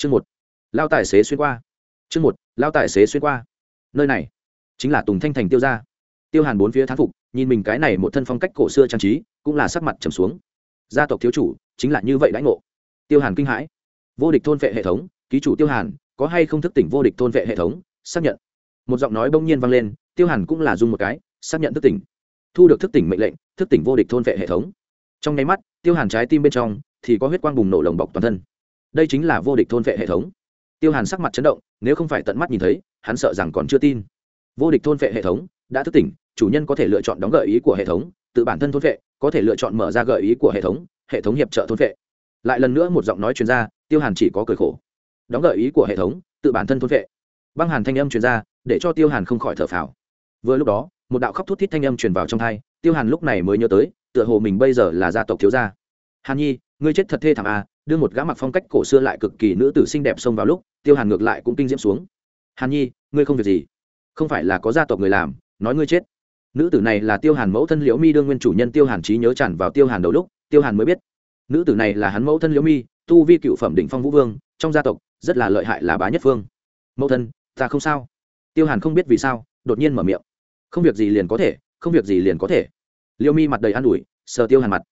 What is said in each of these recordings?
chương một. Lao tài xế xuyên qua. Chương một, lao tài xế xuyên qua. Nơi này chính là tùng thanh thành tiêu gia. Tiêu hàn bốn phía thán phục, nhìn mình cái này một thân phong cách cổ xưa trang trí, cũng là sắc mặt trầm xuống. Gia tộc thiếu chủ chính là như vậy đãi ngộ. Tiêu hàn kinh hãi. Vô địch thôn vệ hệ thống, ký chủ tiêu hàn, có hay không thức tỉnh vô địch thôn vệ hệ thống? Xác nhận. Một giọng nói bỗng nhiên vang lên, tiêu hàn cũng là dùng một cái, xác nhận thức tỉnh. Thu được thức tỉnh mệnh lệnh, thức tỉnh vô địch thôn vệ hệ thống. Trong nháy mắt, tiêu hàn trái tim bên trong thì có huyết quang bùng nổ lồng bọc toàn thân đây chính là vô địch thôn vệ hệ thống. Tiêu hàn sắc mặt chấn động, nếu không phải tận mắt nhìn thấy, hắn sợ rằng còn chưa tin. Vô địch thôn vệ hệ thống đã thức tỉnh, chủ nhân có thể lựa chọn đóng gợi ý của hệ thống, tự bản thân thôn vệ, có thể lựa chọn mở ra gợi ý của hệ thống hệ thống hiệp trợ thôn vệ. Lại lần nữa một giọng nói chuyên gia tiêu hàn chỉ có cười khổ. Đóng gợi ý của hệ thống, tự bản thân thôn vệ. Băng hàn thanh âm truyền ra, để cho tiêu hàn không khỏi thở phào. Vừa lúc đó, một đạo khóc thút thít thanh âm truyền vào trong thai tiêu hàn lúc này mới nhớ tới, tựa hồ mình bây giờ là gia tộc thiếu gia. Hàn nhi ngươi chết thật thê thảm à đưa một gã mặc phong cách cổ xưa lại cực kỳ nữ tử xinh đẹp xông vào lúc, tiêu hàn ngược lại cũng kinh diễm xuống. Hàn nhi, ngươi không việc gì. Không phải là có gia tộc người làm, nói ngươi chết. Nữ tử này là tiêu hàn mẫu thân liễu mi đương nguyên chủ nhân, tiêu hàn trí nhớ tràn vào tiêu hàn đầu lúc, tiêu hàn mới biết. Nữ tử này là hắn mẫu thân liễu mi, tu vi cựu phẩm đỉnh phong vũ vương, trong gia tộc, rất là lợi hại là bá nhất phương. Mẫu thân, ta không sao. Tiêu hàn không biết vì sao, đột nhiên mở miệng. Không việc gì liền có thể, không việc gì liền có thể. Liễu mi mặt đầy an ủi, sờ tiêu hàn mặt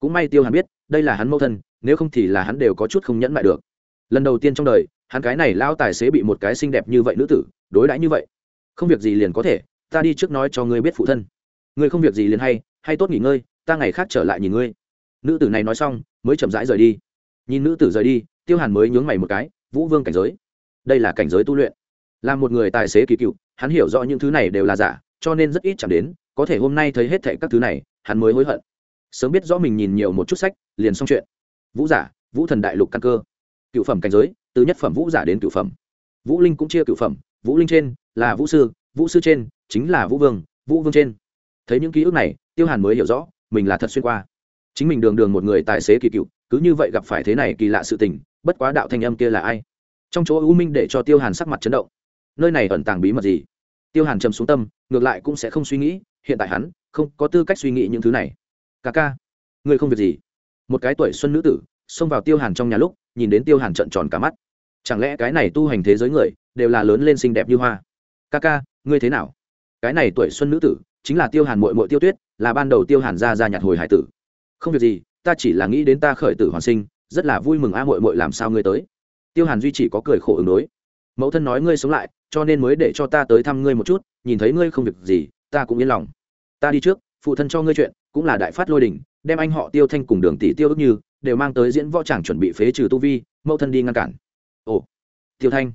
cũng may tiêu hàn biết, đây là hắn mẫu thân, nếu không thì là hắn đều có chút không nhẫn lại được. Lần đầu tiên trong đời, hắn cái này lao tài xế bị một cái xinh đẹp như vậy nữ tử đối đãi như vậy. Không việc gì liền có thể, ta đi trước nói cho ngươi biết phụ thân. Ngươi không việc gì liền hay hay tốt nghỉ ngơi, ta ngày khác trở lại nhìn ngươi. Nữ tử này nói xong, mới chậm rãi rời đi. Nhìn nữ tử rời đi, tiêu hàn mới nhướng mày một cái, vũ vương cảnh giới, đây là cảnh giới tu luyện. Là một người tài xế kỳ cựu, hắn hiểu rõ những thứ này đều là giả, cho nên rất ít chạm đến, có thể hôm nay thấy hết thệ các thứ này, hắn mới hối hận sớm biết rõ mình nhìn nhiều một chút sách, liền xong chuyện. Vũ giả, vũ thần đại lục căn cơ. Cựu phẩm cảnh giới, từ nhất phẩm vũ giả đến cựu phẩm. Vũ linh cũng chia cựu phẩm, vũ linh trên là vũ sư vũ sư trên chính là vũ vương vũ vương trên. Thấy những ký ức này, tiêu hàn mới hiểu rõ, mình là thật xuyên qua. Chính mình đường đường một người tài xế kỳ cựu, cứ như vậy gặp phải thế này kỳ lạ sự tình, bất quá đạo thanh âm kia là ai? Trong chỗ u minh để cho tiêu hàn sắc mặt chấn động. Nơi này ẩn tàng bí mật gì? Tiêu hàn trầm xuống tâm, ngược lại cũng sẽ không suy nghĩ, hiện tại hắn không có tư cách suy nghĩ những thứ này ca ca, ngươi không việc gì. Một cái tuổi xuân nữ tử, xông vào tiêu hàn trong nhà lúc, nhìn đến tiêu hàn trợn tròn cả mắt. Chẳng lẽ cái này tu hành thế giới người, đều là lớn lên xinh đẹp như hoa? Ca ca, ngươi thế nào? Cái này tuổi xuân nữ tử, chính là tiêu hàn mội mội tiêu tuyết, là ban đầu tiêu hàn ra ra nhặt hồi hải tử. Không việc gì, ta chỉ là nghĩ đến ta khởi tử hoàn sinh, rất là vui mừng a mội mội làm sao ngươi tới. Tiêu hàn duy chỉ có cười khổ ứng đối. Mẫu thân nói ngươi sống lại, cho nên mới để cho ta tới thăm ngươi một chút, nhìn thấy ngươi không việc gì, ta cũng yên lòng. Ta đi trước, phụ thân cho ngươi chuyện cũng là đại phát lôi đình, đem anh họ tiêu thanh cùng đường tỷ tiêu ước như đều mang tới diễn võ tràng chuẩn bị phế trừ tu vi, mẫu thân đi ngăn cản. Ồ, tiêu thanh,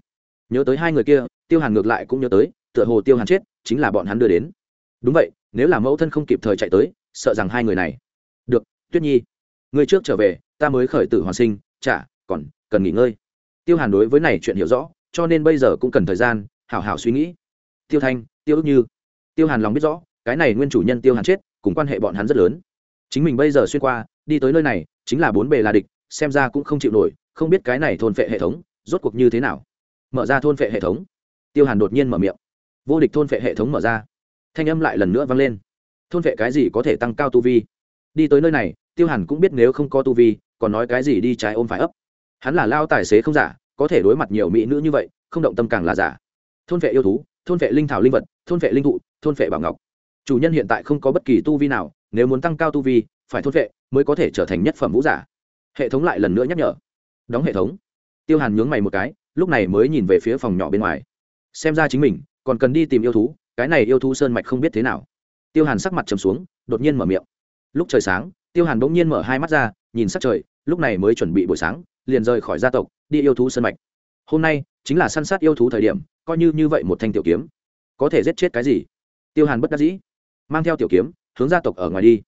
nhớ tới hai người kia, tiêu hàn ngược lại cũng nhớ tới, tựa hồ tiêu hàn chết, chính là bọn hắn đưa đến. Đúng vậy, nếu là mẫu thân không kịp thời chạy tới, sợ rằng hai người này. Được, tuyết nhi, người trước trở về, ta mới khởi tử hoàn sinh, chả, còn cần nghỉ ngơi. Tiêu hàn đối với này chuyện hiểu rõ, cho nên bây giờ cũng cần thời gian, hảo hảo suy nghĩ. Tiêu thanh, tiêu ước như. Tiêu hàn lòng biết rõ, cái này nguyên chủ nhân tiêu hàn chết cùng quan hệ bọn hắn rất lớn. Chính mình bây giờ xuyên qua, đi tới nơi này, chính là bốn bề là địch, xem ra cũng không chịu nổi, không biết cái này thôn phệ hệ thống, rốt cuộc như thế nào. Mở ra thôn phệ hệ thống. Tiêu hàn đột nhiên mở miệng. Vô địch thôn phệ hệ thống mở ra. Thanh âm lại lần nữa vang lên. Thôn phệ cái gì có thể tăng cao tu vi? Đi tới nơi này, tiêu hàn cũng biết nếu không có tu vi, còn nói cái gì đi trái ôm phải ấp. Hắn là lao tài xế không giả, có thể đối mặt nhiều mỹ nữ như vậy, không động tâm càng là giả. Thôn vệ yêu thú, thôn vệ linh thảo linh vật, thôn vệ linh thụ, thôn vệ bảo ngọc chủ nhân hiện tại không có bất kỳ tu vi nào, nếu muốn tăng cao tu vi, phải thốt vệ mới có thể trở thành nhất phẩm vũ giả. Hệ thống lại lần nữa nhắc nhở. Đóng hệ thống. Tiêu hàn nhướng mày một cái, lúc này mới nhìn về phía phòng nhỏ bên ngoài. Xem ra chính mình còn cần đi tìm yêu thú, cái này yêu thú sơn mạch không biết thế nào. Tiêu hàn sắc mặt trầm xuống, đột nhiên mở miệng. Lúc trời sáng, tiêu hàn bỗng nhiên mở hai mắt ra, nhìn sắc trời, lúc này mới chuẩn bị buổi sáng, liền rời khỏi gia tộc, đi yêu thú sơn mạch. Hôm nay chính là săn sát yêu thú thời điểm, coi như như vậy một thanh tiểu kiếm. Có thể giết chết cái gì? Tiêu hàn bất đắc dĩ mang theo tiểu kiếm, hướng gia tộc ở ngoài đi.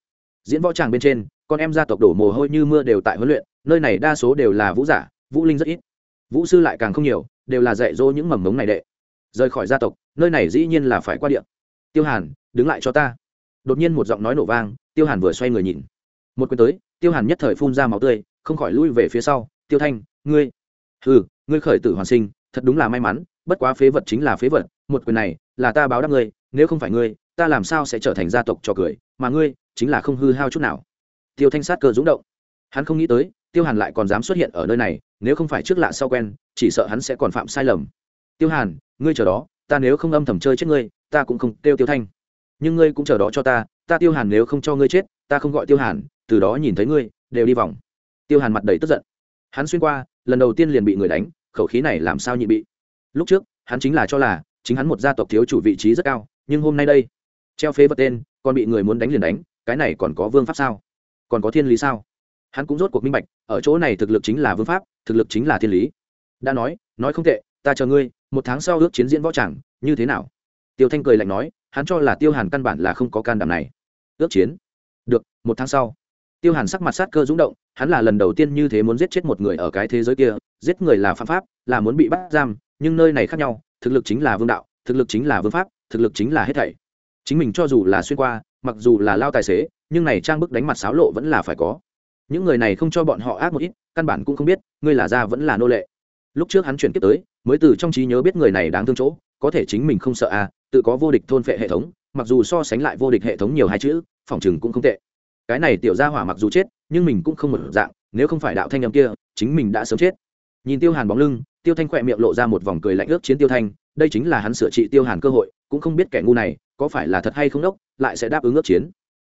Diễn võ tràng bên trên, con em gia tộc đổ mồ hôi như mưa đều tại huấn luyện, nơi này đa số đều là vũ giả, vũ linh rất ít. Vũ sư lại càng không nhiều, đều là dạy dỗ những mầm mống này đệ. Rời khỏi gia tộc, nơi này dĩ nhiên là phải qua điện tiêu hàn, đứng lại cho ta. Đột nhiên một giọng nói nổ vang, tiêu hàn vừa xoay người nhìn. Một quyền tới, tiêu hàn nhất thời phun ra máu tươi, không khỏi lui về phía sau. Tiêu thanh, ngươi. Ừ ngươi khởi tử hoàn sinh, thật đúng là may mắn, bất quá phế vật chính là phế vật, một quyền này là ta báo đáp ngươi, nếu không phải ngươi ta làm sao sẽ trở thành gia tộc trò cười, mà ngươi chính là không hư hao chút nào. Tiêu thanh sát cơ rúng động. Hắn không nghĩ tới, tiêu hàn lại còn dám xuất hiện ở nơi này, nếu không phải trước lạ sau quen, chỉ sợ hắn sẽ còn phạm sai lầm. Tiêu hàn, ngươi chờ đó, ta nếu không âm thầm chơi chết ngươi, ta cũng không kêu tiêu thanh. Nhưng ngươi cũng chờ đó cho ta ta tiêu hàn nếu không cho ngươi chết, ta không gọi tiêu hàn, từ đó nhìn thấy ngươi, đều đi vòng. Tiêu hàn mặt đầy tức giận. Hắn xuyên qua, lần đầu tiên liền bị người đánh, khẩu khí này làm sao nhị bị. Lúc trước, hắn chính là cho là, chính hắn một gia tộc thiếu chủ vị trí rất cao, nhưng hôm nay đây treo phế vật tên, còn bị người muốn đánh liền đánh, cái này còn có vương pháp sao? Còn có thiên lý sao? Hắn cũng rốt cuộc minh bạch, ở chỗ này thực lực chính là vương pháp, thực lực chính là thiên lý. Đã nói nói không tệ, ta chờ ngươi, một tháng sau ước chiến diễn võ tràng như thế nào? Tiêu thanh cười lạnh nói, hắn cho là tiêu hàn căn bản là không có can đảm này. Ước chiến? Được, một tháng sau. Tiêu hàn sắc mặt sát cơ rúng động, hắn là lần đầu tiên như thế muốn giết chết một người ở cái thế giới kia, giết người là phạm pháp, là muốn bị bắt giam, nhưng nơi này khác nhau, thực lực chính là vương đạo, thực lực chính là vương pháp, thực lực chính là hết thảy chính mình cho dù là xuyên qua, mặc dù là lao tài xế, nhưng này trang bức đánh mặt xáo lộ vẫn là phải có. Những người này không cho bọn họ ác một ít, căn bản cũng không biết, ngươi là ra vẫn là nô lệ. Lúc trước hắn chuyển tiếp tới, mới từ trong trí nhớ biết người này đáng thương chỗ, có thể chính mình không sợ à tự có vô địch thôn phệ hệ thống, mặc dù so sánh lại vô địch hệ thống nhiều hai chữ, phòng chừng cũng không tệ. Cái này tiểu gia hỏa mặc dù chết, nhưng mình cũng không một dạng, nếu không phải đạo thanh âm kia, chính mình đã sớm chết. Nhìn tiêu hàn bóng lưng, tiêu thanh khỏe miệng lộ ra một vòng cười lạnh ước chiến tiêu thanh, đây chính là hắn sửa trị tiêu hàn cơ hội cũng không biết kẻ ngu này có phải là thật hay không đốc, lại sẽ đáp ứng ước chiến.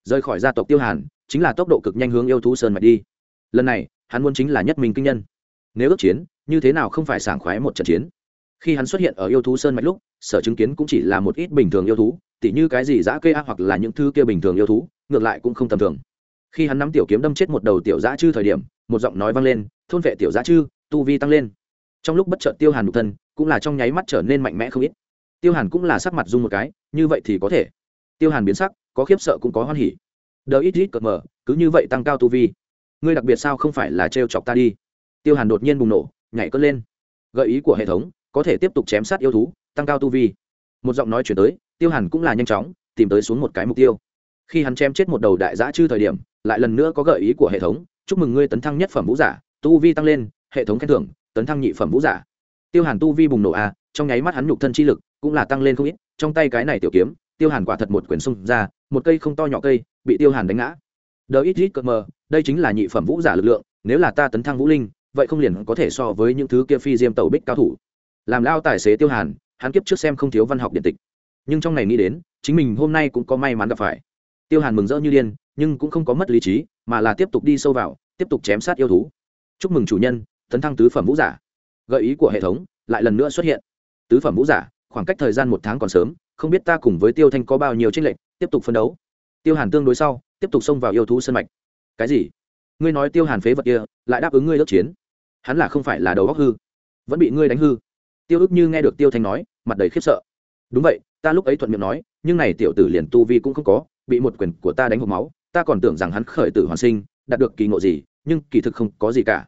Rời khỏi gia tộc tiêu hàn, chính là tốc độ cực nhanh hướng yêu thú sơn mạch đi. Lần này, hắn muốn chính là nhất mình kinh nhân. Nếu ước chiến, như thế nào không phải sảng khoái một trận chiến? Khi hắn xuất hiện ở yêu thú sơn mạch lúc, sở chứng kiến cũng chỉ là một ít bình thường yêu thú, tỉ như cái gì giã cây a hoặc là những thứ kia bình thường yêu thú, ngược lại cũng không tầm thường. Khi hắn nắm tiểu kiếm đâm chết một đầu tiểu giã chư thời điểm, một giọng nói vang lên, thôn vệ tiểu giã chư, tu vi tăng lên. Trong lúc bất chợt tiêu hàn nhục thân, cũng là trong nháy mắt trở nên mạnh mẽ không ít tiêu hàn cũng là sắc mặt dung một cái, như vậy thì có thể. Tiêu hàn biến sắc, có khiếp sợ cũng có hoan hỉ. Đờ ít ít cợt mờ, cứ như vậy tăng cao tu vi. Ngươi đặc biệt sao không phải là trêu chọc ta đi? Tiêu hàn đột nhiên bùng nổ, nhảy cất lên. Gợi ý của hệ thống, có thể tiếp tục chém sát yêu thú, tăng cao tu vi. Một giọng nói chuyển tới, tiêu hàn cũng là nhanh chóng, tìm tới xuống một cái mục tiêu. Khi hắn chém chết một đầu đại giã chư thời điểm, lại lần nữa có gợi ý của hệ thống, chúc mừng ngươi tấn thăng nhất phẩm vũ giả, tu vi tăng lên, hệ thống khen thưởng, tấn thăng nhị phẩm vũ giả. Tiêu hàn tu vi bùng nổ a trong nháy mắt hắn nhục thân chi lực cũng là tăng lên không ít, trong tay cái này tiểu kiếm, tiêu hàn quả thật một quyển xung ra, một cây không to nhỏ cây, bị tiêu hàn đánh ngã. Đờ ít ít cợt mờ, đây chính là nhị phẩm vũ giả lực lượng, nếu là ta tấn thăng vũ linh, vậy không liền có thể so với những thứ kia phi diêm tàu bích cao thủ. Làm lao tài xế tiêu hàn, hắn kiếp trước xem không thiếu văn học điện tịch. Nhưng trong này nghĩ đến, chính mình hôm nay cũng có may mắn gặp phải. Tiêu hàn mừng rỡ như điên, nhưng cũng không có mất lý trí, mà là tiếp tục đi sâu vào, tiếp tục chém sát yêu thú. Chúc mừng chủ nhân, tấn thăng tứ phẩm vũ giả. Gợi ý của hệ thống, lại lần nữa xuất hiện. Tứ phẩm vũ giả khoảng cách thời gian một tháng còn sớm, không biết ta cùng với tiêu thanh có bao nhiêu tranh lệch, tiếp tục phân đấu. Tiêu hàn tương đối sau, tiếp tục xông vào yêu thú sân mạch. Cái gì? Ngươi nói tiêu hàn phế vật kia, lại đáp ứng ngươi lớp chiến. Hắn là không phải là đầu góc hư, vẫn bị ngươi đánh hư. Tiêu ức như nghe được tiêu thanh nói, mặt đầy khiếp sợ. Đúng vậy, ta lúc ấy thuận miệng nói, nhưng này tiểu tử liền tu vi cũng không có, bị một quyền của ta đánh hộp máu, ta còn tưởng rằng hắn khởi tử hoàn sinh, đạt được kỳ ngộ gì, nhưng kỳ thực không có gì cả.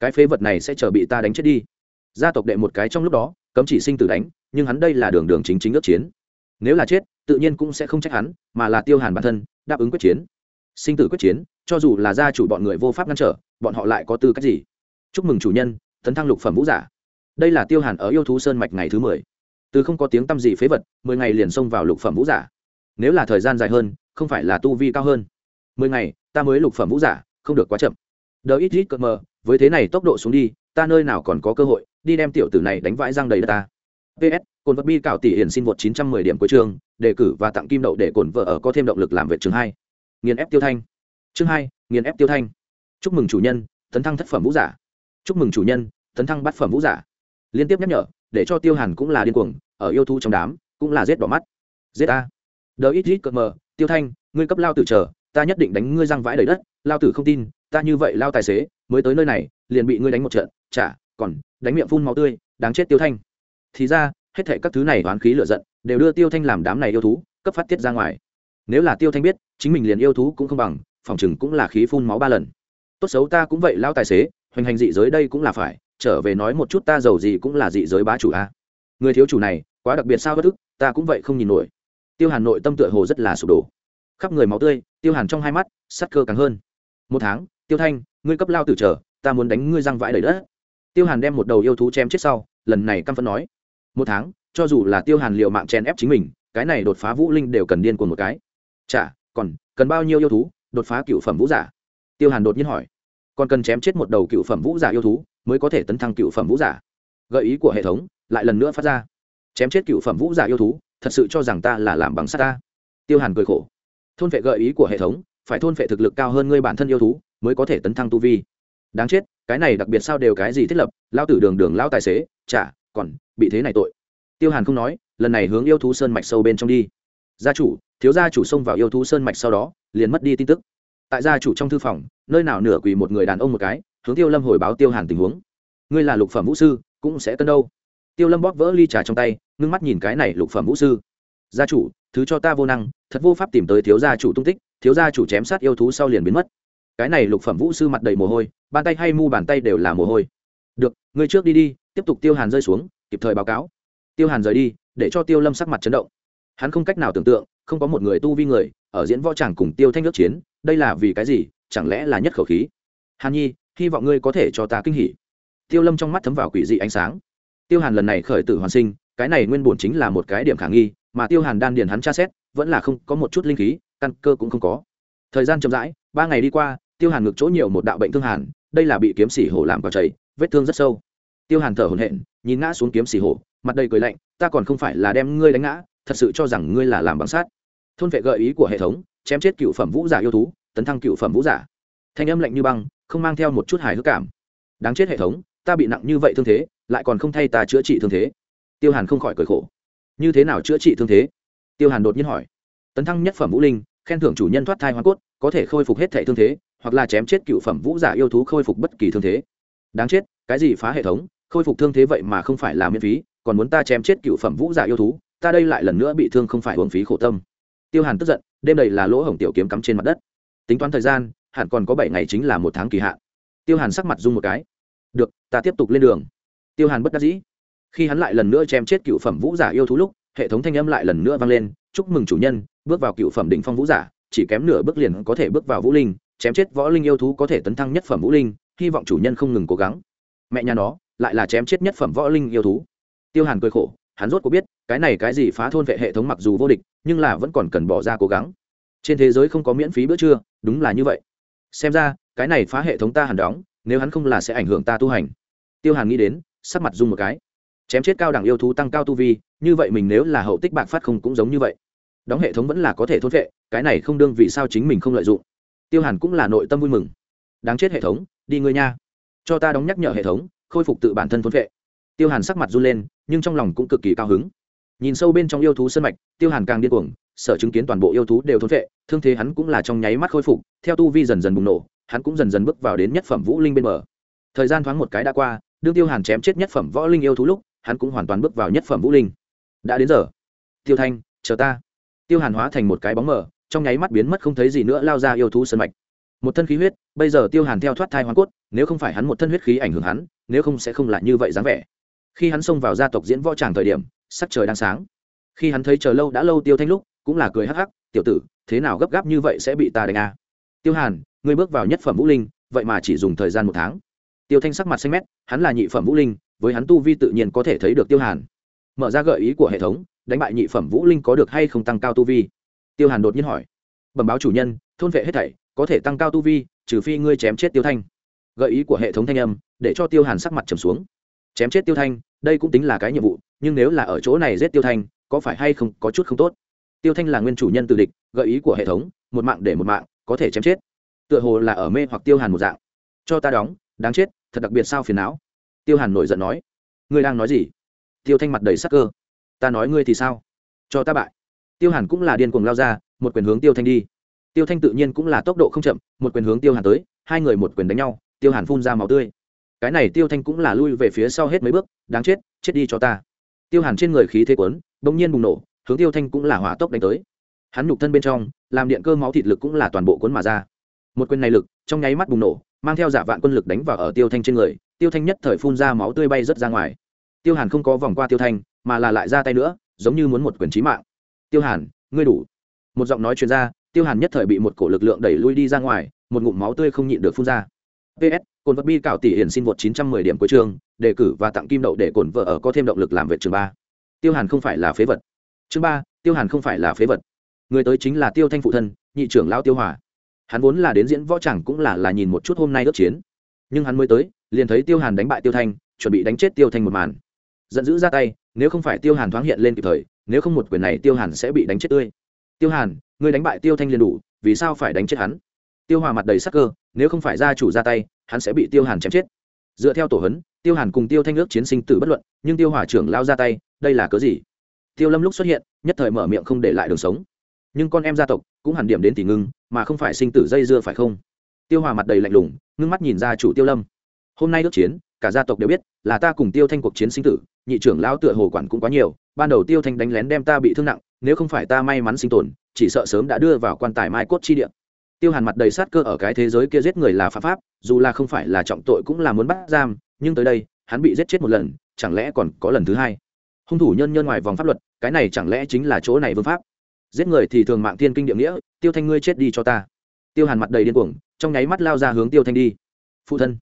Cái phế vật này sẽ chờ bị ta đánh chết đi. Gia tộc đệ một cái trong lúc đó, cấm chỉ sinh tử đánh nhưng hắn đây là đường đường chính chính ước chiến. Nếu là chết, tự nhiên cũng sẽ không trách hắn, mà là tiêu hàn bản thân, đáp ứng quyết chiến. Sinh tử quyết chiến, cho dù là gia chủ bọn người vô pháp ngăn trở, bọn họ lại có tư cách gì? Chúc mừng chủ nhân, tấn thăng lục phẩm vũ giả. Đây là tiêu hàn ở yêu thú sơn mạch ngày thứ mười. Từ không có tiếng t â m gì phế vật, mười ngày liền xông vào lục phẩm vũ giả. Nếu là thời gian dài hơn, không phải là tu vi cao hơn. Mười ngày, ta mới lục phẩm vũ giả, không được quá chậm. Đờ ít ít cợt mờ, với thế này tốc độ xuống đi, ta nơi nào còn có cơ hội, đi đem tiểu tử này đánh vãi răng đầy đất ta ps cồn vật bi cạo tỷ hiển xin vượt chín trăm mười điểm cuối trường đề cử và tặng kim đậu để cồn vợ ở có thêm động lực làm vệ trường hai. Nghiền ép tiêu thanh. Chương hai nghiền ép tiêu thanh. Chúc mừng chủ nhân tấn thăng thất phẩm vũ giả. Chúc mừng chủ nhân tấn thăng bát phẩm vũ giả. Liên tiếp nhắc nhở để cho tiêu hàn cũng là điên cuồng ở yêu thú trong đám cũng là giết đỏ mắt. Giết a, đờ ít ít cợt mờ tiêu thanh ngươi cấp lao tử chờ ta nhất định đánh ngươi răng vãi đầy đất lao tử không tin ta như vậy lao tài xế mới tới nơi này liền bị ngươi đánh một trận chả còn đánh miệng phun máu tươi đáng chết tiêu thanh thì ra, hết thệ các thứ này oán khí lựa giận, đều đưa tiêu thanh làm đám này yêu thú, cấp phát tiết ra ngoài. Nếu là tiêu thanh biết, chính mình liền yêu thú cũng không bằng, phòng chừng cũng là khí phun máu ba lần. Tốt xấu ta cũng vậy lao tài xế, hoành hành dị giới đây cũng là phải, trở về nói một chút ta giàu gì cũng là dị giới bá chủ a. Người thiếu chủ này, quá đặc biệt sao bất ức, ta cũng vậy không nhìn nổi. Tiêu hàn nội tâm tựa hồ rất là sụp đổ. Khắp người máu tươi, tiêu hàn trong hai mắt sắt cơ càng hơn. Một tháng, tiêu thanh, ngươi cấp lao tử trở ta muốn đánh ngươi răng vãi đầy đất. Tiêu hàn đem một đầu yêu thú chém chết sau, lần này căm phẫn nói một tháng, cho dù là tiêu hàn liệu mạng chèn ép chính mình, cái này đột phá vũ linh đều cần điên cuồng một cái. Chả, còn, cần bao nhiêu yêu thú, đột phá cựu phẩm vũ giả? Tiêu hàn đột nhiên hỏi. Còn cần chém chết một đầu cựu phẩm vũ giả yêu thú, mới có thể tấn thăng cựu phẩm vũ giả. Gợi ý của hệ thống, lại lần nữa phát ra. Chém chết cựu phẩm vũ giả yêu thú, thật sự cho rằng ta là làm bằng sắt ta. Tiêu hàn cười khổ. Thôn vệ gợi ý của hệ thống, phải thôn vệ thực lực cao hơn ngươi bản thân yêu thú, mới có thể tấn thăng tu vi. Đáng chết, cái này đặc biệt sao đều cái gì thiết lập lao tử đường đường lao tài xế, chả còn bị thế này tội. Tiêu hàn không nói, lần này hướng yêu thú sơn mạch sâu bên trong đi. Gia chủ, thiếu gia chủ xông vào yêu thú sơn mạch sau đó, liền mất đi tin tức. Tại gia chủ trong thư phòng, nơi nào nửa quỳ một người đàn ông một cái, hướng tiêu lâm hồi báo tiêu hàn tình huống. Ngươi là lục phẩm vũ sư, cũng sẽ cân đâu? Tiêu lâm bóp vỡ ly trà trong tay, ngưng mắt nhìn cái này lục phẩm vũ sư. Gia chủ, thứ cho ta vô năng, thật vô pháp tìm tới thiếu gia chủ tung tích, thiếu gia chủ chém sát yêu thú sau liền biến mất. Cái này lục phẩm vũ sư mặt đầy mồ hôi, bàn tay hay mu bàn tay đều là mồ hôi. Được, ngươi trước đi đi tiếp tục tiêu hàn rơi xuống, kịp thời báo cáo. Tiêu hàn rời đi, để cho tiêu lâm sắc mặt chấn động. Hắn không cách nào tưởng tượng, không có một người tu vi người, ở diễn võ tràng cùng tiêu thanh nước chiến, đây là vì cái gì, chẳng lẽ là nhất khẩu khí? Hàn nhi, hy vọng ngươi có thể cho ta kinh hỉ. Tiêu lâm trong mắt thấm vào quỷ dị ánh sáng. Tiêu hàn lần này khởi tử hoàn sinh, cái này nguyên bổn chính là một cái điểm khả nghi, mà tiêu hàn đan điền hắn tra xét, vẫn là không có một chút linh khí, căn cơ cũng không có. Thời gian chậm rãi, ba ngày đi qua, tiêu hàn ngực chỗ nhiều một đạo bệnh thương hàn, đây là bị kiếm xỉ hổ làm vào chảy, vết thương rất sâu tiêu hàn thở hổn hển, nhìn ngã xuống kiếm xì hổ, mặt đầy cười lạnh, ta còn không phải là đem ngươi đánh ngã, thật sự cho rằng ngươi là làm bằng sát thôn vệ gợi ý của hệ thống, chém chết cựu phẩm vũ giả yêu thú, tấn thăng cựu phẩm vũ giả. Thanh âm lạnh như băng, không mang theo một chút hài hước cảm. Đáng chết hệ thống, ta bị nặng như vậy thương thế, lại còn không thay ta chữa trị thương thế. Tiêu hàn không khỏi cười khổ. Như thế nào chữa trị thương thế? Tiêu hàn đột nhiên hỏi. Tấn thăng nhất phẩm vũ linh, khen thưởng chủ nhân thoát thai hoa cốt, có thể khôi phục hết thể thương thế, hoặc là chém chết cựu phẩm vũ giả yêu thú khôi phục bất kỳ thương thế. Đáng chết, cái gì phá hệ thống? Khôi phục thương thế vậy mà không phải là miễn phí, còn muốn ta chém chết cựu phẩm vũ giả yêu thú, ta đây lại lần nữa bị thương không phải hưởng phí khổ tâm. Tiêu hàn tức giận, đêm đầy là lỗ hổng tiểu kiếm cắm trên mặt đất. Tính toán thời gian, hẳn còn có bảy ngày chính là một tháng kỳ hạn. Tiêu hàn sắc mặt dung một cái. Được, ta tiếp tục lên đường. Tiêu hàn bất đắc dĩ. Khi hắn lại lần nữa chém chết cựu phẩm vũ giả yêu thú lúc, hệ thống thanh âm lại lần nữa vang lên, chúc mừng chủ nhân, bước vào cựu phẩm đỉnh phong vũ giả, chỉ kém nửa bước liền có thể bước vào vũ linh, chém chết võ linh yêu thú có thể tấn thăng nhất phẩm vũ linh, hy vọng chủ nhân không ngừng cố gắng. Mẹ nhà nó lại là chém chết nhất phẩm võ linh yêu thú. Tiêu hàn cười khổ, hắn rốt có biết, cái này cái gì phá thôn vệ hệ thống mặc dù vô địch, nhưng là vẫn còn cần bỏ ra cố gắng. Trên thế giới không có miễn phí bữa trưa, đúng là như vậy. Xem ra, cái này phá hệ thống ta hẳn đóng, nếu hắn không là sẽ ảnh hưởng ta tu hành. Tiêu hàn nghĩ đến, sắc mặt dung một cái. Chém chết cao đẳng yêu thú tăng cao tu vi, như vậy mình nếu là hậu tích bạc phát không cũng giống như vậy. Đóng hệ thống vẫn là có thể thốt vệ, cái này không đương vì sao chính mình không lợi dụng. Tiêu hàn cũng là nội tâm vui mừng. Đáng chết hệ thống, đi ngươi nha. Cho ta đóng nhắc nhở hệ thống khôi phục tự bản thân thôn vệ. Tiêu hàn sắc mặt run lên, nhưng trong lòng cũng cực kỳ cao hứng. Nhìn sâu bên trong yêu thú sân mạch, tiêu hàn càng điên cuồng, sở chứng kiến toàn bộ yêu thú đều thôn vệ, thương thế hắn cũng là trong nháy mắt khôi phục, theo tu vi dần dần bùng nổ, hắn cũng dần dần bước vào đến nhất phẩm vũ linh bên bờ. Thời gian thoáng một cái đã qua, đương tiêu hàn chém chết nhất phẩm võ linh yêu thú lúc, hắn cũng hoàn toàn bước vào nhất phẩm vũ linh. Đã đến giờ. Tiêu thanh, chờ ta. Tiêu hàn hóa thành một cái bóng mờ, trong nháy mắt biến mất không thấy gì nữa, lao ra yêu thú sân mạch một thân khí huyết, bây giờ tiêu hàn theo thoát thai hoàn cốt, nếu không phải hắn một thân huyết khí ảnh hưởng hắn, nếu không sẽ không lại như vậy dáng vẻ. Khi hắn xông vào gia tộc diễn võ tràng thời điểm, sắc trời đang sáng. Khi hắn thấy chờ lâu đã lâu tiêu thanh lúc, cũng là cười hắc hắc, tiểu tử, thế nào gấp gáp như vậy sẽ bị ta đánh à? tiêu hàn, ngươi bước vào nhất phẩm vũ linh, vậy mà chỉ dùng thời gian một tháng. Tiêu thanh sắc mặt xanh mét, hắn là nhị phẩm vũ linh, với hắn tu vi tự nhiên có thể thấy được tiêu hàn. Mở ra gợi ý của hệ thống, đánh bại nhị phẩm vũ linh có được hay không tăng cao tu vi? Tiêu hàn đột nhiên hỏi. Bẩm báo chủ nhân, thôn vệ hết thảy có thể tăng cao tu vi, trừ phi ngươi chém chết tiêu thanh. Gợi ý của hệ thống thanh âm, để cho tiêu hàn sắc mặt trầm xuống. Chém chết tiêu thanh, đây cũng tính là cái nhiệm vụ, nhưng nếu là ở chỗ này giết tiêu thanh, có phải hay không có chút không tốt? Tiêu thanh là nguyên chủ nhân từ địch, gợi ý của hệ thống, một mạng để một mạng, có thể chém chết. Tựa hồ là ở mê hoặc tiêu hàn một dạng. Cho ta đóng, đáng chết, thật đặc biệt sao phiền não. Tiêu hàn nổi giận nói. Ngươi đang nói gì? Tiêu thanh mặt đầy sắc cơ. Ta nói ngươi thì sao? Cho ta bại. Tiêu hàn cũng là điên cuồng lao ra, một quyền hướng tiêu thanh đi tiêu thanh tự nhiên cũng là tốc độ không chậm, một quyền hướng tiêu hàn tới, hai người một quyền đánh nhau, tiêu hàn phun ra màu tươi. Cái này tiêu thanh cũng là lui về phía sau hết mấy bước, đáng chết chết đi cho ta. Tiêu hàn trên người khí thế quấn bỗng nhiên bùng nổ, hướng tiêu thanh cũng là hỏa tốc đánh tới. Hắn nhục thân bên trong, làm điện cơ máu thịt lực cũng là toàn bộ cuốn mà ra. Một quyền này lực, trong nháy mắt bùng nổ, mang theo giả vạn quân lực đánh vào ở tiêu thanh trên người, tiêu thanh nhất thời phun ra máu tươi bay rất ra ngoài. Tiêu hàn không có vòng qua tiêu thanh, mà là lại ra tay nữa, giống như muốn một quyền trí mạng. Tiêu hàn, ngươi đủ. Một giọng nói chuyên r a tiêu hàn nhất thời bị một cổ lực lượng đẩy lui đi ra ngoài, một ngụm máu tươi không nhịn được phun ra. Ps cồn vật bi cạo tỷ hiển xin vượt chín trăm mười điểm cuối trường đề cử và tặng kim đậu để cồn vợ ở có thêm động lực làm vệ trường ba. Tiêu hàn không phải là phế vật. Chương ba, tiêu hàn không phải là phế vật. Người tới chính là tiêu thanh phụ thân, nhị trưởng lão tiêu hòa. Hắn vốn là đến diễn võ chẳng cũng là là nhìn một chút hôm nay ước chiến. Nhưng hắn mới tới, liền thấy tiêu hàn đánh bại tiêu thanh, chuẩn bị đánh chết tiêu thanh một màn. Giận dữ ra tay, nếu không phải tiêu hàn thoáng hiện lên kịp thời, nếu không một quyền này tiêu hàn sẽ bị đánh chết tươi. Tiêu hàn Ngươi đánh bại tiêu thanh liền đủ, vì sao phải đánh chết hắn? Tiêu hòa mặt đầy sắc cơ, nếu không phải gia chủ ra tay, hắn sẽ bị tiêu hàn chém chết. Dựa theo tổ hấn tiêu hàn cùng tiêu thanh ước chiến sinh tử bất luận, nhưng tiêu hòa trưởng lao ra tay, đây là cớ gì? Tiêu lâm lúc xuất hiện, nhất thời mở miệng không để lại đường sống. Nhưng con em gia tộc cũng hẳn điểm đến tỷ ngưng, mà không phải sinh tử dây dưa phải không? Tiêu hòa mặt đầy lạnh lùng, ngưng mắt nhìn ra chủ tiêu lâm. Hôm nay ước chiến cả gia tộc đều biết, là ta cùng tiêu thanh cuộc chiến sinh tử, nhị trưởng lão tựa hồ quản cũng quá nhiều, ban đầu tiêu thanh đánh lén đem ta bị thương nặng, nếu không phải ta may mắn sinh tồn, chỉ sợ sớm đã đưa vào quan tài mai cốt chi địa. Tiêu hàn mặt đầy sát cơ ở cái thế giới kia giết người là phạm pháp, dù là không phải là trọng tội cũng là muốn bắt giam, nhưng tới đây, hắn bị giết chết một lần, chẳng lẽ còn có lần thứ hai? Hung thủ nhân nhân ngoài vòng pháp luật, cái này chẳng lẽ chính là chỗ này vương pháp? Giết người thì thường mạng thiên kinh địa nghĩa, tiêu thanh ngươi chết đi cho ta. Tiêu hàn mặt đầy điên cuồng, trong nháy mắt lao ra hướng tiêu thanh đi. Phụ thân.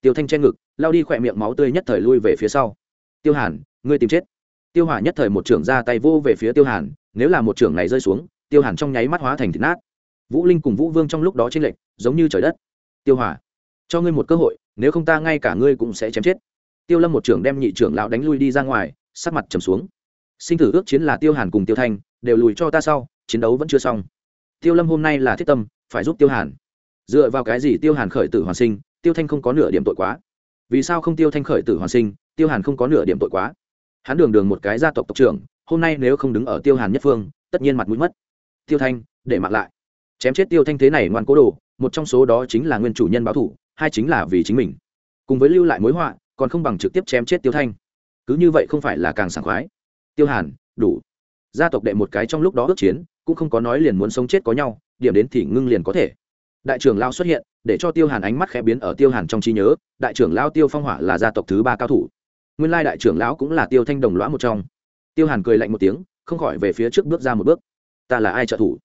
Tiêu thanh che ngực lao đi khỏe miệng máu tươi nhất thời lui về phía sau. Tiêu hàn, ngươi tìm chết. Tiêu hỏa nhất thời một trưởng ra tay vô về phía tiêu hàn, nếu là một trưởng này rơi xuống, tiêu hàn trong nháy mắt hóa thành thịt nát. Vũ linh cùng vũ vương trong lúc đó tranh lệch, giống như trời đất. Tiêu hỏa, cho ngươi một cơ hội, nếu không ta ngay cả ngươi cũng sẽ chém chết. Tiêu lâm một trưởng đem nhị trưởng lão đánh lui đi ra ngoài, sắc mặt trầm xuống. Sinh tử ước chiến là tiêu hàn cùng tiêu thanh, đều lùi cho ta sau, chiến đấu vẫn chưa xong. Tiêu lâm hôm nay là thiết tâm, phải giúp tiêu hàn. Dựa vào cái gì tiêu hàn khởi tử hoàn sinh, tiêu thanh không có nửa điểm tội quá vì sao không tiêu thanh khởi tử hoàn sinh, tiêu hàn không có nửa điểm tội quá. Hắn đường đường một cái gia tộc tộc trưởng, hôm nay nếu không đứng ở tiêu hàn nhất phương, tất nhiên mặt mũi mất. Tiêu thanh, để mặc lại. Chém chết tiêu thanh thế này ngoan cố đồ, một trong số đó chính là nguyên chủ nhân báo thủ, hai chính là vì chính mình. Cùng với lưu lại mối họa, còn không bằng trực tiếp chém chết tiêu thanh. Cứ như vậy không phải là càng sảng khoái. Tiêu hàn, đủ. Gia tộc đệ một cái trong lúc đó ước chiến, cũng không có nói liền muốn sống chết có nhau, điểm đến thì ngưng liền có thể. Đại trưởng lao xuất hiện để cho tiêu hàn ánh mắt khẽ biến ở tiêu hàn trong trí nhớ, đại trưởng lao tiêu phong hỏa là gia tộc thứ ba cao thủ. Nguyên lai đại trưởng lão cũng là tiêu thanh đồng lõa một trong. Tiêu hàn cười lạnh một tiếng, không khỏi về phía trước bước ra một bước. Ta là ai trợ thủ?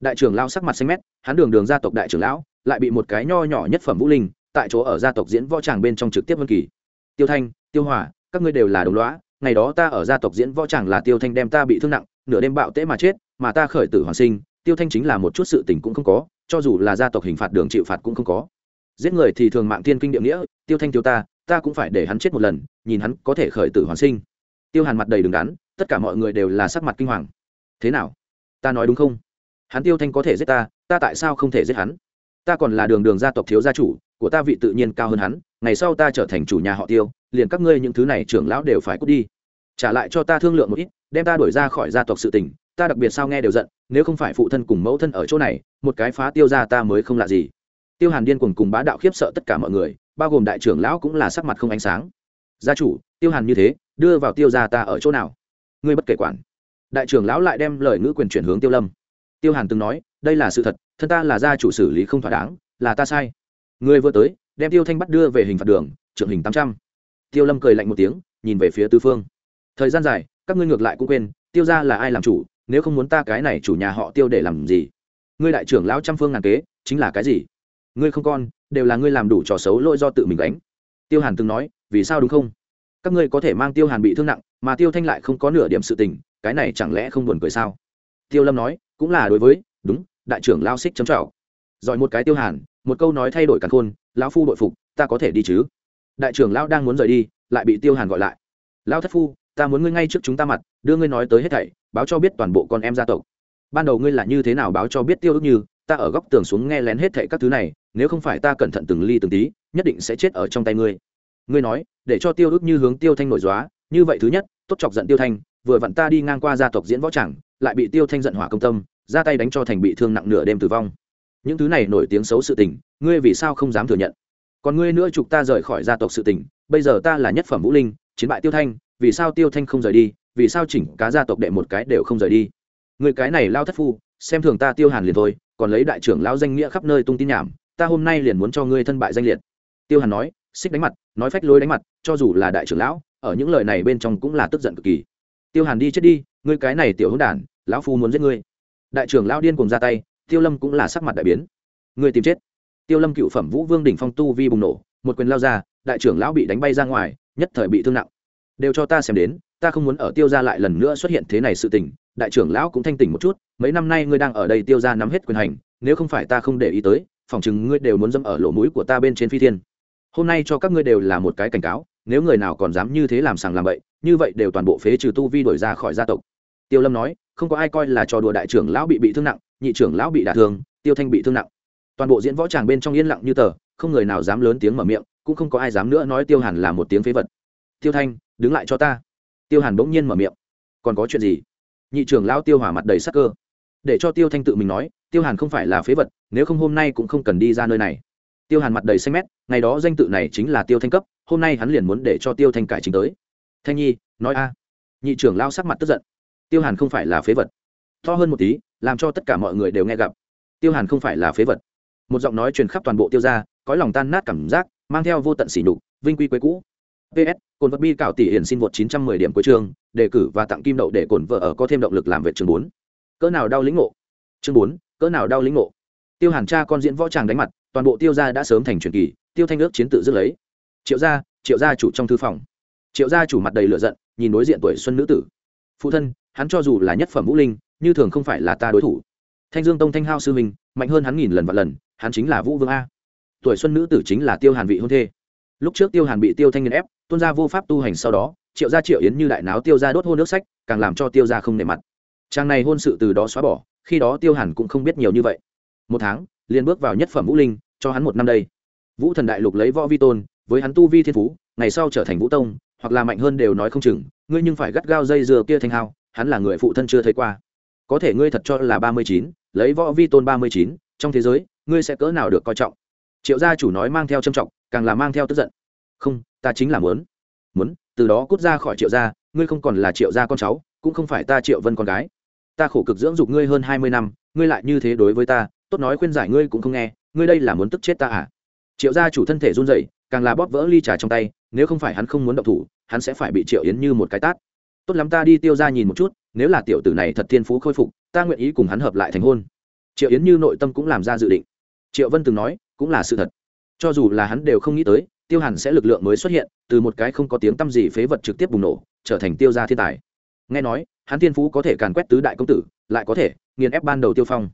Đại trưởng lao sắc mặt xanh mét, hắn đường đường gia tộc đại trưởng lão, lại bị một cái nho nhỏ nhất phẩm vũ linh, tại chỗ ở gia tộc diễn võ tràng bên trong trực tiếp vân kỳ. Tiêu thanh, tiêu hỏa, các ngươi đều là đồng lõa, ngày đó ta ở gia tộc diễn võ tràng là tiêu thanh đem ta bị thương nặng, nửa đêm bạo tễ mà chết, mà ta khởi tử hoàn sinh tiêu thanh chính là một chút sự tình cũng không có, cho dù là gia tộc hình phạt đường chịu phạt cũng không có. Giết người thì thường mạng thiên kinh địa nghĩa, tiêu thanh tiêu ta ta cũng phải để hắn chết một lần, nhìn hắn có thể khởi tử hoàn sinh. Tiêu hàn mặt đầy đứng đắn, tất cả mọi người đều là sắc mặt kinh hoàng. Thế nào? Ta nói đúng không? Hắn tiêu thanh có thể giết ta ta tại sao không thể giết hắn? Ta còn là đường đường gia tộc thiếu gia chủ, của ta vị tự nhiên cao hơn hắn, ngày sau ta trở thành chủ nhà họ tiêu, liền các ngươi những thứ này trưởng lão đều phải cút đi. Trả lại cho ta thương lượng một ít, đem ta đuổi ra khỏi gia tộc sự tình ta đặc biệt sao nghe đều giận, nếu không phải phụ thân cùng mẫu thân ở chỗ này, một cái phá tiêu ra ta mới không lạ gì. Tiêu hàn điên cuồng cùng bá đạo khiếp sợ tất cả mọi người, bao gồm đại trưởng lão cũng là sắc mặt không ánh sáng. Gia chủ, tiêu hàn như thế, đưa vào tiêu ra ta ở chỗ nào? Ngươi bất kể quản. Đại trưởng lão lại đem lời ngữ quyền chuyển hướng tiêu lâm. Tiêu hàn từng nói, đây là sự thật, thân ta là gia chủ xử lý không thỏa đáng, là ta sai. Ngươi vừa tới, đem tiêu thanh bắt đưa về hình phạt đường, trưởng hình tám trăm. Tiêu lâm cười lạnh một tiếng, nhìn về phía tư phương. Thời gian dài, các ngươi ngược lại cũng quên, tiêu ra là ai làm chủ nếu không muốn ta cái này chủ nhà họ tiêu để làm gì? Ngươi đại trưởng lão trăm phương ngàn kế, chính là cái gì? Ngươi không con, đều là ngươi làm đủ trò xấu lỗi do tự mình đánh tiêu hàn từng nói, vì sao đúng không? Các ngươi có thể mang tiêu hàn bị thương nặng, mà tiêu thanh lại không có nửa điểm sự tình, cái này chẳng lẽ không buồn cười sao? Tiêu lâm nói, cũng là đối với, đúng, đại trưởng lao xích chấm trào giỏi một cái tiêu hàn, một câu nói thay đổi càn khôn, lão phu đội phục, ta có thể đi chứ? Đại trưởng lão đang muốn rời đi, lại bị tiêu hàn gọi lại. Lão thất phu, ta muốn ngươi ngay trước chúng ta mặt, đưa ngươi nói tới hết thảy báo cho biết toàn bộ con em gia tộc. Ban đầu ngươi là như thế nào báo cho biết tiêu ước như, ta ở góc tường xuống nghe lén hết thảy các thứ này, nếu không phải ta cẩn thận từng ly từng tí, nhất định sẽ chết ở trong tay ngươi. Ngươi nói, để cho tiêu ước như hướng tiêu thanh nổi dóa như vậy thứ nhất, tốt chọc giận tiêu thanh, vừa vặn ta đi ngang qua gia tộc diễn võ chẳng, lại bị tiêu thanh giận hỏa công tâm, ra tay đánh cho thành bị thương nặng nửa đêm tử vong. Những thứ này nổi tiếng xấu sự tình, ngươi vì sao không dám thừa nhận? Còn ngươi nữa chụp ta rời khỏi gia tộc sự tình, bây giờ ta là nhất phẩm vũ linh, chiến bại tiêu thanh, vì sao tiêu thanh không rời đi? Vì sao chỉnh cá gia tộc đệ một cái đều không rời đi? Người cái này lao thất phu, xem thường ta tiêu hàn liền thôi, còn lấy đại trưởng lão danh nghĩa khắp nơi tung tin nhảm, ta hôm nay liền muốn cho ngươi thân bại danh liệt. Tiêu hàn nói, xích đánh mặt, nói phách lối đánh mặt, cho dù là đại trưởng lão, ở những lời này bên trong cũng là tức giận cực kỳ. Tiêu hàn đi chết đi, ngươi cái này tiểu hữu đản, lão phu muốn giết ngươi. Đại trưởng lão điên cùng ra tay, tiêu lâm cũng là sắc mặt đại biến. Ngươi tìm chết. Tiêu lâm cựu phẩm vũ vương đỉnh phong tu vi bùng nổ, một quyền lao ra, đại trưởng lão bị đánh bay ra ngoài, nhất thời bị thương nặng. Đều cho ta xem đến ta không muốn ở tiêu gia lại lần nữa xuất hiện thế này sự tình, đại trưởng lão cũng thanh tỉnh một chút, mấy năm nay ngươi đang ở đây tiêu gia nắm hết quyền hành, nếu không phải ta không để ý tới, phòng chừng ngươi đều muốn dâm ở lỗ mũi của ta bên trên phi thiên. Hôm nay cho các ngươi đều là một cái cảnh cáo, nếu người nào còn dám như thế làm sàng làm bậy, như vậy đều toàn bộ phế trừ tu vi đổi ra khỏi gia tộc. Tiêu lâm nói, không có ai coi là trò đùa đại trưởng lão bị bị thương nặng, nhị trưởng lão bị đả thương, tiêu thanh bị thương nặng. Toàn bộ diễn võ tràng bên trong yên lặng như tờ, không người nào dám lớn tiếng mở miệng, cũng không có ai dám nữa nói tiêu hàn là một tiếng phế vật. Tiêu thanh, đứng lại cho ta tiêu hàn bỗng nhiên mở miệng. Còn có chuyện gì? Nhị trưởng lão tiêu hỏa mặt đầy sắc cơ. Để cho tiêu thanh tự mình nói, tiêu hàn không phải là phế vật, nếu không hôm nay cũng không cần đi ra nơi này. Tiêu hàn mặt đầy xanh mét, ngày đó danh tự này chính là tiêu thanh cấp, hôm nay hắn liền muốn để cho tiêu thanh cải chính tới. Thanh nhi, nói a. Nhị trưởng lao sắc mặt tức giận. Tiêu hàn không phải là phế vật. To hơn một tí, làm cho tất cả mọi người đều nghe gặp. Tiêu hàn không phải là phế vật. Một giọng nói truyền khắp toàn bộ tiêu ra có lòng tan nát cảm giác, mang theo vô tận sỉ nhục, vinh quy quê cũ ps cồn vật bi cạo tỷ hiển xin vượt chín trăm mười điểm cuối trường đề cử và tặng kim đậu để cồn vợ ở có thêm động lực làm vệ trường bốn. Cỡ nào đau lĩnh ngộ? Chương 4, cỡ nào đau lĩnh ngộ? Tiêu hàn cha con diễn võ tràng đánh mặt toàn bộ tiêu gia đã sớm thành truyền kỳ tiêu thanh ước chiến tự giữ lấy. Triệu gia triệu gia chủ trong thư phòng. Triệu gia chủ mặt đầy lửa giận nhìn đối diện tuổi xuân nữ tử. Phụ thân hắn cho dù là nhất phẩm vũ linh như thường không phải là ta đối thủ. Thanh dương tông thanh hao sư minh mạnh hơn hắn nghìn lần và lần hắn chính là vũ vương a. Tuổi xuân nữ tử chính là tiêu hàn vị hôn thê lúc trước tiêu hàn bị tiêu thanh nghiền ép tuôn ra vô pháp tu hành sau đó, triệu gia triệu yến như đại náo tiêu ra đốt hôn nước sách, càng làm cho tiêu ra không nề mặt. Trang này hôn sự từ đó xóa bỏ, khi đó tiêu hàn cũng không biết nhiều như vậy. Một tháng, liền bước vào nhất phẩm vũ linh, cho hắn một năm đây. Vũ thần đại lục lấy võ vi tôn, với hắn tu vi thiên phú, ngày sau trở thành vũ tông, hoặc là mạnh hơn đều nói không chừng, ngươi nhưng phải gắt gao dây dừa kia thanh hao, hắn là người phụ thân chưa thấy qua. Có thể ngươi thật cho là ba mươi chín, lấy võ vi tôn ba mươi chín, trong thế giới, ngươi sẽ cỡ nào được coi trọng? Triệu gia chủ nói mang theo trầm trọng càng là mang theo tức giận. Không, ta chính là muốn. Muốn, từ đó cút ra khỏi triệu gia, ngươi không còn là triệu gia con cháu, cũng không phải ta triệu vân con gái. Ta khổ cực dưỡng dục ngươi hơn hai mươi năm, ngươi lại như thế đối với ta, tốt nói khuyên giải ngươi cũng không nghe, ngươi đây là muốn tức chết ta à? Triệu gia chủ thân thể run rẩy, càng là bóp vỡ ly trà trong tay, nếu không phải hắn không muốn động thủ, hắn sẽ phải bị triệu yến như một cái tát. Tốt lắm ta đi tiêu ra nhìn một chút, nếu là tiểu tử này thật thiên phú khôi phục, ta nguyện ý cùng hắn hợp lại thành hôn. Triệu yến như nội tâm cũng làm ra dự định. Triệu vân từng nói, cũng là sự thật cho dù là hắn đều không nghĩ tới, tiêu hàn sẽ lực lượng mới xuất hiện, từ một cái không có tiếng t â m gì phế vật trực tiếp bùng nổ, trở thành tiêu gia thiên tài. Nghe nói, hắn tiên phú có thể càn quét tứ đại công tử, lại có thể nghiền ép ban đầu tiêu phong.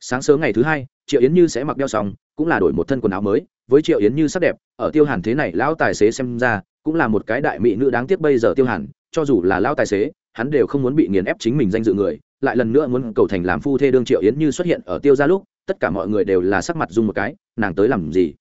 Sáng sớm ngày thứ hai, triệu yến như sẽ mặc đeo xong cũng là đổi một thân quần áo mới, với triệu yến như sắc đẹp, ở tiêu hàn thế này lão tài xế xem ra, cũng là một cái đại mỹ nữ đáng tiếc bây giờ tiêu hàn, cho dù là lão tài xế, hắn đều không muốn bị nghiền ép chính mình danh dự người, lại lần nữa muốn cầu thành làm phu thê đương triệu yến như xuất hiện ở tiêu ra lúc, tất cả mọi người đều là sắc mặt dung một cái, nàng tới làm gì?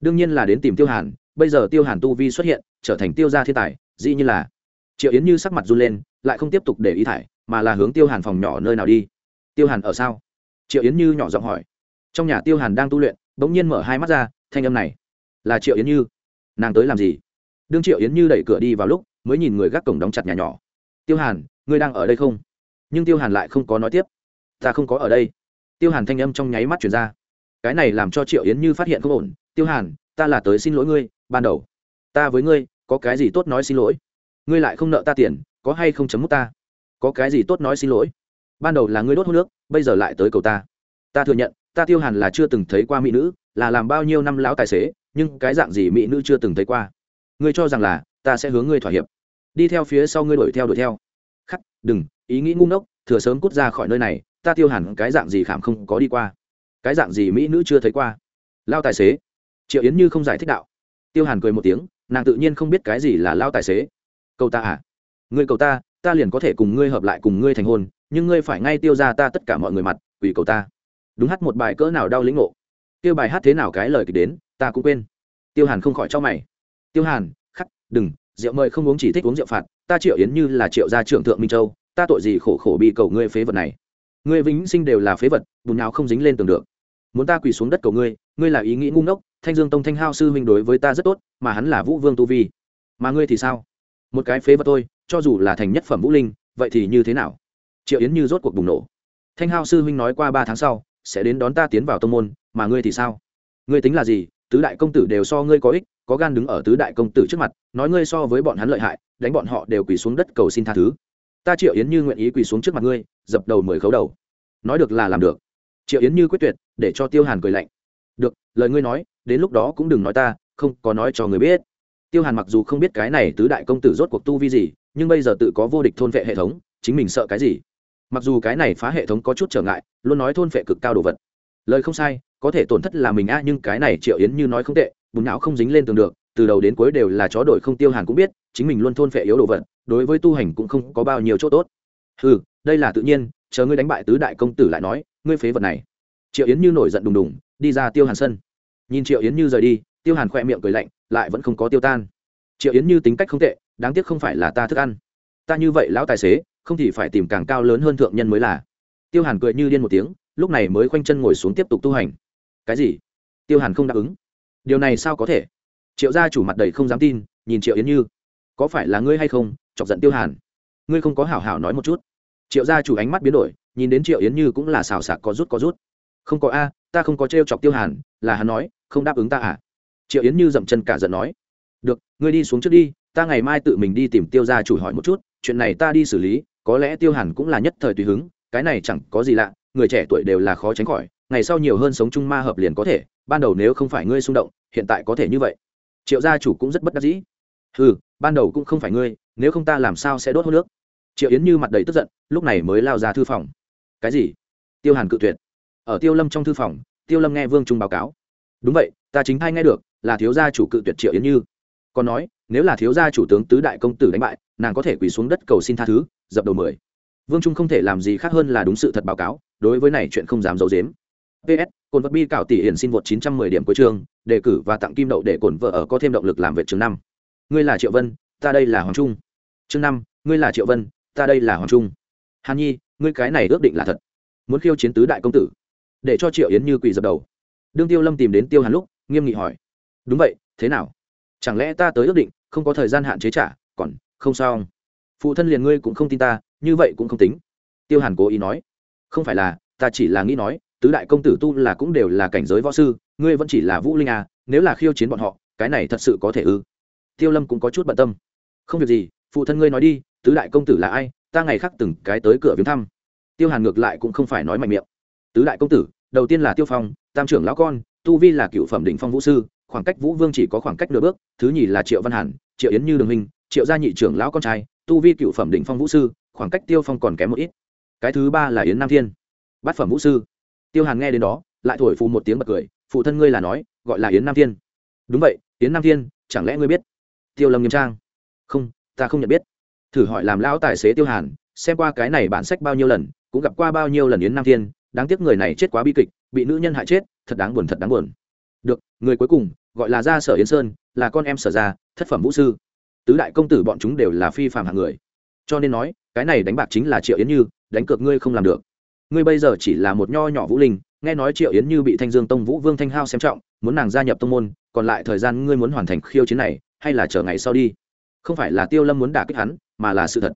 Đương nhiên là đến tìm tiêu hàn, bây giờ tiêu hàn tu vi xuất hiện, trở thành tiêu gia thiên tài, dĩ như là. Triệu yến như sắc mặt run lên, lại không tiếp tục để ý thải, mà là hướng tiêu hàn phòng nhỏ nơi nào đi. Tiêu hàn ở sao? Triệu yến như nhỏ giọng hỏi. Trong nhà tiêu hàn đang tu luyện, bỗng nhiên mở hai mắt ra, thanh âm này. Là triệu yến như. Nàng tới làm gì? Đương triệu yến như đẩy cửa đi vào lúc, mới nhìn người gác cổng đóng chặt nhà nhỏ. Tiêu hàn, ngươi đang ở đây không? Nhưng tiêu hàn lại không có nói tiếp. Ta không có ở đây. Tiêu hàn thanh âm trong nháy mắt chuyển ra. Cái này làm cho triệu yến như phát hiện không ổn tiêu hàn, ta là tới xin lỗi ngươi, ban đầu. Ta với ngươi, có cái gì tốt nói xin lỗi? Ngươi lại không nợ ta tiền, có hay không chấm mút ta? Có cái gì tốt nói xin lỗi? Ban đầu là ngươi đốt hô nước, bây giờ lại tới cầu ta. Ta thừa nhận, ta tiêu hàn là chưa từng thấy qua mỹ nữ, là làm bao nhiêu năm lão tài xế, nhưng cái dạng gì mỹ nữ chưa từng thấy qua. Ngươi cho rằng là, ta sẽ hướng ngươi thỏa hiệp. Đi theo phía sau ngươi đuổi theo đuổi theo. Khắc, đừng, ý nghĩ ngu ngốc, thừa sớm cút ra khỏi nơi này, ta tiêu hẳn cái dạng gì khảm không có đi qua. Cái dạng gì mỹ nữ chưa thấy qua. Lao tài xế triệu yến như không giải thích đạo. Tiêu hàn cười một tiếng, nàng tự nhiên không biết cái gì là lao tài xế. Câu ta à? Ngươi cầu ta ta liền có thể cùng ngươi hợp lại cùng ngươi thành hôn, nhưng ngươi phải ngay tiêu ra ta tất cả mọi người mặt ủy cầu ta. Đúng hát một bài cỡ nào đau lĩnh ngộ. Tiêu bài hát thế nào cái lời kịch đến, ta cũng quên. Tiêu hàn không khỏi cho mày. Tiêu hàn, khắc, đừng, rượu mời không uống chỉ thích uống rượu phạt, ta triệu yến như là triệu gia trưởng thượng minh châu, ta tội gì khổ khổ bị cầu ngươi phế vật này. Ngươi vĩnh sinh đều là phế vật, bùn nào không dính lên tường được. Muốn ta quỳ xuống đất cầu ngươi ngươi là ý nghĩ ngu ngốc thanh dương tông thanh hao sư huynh đối với ta rất tốt, mà hắn là vũ vương tu vi. Mà ngươi thì sao? Một cái phế vật tôi cho dù là thành nhất phẩm vũ linh, vậy thì như thế nào? Triệu yến như rốt cuộc bùng nổ. Thanh hao sư huynh nói qua ba tháng sau, sẽ đến đón ta tiến vào tông môn, mà ngươi thì sao? Ngươi tính là gì? Tứ đại công tử đều so ngươi có ích, có gan đứng ở tứ đại công tử trước mặt, nói ngươi so với bọn hắn lợi hại, đánh bọn họ đều quỳ xuống đất cầu xin tha thứ. Ta triệu yến như nguyện ý quỳ xuống trước mặt ngươi, dập đầu mười khấu đầu. Nói được là làm được. Triệu yến như quyết tuyệt, để cho tiêu hàn cười lạnh được, lời ngươi nói, đến lúc đó cũng đừng nói ta, không có nói cho người biết. Tiêu hàn mặc dù không biết cái này tứ đại công tử rốt cuộc tu vi gì, nhưng bây giờ tự có vô địch thôn vệ hệ thống, chính mình sợ cái gì? Mặc dù cái này phá hệ thống có chút trở ngại, luôn nói thôn vệ cực cao đồ vật. Lời không sai, có thể tổn thất là mình a, nhưng cái này triệu yến như nói không tệ, bùn não không dính lên tường được, từ đầu đến cuối đều là chó đổi không tiêu hàn cũng biết, chính mình luôn thôn phệ yếu đồ vật, đối với tu hành cũng không có bao nhiêu chỗ tốt. Ừ đây là tự nhiên, chờ ngươi đánh bại tứ đại công tử lại nói, ngươi phế vật này. Triệu yến như nổi giận đùng đùng đi ra tiêu hàn sân. Nhìn triệu yến như rời đi, tiêu hàn khỏe miệng cười lạnh, lại vẫn không có tiêu tan. Triệu yến như tính cách không tệ, đáng tiếc không phải là ta thức ăn. Ta như vậy lão tài xế, không thì phải tìm càng cao lớn hơn thượng nhân mới là. Tiêu hàn cười như điên một tiếng, lúc này mới khoanh chân ngồi xuống tiếp tục tu hành. Cái gì? Tiêu hàn không đáp ứng. Điều này sao có thể? Triệu gia chủ mặt đầy không dám tin, nhìn triệu yến như. Có phải là ngươi hay không? Chọc giận tiêu hàn. Ngươi không có hảo hảo nói một chút. Triệu gia chủ ánh mắt biến đổi, nhìn đến triệu yến như cũng là xào xạc có rút có rút không có a, ta không có t r e o chọc tiêu hàn, là hắn nói, không đáp ứng ta à? Triệu yến như dậm chân cả giận nói. Được, ngươi đi xuống trước đi, ta ngày mai tự mình đi tìm tiêu gia chủ hỏi một chút, chuyện này ta đi xử lý, có lẽ tiêu hàn cũng là nhất thời tùy hứng, cái này chẳng có gì lạ, người trẻ tuổi đều là khó tránh khỏi, ngày sau nhiều hơn sống chung ma hợp liền có thể, ban đầu nếu không phải ngươi xung động, hiện tại có thể như vậy. Triệu gia chủ cũng rất bất đắc dĩ. Ừ ban đầu cũng không phải ngươi, nếu không ta làm sao sẽ đốt hô nước? Triệu yến như mặt đầy tức giận, lúc này mới lao ra thư phòng. Cái gì? Tiêu hàn cự tuyệt ở tiêu lâm trong thư phòng, tiêu lâm nghe vương trung báo cáo. Đúng vậy, ta chính thay nghe được, là thiếu gia chủ cự tuyệt triệu yến như. Còn nói, nếu là thiếu gia chủ tướng tứ đại công tử đánh bại, nàng có thể quỳ xuống đất cầu xin tha thứ, dập đầu mười. Vương trung không thể làm gì khác hơn là đúng sự thật báo cáo, đối với này chuyện không dám giấu dếm ps cồn vật bi cảo tỷ hiển xin vượt chín trăm mười điểm cuối chương đề cử và tặng kim đậu để cổn vợ ở có thêm động lực làm việc chương năm. Ngươi là triệu vân, ta đây là hoàng trung. Chương năm, ngươi là triệu vân, ta đây là hoàng trung. Hàn nhi, ngươi cái này ước định là thật. Muốn khiêu chiến tứ đại công tử để cho triệu yến như quỳ dập đầu. Đương tiêu lâm tìm đến tiêu hàn lúc, nghiêm nghị hỏi, đúng vậy, thế nào? Chẳng lẽ ta tới ước định, không có thời gian hạn chế trả, còn không sao phụ thân liền ngươi cũng không tin ta, như vậy cũng không tính. Tiêu hàn cố ý nói, không phải là, ta chỉ là nghĩ nói, tứ đại công tử tu là cũng đều là cảnh giới võ sư, ngươi vẫn chỉ là vũ linh à nếu là khiêu chiến bọn họ, cái này thật sự có thể ư? Tiêu lâm cũng có chút bận tâm, không việc gì, phụ thân ngươi nói đi, tứ đại công tử là ai, ta ngày khác từng cái tới cửa viếng thăm. Tiêu hàn ngược lại cũng không phải nói mạnh miệng tứ đại công tử đầu tiên là tiêu phong tam trưởng lão con tu vi là cựu phẩm đỉnh phong vũ sư khoảng cách vũ vương chỉ có khoảng cách nửa bước thứ nhì là triệu văn hàn triệu yến như đường hình, triệu gia nhị trưởng lão con trai tu vi cựu phẩm đỉnh phong vũ sư khoảng cách tiêu phong còn kém một ít. Cái thứ ba là yến nam thiên bát phẩm vũ sư. Tiêu hàn nghe đến đó lại thổi phù một tiếng bật cười phụ thân ngươi là nói gọi là yến nam thiên. Đúng vậy yến nam thiên chẳng lẽ ngươi biết? Tiêu lâm nghiêm trang. Không ta không nhận biết. Thử hỏi làm lão tài xế tiêu hàn xem qua cái này bản sách bao nhiêu lần cũng gặp qua bao nhiêu lần yến nam thiên đáng tiếc người này chết quá bi kịch, bị nữ nhân hại chết, thật đáng buồn, thật đáng buồn. Được, người cuối cùng, gọi là gia sở yến sơn, là con em sở gia, thất phẩm vũ sư. Tứ đại công tử bọn chúng đều là phi phạm hạng người. Cho nên nói, cái này đánh bạc chính là triệu yến như, đánh cược ngươi không làm được. Ngươi bây giờ chỉ là một nho nhỏ vũ linh, nghe nói triệu yến như bị thanh dương tông vũ vương thanh hao xem trọng, muốn nàng gia nhập tông môn, còn lại thời gian ngươi muốn hoàn thành khiêu chiến này, hay là chờ ngày sau đi? Không phải là tiêu lâm muốn đả kích hắn, mà là sự thật.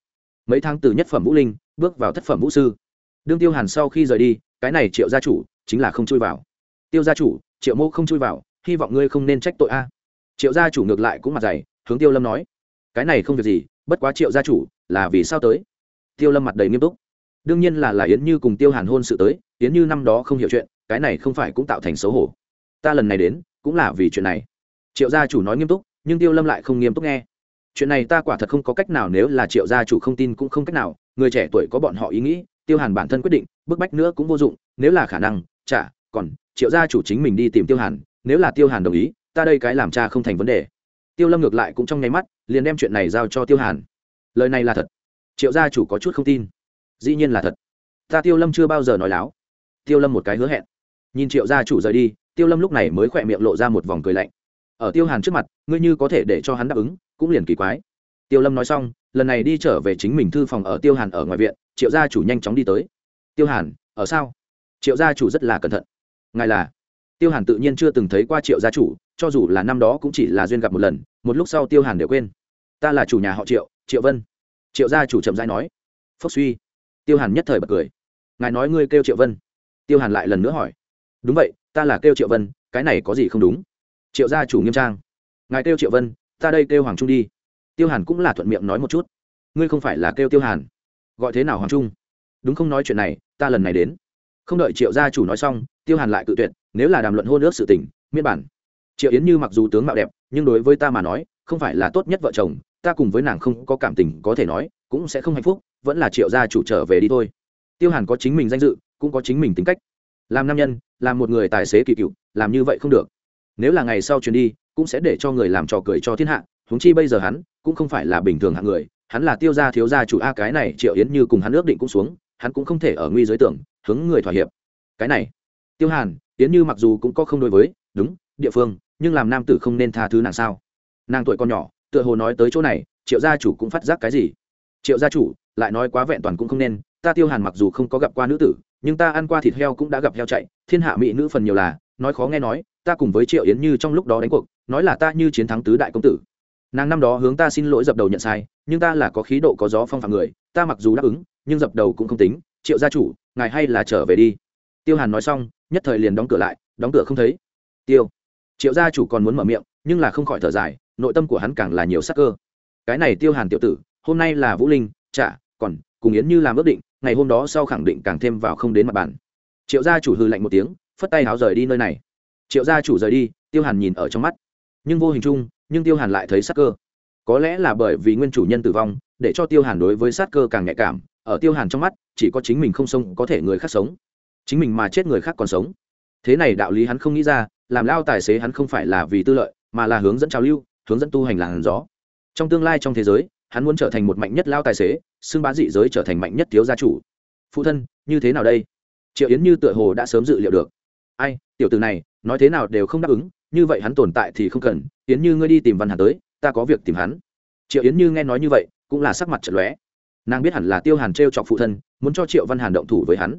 Mấy tháng từ nhất phẩm vũ linh, bước vào thất phẩm vũ sư đương tiêu hàn sau khi rời đi, cái này triệu gia chủ chính là không chui vào. Tiêu gia chủ, triệu mô không chui vào, hy vọng ngươi không nên trách tội a. Triệu gia chủ ngược lại cũng mặt dày, hướng tiêu lâm nói. Cái này không việc gì, bất quá triệu gia chủ là vì sao tới? Tiêu lâm mặt đầy nghiêm túc. Đương nhiên là là yến như cùng tiêu hàn hôn sự tới, yến như năm đó không hiểu chuyện, cái này không phải cũng tạo thành xấu hổ. Ta lần này đến, cũng là vì chuyện này. Triệu gia chủ nói nghiêm túc, nhưng tiêu lâm lại không nghiêm túc nghe. Chuyện này ta quả thật không có cách nào nếu là triệu gia chủ không tin cũng không cách nào, người trẻ tuổi có bọn họ ý nghĩ tiêu hàn bản thân quyết định, bức bách nữa cũng vô dụng, nếu là khả năng, chả, còn, triệu gia chủ chính mình đi tìm tiêu hàn, nếu là tiêu hàn đồng ý, ta đây cái làm cha không thành vấn đề. Tiêu lâm ngược lại cũng trong nháy mắt, liền đem chuyện này giao cho tiêu hàn. Lời này là thật. Triệu gia chủ có chút không tin. Dĩ nhiên là thật. Ta tiêu lâm chưa bao giờ nói láo. Tiêu lâm một cái hứa hẹn. Nhìn triệu gia chủ rời đi, tiêu lâm lúc này mới khỏe miệng lộ ra một vòng cười lạnh. Ở tiêu hàn trước mặt, ngươi như có thể để cho hắn đáp ứng, cũng liền kỳ quái. Tiêu lâm nói xong lần này đi trở về chính mình thư phòng ở tiêu hàn ở ngoài viện, triệu gia chủ nhanh chóng đi tới. Tiêu hàn, ở sao? Triệu gia chủ rất là cẩn thận. Ngài là? Tiêu hàn tự nhiên chưa từng thấy qua triệu gia chủ, cho dù là năm đó cũng chỉ là duyên gặp một lần, một lúc sau tiêu hàn đều quên. Ta là chủ nhà họ triệu triệu vân. Triệu gia chủ chậm rãi nói. Phúc suy. Tiêu hàn nhất thời bật cười. Ngài nói ngươi kêu triệu vân. Tiêu hàn lại lần nữa hỏi. Đúng vậy, ta là kêu triệu vân, cái này có gì không đúng? Triệu gia chủ nghiêm trang. Ngài kêu triệu vân, ta đây kêu hoàng trung đi tiêu hàn cũng là thuận miệng nói một chút. Ngươi không phải là kêu tiêu hàn. Gọi thế nào hoàng trung? Đúng không nói chuyện này, ta lần này đến. Không đợi triệu gia chủ nói xong, tiêu hàn lại cự tuyệt, nếu là đàm luận hôn ước sự tình miên bản. Triệu yến như mặc dù tướng mạo đẹp, nhưng đối với ta mà nói, không phải là tốt nhất vợ chồng, ta cùng với nàng không có cảm tình có thể nói, cũng sẽ không hạnh phúc, vẫn là triệu gia chủ trở về đi thôi. Tiêu hàn có chính mình danh dự, cũng có chính mình tính cách. Làm nam nhân, làm một người tài xế kỳ cựu, làm như vậy không được. Nếu là ngày sau chuyến đi, cũng sẽ để cho người làm trò cười cho thiên hạ, huống chi bây giờ hắn cũng không phải là bình thường hạng người, hắn là tiêu gia thiếu gia chủ a, cái này triệu yến như cùng hắn ước định cũng xuống, hắn cũng không thể ở nguy giới tưởng, hướng người thỏa hiệp. Cái này, tiêu hàn, yến như mặc dù cũng có không đối với, đúng, địa phương, nhưng làm nam tử không nên tha thứ nàng sao? Nàng tuổi còn nhỏ, tựa hồ nói tới chỗ này, triệu gia chủ cũng phát giác cái gì? Triệu gia chủ, lại nói quá vẹn toàn cũng không nên, ta tiêu hàn mặc dù không có gặp qua nữ tử, nhưng ta ăn qua thịt heo cũng đã gặp heo chạy, thiên hạ mỹ nữ phần nhiều là, nói khó nghe nói, ta cùng với triệu yến như trong lúc đó đánh cuộc, nói là ta như chiến thắng tứ đại công tử nàng năm đó hướng ta xin lỗi dập đầu nhận sai, nhưng ta là có khí độ có gió phong phạm người, ta mặc dù đáp ứng, nhưng dập đầu cũng không tính, triệu gia chủ, ngài hay là trở về đi. Tiêu hàn nói xong, nhất thời liền đóng cửa lại, đóng cửa không thấy. Tiêu, triệu gia chủ còn muốn mở miệng, nhưng là không khỏi thở dài, nội tâm của hắn càng là nhiều sắc cơ. Cái này tiêu hàn tiểu tử, hôm nay là vũ linh chả còn, cùng yến như làm ước định, ngày hôm đó sau khẳng định càng thêm vào không đến mặt bàn. Triệu gia chủ hư lạnh một tiếng, phất tay háo rời đi nơi này. Triệu gia chủ rời đi, tiêu hàn nhìn ở trong mắt. Nhưng vô hình chung nhưng tiêu hàn lại thấy sát cơ. Có lẽ là bởi vì nguyên chủ nhân tử vong, để cho tiêu hàn đối với sát cơ càng nhạy cảm, ở tiêu hàn trong mắt, chỉ có chính mình không sống có thể người khác sống. Chính mình mà chết người khác còn sống. Thế này đạo lý hắn không nghĩ ra, làm lao tài xế hắn không phải là vì tư lợi, mà là hướng dẫn trào lưu, hướng dẫn tu hành làn gió. Trong tương lai trong thế giới, hắn muốn trở thành một mạnh nhất lao tài xế, xưng bá dị giới trở thành mạnh nhất thiếu gia chủ. Phụ thân, như thế nào đây? Triệu yến như tựa hồ đã sớm dự liệu được. Ai, tiểu từ này, nói thế nào đều không đáp ứng như vậy hắn tồn tại thì không cần, yến như ngươi đi tìm văn hàn tới, ta có việc tìm hắn. Triệu yến như nghe nói như vậy, cũng là sắc mặt trận lóe. Nàng biết hẳn là tiêu hàn t r e o chọc phụ thân, muốn cho triệu văn hàn động thủ với hắn.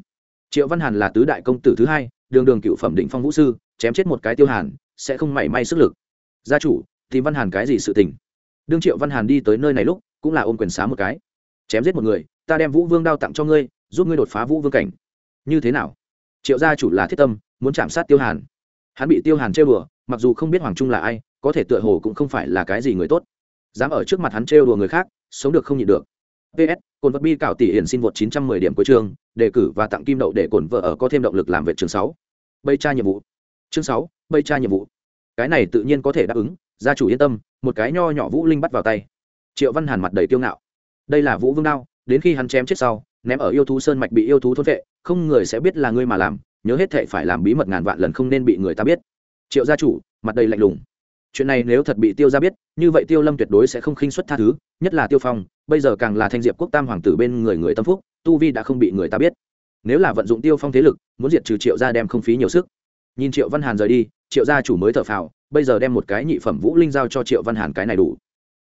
Triệu văn hàn là tứ đại công tử thứ hai, đường đường cựu phẩm định phong vũ sư, chém chết một cái tiêu hàn, sẽ không mảy may sức lực. Gia chủ thì văn hàn cái gì sự tình? Đương triệu văn hàn đi tới nơi này lúc, cũng là ôm quyền xá một cái. Chém giết một người, ta đem vũ vương đao tặng cho ngươi, giúp ngươi đột phá vũ vương cảnh. Như thế nào? Triệu gia chủ là thiết tâm, muốn chạm sát tiêu hàn. Hắn bị tiêu hàn trêu bừa mặc dù không biết hoàng trung là ai có thể tựa hồ cũng không phải là cái gì người tốt. Dám ở trước mặt hắn trêu đùa người khác sống được không nhịn được. Ps cồn vật bi cạo tỷ hiển xin vượt 910 điểm cuối chương đề cử và tặng kim đậu để cồn vợ ở có thêm động lực làm việc chương 6. bây tra nhiệm vụ. Chương 6, bây tra nhiệm vụ. Cái này tự nhiên có thể đáp ứng gia chủ yên tâm một cái nho nhỏ vũ linh bắt vào tay. Triệu văn hàn mặt đầy kiêu ngạo. Đây là vũ vương đao đến khi hắn chém chết sau ném ở yêu thú sơn mạch bị yêu thú thôn vệ không người sẽ biết là ngươi mà làm nhớ hết thệ phải làm bí mật ngàn vạn lần không nên bị người ta biết triệu gia chủ, mặt đầy lạnh lùng. Chuyện này nếu thật bị tiêu ra biết, như vậy tiêu lâm tuyệt đối sẽ không khinh xuất tha thứ, nhất là tiêu phong, bây giờ càng là thanh diệp quốc tam hoàng tử bên người người tâm phúc, tu vi đã không bị người ta biết. Nếu là vận dụng tiêu phong thế lực, muốn diệt trừ triệu gia đem không phí nhiều sức. Nhìn triệu văn hàn rời đi, triệu gia chủ mới thở phào, bây giờ đem một cái nhị phẩm vũ linh giao cho triệu văn hàn cái này đủ.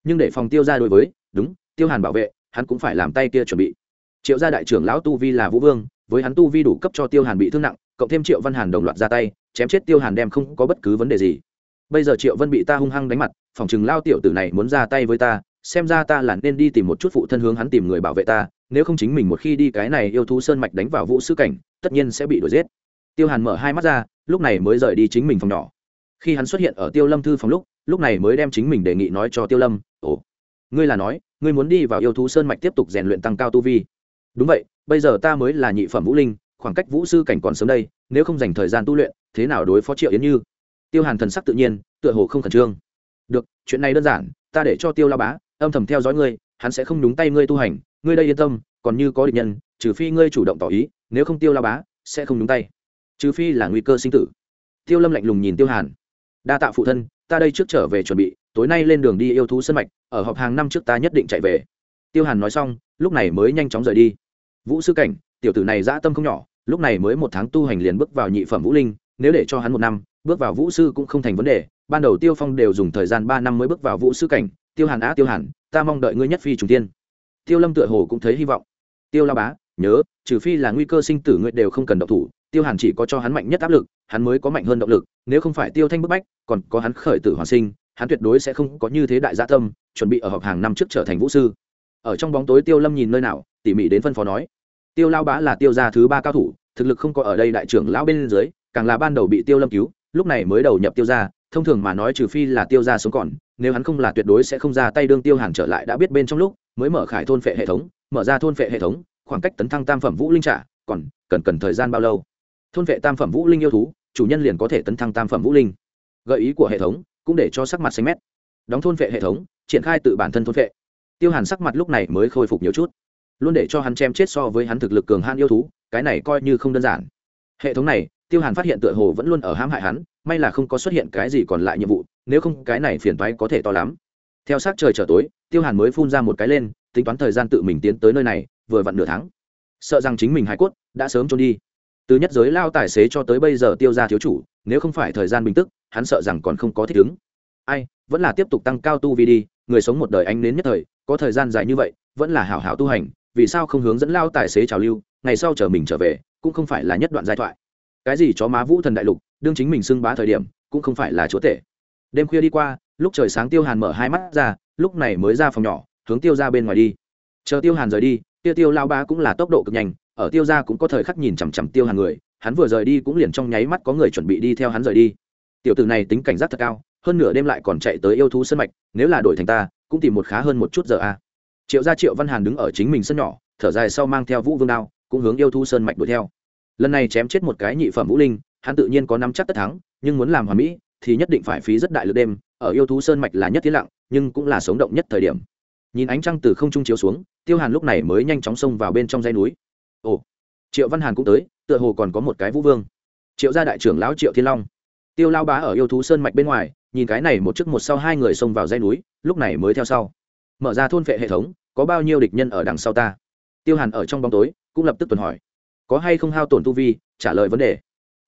Nhưng để phòng tiêu ra đối với, đúng, tiêu hàn bảo vệ, hắn cũng phải làm tay kia chuẩn bị. Triệu gia đại trưởng lão tu vi là vũ vương, với hắn tu vi đủ cấp cho tiêu hàn bị thương nặng, cộng thêm triệu văn hàn đồng loạt ra tay chém chết tiêu hàn đem không có bất cứ vấn đề gì. Bây giờ triệu vân bị ta hung hăng đánh mặt, phòng chừng lao tiểu tử này muốn ra tay với ta, xem ra ta là nên đi tìm một chút phụ thân hướng hắn tìm người bảo vệ ta, nếu không chính mình một khi đi cái này yêu thú sơn mạch đánh vào vũ sư cảnh, tất nhiên sẽ bị đuổi giết. Tiêu hàn mở hai mắt ra, lúc này mới rời đi chính mình phòng nhỏ. Khi hắn xuất hiện ở tiêu lâm thư phòng lúc lúc này mới đem chính mình đề nghị nói cho tiêu lâm, ồ, ngươi là nói, ngươi muốn đi vào yêu thú sơn mạch tiếp tục rèn luyện tăng cao tu vi. Đúng vậy, bây giờ ta mới là nhị phẩm vũ linh, khoảng cách vũ sư cảnh còn sớm đây, nếu không dành thời gian tu luyện thế nào đối phó triệu yến như? Tiêu hàn thần sắc tự nhiên, tựa hồ không khẩn trương. Được, chuyện này đơn giản, ta để cho tiêu lao bá, âm thầm theo dõi ngươi, hắn sẽ không đúng tay ngươi tu hành, ngươi đây yên tâm, còn như có địch nhân, trừ phi ngươi chủ động tỏ ý, nếu không tiêu lao bá sẽ không đúng tay. Trừ phi là nguy cơ sinh tử. Tiêu lâm lạnh lùng nhìn tiêu hàn. Đa tạ phụ thân, ta đây trước trở về chuẩn bị, tối nay lên đường đi yêu thú sân mạch, ở họp hàng năm trước ta nhất định chạy về. Tiêu hàn nói xong, lúc này mới nhanh chóng rời đi. Vũ sư cảnh, tiểu tử này dã tâm không nhỏ, lúc này mới một tháng tu hành liền bước vào nhị phẩm vũ linh nếu để cho hắn một năm, bước vào vũ sư cũng không thành vấn đề. Ban đầu tiêu phong đều dùng thời gian ba năm mới bước vào vũ sư cảnh. Tiêu hàn á, tiêu hàn, ta mong đợi ngươi nhất phi trùng tiên tiêu lâm tựa hồ cũng thấy hy vọng. Tiêu la bá, nhớ, trừ phi là nguy cơ sinh tử ngươi đều không cần động thủ. Tiêu hàn chỉ có cho hắn mạnh nhất áp lực, hắn mới có mạnh hơn động lực. Nếu không phải tiêu thanh bức bách, còn có hắn khởi tử hoàn sinh, hắn tuyệt đối sẽ không có như thế đại gia tâm, chuẩn bị ở họp hàng năm trước trở thành vũ sư. Ở trong bóng tối tiêu lâm nhìn nơi nào, tỉ mỉ đến phân phó nói. Tiêu lao bá là tiêu gia thứ ba cao thủ, thực lực không có ở đây đại trưởng lão bên dưới càng là ban đầu bị tiêu lâm cứu, lúc này mới đầu nhập tiêu gia, thông thường mà nói trừ phi là tiêu gia sống còn, nếu hắn không là tuyệt đối sẽ không ra tay đương tiêu hàn trở lại đã biết bên trong lúc, mới mở khải thôn phệ hệ thống, mở ra thôn phệ hệ thống, khoảng cách tấn thăng tam phẩm vũ linh trả, còn cần cần thời gian bao lâu? Thôn vệ tam phẩm vũ linh yêu thú, chủ nhân liền có thể tấn thăng tam phẩm vũ linh. Gợi ý của hệ thống, cũng để cho sắc mặt xanh mét. Đóng thôn vệ hệ thống, triển khai tự bản thân thôn vệ tiêu hàn sắc mặt lúc này mới khôi phục nhiều chút. Luôn để cho hắn chém chết so với hắn thực lực cường han yêu thú, cái này coi như không đơn giản. Hệ thống này tiêu hàn phát hiện tựa hồ vẫn luôn ở hãm hại hắn, may là không có xuất hiện cái gì còn lại nhiệm vụ, nếu không cái này phiền toái có thể to lắm. Theo sát trời trở tối, tiêu hàn mới phun ra một cái lên, tính toán thời gian tự mình tiến tới nơi này, vừa vặn nửa tháng. Sợ rằng chính mình hải cốt, đã sớm trốn đi. Từ nhất giới lao tài xế cho tới bây giờ tiêu ra thiếu chủ, nếu không phải thời gian bình tức, hắn sợ rằng còn không có thích ứng. Ai, vẫn là tiếp tục tăng cao tu vi đi, người sống một đời anh đến nhất thời, có thời gian dài như vậy, vẫn là hảo hảo tu hành, vì sao không hướng dẫn lao tài xế trào lưu, ngày sau chờ mình trở về, cũng không phải là nhất đoạn giai thoại cái gì chó má vũ thần đại lục, đương chính mình xưng bá thời điểm, cũng không phải là chúa tể. Đêm khuya đi qua, lúc trời sáng tiêu hàn mở hai mắt ra, lúc này mới ra phòng nhỏ, hướng tiêu ra bên ngoài đi. Chờ tiêu hàn rời đi, tiêu tiêu lao ba cũng là tốc độ cực nhanh, ở tiêu ra cũng có thời khắc nhìn chằm chằm tiêu hàn người, hắn vừa rời đi cũng liền trong nháy mắt có người chuẩn bị đi theo hắn rời đi. Tiểu tử này tính cảnh giác thật cao, hơn nửa đêm lại còn chạy tới yêu thú sân mạch, nếu là đổi thành ta, cũng tìm một khá hơn một chút giờ a. Triệu gia triệu văn hàn đứng ở chính mình sân nhỏ, thở dài sau mang theo vũ vương đao, cũng hướng yêu thú sơn mạch đuổi theo lần này chém chết một cái nhị phẩm vũ linh, hắn tự nhiên có nắm chắc tất thắng, nhưng muốn làm hòa mỹ thì nhất định phải phí rất đại lực đêm, ở yêu thú sơn mạch là nhất tiến lặng, nhưng cũng là sống động nhất thời điểm. Nhìn ánh trăng từ không trung chiếu xuống, tiêu hàn lúc này mới nhanh chóng xông vào bên trong dây núi. Ồ, triệu văn hàn cũng tới, tựa hồ còn có một cái vũ vương. Triệu gia đại trưởng lão triệu thiên long. Tiêu lao bá ở yêu thú sơn mạch bên ngoài, nhìn cái này một trước một sau hai người xông vào dây núi, lúc này mới theo sau. Mở ra thôn vệ hệ thống, có bao nhiêu địch nhân ở đằng sau ta? Tiêu hàn ở trong bóng tối, cũng lập tức tuần hỏi có hay không hao tổn tu vi, trả lời vấn đề.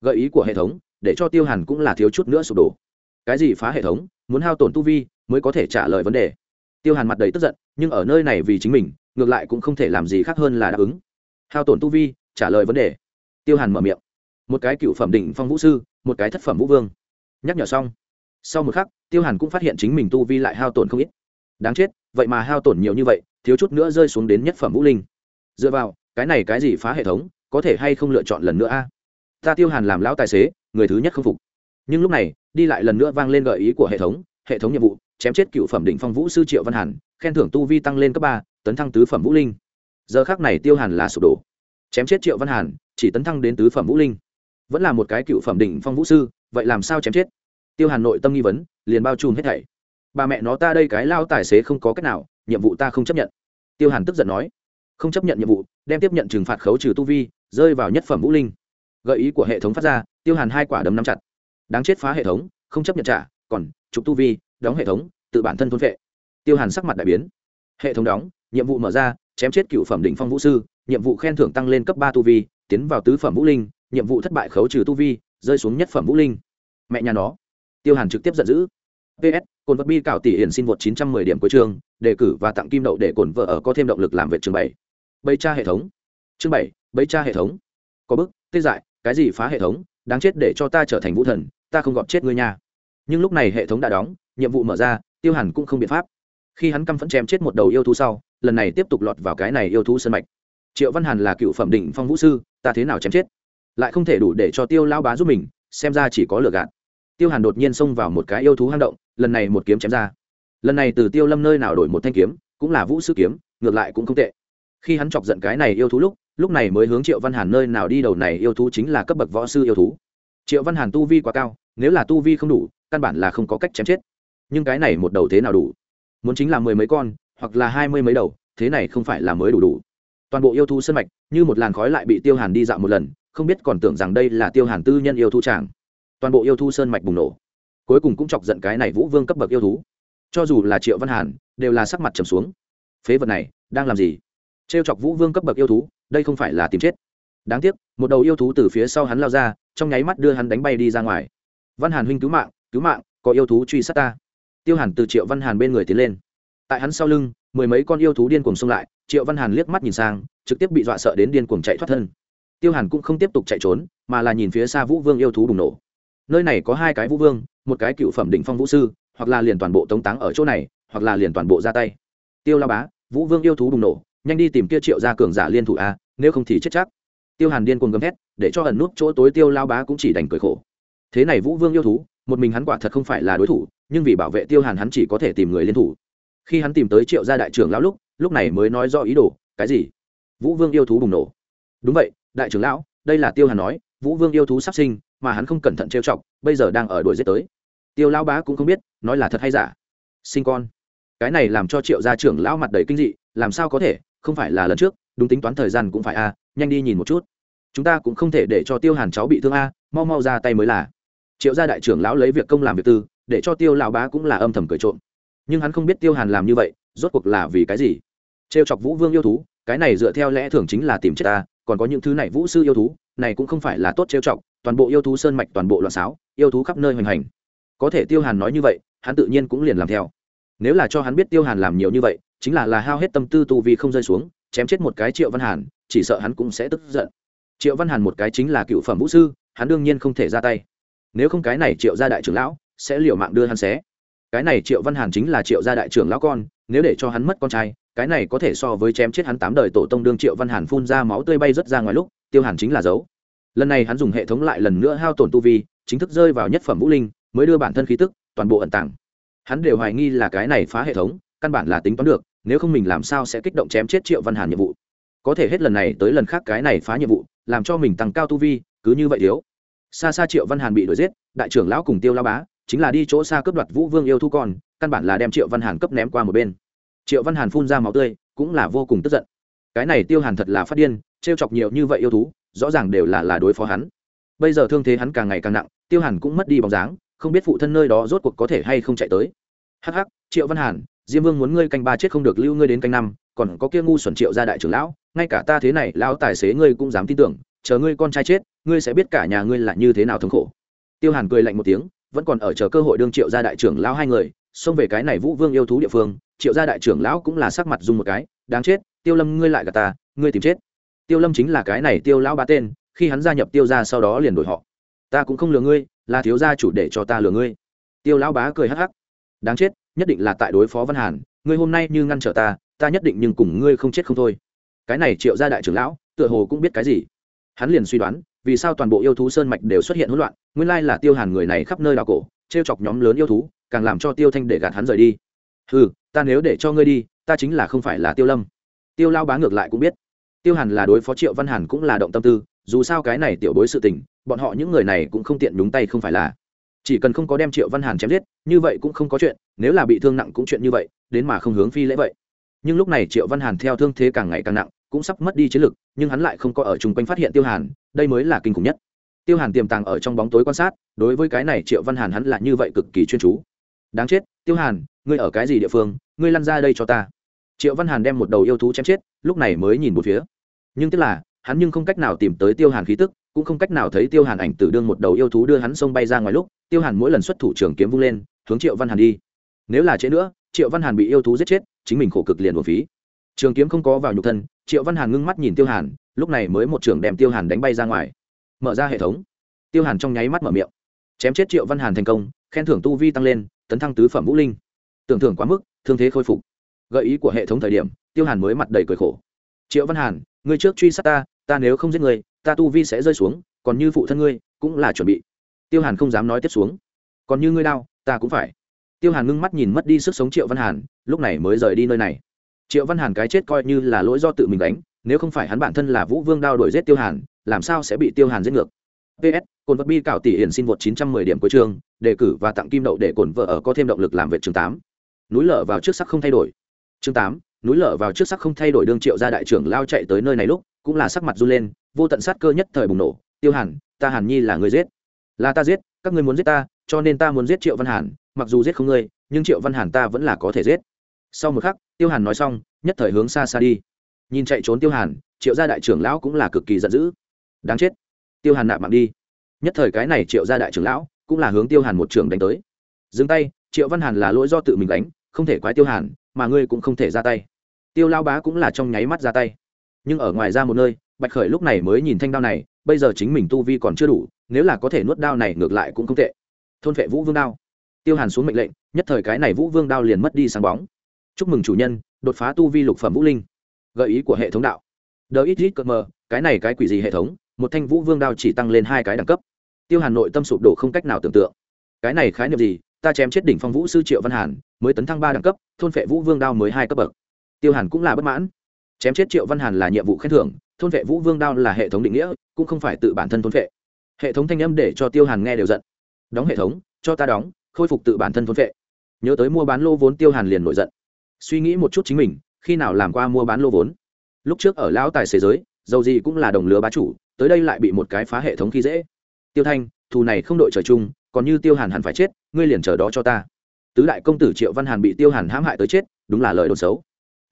Gợi ý của hệ thống, để cho tiêu hàn cũng là thiếu chút nữa sụp đổ. Cái gì phá hệ thống, muốn hao tổn tu vi, mới có thể trả lời vấn đề. Tiêu hàn mặt đầy tức giận, nhưng ở nơi này vì chính mình, ngược lại cũng không thể làm gì khác hơn là đáp ứng. Hao tổn tu vi, trả lời vấn đề. Tiêu hàn mở miệng. Một cái cựu phẩm đỉnh phong vũ sư, một cái thất phẩm vũ vương. Nhắc nhở xong. Sau một khắc, tiêu hàn cũng phát hiện chính mình tu vi lại hao tổn không ít. Đáng chết, vậy mà hao tổn nhiều như vậy, thiếu chút nữa rơi xuống đến nhất phẩm vũ linh. Dựa vào, cái này cái gì phá hệ thống có thể hay không lựa chọn lần nữa a? Ta tiêu hàn làm lão tài xế, người thứ nhất không phục. Nhưng lúc này, đi lại lần nữa vang lên gợi ý của hệ thống hệ thống nhiệm vụ, chém chết cựu phẩm đỉnh phong vũ sư triệu văn hàn, khen thưởng tu vi tăng lên cấp ba, tấn thăng tứ phẩm vũ linh. Giờ khác này tiêu hàn là sụp đổ. Chém chết triệu văn hàn, chỉ tấn thăng đến tứ phẩm vũ linh. Vẫn là một cái cựu phẩm đỉnh phong vũ sư, vậy làm sao chém chết? Tiêu hàn nội tâm nghi vấn, liền bao trùm hết thảy. Bà mẹ nó, ta đây cái lao tài xế không có cách nào, nhiệm vụ ta không chấp nhận. Tiêu hàn tức giận nói, không chấp nhận nhiệm vụ, đem tiếp nhận trừng phạt khấu trừ tu vi rơi vào nhất phẩm vũ linh. Gợi ý của hệ thống phát ra, tiêu hàn hai quả đấm nắm chặt. Đáng chết phá hệ thống, không chấp nhận trả, còn trục tu vi, đóng hệ thống, tự bản thân thôn vệ. Tiêu hàn sắc mặt đại biến. Hệ thống đóng, nhiệm vụ mở ra, chém chết cựu phẩm đỉnh phong vũ sư, nhiệm vụ khen thưởng tăng lên cấp ba tu vi, tiến vào tứ phẩm vũ linh, nhiệm vụ thất bại khấu trừ tu vi, rơi xuống nhất phẩm vũ linh. Mẹ nhà nó. Tiêu hàn trực tiếp giận dữ. Ps cồn vật bi cảo tỷ hiển xin vượt chín trăm mười điểm cuối trường đề cử và tặng kim đậu để cồn vợ ở có thêm động lực làm việc trường bảy. Bây tra hệ thống. Chương bảy bấy cha hệ thống. Có bức, tê dại, cái gì phá hệ thống, đáng chết để cho ta trở thành vũ thần, ta không gọt chết ngươi nha. Nhưng lúc này hệ thống đã đóng, nhiệm vụ mở ra, tiêu hàn cũng không biện pháp. Khi hắn căm phẫn chém chết một đầu yêu thú sau, lần này tiếp tục lọt vào cái này yêu thú sân mạch. Triệu văn hàn là cựu phẩm định phong vũ sư, ta thế nào chém chết? Lại không thể đủ để cho tiêu lao bá giúp mình, xem ra chỉ có lừa gạt. Tiêu hàn đột nhiên xông vào một cái yêu thú hang động, lần này một kiếm chém ra. Lần này từ tiêu lâm nơi nào đổi một thanh kiếm, cũng là vũ sư kiếm, ngược lại cũng không tệ. Khi hắn chọc giận cái này yêu thú lúc lúc này mới hướng triệu văn hàn nơi nào đi đầu này yêu thú chính là cấp bậc võ sư yêu thú. Triệu văn hàn tu vi quá cao, nếu là tu vi không đủ, căn bản là không có cách chém chết. Nhưng cái này một đầu thế nào đủ? Muốn chính là mười mấy con, hoặc là hai mươi mấy đầu, thế này không phải là mới đủ đủ. Toàn bộ yêu thú sân mạch, như một làn khói lại bị tiêu hàn đi dạo một lần, không biết còn tưởng rằng đây là tiêu hàn tư nhân yêu thú tràng toàn bộ yêu thú sơn mạch bùng nổ. Cuối cùng cũng chọc giận cái này vũ vương cấp bậc yêu thú. Cho dù là triệu văn hàn, đều là sắc mặt trầm xuống. Phế vật này, đang làm gì? Trêu chọc vũ vương cấp bậc yêu thú đây không phải là tìm chết. Đáng tiếc, một đầu yêu thú từ phía sau hắn lao ra, trong nháy mắt đưa hắn đánh bay đi ra ngoài. Văn hàn huynh cứu mạng cứu mạng, có yêu thú truy sát ta. Tiêu hàn từ triệu văn hàn bên người tiến lên. Tại hắn sau lưng, mười mấy con yêu thú điên cuồng xông lại, triệu văn hàn liếc mắt nhìn sang, trực tiếp bị dọa sợ đến điên cuồng chạy thoát thân. Tiêu hàn cũng không tiếp tục chạy trốn, mà là nhìn phía xa vũ vương yêu thú bùng nổ. Nơi này có hai cái vũ vương, một cái cựu phẩm đỉnh phong vũ sư, hoặc là liền toàn bộ tống táng ở chỗ này, hoặc là liền toàn bộ ra tay. Tiêu la bá, vũ vương yêu thú bùng nổ, nhanh đi tìm kia triệu gia cường giả liên thủ a nếu không thì chết chắc. Tiêu hàn điên cuồng gầm thét, để cho ẩn nút chỗ tối tiêu lao bá cũng chỉ đành cười khổ. Thế này vũ vương yêu thú, một mình hắn quả thật không phải là đối thủ, nhưng vì bảo vệ tiêu hàn hắn chỉ có thể tìm người liên thủ. Khi hắn tìm tới triệu gia đại trưởng lão lúc lúc này mới nói rõ ý đồ, cái gì? Vũ vương yêu thú bùng nổ. Đúng vậy, đại trưởng lão, đây là tiêu hàn nói, vũ vương yêu thú sắp sinh, mà hắn không cẩn thận trêu chọc, bây giờ đang ở đuổi giết tới. Tiêu lão bá cũng không biết, nói là thật hay giả. Sinh con. Cái này làm cho triệu gia trưởng lão mặt đầy kinh dị, làm sao có thể không phải là lần trước, đúng tính toán thời gian cũng phải a, nhanh đi nhìn một chút. Chúng ta cũng không thể để cho tiêu hàn cháu bị thương a, mau mau ra tay mới là. Triệu gia đại trưởng lão lấy việc công làm việc tư, để cho tiêu lão bá cũng là âm thầm cười trộm. Nhưng hắn không biết tiêu hàn làm như vậy, rốt cuộc là vì cái gì? Trêu chọc vũ vương yêu thú, cái này dựa theo lẽ thường chính là tìm chết ta, còn có những thứ này vũ sư yêu thú, này cũng không phải là tốt trêu chọc, toàn bộ yêu thú sơn mạch, toàn bộ loạn sáo yêu thú khắp nơi hoành hành. Có thể tiêu hàn nói như vậy, hắn tự nhiên cũng liền làm theo. Nếu là cho hắn biết tiêu hàn làm nhiều như vậy chính là là hao hết tâm tư tu vì không rơi xuống, chém chết một cái triệu văn hàn, chỉ sợ hắn cũng sẽ tức giận. Triệu văn hàn một cái chính là cựu phẩm vũ sư, hắn đương nhiên không thể ra tay. Nếu không cái này triệu gia đại trưởng lão, sẽ liều mạng đưa hắn xé. Cái này triệu văn hàn chính là triệu gia đại trưởng lão con, nếu để cho hắn mất con trai, cái này có thể so với chém chết hắn tám đời tổ tông đương triệu văn hàn phun ra máu tươi bay rớt ra ngoài lúc, tiêu hàn chính là dấu. Lần này hắn dùng hệ thống lại lần nữa hao tổn tu vi, chính thức rơi vào nhất phẩm vũ linh, mới đưa bản thân khí tức, toàn bộ ẩn tàng. Hắn đều hoài nghi là cái này phá hệ thống, căn bản là tính toán được nếu không mình làm sao sẽ kích động chém chết triệu văn hàn nhiệm vụ? Có thể hết lần này tới lần khác cái này phá nhiệm vụ, làm cho mình tăng cao tu vi, cứ như vậy thiếu. Xa xa triệu văn hàn bị đuổi giết, đại trưởng lão cùng tiêu lao bá, chính là đi chỗ xa cướp đoạt vũ vương yêu thu con, căn bản là đem triệu văn hàn cấp ném qua một bên. Triệu văn hàn phun ra máu tươi, cũng là vô cùng tức giận. Cái này tiêu hàn thật là phát điên t r e o chọc nhiều như vậy yêu thú, rõ ràng đều là là đối phó hắn. Bây giờ thương thế hắn càng ngày càng nặng, tiêu hàn cũng mất đi bóng dáng, không biết phụ thân nơi đó rốt cuộc có thể hay không chạy tới. Hh triệu văn hàn diêm vương muốn ngươi canh ba chết không được lưu ngươi đến canh năm, còn có kia ngu xuẩn triệu gia đại trưởng lão, ngay cả ta thế này lão tài xế ngươi cũng dám tin tưởng, chờ ngươi con trai chết, ngươi sẽ biết cả nhà ngươi là như thế nào thống khổ. Tiêu hàn cười lạnh một tiếng, vẫn còn ở chờ cơ hội đương triệu gia đại trưởng lão hai người, xông về cái này vũ vương yêu thú địa phương, triệu gia đại trưởng lão cũng là sắc mặt dùng một cái, đáng chết, tiêu lâm ngươi lại gà ta, ngươi tìm chết. Tiêu lâm chính là cái này tiêu lão ba tên, khi hắn gia nhập tiêu ra sau đó liền đổi họ. Ta cũng không lừa ngươi, là thiếu gia chủ để cho ta lừa ngươi. Tiêu lão bá cười hắc hắc. Đáng chết nhất định là tại đối phó văn hàn, ngươi hôm nay như ngăn trở ta ta nhất định nhưng cùng ngươi không chết không thôi. Cái này triệu gia đại trưởng lão, tựa hồ cũng biết cái gì. Hắn liền suy đoán, vì sao toàn bộ yêu thú sơn mạch đều xuất hiện hỗn loạn, nguyên lai là tiêu hàn người này khắp nơi đào cổ t r e o chọc nhóm lớn yêu thú, càng làm cho tiêu thanh để gạt hắn rời đi. Ừ ta nếu để cho ngươi đi, ta chính là không phải là tiêu lâm. Tiêu lao bá ngược lại cũng biết. Tiêu hàn là đối phó triệu văn hàn cũng là động tâm tư, dù sao cái này tiểu bối sự tình, bọn họ những người này cũng không tiện nhúng tay không phải là chỉ cần không có đem triệu văn hàn chém giết, như vậy cũng không có chuyện, nếu là bị thương nặng cũng chuyện như vậy, đến mà không hướng phi lễ vậy. Nhưng lúc này triệu văn hàn theo thương thế càng ngày càng nặng, cũng sắp mất đi chiến lực, nhưng hắn lại không có ở chung quanh phát hiện tiêu hàn, đây mới là kinh khủng nhất. Tiêu hàn tiềm tàng ở trong bóng tối quan sát, đối với cái này triệu văn hàn hắn là như vậy cực kỳ chuyên chú. Đáng chết, tiêu hàn, ngươi ở cái gì địa phương, ngươi lăn ra đây cho ta. Triệu văn hàn đem một đầu yêu thú chém chết, lúc này mới nhìn một phía. Nhưng tức là, hắn nhưng không cách nào tìm tới tiêu hàn khí tức cũng không cách nào thấy tiêu hàn ảnh tử đương một đầu yêu thú đưa hắn xông bay ra ngoài lúc, tiêu hàn mỗi lần xuất thủ trưởng kiếm vung lên, hướng triệu văn hàn đi. Nếu là trễ nữa, triệu văn hàn bị yêu thú giết chết, chính mình khổ cực liền một phí. Trường kiếm không có vào nhục thân, triệu văn hàn ngưng mắt nhìn tiêu hàn, lúc này mới một trưởng đem tiêu hàn đánh bay ra ngoài. Mở ra hệ thống. Tiêu hàn trong nháy mắt mở miệng. Chém chết triệu văn hàn thành công, khen thưởng tu vi tăng lên, tấn thăng tứ phẩm vũ linh. Tưởng thưởng quá mức, thương thế khôi phục. Gợi ý của hệ thống thời điểm, tiêu hàn mới mặt đầy cười khổ. Triệu văn hàn, ngươi trước truy sát ta ta nếu không giết người ta tu vi sẽ rơi xuống còn như phụ thân ngươi cũng là chuẩn bị. Tiêu hàn không dám nói tiếp xuống. Còn như ngươi đau ta cũng phải. Tiêu hàn ngưng mắt nhìn mất đi sức sống triệu văn hàn lúc này mới rời đi nơi này. Triệu văn hàn cái chết coi như là lỗi do tự mình đánh nếu không phải hắn bản thân là vũ vương đao đổi giết tiêu hàn làm sao sẽ bị tiêu hàn giết ngược? Ps cồn vật bi cảo tỷ hiển xin vượt chín trăm mười điểm cuối trường, đề cử và tặng kim đậu để cồn vợ ở có thêm động lực làm việc chương tám. Núi lở vào trước sắc không thay đổi. Chương tám núi lở vào trước sắc không thay đổi đương triệu gia đại trưởng lao chạy tới nơi này lúc cũng là sắc mặt run lên, vô tận sát cơ nhất thời bùng nổ. Tiêu hàn, ta hàn nhi là người giết. Là ta giết, các ngươi muốn giết ta, cho nên ta muốn giết triệu văn hàn, mặc dù giết không ngươi, nhưng triệu văn hàn ta vẫn là có thể giết. Sau một khắc, tiêu hàn nói xong, nhất thời hướng xa xa đi. Nhìn chạy trốn tiêu hàn, triệu gia đại trưởng lão cũng là cực kỳ giận dữ. Đáng chết. Tiêu hàn nạp mạng đi. Nhất thời cái này triệu gia đại trưởng lão cũng là hướng tiêu hàn một trường đánh tới. Dừng tay, triệu văn hàn là lỗi do tự mình đánh không thể quái tiêu hàn, mà ngươi cũng không thể ra tay. Tiêu lao bá cũng là trong nháy mắt ra tay nhưng ở ngoài ra một nơi, bạch khởi lúc này mới nhìn thanh đao này, bây giờ chính mình tu vi còn chưa đủ, nếu là có thể nuốt đao này ngược lại cũng không tệ. Thôn vệ vũ vương đao. Tiêu hàn xuống mệnh lệnh, nhất thời cái này vũ vương đao liền mất đi sáng bóng. Chúc mừng chủ nhân, đột phá tu vi lục phẩm vũ linh. Gợi ý của hệ thống đạo. Đờ ít ít cợt mờ, cái này cái quỷ gì hệ thống? Một thanh vũ vương đao chỉ tăng lên hai cái đẳng cấp. Tiêu hàn nội tâm sụp đổ không cách nào tưởng tượng. Cái này khái niệm gì? Ta chém chết đỉnh phong vũ sư triệu văn hàn, mới tấn thăng ba đẳng cấp, thôn phệ vũ vương đao mới hai cấp bậc. Tiêu hàn cũng là bất mãn chém chết triệu văn hàn là nhiệm vụ khen thưởng, thôn vệ vũ vương đao là hệ thống định nghĩa, cũng không phải tự bản thân thôn vệ. Hệ thống thanh âm để cho tiêu hàn nghe đều giận. Đóng hệ thống, cho ta đóng, khôi phục tự bản thân thôn vệ. Nhớ tới mua bán lô vốn tiêu hàn liền nổi giận. Suy nghĩ một chút chính mình, khi nào làm qua mua bán lô vốn? Lúc trước ở lão tài xế giới, dầu gì cũng là đồng lứa bá chủ, tới đây lại bị một cái phá hệ thống khi dễ. Tiêu thanh, thù này không đội trời chung, còn như tiêu hàn hẳn phải chết, ngươi liền chờ đó cho ta. Tứ đại công tử triệu văn hàn bị tiêu hàn hãm hại tới chết, đúng là lời đồn xấu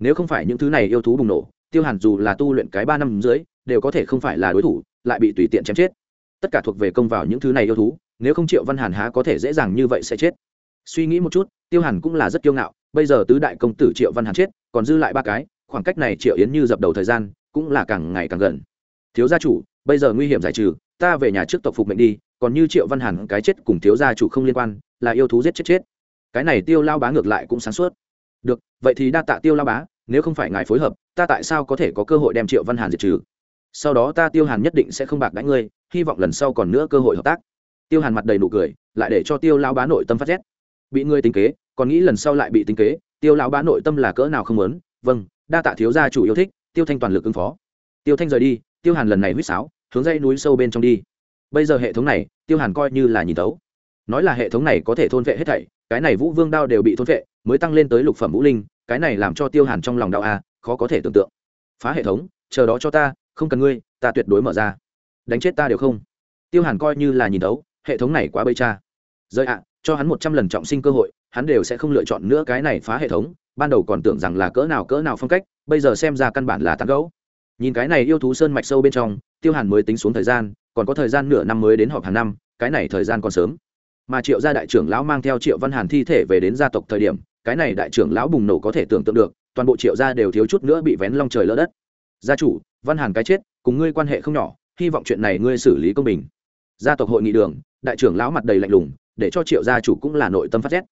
nếu không phải những thứ này yêu thú bùng nổ, tiêu hàn dù là tu luyện cái ba năm dưới, đều có thể không phải là đối thủ, lại bị tùy tiện chém chết. Tất cả thuộc về công vào những thứ này yêu thú, nếu không triệu văn hàn há có thể dễ dàng như vậy sẽ chết. Suy nghĩ một chút, tiêu hàn cũng là rất kiêu ngạo, bây giờ tứ đại công tử triệu văn hàn chết, còn dư lại ba cái, khoảng cách này triệu yến như dập đầu thời gian, cũng là càng ngày càng gần. Thiếu gia chủ, bây giờ nguy hiểm giải trừ, ta về nhà trước tộc phục mệnh đi, còn như triệu văn hàn, cái chết cùng thiếu gia chủ không liên quan, là yêu thú giết chết chết. Cái này tiêu lao bá ngược lại cũng sáng suốt. Được, vậy thì đa tạ tiêu lao bá nếu không phải ngài phối hợp, ta tại sao có thể có cơ hội đem triệu văn hàn diệt trừ? Sau đó ta tiêu hàn nhất định sẽ không bạc đánh ngươi, hy vọng lần sau còn nữa cơ hội hợp tác. Tiêu hàn mặt đầy nụ cười, lại để cho tiêu lao bá nội tâm phát rét. Bị ngươi tính kế, còn nghĩ lần sau lại bị tính kế, tiêu lão bá nội tâm là cỡ nào không muốn? Vâng đa tạ thiếu gia chủ yêu thích, tiêu thanh toàn lực ứng phó. Tiêu thanh rời đi, tiêu hàn lần này huýt sáo, hướng dây núi sâu bên trong đi. Bây giờ hệ thống này, tiêu hàn coi như là nhìn tấu nói là hệ thống này có thể thôn vệ hết thảy, cái này vũ vương đao đều bị thôn vệ mới tăng lên tới lục phẩm vũ linh cái này làm cho tiêu hàn trong lòng đạo a à, khó có thể tưởng tượng. Phá hệ thống chờ đó cho ta không cần ngươi ta tuyệt đối mở ra. Đánh chết ta đều không. Tiêu hàn coi như là nhìn đấu, hệ thống này quá bây cha. Rơi ạ cho hắn một trăm lần trọng sinh cơ hội hắn đều sẽ không lựa chọn nữa cái này phá hệ thống ban đầu còn tưởng rằng là cỡ nào cỡ nào phong cách bây giờ xem ra căn bản là tán gấu nhìn cái này yêu thú sơn mạch sâu bên trong tiêu hàn mới tính xuống thời gian còn có thời gian nửa năm mới đến họp hàng năm cái này thời gian còn sớm. Mà triệu gia đại trưởng lão mang theo triệu văn hàn thi thể về đến gia tộc thời điểm cái này đại trưởng lão bùng nổ có thể tưởng tượng được, toàn bộ triệu gia đều thiếu chút nữa bị vén long trời lỡ đất. Gia chủ, văn hàn cái chết, cùng ngươi quan hệ không nhỏ, hy vọng chuyện này ngươi xử lý công bình. Gia tộc hội nghị đường, đại trưởng lão mặt đầy lạnh lùng, để cho triệu gia chủ cũng là nội tâm phát rét.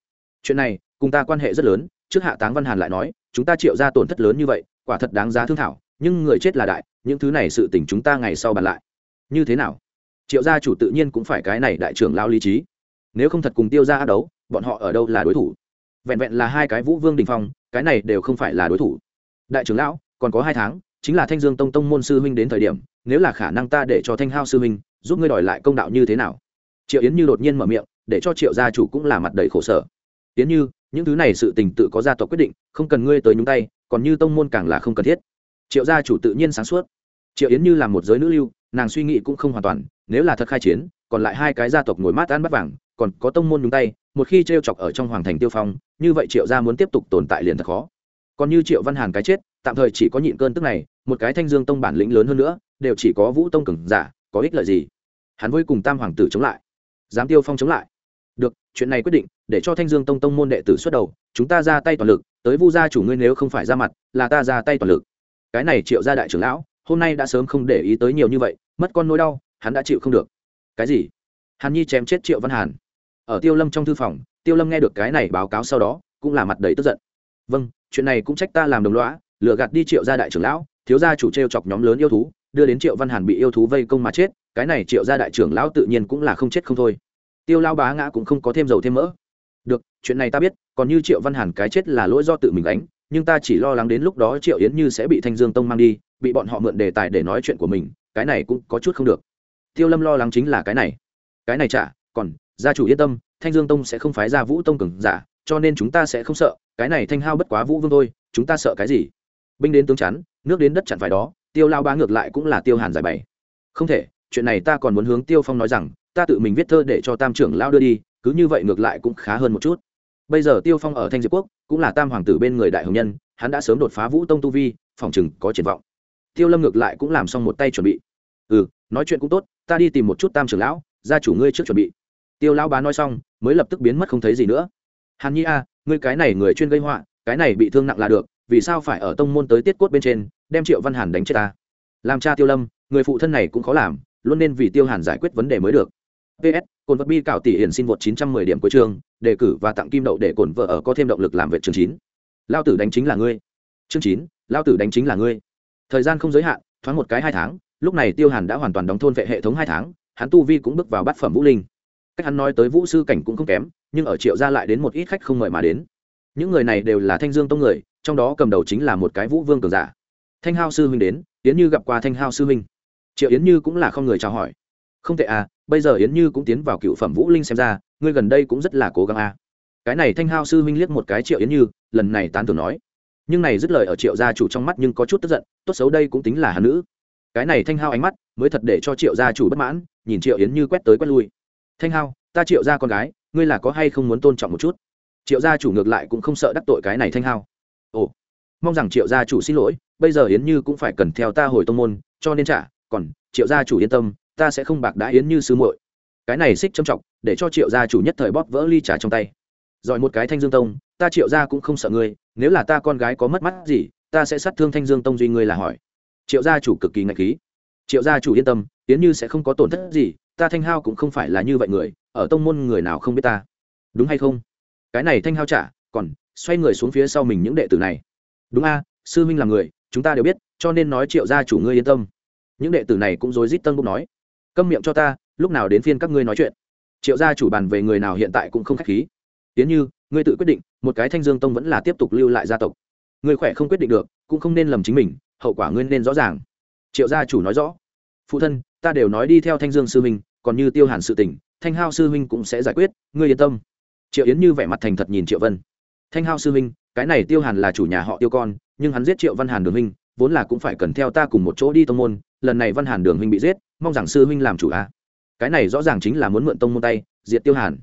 Chuyện này, cùng ta quan hệ rất lớn, trước hạ táng văn hàn lại nói, chúng ta triệu ra tổn thất lớn như vậy, quả thật đáng giá thương thảo, nhưng người chết là đại, những thứ này sự tình chúng ta ngày sau bàn lại. Như thế nào? Triệu gia chủ tự nhiên cũng phải cái này đại trưởng lao lý trí. Nếu không thật cùng tiêu ra ác đấu, bọn họ ở đâu là đối thủ? Vẹn vẹn là hai cái vũ vương đình phong, cái này đều không phải là đối thủ. Đại trưởng lão, còn có hai tháng, chính là thanh dương tông tông môn sư huynh đến thời điểm, nếu là khả năng ta để cho thanh hao sư huynh giúp ngươi đòi lại công đạo như thế nào? Triệu yến như đột nhiên mở miệng, để cho triệu gia chủ cũng là mặt đầy khổ sở. Yến như, những thứ này sự tình tự có gia tộc quyết định, không cần ngươi tới nhúng tay, còn như tông môn càng là không cần thiết. Triệu gia chủ tự nhiên sáng suốt. Triệu yến như là một giới nữ lưu, nàng suy nghĩ cũng không hoàn toàn, nếu là thật khai chiến, còn lại hai cái gia tộc ngồi mát ăn bắt vàng, còn có tông môn nhúng tay một khi t r e o chọc ở trong hoàng thành tiêu phong, như vậy triệu gia muốn tiếp tục tồn tại liền thật khó. Còn như triệu văn hàn cái chết, tạm thời chỉ có nhịn cơn tức này, một cái thanh dương tông bản lĩnh lớn hơn nữa, đều chỉ có vũ tông cường giả, có ích lợi gì? Hắn với cùng tam hoàng tử chống lại, dám tiêu phong chống lại. Được, chuyện này quyết định, để cho thanh dương tông tông môn đệ tử xuất đầu, chúng ta ra tay toàn lực, tới vu gia chủ ngươi nếu không phải ra mặt, là ta ra tay toàn lực. Cái này triệu gia đại trưởng lão, hôm nay đã sớm không để ý tới nhiều như vậy, mất con nỗi đau, hắn đã chịu không được. Cái gì? Hàn nhi chém chết triệu văn hàn ở tiêu lâm trong thư phòng, tiêu lâm nghe được cái này báo cáo sau đó, cũng là mặt đầy tức giận. Vâng chuyện này cũng trách ta làm đồng lõa, lừa gạt đi triệu gia đại trưởng lão, thiếu gia chủ t r e o chọc nhóm lớn yêu thú, đưa đến triệu văn hàn bị yêu thú vây công mà chết, cái này triệu gia đại trưởng lão tự nhiên cũng là không chết không thôi. Tiêu lao bá ngã cũng không có thêm dầu thêm mỡ. Được, chuyện này ta biết, còn như triệu văn hàn cái chết là lỗi do tự mình đánh nhưng ta chỉ lo lắng đến lúc đó triệu yến như sẽ bị thanh dương tông mang đi, bị bọn họ mượn đề tài để nói chuyện của mình, cái này cũng có chút không được. Tiêu lâm lo lắng chính là cái này. Cái này chả, còn gia chủ yên tâm, thanh dương tông sẽ không phái ra vũ tông cường giả, cho nên chúng ta sẽ không sợ, cái này thanh hao bất quá vũ vương thôi, chúng ta sợ cái gì? Binh đến tướng chắn, nước đến đất chặn phải đó, tiêu lao bá ngược lại cũng là tiêu hàn giải bày. Không thể, chuyện này ta còn muốn hướng tiêu phong nói rằng, ta tự mình viết thơ để cho tam trưởng lao đưa đi, cứ như vậy ngược lại cũng khá hơn một chút. Bây giờ tiêu phong ở thanh diệp quốc, cũng là tam hoàng tử bên người đại hồng nhân, hắn đã sớm đột phá vũ tông tu vi, phòng chừng có triển vọng. Tiêu lâm ngược lại cũng làm xong một tay chuẩn bị. Ừ nói chuyện cũng tốt, ta đi tìm một chút tam trưởng lão, gia chủ ngươi trước chuẩn bị tiêu lão bá nói xong, mới lập tức biến mất không thấy gì nữa. Hàn nhi a, ngươi cái này người chuyên gây họa, cái này bị thương nặng là được, vì sao phải ở tông môn tới tiết cốt bên trên, đem triệu văn hàn đánh chết ta? Làm cha tiêu lâm, người phụ thân này cũng khó làm, luôn nên vì tiêu hàn giải quyết vấn đề mới được. Ps cồn vật bi cạo tỷ hiển xin vượt 910 điểm cuối trường đề cử và tặng kim đậu để cồn vợ ở có thêm động lực làm việc chương chín. Lao tử đánh chính là ngươi. Chương chín lao tử đánh chính là ngươi. Thời gian không giới hạn, thoáng một cái hai tháng, lúc này tiêu hàn đã hoàn toàn đóng thôn vệ hệ thống hai tháng, hắn tu vi cũng bước vào bát phẩm vũ linh cách hắn nói tới vũ sư cảnh cũng không kém, nhưng ở triệu gia lại đến một ít khách không mời mà đến. Những người này đều là thanh dương tông người, trong đó cầm đầu chính là một cái vũ vương cường giả. Thanh hao sư huynh đến, yến như gặp qua thanh hao sư huynh. Triệu yến như cũng là không người chào hỏi. Không tệ à bây giờ yến như cũng tiến vào cựu phẩm vũ linh xem ra, ngươi gần đây cũng rất là cố gắng à. cái này thanh hao sư huynh liếc một cái triệu yến như, lần này tán tưởng nói. Nhưng này dứt lời ở triệu gia chủ trong mắt nhưng có chút tức giận, tốt xấu đây cũng tính là hà nữ. Cái này thanh hao ánh mắt mới thật để cho triệu gia chủ bất mãn, nhìn triệu yến như quét tới quét lui thanh hao, ta triệu gia con gái, ngươi là có hay không muốn tôn trọng một chút? Triệu gia chủ ngược lại cũng không sợ đắc tội cái này thanh hao. Ồ, mong rằng triệu gia chủ xin lỗi, bây giờ yến như cũng phải cần theo ta hồi tông môn, cho nên trả còn, triệu gia chủ yên tâm, ta sẽ không bạc đã yến như sư muội. Cái này xích châm trọng để cho triệu gia chủ nhất thời bóp vỡ ly trà trong tay. Giỏi một cái thanh dương tông, ta triệu gia cũng không sợ ngươi, nếu là ta con gái có mất mắt gì, ta sẽ sát thương thanh dương tông duy ngươi là hỏi. Triệu gia chủ cực kỳ ngạch khí. Triệu gia chủ yên tâm, yến như sẽ không có tổn thất gì ta thanh hao cũng không phải là như vậy người, ở tông môn người nào không biết ta? Đúng hay không? Cái này thanh hao trả, còn, xoay người xuống phía sau mình những đệ tử này. Đúng a, sư minh là người, chúng ta đều biết, cho nên nói triệu gia chủ ngươi yên tâm. Những đệ tử này cũng rối rít tân bốc nói. Câm miệng cho ta, lúc nào đến phiên các ngươi nói chuyện. Triệu gia chủ bàn về người nào hiện tại cũng không khách khí. Tiến như, ngươi tự quyết định, một cái thanh dương tông vẫn là tiếp tục lưu lại gia tộc. Người khỏe không quyết định được, cũng không nên lầm chính mình, hậu quả ngươi nên rõ ràng. Triệu gia chủ nói rõ. Phụ thân, ta đều nói đi theo thanh dương sư minh còn như tiêu hàn sự tình, thanh hao sư huynh cũng sẽ giải quyết, ngươi yên tâm. Triệu yến như vẻ mặt thành thật nhìn triệu vân. Thanh hao sư huynh, cái này tiêu hàn là chủ nhà họ tiêu con, nhưng hắn giết triệu văn hàn đường huynh, vốn là cũng phải cần theo ta cùng một chỗ đi tông môn, lần này văn hàn đường huynh bị giết, mong rằng sư huynh làm chủ a. À. cái này rõ ràng chính là muốn mượn tông môn tay, diệt tiêu hàn.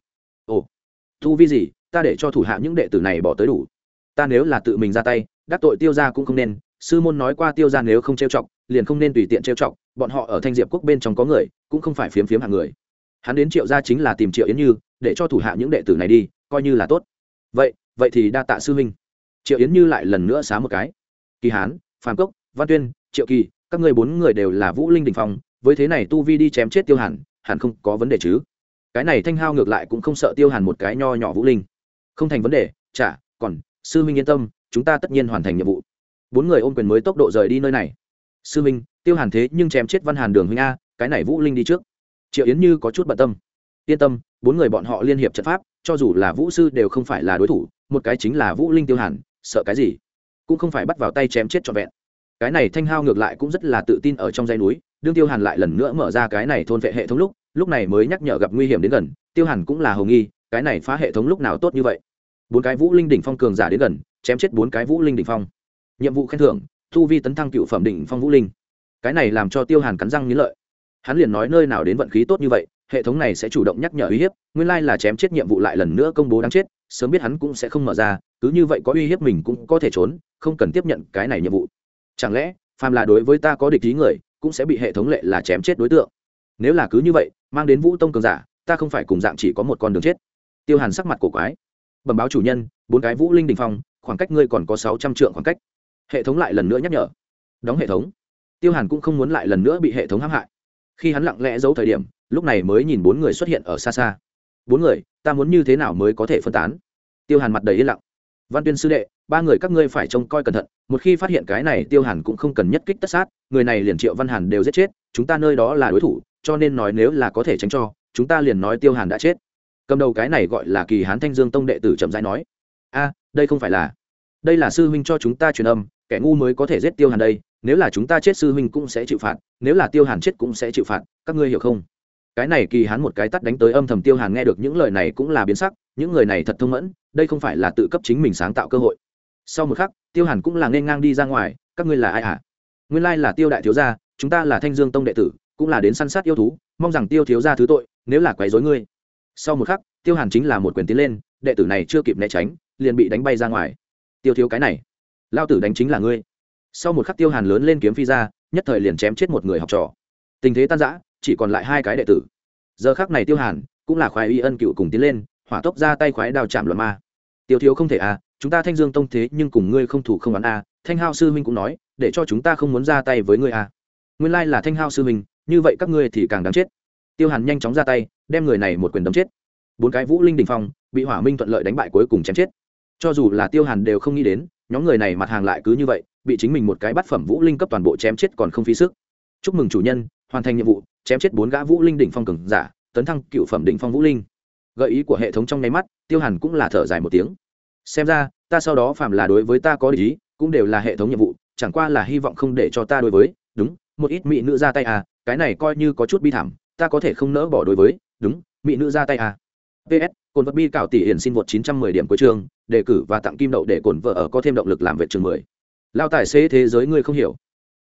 Ồ, thu vi gì, ta để cho thủ hạ những đệ tử này bỏ tới đủ. Ta nếu là tự mình ra tay, đắc tội tiêu ra cũng không nên, sư môn nói qua tiêu ra nếu không trêu chọc, liền không nên tùy tiện trêu chọc, bọn họ ở thanh diệp quốc bên trong có người cũng không phải phiếm phiếm hạng người. Hắn đến triệu gia chính là tìm triệu yến như, để cho thủ hạ những đệ tử này đi, coi như là tốt. Vậy vậy thì đa tạ sư huynh. Triệu yến như lại lần nữa xá một cái. Kỳ hán, phàm cốc, văn tuyên, triệu kỳ, các ngươi bốn người đều là vũ linh đình phong, với thế này tu vi đi chém chết tiêu hàn, hẳn không có vấn đề chứ? Cái này thanh hao ngược lại cũng không sợ tiêu hàn một cái nho nhỏ vũ linh. Không thành vấn đề, chả, còn, sư minh yên tâm, chúng ta tất nhiên hoàn thành nhiệm vụ. Bốn người ôm quyền mới tốc độ rời đi nơi này. Sư minh tiêu hàn thế nhưng chém chết văn hàn đường huynh a cái này vũ linh đi trước. Triệu yến như có chút bận tâm. Yên tâm, bốn người bọn họ liên hiệp trận pháp, cho dù là vũ sư đều không phải là đối thủ, một cái chính là vũ linh tiêu hàn, sợ cái gì? Cũng không phải bắt vào tay chém chết trọn vẹn. Cái này thanh hao ngược lại cũng rất là tự tin ở trong dây núi, đương tiêu hàn lại lần nữa mở ra cái này thôn vệ hệ thống lúc lúc này mới nhắc nhở gặp nguy hiểm đến gần, tiêu hàn cũng là hầu nghi, cái này phá hệ thống lúc nào tốt như vậy? Bốn cái vũ linh đỉnh phong cường giả đến gần, chém chết bốn cái vũ linh đỉnh phong. Nhiệm vụ khen thưởng thu vi tấn thăng cựu phẩm đỉnh phong vũ linh. Cái này làm cho tiêu hàn cắn răng nghĩ lợi hắn liền nói nơi nào đến vận khí tốt như vậy, hệ thống này sẽ chủ động nhắc nhở uy hiếp, nguyên lai là chém chết nhiệm vụ lại lần nữa công bố đáng chết, sớm biết hắn cũng sẽ không mở ra, cứ như vậy có uy hiếp mình cũng có thể trốn, không cần tiếp nhận cái này nhiệm vụ. Chẳng lẽ, phàm là đối với ta có địch ý người, cũng sẽ bị hệ thống lệ là chém chết đối tượng? Nếu là cứ như vậy, mang đến vũ tông cường giả, ta không phải cùng dạng chỉ có một con đường chết. Tiêu hàn sắc mặt cổ quái. Bẩm báo chủ nhân, bốn cái vũ linh đình phong, khoảng cách ngươi còn có sáu trăm trượng khoảng cách. Hệ thống lại lần nữa nhắc nhở. Đóng hệ thống. Tiêu hàn cũng không muốn lại lần nữa bị hệ thống hãm hại khi hắn lặng lẽ giấu thời điểm, lúc này mới nhìn bốn người xuất hiện ở xa xa. Bốn người, ta muốn như thế nào mới có thể phân tán? Tiêu hàn mặt đầy yên lặng. Văn tuyên sư đệ, ba người các ngươi phải trông coi cẩn thận, một khi phát hiện cái này, tiêu hàn cũng không cần nhất kích tất sát, người này liền triệu văn hàn đều giết chết, chúng ta nơi đó là đối thủ, cho nên nói nếu là có thể tránh cho, chúng ta liền nói tiêu hàn đã chết. Cầm đầu cái này gọi là kỳ hán thanh dương tông đệ tử chậm rãi nói, a, đây không phải là, đây là sư huynh cho chúng ta truyền âm, kẻ ngu mới có thể giết tiêu hàn đây nếu là chúng ta chết sư huynh cũng sẽ chịu phạt, nếu là tiêu hàn chết cũng sẽ chịu phạt, các ngươi hiểu không? Cái này kỳ hán một cái tắt đánh tới âm thầm tiêu hàn nghe được những lời này cũng là biến sắc, những người này thật thông mẫn, đây không phải là tự cấp chính mình sáng tạo cơ hội. Sau một khắc, tiêu hàn cũng là nên ngang đi ra ngoài, các ngươi là ai hả? À? nguyên lai là tiêu đại thiếu gia, chúng ta là thanh dương tông đệ tử, cũng là đến săn sát yêu thú, mong rằng tiêu thiếu gia thứ tội, nếu là quấy dối ngươi. Sau một khắc, tiêu hàn chính là một quyền tiến lên, đệ tử này chưa kịp né tránh, liền bị đánh bay ra ngoài. Tiêu thiếu cái này, lao tử đánh chính là ngươi sau một khắc tiêu hàn lớn lên kiếm phi ra, nhất thời liền chém chết một người học trò. Tình thế tan giã chỉ còn lại hai cái đệ tử. Giờ khắc này tiêu hàn cũng là khoái y ân cựu cùng tiến lên, hỏa tốc ra tay khoái đào chạm luận ma. Tiêu thiếu không thể à chúng ta thanh dương tông thế nhưng cùng ngươi không thủ không đoán à thanh hao sư huynh cũng nói, để cho chúng ta không muốn ra tay với ngươi à. Nguyên lai là thanh hao sư huynh như vậy các ngươi thì càng đáng chết. Tiêu hàn nhanh chóng ra tay, đem người này một quyền đấm chết. Bốn cái vũ linh đình phong, bị hỏa minh thuận lợi đánh bại cuối cùng chém chết. Cho dù là tiêu hàn đều không nghĩ đến nhóm người này mặt hàng lại cứ như vậy, bị chính mình một cái bát phẩm vũ linh cấp toàn bộ chém chết còn không phí sức. Chúc mừng chủ nhân, hoàn thành nhiệm vụ, chém chết bốn gã vũ linh đỉnh phong cường giả, tấn thăng cựu phẩm đỉnh phong vũ linh. Gợi ý của hệ thống trong nháy mắt, tiêu hàn cũng là thở dài một tiếng. Xem ra, ta sau đó phạm là đối với ta có lý, cũng đều là hệ thống nhiệm vụ, chẳng qua là hy vọng không để cho ta đối với, đúng, một ít mỹ nữ ra tay à cái này coi như có chút bi thảm, ta có thể không nỡ bỏ đối với, đúng, mỹ nữ ra tay à ps cồn vật bi cảo tỷ hiển xin vượt 910 điểm cuối trường đề cử và tặng kim đậu để cồn vợ ở có thêm động lực làm việc trường 10. lao tài xế thế giới ngươi không hiểu.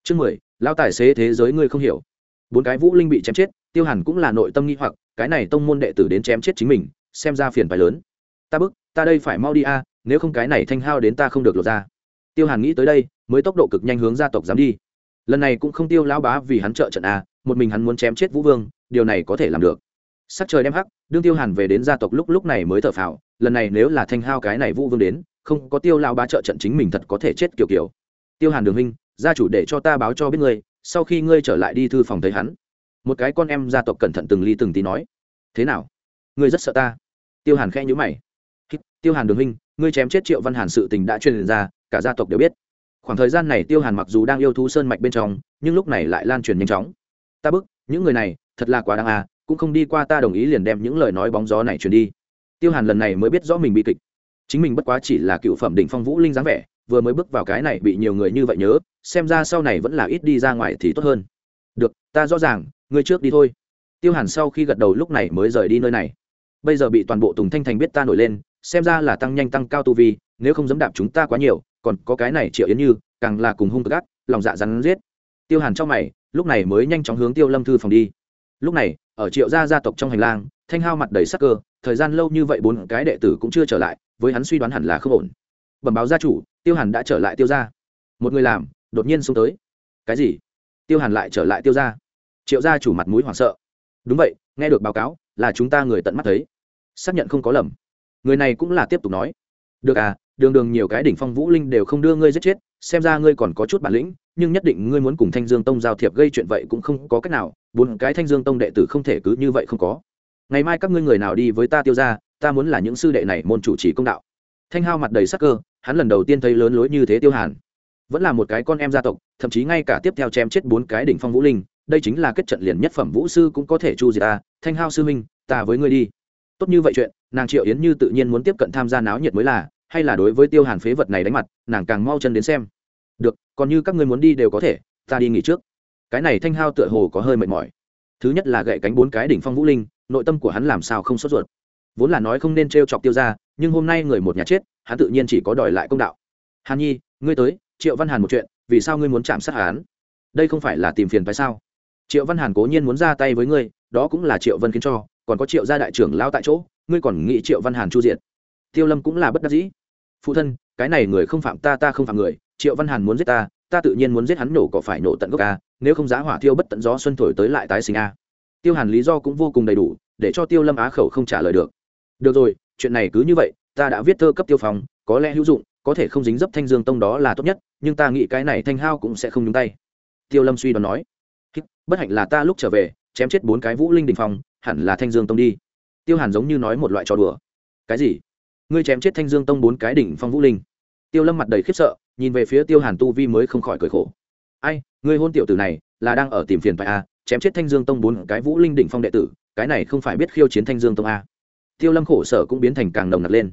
Chương 10, lao tài xế thế giới ngươi không hiểu. Bốn cái vũ linh bị chém chết tiêu hàn cũng là nội tâm nghi hoặc cái này tông môn đệ tử đến chém chết chính mình xem ra phiền phải lớn. Ta bức ta đây phải mau đi a nếu không cái này thanh hao đến ta không được lột ra. Tiêu hàn nghĩ tới đây mới tốc độ cực nhanh hướng gia tộc dám đi. Lần này cũng không tiêu lão bá vì hắn trợ trận a một mình hắn muốn chém chết vũ vương điều này có thể làm được. Sắc trời đem hắc đương tiêu hàn về đến gia tộc lúc lúc này mới thở phào, lần này nếu là thanh hao cái này vũ vương đến, không có tiêu lao bá trợ trận chính mình thật có thể chết kiểu kiểu. Tiêu hàn đường huynh, gia chủ để cho ta báo cho biết ngươi, sau khi ngươi trở lại đi thư phòng thấy hắn. Một cái con em gia tộc cẩn thận từng ly từng tí nói. Thế nào? Ngươi rất sợ ta? Tiêu hàn khẽ nhữ mày. Tiêu hàn đường huynh, ngươi chém chết triệu văn hàn sự tình đã truyền ra, cả gia tộc đều biết. Khoảng thời gian này tiêu hàn mặc dù đang yêu thú sơn mạch bên trong, nhưng lúc này lại lan truyền nhanh chóng. Ta bức, những người này, thật là quá đáng à cũng không đi qua ta đồng ý liền đem những lời nói bóng gió này truyền đi. Tiêu hàn lần này mới biết rõ mình bị kịch. Chính mình bất quá chỉ là cựu phẩm đỉnh phong vũ linh dáng vẻ vừa mới bước vào cái này bị nhiều người như vậy nhớ xem ra sau này vẫn là ít đi ra ngoài thì tốt hơn. Được ta rõ ràng ngươi trước đi thôi. Tiêu hàn sau khi gật đầu lúc này mới rời đi nơi này. Bây giờ bị toàn bộ tùng thanh thành biết ta nổi lên xem ra là tăng nhanh tăng cao tu vi nếu không dám đạp chúng ta quá nhiều còn có cái này triệu yến như càng là cùng hung cực gắt, lòng dạ rắn giết. Tiêu hàn trong mày lúc này mới nhanh chóng hướng tiêu lâm thư phòng đi. Lúc này ở triệu gia gia tộc trong hành lang, thanh hao mặt đầy sắc cơ, thời gian lâu như vậy bốn cái đệ tử cũng chưa trở lại, với hắn suy đoán hẳn là không ổn. Bẩm báo gia chủ, tiêu hàn đã trở lại tiêu gia. Một người làm, đột nhiên xuống tới. Cái gì? Tiêu hàn lại trở lại tiêu gia. Triệu gia chủ mặt mũi hoảng sợ. Đúng vậy, nghe được báo cáo, là chúng ta người tận mắt thấy. Xác nhận không có lầm. Người này cũng là tiếp tục nói. Được à đường đường nhiều cái đỉnh phong vũ linh đều không đưa ngươi giết chết, xem ra ngươi còn có chút bản lĩnh nhưng nhất định ngươi muốn cùng thanh dương tông giao thiệp gây chuyện vậy cũng không có cách nào, bốn cái thanh dương tông đệ tử không thể cứ như vậy không có. Ngày mai các ngươi người nào đi với ta tiêu ra ta muốn là những sư đệ này môn chủ trì công đạo. Thanh hao mặt đầy sắc cơ, hắn lần đầu tiên thấy lớn lối như thế tiêu hàn. Vẫn là một cái con em gia tộc, thậm chí ngay cả tiếp theo chém chết bốn cái đỉnh phong vũ linh, đây chính là kết trận liền nhất phẩm vũ sư cũng có thể chu diệt ta. Thanh hao sư minh ta với ngươi đi. Tốt như vậy chuyện, nàng triệu yến như tự nhiên muốn tiếp cận tham gia náo nhiệt mới là, hay là đối với tiêu hàn phế vật này đánh mặt, nàng càng mau chân đến xem còn như các ngươi muốn đi đều có thể, ta đi nghỉ trước. Cái này thanh hao tựa hồ có hơi mệt mỏi. Thứ nhất là gậy cánh bốn cái đỉnh phong vũ linh, nội tâm của hắn làm sao không sốt ruột. Vốn là nói không nên t r e o chọc tiêu ra nhưng hôm nay người một nhà chết, hắn tự nhiên chỉ có đòi lại công đạo. Hàn nhi, ngươi tới, triệu văn hàn một chuyện, vì sao ngươi muốn chạm sát hắn? Đây không phải là tìm phiền phải sao? Triệu văn hàn cố nhiên muốn ra tay với ngươi, đó cũng là triệu vân khiến cho, còn có triệu gia đại trưởng lao tại chỗ, ngươi còn nghĩ triệu văn hàn chu diện tiêu lâm cũng là bất đắc dĩ. Phụ thân, cái này người không phạm ta ta không phạm người triệu văn hàn muốn giết ta ta tự nhiên muốn giết hắn nổ có phải nổ tận gốc a, nếu không giá hỏa thiêu bất tận gió xuân thổi tới lại tái sinh a. Tiêu hàn lý do cũng vô cùng đầy đủ, để cho tiêu lâm á khẩu không trả lời được. Được rồi, chuyện này cứ như vậy, ta đã viết thơ cấp tiêu phòng có lẽ hữu dụng, có thể không dính dấp thanh dương tông đó là tốt nhất, nhưng ta nghĩ cái này thanh hao cũng sẽ không nhúng tay. Tiêu lâm suy đoán nói bất hạnh là ta lúc trở về, chém chết bốn cái vũ linh đình phong, hẳn là thanh dương tông đi. Tiêu hàn giống như nói một loại trò đùa. Cái gì? Ngươi chém chết thanh dương tông bốn cái đỉnh phong vũ linh? Tiêu lâm mặt đầy khiếp sợ nhìn về phía tiêu hàn tu vi mới không khỏi cười khổ. Ai ngươi hôn tiểu tử này là đang ở tìm phiền phải a chém chết thanh dương tông bốn cái vũ linh đỉnh phong đệ tử, cái này không phải biết khiêu chiến thanh dương tông a tiêu lâm khổ sở cũng biến thành càng nồng nặc lên.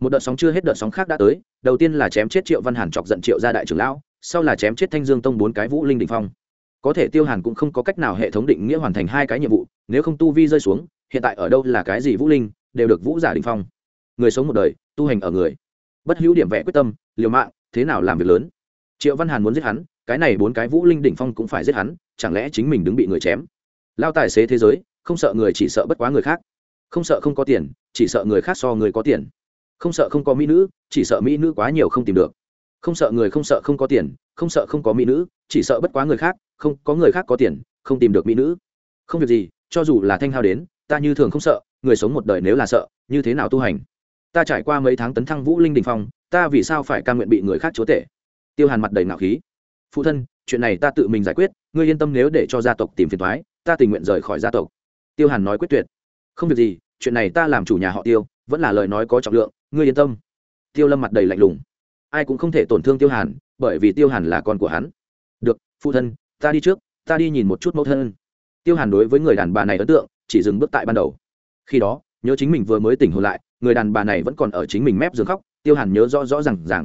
Một đợt sóng chưa hết đợt sóng khác đã tới, đầu tiên là chém chết triệu văn hàn chọc giận triệu gia đại trưởng lão, sau là chém chết thanh dương tông bốn cái vũ linh đỉnh phong. Có thể tiêu hàn cũng không có cách nào hệ thống định nghĩa hoàn thành hai cái nhiệm vụ, nếu không tu vi rơi xuống, hiện tại ở đâu là cái gì vũ linh, đều được vũ giả đình phong. Người sống một đời, tu hành ở người. Bất hữu điểm vẽ quyết tâm, liều mạng thế nào làm việc lớn? Triệu văn hàn muốn giết hắn, cái này bốn cái vũ linh đỉnh phong cũng phải giết hắn, chẳng lẽ chính mình đứng bị người chém? Lao tài xế thế giới, không sợ người chỉ sợ bất quá người khác. Không sợ không có tiền, chỉ sợ người khác so người có tiền. Không sợ không có mỹ nữ, chỉ sợ mỹ nữ quá nhiều không tìm được. Không sợ người không sợ không có tiền, không sợ không có mỹ nữ, chỉ sợ bất quá người khác, không, có người khác có tiền, không tìm được mỹ nữ. Không việc gì, cho dù là thanh hao đến, ta như thường không sợ, người sống một đời nếu là sợ, như thế nào tu hành? Ta trải qua mấy tháng tấn thăng vũ linh đình phong ta vì sao phải ca nguyện bị người khác chúa tể? Tiêu hàn mặt đầy ngạo khí. Phụ thân, chuyện này ta tự mình giải quyết, ngươi yên tâm nếu để cho gia tộc tìm phiền thoái ta tình nguyện rời khỏi gia tộc. Tiêu hàn nói quyết tuyệt. Không việc gì, chuyện này ta làm chủ nhà họ tiêu, vẫn là lời nói có trọng lượng, ngươi yên tâm. Tiêu lâm mặt đầy lạnh lùng. Ai cũng không thể tổn thương tiêu hàn, bởi vì tiêu hàn là con của hắn. Được, phụ thân, ta đi trước, ta đi nhìn một chút mẫu thân. Tiêu hàn đối với người đàn bà này ấn tượng, chỉ dừng bước tại ban đầu. Khi đó, nhớ chính mình vừa mới tỉnh hồn lại, người đàn bà này vẫn còn ở chính mình mép giường khóc tiêu hàn nhớ rõ rõ r à n g rằng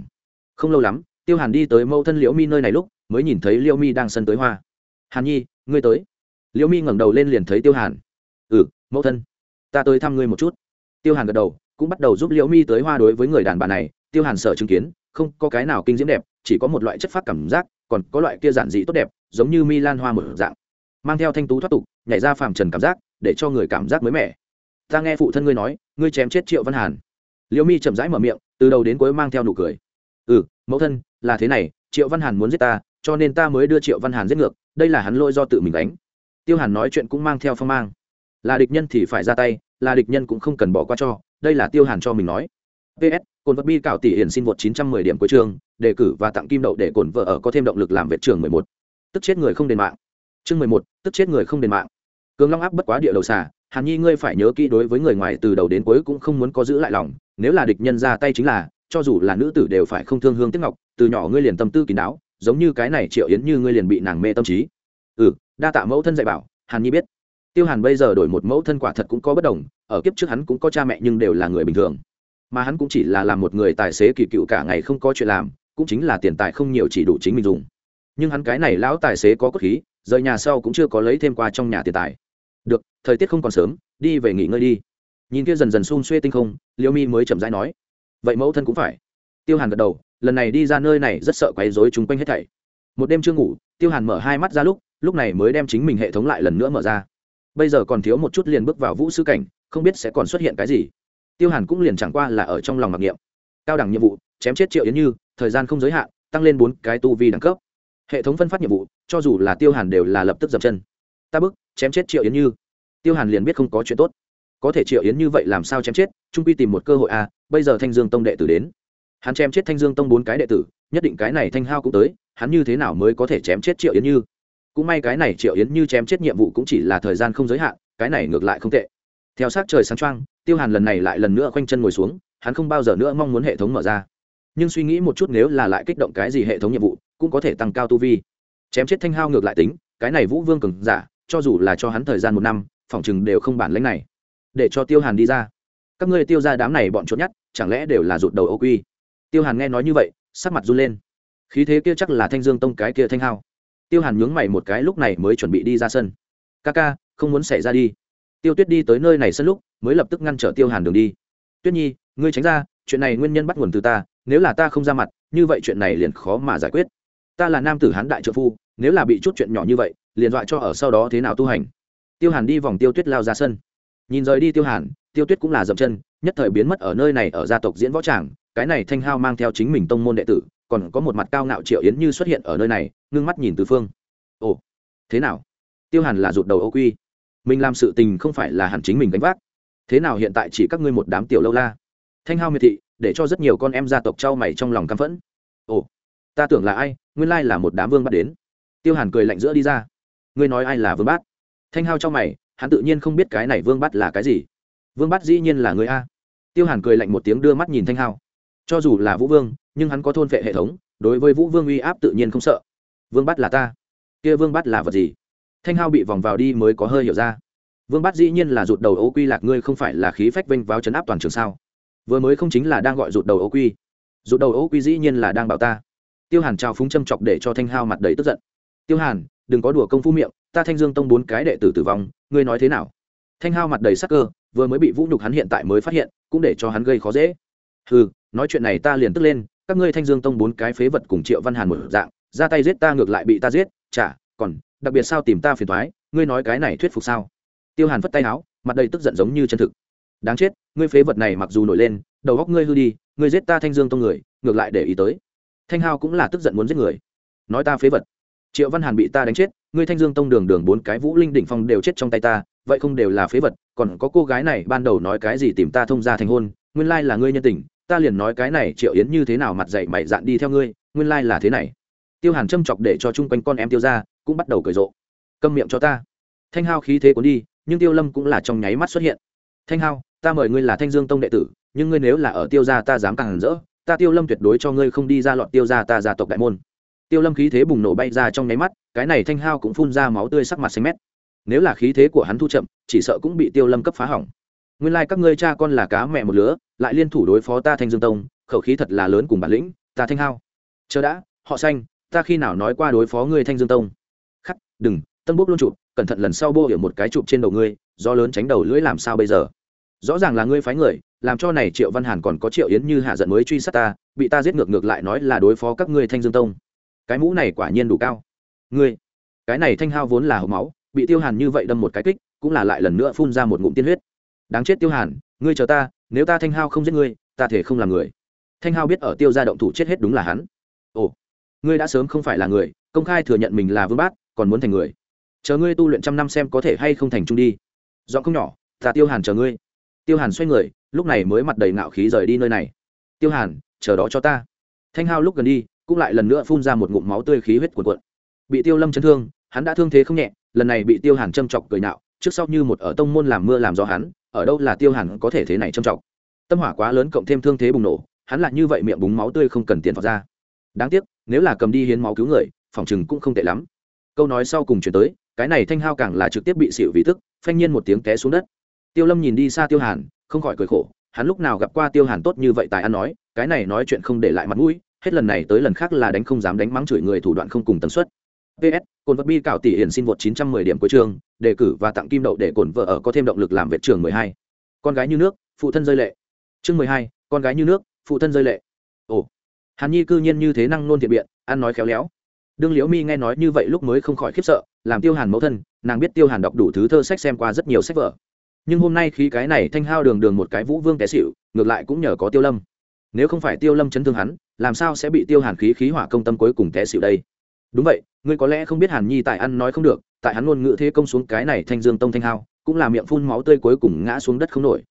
không lâu lắm, tiêu hàn đi tới mẫu thân liễu mi nơi này lúc, mới nhìn thấy liễu mi đang sân tới hoa. Hàn nhi, ngươi tới. Liễu mi ngẩng đầu lên liền thấy tiêu hàn. Ừ mẫu thân, ta tới thăm ngươi một chút. Tiêu hàn gật đầu, cũng bắt đầu giúp liễu mi tới hoa đối với người đàn bà này. Tiêu hàn sợ chứng kiến, không có cái nào kinh diễm đẹp, chỉ có một loại chất phát cảm giác, còn có loại kia giản dị tốt đẹp, giống như mi lan hoa một dạng. Mang theo thanh tú thoát tục, nhảy ra phàm trần cảm giác, để cho người cảm giác mới mẻ. Ta nghe phụ thân ngươi nói, ngươi chém chết triệu văn hàn. Liễu mi chậm rãi mở miệng từ đầu đến cuối mang theo nụ cười. Ừ mẫu thân là thế này triệu văn hàn muốn giết ta cho nên ta mới đưa triệu văn hàn giết ngược đây là hắn lỗi do tự mình đánh tiêu hàn nói chuyện cũng mang theo phong mang. Là địch nhân thì phải ra tay là địch nhân cũng không cần bỏ qua cho đây là tiêu hàn cho mình nói. Ps cồn vật bi cạo tỷ hiển xin vượt 910 điểm cuối trường đề cử và tặng kim đậu để cồn vợ ở có thêm động lực làm vệ trường 11. tức chết người không đền mạng. Chương 11, tức chết người không đền mạng. Cường long áp bất quá địa đầu xà hàn nhi, ngươi phải nhớ kỹ đối với người ngoài từ đầu đến cuối cũng không muốn có giữ lại lòng, nếu là địch nhân ra tay chính là, cho dù là nữ tử đều phải không thương hương tiếc ngọc, từ nhỏ ngươi liền tâm tư kín đáo, giống như cái này triệu yến như ngươi liền bị nàng mê tâm trí. Ừ đa tạ mẫu thân dạy bảo, hàn nhi biết. Tiêu hàn bây giờ đổi một mẫu thân quả thật cũng có bất đồng, ở kiếp trước hắn cũng có cha mẹ nhưng đều là người bình thường. Mà hắn cũng chỉ là làm một người tài xế kỳ cựu cả ngày không có chuyện làm, cũng chính là tiền tài không nhiều chỉ đủ chính mình dùng. Nhưng hắn cái này lão tài xế có cốt khí, rời nhà sau cũng chưa có lấy thêm qua trong nhà tiền tài được, thời tiết không còn sớm, đi về nghỉ ngơi đi. Nhìn kia dần dần xung xuê tinh không liêu mi mới chậm rãi nói. Vậy mẫu thân cũng phải. Tiêu hàn gật đầu, lần này đi ra nơi này rất sợ quấy rối chung quanh hết thảy. Một đêm chưa ngủ, tiêu hàn mở hai mắt ra lúc lúc này mới đem chính mình hệ thống lại lần nữa mở ra. Bây giờ còn thiếu một chút liền bước vào vũ sư cảnh, không biết sẽ còn xuất hiện cái gì. Tiêu hàn cũng liền chẳng qua là ở trong lòng mặc niệm. Cao đẳng nhiệm vụ, chém chết triệu yến như, thời gian không giới hạn, tăng lên bốn cái tu vi đẳng cấp. Hệ thống phân phát nhiệm vụ, cho dù là tiêu hàn đều là lập tức dập chân. Ta bức chém chết triệu yến như tiêu hàn liền biết không có chuyện tốt có thể triệu yến như vậy làm sao chém chết trung quy tìm một cơ hội à bây giờ thanh dương tông đệ tử đến hắn chém chết thanh dương tông bốn cái đệ tử nhất định cái này thanh hao cũng tới hắn như thế nào mới có thể chém chết triệu yến như cũng may cái này triệu yến như chém chết nhiệm vụ cũng chỉ là thời gian không giới hạn cái này ngược lại không tệ theo sát trời sáng trăng tiêu hàn lần này lại lần nữa khoanh chân ngồi xuống, hắn không bao giờ nữa mong muốn hệ thống mở ra. Nhưng suy nghĩ một chút nếu là lại kích động cái gì hệ thống nhiệm vụ, cũng có thể tăng cao tu vi. Chém chết thanh hao ngược lại tính, cái này vũ vương cường giả cho dù là cho hắn thời gian một năm phỏng chừng đều không bản lãnh này. Để cho tiêu hàn đi ra. Các ngươi tiêu ra đám này bọn trốn nhất chẳng lẽ đều là rụt đầu ô quy? Tiêu hàn nghe nói như vậy, sắc mặt run lên. Khí thế kia chắc là thanh dương tông cái kia thanh hao. Tiêu hàn nhướng mày một cái lúc này mới chuẩn bị đi ra sân. Ca ca, không muốn xảy ra đi. Tiêu tuyết đi tới nơi này sân lúc, mới lập tức ngăn trở tiêu hàn đường đi. Tuyết nhi, ngươi tránh ra, chuyện này nguyên nhân bắt nguồn từ ta, nếu là ta không ra mặt, như vậy chuyện này liền khó mà giải quyết. Ta là nam tử hán đại trợ phu, nếu là bị chút chuyện nhỏ như vậy liền dọa cho ở sau đó thế nào tu hành. Tiêu hàn đi vòng tiêu tuyết lao ra sân. Nhìn rời đi tiêu hàn, tiêu tuyết cũng là dậm chân, nhất thời biến mất ở nơi này ở gia tộc diễn võ tràng, cái này thanh hao mang theo chính mình tông môn đệ tử, còn có một mặt cao ngạo triệu yến như xuất hiện ở nơi này, ngưng mắt nhìn từ phương. Ồ, thế nào? Tiêu hàn là rụt đầu ô quy. Mình làm sự tình không phải là hẳn chính mình gánh vác. Thế nào hiện tại chỉ các ngươi một đám tiểu lâu la? Thanh hao miệt thị, để cho rất nhiều con em gia tộc trao mày trong lòng căm phẫn. Ồ, ta tưởng là ai? Nguyên lai là một đám vương bắt đến. Tiêu hàn cười lạnh giữa đi ra ngươi nói ai là vương bát? Thanh hao cho mày, hắn tự nhiên không biết cái này vương bát là cái gì. Vương bát dĩ nhiên là người a. Tiêu hàn cười lạnh một tiếng đưa mắt nhìn thanh hao. Cho dù là vũ vương, nhưng hắn có thôn vệ hệ thống, đối với vũ vương uy áp tự nhiên không sợ. Vương bát là ta. Kia vương bát là vật gì? Thanh hao bị vòng vào đi mới có hơi hiểu ra. Vương bát dĩ nhiên là rụt đầu ô quy lạc ngươi không phải là khí phách vinh vào chấn áp toàn trường sao? Vừa mới không chính là đang gọi rụt đầu ô quy. Rụt đầu ô quy dĩ nhiên là đang bảo ta. Tiêu hàn trao phúng châm chọc để cho thanh hao mặt đầy tức giận. Tiêu hàn đừng có đùa công phu miệng, ta thanh dương tông bốn cái đệ tử tử vong, ngươi nói thế nào? Thanh hao mặt đầy sắc cơ, vừa mới bị vũ nhục hắn hiện tại mới phát hiện, cũng để cho hắn gây khó dễ. Ừ nói chuyện này ta liền tức lên, các ngươi thanh dương tông bốn cái phế vật cùng triệu văn hàn một dạng, ra tay giết ta ngược lại bị ta giết, chả, còn, đặc biệt sao tìm ta phiền thoái ngươi nói cái này thuyết phục sao? Tiêu hàn phất tay áo, mặt đầy tức giận giống như chân thực. Đáng chết, ngươi phế vật này mặc dù nổi lên, đầu góc ngươi hư đi, ngươi giết ta thanh dương tông người, ngược lại để ý tới. Thanh hao cũng là tức giận muốn giết người. Nói ta phế vật triệu văn hàn bị ta đánh chết, ngươi thanh dương tông đường đường bốn cái vũ linh đỉnh phong đều chết trong tay ta, vậy không đều là phế vật, còn có cô gái này ban đầu nói cái gì tìm ta thông ra thành hôn, nguyên lai là ngươi nhân tình, ta liền nói cái này triệu yến như thế nào mặt dậy mày dạn đi theo ngươi, nguyên lai là thế này. Tiêu hàn châm chọc để cho chung quanh con em tiêu ra, cũng bắt đầu cười rộ. Câm miệng cho ta. Thanh hao khí thế cuốn đi, nhưng tiêu lâm cũng là trong nháy mắt xuất hiện. Thanh hao, ta mời ngươi là thanh dương tông đệ tử, nhưng ngươi nếu là ở tiêu gia ta dám càng rỡ, ta tiêu lâm tuyệt đối cho ngươi không đi ra loạn tiêu gia ta gia tộc đại môn tiêu lâm khí thế bùng nổ bay ra trong nháy mắt, cái này thanh hao cũng phun ra máu tươi sắc mặt xanh mét. Nếu là khí thế của hắn thu chậm, chỉ sợ cũng bị tiêu lâm cấp phá hỏng. Nguyên lai、like、các ngươi cha con là cá mẹ một lứa, lại liên thủ đối phó ta thanh dương tông, khẩu khí thật là lớn cùng bản lĩnh, ta thanh hao. Chờ đã, họ xanh, ta khi nào nói qua đối phó ngươi thanh dương tông? Khắc, đừng, tân bốc luôn chụp, cẩn thận lần sau bô hiểu một cái chụp trên đầu ngươi, do lớn tránh đầu lưỡi làm sao bây giờ? Rõ ràng là ngươi phái người, làm cho này triệu văn hàn còn có triệu yến như hạ giận mới truy sát ta, bị ta giết ngược ngược lại nói là đối phó các ngươi thanh dương tông cái mũ này quả nhiên đủ cao. Ngươi, cái này thanh hao vốn là hộp máu, bị tiêu hàn như vậy đâm một cái kích, cũng là lại lần nữa phun ra một ngụm tiên huyết. Đáng chết tiêu hàn, ngươi chờ ta, nếu ta thanh hao không giết ngươi, ta thể không làm người. Thanh hao biết ở tiêu gia động thủ chết hết đúng là hắn. Ồ, ngươi đã sớm không phải là người, công khai thừa nhận mình là vương bát, còn muốn thành người. Chờ ngươi tu luyện trăm năm xem có thể hay không thành trung đi. Giọng không nhỏ, ta tiêu hàn chờ ngươi. Tiêu hàn xoay người, lúc này mới mặt đầy ngạo khí rời đi nơi này. Tiêu hàn, chờ đó cho ta. Thanh hao lúc gần đi cũng lại lần nữa phun ra một ngụm máu tươi khí huyết cuồn cuộn. Bị tiêu lâm chấn thương, hắn đã thương thế không nhẹ, lần này bị tiêu hàn châm chọc cười nạo, trước sau như một ở tông môn làm mưa làm gió hắn, ở đâu là tiêu hàn có thể thế này châm chọc. Tâm hỏa quá lớn cộng thêm thương thế bùng nổ, hắn lại như vậy miệng búng máu tươi không cần tiền phạt ra. Đáng tiếc, nếu là cầm đi hiến máu cứu người, phòng chừng cũng không tệ lắm. Câu nói sau cùng chuyển tới, cái này thanh hao càng là trực tiếp bị xịu vì tức, phanh nhiên một tiếng té xuống đất. Tiêu lâm nhìn đi xa tiêu hàn, không khỏi cười khổ, hắn lúc nào gặp qua tiêu hàn tốt như vậy tài ăn nói, cái này nói chuyện không để lại mặt mũi hết lần này tới lần khác là đánh không dám đánh mắng chửi người thủ đoạn không cùng tần suất. Ps cồn vật bi cảo tỷ hiển xin vượt 910 điểm cuối trường đề cử và tặng kim đậu để cồn vợ ở có thêm động lực làm vệ trường 12. con gái như nước phụ thân rơi lệ. Chương 12, con gái như nước phụ thân rơi lệ. Ồ hàn nhi cư nhiên như thế năng nôn thiện biện ăn nói khéo léo. Đương liễu mi nghe nói như vậy lúc mới không khỏi khiếp sợ làm tiêu hàn mẫu thân nàng biết tiêu hàn đọc đủ thứ thơ sách xem qua rất nhiều sách vở. Nhưng hôm nay khi cái này thanh hao đường đường một cái vũ vương té xịu ngược lại cũng nhờ có tiêu lâm nếu không phải tiêu lâm chấn thương hắn, làm sao sẽ bị tiêu hàn khí khí hỏa công tâm cuối cùng té xịu đây? Đúng vậy, ngươi có lẽ không biết hàn nhi tại ăn nói không được, tại hắn ngôn ngữ thế công xuống cái này thanh dương tông thanh hao, cũng là miệng phun máu tươi cuối cùng ngã xuống đất không nổi.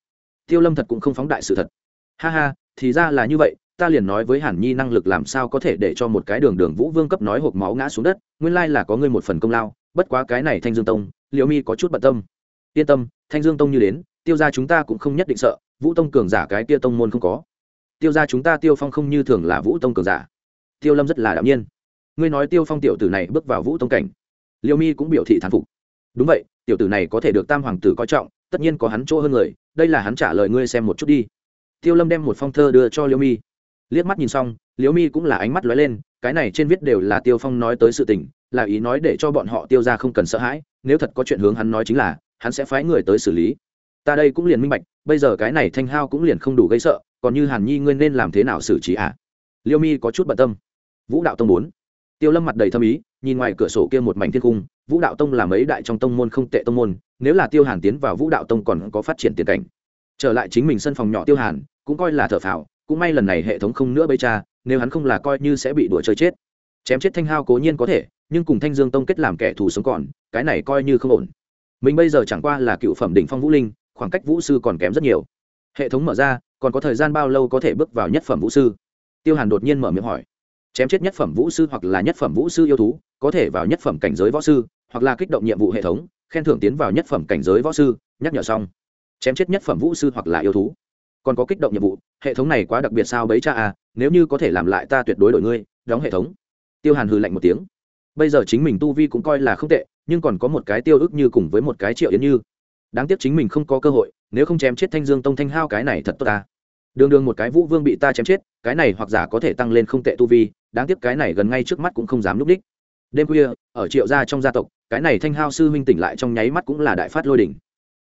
Tiêu lâm thật cũng không phóng đại sự thật. Ha ha, thì ra là như vậy, ta liền nói với hàn nhi năng lực làm sao có thể để cho một cái đường đường vũ vương cấp nói hộp máu ngã xuống đất, nguyên lai là có ngươi một phần công lao, bất quá cái này thanh dương tông liệu mi có chút bận tâm. Yên tâm, thanh dương tông như đến, tiêu ra chúng ta cũng không nhất định sợ, vũ tông cường giả cái kia tông môn không có tiêu ra chúng ta tiêu phong không như thường là vũ tông cường giả. Tiêu lâm rất là đạo nhiên. Ngươi nói tiêu phong tiểu tử này bước vào vũ tông cảnh, liêu mi cũng biểu thị thán phục. Đúng vậy, tiểu tử này có thể được tam hoàng tử coi trọng, tất nhiên có hắn chỗ hơn người, đây là hắn trả lời ngươi xem một chút đi. Tiêu lâm đem một phong thơ đưa cho liêu mi. Liếc mắt nhìn xong, liêu mi cũng là ánh mắt lóe lên, cái này trên viết đều là tiêu phong nói tới sự tình, là ý nói để cho bọn họ tiêu ra không cần sợ hãi, nếu thật có chuyện hướng hắn nói chính là, hắn sẽ phái người tới xử lý. Ta đây cũng liền minh bạch, bây giờ cái này thanh hao cũng liền không đủ gây sợ còn như hàn nhi ngươi nên làm thế nào xử trí ạ à? liêu mi có chút bận tâm. Vũ đạo tông bốn. Tiêu lâm mặt đầy thâm ý, nhìn ngoài cửa sổ kia một mảnh thiên cung, vũ đạo tông là mấy đại trong tông môn không tệ tông môn, nếu là tiêu hàn tiến vào vũ đạo tông còn có phát triển tiền cảnh. Trở lại chính mình sân phòng nhỏ tiêu hàn, cũng coi là thở phào, cũng may lần này hệ thống không nữa bây cha, nếu hắn không là coi như sẽ bị đuổi chơi chết. Chém chết thanh hao cố nhiên có thể, nhưng cùng thanh dương tông kết làm kẻ thù sống còn, cái này coi như không ổn. Mình bây giờ chẳng qua là cựu phẩm đỉnh phong vũ linh, khoảng cách vũ sư còn kém rất nhiều. Hệ thống mở ra còn có thời gian bao lâu có thể bước vào nhất phẩm vũ sư? Tiêu hàn đột nhiên mở miệng hỏi. Chém chết nhất phẩm vũ sư hoặc là nhất phẩm vũ sư yêu thú, có thể vào nhất phẩm cảnh giới võ sư, hoặc là kích động nhiệm vụ hệ thống, khen thưởng tiến vào nhất phẩm cảnh giới võ sư, nhắc nhở xong. Chém chết nhất phẩm vũ sư hoặc là yêu thú. Còn có kích động nhiệm vụ, hệ thống này quá đặc biệt sao bấy cha à nếu như có thể làm lại ta tuyệt đối đổi ngươi, đóng hệ thống. Tiêu hàn hừ lạnh một tiếng. Bây giờ chính mình tu vi cũng coi là không tệ, nhưng còn có một cái tiêu ức như cùng với một cái triệu yến như đáng tiếc chính mình không có cơ hội, nếu không chém chết thanh dương tông thanh hao cái này thật tốt ta. Đường đường một cái vũ vương bị ta chém chết, cái này hoặc giả có thể tăng lên không tệ tu vi, đáng tiếc cái này gần ngay trước mắt cũng không dám núp đích. Đêm khuya, ở triệu gia trong gia tộc, cái này thanh hao sư huynh tỉnh lại trong nháy mắt cũng là đại phát lôi đỉnh.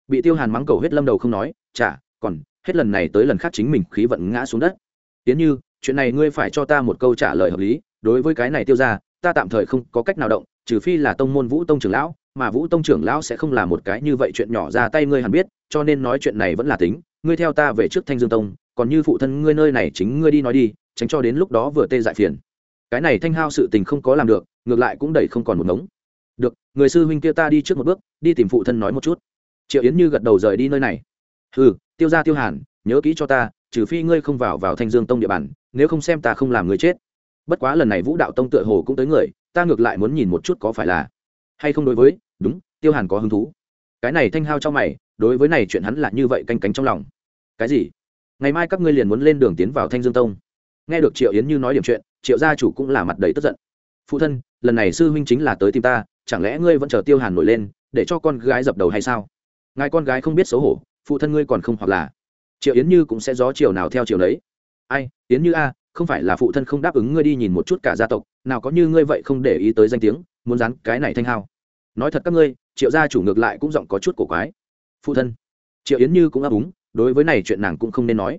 Bị tiêu hàn mắng cầu hết lâm đầu không nói chả còn hết lần này tới lần khác chính mình khí vận ngã xuống đất. Tiến như, chuyện này ngươi phải cho ta một câu trả lời hợp lý, đối với cái này tiêu ra ta tạm thời không có cách nào động, trừ phi là tông môn vũ tông trưởng lão mà vũ tông trưởng lão sẽ không là một cái như vậy chuyện nhỏ ra tay ngươi hẳn biết, cho nên nói chuyện này vẫn là tính, ngươi theo ta về trước thanh dương tông, còn như phụ thân ngươi nơi này chính ngươi đi nói đi, tránh cho đến lúc đó vừa tê dại phiền. Cái này thanh hao sự tình không có làm được, ngược lại cũng đẩy không còn một ngống. Được, người sư huynh kia ta đi trước một bước, đi tìm phụ thân nói một chút. Triệu yến như gật đầu rời đi nơi này. Ừ tiêu ra tiêu hàn, nhớ kỹ cho ta, trừ phi ngươi không vào vào thanh dương tông địa bàn, nếu không xem ta không làm người chết. Bất quá lần này vũ đạo tông tựa hồ cũng tới người, ta ngược lại muốn nhìn một chút có phải là hay không đối với đúng, tiêu hàn có hứng thú. Cái này thanh hao cho mày, đối với này chuyện hắn là như vậy canh cánh trong lòng. Cái gì? Ngày mai các ngươi liền muốn lên đường tiến vào thanh dương tông. Nghe được triệu yến như nói điểm chuyện, triệu gia chủ cũng là mặt đầy tức giận. Phụ thân, lần này sư huynh chính là tới tìm ta, chẳng lẽ ngươi vẫn chờ tiêu hàn nổi lên, để cho con gái dập đầu hay sao? Ngài con gái không biết xấu hổ, phụ thân ngươi còn không hoặc là. Triệu yến như cũng sẽ gió chiều nào theo chiều đấy ai, yến như a, không phải là phụ thân không đáp ứng ngươi đi nhìn một chút cả gia tộc, nào có như ngươi vậy không để ý tới danh tiếng, muốn dán cái này thanh hao nói thật các ngươi, triệu gia chủ ngược lại cũng giọng có chút cổ quái. Phụ thân, triệu yến như cũng ấp úng, đối với này chuyện nàng cũng không nên nói.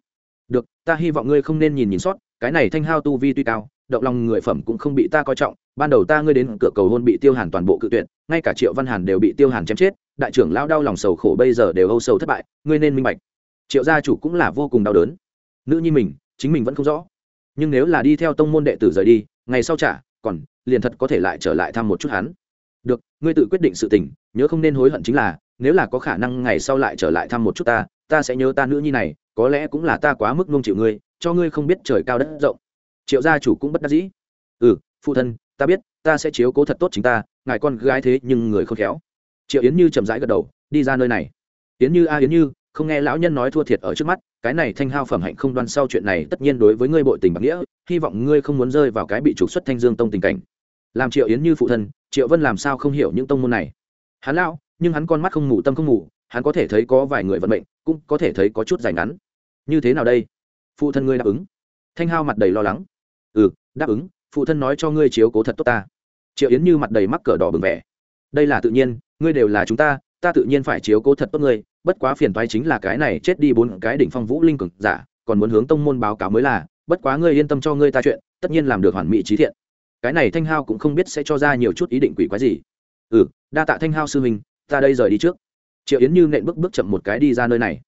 Được, ta hy vọng ngươi không nên nhìn nhìn sót, cái này thanh hao tu vi tuy cao, động lòng người phẩm cũng không bị ta coi trọng, ban đầu ta ngươi đến cửa cầu hôn bị tiêu hàn toàn bộ cự tuyệt, ngay cả triệu văn hàn đều bị tiêu hàn chém chết, đại trưởng lao đau lòng sầu khổ bây giờ đều âu sầu thất bại, ngươi nên minh bạch. Triệu gia chủ cũng là vô cùng đau đớn. Nữ nhi mình, chính mình vẫn không rõ. Nhưng nếu là đi theo tông môn đệ tử rời đi, ngày sau trả, còn liền thật có thể lại trở lại thăm một chút hắn được, ngươi tự quyết định sự tình, nhớ không nên hối hận chính là, nếu là có khả năng ngày sau lại trở lại thăm một chút ta ta sẽ nhớ ta nữ nhi này, có lẽ cũng là ta quá mức nung chịu ngươi, cho ngươi không biết trời cao đất rộng. Triệu gia chủ cũng bất đắc dĩ. Ừ phụ thân, ta biết, ta sẽ chiếu cố thật tốt chính ta, ngài con gái thế nhưng người không khéo. Triệu yến như chậm rãi gật đầu, đi ra nơi này. Yến như a, yến như, không nghe lão nhân nói thua thiệt ở trước mắt, cái này thanh hao phẩm hạnh không đoan sau chuyện này tất nhiên đối với ngươi bội tình bạc nghĩa, hy vọng ngươi không muốn rơi vào cái bị trục xuất thanh dương tông tình cảnh làm triệu yến như phụ thân, triệu vân làm sao không hiểu những tông môn này? Hắn lão, nhưng hắn con mắt không ngủ tâm không ngủ hắn có thể thấy có vài người vận mệnh, cũng có thể thấy có chút dài ngắn. Như thế nào đây? Phụ thân ngươi đáp ứng. Thanh hao mặt đầy lo lắng. Ừ đáp ứng, phụ thân nói cho ngươi chiếu cố thật tốt ta. Triệu yến như mặt đầy mắc cờ đỏ bừng vẻ. Đây là tự nhiên, ngươi đều là chúng ta ta tự nhiên phải chiếu cố thật tốt ngươi, bất quá phiền toái chính là cái này chết đi bốn cái đỉnh phong vũ linh cực giả, còn muốn hướng tông môn báo cáo mới là, bất quá ngươi yên tâm cho ngươi ta chuyện, tất nhiên làm được hoàn mỹ trí thiện cái này thanh hao cũng không biết sẽ cho ra nhiều chút ý định quỷ quái gì. Ừ đa tạ thanh hao sư huynh, ta đây rời đi trước. Triệu yến như nện bước bước chậm một cái đi ra nơi này.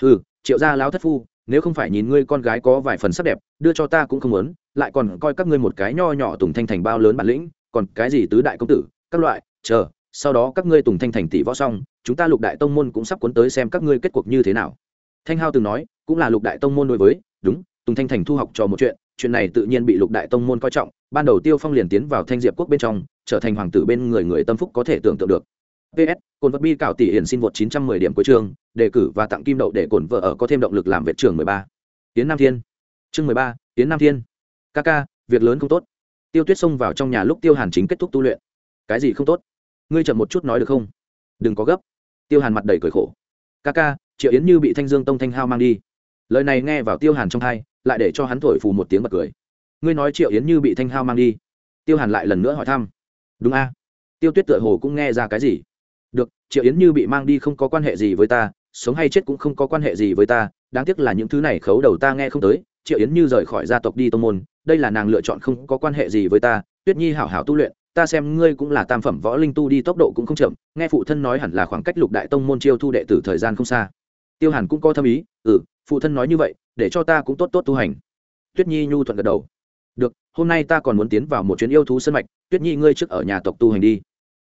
Ừ triệu gia láo thất phu, nếu không phải nhìn ngươi con gái có vài phần sắc đẹp, đưa cho ta cũng không muốn, lại còn coi các ngươi một cái nho nhỏ tùng thanh thành bao lớn bản lĩnh, còn cái gì tứ đại công tử, các loại, chờ, sau đó các ngươi tùng thanh thành tỷ võ xong, chúng ta lục đại tông môn cũng sắp cuốn tới xem các ngươi kết cuộc như thế nào. Thanh hao từng nói, cũng là lục đại tông môn đối với, đúng, tùng thanh thành thu học trò một chuyện chuyện này tự nhiên bị lục đại tông môn coi trọng ban đầu tiêu phong liền tiến vào thanh diệp quốc bên trong trở thành hoàng tử bên người người tâm phúc có thể tưởng tượng được. Ps cồn vật bi cảo tỷ hiển xin vượt 910 điểm cuối trường đề cử và tặng kim đậu để cồn vợ ở có thêm động lực làm vệ trường 13. tiến nam thiên. Chương 13, tiến nam thiên. Ca ca việc lớn không tốt. Tiêu tuyết xông vào trong nhà lúc tiêu hàn chính kết thúc tu luyện. Cái gì không tốt? Ngươi chậm một chút nói được không? Đừng có gấp. Tiêu hàn mặt đầy cười khổ. Ca ca triệu yến như bị thanh dương tông thanh hao mang đi. Lời này nghe vào tiêu hàn trong thai lại để cho hắn thổi phù một tiếng bật cười. Ngươi nói triệu yến như bị thanh hao mang đi. Tiêu hàn lại lần nữa hỏi thăm. Đúng a. Tiêu tuyết tựa hồ cũng nghe ra cái gì. Được, triệu yến như bị mang đi không có quan hệ gì với ta, sống hay chết cũng không có quan hệ gì với ta, đáng tiếc là những thứ này khấu đầu ta nghe không tới. Triệu yến như rời khỏi gia tộc đi tô n môn, đây là nàng lựa chọn không có quan hệ gì với ta. Tuyết nhi hảo hảo tu luyện, ta xem ngươi cũng là tam phẩm võ linh tu đi tốc độ cũng không chậm, nghe phụ thân nói hẳn là khoảng cách lục đại tông môn chiêu thu đệ tử thời gian không xa. Tiêu hàn cũng có thâm ý ừ phụ thân nói như vậy, để cho ta cũng tốt tốt tu hành. Tuyết nhi nhu thuận gật đầu. Được, hôm nay ta còn muốn tiến vào một chuyến yêu thú sân mạch, tuyết nhi ngươi trước ở nhà tộc tu hành đi.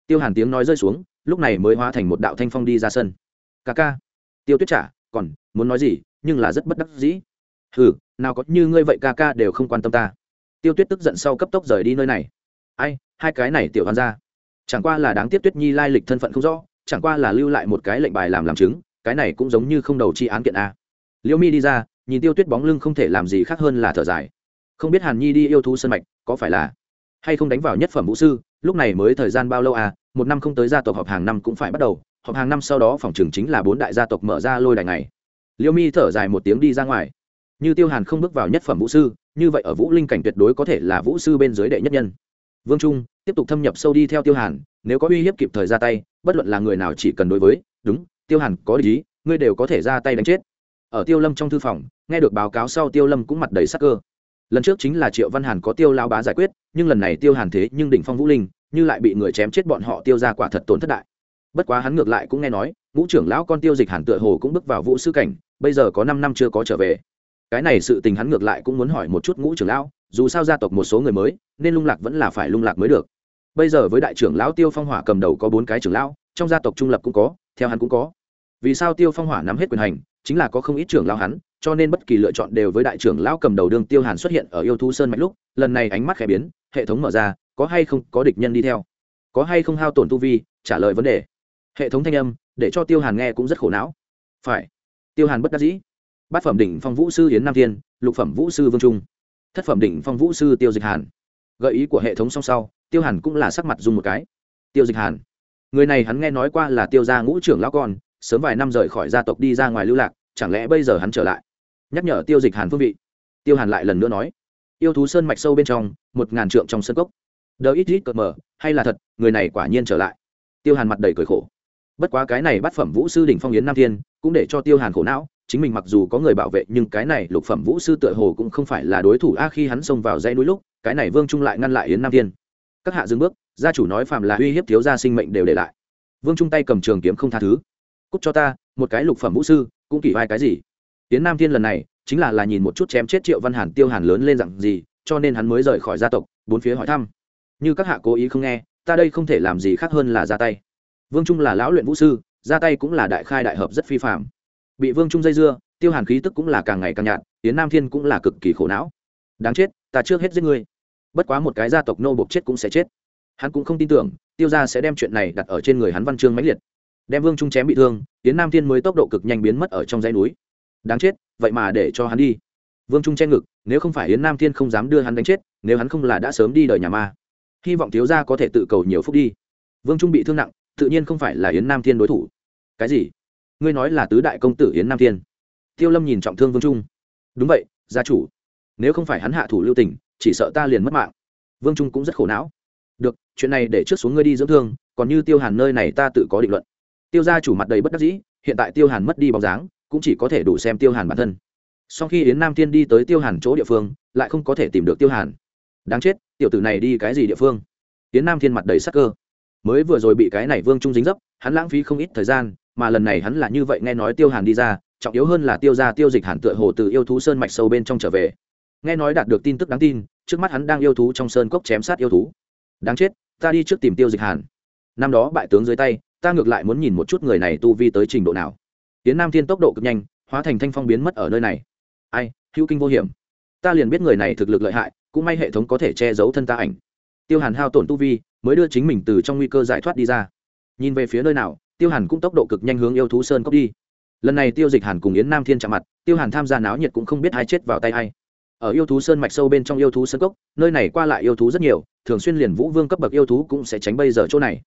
Tiêu hàn tiếng nói rơi xuống, lúc này mới hóa thành một đạo thanh phong đi ra sân. Ca ca. Tiêu tuyết trả, còn muốn nói gì, nhưng là rất bất đắc dĩ. Ừ nào có như ngươi vậy ca ca đều không quan tâm ta. Tiêu tuyết tức giận sau cấp tốc rời đi nơi này. Ai, hai cái này tiểu hoàn ra chẳng qua là đáng tiếc tuyết nhi lai lịch thân phận không rõ, chẳng qua là lưu lại một cái lệnh bài làm làm chứng, cái này cũng giống như không đầu chi án kiện a liễu mi đi ra, nhìn tiêu tuyết bóng lưng không thể làm gì khác hơn là thở dài. Không biết hàn nhi đi yêu thú sân mạch, có phải là hay không đánh vào nhất phẩm vũ sư, lúc này mới thời gian bao lâu à? Một năm không tới gia tộc họp hàng năm cũng phải bắt đầu, họp hàng năm sau đó phòng trường chính là bốn đại gia tộc mở ra lôi đài này. liễu mi thở dài một tiếng đi ra ngoài. Như tiêu hàn không bước vào nhất phẩm vũ sư, như vậy ở vũ linh cảnh tuyệt đối có thể là vũ sư bên dưới đệ nhất nhân. Vương trung, tiếp tục thâm nhập sâu đi theo tiêu hàn, nếu có uy hiếp kịp thời ra tay, bất luận là người nào chỉ cần đối với, đúng, tiêu hàn có lý ngươi đều có thể ra tay đánh chết ở tiêu lâm trong thư phòng, nghe được báo cáo sau tiêu lâm cũng mặt đầy sắc cơ. Lần trước chính là triệu văn hàn có tiêu lao bá giải quyết, nhưng lần này tiêu hàn thế nhưng đỉnh phong vũ linh, như lại bị người chém chết bọn họ tiêu ra quả thật tổn thất đại. Bất quá hắn ngược lại cũng nghe nói, ngũ trưởng lão con tiêu dịch hàn tựa hồ cũng bước vào vũ sư cảnh, bây giờ có năm năm chưa có trở về. Cái này sự tình hắn ngược lại cũng muốn hỏi một chút ngũ trưởng lão, dù sao gia tộc một số người mới, nên lung lạc vẫn là phải lung lạc mới được. Bây giờ với đại trưởng lão tiêu phong hỏa cầm đầu có bốn cái trưởng lão, trong gia tộc trung lập cũng có, theo hắn cũng có. Vì sao tiêu phong hỏa nắm hết quyền hành chính là có không ít trưởng lão hắn, cho nên bất kỳ lựa chọn đều với đại trưởng lão cầm đầu đương tiêu hàn xuất hiện ở yêu thú sơn mạch lúc, lần này ánh mắt khẽ biến, hệ thống mở ra, có hay không, có địch nhân đi theo. Có hay không hao tổn tu vi, trả lời vấn đề. Hệ thống thanh âm, để cho tiêu hàn nghe cũng rất khổ não. Phải. Tiêu hàn bất đắc dĩ. Bát phẩm đỉnh phong vũ sư yến nam thiên, lục phẩm vũ sư vương trung. Thất phẩm đỉnh phong vũ sư tiêu dịch hàn. Gợi ý của hệ thống song sau, tiêu hàn cũng là sắc mặt dùng một cái. Tiêu dịch hàn. Người này hắn nghe nói qua là tiêu gia ngũ trưởng lão con, sớm vài năm rời khỏi gia tộc đi ra ngoài lưu lạc chẳng lẽ bây giờ hắn trở lại? Nhắc nhở tiêu dịch hàn phương vị. Tiêu hàn lại lần nữa nói. Yêu thú sơn mạch sâu bên trong, một ngàn trượng trong sân cốc. Đờ ít ít cợt mờ, hay là thật, người này quả nhiên trở lại. Tiêu hàn mặt đầy cười khổ. Bất quá cái này bắt phẩm vũ sư đỉnh phong yến nam thiên, cũng để cho tiêu hàn khổ não, chính mình mặc dù có người bảo vệ, nhưng cái này lục phẩm vũ sư tựa hồ cũng không phải là đối thủ a khi hắn xông vào dãy núi lúc, cái này vương trung lại ngăn lại yến nam thiên. Các hạ dừng bước, gia chủ nói phạm là uy hiếp thiếu gia sinh mệnh đều để lại. Vương trung tay cầm trường kiếm không tha thứ. Cúc cho ta, một cái lục phẩm vũ sư cũng kỳ vai cái gì? Tiến nam thiên lần này chính là là nhìn một chút chém chết triệu văn hàn tiêu hàn lớn lên dặn gì, cho nên hắn mới rời khỏi gia tộc, bốn phía hỏi thăm. Như các hạ cố ý không nghe, ta đây không thể làm gì khác hơn là ra tay. Vương trung là lão luyện vũ sư, ra tay cũng là đại khai đại hợp rất phi phạm bị vương trung dây dưa, tiêu hàn khí tức cũng là càng ngày càng nhạt, tiến nam thiên cũng là cực kỳ khổ não. Đáng chết, ta trước hết giết ngươi. Bất quá một cái gia tộc nô bộc chết cũng sẽ chết. Hắn cũng không tin tưởng, tiêu gia sẽ đem chuyện này đặt ở trên người hắn văn chương mãnh liệt đem vương trung chém bị thương tiến nam thiên mới tốc độ cực nhanh biến mất ở trong dãy núi. Đáng chết, vậy mà để cho hắn đi. Vương trung che ngực, nếu không phải yến nam thiên không dám đưa hắn đánh chết, nếu hắn không là đã sớm đi đời nhà ma, hy vọng thiếu gia có thể tự cầu nhiều phúc đi. Vương trung bị thương nặng, tự nhiên không phải là yến nam thiên đối thủ. Cái gì? Ngươi nói là tứ đại công tử yến nam thiên. Tiêu lâm nhìn trọng thương vương trung. Đúng vậy, gia chủ. Nếu không phải hắn hạ thủ lưu tình, chỉ sợ ta liền mất mạng. Vương trung cũng rất khổ não. Được, chuyện này để trước xuống ngươi đi dưỡng thương, còn như tiêu hàn nơi này ta tự có định luận tiêu gia chủ mặt đầy bất đắc dĩ, hiện tại tiêu hàn mất đi bóng dáng, cũng chỉ có thể đủ xem tiêu hàn bản thân. Sau khi yến nam thiên đi tới tiêu hàn chỗ địa phương, lại không có thể tìm được tiêu hàn. Đáng chết, tiểu tử này đi cái gì địa phương? Yến nam thiên mặt đầy sắc cơ. Mới vừa rồi bị cái này vương trung dính dấp, hắn lãng phí không ít thời gian, mà lần này hắn là như vậy nghe nói tiêu hàn đi ra, trọng yếu hơn là tiêu ra tiêu dịch hàn tựa hồ từ yêu thú sơn mạch sâu bên trong trở về. Nghe nói đạt được tin tức đáng tin, trước mắt hắn đang yêu thú trong sơn cốc chém sát yêu thú. Đáng chết, ta đi trước tìm tiêu dịch hàn. Năm đó bại tướng dưới tay ta ngược lại muốn nhìn một chút người này tu vi tới trình độ nào. Tiến nam thiên tốc độ cực nhanh, hóa thành thanh phong biến mất ở nơi này. Ai, hữu kinh vô hiểm. Ta liền biết người này thực lực lợi hại, cũng may hệ thống có thể che giấu thân ta ảnh. Tiêu hàn hao tổn tu vi, mới đưa chính mình từ trong nguy cơ giải thoát đi ra. Nhìn về phía nơi nào, tiêu hàn cũng tốc độ cực nhanh hướng yêu thú sơn cốc đi. Lần này tiêu dịch hàn cùng yến nam thiên chạm mặt, tiêu hàn tham gia náo nhiệt cũng không biết ai chết vào tay a i ở yêu thú sơn mạch sâu bên trong yêu thú sơn cốc, nơi này qua lại yêu thú rất nhiều, thường xuyên liền vũ vương cấp bậc yêu thú cũng sẽ tránh bây giờ chỗ này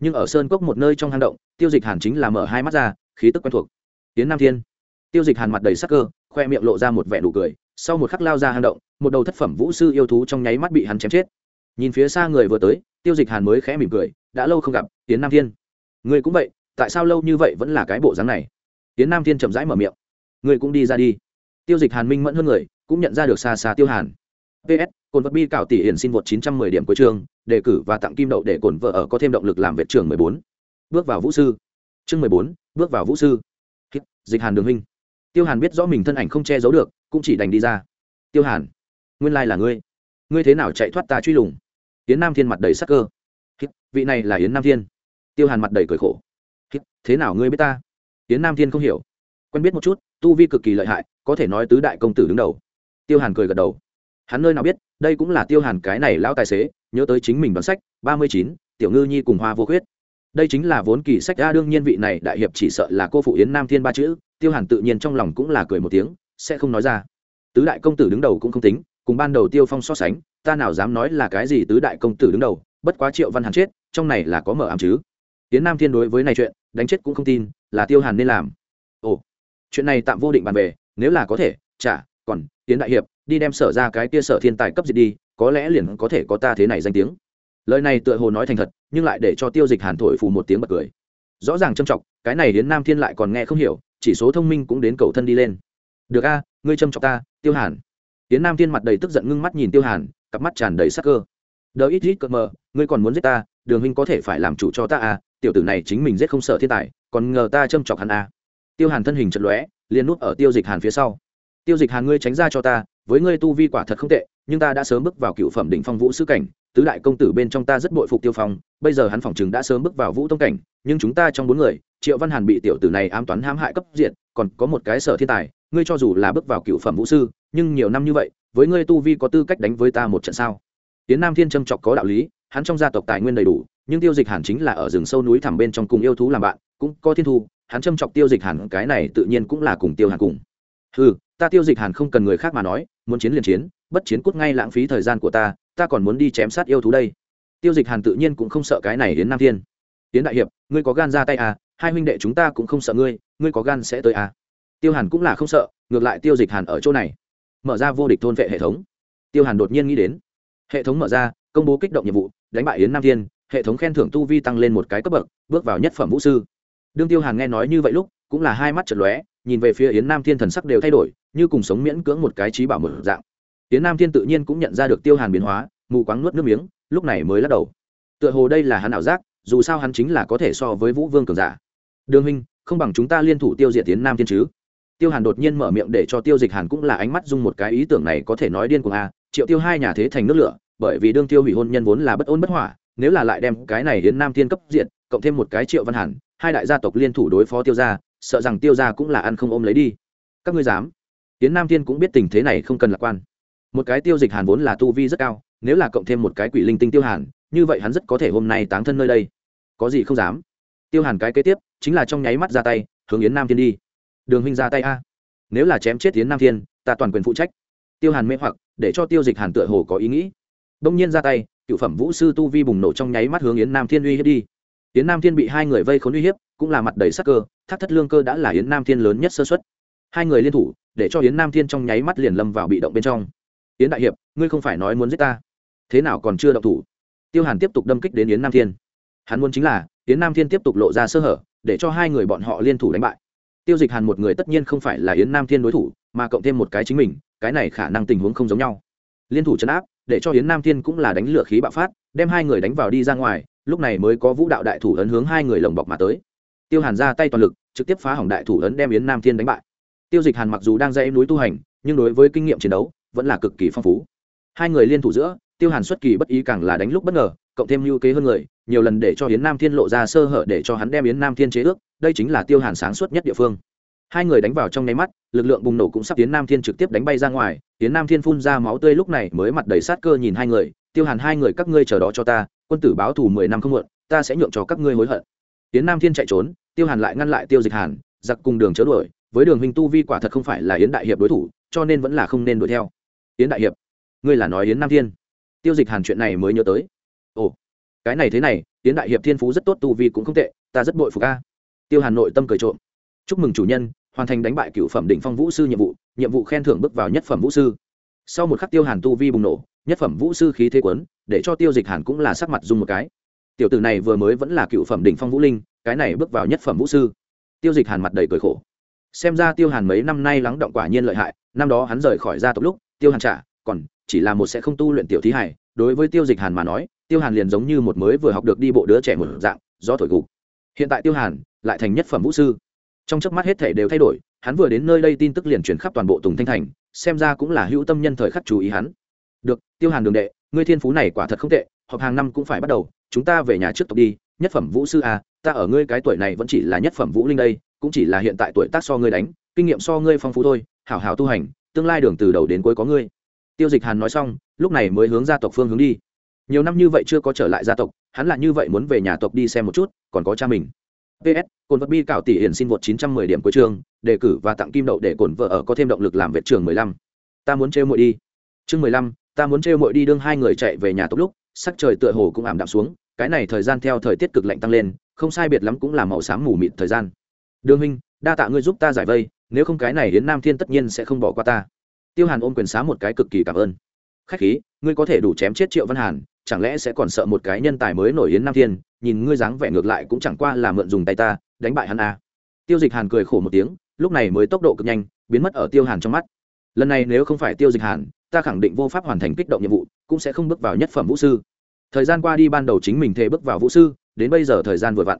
nhưng ở sơn cốc một nơi trong hang động, tiêu dịch hàn chính là mở hai mắt ra, khí tức quen thuộc. Tiến nam thiên. Tiêu dịch hàn mặt đầy sắc cơ, khoe miệng lộ ra một vẻ nụ cười, sau một khắc lao ra hang động, một đầu thất phẩm vũ sư yêu thú trong nháy mắt bị hắn chém chết. Nhìn phía xa người vừa tới, tiêu dịch hàn mới khẽ mỉm cười, đã lâu không gặp, tiến nam thiên. Người cũng vậy, tại sao lâu như vậy vẫn là cái bộ dáng này? Tiến nam thiên chậm rãi mở miệng. Người cũng đi ra đi. Tiêu dịch hàn minh mẫn hơn người, cũng nhận ra được xa xa tiêu hàn ps cồn vật bi cảo tỷ hiển xin vượt 910 điểm cuối chương đề cử và tặng kim đậu để cồn vợ ở có thêm động lực làm vệ trường 14. bước vào vũ sư. Chương 14, bước vào vũ sư. Dịch hàn đường huynh. Tiêu hàn biết rõ mình thân ảnh không che giấu được cũng chỉ đành đi ra. Tiêu hàn nguyên lai là ngươi. Ngươi thế nào chạy thoát ta truy lùng? Yến nam thiên mặt đầy sắc cơ. Vị này là yến nam thiên. Tiêu hàn mặt đầy cười khổ. Thế nào ngươi biết ta? Yến nam thiên không hiểu. Quen biết một chút tu vi cực kỳ lợi hại có thể nói tứ đại công tử đứng đầu. Tiêu hàn cười gật đầu hắn nơi nào biết, đây cũng là tiêu hàn cái này lão tài xế, nhớ tới chính mình đoán sách, ba mươi chín, tiểu ngư nhi cùng hoa vô khuyết. Đây chính là vốn kỳ sách, a, đương nhiên vị này đại hiệp chỉ sợ là cô phụ yến nam thiên ba chữ, tiêu hàn tự nhiên trong lòng cũng là cười một tiếng, sẽ không nói ra. Tứ đại công tử đứng đầu cũng không tính, cùng ban đầu tiêu phong so sánh, ta nào dám nói là cái gì tứ đại công tử đứng đầu, bất quá triệu văn hàn chết, trong này là có mở ám chứ. Yến nam thiên đối với này chuyện, đánh chết cũng không tin, là tiêu hàn nên làm. Ồ, chuyện này tạm vô định bàn về, nếu là có thể, chả, còn tiến đại hiệp, đi đem sở ra cái kia sở thiên tài cấp diệt đi, có lẽ liền có thể có ta thế này danh tiếng. Lời này tựa hồ nói thành thật, nhưng lại để cho tiêu dịch hàn thổi phù một tiếng bật cười. Rõ ràng trâm trọng, cái này đến nam thiên lại còn nghe không hiểu, chỉ số thông minh cũng đến cầu thân đi lên. Được a, ngươi trâm trọng ta, tiêu hàn. Tiến nam thiên mặt đầy tức giận ngưng mắt nhìn tiêu hàn, cặp mắt tràn đầy sắc cơ. Đờ ít ít cợt mờ, ngươi còn muốn giết ta, đường huynh có thể phải làm chủ cho ta a tiểu tử này chính mình giết không sợ thiên tài, còn ngờ ta trâm trọng hắn a tiêu hàn thân hình chật lóe, liền nút ở tiêu dịch hàn phía sau tiêu dịch hàn ngươi tránh ra cho ta, với ngươi tu vi quả thật không tệ, nhưng ta đã sớm bước vào cựu phẩm đỉnh phong vũ sứ cảnh, tứ đại công tử bên trong ta rất bội phục tiêu phong, bây giờ hắn phỏng chừng đã sớm bước vào vũ tông cảnh, nhưng chúng ta trong bốn người, triệu văn hàn bị tiểu tử này ám toán hãm hại cấp diện còn có một cái sở thiên tài, ngươi cho dù là bước vào cựu phẩm vũ sư, nhưng nhiều năm như vậy, với ngươi tu vi có tư cách đánh với ta một trận sao? Tiến nam thiên trâm trọc có đạo lý, hắn trong gia tộc tài nguyên đầy đủ, nhưng tiêu dịch hàn chính là ở rừng sâu núi thẳm bên trong cùng yêu thú làm bạn, cũng có thiên thu, hắn châm chọc tiêu dịch hàn, cái này tự nhiên cũng là cùng tiêu hàn cùng. Ừ ta tiêu dịch hàn không cần người khác mà nói, muốn chiến liền chiến, bất chiến cút ngay lãng phí thời gian của ta ta còn muốn đi chém sát yêu thú đây. Tiêu dịch hàn tự nhiên cũng không sợ cái này đến nam thiên. Tiến đại hiệp, ngươi có gan ra tay à hai huynh đệ chúng ta cũng không sợ ngươi ngươi có gan sẽ tới à. Tiêu hàn cũng là không sợ, ngược lại tiêu dịch hàn ở chỗ này. Mở ra vô địch thôn vệ hệ thống. Tiêu hàn đột nhiên nghĩ đến. Hệ thống mở ra, công bố kích động nhiệm vụ, đánh bại yến nam thiên, hệ thống khen thưởng tu vi tăng lên một cái cấp bậc, bước vào nhất phẩm vũ sư. Đương tiêu hàn nghe nói như vậy lúc, cũng là hai mắt chật lóe nhìn về phía yến nam thiên thần sắc đều thay đổi, như cùng sống miễn cưỡng một cái trí bảo mở dạng. Yến nam thiên tự nhiên cũng nhận ra được tiêu hàn biến hóa, mù quáng nuốt nước miếng, lúc này mới lắc đầu. Tựa hồ đây là hắn ảo giác, dù sao hắn chính là có thể so với vũ vương cường giả. Đường huynh, không bằng chúng ta liên thủ tiêu diệt tiến nam thiên chứ? Tiêu hàn đột nhiên mở miệng để cho tiêu dịch hàn cũng là ánh mắt dung một cái ý tưởng này có thể nói điên cuồng a triệu tiêu hai nhà thế thành nước lửa, bởi vì đương tiêu hủy hôn nhân vốn là bất ôn bất hỏa, nếu là lại đem cái này Yến nam thiên cấp diện cộng thêm một cái triệu văn hàn, hai đại gia tộc liên thủ đối phó tiêu gia sợ rằng tiêu gia cũng là ăn không ôm lấy đi. Các ngươi dám. Tiến nam thiên cũng biết tình thế này không cần lạc quan. Một cái tiêu dịch hàn vốn là tu vi rất cao, nếu là cộng thêm một cái quỷ linh tinh tiêu hàn, như vậy hắn rất có thể hôm nay táng thân nơi đây. Có gì không dám. Tiêu hàn cái kế tiếp, chính là trong nháy mắt ra tay, hướng yến nam thiên đi. Đường huynh ra tay a. Nếu là chém chết yến nam thiên, ta toàn quyền phụ trách. Tiêu hàn mê hoặc, để cho tiêu dịch hàn tựa hồ có ý nghĩ. Đông nhiên ra tay, cựu phẩm vũ sư tu vi bùng nổ trong nháy mắt hướng yến nam thiên uy hiếp đi. Yến nam thiên bị hai người vây khốn uy hiếp, cũng là mặt đầy sắc cơ thác thất lương cơ đã là yến nam thiên lớn nhất sơ xuất hai người liên thủ, để cho yến nam thiên trong nháy mắt liền lâm vào bị động bên trong. Yến đại hiệp, ngươi không phải nói muốn giết ta? Thế nào còn chưa động thủ? Tiêu hàn tiếp tục đâm kích đến yến nam thiên. Hắn muốn chính là, yến nam thiên tiếp tục lộ ra sơ hở, để cho hai người bọn họ liên thủ đánh bại. Tiêu dịch hàn một người tất nhiên không phải là yến nam thiên đối thủ, mà cộng thêm một cái chính mình, cái này khả năng tình huống không giống nhau. Liên thủ chấn áp, để cho yến nam thiên cũng là đánh lửa khí bạo phát, đem hai người đánh vào đi ra ngoài, lúc này mới có vũ đạo đại thủ ấn hướng hai người lồng bọc mà tới tiêu hàn ra tay toàn lực, trực tiếp phá hỏng đại thủ ấn đem yến nam thiên đánh bại. Tiêu dịch hàn mặc dù đang dây núi tu hành, nhưng đối với kinh nghiệm chiến đấu, vẫn là cực kỳ phong phú. Hai người liên thủ giữa, tiêu hàn xuất kỳ bất ý càng là đánh lúc bất ngờ, cộng thêm lưu kế hơn người, nhiều lần để cho yến nam thiên lộ ra sơ hở để cho hắn đem yến nam thiên chế ước, đây chính là tiêu hàn sáng suốt nhất địa phương. Hai người đánh vào trong nháy mắt, lực lượng bùng nổ cũng sắp tiến nam thiên trực tiếp đánh bay ra ngoài tiến nam thiên phun ra máu tươi lúc này mới mặt đầy sát cơ nhìn hai người, tiêu hàn, hai người các ngươi chờ đó cho ta, quân tử báo thù mười năm không muộn, ta sẽ nhượng cho các ngươi hối hận tiến nam thiên chạy trốn, tiêu hàn lại ngăn lại tiêu dịch hàn, giặc cùng đường chớ đuổi, với đường huynh tu vi quả thật không phải là yến đại hiệp đối thủ, cho nên vẫn là không nên đuổi theo. Yến đại hiệp, ngươi là nói yến nam thiên. Tiêu dịch hàn chuyện này mới nhớ tới. Ồ, cái này thế này, yến đại hiệp thiên phú rất tốt, tu vi cũng không tệ, ta rất bội phục ca tiêu hàn nội tâm cười trộm. Chúc mừng chủ nhân, hoàn thành đánh bại cựu phẩm đỉnh phong vũ sư nhiệm vụ nhiệm vụ khen thưởng bước vào nhất phẩm vũ sư. Sau một khắc tiêu hàn tu vi bùng nổ, nhất phẩm vũ sư khí thế quấn để cho tiêu dịch hàn cũng là sắc mặt dùng một cái tiểu tử này vừa mới vẫn là cựu phẩm đỉnh phong vũ linh, cái này bước vào nhất phẩm vũ sư. Tiêu dịch hàn mặt đầy cười khổ. Xem ra tiêu hàn mấy năm nay lắng động quả nhiên lợi hại, năm đó hắn rời khỏi gia tộc lúc, tiêu hàn trả, còn chỉ là một sẽ không tu luyện tiểu thí hải đối với tiêu dịch hàn mà nói, tiêu hàn liền giống như một mới vừa học được đi bộ đứa trẻ một dạng do thổi gục. Hiện tại tiêu hàn lại thành nhất phẩm vũ sư. Trong chớp mắt hết thể đều thay đổi, hắn vừa đến nơi đây tin tức liền truyền khắp toàn bộ tùng thanh thành, xem ra cũng là hữu tâm nhân thời khắc chú ý hắn. Được, tiêu hàn đường đệ, ngươi thiên phú này quả thật không tệ, họp hàng năm cũng phải bắt đầu chúng ta về nhà trước tộc đi nhất phẩm vũ sư à ta ở ngươi cái tuổi này vẫn chỉ là nhất phẩm vũ linh đây cũng chỉ là hiện tại tuổi tác so ngươi đánh kinh nghiệm so ngươi phong phú thôi hảo hảo tu hành tương lai đường từ đầu đến cuối có ngươi. Tiêu dịch hàn nói xong lúc này mới hướng gia tộc phương hướng đi. Nhiều năm như vậy chưa có trở lại gia tộc hắn là như vậy muốn về nhà tộc đi xem một chút còn có cha mình. Ps cồn vật bi cảo tỷ hiển xin vượt 910 điểm cuối trường đề cử và tặng kim đậu để cồn vợ ở có thêm động lực làm vệ trường 15. ta muốn trêu muội đi. Chương 15, ta muốn trêu muội đi đương hai người chạy về nhà tộc lúc sắc trời tựa hồ cũng ảm đạm xuống cái này thời gian theo thời tiết cực lạnh tăng lên không sai biệt lắm cũng là màu xám mù mịt thời gian. Đường Minh, đa tạ ngươi giúp ta giải vây nếu không cái này đến nam thiên tất nhiên sẽ không bỏ qua ta. Tiêu hàn ôm quyền xá một cái cực kỳ cảm ơn. Khách khí ngươi có thể đủ chém chết triệu văn hàn chẳng lẽ sẽ còn sợ một cái nhân tài mới nổi yến nam thiên nhìn ngươi dáng vẻ ngược lại cũng chẳng qua là mượn dùng tay ta đánh bại hắn à. tiêu dịch hàn cười khổ một tiếng lúc này mới tốc độ cực nhanh biến mất ở tiêu hàn trong mắt. Lần này nếu không phải tiêu dịch hàn ta khẳng định vô pháp hoàn thành kích động nhiệm vụ cũng sẽ không bước vào nhất phẩm vũ sư. Thời gian qua đi ban đầu chính mình thề bước vào vũ sư, đến bây giờ thời gian vừa vặn.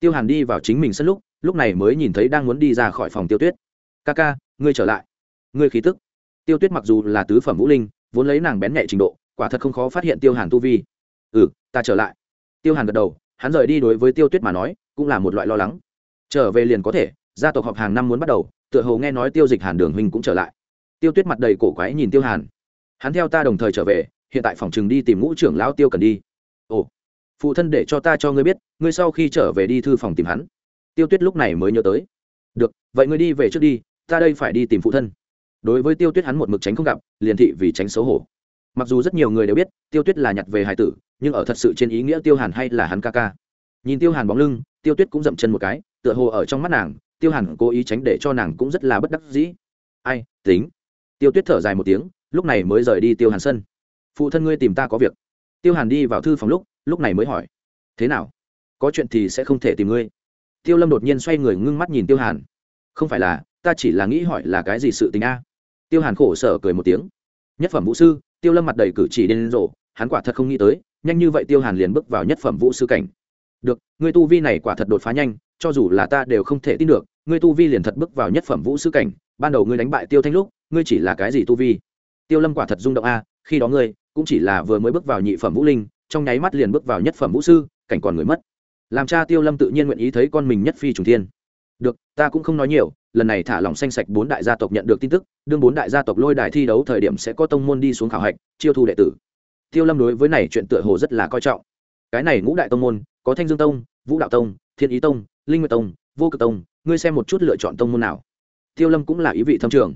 Tiêu hàn đi vào chính mình sân lúc lúc này mới nhìn thấy đang muốn đi ra khỏi phòng tiêu tuyết. Ca ca, ngươi trở lại. Ngươi khí tức. Tiêu tuyết mặc dù là tứ phẩm vũ linh, vốn lấy nàng bén nhạy trình độ, quả thật không khó phát hiện tiêu hàn tu vi. Ừ ta trở lại. Tiêu hàn gật đầu, hắn rời đi đối với tiêu tuyết mà nói, cũng là một loại lo lắng. Trở về liền có thể, gia tộc họp hàng năm muốn bắt đầu, tựa hồ nghe nói tiêu dịch hàn đường huynh cũng trở lại. Tiêu tuyết mặt đầy cổ quái nhìn tiêu hàn. Hắn theo ta đồng thời trở về hiện tại phòng chừng đi tìm ngũ trưởng lão tiêu cần đi. Ồ, phụ thân để cho ta cho ngươi biết, ngươi sau khi trở về đi thư phòng tìm hắn. Tiêu tuyết lúc này mới nhớ tới. Được, vậy ngươi đi về trước đi, ta đây phải đi tìm phụ thân. Đối với tiêu tuyết hắn một mực tránh không gặp, liền thị vì tránh xấu hổ. Mặc dù rất nhiều người đều biết, tiêu tuyết là nhặt về hải tử, nhưng ở thật sự trên ý nghĩa tiêu hàn hay là hắn ca ca. Nhìn tiêu hàn bóng lưng, tiêu tuyết cũng dậm chân một cái, tựa hồ ở trong mắt nàng, tiêu hàn cố ý tránh để cho nàng cũng rất là bất đắc dĩ. Ai, tính. Tiêu tuyết thở dài một tiếng, lúc này mới rời đi tiêu hàn sân phụ thân ngươi tìm ta có việc. Tiêu hàn đi vào thư phòng lúc lúc này mới hỏi. Thế nào? Có chuyện thì sẽ không thể tìm ngươi. Tiêu lâm đột nhiên xoay người ngưng mắt nhìn tiêu hàn. Không phải là, ta chỉ là nghĩ hỏi là cái gì sự tình a? Tiêu hàn khổ sở cười một tiếng. Nhất phẩm vũ sư, tiêu lâm mặt đầy cử chỉ điên rồ, hắn quả thật không nghĩ tới, nhanh như vậy tiêu hàn liền bước vào nhất phẩm vũ sư cảnh. Được, ngươi tu vi này quả thật đột phá nhanh, cho dù là ta đều không thể tin được, ngươi tu vi liền thật bước vào nhất phẩm vũ sư cảnh, ban đầu ngươi đánh bại tiêu thanh lúc, ngươi chỉ là cái gì tu vi? Tiêu lâm quả thật rung động a, khi đó ngươi cũng chỉ là vừa mới bước vào nhị phẩm vũ linh, trong nháy mắt liền bước vào nhất phẩm vũ sư, cảnh còn người mất. Làm cha tiêu lâm tự nhiên nguyện ý thấy con mình nhất phi trùng thiên. Được, ta cũng không nói nhiều, lần này thả lỏng xanh sạch bốn đại gia tộc nhận được tin tức, đương bốn đại gia tộc lôi đài thi đấu thời điểm sẽ có tông môn đi xuống khảo hạch, chiêu thu đệ tử. Tiêu lâm đối với này chuyện tựa hồ rất là coi trọng. Cái này ngũ đại tông môn, có thanh dương tông, vũ đạo tông, thiên ý tông, linh nguyệt tông, vô cực tông, ngươi xem một chút lựa chọn tông môn nào. Tiêu lâm cũng là ý vị thâm trường.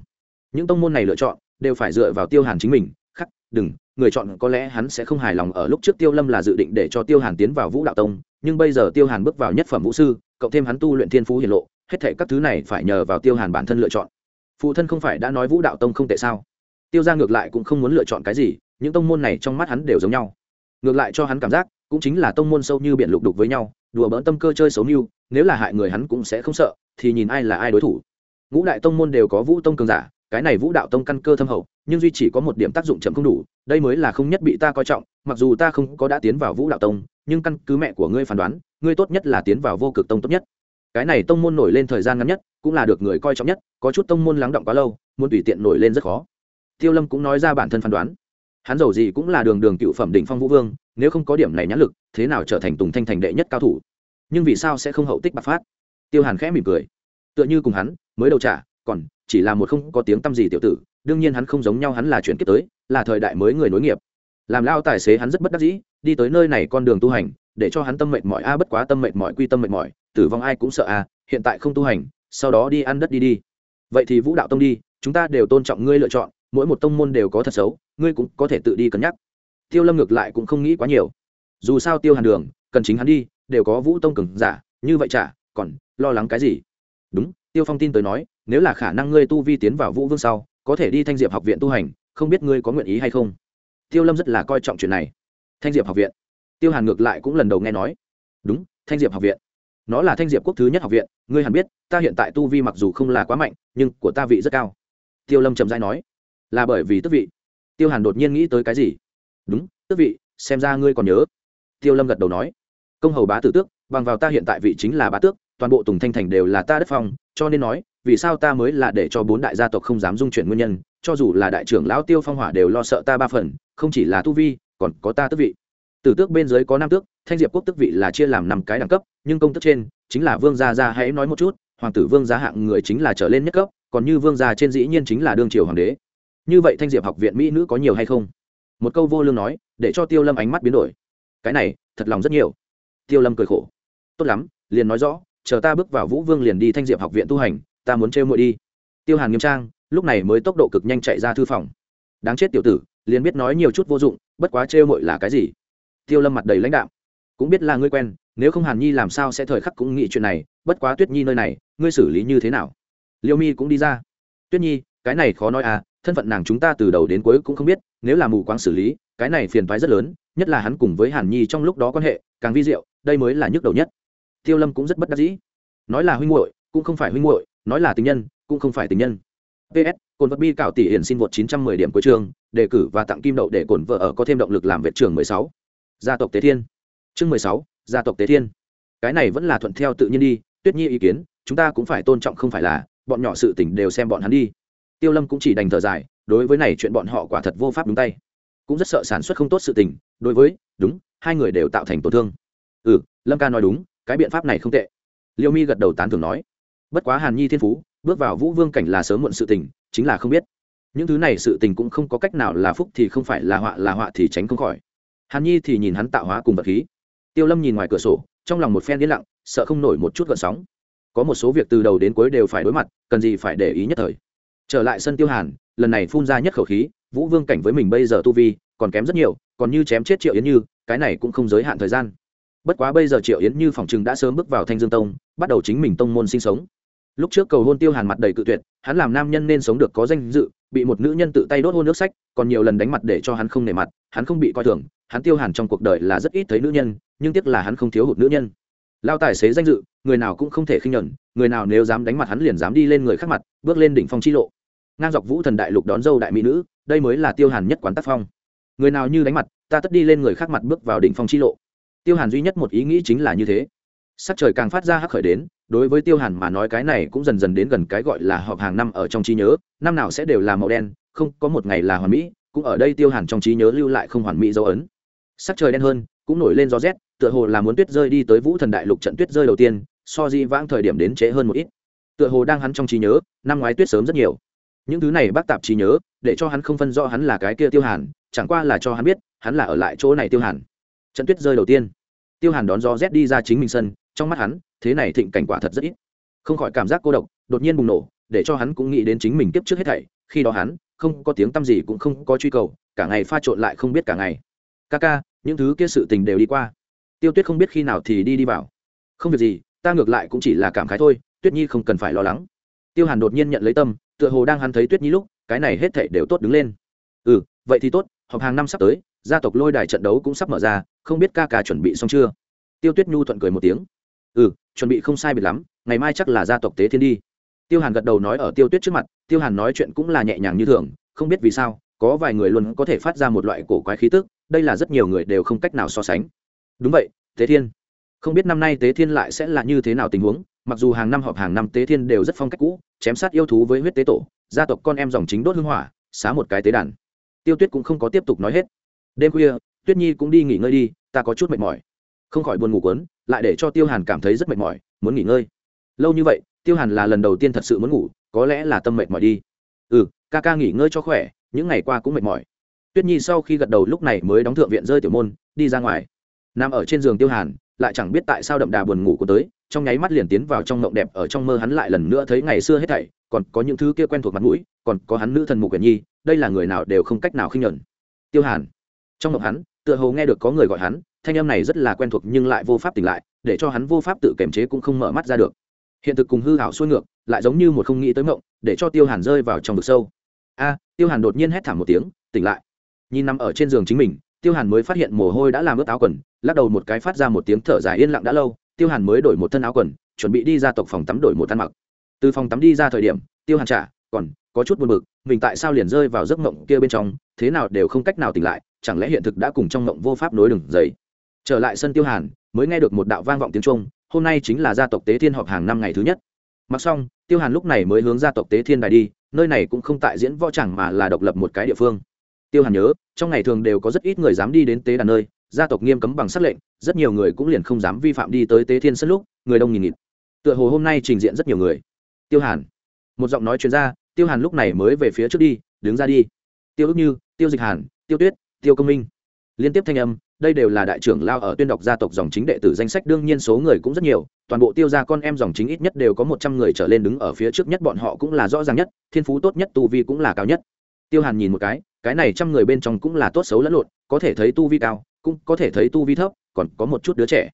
Những tông môn này lựa chọn đều phải dựa vào tiêu hàn chính mình, khắc, đừng, người chọn có lẽ hắn sẽ không hài lòng ở lúc trước tiêu lâm là dự định để cho tiêu hàn tiến vào vũ đạo tông, nhưng bây giờ tiêu hàn bước vào nhất phẩm vũ sư, cộng thêm hắn tu luyện thiên phú hiển lộ, hết thể các thứ này phải nhờ vào tiêu hàn bản thân lựa chọn. Phụ thân không phải đã nói vũ đạo tông không tệ sao? Tiêu ra ngược lại cũng không muốn lựa chọn cái gì, những tông môn này trong mắt hắn đều giống nhau. Ngược lại cho hắn cảm giác, cũng chính là tông môn sâu như biển lục đục với nhau, đùa bỡn tâm cơ chơi xấu mưu, nếu là hại người hắn cũng sẽ không sợ, thì nhìn ai là ai đối thủ. Ngũ đại tông môn đều có vũ tông cường giả cái này vũ đạo tông căn cơ thâm hậu, nhưng duy chỉ có một điểm tác dụng chậm không đủ, đây mới là không nhất bị ta coi trọng, mặc dù ta không có đã tiến vào vũ đạo tông, nhưng căn cứ mẹ của ngươi phán đoán, ngươi tốt nhất là tiến vào vô cực tông tốt nhất. Cái này tông môn nổi lên thời gian ngắn nhất, cũng là được người coi trọng nhất, có chút tông môn lắng động quá lâu, muốn tùy tiện nổi lên rất khó. Tiêu lâm cũng nói ra bản thân phán đoán. Hắn giàu gì cũng là đường đường cựu phẩm đỉnh phong vũ vương, nếu không có điểm này nhãn lực, thế nào trở thành tùng thanh thành đệ nhất cao thủ? Nhưng vì sao sẽ không hậu tích bạc phát? Tiêu hàn khẽ mỉm cười. Tựa như cùng hắn, mới đầu trả còn chỉ là một không có tiếng t â m gì tiểu tử, đương nhiên hắn không giống nhau, hắn là chuyển kiếp tới, là thời đại mới người nối nghiệp. Làm lao tài xế hắn rất bất đắc dĩ, đi tới nơi này con đường tu hành, để cho hắn tâm mệnh mọi a, bất quá tâm mệnh mọi quy tâm mệnh mọi tử vong ai cũng sợ, a, hiện tại không tu hành, sau đó đi ăn đất đi đi. Vậy thì vũ đạo tông đi, chúng ta đều tôn trọng ngươi lựa chọn, mỗi một tông môn đều có thật xấu, ngươi cũng có thể tự đi cân nhắc. Tiêu lâm ngược lại cũng không nghĩ quá nhiều. Dù sao tiêu hàn đường, cần chính hắn đi, đều có vũ tông cường giả, như vậy chả, còn lo lắng cái gì? Đúng tiêu phong tin tới nói, nếu là khả năng ngươi tu vi tiến vào vũ vương sau, có thể đi thanh diệp học viện tu hành, không biết ngươi có nguyện ý hay không? Tiêu lâm rất là coi trọng chuyện này. Thanh diệp học viện? Tiêu hàn ngược lại cũng lần đầu nghe nói. Đúng, thanh diệp học viện. Nó là thanh diệp quốc thứ nhất học viện, ngươi hẳn biết, ta hiện tại tu vi mặc dù không là quá mạnh, nhưng của ta vị rất cao. Tiêu lâm trầm dai nói. Là bởi vì tức vị. Tiêu hàn đột nhiên nghĩ tới cái gì? Đúng tức vị, xem ra ngươi còn nhớ. Tiêu lâm gật đầu nói. Công hầu bá tử tước, bằng vào ta hiện tại vị chính là bá tước toàn bộ tùng thanh thành đều là ta đất phong, cho nên nói, vì sao ta mới là để cho bốn đại gia tộc không dám dung chuyển nguyên nhân, cho dù là đại trưởng lão tiêu phong hỏa đều lo sợ ta ba phần, không chỉ là tu vi, còn có ta tức vị. Tử tước bên dưới có năm tước, thanh diệp quốc tức vị là chia làm năm cái đẳng cấp, nhưng công tức trên chính là vương gia gia, hãy nói một chút, hoàng tử vương gia hạng người chính là trở lên nhất cấp, còn như vương gia trên dĩ nhiên chính là đương triều hoàng đế. Như vậy thanh diệp học viện mỹ nữ có nhiều hay không? Một câu vô lương nói, để cho tiêu lâm ánh mắt biến đổi. Cái này, thật lòng rất nhiều. Tiêu lâm cười khổ. Tốt lắm, liền nói rõ chờ ta bước vào vũ vương liền đi thanh diệp học viện tu hành, ta muốn trêu muội đi. Tiêu hàn nghiêm trang, lúc này mới tốc độ cực nhanh chạy ra thư phòng. Đáng chết tiểu tử, liền biết nói nhiều chút vô dụng, bất quá trêu muội là cái gì? Tiêu lâm mặt đầy lãnh đạo cũng biết là ngươi quen, nếu không hàn nhi làm sao sẽ thời khắc cũng nghĩ chuyện này, bất quá tuyết nhi nơi này, ngươi xử lý như thế nào? Liêu mi cũng đi ra. Tuyết nhi, cái này khó nói à thân phận nàng chúng ta từ đầu đến cuối cũng không biết, nếu là mù quáng xử lý, cái này phiền toái rất lớn, nhất là hắn cùng với hàn nhi trong lúc đó quan hệ, càng vi diệu, đây mới là nhức đầu nhất tiêu lâm cũng rất bất đắc dĩ. Nói là huynh muội cũng không phải huynh muội nói là tình nhân cũng không phải tình nhân. Ps cồn vật bi cạo tỷ hiển xin vượt 910 điểm cuối trường đề cử và tặng kim đậu để cồn vợ ở có thêm động lực làm vệ trường 16. gia tộc tế thiên. Chương 16, gia tộc tế thiên. Cái này vẫn là thuận theo tự nhiên đi tuyết nhi ý kiến chúng ta cũng phải tôn trọng không phải là bọn nhỏ sự tình đều xem bọn hắn đi. Tiêu lâm cũng chỉ đành thở dài đối với này chuyện bọn họ quả thật vô pháp đúng tay. Cũng rất sợ sản xuất không tốt sự tình đối với đúng hai người đều tạo thành tổn thương. Ừ lâm ca nói đúng cái biện pháp này không tệ. Liêu mi gật đầu tán thường nói, bất quá hàn nhi thiên phú, bước vào vũ vương cảnh là sớm muộn sự tình, chính là không biết. Những thứ này sự tình cũng không có cách nào là phúc thì không phải là họa là họa thì tránh không khỏi. Hàn nhi thì nhìn hắn tạo hóa cùng vật khí. Tiêu lâm nhìn ngoài cửa sổ, trong lòng một phen yên lặng, sợ không nổi một chút gợn sóng. Có một số việc từ đầu đến cuối đều phải đối mặt, cần gì phải để ý nhất thời. Trở lại sân tiêu hàn, lần này phun ra nhất khẩu khí, vũ vương cảnh với mình bây giờ tu vi còn kém rất nhiều, còn như chém chết triệu yến như, cái này cũng không giới hạn thời gian bất quá bây giờ triệu yến như phòng chừng đã sớm bước vào thanh dương tông, bắt đầu chính mình tông môn sinh sống. Lúc trước cầu hôn tiêu hàn mặt đầy cự tuyệt, hắn làm nam nhân nên sống được có danh dự, bị một nữ nhân tự tay đốt hôn nước sách, còn nhiều lần đánh mặt để cho hắn không nề mặt, hắn không bị coi thường, hắn tiêu hàn trong cuộc đời là rất ít thấy nữ nhân, nhưng tiếc là hắn không thiếu hụt nữ nhân. Lao tài xế danh dự, người nào cũng không thể khinh nhẫn, người nào nếu dám đánh mặt hắn liền dám đi lên người khác mặt, bước lên đỉnh phong chi lộ. Ngang dọc vũ thần đại lục đón dâu đại mỹ nữ, đây mới là tiêu hàn nhất quán tác phong. Người nào như đánh mặt, ta tất đi lên người khác mặt bước vào đỉnh phong chi lộ tiêu hàn duy nhất một ý nghĩ chính là như thế. Sắc trời càng phát ra hắc khởi đến, đối với tiêu hàn mà nói cái này cũng dần dần đến gần cái gọi là họp hàng năm ở trong trí nhớ, năm nào sẽ đều là màu đen, không, có một ngày là hoàn mỹ, cũng ở đây tiêu hàn trong trí nhớ lưu lại không hoàn mỹ dấu ấn. Sắc trời đen hơn, cũng nổi lên gió rét, tựa hồ là muốn tuyết rơi đi tới vũ thần đại lục trận tuyết rơi đầu tiên, so di vãng thời điểm đến trễ hơn một ít. Tựa hồ đang hắn trong trí nhớ, năm ngoái tuyết sớm rất nhiều. Những thứ này bác tạp trí nhớ, để cho hắn không phân rõ hắn là cái kia tiêu hàn, chẳng qua là cho hắn biết, hắn là ở lại chỗ này tiêu hàn trận tuyết rơi đầu tiên. Tiêu hàn đón gió rét đi ra chính mình sân, trong mắt hắn, thế này thịnh cảnh quả thật rất ít. Không khỏi cảm giác cô độc, đột nhiên bùng nổ, để cho hắn cũng nghĩ đến chính mình tiếp trước hết thảy, khi đó hắn, không có tiếng tăm gì cũng không có truy cầu, cả ngày pha trộn lại không biết cả ngày. Ca ca, những thứ kia sự tình đều đi qua. Tiêu tuyết không biết khi nào thì đi đi vào. Không việc gì, ta ngược lại cũng chỉ là cảm khái thôi, tuyết nhi không cần phải lo lắng. Tiêu hàn đột nhiên nhận lấy tâm, tựa hồ đang hắn thấy tuyết nhi lúc, cái này hết thảy đều tốt đứng lên. Ừ vậy thì tốt họp hàng năm sắp tới, gia tộc lôi đài trận đấu cũng sắp mở ra không biết ca ca chuẩn bị xong chưa? Tiêu tuyết nhu thuận cười một tiếng. Ừ chuẩn bị không sai biệt lắm, ngày mai chắc là gia tộc tế thiên đi. Tiêu hàn gật đầu nói ở tiêu tuyết trước mặt, tiêu hàn nói chuyện cũng là nhẹ nhàng như thường, không biết vì sao, có vài người luôn có thể phát ra một loại cổ quái khí tức, đây là rất nhiều người đều không cách nào so sánh. Đúng vậy, tế thiên. Không biết năm nay tế thiên lại sẽ là như thế nào tình huống, mặc dù hàng năm họp hàng năm tế thiên đều rất phong cách cũ, chém sát yêu thú với huyết tế tổ, gia tộc con em dòng chính đốt hưng hỏa, xá một cái tế đàn. Tiêu tuyết cũng không có tiếp tục nói hết. Đêm khuya tuyết nhi cũng đi nghỉ ngơi đi, ta có chút mệt mỏi. Không khỏi buồn ngủ quấn lại để cho tiêu hàn cảm thấy rất mệt mỏi, muốn nghỉ ngơi. Lâu như vậy, tiêu hàn là lần đầu tiên thật sự muốn ngủ, có lẽ là tâm mệt mỏi đi. Ừ ca ca nghỉ ngơi cho khỏe, những ngày qua cũng mệt mỏi. Tuyết nhi sau khi gật đầu lúc này mới đóng thượng viện rơi tiểu môn, đi ra ngoài. Nằm ở trên giường tiêu hàn, lại chẳng biết tại sao đậm đà buồn ngủ của tới, trong nháy mắt liền tiến vào trong mộng đẹp, ở trong mơ hắn lại lần nữa thấy ngày xưa hết thảy, còn có những thứ kia quen thuộc mặt mũi, còn có hắn nữ thần mục quyển nhi, đây là người nào đều không cách nào khinh nhuận. Tiêu hàn, trong mộng hắn tựa hồ nghe được có người gọi hắn, thanh âm này rất là quen thuộc nhưng lại vô pháp tỉnh lại, để cho hắn vô pháp tự kiềm chế cũng không mở mắt ra được. Hiện thực cùng hư hảo xuôi ngược, lại giống như một không nghĩ tới mộng, để cho tiêu hàn rơi vào trong vực sâu. A, tiêu hàn đột nhiên hét thảm một tiếng, tỉnh lại. Nhìn nằm ở trên giường chính mình, tiêu hàn mới phát hiện mồ hôi đã làm ướt áo quần, lắc đầu một cái phát ra một tiếng thở dài yên lặng đã lâu, tiêu hàn mới đổi một thân áo quần, chuẩn bị đi ra tộc phòng tắm đổi một ăn mặc. Từ phòng tắm đi ra thời điểm, tiêu hàn trả, còn, có chút buồn bực, mình tại sao liền rơi vào giấc mộng kia bên trong, thế nào đều không cách nào tỉnh lại chẳng lẽ hiện thực đã cùng trong mộng vô pháp nối đường dày trở lại sân tiêu hàn, mới nghe được một đạo vang vọng tiếng trung hôm nay chính là gia tộc tế thiên họp hàng năm ngày thứ nhất. Mặc xong, tiêu hàn lúc này mới hướng gia tộc tế thiên đài đi, nơi này cũng không tại diễn võ chẳng mà là độc lập một cái địa phương. Tiêu hàn nhớ, trong ngày thường đều có rất ít người dám đi đến tế đàn nơi, gia tộc nghiêm cấm bằng sắc lệnh, rất nhiều người cũng liền không dám vi phạm đi tới tế thiên sân lúc, người đông nghìn nghịt. Tựa hồ hôm nay trình diện rất nhiều người. Tiêu hàn, một giọng nói chuyên r a tiêu hàn lúc này mới về phía trước đi, đứng ra đi. Tiêu ước như, tiêu dịch hàn, tiêu tuyết tiêu công minh. Liên tiếp thanh âm, đây đều là đại trưởng lao ở tuyên đọc gia tộc dòng chính đệ tử danh sách, đương nhiên số người cũng rất nhiều, toàn bộ tiêu gia con em dòng chính ít nhất đều có một trăm người trở lên đứng ở phía trước nhất, bọn họ cũng là rõ ràng nhất, thiên phú tốt nhất, tu vi cũng là cao nhất. Tiêu hàn nhìn một cái cái này trăm người bên trong cũng là tốt xấu lẫn lộn, có thể thấy tu vi cao, cũng có thể thấy tu vi thấp, còn có một chút đứa trẻ.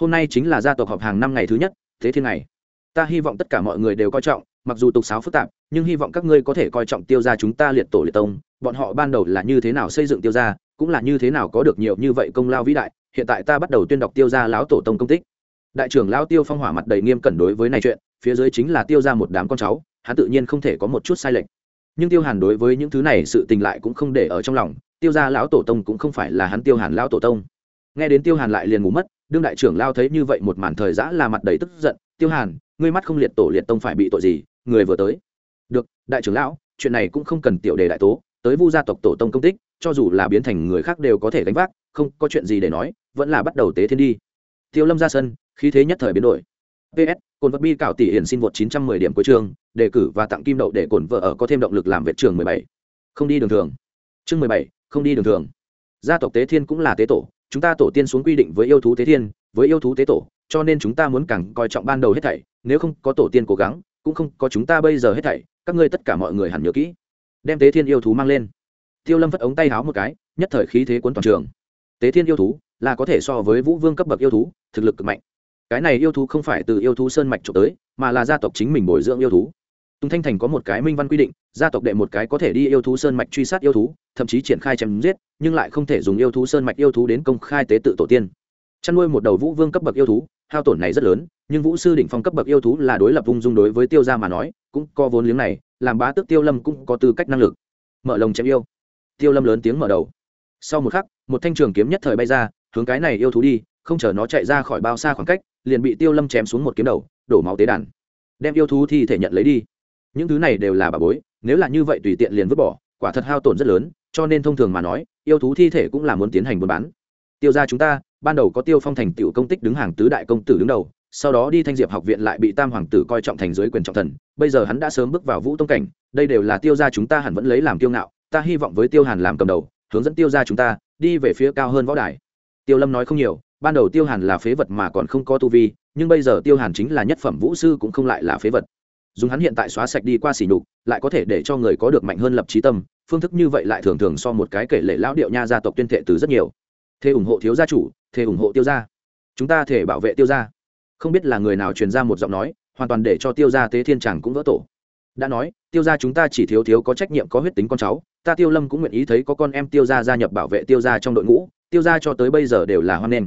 Hôm nay chính là gia tộc họp hàng năm ngày thứ nhất, thế thiên này ta hy vọng tất cả mọi người đều coi trọng, mặc dù tục sáo phức tạp, nhưng hy vọng các ngươi có thể coi trọng tiêu gia chúng ta liệt tổ liệt tông bọn họ ban đầu là như thế nào xây dựng tiêu gia, cũng là như thế nào có được nhiều như vậy công lao vĩ đại, hiện tại ta bắt đầu tuyên đọc tiêu gia lão tổ tông công tích. Đại trưởng lão tiêu phong hỏa mặt đầy nghiêm cẩn đối với này chuyện, phía dưới chính là tiêu gia một đám con cháu, hắn tự nhiên không thể có một chút sai lệch. Nhưng tiêu hàn đối với những thứ này sự tình lại cũng không để ở trong lòng, tiêu gia lão tổ tông cũng không phải là hắn tiêu hàn lão tổ tông. Nghe đến tiêu hàn lại liền ngủ mất, đương đại trưởng lao thấy như vậy một màn thời giã là mặt đầy tức giận, tiêu hàn, ngươi mắt không liệt tổ liệt tông phải bị tội gì, người vừa tới. Được, đại trưởng lão, chuyện này cũng không cần tiểu đề đại tố tới vu gia tộc tổ tông công tích cho dù là biến thành người khác đều có thể gánh vác không có chuyện gì để nói vẫn là bắt đầu tế thiên đi. Tiêu lâm ra sân khí thế nhất thời biến đổi. Ps cồn vật bi cảo tỷ hiển xin vượt 910 điểm cuối trường đề cử và tặng kim đậu để cồn vợ ở có thêm động lực làm vệ trường 17. không đi đường thường. Chương 17, không đi đường thường. Gia tộc tế thiên cũng là tế tổ chúng ta tổ tiên xuống quy định với yêu thú tế thiên với yêu thú tế tổ cho nên chúng ta muốn càng coi trọng ban đầu hết thảy nếu không có tổ tiên cố gắng cũng không có chúng ta bây giờ hết thảy các ngươi tất cả mọi người hẳn nhớ kỹ đem tế thiên yêu thú mang lên. Tiêu lâm vất ống tay háo một cái, nhất thời khí thế cuốn toàn trường. Tế thiên yêu thú là có thể so với vũ vương cấp bậc yêu thú, thực lực cực mạnh. Cái này yêu thú không phải từ yêu thú sơn mạch trộm tới, mà là gia tộc chính mình bồi dưỡng yêu thú. Tùng thanh thành có một cái minh văn quy định, gia tộc đệ một cái có thể đi yêu thú sơn mạch truy sát yêu thú, thậm chí triển khai chém giết, nhưng lại không thể dùng yêu thú sơn mạch yêu thú đến công khai tế tự tổ tiên. Chăn nuôi một đầu vũ vương cấp bậc yêu thú hao tổn này rất lớn, nhưng vũ sư đỉnh phong cấp bậc yêu thú là đối lập ung dung đối với tiêu gia mà nói, cũng có vốn liếng này, làm bá tước tiêu lâm cũng có tư cách năng lực. Mở lồng chém yêu. Tiêu lâm lớn tiếng mở đầu. Sau một khắc, một thanh trường kiếm nhất thời bay ra, hướng cái này yêu thú đi, không chờ nó chạy ra khỏi bao xa khoảng cách, liền bị tiêu lâm chém xuống một kiếm đầu, đổ máu tế đàn. Đem yêu thú thi thể nhận lấy đi. Những thứ này đều là bà bối, nếu là như vậy tùy tiện liền vứt bỏ, quả thật hao tổn rất lớn, cho nên thông thường mà nói, yêu thú thi thể cũng là muốn tiến hành buôn bán. Tiêu ra chúng ta ban đầu có tiêu phong thành tựu công tích đứng hàng tứ đại công tử đứng đầu, sau đó đi thanh diệp học viện lại bị tam hoàng tử coi trọng thành dưới quyền trọng thần, bây giờ hắn đã sớm bước vào vũ tông cảnh, đây đều là tiêu gia chúng ta hẳn vẫn lấy làm tiêu ngạo, ta hy vọng với tiêu hàn làm cầm đầu, hướng dẫn tiêu gia chúng ta đi về phía cao hơn võ đài. Tiêu lâm nói không nhiều, ban đầu tiêu hàn là phế vật mà còn không có tu vi, nhưng bây giờ tiêu hàn chính là nhất phẩm vũ sư cũng không lại là phế vật. Dùng hắn hiện tại xóa sạch đi qua xỉ nhục, lại có thể để cho người có được mạnh hơn lập trí tâm, phương thức như vậy lại thường thường so một cái kể lệ lão điệu nha gia tộc tuyên thệ từ rất nhiều thế ủng hộ thiếu gia chủ, thế ủng hộ tiêu gia. Chúng ta thể bảo vệ tiêu gia. Không biết là người nào truyền ra một giọng nói, hoàn toàn để cho tiêu gia tế thiên tràng cũng vỡ tổ. Đã nói, tiêu gia chúng ta chỉ thiếu thiếu có trách nhiệm có huyết tính con cháu, ta tiêu lâm cũng nguyện ý thấy có con em tiêu gia gia nhập bảo vệ tiêu gia trong đội ngũ, tiêu gia cho tới bây giờ đều là hoan nghênh.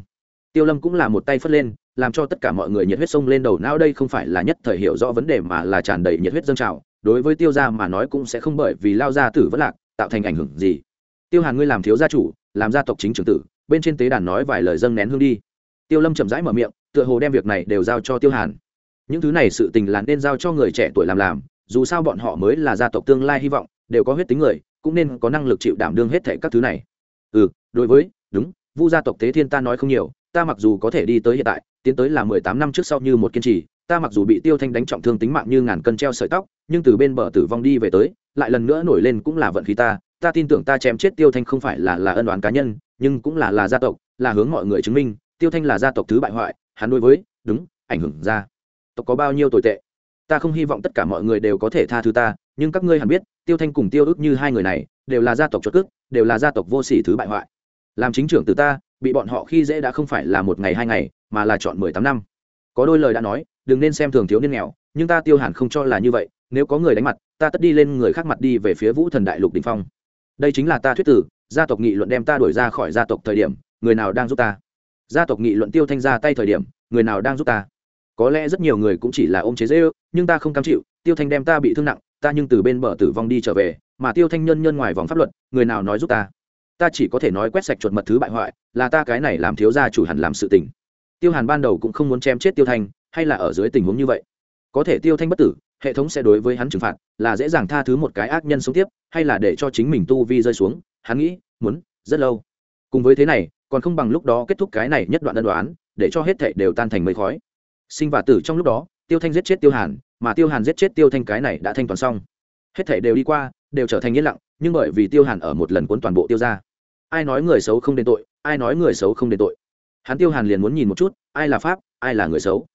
Tiêu lâm cũng là một tay phất lên, làm cho tất cả mọi người nhiệt huyết sông lên đầu não đây không phải là nhất thời hiểu rõ vấn đề mà là tràn đầy nhiệt huyết dâng trào, đối với tiêu gia mà nói cũng sẽ không bởi vì lao gia tử vất lạc, tạo thành ảnh hưởng gì. Tiêu hàn ngươi làm thiếu gia chủ, làm gia tộc chính trưởng tử bên trên tế đàn nói vài lời dâng nén hương đi. Tiêu lâm chậm rãi mở miệng, tựa hồ đem việc này đều giao cho tiêu hàn. Những thứ này sự tình là nên giao cho người trẻ tuổi làm làm, dù sao bọn họ mới là gia tộc tương lai hy vọng, đều có huyết tính người, cũng nên có năng lực chịu đảm đương hết thảy các thứ này. Ừ đối với, đúng, vu gia tộc tế thiên ta nói không nhiều, ta mặc dù có thể đi tới hiện tại, tiến tới là mười tám năm trước sau như một kiên trì, ta mặc dù bị tiêu thanh đánh trọng thương tính mạng như ngàn cân treo sợi tóc, nhưng từ bên bờ tử vong đi về tới, lại lần nữa nổi lên cũng là vận khí ta ta tin tưởng ta chém chết tiêu thanh không phải là là ân đoán cá nhân nhưng cũng là là gia tộc, là hướng mọi người chứng minh, tiêu thanh là gia tộc thứ bại hoại, hắn đối với, đúng, ảnh hưởng gia tộc có bao nhiêu tồi tệ? Ta không hy vọng tất cả mọi người đều có thể tha thứ ta, nhưng các ngươi hẳn biết, tiêu thanh cùng tiêu ước như hai người này, đều là gia tộc chuột cước đều là gia tộc vô sỉ thứ bại hoại. Làm chính trưởng từ ta, bị bọn họ khi dễ đã không phải là một ngày hai ngày, mà là chọn mười tám năm. Có đôi lời đã nói, đừng nên xem thường thiếu niên nghèo, nhưng ta tiêu hàn không cho là như vậy, nếu có người đánh mặt, ta tất đi lên người khác mặt đi về phía vũ thần đại lục đình phong. Đây chính là ta thuyết tử gia tộc nghị luận đem ta đuổi ra khỏi gia tộc thời điểm, người nào đang giúp ta? Gia tộc nghị luận tiêu thanh ra tay thời điểm, người nào đang giúp ta? Có lẽ rất nhiều người cũng chỉ là ôm chế dễ ư nhưng ta không cam chịu, tiêu thanh đem ta bị thương nặng, ta nhưng từ bên bờ tử vong đi trở về, mà tiêu thanh nhân nhân ngoài vòng pháp luật, người nào nói giúp ta? Ta chỉ có thể nói quét sạch chuột mật thứ bại hoại, là ta cái này làm thiếu gia chủ hẳn làm sự tình. Tiêu hàn ban đầu cũng không muốn chém chết tiêu thanh, hay là ở dưới tình huống như vậy? Có thể tiêu thanh bất tử, hệ thống sẽ đối với hắn trừng phạt, là dễ dàng tha thứ một cái ác nhân sống tiếp, hay là để cho chính mình tu vi rơi xuống hắn nghĩ, muốn, rất lâu. Cùng với thế này, còn không bằng lúc đó kết thúc cái này nhất đoạn ân đoán, để cho hết thệ đều tan thành mây khói. Sinh và tử trong lúc đó, tiêu thanh giết chết tiêu hàn, mà tiêu hàn giết chết tiêu thanh cái này đã thanh toàn xong. Hết thệ đều đi qua, đều trở thành yên lặng, nhưng bởi vì tiêu hàn ở một lần cuốn toàn bộ tiêu ra. Ai nói người xấu không đền tội, ai nói người xấu không đền tội. Hắn tiêu hàn liền muốn nhìn một chút, ai là pháp, ai là người xấu.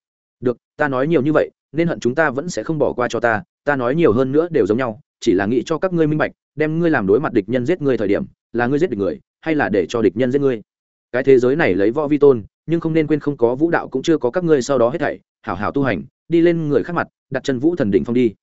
Được, ta nói nhiều như vậy, nên hận chúng ta vẫn sẽ không bỏ qua cho ta ta nói nhiều hơn nữa đều giống nhau, chỉ là nghĩ cho các ngươi minh bạch đem ngươi làm đối mặt địch nhân giết ngươi thời điểm, là ngươi giết địch người, hay là để cho địch nhân giết ngươi? Cái thế giới này lấy võ vi tôn, nhưng không nên quên không có vũ đạo cũng chưa có các ngươi sau đó hết thảy, hảo hảo tu hành, đi lên người khác mặt, đặt chân vũ thần đỉnh phong đi.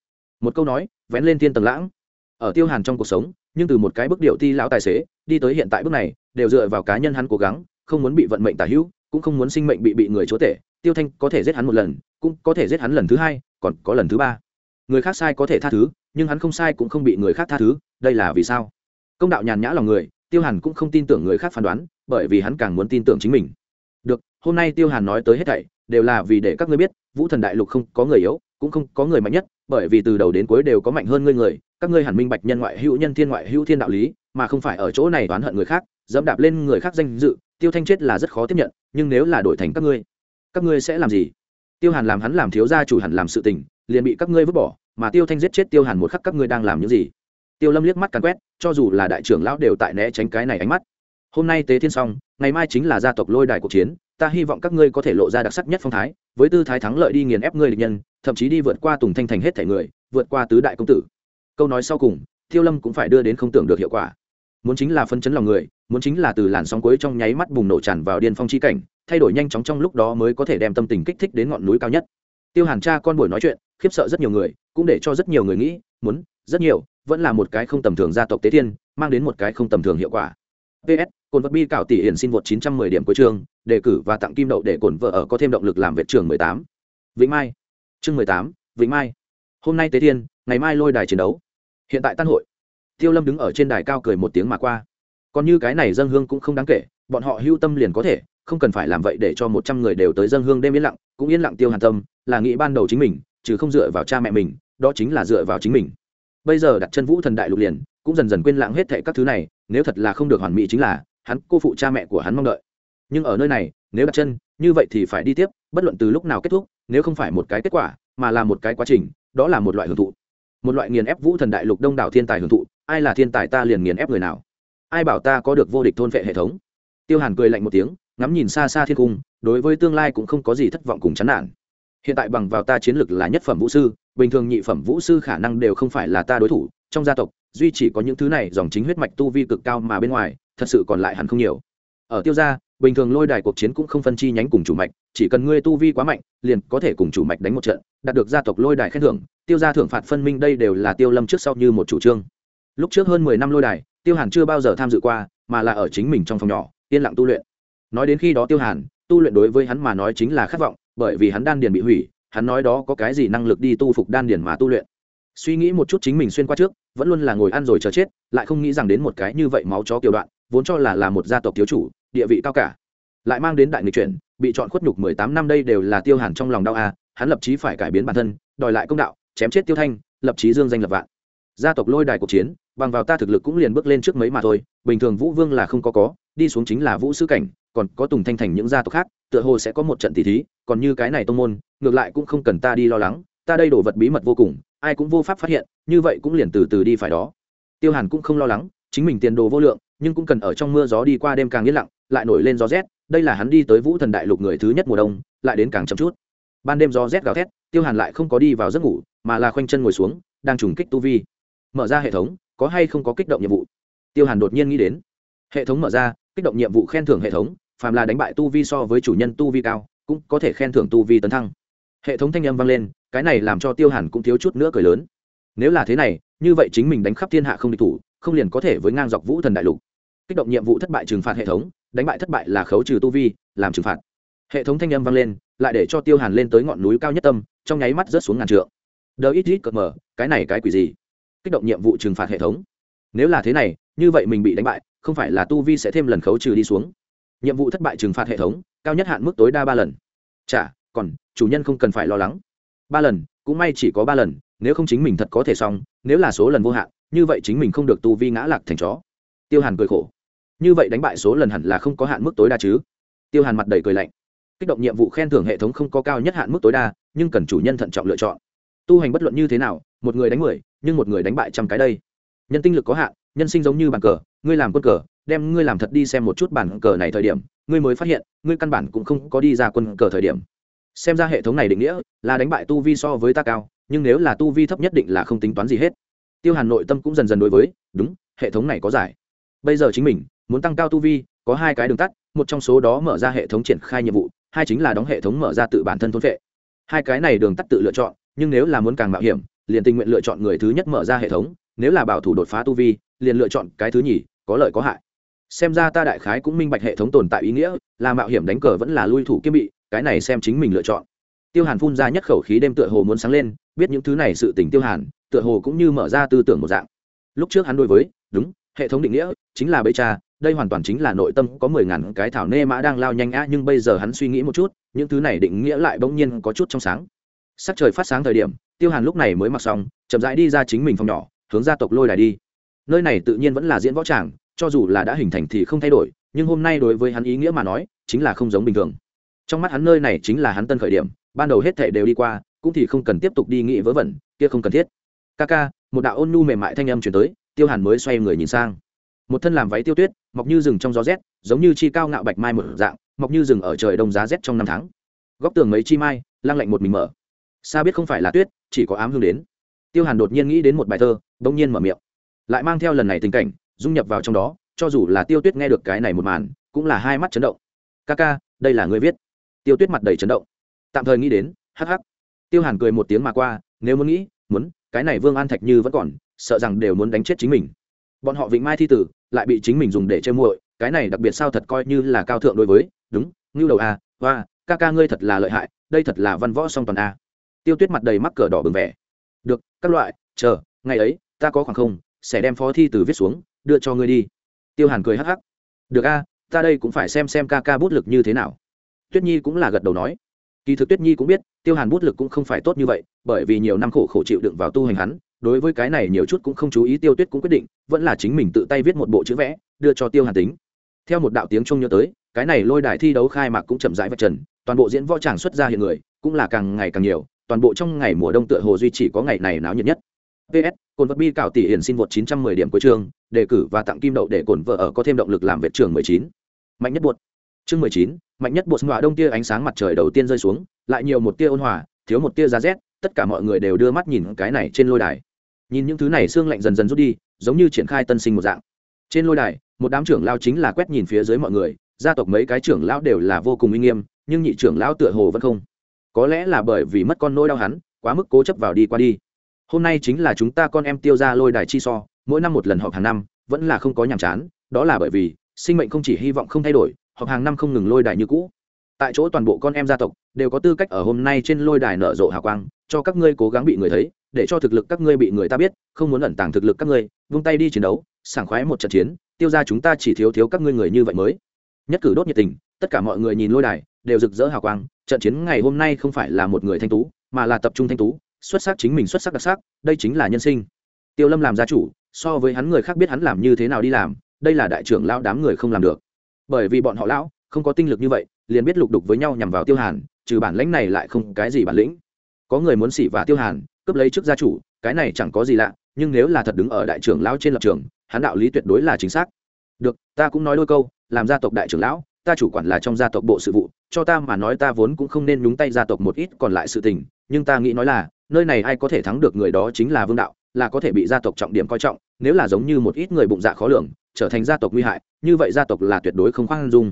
Một câu nói, vén lên thiên tầng lãng. Ở tiêu hàn trong cuộc sống, nhưng từ một cái bước điệu ti lão tài xế, đi tới hiện tại bước này, đều dựa vào cá nhân hắn cố gắng, không muốn bị vận mệnh tả hữu, cũng không muốn sinh mệnh bị bị người chúa tể. Tiêu thanh có thể giết hắn một lần, cũng có thể giết hắn lần thứ hai, còn có lần thứ ba. Người khác sai có thể tha thứ nhưng hắn không sai cũng không bị người khác tha thứ, đây là vì sao? Công đạo nhàn nhã lòng người, tiêu hàn cũng không tin tưởng người khác phán đoán, bởi vì hắn càng muốn tin tưởng chính mình. Được, hôm nay tiêu hàn nói tới hết thảy, đều là vì để các ngươi biết, vũ thần đại lục không có người yếu, cũng không có người mạnh nhất, bởi vì từ đầu đến cuối đều có mạnh hơn ngươi người, các ngươi hẳn minh bạch nhân ngoại hữu nhân thiên ngoại hữu thiên đạo lý, mà không phải ở chỗ này oán hận người khác, dẫm đạp lên người khác danh dự, tiêu thanh chết là rất khó tiếp nhận, nhưng nếu là đổi thành các ngươi các ngươi sẽ làm gì? Tiêu hàn làm hắn làm thiếu gia chủ hẳn làm sự tình, liền bị các ngươi vứt bỏ mà tiêu thanh giết chết tiêu hàn một khắc các ngươi đang làm những gì? Tiêu lâm liếc mắt càn quét, cho dù là đại trưởng lão đều tại né tránh cái này ánh mắt. Hôm nay tế thiên xong, ngày mai chính là gia tộc lôi đài cuộc chiến, ta hy vọng các ngươi có thể lộ ra đặc sắc nhất phong thái, với tư thái thắng lợi đi nghiền ép ngươi địch nhân, thậm chí đi vượt qua tùng thanh thành hết thể người, vượt qua tứ đại công tử. Câu nói sau cùng, tiêu lâm cũng phải đưa đến không tưởng được hiệu quả. Muốn chính là phân chấn lòng người, muốn chính là từ làn sóng cuối trong nháy mắt bùng nổ tràn vào điên phong chi cảnh, thay đổi nhanh chóng trong lúc đó mới có thể đem tâm tình kích thích đến ngọn núi cao nhất. Tiêu hàn cha con buổi nói chuyện, khiếp sợ rất nhiều người cũng để cho rất nhiều người nghĩ muốn rất nhiều vẫn là một cái không tầm thường gia tộc tế thiên mang đến một cái không tầm thường hiệu quả. Ps cồn vật bi cạo tỷ hiển xin vượt 910 điểm cuối trường đề cử và tặng kim đậu để cồn vợ ở có thêm động lực làm vệ trường 18. vĩnh mai. Chương 18, vĩnh mai. Hôm nay tế thiên ngày mai lôi đài chiến đấu. Hiện tại tan hội. Tiêu lâm đứng ở trên đài cao cười một tiếng mà qua. Còn như cái này dân hương cũng không đáng kể bọn họ hưu tâm liền có thể không cần phải làm vậy để cho một trăm người đều tới dân hương đêm yên lặng cũng yên lặng tiêu hàn tâm là nghĩ ban đầu chính mình chứ không dựa vào cha mẹ mình đó chính là dựa vào chính mình. Bây giờ đặt chân vũ thần đại lục liền, cũng dần dần quên lãng hết thệ các thứ này, nếu thật là không được hoàn mỹ chính là, hắn, cô phụ cha mẹ của hắn mong đợi. Nhưng ở nơi này, nếu đặt chân, như vậy thì phải đi tiếp, bất luận từ lúc nào kết thúc, nếu không phải một cái kết quả, mà là một cái quá trình, đó là một loại hưởng thụ. Một loại nghiền ép vũ thần đại lục đông đảo thiên tài hưởng thụ, ai là thiên tài ta liền nghiền ép người nào. Ai bảo ta có được vô địch thôn vệ hệ thống? Tiêu hàn cười lạnh một tiếng, ngắm nhìn xa xa thiên cung, đối với tương lai cũng không có gì thất vọng cùng chán nản. Hiện tại bằng vào ta chiến lược là nhất phẩm vũ sư bình thường nhị phẩm vũ sư khả năng đều không phải là ta đối thủ, trong gia tộc, duy chỉ có những thứ này dòng chính huyết mạch tu vi cực cao mà bên ngoài, thật sự còn lại hẳn không nhiều. Ở tiêu gia, bình thường lôi đài cuộc chiến cũng không phân chi nhánh cùng chủ mạch, chỉ cần ngươi tu vi quá mạnh, liền có thể cùng chủ mạch đánh một trận, đạt được gia tộc lôi đài khen thưởng, tiêu gia thưởng phạt phân minh đây đều là tiêu lâm trước sau như một chủ trương. Lúc trước hơn mười năm lôi đài, tiêu hàn chưa bao giờ tham dự qua, mà là ở chính mình trong phòng nhỏ, yên lặng tu luyện. Nói đến khi đó tiêu hàn, tu luyện đối với hắn mà nói chính là khát vọng, bởi vì hắn đan điền bị hủy hắn nói đó có cái gì năng lực đi tu phục đan điền mà tu luyện. Suy nghĩ một chút chính mình xuyên qua trước, vẫn luôn là ngồi ăn rồi chờ chết, lại không nghĩ rằng đến một cái như vậy máu chó kiểu đoạn, vốn cho là là một gia tộc thiếu chủ, địa vị cao cả. Lại mang đến đại nghịch chuyển, bị chọn khuất nhục mười tám năm đây đều là tiêu hàn trong lòng đau a, hắn lập chí phải cải biến bản thân, đòi lại công đạo, chém chết tiêu thanh, lập chí dương danh lập vạn. Gia tộc lôi đài cuộc chiến, bằng vào ta thực lực cũng liền bước lên trước mấy mà thôi, bình thường vũ vương là không có có, đi xuống chính là vũ sư cảnh còn có tùng thanh thành những gia tộc khác, tựa hồ sẽ có một trận tỷ thí, còn như cái này tông môn, ngược lại cũng không cần ta đi lo lắng, ta đây đổ vật bí mật vô cùng, ai cũng vô pháp phát hiện, như vậy cũng liền từ từ đi phải đó. Tiêu hàn cũng không lo lắng, chính mình tiền đồ vô lượng, nhưng cũng cần ở trong mưa gió đi qua đêm càng yên lặng, lại nổi lên gió rét, đây là hắn đi tới vũ thần đại lục người thứ nhất mùa đông, lại đến càng chậm chút. Ban đêm gió rét gào thét, tiêu hàn lại không có đi vào giấc ngủ, mà là khoanh chân ngồi xuống, đang trùng kích tu vi. Mở ra hệ thống, có hay không có kích động nhiệm vụ? Tiêu hàn đột nhiên nghĩ đến. Hệ thống mở ra, kích động nhiệm vụ khen thưởng hệ thống phàm là đánh bại tu vi so với chủ nhân tu vi cao, cũng có thể khen thưởng tu vi tấn thăng. Hệ thống thanh âm vang lên, cái này làm cho tiêu hàn cũng thiếu chút nữa cười lớn. Nếu là thế này, như vậy chính mình đánh khắp thiên hạ không địch thủ, không liền có thể với ngang dọc vũ thần đại lục. Kích động nhiệm vụ thất bại trừng phạt hệ thống, đánh bại thất bại là khấu trừ tu vi, làm trừng phạt. Hệ thống thanh âm vang lên, lại để cho tiêu hàn lên tới ngọn núi cao nhất tâm, trong nháy mắt rớt xuống ngàn trượng. Đờ ít ít cợt mờ, cái này cái quỷ gì? Kích động nhiệm vụ trừng phạt hệ thống. Nếu là thế này, như vậy mình bị đánh bại, không phải là tu vi sẽ thêm lần khấu trừ đi xuống nhiệm vụ thất bại trừng phạt hệ thống, cao nhất hạn mức tối đa ba lần. Chả còn, chủ nhân không cần phải lo lắng. Ba lần, cũng may chỉ có ba lần, nếu không chính mình thật có thể xong, nếu là số lần vô hạn, như vậy chính mình không được tu vi ngã lạc thành chó. Tiêu hàn cười khổ. Như vậy đánh bại số lần hẳn là không có hạn mức tối đa chứ? Tiêu hàn mặt đầy cười lạnh. Kích động nhiệm vụ khen thưởng hệ thống không có cao nhất hạn mức tối đa, nhưng cần chủ nhân thận trọng lựa chọn. Tu hành bất luận như thế nào, một người đánh mười, nhưng một người đánh bại trăm cái đây. Nhân tinh lực có hạn, nhân sinh giống như bàn cờ, ngươi làm quân cờ đem ngươi làm thật đi xem một chút bản cờ này thời điểm, ngươi mới phát hiện, ngươi căn bản cũng không có đi ra quân cờ thời điểm. Xem ra hệ thống này định nghĩa là đánh bại tu vi so với ta cao, nhưng nếu là tu vi thấp nhất định là không tính toán gì hết. Tiêu hàn nội tâm cũng dần dần đối với, đúng, hệ thống này có giải. Bây giờ chính mình muốn tăng cao tu vi, có hai cái đường tắt, một trong số đó mở ra hệ thống triển khai nhiệm vụ, hai chính là đóng hệ thống mở ra tự bản thân thôn vệ. Hai cái này đường tắt tự lựa chọn, nhưng nếu là muốn càng mạo hiểm, liền tình nguyện lựa chọn người thứ nhất mở ra hệ thống, nếu là bảo thủ đột phá tu vi, liền lựa chọn cái thứ nhì, có lợi có hại xem ra ta đại khái cũng minh bạch hệ thống tồn tại ý nghĩa, là mạo hiểm đánh cờ vẫn là lui thủ kiếm bị, cái này xem chính mình lựa chọn. Tiêu hàn phun ra nhất khẩu khí đêm tựa hồ muốn sáng lên, biết những thứ này sự tình tiêu hàn, tựa hồ cũng như mở ra tư tưởng một dạng. Lúc trước hắn đối với, đúng, hệ thống định nghĩa, chính là bẫy cha, đây hoàn toàn chính là nội tâm có mười ngàn cái thảo nê mã đang lao nhanh á, nhưng bây giờ hắn suy nghĩ một chút, những thứ này định nghĩa lại bỗng nhiên có chút trong sáng. Sắc trời phát sáng thời điểm, tiêu hàn lúc này mới mặc xong, chậm rãi đi ra chính mình phòng nhỏ, hướng gia tộc lôi đài đi. Nơi này tự nhiên vẫn là diễn võ tràng cho dù là đã hình thành thì không thay đổi, nhưng hôm nay đối với hắn ý nghĩa mà nói, chính là không giống bình thường. Trong mắt hắn nơi này chính là hắn tân khởi điểm, ban đầu hết thể đều đi qua, cũng thì không cần tiếp tục đi nghĩ vớ vẩn, kia không cần thiết. Ca ca, một đạo ôn nhu mềm mại thanh âm chuyển tới, tiêu hàn mới xoay người nhìn sang. Một thân làm váy tiêu tuyết, mọc như rừng trong gió rét, giống như chi cao ngạo bạch mai một dạng, mọc như rừng ở trời đông giá rét trong năm tháng. Góc tường mấy chi mai, lăng lạnh một mình mở. Xa biết không phải là tuyết, chỉ có ám hương đến. Tiêu hàn đột nhiên nghĩ đến một bài thơ, bỗng nhiên mở miệng. Lại mang theo lần này tình cảnh dung nhập vào trong đó, cho dù là tiêu tuyết nghe được cái này một màn, cũng là hai mắt chấn động. Ca ca, đây là người viết. Tiêu tuyết mặt đầy chấn động. Tạm thời nghĩ đến, hắc hắc. Tiêu hàn cười một tiếng mà qua, nếu muốn nghĩ, muốn, cái này vương an thạch như vẫn còn, sợ rằng đều muốn đánh chết chính mình. Bọn họ vịnh mai thi tử lại bị chính mình dùng để chơi muội, cái này đặc biệt sao thật coi như là cao thượng đối với, đúng, ngưu đầu a hoa, ca ca ngươi thật là lợi hại, đây thật là văn võ song toàn a. Tiêu tuyết mặt đầy mắc cờ đỏ bừng vẻ. Được, các loại, chờ, ngày ấy, ta có khoảng không, sẽ đem phó thi từ viết xuống đưa cho ngươi đi. Tiêu hàn cười hắc hắc. Được a, ta đây cũng phải xem xem ca ca bút lực như thế nào. Tuyết nhi cũng là gật đầu nói. Kỳ thực tuyết nhi cũng biết, tiêu hàn bút lực cũng không phải tốt như vậy, bởi vì nhiều năm khổ khổ chịu đựng vào tu hành hắn, đối với cái này nhiều chút cũng không chú ý tiêu tuyết cũng quyết định, vẫn là chính mình tự tay viết một bộ chữ vẽ, đưa cho tiêu hàn tính. Theo một đạo tiếng trông nhớ tới, cái này lôi đài thi đấu khai mạc cũng chậm rãi vạch trần, toàn bộ diễn võ tràng xuất ra hiện người, cũng là càng ngày càng nhiều, toàn bộ trong ngày mùa đông tựa hồ duy chỉ có ngày này náo nhiệt nhất ps cồn vật bi cạo tỷ hiển xin vượt 910 điểm cuối trường đề cử và tặng kim đậu để cồn vợ ở có thêm động lực làm vệ trường 19. mạnh nhất buột chương 19, mạnh nhất buột ngọa đông tia ánh sáng mặt trời đầu tiên rơi xuống lại nhiều một tia ôn hòa thiếu một tia giá rét tất cả mọi người đều đưa mắt nhìn cái này trên lôi đài. Nhìn những thứ này xương lạnh dần dần rút đi giống như triển khai tân sinh một dạng. Trên lôi đài một đám trưởng lao chính là quét nhìn phía dưới mọi người gia tộc mấy cái trưởng lão đều là vô cùng uy nghiêm nhưng nhị trưởng lão tựa hồ vẫn không. Có lẽ là bởi vì mất con nỗi đau hắn quá mức cố chấp vào đi qua đi hôm nay chính là chúng ta con em tiêu ra lôi đài chi so, mỗi năm một lần họp hàng năm, vẫn là không có nhàm chán, đó là bởi vì, sinh mệnh không chỉ hy vọng không thay đổi, họp hàng năm không ngừng lôi đài như cũ. Tại chỗ toàn bộ con em gia tộc đều có tư cách ở hôm nay trên lôi đài nở rộ hào quang, cho các ngươi cố gắng bị người thấy, để cho thực lực các ngươi bị người ta biết, không muốn ẩn tàng thực lực các ngươi, vung tay đi chiến đấu, sảng khoái một trận chiến, tiêu ra chúng ta chỉ thiếu thiếu các ngươi người như vậy mới. Nhất cử đốt nhiệt tình, tất cả mọi người nhìn lôi đài, đều rực rỡ hào quang, trận chiến ngày hôm nay không phải là một người thanh tú, mà là tập trung thanh tú xuất sắc chính mình xuất sắc đặc sắc, đây chính là nhân sinh. Tiêu lâm làm gia chủ, so với hắn người khác biết hắn làm như thế nào đi làm, đây là đại trưởng lão đám người không làm được. Bởi vì bọn họ lão không có tinh lực như vậy, liền biết lục đục với nhau nhằm vào tiêu hàn, trừ bản lãnh này lại không cái gì bản lĩnh. Có người muốn xỉ và tiêu hàn, cướp lấy chức gia chủ, cái này chẳng có gì lạ, nhưng nếu là thật đứng ở đại trưởng lão trên lập trường, hắn đạo lý tuyệt đối là chính xác. Được, ta cũng nói đôi câu, làm gia tộc đại trưởng lão, ta chủ quản là trong gia tộc bộ sự vụ, cho ta mà nói ta vốn cũng không nên nhúng tay gia tộc một ít còn lại sự tình, nhưng ta nghĩ nói là nơi này ai có thể thắng được người đó chính là vương đạo, là có thể bị gia tộc trọng điểm coi trọng, nếu là giống như một ít người bụng dạ khó lường, trở thành gia tộc nguy hại, như vậy gia tộc là tuyệt đối không khoan dung.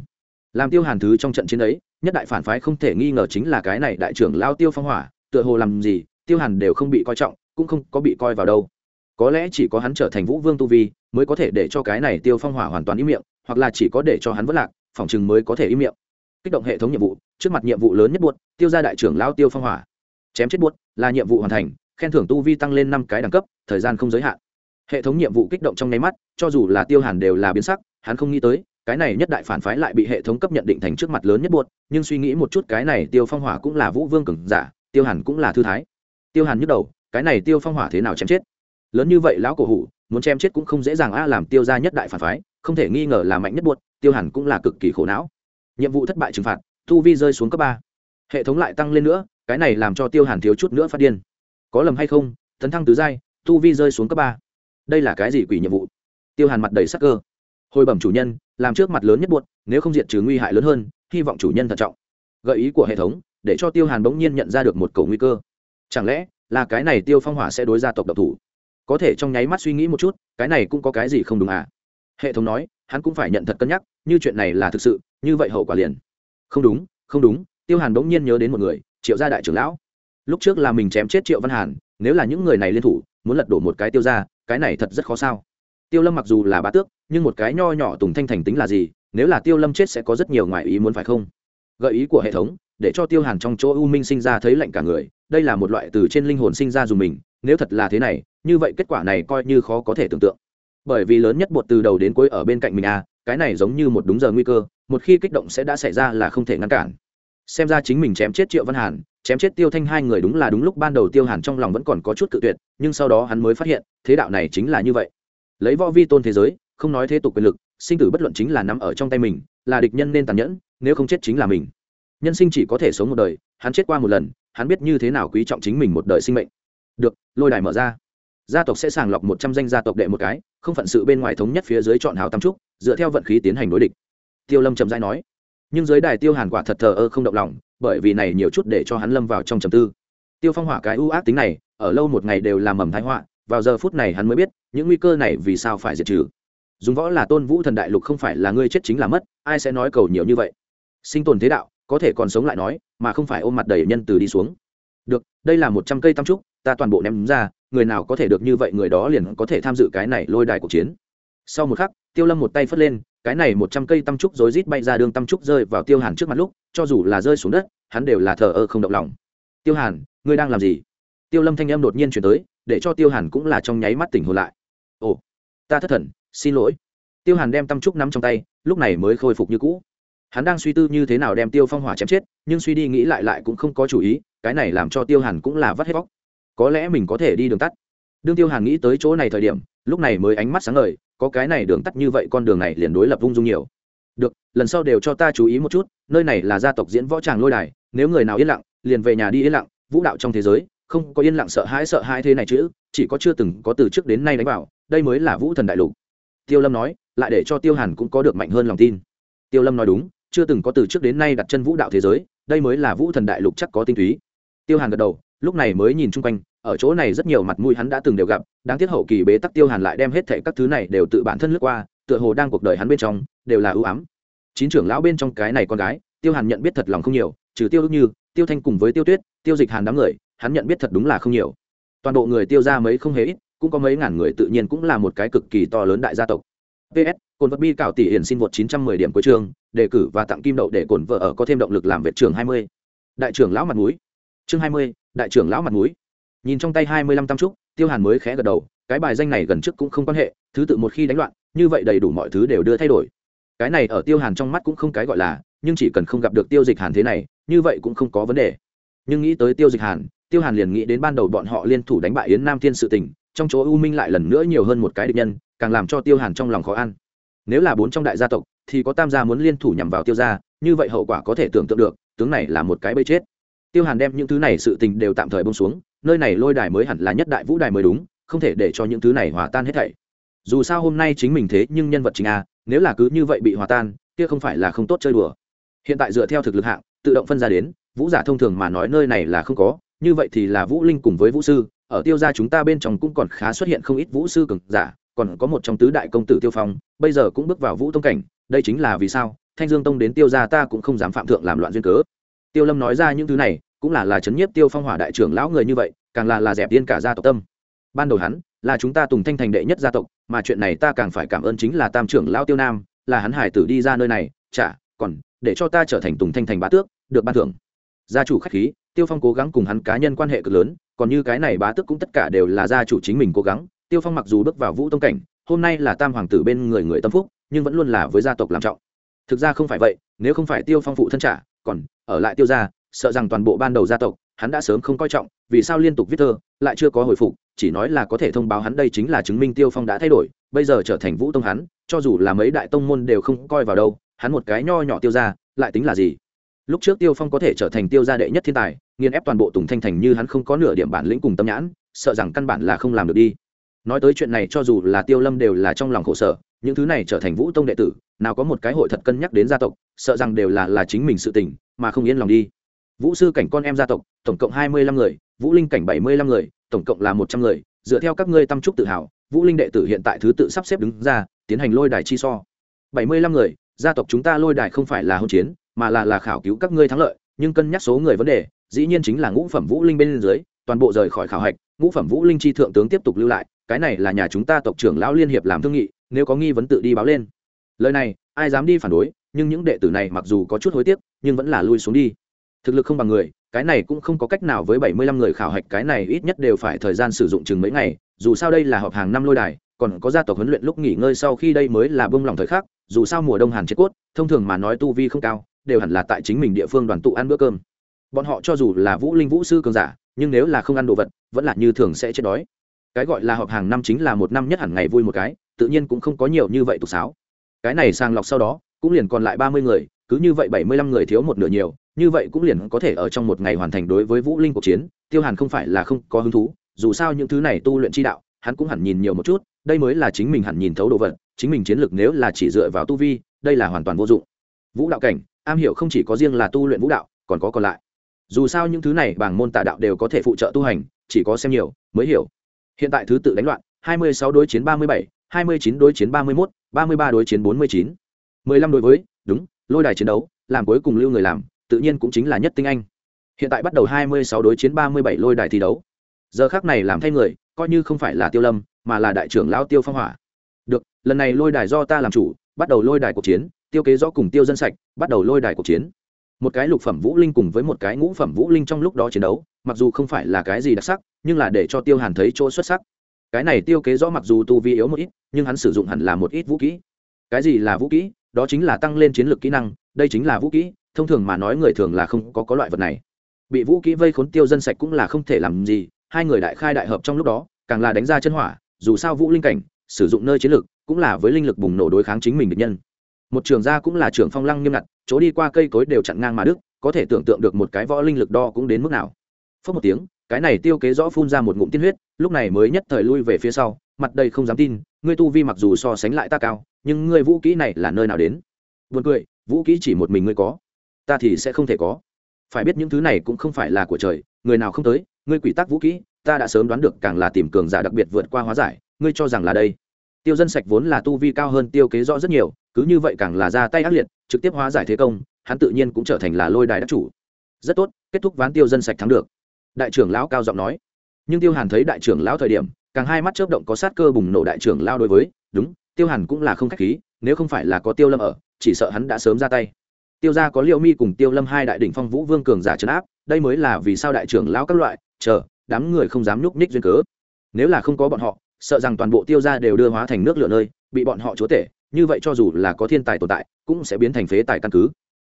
Làm tiêu hàn thứ trong trận chiến ấy, nhất đại phản phái không thể nghi ngờ chính là cái này đại trưởng lao tiêu phong hỏa, tựa hồ làm gì, tiêu hàn đều không bị coi trọng, cũng không có bị coi vào đâu. Có lẽ chỉ có hắn trở thành vũ vương tu vi, mới có thể để cho cái này tiêu phong hỏa hoàn toàn im miệng, hoặc là chỉ có để cho hắn vất lạc phòng chừng mới có thể im miệng. Kích động hệ thống nhiệm vụ, trước mặt nhiệm vụ lớn nhất buốt tiêu ra đại trưởng lao tiêu phong hỏa chém chết buốt là nhiệm vụ hoàn thành, khen thưởng tu vi tăng lên năm cái đẳng cấp, thời gian không giới hạn. Hệ thống nhiệm vụ kích động trong nháy mắt, cho dù là tiêu hàn đều là biến sắc, hắn không nghĩ tới, cái này nhất đại phản phái lại bị hệ thống cấp nhận định thành trước mặt lớn nhất buốt, nhưng suy nghĩ một chút cái này tiêu phong hỏa cũng là vũ vương cường giả, tiêu hàn cũng là thư thái. Tiêu hàn nhức đầu, cái này tiêu phong hỏa thế nào chém chết? Lớn như vậy lão cổ hủ, muốn chém chết cũng không dễ dàng a, làm tiêu ra nhất đại phản phái, không thể nghi ngờ là mạnh nhất buốt, tiêu hàn cũng là cực kỳ khổ não. Nhiệm vụ thất bại trừng phạt thu vi rơi xuống cấp ba hệ thống lại tăng lên nữa, cái này làm cho tiêu hàn thiếu chút nữa phát điên. Có lầm hay không? Tấn thăng tứ giai thu vi rơi xuống cấp ba. Đây là cái gì quỷ nhiệm vụ? Tiêu hàn mặt đầy sắc cơ. Hồi bẩm chủ nhân, làm trước mặt lớn nhất buốt nếu không diệt trừ nguy hại lớn hơn, hy vọng chủ nhân thận trọng. Gợi ý của hệ thống, để cho tiêu hàn bỗng nhiên nhận ra được một cầu nguy cơ. Chẳng lẽ là cái này tiêu phong hỏa sẽ đối gia tộc độc thủ? Có thể trong nháy mắt suy nghĩ một chút, cái này cũng có cái gì không đúng à? Hệ thống nói, hắn cũng phải nhận thật cân nhắc, như chuyện này là thực sự, như vậy hậu quả liền. Không đúng không đúng tiêu hàn bỗng nhiên nhớ đến một người, triệu gia đại trưởng lão. Lúc trước là mình chém chết triệu văn hàn, nếu là những người này liên thủ, muốn lật đổ một cái tiêu ra cái này thật rất khó sao. Tiêu lâm mặc dù là bá tước, nhưng một cái nho nhỏ tùng thanh thành tính là gì, nếu là tiêu lâm chết sẽ có rất nhiều ngoại ý muốn phải không? Gợi ý của hệ thống, để cho tiêu hàn trong chỗ u minh sinh ra thấy lạnh cả người, đây là một loại từ trên linh hồn sinh ra dùng mình, nếu thật là thế này, như vậy kết quả này coi như khó có thể tưởng tượng. Bởi vì lớn nhất bột từ đầu đến cuối ở bên cạnh mình à cái này giống như một đúng giờ nguy cơ, một khi kích động sẽ đã xảy ra là không thể ngăn cản xem ra chính mình chém chết triệu văn hàn, chém chết tiêu thanh hai người đúng là đúng lúc ban đầu tiêu hàn trong lòng vẫn còn có chút cự tuyệt, nhưng sau đó hắn mới phát hiện, thế đạo này chính là như vậy. Lấy võ vi tôn thế giới, không nói thế tục quyền lực, sinh tử bất luận chính là nắm ở trong tay mình, là địch nhân nên tàn nhẫn, nếu không chết chính là mình. Nhân sinh chỉ có thể sống một đời, hắn chết qua một lần, hắn biết như thế nào quý trọng chính mình một đời sinh mệnh. Được, lôi đài mở ra. Gia tộc sẽ sàng lọc một trăm danh gia tộc đệ một cái, không phận sự bên ngoài thống nhất phía dưới chọn hào tam trúc, dựa theo vận khí tiến hành đối địch. Tiêu lâm trầm dai nói nhưng dưới đài tiêu hàn quả thật thờ ơ không động lòng, bởi vì này nhiều chút để cho hắn lâm vào trong trầm tư. Tiêu phong hỏa cái ưu ác tính này, ở lâu một ngày đều làm mầm thái họa, vào giờ phút này hắn mới biết, những nguy cơ này vì sao phải diệt trừ. Dùng võ là tôn vũ thần đại lục không phải là ngươi chết chính là mất, ai sẽ nói cầu nhiều như vậy? Sinh tồn thế đạo, có thể còn sống lại nói, mà không phải ôm mặt đầy nhân từ đi xuống. Được, đây là một trăm cây tam trúc, ta toàn bộ ném ra, người nào có thể được như vậy người đó liền có thể tham dự cái này lôi đài cuộc chiến. Sau một khắc, tiêu lâm một tay phất lên cái này một trăm cây tam trúc rối rít bay ra đường tam trúc rơi vào tiêu hàn trước mặt lúc, cho dù là rơi xuống đất, hắn đều là thờ ơ không động lòng. Tiêu hàn, ngươi đang làm gì? Tiêu lâm thanh âm đột nhiên chuyển tới, để cho tiêu hàn cũng là trong nháy mắt tỉnh hồn lại. Ồ, ta thất thần, xin lỗi. Tiêu hàn đem tâm trúc nắm trong tay, lúc này mới khôi phục như cũ. Hắn đang suy tư như thế nào đem tiêu phong hỏa chém chết, nhưng suy đi nghĩ lại lại cũng không có chủ ý, cái này làm cho tiêu hàn cũng là vắt hết vóc có lẽ mình có thể đi đường tắt đương tiêu hàn nghĩ tới chỗ này thời điểm, lúc này mới ánh mắt sáng ngời, có cái này đường tắt như vậy con đường này liền đối lập vung dung nhiều. Được, lần sau đều cho ta chú ý một chút, nơi này là gia tộc diễn võ tràng lôi đài, nếu người nào yên lặng, liền về nhà đi yên lặng, vũ đạo trong thế giới, không có yên lặng sợ hãi sợ hãi thế này chứ, chỉ có chưa từng có từ trước đến nay đánh vào, đây mới là vũ thần đại lục. Tiêu lâm nói, lại để cho tiêu hàn cũng có được mạnh hơn lòng tin. Tiêu lâm nói đúng, chưa từng có từ trước đến nay đặt chân vũ đạo thế giới, đây mới là vũ thần đại lục chắc có tinh túy. Tiêu hàn gật đầu, lúc này mới nhìn chung quanh ở chỗ này rất nhiều mặt mũi hắn đã từng đều gặp đáng tiếc hậu kỳ bế tắc tiêu hàn lại đem hết thệ các thứ này đều tự bản thân lướt qua tựa hồ đang cuộc đời hắn bên trong đều là ưu ám. Chín trưởng lão bên trong cái này con gái tiêu hàn nhận biết thật lòng không nhiều trừ tiêu ước như tiêu thanh cùng với tiêu tuyết tiêu dịch hàn đám người hắn nhận biết thật đúng là không nhiều. Toàn bộ người tiêu ra mấy không hề ít cũng có mấy ngàn người tự nhiên cũng là một cái cực kỳ to lớn đại gia tộc. Ps cồn vật bi cạo tỷ hiển xin vượt 910 điểm cuối trường đề cử và tặng kim đậu để cồn vợ ở có thêm động lực làm việc trường 20. đại trưởng lão mặt mũi. Chương 20, đại trưởng lão mặt mũi nhìn trong tay 25 tam trúc, tiêu hàn mới khẽ gật đầu, cái bài danh này gần trước cũng không quan hệ, thứ tự một khi đánh loạn, như vậy đầy đủ mọi thứ đều đưa thay đổi. Cái này ở tiêu hàn trong mắt cũng không cái gọi là, nhưng chỉ cần không gặp được tiêu dịch hàn thế này, như vậy cũng không có vấn đề. Nhưng nghĩ tới tiêu dịch hàn, tiêu hàn liền nghĩ đến ban đầu bọn họ liên thủ đánh bại yến nam thiên sự tình, trong chỗ u minh lại lần nữa nhiều hơn một cái địch nhân, càng làm cho tiêu hàn trong lòng khó ăn. Nếu là bốn trong đại gia tộc, thì có tam gia muốn liên thủ nhằm vào tiêu gia, như vậy hậu quả có thể tưởng tượng được, tướng này là một cái bê chết. Tiêu hàn đem những thứ này sự tình đều tạm thời bông xuống nơi này lôi đài mới hẳn là nhất đại vũ đài mới đúng, không thể để cho những thứ này hòa tan hết thảy. Dù sao hôm nay chính mình thế, nhưng nhân vật chính a, nếu là cứ như vậy bị hòa tan, kia không phải là không tốt chơi đùa. Hiện tại dựa theo thực lực hạng, tự động phân ra đến, vũ giả thông thường mà nói nơi này là không có, như vậy thì là vũ linh cùng với vũ sư, ở tiêu gia chúng ta bên trong cũng còn khá xuất hiện không ít vũ sư cường giả, còn có một trong tứ đại công tử tiêu phong, bây giờ cũng bước vào vũ tông cảnh, đây chính là vì sao, thanh dương tông đến tiêu gia ta cũng không dám phạm thượng làm loạn duyên cớ. Tiêu lâm nói ra những thứ này cũng là là chấn nhiếp tiêu phong hỏa đại trưởng lão người như vậy, càng là là dẹp tiên cả gia tộc tâm. Ban đầu hắn là chúng ta tùng thanh thành đệ nhất gia tộc, mà chuyện này ta càng phải cảm ơn chính là tam trưởng lão tiêu nam, là hắn hải tử đi ra nơi này, chả, còn để cho ta trở thành tùng thanh thành bá tước, được ban thưởng. Gia chủ khách khí, tiêu phong cố gắng cùng hắn cá nhân quan hệ cực lớn, còn như cái này bá tước cũng tất cả đều là gia chủ chính mình cố gắng, tiêu phong mặc dù bước vào vũ tông cảnh, hôm nay là tam hoàng tử bên người người tâm phúc, nhưng vẫn luôn là với gia tộc làm trọng. Thực ra không phải vậy, nếu không phải tiêu phong phụ thân trả, còn ở lại tiêu gia sợ rằng toàn bộ ban đầu gia tộc, hắn đã sớm không coi trọng, vì sao liên tục viết thơ, lại chưa có hồi phục, chỉ nói là có thể thông báo hắn đây chính là chứng minh tiêu phong đã thay đổi, bây giờ trở thành vũ tông hắn, cho dù là mấy đại tông môn đều không coi vào đâu, hắn một cái nho nhỏ tiêu ra lại tính là gì? Lúc trước tiêu phong có thể trở thành tiêu gia đệ nhất thiên tài nghiên ép toàn bộ tùng thanh thành như hắn không có nửa điểm bản lĩnh cùng tâm nhãn, sợ rằng căn bản là không làm được đi. Nói tới chuyện này cho dù là tiêu lâm đều là trong lòng khổ sở, những thứ này trở thành vũ tông đệ tử, nào có một cái hội thật cân nhắc đến gia tộc, sợ rằng đều là là chính mình sự tình, mà không yên lòng đi vũ sư cảnh con em gia tộc, tổng cộng hai mươi lăm người, vũ linh cảnh bảy mươi lăm người, tổng cộng là một trăm người. Dựa theo các ngươi tâm trúc tự hào, vũ linh đệ tử hiện tại thứ tự sắp xếp đứng ra, tiến hành lôi đài chi so. bảy mươi lăm người, gia tộc chúng ta lôi đài không phải là hôn chiến, mà là là khảo cứu các ngươi thắng lợi, nhưng cân nhắc số người vấn đề, dĩ nhiên chính là ngũ phẩm vũ linh bên dưới, toàn bộ rời khỏi khảo hạch, ngũ phẩm vũ linh chi thượng tướng tiếp tục lưu lại, cái này là nhà chúng ta tộc trưởng lão liên hiệp làm thương nghị, nếu có nghi vấn tự đi báo lên. Lời này, ai dám đi phản đối, nhưng những đệ tử này mặc dù có chút hối tiếc, nhưng vẫn là lui xuống đi thực lực không bằng người, cái này cũng không có cách nào với bảy mươi lăm người khảo hạch, cái này ít nhất đều phải thời gian sử dụng chừng mấy ngày, dù sao đây là họp hàng năm lôi đài, còn có gia tộc huấn luyện lúc nghỉ ngơi sau khi đây mới là bông lòng thời khắc, dù sao mùa đông hàn chết cốt, thông thường mà nói tu vi không cao, đều hẳn là tại chính mình địa phương đoàn tụ ăn bữa cơm. Bọn họ cho dù là vũ linh vũ sư cường giả, nhưng nếu là không ăn đồ vật, vẫn là như thường sẽ chết đói. Cái gọi là họp hàng năm chính là một năm nhất hẳn ngày vui một cái, tự nhiên cũng không có nhiều như vậy tục sáo. Cái này sàng lọc sau đó, cũng liền còn lại ba mươi người, cứ như vậy bảy mươi lăm người thiếu một nửa nhiều như vậy cũng liền có thể ở trong một ngày hoàn thành đối với vũ linh cuộc chiến tiêu hàn không phải là không có hứng thú dù sao những thứ này tu luyện chi đạo hắn cũng hẳn nhìn nhiều một chút đây mới là chính mình hẳn nhìn thấu đồ vật chính mình chiến lược nếu là chỉ dựa vào tu vi đây là hoàn toàn vô dụng. Vũ đạo cảnh am hiểu không chỉ có riêng là tu luyện vũ đạo còn có còn lại. Dù sao những thứ này bảng môn tà đạo đều có thể phụ trợ tu hành chỉ có xem nhiều mới hiểu. Hiện tại thứ tự đánh loạn 26 đối chiến 37, 29 đối chiến 31, 33 đối chiến 49. 15 đối với đúng lôi đài chiến đấu làm cuối cùng lưu người làm tự nhiên cũng chính là nhất tinh anh. Hiện tại bắt đầu 26 đối chiến 37 lôi đài thi đấu. Giờ khác này làm thay người, coi như không phải là tiêu lâm, mà là đại trưởng lão tiêu phong hỏa. Được, lần này lôi đài do ta làm chủ, bắt đầu lôi đài cuộc chiến, tiêu kế rõ cùng tiêu dân sạch, bắt đầu lôi đài cuộc chiến. Một cái lục phẩm vũ linh cùng với một cái ngũ phẩm vũ linh trong lúc đó chiến đấu, mặc dù không phải là cái gì đặc sắc, nhưng là để cho tiêu hàn thấy chỗ xuất sắc. Cái này tiêu kế rõ mặc dù tu vi yếu một ít, nhưng hắn sử dụng hẳn là một ít vũ kỹ. Cái gì là vũ kỹ? Đó chính là tăng lên chiến lược kỹ năng, đây chính là vũ kỹ thông thường mà nói người thường là không có có loại vật này. Bị vũ kỹ vây khốn tiêu dân sạch cũng là không thể làm gì, hai người đại khai đại hợp trong lúc đó, càng là đánh ra chân hỏa, dù sao vũ linh cảnh, sử dụng nơi chiến lược, cũng là với linh lực bùng nổ đối kháng chính mình địch nhân. Một trường gia cũng là trường phong lăng nghiêm ngặt, chỗ đi qua cây cối đều chặn ngang mà đức có thể tưởng tượng được một cái võ linh lực đo cũng đến mức nào. Phớt một tiếng, cái này tiêu kế rõ phun ra một ngụm tiên huyết, lúc này mới nhất thời lui về phía sau, mặt đầy không dám tin, ngươi tu vi mặc dù so sánh lại ta cao, nhưng ngươi vũ kỹ này là nơi nào đến? Buồn cười, vũ kỹ chỉ một mình ngươi có ta thì sẽ không thể có. Phải biết những thứ này cũng không phải là của trời, người nào không tới, ngươi quỷ tắc vũ kỹ, ta đã sớm đoán được càng là tìm cường giả đặc biệt vượt qua hóa giải, ngươi cho rằng là đây. Tiêu dân sạch vốn là tu vi cao hơn tiêu kế rõ rất nhiều, cứ như vậy càng là ra tay ác liệt, trực tiếp hóa giải thế công, hắn tự nhiên cũng trở thành là lôi đài đắc chủ. Rất tốt, kết thúc ván tiêu dân sạch thắng được. Đại trưởng lão cao giọng nói. Nhưng tiêu hàn thấy đại trưởng lão thời điểm, càng hai mắt chớp động có sát cơ bùng nổ đại trưởng lao đối với, đúng, tiêu hàn cũng là không khách khí, nếu không phải là có tiêu lâm ở, chỉ sợ hắn đã sớm ra tay tiêu gia có liệu mi cùng tiêu lâm hai đại đỉnh phong vũ vương cường giả trấn áp, đây mới là vì sao đại trưởng lão các loại, chờ, đám người không dám nhúc nhích duyên cớ. Nếu là không có bọn họ, sợ rằng toàn bộ tiêu gia đều đưa hóa thành nước lửa nơi, bị bọn họ chúa tể, như vậy cho dù là có thiên tài tồn tại, cũng sẽ biến thành phế tài căn cứ.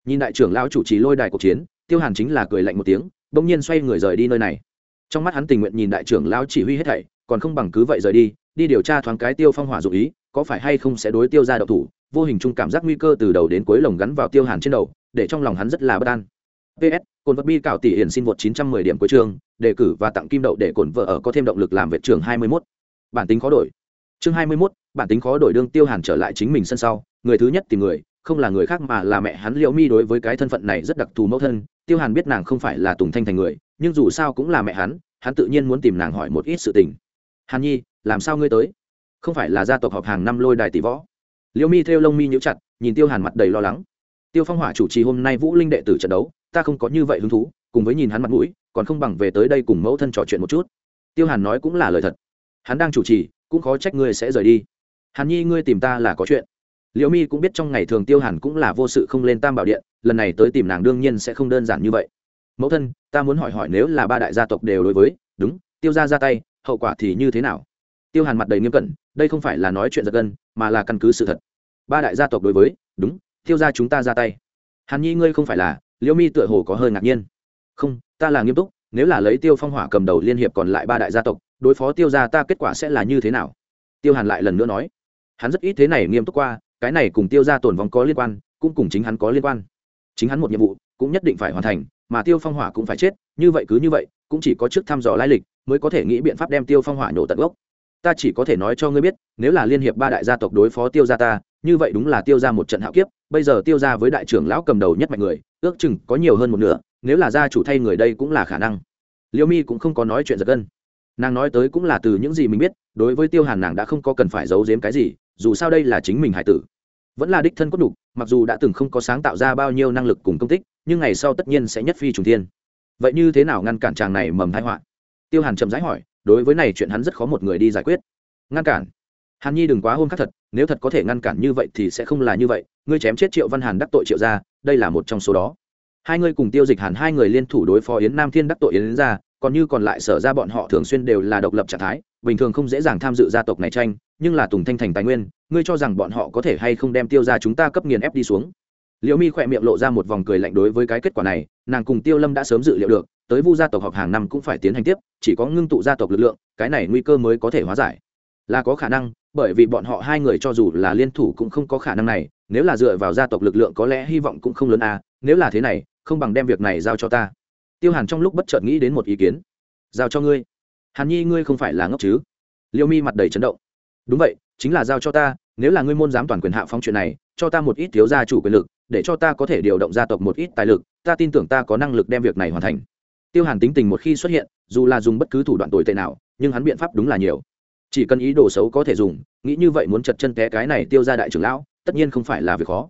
Nhìn đại trưởng lão chủ trì lôi đài cuộc chiến, tiêu hàn chính là cười lạnh một tiếng, bỗng nhiên xoay người rời đi nơi này. Trong mắt hắn tình nguyện nhìn đại trưởng lão chỉ huy hết thảy, còn không bằng cứ vậy rời đi đi điều tra thoáng cái tiêu phong hỏa dụ ý, có phải hay không sẽ đối tiêu ra đậu thủ vô hình chung cảm giác nguy cơ từ đầu đến cuối lồng gắn vào tiêu hàn trên đầu để trong lòng hắn rất là bất an. Ps cồn vật bi cảo tỷ hiển xin vượt 910 điểm cuối trường đề cử và tặng kim đậu để cồn vợ ở có thêm động lực làm vệ trường 21. bản tính khó đổi. Chương 21, bản tính khó đổi đương tiêu hàn trở lại chính mình sân sau người thứ nhất tìm người không là người khác mà là mẹ hắn liễu mi đối với cái thân phận này rất đặc thù mẫu thân tiêu hàn biết nàng không phải là tùng thanh thành người nhưng dù sao cũng là mẹ hắn hắn tự nhiên muốn tìm nàng hỏi một ít sự tình. Hàn nhi làm sao ngươi tới? Không phải là gia tộc họp hàng năm lôi đài tỷ võ liễu mi theo lông mi nhíu chặt, nhìn tiêu hàn mặt đầy lo lắng. Tiêu phong hỏa chủ trì hôm nay vũ linh đệ tử trận đấu, ta không có như vậy hứng thú, cùng với nhìn hắn mặt mũi, còn không bằng về tới đây cùng mẫu thân trò chuyện một chút. Tiêu hàn nói cũng là lời thật. Hắn đang chủ trì, cũng khó trách ngươi sẽ rời đi. Hàn nhi, ngươi tìm ta là có chuyện. Liễu mi cũng biết trong ngày thường tiêu hàn cũng là vô sự không lên tam bảo điện, lần này tới tìm nàng đương nhiên sẽ không đơn giản như vậy. Mẫu thân, ta muốn hỏi hỏi nếu là ba đại gia tộc đều đối với, đúng, tiêu ra ra tay, hậu quả thì như thế nào? Tiêu hàn mặt đầy nghiêm cẩn đây không phải là nói chuyện giật gân, mà là căn cứ sự thật. Ba đại gia tộc đối với, đúng tiêu ra chúng ta ra tay. Hàn nhi, ngươi không phải là? Liễu mi tựa hồ có hơi ngạc nhiên. Không, ta là nghiêm túc, nếu là lấy tiêu phong hỏa cầm đầu liên hiệp còn lại ba đại gia tộc, đối phó tiêu ra ta kết quả sẽ là như thế nào? Tiêu hàn lại lần nữa nói. Hắn rất ít thế này nghiêm túc qua, cái này cùng tiêu ra tổn vong có liên quan, cũng cùng chính hắn có liên quan. Chính hắn một nhiệm vụ, cũng nhất định phải hoàn thành, mà tiêu phong hỏa cũng phải chết, như vậy cứ như vậy, cũng chỉ có trước thăm dò lai lịch, mới có thể nghĩ biện pháp đem tiêu phong hỏa nhổ tận gốc ta chỉ có thể nói cho ngươi biết, nếu là liên hiệp ba đại gia tộc đối phó tiêu gia ta, như vậy đúng là tiêu ra một trận hạo kiếp, bây giờ tiêu ra với đại trưởng lão cầm đầu nhất mạnh người, ước chừng có nhiều hơn một nửa, nếu là gia chủ thay người đây cũng là khả năng. Liêu mi cũng không có nói chuyện giật gân. Nàng nói tới cũng là từ những gì mình biết, đối với tiêu hàn nàng đã không có cần phải giấu giếm cái gì, dù sao đây là chính mình hải tử. Vẫn là đích thân cốt đục mặc dù đã từng không có sáng tạo ra bao nhiêu năng lực cùng công tích, nhưng ngày sau tất nhiên sẽ nhất phi trùng thiên. Vậy như thế nào ngăn cản chàng này mầm thái họa? Tiêu hàn chậm rãi hỏi đối với này chuyện hắn rất khó một người đi giải quyết. Ngăn cản. Hàn nhi đừng quá hôn khắc thật, nếu thật có thể ngăn cản như vậy thì sẽ không là như vậy, ngươi chém chết triệu văn hàn đắc tội triệu ra đây là một trong số đó. Hai ngươi cùng tiêu dịch hàn, hai người liên thủ đối phó yến nam thiên đắc tội yến ra còn như còn lại sở ra bọn họ thường xuyên đều là độc lập trạng thái, bình thường không dễ dàng tham dự gia tộc này tranh, nhưng là tùng thanh thành tài nguyên, ngươi cho rằng bọn họ có thể hay không đem tiêu ra chúng ta cấp nghiền ép đi xuống? Liễu mi khỏe miệng lộ ra một vòng cười lạnh đối với cái kết quả này, nàng cùng tiêu lâm đã sớm dự liệu được tới vu gia tộc họp hàng năm cũng phải tiến hành tiếp, chỉ có ngưng tụ gia tộc lực lượng, cái này nguy cơ mới có thể hóa giải. Là có khả năng, bởi vì bọn họ hai người cho dù là liên thủ cũng không có khả năng này, nếu là dựa vào gia tộc lực lượng có lẽ hy vọng cũng không lớn à nếu là thế này, không bằng đem việc này giao cho ta. Tiêu hàn trong lúc bất chợt nghĩ đến một ý kiến. Giao cho ngươi. Hàn nhi, ngươi không phải là ngốc chứ? Liêu mi mặt đầy chấn động. Đúng vậy, chính là giao cho ta, nếu là ngươi môn dám toàn quyền hạ phong chuyện này, cho ta một ít thiếu gia chủ quyền lực, để cho ta có thể điều động gia tộc một ít tài lực, ta tin tưởng ta có năng lực đem việc này hoàn thành tiêu hàn tính tình một khi xuất hiện, dù là dùng bất cứ thủ đoạn tồi tệ nào, nhưng hắn biện pháp đúng là nhiều. Chỉ cần ý đồ xấu có thể dùng, nghĩ như vậy muốn chật chân té cái này tiêu ra đại trưởng lão, tất nhiên không phải là việc khó.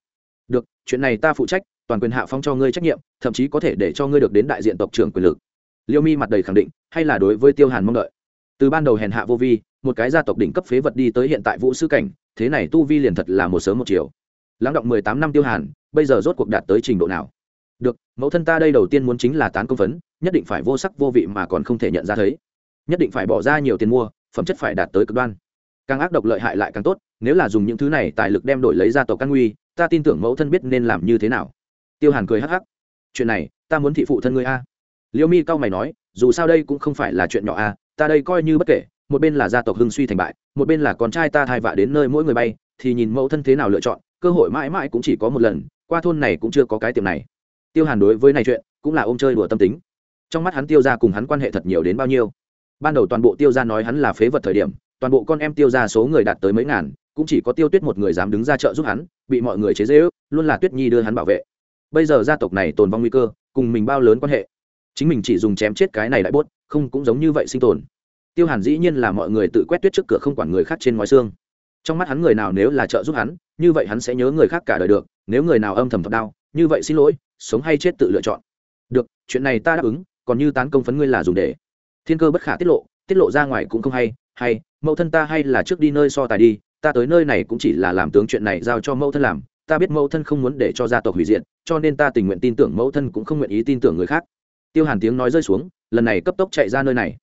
Được, chuyện này ta phụ trách, toàn quyền hạ phong cho ngươi trách nhiệm, thậm chí có thể để cho ngươi được đến đại diện tộc trưởng quyền lực. Liêu mi mặt đầy khẳng định, hay là đối với tiêu hàn mong đợi. Từ ban đầu hèn hạ vô vi, một cái gia tộc đỉnh cấp phế vật đi tới hiện tại vũ sư cảnh, thế này tu vi liền thật là một sớm một chiều. Lắng động mười tám năm tiêu hàn, bây giờ rốt cuộc đạt tới trình độ nào? Được, mẫu thân ta đây đầu tiên muốn chính là tán công phấn, nhất định phải vô sắc vô vị mà còn không thể nhận ra thấy. Nhất định phải bỏ ra nhiều tiền mua, phẩm chất phải đạt tới cực đoan. Càng ác độc lợi hại lại càng tốt, nếu là dùng những thứ này tài lực đem đổi lấy ra tộc căn nguy, ta tin tưởng mẫu thân biết nên làm như thế nào. Tiêu hàn cười hắc hắc. Chuyện này, ta muốn thị phụ thân ngươi a. Liêu mi cao mày nói, dù sao đây cũng không phải là chuyện nhỏ a, ta đây coi như bất kể, một bên là gia tộc hưng suy thành bại, một bên là con trai ta thai vạ đến nơi mỗi người bay, thì nhìn mẫu thân thế nào lựa chọn, cơ hội mãi mãi cũng chỉ có một lần, qua thôn này cũng chưa có cái tiệm này tiêu hàn đối với này chuyện cũng là ôm chơi đùa tâm tính. Trong mắt hắn tiêu ra cùng hắn quan hệ thật nhiều đến bao nhiêu. Ban đầu toàn bộ tiêu ra nói hắn là phế vật thời điểm, toàn bộ con em tiêu ra số người đạt tới mấy ngàn, cũng chỉ có tiêu tuyết một người dám đứng ra chợ giúp hắn, bị mọi người chế dễ ước luôn là tuyết nhi đưa hắn bảo vệ. Bây giờ gia tộc này tồn vong nguy cơ, cùng mình bao lớn quan hệ. Chính mình chỉ dùng chém chết cái này đại bốt, không cũng giống như vậy sinh tồn. Tiêu hàn dĩ nhiên là mọi người tự quét tuyết trước cửa không quản người khác trên ngoài xương. Trong mắt hắn người nào nếu là trợ giúp hắn, như vậy hắn sẽ nhớ người khác cả đời được, nếu người nào âm thầm thật đau, như vậy xin lỗi sống hay chết tự lựa chọn. Được, chuyện này ta đáp ứng, còn như tán công phấn ngươi là dùng để. Thiên cơ bất khả tiết lộ tiết lộ ra ngoài cũng không hay hay, mẫu thân ta hay là trước đi nơi so tài đi, ta tới nơi này cũng chỉ là làm tướng chuyện này giao cho mẫu thân làm, ta biết mẫu thân không muốn để cho gia tộc hủy diệt, cho nên ta tình nguyện tin tưởng mẫu thân cũng không nguyện ý tin tưởng người khác. Tiêu hàn tiếng nói rơi xuống, lần này cấp tốc chạy ra nơi này.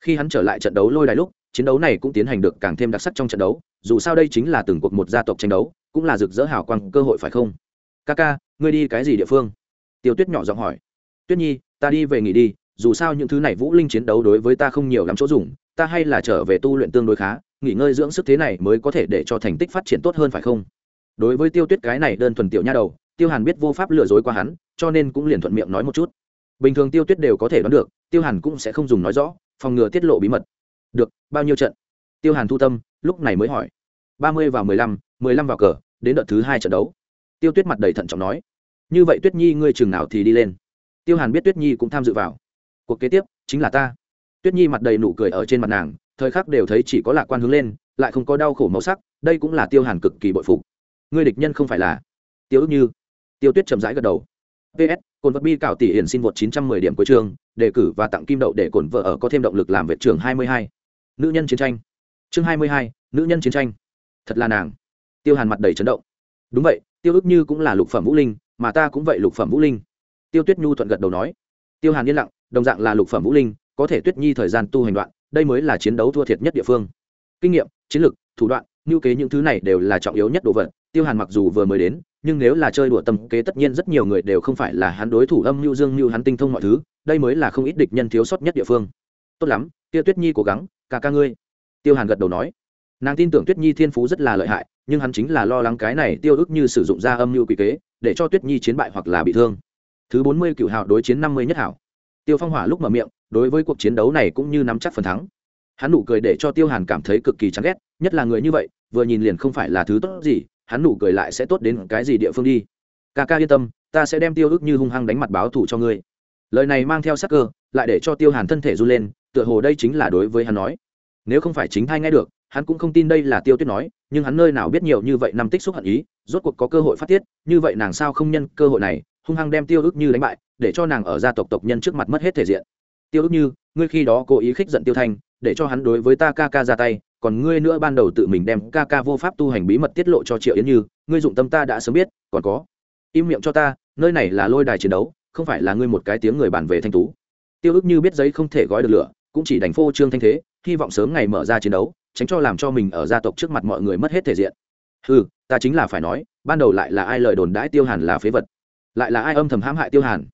Khi hắn trở lại trận đấu lôi đài lúc, chiến đấu này cũng tiến hành được càng thêm đặc sắc trong trận đấu, dù sao đây chính là từng cuộc một gia tộc tranh đấu, cũng là rực rỡ hào quang cơ hội phải không? Ca ca ngươi đi cái gì địa phương? Tiêu tuyết nhỏ giọng hỏi. Tuyết nhi, ta đi về nghỉ đi, dù sao những thứ này vũ linh chiến đấu đối với ta không nhiều lắm chỗ dùng, ta hay là trở về tu luyện tương đối khá, nghỉ ngơi dưỡng sức thế này mới có thể để cho thành tích phát triển tốt hơn phải không? Đối với tiêu tuyết cái này đơn thuần tiểu nha đầu, tiêu hàn biết vô pháp lừa dối qua hắn, cho nên cũng liền thuận miệng nói một chút. Bình thường tiêu tuyết đều có thể đoán được, tiêu hàn cũng sẽ không dùng nói rõ, phòng ngừa tiết lộ bí mật. Được, bao nhiêu trận? Tiêu hàn thu tâm, lúc này mới hỏi. Ba mươi vào mười lăm mười lăm vào cờ, đến đợt thứ hai trận đấu. Tiêu tuyết mặt đầy thận trọng nói như vậy tuyết nhi ngươi chừng nào thì đi lên. Tiêu hàn biết tuyết nhi cũng tham dự vào. Cuộc kế tiếp chính là ta. Tuyết nhi mặt đầy nụ cười ở trên mặt nàng, thời khắc đều thấy chỉ có lạc quan hướng lên, lại không có đau khổ màu sắc, đây cũng là tiêu hàn cực kỳ bội phục. Ngươi địch nhân không phải là tiêu ước như. Tiêu tuyết chậm rãi gật đầu. Ps cồn vật bi cảo tỷ hiển xin vượt chín trăm mười điểm cuối trường đề cử và tặng kim đậu để cồn vợ ở có thêm động lực làm vệ trường hai mươi hai. Nữ nhân chiến tranh. Chương hai mươi hai, nữ nhân chiến tranh. Thật là nàng. Tiêu hàn mặt đầy chấn động. Đúng vậy, tiêu ước như cũng là lục phẩm vũ linh mà ta cũng vậy lục phẩm vũ linh. Tiêu tuyết nhu thuận gật đầu nói. Tiêu hàn yên lặng, đồng dạng là lục phẩm vũ linh, có thể tuyết nhi thời gian tu hành đoạn, đây mới là chiến đấu thua thiệt nhất địa phương. Kinh nghiệm, chiến lược thủ đoạn ngưu kế những thứ này đều là trọng yếu nhất đồ vật, tiêu hàn mặc dù vừa mới đến, nhưng nếu là chơi đùa tâm kế tất nhiên rất nhiều người đều không phải là hắn đối thủ âm mưu dương mưu hắn tinh thông mọi thứ, đây mới là không ít địch nhân thiếu sót nhất địa phương. Tốt lắm, tiêu tuyết nhi cố gắng cả ca ngươi. Tiêu hàn gật đầu nói. Nàng tin tưởng tuyết nhi thiên phú rất là lợi hại, nhưng hắn chính là lo lắng cái này tiêu ức như sử dụng ra âm mưu quy kế để cho tuyết nhi chiến bại hoặc là bị thương. Thứ bốn mươi cựu hào đối chiến năm mươi nhất hảo. Tiêu phong hỏa lúc mở miệng, đối với cuộc chiến đấu này cũng như nắm chắc phần thắng. Hắn nụ cười để cho tiêu hàn cảm thấy cực kỳ chán ghét, nhất là người như vậy, vừa nhìn liền không phải là thứ tốt gì, hắn nụ cười lại sẽ tốt đến cái gì địa phương đi. Ca ca yên tâm, ta sẽ đem tiêu ức như hung hăng đánh mặt báo thủ cho ngươi. Lời này mang theo sắc cơ, lại để cho tiêu hàn thân thể run lên, tựa hồ đây chính là đối với hắn nói. Nếu không phải chính thai nghe được hắn cũng không tin đây là tiêu tuyết nói, nhưng hắn nơi nào biết nhiều như vậy năm tích xúc hận ý, rốt cuộc có cơ hội phát tiết, như vậy nàng sao không nhân cơ hội này, hung hăng đem tiêu ước như đánh bại, để cho nàng ở gia tộc tộc nhân trước mặt mất hết thể diện. Tiêu ước như, ngươi khi đó cố ý khích giận tiêu thanh, để cho hắn đối với ta ca ca ra tay, còn ngươi nữa ban đầu tự mình đem ca ca vô pháp tu hành bí mật tiết lộ cho triệu yến như, ngươi dụng tâm ta đã sớm biết, còn có, im miệng cho ta, nơi này là lôi đài chiến đấu, không phải là ngươi một cái tiếng người bàn về thanh tú. Tiêu ước như biết giấy không thể gói được lửa, cũng chỉ đánh phô trương thanh thế, hy vọng sớm ngày mở ra chiến đấu tránh cho làm cho mình ở gia tộc trước mặt mọi người mất hết thể diện. Ừ ta chính là phải nói, ban đầu lại là ai lời đồn đãi tiêu hàn là phế vật? Lại là ai âm thầm hãm hại tiêu hàn?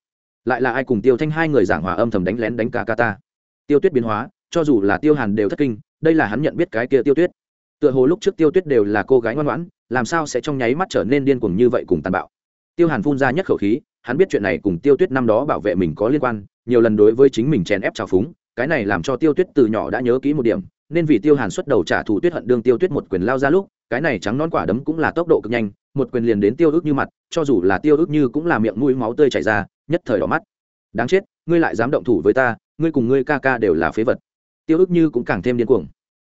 Lại là ai cùng tiêu thanh hai người giảng hòa âm thầm đánh lén đánh cả ca ta? Tiêu tuyết biến hóa, cho dù là tiêu hàn đều thất kinh, đây là hắn nhận biết cái kia tiêu tuyết. Tựa hồ lúc trước tiêu tuyết đều là cô gái ngoan ngoãn, làm sao sẽ trong nháy mắt trở nên điên cuồng như vậy cùng tàn bạo? Tiêu hàn phun ra nhất khẩu khí, hắn biết chuyện này cùng tiêu tuyết năm đó bảo vệ mình có liên quan, nhiều lần đối với chính mình chèn ép trào phúng, cái này làm cho tiêu tuyết từ nhỏ đã nhớ kỹ một điểm nên vì tiêu hàn xuất đầu trả thù tuyết hận đương tiêu tuyết một quyền lao ra lúc, cái này trắng non quả đấm cũng là tốc độ cực nhanh, một quyền liền đến tiêu ước như mặt, cho dù là tiêu ước như cũng là miệng mũi máu tươi chảy ra, nhất thời đỏ mắt. Đáng chết, ngươi lại dám động thủ với ta, ngươi cùng ngươi ca ca đều là phế vật. Tiêu ước như cũng càng thêm điên cuồng.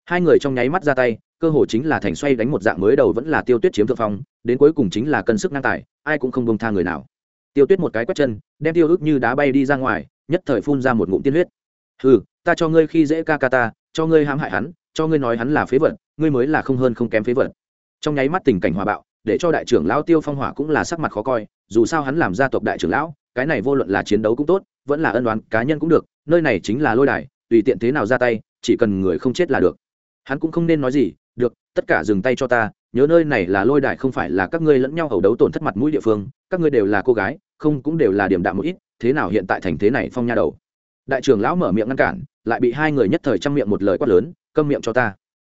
Hai người trong nháy mắt ra tay, cơ hồ chính là thành xoay đánh một dạng mới đầu vẫn là tiêu tuyết chiếm thượng phong, đến cuối cùng chính là cân sức ngang tài, ai cũng không bông tha người nào. Tiêu tuyết một cái quét chân, đem tiêu ước như đá bay đi ra ngoài, nhất thời phun ra một ngụm tiên huyết. Ừ ta cho ngươi khi dễ ca ca ta cho ngươi hãm hại hắn, cho ngươi nói hắn là phế vật, ngươi mới là không hơn không kém phế vật. Trong nháy mắt tình cảnh hòa bạo, để cho đại trưởng lão tiêu phong hỏa cũng là sắc mặt khó coi, dù sao hắn làm gia tộc đại trưởng lão, cái này vô luận là chiến đấu cũng tốt, vẫn là ân đoán cá nhân cũng được, nơi này chính là lôi đài, tùy tiện thế nào ra tay, chỉ cần người không chết là được. Hắn cũng không nên nói gì, được, tất cả dừng tay cho ta, nhớ nơi này là lôi đài không phải là các ngươi lẫn nhau hầu đấu tổn thất mặt mũi địa phương, các ngươi đều là cô gái, không cũng đều là điểm đạm một ít, thế nào hiện tại thành thế này phong nha đầu? Đại trưởng lão mở miệng ngăn cản lại bị hai người nhất thời chăm miệng một lời quát lớn, câm miệng cho ta.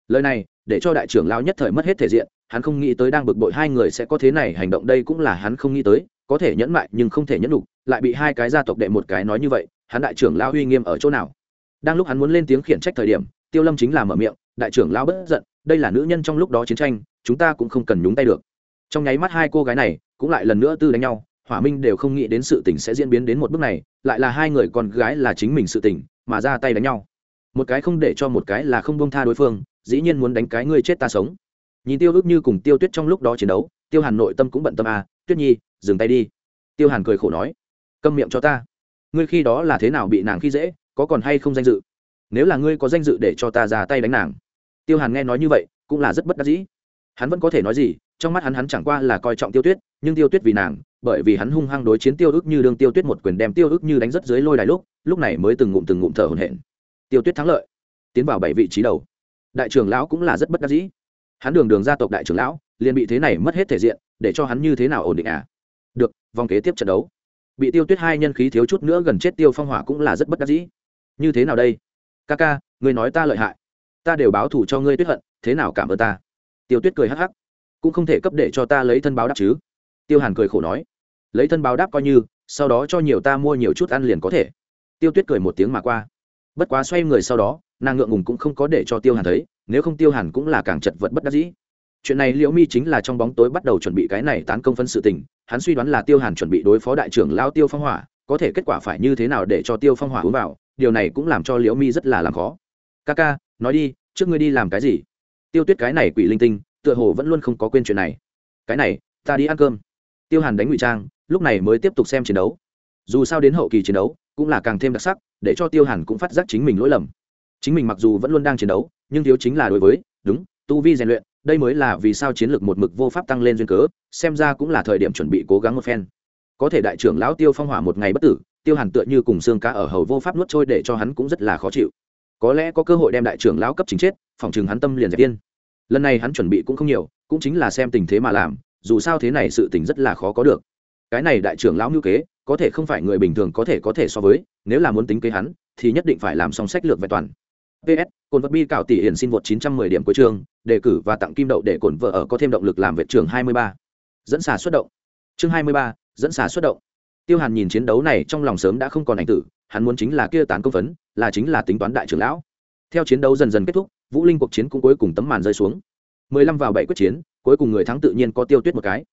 Lời này, để cho đại trưởng lão nhất thời mất hết thể diện, hắn không nghĩ tới đang bực bội hai người sẽ có thế này hành động, đây cũng là hắn không nghĩ tới, có thể nhẫn mại nhưng không thể nhẫn đủ lại bị hai cái gia tộc đệ một cái nói như vậy, hắn đại trưởng lão uy nghiêm ở chỗ nào? Đang lúc hắn muốn lên tiếng khiển trách thời điểm, tiêu lâm chính là mở miệng, đại trưởng lão bất giận, đây là nữ nhân trong lúc đó chiến tranh, chúng ta cũng không cần nhúng tay được. Trong nháy mắt hai cô gái này cũng lại lần nữa tư đánh nhau, hỏa minh đều không nghĩ đến sự tình sẽ diễn biến đến một bước này, lại là hai người con gái là chính mình sự tình mà ra tay đánh nhau. Một cái không để cho một cái là không bông tha đối phương, dĩ nhiên muốn đánh cái ngươi chết ta sống. Nhìn tiêu ước như cùng tiêu tuyết trong lúc đó chiến đấu, tiêu hàn nội tâm cũng bận tâm à tuyết nhi, dừng tay đi. Tiêu hàn cười khổ nói, câm miệng cho ta. Ngươi khi đó là thế nào bị nàng khi dễ, có còn hay không danh dự? Nếu là ngươi có danh dự để cho ta ra tay đánh nàng. Tiêu hàn nghe nói như vậy, cũng là rất bất đắc dĩ. Hắn vẫn có thể nói gì, trong mắt hắn hắn chẳng qua là coi trọng tiêu tuyết, nhưng tiêu tuyết vì nàng bởi vì hắn hung hăng đối chiến tiêu ức như đương tiêu tuyết một quyền đem tiêu ức như đánh rất dưới lôi đài lúc lúc này mới từng ngụm từng ngụm thở hổn hển. Tiêu tuyết thắng lợi, tiến vào bảy vị trí đầu. Đại trưởng lão cũng là rất bất đắc dĩ. Hắn đường đường gia tộc đại trưởng lão, liền bị thế này mất hết thể diện, để cho hắn như thế nào ổn định à? Được, vòng kế tiếp trận đấu. Bị tiêu tuyết hai nhân khí thiếu chút nữa gần chết tiêu phong hỏa cũng là rất bất đắc dĩ. Như thế nào đây? Ca ca, ngươi nói ta lợi hại. Ta đều báo thù cho ngươi tuyết hận, thế nào cảm ơn ta? Tiêu tuyết cười hắc hắc. Cũng không thể cấp để cho ta lấy thân báo đáp chứ. Tiêu hàn cười khổ nói lấy thân báo đáp coi như, sau đó cho nhiều ta mua nhiều chút ăn liền có thể. Tiêu tuyết cười một tiếng mà qua. Bất quá xoay người sau đó, nàng ngượng ngùng cũng không có để cho tiêu hàn thấy, nếu không tiêu hàn cũng là càng chật vật bất đắc dĩ. Chuyện này liễu mi chính là trong bóng tối bắt đầu chuẩn bị cái này tán công phân sự tình, hắn suy đoán là tiêu hàn chuẩn bị đối phó đại trưởng lao tiêu phong hỏa, có thể kết quả phải như thế nào để cho tiêu phong hỏa uống vào, điều này cũng làm cho liễu mi rất là làm khó. Ca ca, nói đi, trước ngươi đi làm cái gì? Tiêu tuyết cái này quỷ linh tinh, tựa hồ vẫn luôn không có quên chuyện này. Cái này, ta đi ăn cơm. Tiêu hàn đánh ngụy trang lúc này mới tiếp tục xem chiến đấu. Dù sao đến hậu kỳ chiến đấu, cũng là càng thêm đặc sắc, để cho tiêu hàn cũng phát giác chính mình lỗi lầm. Chính mình mặc dù vẫn luôn đang chiến đấu, nhưng thiếu chính là đối với, đúng, tu vi rèn luyện, đây mới là vì sao chiến lược một mực vô pháp tăng lên duyên cớ, xem ra cũng là thời điểm chuẩn bị cố gắng một phen. Có thể đại trưởng lão tiêu phong hỏa một ngày bất tử, tiêu hàn tựa như cùng xương cá ở hầu vô pháp nuốt trôi để cho hắn cũng rất là khó chịu. Có lẽ có cơ hội đem đại trưởng lão cấp chính chết, phòng chừng hắn tâm liền dẹp yên. lần này hắn chuẩn bị cũng không nhiều, cũng chính là xem tình thế mà làm, dù sao thế này sự tình rất là khó có được cái này đại trưởng lão ngữ kế có thể không phải người bình thường có thể có thể so với nếu là muốn tính kế hắn thì nhất định phải làm xong sách lược vẹn toàn. Ps cồn vật bi cạo tỷ hiển xin vượt 910 điểm cuối trường đề cử và tặng kim đậu để cồn vợ ở có thêm động lực làm vệ trường 23. dẫn xà xuất động. Chương 23, dẫn xà xuất động. Tiêu hàn nhìn chiến đấu này trong lòng sớm đã không còn ảnh tử hắn muốn chính là kia tán công phấn là chính là tính toán đại trưởng lão. Theo chiến đấu dần dần kết thúc vũ linh cuộc chiến cũng cuối cùng tấm màn rơi xuống. mười lăm vào bảy quyết chiến cuối cùng người thắng tự nhiên có tiêu tuyết một cái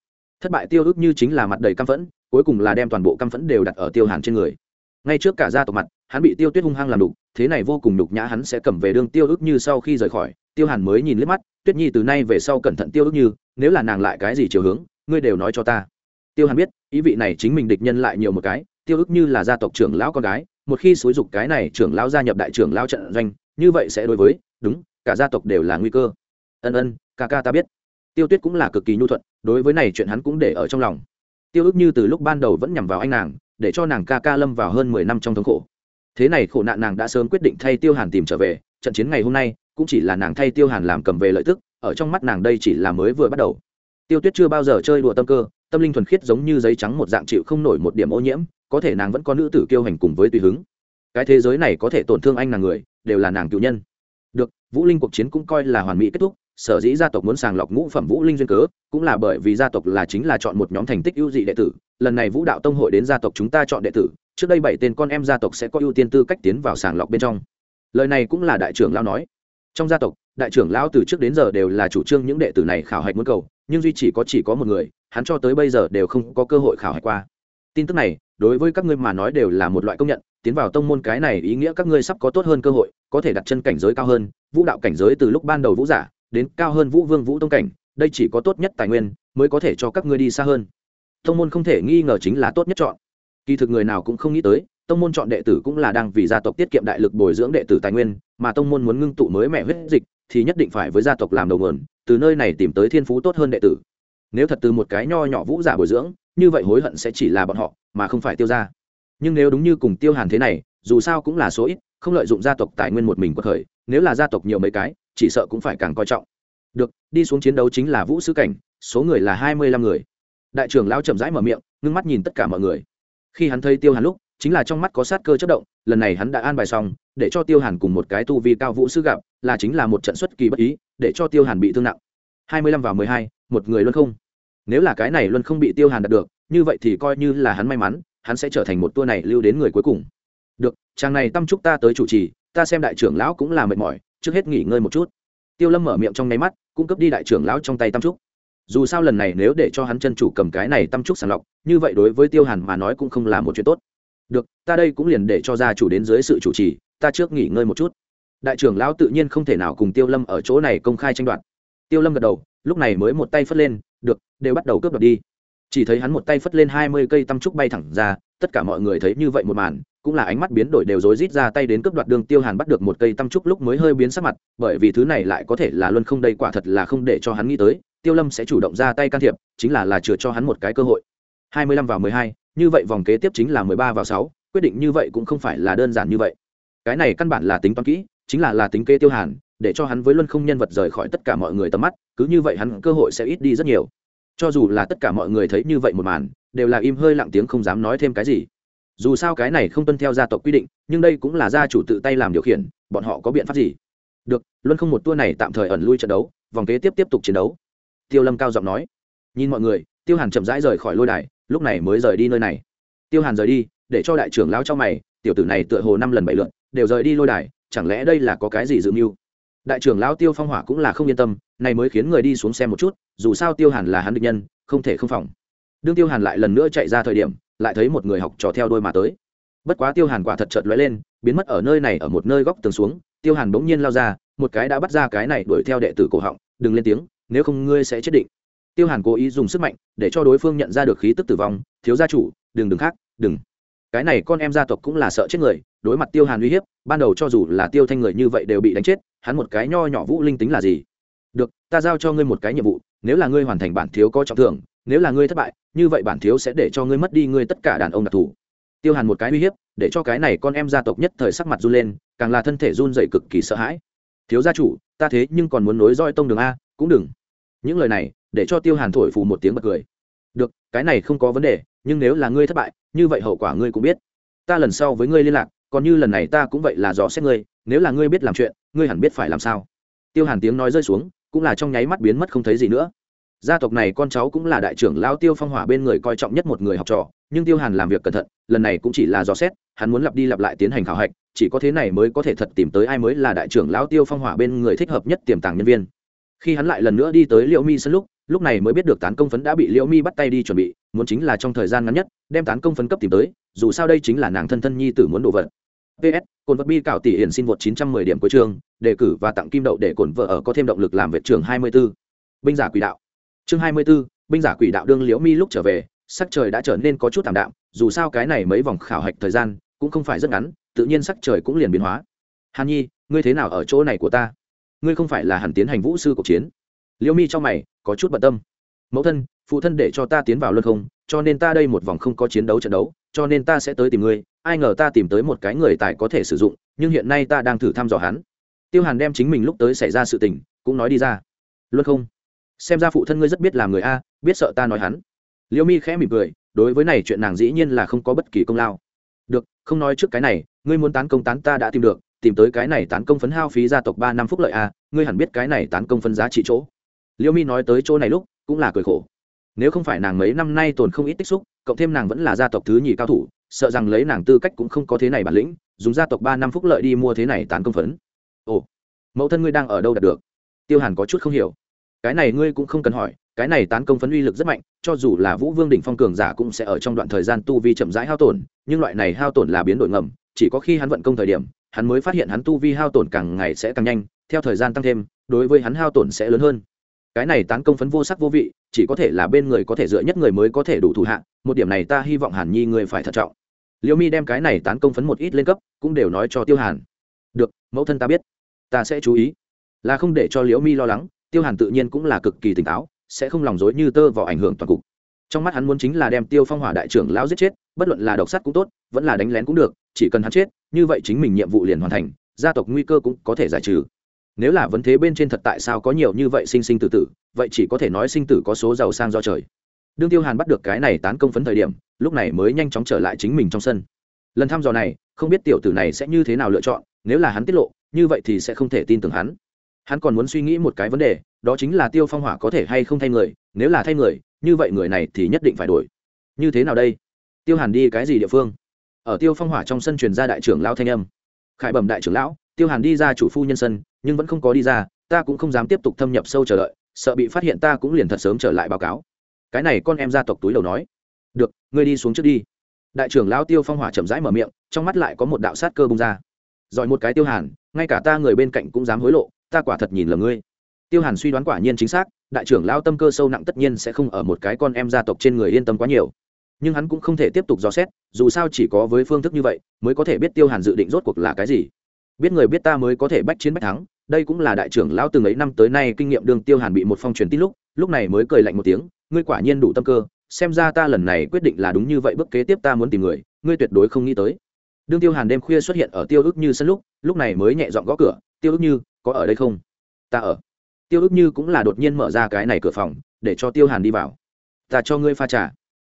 thất bại tiêu ước như chính là mặt đầy căm phẫn, cuối cùng là đem toàn bộ căm phẫn đều đặt ở tiêu hàn trên người. Ngay trước cả gia tộc mặt, hắn bị tiêu tuyết hung hăng làm đục, thế này vô cùng đục nhã hắn sẽ cầm về đương tiêu ước như sau khi rời khỏi. Tiêu hàn mới nhìn liếc mắt, tuyết nhi từ nay về sau cẩn thận tiêu ước như, nếu là nàng lại cái gì chiều hướng, ngươi đều nói cho ta. Tiêu hàn biết, ý vị này chính mình địch nhân lại nhiều một cái, tiêu ước như là gia tộc trưởng lão con gái, một khi xúi dục cái này trưởng lão gia nhập đại trưởng lão trận doanh, như vậy sẽ đối với, đúng, cả gia tộc đều là nguy cơ. Ân ân, ca ca ta biết tiêu tuyết cũng là cực kỳ nhu thuận, đối với này chuyện hắn cũng để ở trong lòng. Tiêu ước như từ lúc ban đầu vẫn nhằm vào anh nàng, để cho nàng ca ca lâm vào hơn mười năm trong thống khổ. Thế này khổ nạn nàng đã sớm quyết định thay tiêu hàn tìm trở về, trận chiến ngày hôm nay cũng chỉ là nàng thay tiêu hàn làm cầm về lợi tức, ở trong mắt nàng đây chỉ là mới vừa bắt đầu. Tiêu tuyết chưa bao giờ chơi đùa tâm cơ, tâm linh thuần khiết giống như giấy trắng một dạng chịu không nổi một điểm ô nhiễm, có thể nàng vẫn có nữ tử kiêu hành cùng với tùy hứng. Cái thế giới này có thể tổn thương anh nàng người, đều là nàng cựu nhân. Được, vũ linh cuộc chiến cũng coi là hoàn mỹ kết thúc sở dĩ gia tộc muốn sàng lọc ngũ phẩm vũ linh duyên cớ, cũng là bởi vì gia tộc là chính là chọn một nhóm thành tích ưu dị đệ tử. Lần này vũ đạo tông hội đến gia tộc chúng ta chọn đệ tử, trước đây bảy tên con em gia tộc sẽ có ưu tiên tư cách tiến vào sàng lọc bên trong. Lời này cũng là đại trưởng lão nói. Trong gia tộc, đại trưởng lão từ trước đến giờ đều là chủ trương những đệ tử này khảo hạch muốn cầu, nhưng duy chỉ có chỉ có một người, hắn cho tới bây giờ đều không có cơ hội khảo hạch qua. Tin tức này, đối với các ngươi mà nói đều là một loại công nhận, tiến vào tông môn cái này ý nghĩa các ngươi sắp có tốt hơn cơ hội, có thể đặt chân cảnh giới cao hơn. Vũ đạo cảnh giới từ lúc ban đầu vũ giả đến cao hơn vũ vương vũ tông cảnh, đây chỉ có tốt nhất tài nguyên mới có thể cho các ngươi đi xa hơn. Tông môn không thể nghi ngờ chính là tốt nhất chọn. Kỳ thực người nào cũng không nghĩ tới, tông môn chọn đệ tử cũng là đang vì gia tộc tiết kiệm đại lực bồi dưỡng đệ tử tài nguyên, mà tông môn muốn ngưng tụ mới mẹ huyết dịch thì nhất định phải với gia tộc làm đầu nguồn, từ nơi này tìm tới thiên phú tốt hơn đệ tử. Nếu thật từ một cái nho nhỏ vũ giả bồi dưỡng, như vậy hối hận sẽ chỉ là bọn họ, mà không phải tiêu ra nhưng nếu đúng như cùng tiêu hàn thế này, dù sao cũng là số ít, không lợi dụng gia tộc tài nguyên một mình quật khởi, nếu là gia tộc nhiều mấy cái chỉ sợ cũng phải càng coi trọng. Được, đi xuống chiến đấu chính là vũ sư cảnh, số người là hai mươi lăm người. Đại trưởng lão chậm rãi mở miệng, ngưng mắt nhìn tất cả mọi người. Khi hắn thấy tiêu hàn lúc, chính là trong mắt có sát cơ chất động, lần này hắn đã an bài xong, để cho tiêu hàn cùng một cái tu vi cao vũ sư gặp, là chính là một trận xuất kỳ bất ý, để cho tiêu hàn bị thương nặng. Hai mươi lăm vào mười hai, một người luân không. Nếu là cái này luân không bị tiêu hàn đạt được, như vậy thì coi như là hắn may mắn, hắn sẽ trở thành một tour này lưu đến người cuối cùng. Được, chàng này tâm chúc ta tới chủ trì, ta xem đại trưởng lão cũng là mệt mỏi trước hết nghỉ ngơi một chút. Tiêu lâm mở miệng trong nháy mắt cung cấp đi đại trưởng lão trong tay tam trúc. Dù sao lần này nếu để cho hắn chân chủ cầm cái này tam trúc sàng lọc, như vậy đối với tiêu hàn mà nói cũng không là một chuyện tốt. Được, ta đây cũng liền để cho gia chủ đến dưới sự chủ trì, ta trước nghỉ ngơi một chút. Đại trưởng lão tự nhiên không thể nào cùng tiêu lâm ở chỗ này công khai tranh đoạt. Tiêu lâm gật đầu, lúc này mới một tay phất lên, được, đều bắt đầu cướp đoạt đi chỉ thấy hắn một tay phất lên hai mươi cây tăm trúc bay thẳng ra, tất cả mọi người thấy như vậy một màn, cũng là ánh mắt biến đổi đều rối rít ra tay đến cướp đoạt đường tiêu hàn bắt được một cây tăm trúc lúc mới hơi biến sắc mặt, bởi vì thứ này lại có thể là luân không đây quả thật là không để cho hắn nghĩ tới, tiêu lâm sẽ chủ động ra tay can thiệp, chính là là chừa cho hắn một cái cơ hội. hai mươi lăm vào mười hai, như vậy vòng kế tiếp chính là mười ba vào sáu, quyết định như vậy cũng không phải là đơn giản như vậy. Cái này căn bản là tính toán kỹ, chính là là tính kế tiêu hàn, để cho hắn với luân không nhân vật rời khỏi tất cả mọi người tầm mắt, cứ như vậy hắn cơ hội sẽ ít đi rất nhiều cho dù là tất cả mọi người thấy như vậy một màn, đều là im hơi lặng tiếng không dám nói thêm cái gì. Dù sao cái này không tuân theo gia tộc quy định, nhưng đây cũng là gia chủ tự tay làm điều khiển, bọn họ có biện pháp gì? Được, luân không một tour này tạm thời ẩn lui trận đấu, vòng kế tiếp tiếp tục chiến đấu. Tiêu lâm cao giọng nói. Nhìn mọi người, tiêu hàn chậm rãi rời khỏi lôi đài, lúc này mới rời đi nơi này. Tiêu hàn rời đi, để cho đại trưởng lao cho mày, tiểu tử này tựa hồ năm lần bảy lượn đều rời đi lôi đài, chẳng lẽ đây là có cái gì dự mưu? Đại trưởng lao tiêu phong hỏa cũng là không yên tâm, này mới khiến người đi xuống xem một chút dù sao tiêu hàn là hắn địch nhân, không thể không phòng. Đương tiêu hàn lại lần nữa chạy ra thời điểm, lại thấy một người học trò theo đôi mà tới. Bất quá tiêu hàn quả thật chợt lóe lên, biến mất ở nơi này ở một nơi góc tường xuống, tiêu hàn bỗng nhiên lao ra, một cái đã bắt ra cái này đuổi theo đệ tử cổ họng, đừng lên tiếng, nếu không ngươi sẽ chết định. Tiêu hàn cố ý dùng sức mạnh, để cho đối phương nhận ra được khí tức tử vong, thiếu gia chủ, đừng đừng khác, đừng. Cái này con em gia tộc cũng là sợ chết người, đối mặt tiêu hàn uy hiếp, ban đầu cho dù là tiêu thanh người như vậy đều bị đánh chết, hắn một cái nho nhỏ vũ linh tính là gì? Được, ta giao cho ngươi một cái nhiệm vụ nếu là ngươi hoàn thành bản thiếu có trọng thưởng, nếu là ngươi thất bại, như vậy bản thiếu sẽ để cho ngươi mất đi ngươi tất cả đàn ông đặc thù. Tiêu hàn một cái uy hiếp, để cho cái này con em gia tộc nhất thời sắc mặt run lên, càng là thân thể run dậy cực kỳ sợ hãi. Thiếu gia chủ, ta thế nhưng còn muốn nối roi tông đường a, cũng đừng. Những lời này, để cho tiêu hàn thổi phù một tiếng bật cười. Được, cái này không có vấn đề, nhưng nếu là ngươi thất bại, như vậy hậu quả ngươi cũng biết. Ta lần sau với ngươi liên lạc, còn như lần này ta cũng vậy là dò xét ngươi, nếu là ngươi biết làm chuyện, ngươi hẳn biết phải làm sao. Tiêu hàn tiếng nói rơi xuống cũng là trong nháy mắt biến mất không thấy gì nữa. Gia tộc này con cháu cũng là đại trưởng lao tiêu phong hỏa bên người coi trọng nhất một người học trò, nhưng tiêu hàn làm việc cẩn thận, lần này cũng chỉ là dò xét, hắn muốn lặp đi lặp lại tiến hành khảo hạch, chỉ có thế này mới có thể thật tìm tới ai mới là đại trưởng lao tiêu phong hỏa bên người thích hợp nhất tiềm tàng nhân viên. Khi hắn lại lần nữa đi tới liễu mi sân lúc lúc này mới biết được tán công phấn đã bị liễu mi bắt tay đi chuẩn bị, muốn chính là trong thời gian ngắn nhất, đem tán công phấn cấp tìm tới, dù sao đây chính là nàng thân thân nhi tử muốn đồ vật ps cồn vật bi cạo tỷ hiển xin vượt 910 điểm cuối trường đề cử và tặng kim đậu để cồn vợ ở có thêm động lực làm việc trường 24. binh giả quỷ đạo. Chương 24, binh giả quỷ đạo đương liễu mi lúc trở về sắc trời đã trở nên có chút thảm đạm dù sao cái này mấy vòng khảo hạch thời gian cũng không phải rất ngắn tự nhiên sắc trời cũng liền biến hóa. Hàn nhi ngươi thế nào ở chỗ này của ta? Ngươi không phải là hẳn tiến hành vũ sư cuộc chiến. Liễu mi trong mày có chút bận tâm. Mẫu thân phụ thân để cho ta tiến vào luân không cho nên ta đây một vòng không có chiến đấu trận đấu cho nên ta sẽ tới tìm ngươi ai ngờ ta tìm tới một cái người tài có thể sử dụng, nhưng hiện nay ta đang thử thăm dò hắn. Tiêu hàn đem chính mình lúc tới xảy ra sự tình, cũng nói đi ra. Luân không? Xem ra phụ thân ngươi rất biết làm người a, biết sợ ta nói hắn. Liễu mi khẽ mỉm cười, đối với này chuyện nàng dĩ nhiên là không có bất kỳ công lao. Được, không nói trước cái này, ngươi muốn tán công tán ta đã tìm được, tìm tới cái này tán công phấn hao phí gia tộc ba năm phúc lợi a, ngươi hẳn biết cái này tán công phấn giá trị chỗ. Liễu mi nói tới chỗ này lúc, cũng là cười khổ. Nếu không phải nàng mấy năm nay tồn không ít tích xúc, cộng thêm nàng vẫn là gia tộc thứ nhì cao thủ sợ rằng lấy nàng tư cách cũng không có thế này bản lĩnh, dùng gia tộc ba năm phúc lợi đi mua thế này tán công phấn. Ồ, mẫu thân ngươi đang ở đâu đạt được? Tiêu hàn có chút không hiểu. Cái này ngươi cũng không cần hỏi, cái này tán công phấn uy lực rất mạnh, cho dù là vũ vương đỉnh phong cường giả cũng sẽ ở trong đoạn thời gian tu vi chậm rãi hao tổn, nhưng loại này hao tổn là biến đổi ngầm, chỉ có khi hắn vận công thời điểm, hắn mới phát hiện hắn tu vi hao tổn càng ngày sẽ càng nhanh, theo thời gian tăng thêm, đối với hắn hao tổn sẽ lớn hơn. Cái này tán công phấn vô sắc vô vị, chỉ có thể là bên người có thể dựa nhất người mới có thể đủ thủ hạn một điểm này ta hy vọng hàn nhi người phải thận trọng liễu mi đem cái này tán công phấn một ít lên cấp, cũng đều nói cho tiêu hàn. Được, mẫu thân ta biết, ta sẽ chú ý. Là không để cho liễu mi lo lắng, tiêu hàn tự nhiên cũng là cực kỳ tỉnh táo, sẽ không lòng dối như tơ vào ảnh hưởng toàn cục. Trong mắt hắn muốn chính là đem tiêu phong hỏa đại trưởng lão giết chết, bất luận là độc sắt cũng tốt, vẫn là đánh lén cũng được, chỉ cần hắn chết, như vậy chính mình nhiệm vụ liền hoàn thành, gia tộc nguy cơ cũng có thể giải trừ. Nếu là vấn thế bên trên thật tại sao có nhiều như vậy sinh sinh tử tử, vậy chỉ có thể nói sinh tử có số giàu sang do trời đương tiêu hàn bắt được cái này tán công phấn thời điểm, lúc này mới nhanh chóng trở lại chính mình trong sân. Lần thăm dò này, không biết tiểu tử này sẽ như thế nào lựa chọn, nếu là hắn tiết lộ, như vậy thì sẽ không thể tin tưởng hắn. Hắn còn muốn suy nghĩ một cái vấn đề, đó chính là tiêu phong hỏa có thể hay không thay người, nếu là thay người, như vậy người này thì nhất định phải đổi. Như thế nào đây? Tiêu hàn đi cái gì địa phương? Ở tiêu phong hỏa trong sân truyền ra đại trưởng lão thanh âm. Khải bẩm đại trưởng lão, tiêu hàn đi ra chủ phu nhân sân, nhưng vẫn không có đi ra, ta cũng không dám tiếp tục thâm nhập sâu chờ đợi, sợ bị phát hiện ta cũng liền thật sớm trở lại báo cáo cái này con em gia tộc túi đầu nói, được, ngươi đi xuống trước đi. Đại trưởng lão tiêu phong hỏa chậm rãi mở miệng, trong mắt lại có một đạo sát cơ bung ra. Giỏi một cái tiêu hàn, ngay cả ta người bên cạnh cũng dám hối lộ, ta quả thật nhìn là ngươi. Tiêu hàn suy đoán quả nhiên chính xác, đại trưởng lão tâm cơ sâu nặng tất nhiên sẽ không ở một cái con em gia tộc trên người yên tâm quá nhiều. Nhưng hắn cũng không thể tiếp tục dò xét, dù sao chỉ có với phương thức như vậy, mới có thể biết tiêu hàn dự định rốt cuộc là cái gì. Biết người biết ta mới có thể bách chiến bách thắng, đây cũng là đại trưởng lão từng ấy năm tới nay kinh nghiệm đường tiêu hàn bị một phong truyền tin lúc lúc này mới cười lạnh một tiếng, ngươi quả nhiên đủ tâm cơ, xem ra ta lần này quyết định là đúng như vậy, bước kế tiếp ta muốn tìm người, ngươi tuyệt đối không nghĩ tới. Đương tiêu hàn đêm khuya xuất hiện ở tiêu ức như sân lúc lúc này mới nhẹ dọn gõ cửa, tiêu ức như, có ở đây không? Ta ở. Tiêu ức như cũng là đột nhiên mở ra cái này cửa phòng, để cho tiêu hàn đi vào. Ta cho ngươi pha trà.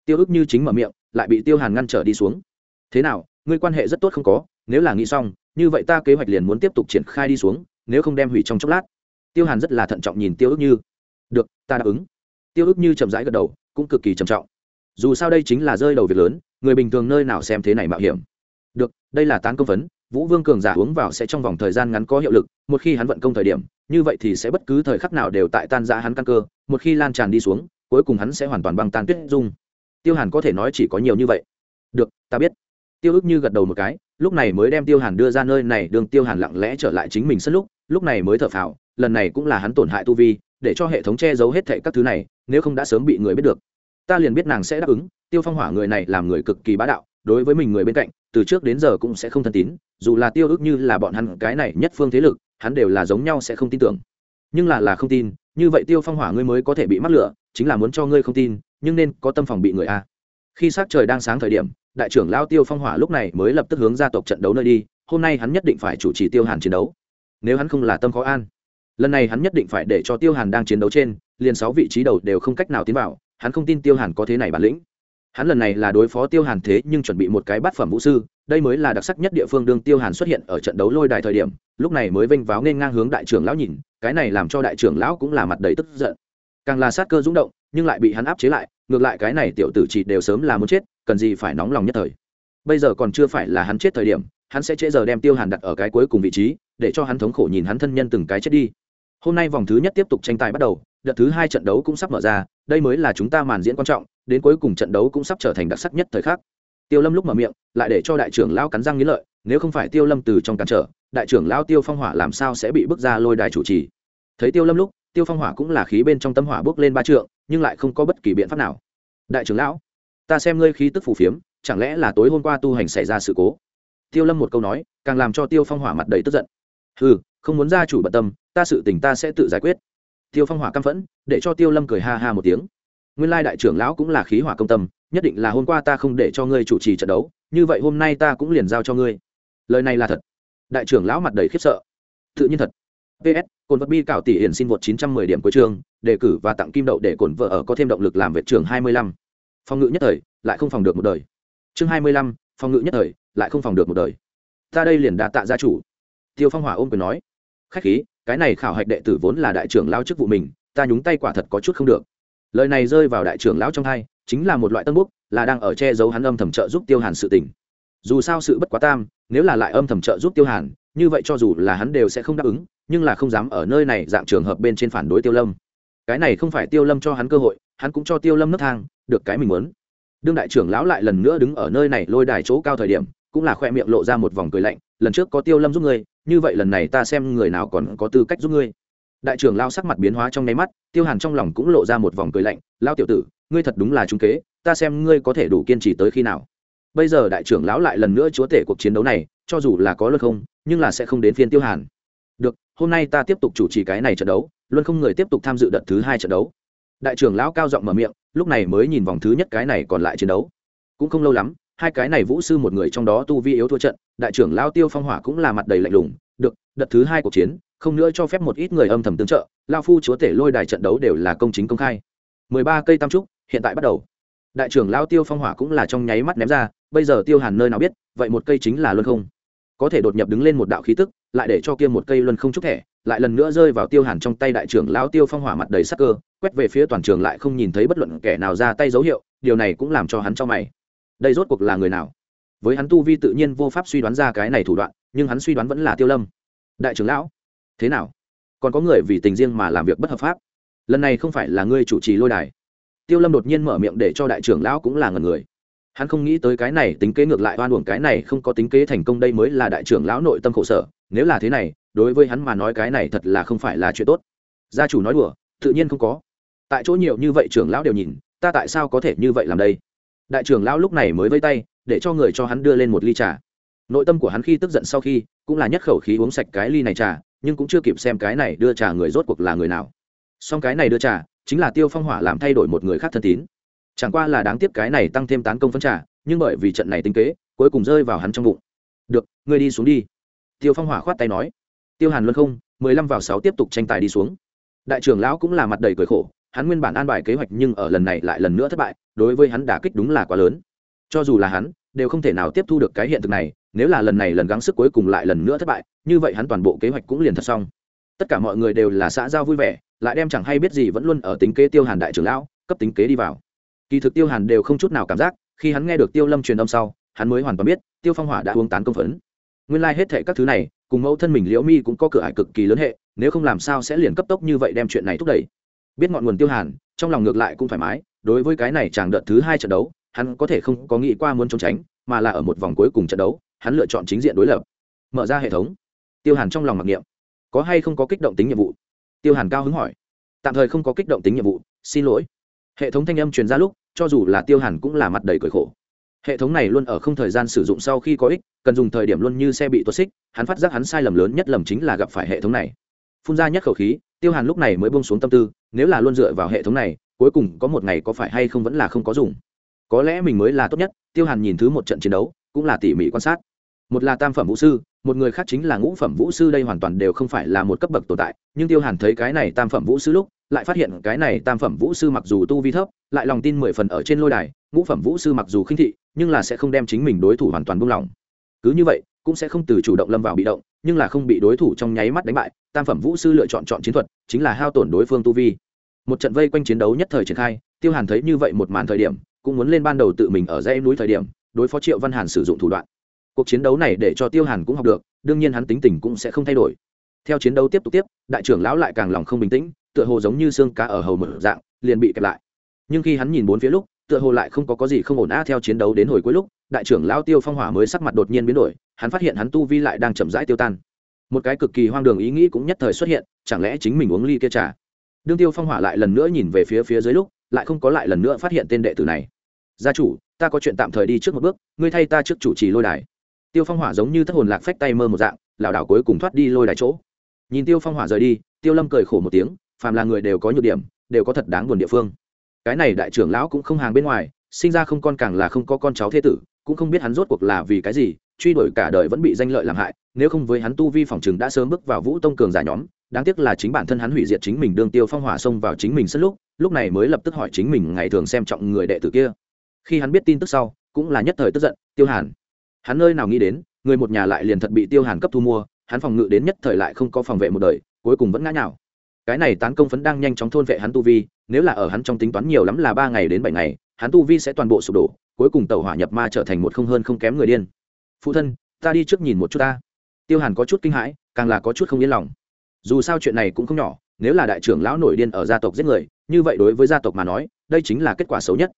Tiêu ức như chính mở miệng, lại bị tiêu hàn ngăn trở đi xuống. Thế nào, ngươi quan hệ rất tốt không có, nếu là nghĩ xong, như vậy ta kế hoạch liền muốn tiếp tục triển khai đi xuống, nếu không đem hủy trong chốc lát. Tiêu hàn rất là thận trọng nhìn tiêu ức như được, ta đáp ứng. Tiêu ức như chậm rãi gật đầu, cũng cực kỳ trầm trọng. Dù sao đây chính là rơi đầu việc lớn, người bình thường nơi nào xem thế này mạo hiểm. Được, đây là tán công vấn vũ vương cường giả uống vào sẽ trong vòng thời gian ngắn có hiệu lực, một khi hắn vận công thời điểm, như vậy thì sẽ bất cứ thời khắc nào đều tại tan ra hắn căn cơ, một khi lan tràn đi xuống, cuối cùng hắn sẽ hoàn toàn băng tan tuyết dung. Tiêu hàn có thể nói chỉ có nhiều như vậy. Được, ta biết. Tiêu ức như gật đầu một cái, lúc này mới đem tiêu hàn đưa ra nơi này, đường tiêu hàn lặng lẽ trở lại chính mình sân lúc lúc này mới thở phào, lần này cũng là hắn tổn hại tu vi để cho hệ thống che giấu hết thệ các thứ này, nếu không đã sớm bị người biết được. Ta liền biết nàng sẽ đáp ứng, tiêu phong hỏa người này làm người cực kỳ bá đạo, đối với mình người bên cạnh, từ trước đến giờ cũng sẽ không thân tín, dù là tiêu ước như là bọn hắn cái này nhất phương thế lực, hắn đều là giống nhau sẽ không tin tưởng. Nhưng là là không tin, như vậy tiêu phong hỏa ngươi mới có thể bị mắc lửa, chính là muốn cho ngươi không tin, nhưng nên có tâm phòng bị người a. Khi s trời đang sáng thời điểm, đại trưởng lao tiêu phong hỏa lúc này mới lập tức hướng gia tộc trận đấu nơi đi, hôm nay hắn nhất định phải chủ trì tiêu hàn chiến đấu. Nếu hắn không là tâm khó an lần này hắn nhất định phải để cho tiêu hàn đang chiến đấu trên, liền sáu vị trí đầu đều không cách nào tiến vào, hắn không tin tiêu hàn có thế này bản lĩnh. Hắn lần này là đối phó tiêu hàn thế nhưng chuẩn bị một cái bát phẩm vũ sư, đây mới là đặc sắc nhất địa phương đương tiêu hàn xuất hiện ở trận đấu lôi đài thời điểm, lúc này mới vênh váo nên ngang hướng đại trưởng lão nhìn, cái này làm cho đại trưởng lão cũng là mặt đầy tức giận. Càng là sát cơ rúng động, nhưng lại bị hắn áp chế lại, ngược lại cái này tiểu tử chỉ đều sớm là muốn chết, cần gì phải nóng lòng nhất thời. Bây giờ còn chưa phải là hắn chết thời điểm, hắn sẽ trễ giờ đem tiêu hàn đặt ở cái cuối cùng vị trí, để cho hắn thống khổ nhìn hắn thân nhân từng cái chết đi hôm nay vòng thứ nhất tiếp tục tranh tài bắt đầu, đợt thứ hai trận đấu cũng sắp mở ra, đây mới là chúng ta màn diễn quan trọng, đến cuối cùng trận đấu cũng sắp trở thành đặc sắc nhất thời khắc. Tiêu lâm lúc mở miệng, lại để cho đại trưởng lão cắn răng nghĩ lợi, nếu không phải tiêu lâm từ trong cản trở, đại trưởng lão tiêu phong hỏa làm sao sẽ bị bước ra lôi đài chủ trì? Thấy tiêu lâm lúc, tiêu phong hỏa cũng là khí bên trong tâm hỏa bước lên ba trượng, nhưng lại không có bất kỳ biện pháp nào. Đại trưởng lão, ta xem ngươi khí tức phù phiếm, chẳng lẽ là tối hôm qua tu hành xảy ra sự cố? Tiêu lâm một câu nói, càng làm cho tiêu phong hỏa mặt đầy tức giận. Ừ không muốn gia chủ bận tâm ta sự tình ta sẽ tự giải quyết. Tiêu phong hỏa căm phẫn để cho tiêu lâm cười ha ha một tiếng. Nguyên lai đại trưởng lão cũng là khí hỏa công tâm nhất định là hôm qua ta không để cho ngươi chủ trì trận đấu như vậy hôm nay ta cũng liền giao cho ngươi. Lời này là thật. Đại trưởng lão mặt đầy khiếp sợ. Tự nhiên thật. Ps cồn vật bi cảo tỷ hiển xin vượt 910 điểm cuối trường đề cử và tặng kim đậu để cồn vợ ở có thêm động lực làm vệ trường 25. phòng ngự nhất thời lại không phòng được một đời. Chương 25, phòng ngự nhất thời lại không phòng được một đời. Ta đây liền đã tạ gia chủ. Tiêu phong hỏa ôm quyền nói khách khí, cái này khảo hạch đệ tử vốn là đại trưởng lao chức vụ mình, ta nhúng tay quả thật có chút không được. Lời này rơi vào đại trưởng lão trong hai, chính là một loại tân búc là đang ở che giấu hắn âm thầm trợ giúp tiêu hàn sự tình. Dù sao sự bất quá tam, nếu là lại âm thầm trợ giúp tiêu hàn, như vậy cho dù là hắn đều sẽ không đáp ứng, nhưng là không dám ở nơi này dạng trường hợp bên trên phản đối tiêu lâm. Cái này không phải tiêu lâm cho hắn cơ hội, hắn cũng cho tiêu lâm nấc thang, được cái mình muốn. Đương đại trưởng lão lại lần nữa đứng ở nơi này lôi đài chỗ cao thời điểm, cũng là khoe miệng lộ ra một vòng cười lạnh, lần trước có tiêu lâm giúp ngươi như vậy lần này ta xem người nào còn có tư cách giúp ngươi. Đại trưởng lao sắc mặt biến hóa trong nháy mắt, tiêu hàn trong lòng cũng lộ ra một vòng cười lạnh lao tiểu tử, ngươi thật đúng là trung kế, ta xem ngươi có thể đủ kiên trì tới khi nào. Bây giờ đại trưởng lão lại lần nữa chúa tể cuộc chiến đấu này, cho dù là có luật không, nhưng là sẽ không đến phiên tiêu hàn. Được, hôm nay ta tiếp tục chủ trì cái này trận đấu, luôn không người tiếp tục tham dự đợt thứ hai trận đấu. Đại trưởng lão cao giọng mở miệng, lúc này mới nhìn vòng thứ nhất cái này còn lại chiến đấu. Cũng không lâu lắm hai cái này vũ sư một người trong đó tu vi yếu thua trận, đại trưởng lao tiêu phong hỏa cũng là mặt đầy lạnh lùng, được, đợt thứ hai cuộc chiến, không nữa cho phép một ít người âm thầm tương trợ lao phu chúa tể lôi đài trận đấu đều là công chính công khai. Mười ba cây tam trúc, hiện tại bắt đầu. Đại trưởng lao tiêu phong hỏa cũng là trong nháy mắt ném ra, bây giờ tiêu hàn nơi nào biết, vậy một cây chính là luân không. Có thể đột nhập đứng lên một đạo khí tức, lại để cho kia một cây luân không trúc thẻ, lại lần nữa rơi vào tiêu hàn trong tay đại trưởng lao tiêu phong hỏa mặt đầy sắc cơ, quét về phía toàn trường lại không nhìn thấy bất luận kẻ nào ra tay dấu hiệu, điều này cũng làm cho hắn cho mày đây rốt cuộc là người nào? Với hắn tu vi tự nhiên vô pháp suy đoán ra cái này thủ đoạn, nhưng hắn suy đoán vẫn là tiêu lâm. Đại trưởng lão, thế nào? Còn có người vì tình riêng mà làm việc bất hợp pháp? Lần này không phải là ngươi chủ trì lôi đài. Tiêu lâm đột nhiên mở miệng để cho đại trưởng lão cũng là ngần người. Hắn không nghĩ tới cái này tính kế ngược lại oan uổng cái này không có tính kế thành công đây mới là đại trưởng lão nội tâm khổ sở. Nếu là thế này, đối với hắn mà nói cái này thật là không phải là chuyện tốt. Gia chủ nói đùa, tự nhiên không có. Tại chỗ nhiều như vậy trưởng lão đều nhìn, ta tại sao có thể như vậy làm đây? Đại trưởng lão lúc này mới vây tay, để cho người cho hắn đưa lên một ly trà. Nội tâm của hắn khi tức giận sau khi, cũng là nhất khẩu khí uống sạch cái ly này trà, nhưng cũng chưa kịp xem cái này đưa trà người rốt cuộc là người nào. Song cái này đưa trà, chính là tiêu phong hỏa làm thay đổi một người khác thân tín. Chẳng qua là đáng tiếc cái này tăng thêm tán công phân trà, nhưng bởi vì trận này tính kế, cuối cùng rơi vào hắn trong bụng. Được, ngươi đi xuống đi. Tiêu phong hỏa khoát tay nói. Tiêu hàn luân không, mười lăm vào sáu tiếp tục tranh tài đi xuống. Đại trưởng lão cũng là mặt đầy cười khổ hắn nguyên bản an bài kế hoạch nhưng ở lần này lại lần nữa thất bại, đối với hắn đả kích đúng là quá lớn. Cho dù là hắn, đều không thể nào tiếp thu được cái hiện thực này, nếu là lần này lần gắng sức cuối cùng lại lần nữa thất bại, như vậy hắn toàn bộ kế hoạch cũng liền thật xong. Tất cả mọi người đều là xã giao vui vẻ, lại đem chẳng hay biết gì vẫn luôn ở tính kế tiêu hàn đại trưởng lão, cấp tính kế đi vào. Kỳ thực tiêu hàn đều không chút nào cảm giác, khi hắn nghe được tiêu lâm truyền âm sau, hắn mới hoàn toàn biết, tiêu phong hỏa đã uống tán công phấn. Nguyên lai、like、hết thệ các thứ này, cùng mẫu thân mình liễu mi cũng có cửa ải cực kỳ lớn hệ, nếu không làm sao sẽ liền cấp tốc như vậy đem chuyện này thúc đẩy biết ngọn nguồn tiêu hàn, trong lòng ngược lại cũng thoải mái, đối với cái này chàng đợt thứ hai trận đấu, hắn có thể không có nghĩ qua muốn trốn tránh, mà là ở một vòng cuối cùng trận đấu, hắn lựa chọn chính diện đối lập. Mở ra hệ thống. Tiêu hàn trong lòng mặc niệm. Có hay không có kích động tính nhiệm vụ? Tiêu hàn cao hứng hỏi. Tạm thời không có kích động tính nhiệm vụ, xin lỗi. Hệ thống thanh âm truyền ra lúc, cho dù là tiêu hàn cũng là mặt đầy cởi khổ. Hệ thống này luôn ở không thời gian sử dụng sau khi có ích, cần dùng thời điểm luôn như xe bị tuột xích, hắn phát giác hắn sai lầm lớn nhất lầm chính là gặp phải hệ thống này. Phun ra nhất khẩu khí, tiêu hàn lúc này mới bông xuống tâm tư nếu là luôn dựa vào hệ thống này, cuối cùng có một ngày có phải hay không vẫn là không có dùng. Có lẽ mình mới là tốt nhất, tiêu hàn nhìn thứ một trận chiến đấu, cũng là tỉ mỉ quan sát. Một là tam phẩm vũ sư, một người khác chính là ngũ phẩm vũ sư đây hoàn toàn đều không phải là một cấp bậc tồn tại, nhưng tiêu hàn thấy cái này tam phẩm vũ sư lúc, lại phát hiện cái này tam phẩm vũ sư mặc dù tu vi thấp, lại lòng tin mười phần ở trên lôi đài, ngũ phẩm vũ sư mặc dù khinh thị, nhưng là sẽ không đem chính mình đối thủ hoàn toàn buông lỏng. Cứ như vậy, cũng sẽ không từ chủ động lâm vào bị động, nhưng là không bị đối thủ trong nháy mắt đánh bại, tam phẩm vũ sư lựa chọn chọn chiến thuật, chính là hao tổn đối phương tu vi một trận vây quanh chiến đấu nhất thời triển khai, tiêu hàn thấy như vậy một màn thời điểm, cũng muốn lên ban đầu tự mình ở dãy núi thời điểm, đối phó triệu văn hàn sử dụng thủ đoạn. Cuộc chiến đấu này để cho tiêu hàn cũng học được, đương nhiên hắn tính tình cũng sẽ không thay đổi. Theo chiến đấu tiếp tục tiếp, đại trưởng lão lại càng lòng không bình tĩnh, tựa hồ giống như xương cá ở hầu mở dạng, liền bị kẹp lại. Nhưng khi hắn nhìn bốn phía lúc, tựa hồ lại không có có gì không ổn á theo chiến đấu đến hồi cuối lúc, đại trưởng lão tiêu phong hỏa mới sắc mặt đột nhiên biến đổi, hắn phát hiện hắn tu vi lại đang chậm rãi tiêu tan. Một cái cực kỳ hoang đường ý nghĩ cũng nhất thời xuất hiện, chẳng lẽ chính mình uống ly kia trà? Đương tiêu phong hỏa lại lần nữa nhìn về phía phía dưới lúc, lại không có lại lần nữa phát hiện tên đệ tử này. Gia chủ, ta có chuyện tạm thời đi trước một bước, ngươi thay ta trước chủ trì lôi đài. Tiêu phong hỏa giống như thất hồn lạc phách tay mơ một dạng, lảo đảo cuối cùng thoát đi lôi đài chỗ. Nhìn tiêu phong hỏa rời đi, tiêu lâm cười khổ một tiếng, phàm là người đều có nhược điểm, đều có thật đáng buồn địa phương. Cái này đại trưởng lão cũng không hàng bên ngoài, sinh ra không con càng là không có con cháu thế tử, cũng không biết hắn rốt cuộc là vì cái gì, truy đuổi cả đời vẫn bị danh lợi làm hại, nếu không với hắn tu vi phòng chừng đã sớm bước vào vũ tông cường giả nhóm đáng tiếc là chính bản thân hắn hủy diệt chính mình đương tiêu phong hỏa xông vào chính mình sân lúc lúc này mới lập tức hỏi chính mình ngày thường xem trọng người đệ tử kia. Khi hắn biết tin tức sau, cũng là nhất thời tức giận, tiêu hàn, hắn nơi nào nghĩ đến, người một nhà lại liền thật bị tiêu hàn cấp thu mua, hắn phòng ngự đến nhất thời lại không có phòng vệ một đời, cuối cùng vẫn ngã nhào. Cái này tán công phấn đang nhanh chóng thôn vệ hắn tu vi, nếu là ở hắn trong tính toán nhiều lắm là ba ngày đến bảy ngày, hắn tu vi sẽ toàn bộ sụp đổ, cuối cùng tàu hỏa nhập ma trở thành một không hơn không kém người điên. Phụ thân, ta đi trước nhìn một chút ta. Tiêu hàn có chút kinh hãi, càng là có chút không yên lòng dù sao chuyện này cũng không nhỏ nếu là đại trưởng lão nổi điên ở gia tộc giết người như vậy đối với gia tộc mà nói đây chính là kết quả xấu nhất.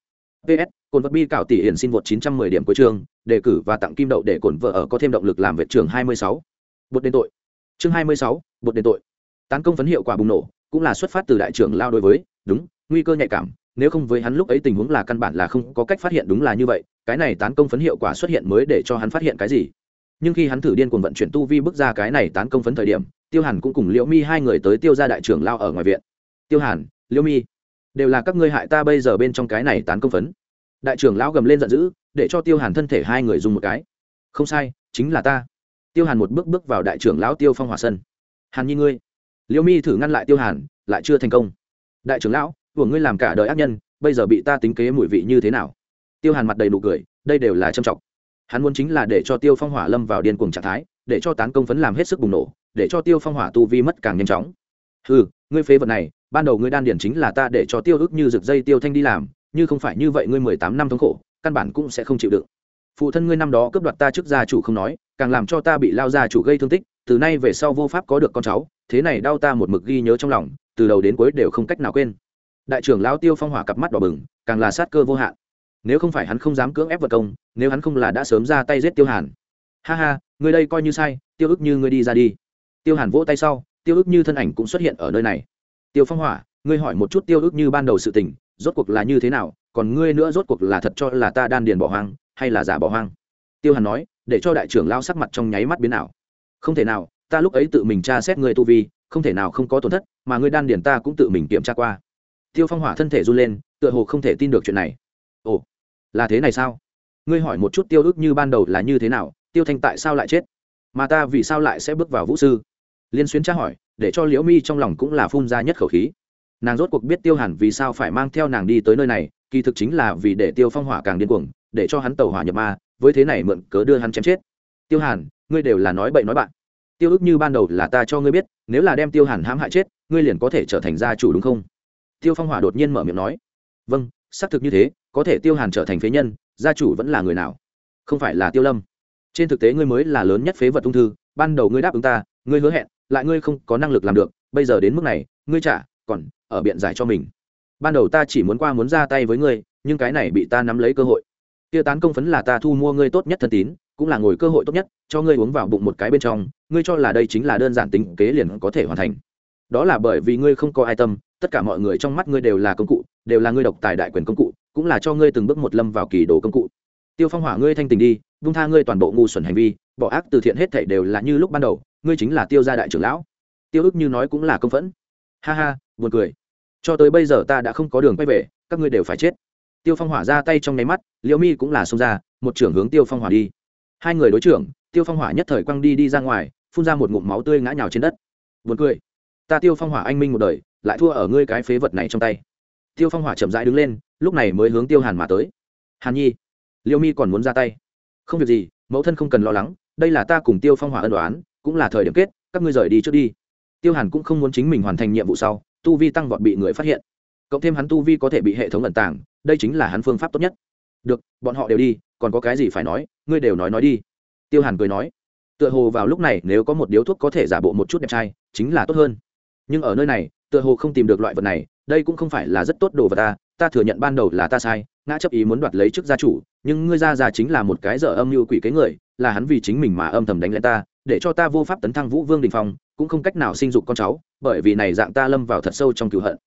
Ps cồn vật bi cảo tỷ hiển xin vượt 910 điểm cuối chương đề cử và tặng kim đậu để cồn vợ ở có thêm động lực làm vệ trường 26. bột đền tội. Chương 26, bột đền tội. Tán công phấn hiệu quả bùng nổ cũng là xuất phát từ đại trưởng lao đối với đúng nguy cơ nhạy cảm nếu không với hắn lúc ấy tình huống là căn bản là không có cách phát hiện đúng là như vậy cái này tán công phấn hiệu quả xuất hiện mới để cho hắn phát hiện cái gì. Nhưng khi hắn thử điên cuồng vận chuyển tu vi bước ra cái này tán công phấn thời điểm tiêu hàn cũng cùng liễu mi hai người tới tiêu ra đại trưởng lao ở ngoài viện. Tiêu hàn, liễu mi, đều là các ngươi hại ta bây giờ bên trong cái này tán công phấn. Đại trưởng lão gầm lên giận dữ, để cho tiêu hàn thân thể hai người dùng một cái. Không sai, chính là ta. Tiêu hàn một bước bước vào đại trưởng lão tiêu phong hòa sân. Hàn nhi ngươi. Liễu mi thử ngăn lại tiêu hàn, lại chưa thành công. Đại trưởng lão, của ngươi làm cả đời ác nhân, bây giờ bị ta tính kế mùi vị như thế nào? Tiêu hàn mặt đầy nụ cười, đây đều là trầm trọng. Hắn muốn chính là để cho tiêu phong hỏa lâm vào điên cuồng trạng thái để cho tán công phấn làm hết sức bùng nổ, để cho tiêu phong hỏa tu vi mất càng nhanh chóng. Ừ ngươi phế vật này, ban đầu ngươi đan điển chính là ta để cho tiêu ức như rực dây tiêu thanh đi làm, như không phải như vậy ngươi mười tám năm thống khổ, căn bản cũng sẽ không chịu đựng. Phụ thân ngươi năm đó cướp đoạt ta trước gia chủ không nói, càng làm cho ta bị lao gia chủ gây thương tích, từ nay về sau vô pháp có được con cháu, thế này đau ta một mực ghi nhớ trong lòng, từ đầu đến cuối đều không cách nào quên. Đại trưởng lão tiêu phong hỏa cặp mắt đỏ bừng, càng là sát cơ vô hạn. Nếu không phải hắn không dám cưỡng ép vật công, nếu hắn không là đã sớm ra tay giết tiêu hàn. Ha ha người đây coi như sai, tiêu ức như ngươi đi ra đi. Tiêu hàn vỗ tay sau, tiêu ức như thân ảnh cũng xuất hiện ở nơi này. Tiêu phong hỏa, ngươi hỏi một chút tiêu ức như ban đầu sự tình, rốt cuộc là như thế nào, còn ngươi nữa rốt cuộc là thật cho là ta đan điền bỏ hoang, hay là giả bỏ hoang? Tiêu hàn nói, để cho đại trưởng lao sắc mặt trong nháy mắt biến nào không thể nào, ta lúc ấy tự mình tra xét ngươi tu vi, không thể nào không có tổn thất, mà ngươi đan điền ta cũng tự mình kiểm tra qua. Tiêu phong hỏa thân thể run lên, tựa hồ không thể tin được chuyện này. Ồ, là thế này sao? Ngươi hỏi một chút tiêu ức như ban đầu là như thế nào tiêu thanh tại sao lại chết? Mà ta vì sao lại sẽ bước vào vũ sư? Liên xuyến tra hỏi, để cho liễu mi trong lòng cũng là phun ra nhất khẩu khí. Nàng rốt cuộc biết tiêu hàn vì sao phải mang theo nàng đi tới nơi này, kỳ thực chính là vì để tiêu phong hỏa càng điên cuồng, để cho hắn tàu hỏa nhập ma, với thế này mượn cớ đưa hắn chém chết. Tiêu hàn, ngươi đều là nói bậy nói bạn. Tiêu ức như ban đầu là ta cho ngươi biết, nếu là đem tiêu hàn hãm hại chết, ngươi liền có thể trở thành gia chủ đúng không? Tiêu phong hỏa đột nhiên mở miệng nói. Vâng xác thực như thế, có thể tiêu hàn trở thành phế nhân, gia chủ vẫn là người nào? Không phải là tiêu lâm trên thực tế ngươi mới là lớn nhất phế vật ung thư, ban đầu ngươi đáp ứng ta, ngươi hứa hẹn, lại ngươi không có năng lực làm được, bây giờ đến mức này, ngươi trả, còn ở biện giải cho mình. Ban đầu ta chỉ muốn qua muốn ra tay với ngươi, nhưng cái này bị ta nắm lấy cơ hội. Tiêu tán công phấn là ta thu mua ngươi tốt nhất thân tín, cũng là ngồi cơ hội tốt nhất, cho ngươi uống vào bụng một cái bên trong, ngươi cho là đây chính là đơn giản tính kế liền có thể hoàn thành. Đó là bởi vì ngươi không có ai tâm, tất cả mọi người trong mắt ngươi đều là công cụ, đều là ngươi độc tài đại quyền công cụ, cũng là cho ngươi từng bước một lâm vào kỳ đồ công cụ tiêu phong hỏa ngươi thanh tình đi, vung tha ngươi toàn bộ ngu xuẩn hành vi, bỏ ác từ thiện hết thảy đều là như lúc ban đầu, ngươi chính là tiêu gia đại trưởng lão. Tiêu ức như nói cũng là công phẫn. Ha ha, buồn cười. Cho tới bây giờ ta đã không có đường quay về, các ngươi đều phải chết. Tiêu phong hỏa ra tay trong nháy mắt, liễu mi cũng là xông ra, một trưởng hướng tiêu phong hỏa đi. Hai người đối trưởng, tiêu phong hỏa nhất thời quăng đi đi ra ngoài, phun ra một ngụm máu tươi ngã nhào trên đất. Buồn cười. Ta tiêu phong hỏa anh minh một đời, lại thua ở ngươi cái phế vật này trong tay. Tiêu phong hỏa chậm rãi đứng lên, lúc này mới hướng tiêu hàn mà tới. Hàn nhi liêu mi còn muốn ra tay. Không việc gì, mẫu thân không cần lo lắng, đây là ta cùng tiêu phong hỏa ân đoán, cũng là thời điểm kết, các ngươi rời đi trước đi. Tiêu hàn cũng không muốn chính mình hoàn thành nhiệm vụ sau, tu vi tăng vọt bị người phát hiện. Cộng thêm hắn tu vi có thể bị hệ thống ẩn tàng, đây chính là hắn phương pháp tốt nhất. Được, bọn họ đều đi, còn có cái gì phải nói, ngươi đều nói nói đi. Tiêu hàn cười nói. Tựa hồ vào lúc này, nếu có một điếu thuốc có thể giả bộ một chút đẹp trai, chính là tốt hơn. Nhưng ở nơi này, tựa hồ không tìm được loại vật này, đây cũng không phải là rất tốt đồ vật ta ta thừa nhận ban đầu là ta sai, ngã chấp ý muốn đoạt lấy chức gia chủ nhưng ngươi ra già chính là một cái dở âm mưu quỷ kế người, là hắn vì chính mình mà âm thầm đánh lên ta, để cho ta vô pháp tấn thăng vũ vương đình phong, cũng không cách nào sinh dục con cháu, bởi vì này dạng ta lâm vào thật sâu trong cựu hận.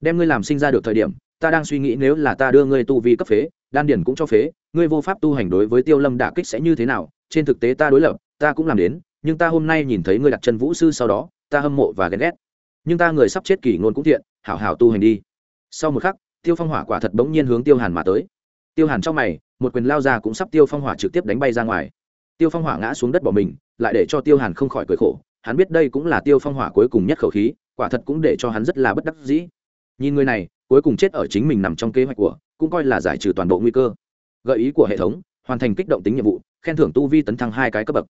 Đem ngươi làm sinh ra được thời điểm, ta đang suy nghĩ nếu là ta đưa ngươi tu vi cấp phế, đan điển cũng cho phế, ngươi vô pháp tu hành đối với tiêu lâm đả kích sẽ như thế nào, trên thực tế ta đối lập, ta cũng làm đến, nhưng ta hôm nay nhìn thấy ngươi đặt chân vũ sư sau đó, ta hâm mộ và ghen ghét. Nhưng ta người sắp chết kỷ ngôn cũng thiện, hảo hảo tu hành đi. Sau một khắc, tiêu phong hỏa quả thật bỗng nhiên hướng tiêu hàn mà tới. Tiêu hàn trong mày một quyền lao ra cũng sắp tiêu phong hỏa trực tiếp đánh bay ra ngoài. Tiêu phong hỏa ngã xuống đất bỏ mình, lại để cho tiêu hàn không khỏi cười khổ. Hắn biết đây cũng là tiêu phong hỏa cuối cùng nhất khẩu khí, quả thật cũng để cho hắn rất là bất đắc dĩ. Nhìn người này, cuối cùng chết ở chính mình nằm trong kế hoạch của, cũng coi là giải trừ toàn bộ nguy cơ. Gợi ý của hệ thống, hoàn thành kích động tính nhiệm vụ, khen thưởng tu vi tấn thăng hai cái cấp bậc.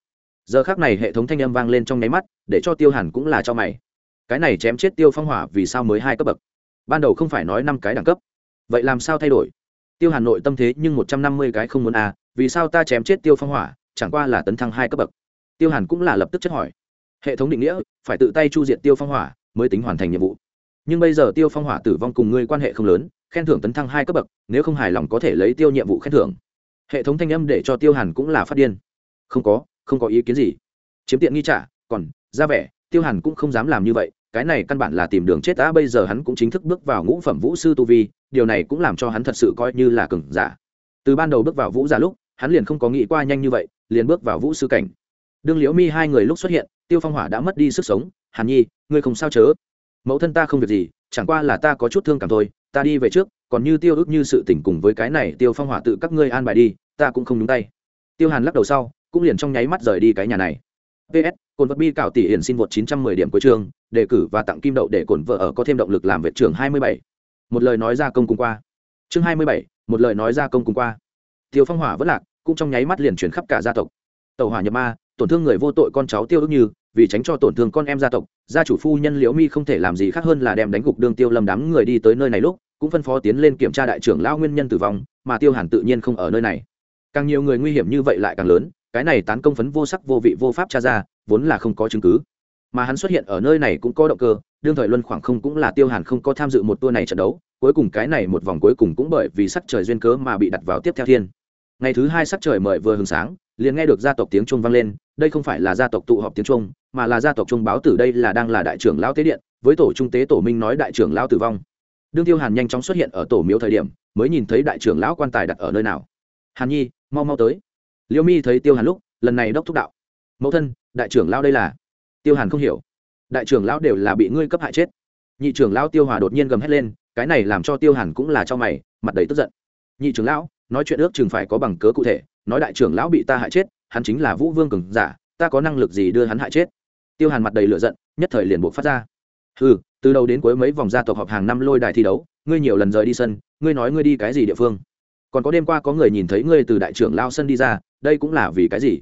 Giờ khác này hệ thống thanh âm vang lên trong nháy mắt, để cho tiêu hàn cũng là cho mày. Cái này chém chết tiêu phong hỏa vì sao mới hai cấp bậc? Ban đầu không phải nói năm cái đẳng cấp. Vậy làm sao thay đổi? Tiêu hà nội tâm thế nhưng một trăm năm mươi cái không muốn à vì sao ta chém chết tiêu phong hỏa, chẳng qua là tấn thăng hai cấp bậc? Tiêu hàn cũng là lập tức chất hỏi. Hệ thống định nghĩa, phải tự tay chu diện tiêu phong hỏa mới tính hoàn thành nhiệm vụ. Nhưng bây giờ tiêu phong hỏa tử vong cùng ngươi quan hệ không lớn, khen thưởng tấn thăng hai cấp bậc, nếu không hài lòng có thể lấy tiêu nhiệm vụ khen thưởng. Hệ thống thanh âm để cho tiêu hàn cũng là phát điên. Không có không có ý kiến gì. Chiếm tiện nghi trả, còn, ra vẻ, tiêu hàn cũng không dám làm như vậy cái này căn bản là tìm đường chết đã bây giờ hắn cũng chính thức bước vào ngũ phẩm vũ sư tu vi, điều này cũng làm cho hắn thật sự coi như là cừng giả. Từ ban đầu bước vào vũ giả lúc, hắn liền không có nghĩ qua nhanh như vậy, liền bước vào vũ sư cảnh. Đương liễu mi hai người lúc xuất hiện, tiêu phong hỏa đã mất đi sức sống, hàn nhi, ngươi không sao chớ? Mẫu thân ta không việc gì, chẳng qua là ta có chút thương cảm thôi, ta đi về trước, còn như tiêu ước như sự tỉnh cùng với cái này, tiêu phong hỏa tự các ngươi an bài đi, ta cũng không nhúng tay. Tiêu hàn lắc đầu sau, cũng liền trong nháy mắt rời đi cái nhà này ps cồn vật bi cảo tỷ hiển xin vượt 910 điểm cuối trường đề cử và tặng kim đậu để cồn vợ ở có thêm động lực làm việc trường 27. một lời nói ra công cùng qua. Chương 27, một lời nói ra công cùng qua. Tiêu phong hỏa vẫn lạc cũng trong nháy mắt liền chuyển khắp cả gia tộc. Tàu hỏa nhập ma tổn thương người vô tội con cháu tiêu ước như vì tránh cho tổn thương con em gia tộc gia chủ phu nhân liễu mi không thể làm gì khác hơn là đem đánh gục đương tiêu lâm đám người đi tới nơi này lúc cũng phân phó tiến lên kiểm tra đại trưởng lao nguyên nhân tử vong mà tiêu hàn tự nhiên không ở nơi này. Càng nhiều người nguy hiểm như vậy lại càng lớn cái này tán công phấn vô sắc vô vị vô pháp tra ra, vốn là không có chứng cứ. Mà hắn xuất hiện ở nơi này cũng có động cơ, đương thời luân khoảng không cũng là tiêu hàn không có tham dự một tour này trận đấu, cuối cùng cái này một vòng cuối cùng cũng bởi vì sắc trời duyên cớ mà bị đặt vào tiếp theo thiên. Ngày thứ hai sắc trời mời vừa hừng sáng, liền nghe được gia tộc tiếng trung vang lên, đây không phải là gia tộc tụ họp tiếng trung mà là gia tộc trung báo tử đây là đang là đại trưởng lão tế điện, với tổ trung tế tổ minh nói đại trưởng lão tử vong. Đương tiêu hàn nhanh chóng xuất hiện ở tổ miếu thời điểm, mới nhìn thấy đại trưởng lão quan tài đặt ở nơi nào. Hàn nhi, mau mau tới liêu mi thấy tiêu hàn lúc, lần này đốc thúc đạo. Mẫu thân, đại trưởng lão đây là. Tiêu hàn không hiểu. Đại trưởng lão đều là bị ngươi cấp hại chết. Nhị trưởng lão tiêu hòa đột nhiên gầm hét lên, cái này làm cho tiêu hàn cũng là cho mày, mặt đầy tức giận. Nhị trưởng lão, nói chuyện ước chừng phải có bằng cớ cụ thể, nói đại trưởng lão bị ta hại chết, hắn chính là vũ vương cường giả, ta có năng lực gì đưa hắn hại chết? Tiêu hàn mặt đầy lửa giận, nhất thời liền buộc phát ra. Ừ từ đầu đến cuối mấy vòng gia tộc họp hàng năm lôi đài thi đấu, ngươi nhiều lần rời đi sân, ngươi nói ngươi đi cái gì địa phương? Còn có đêm qua có người nhìn thấy ngươi từ đại trưởng lao sân đi ra đây cũng là vì cái gì?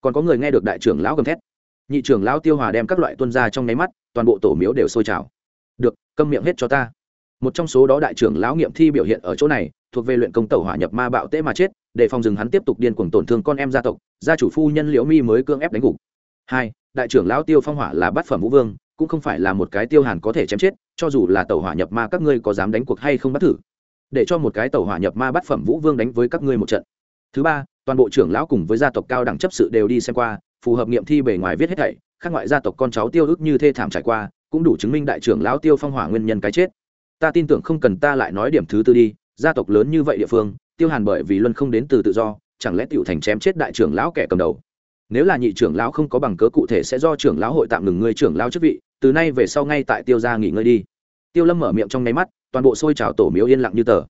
Còn có người nghe được đại trưởng lão gầm thét. Nhị trưởng lão tiêu hòa đem các loại tuân ra trong nháy mắt, toàn bộ tổ miếu đều sôi trào. Được, câm miệng hết cho ta. Một trong số đó đại trưởng lão nghiệm thi biểu hiện ở chỗ này, thuộc về luyện công tẩu hỏa nhập ma bạo tễ mà chết, để phòng dừng hắn tiếp tục điên cuồng tổn thương con em gia tộc, gia chủ phu nhân liễu mi mới cương ép đánh gục. Hai, đại trưởng lão tiêu phong hỏa là bát phẩm vũ vương, cũng không phải là một cái tiêu hàn có thể chém chết, cho dù là tẩu hỏa nhập ma các ngươi có dám đánh cuộc hay không bắt thử? Để cho một cái tẩu hỏa nhập ma bát phẩm vũ vương đánh với các ngươi một trận. Thứ ba toàn bộ trưởng lão cùng với gia tộc cao đẳng chấp sự đều đi xem qua, phù hợp nghiệm thi bề ngoài viết hết thảy, khác ngoại gia tộc con cháu tiêu ức như thê thảm trải qua, cũng đủ chứng minh đại trưởng lão tiêu phong hỏa nguyên nhân cái chết. Ta tin tưởng không cần ta lại nói điểm thứ tư đi, gia tộc lớn như vậy địa phương, tiêu hàn bởi vì luân không đến từ tự do, chẳng lẽ tiểu thành chém chết đại trưởng lão kẻ cầm đầu? Nếu là nhị trưởng lão không có bằng cớ cụ thể sẽ do trưởng lão hội tạm ngừng ngươi trưởng lão chức vị, từ nay về sau ngay tại tiêu gia nghỉ ngơi đi. Tiêu lâm mở miệng trong nháy mắt, toàn bộ xôi trào tổ miếu yên lặng như tờ.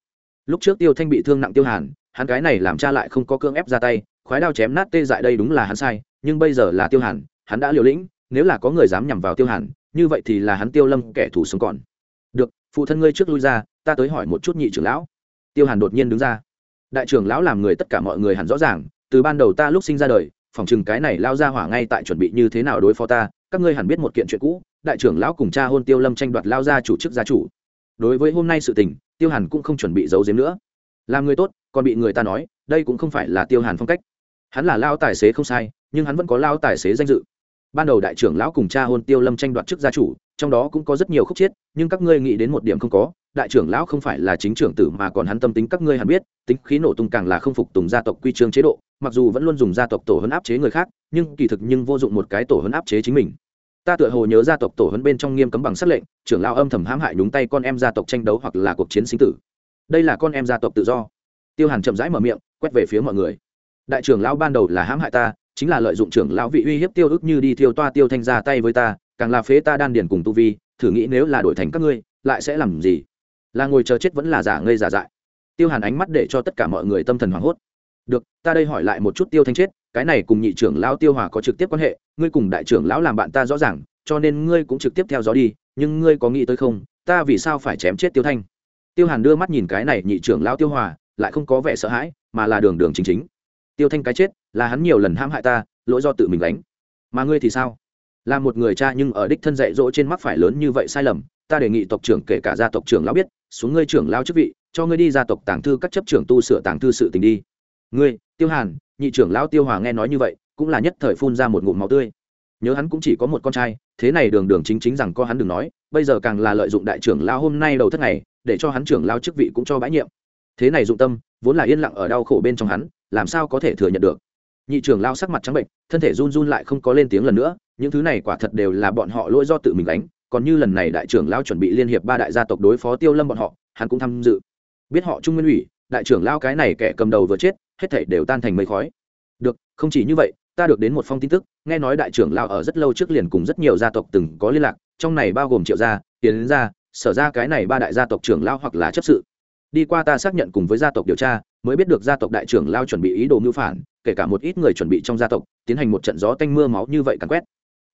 Lúc trước tiêu thanh bị thương nặng tiêu hàn hắn cái này làm cha lại không có cương ép ra tay, khoái đao chém nát tê dại đây đúng là hắn sai, nhưng bây giờ là tiêu hàn, hắn đã liều lĩnh, nếu là có người dám nhằm vào tiêu hàn, như vậy thì là hắn tiêu lâm kẻ thù sống còn. Được, phụ thân ngươi trước lui ra, ta tới hỏi một chút nhị trưởng lão. Tiêu hàn đột nhiên đứng ra. Đại trưởng lão làm người tất cả mọi người hẳn rõ ràng, từ ban đầu ta lúc sinh ra đời, phòng chừng cái này lao ra hỏa ngay tại chuẩn bị như thế nào đối phó ta, các ngươi hẳn biết một kiện chuyện cũ, đại trưởng lão cùng cha hôn tiêu lâm tranh đoạt lao ra chủ chức gia chủ. Đối với hôm nay sự tình, tiêu hàn cũng không chuẩn bị giấu giếm nữa. Làm người tốt còn bị người ta nói, đây cũng không phải là tiêu hàn phong cách. Hắn là lao tài xế không sai, nhưng hắn vẫn có lao tài xế danh dự. Ban đầu đại trưởng lão cùng cha hôn tiêu lâm tranh đoạt chức gia chủ, trong đó cũng có rất nhiều khúc chiết nhưng các ngươi nghĩ đến một điểm không có, đại trưởng lão không phải là chính trưởng tử mà còn hắn tâm tính các ngươi hẳn biết, tính khí nổ tung càng là không phục tùng gia tộc quy trương chế độ, mặc dù vẫn luôn dùng gia tộc tổ hấn áp chế người khác, nhưng kỳ thực nhưng vô dụng một cái tổ hấn áp chế chính mình. Ta tựa hồ nhớ gia tộc tổ hấn bên trong nghiêm cấm bằng sắc lệnh, trưởng lão âm thầm hãm hại nhúng tay con em gia tộc tranh đấu hoặc là cuộc chiến sinh tử. Đây là con em gia tộc tự do tiêu hàn chậm rãi mở miệng, quét về phía mọi người. Đại trưởng lão ban đầu là hãm hại ta, chính là lợi dụng trưởng lão vị uy hiếp tiêu ức như đi thiêu toa tiêu thanh ra tay với ta, càng là phế ta đan điền cùng tu vi, thử nghĩ nếu là đổi thành các ngươi, lại sẽ làm gì? Là ngồi chờ chết vẫn là giả ngây giả dại? Tiêu hàn ánh mắt để cho tất cả mọi người tâm thần hoảng hốt. Được, ta đây hỏi lại một chút tiêu thanh chết, cái này cùng nhị trưởng lão tiêu hòa có trực tiếp quan hệ, ngươi cùng đại trưởng lão làm bạn ta rõ ràng, cho nên ngươi cũng trực tiếp theo dõi đi, nhưng ngươi có nghĩ tới không? Ta vì sao phải chém chết tiêu thanh? Tiêu hàn đưa mắt nhìn cái này nhị trưởng lão tiêu hòa lại không có vẻ sợ hãi, mà là đường đường chính chính. Tiêu thanh cái chết, là hắn nhiều lần hãm hại ta, lỗi do tự mình đánh mà ngươi thì sao? Là một người cha nhưng ở đích thân dạy dỗ trên mắc phải lớn như vậy sai lầm, ta đề nghị tộc trưởng kể cả gia tộc trưởng lão biết, xuống ngươi trưởng lao chức vị, cho ngươi đi gia tộc tàng thư các chấp trưởng tu sửa tàng thư sự tình đi. Ngươi, tiêu hàn, nhị trưởng lão tiêu hòa nghe nói như vậy, cũng là nhất thời phun ra một ngụm máu tươi. Nhớ hắn cũng chỉ có một con trai, thế này đường đường chính chính rằng có hắn đừng nói, bây giờ càng là lợi dụng đại trưởng lao hôm nay đầu thất ngày để cho hắn trưởng lao chức vị cũng cho bãi nhiệm thế này dụng tâm, vốn là yên lặng ở đau khổ bên trong hắn, làm sao có thể thừa nhận được? Nhị trưởng lao sắc mặt trắng bệnh, thân thể run run lại không có lên tiếng lần nữa, những thứ này quả thật đều là bọn họ lỗi do tự mình đánh còn như lần này đại trưởng lao chuẩn bị liên hiệp ba đại gia tộc đối phó tiêu lâm bọn họ, hắn cũng tham dự. Biết họ trung nguyên ủy, đại trưởng lao cái này kẻ cầm đầu vừa chết, hết thảy đều tan thành mây khói. Được, không chỉ như vậy, ta được đến một phong tin tức, nghe nói đại trưởng lao ở rất lâu trước liền cùng rất nhiều gia tộc từng có liên lạc, trong này bao gồm triệu gia tiến gia, sở ra cái này ba đại gia tộc trưởng lao hoặc là chấp sự đi qua ta xác nhận cùng với gia tộc điều tra, mới biết được gia tộc đại trưởng lao chuẩn bị ý đồ mưu phản, kể cả một ít người chuẩn bị trong gia tộc, tiến hành một trận gió tanh mưa máu như vậy càn quét.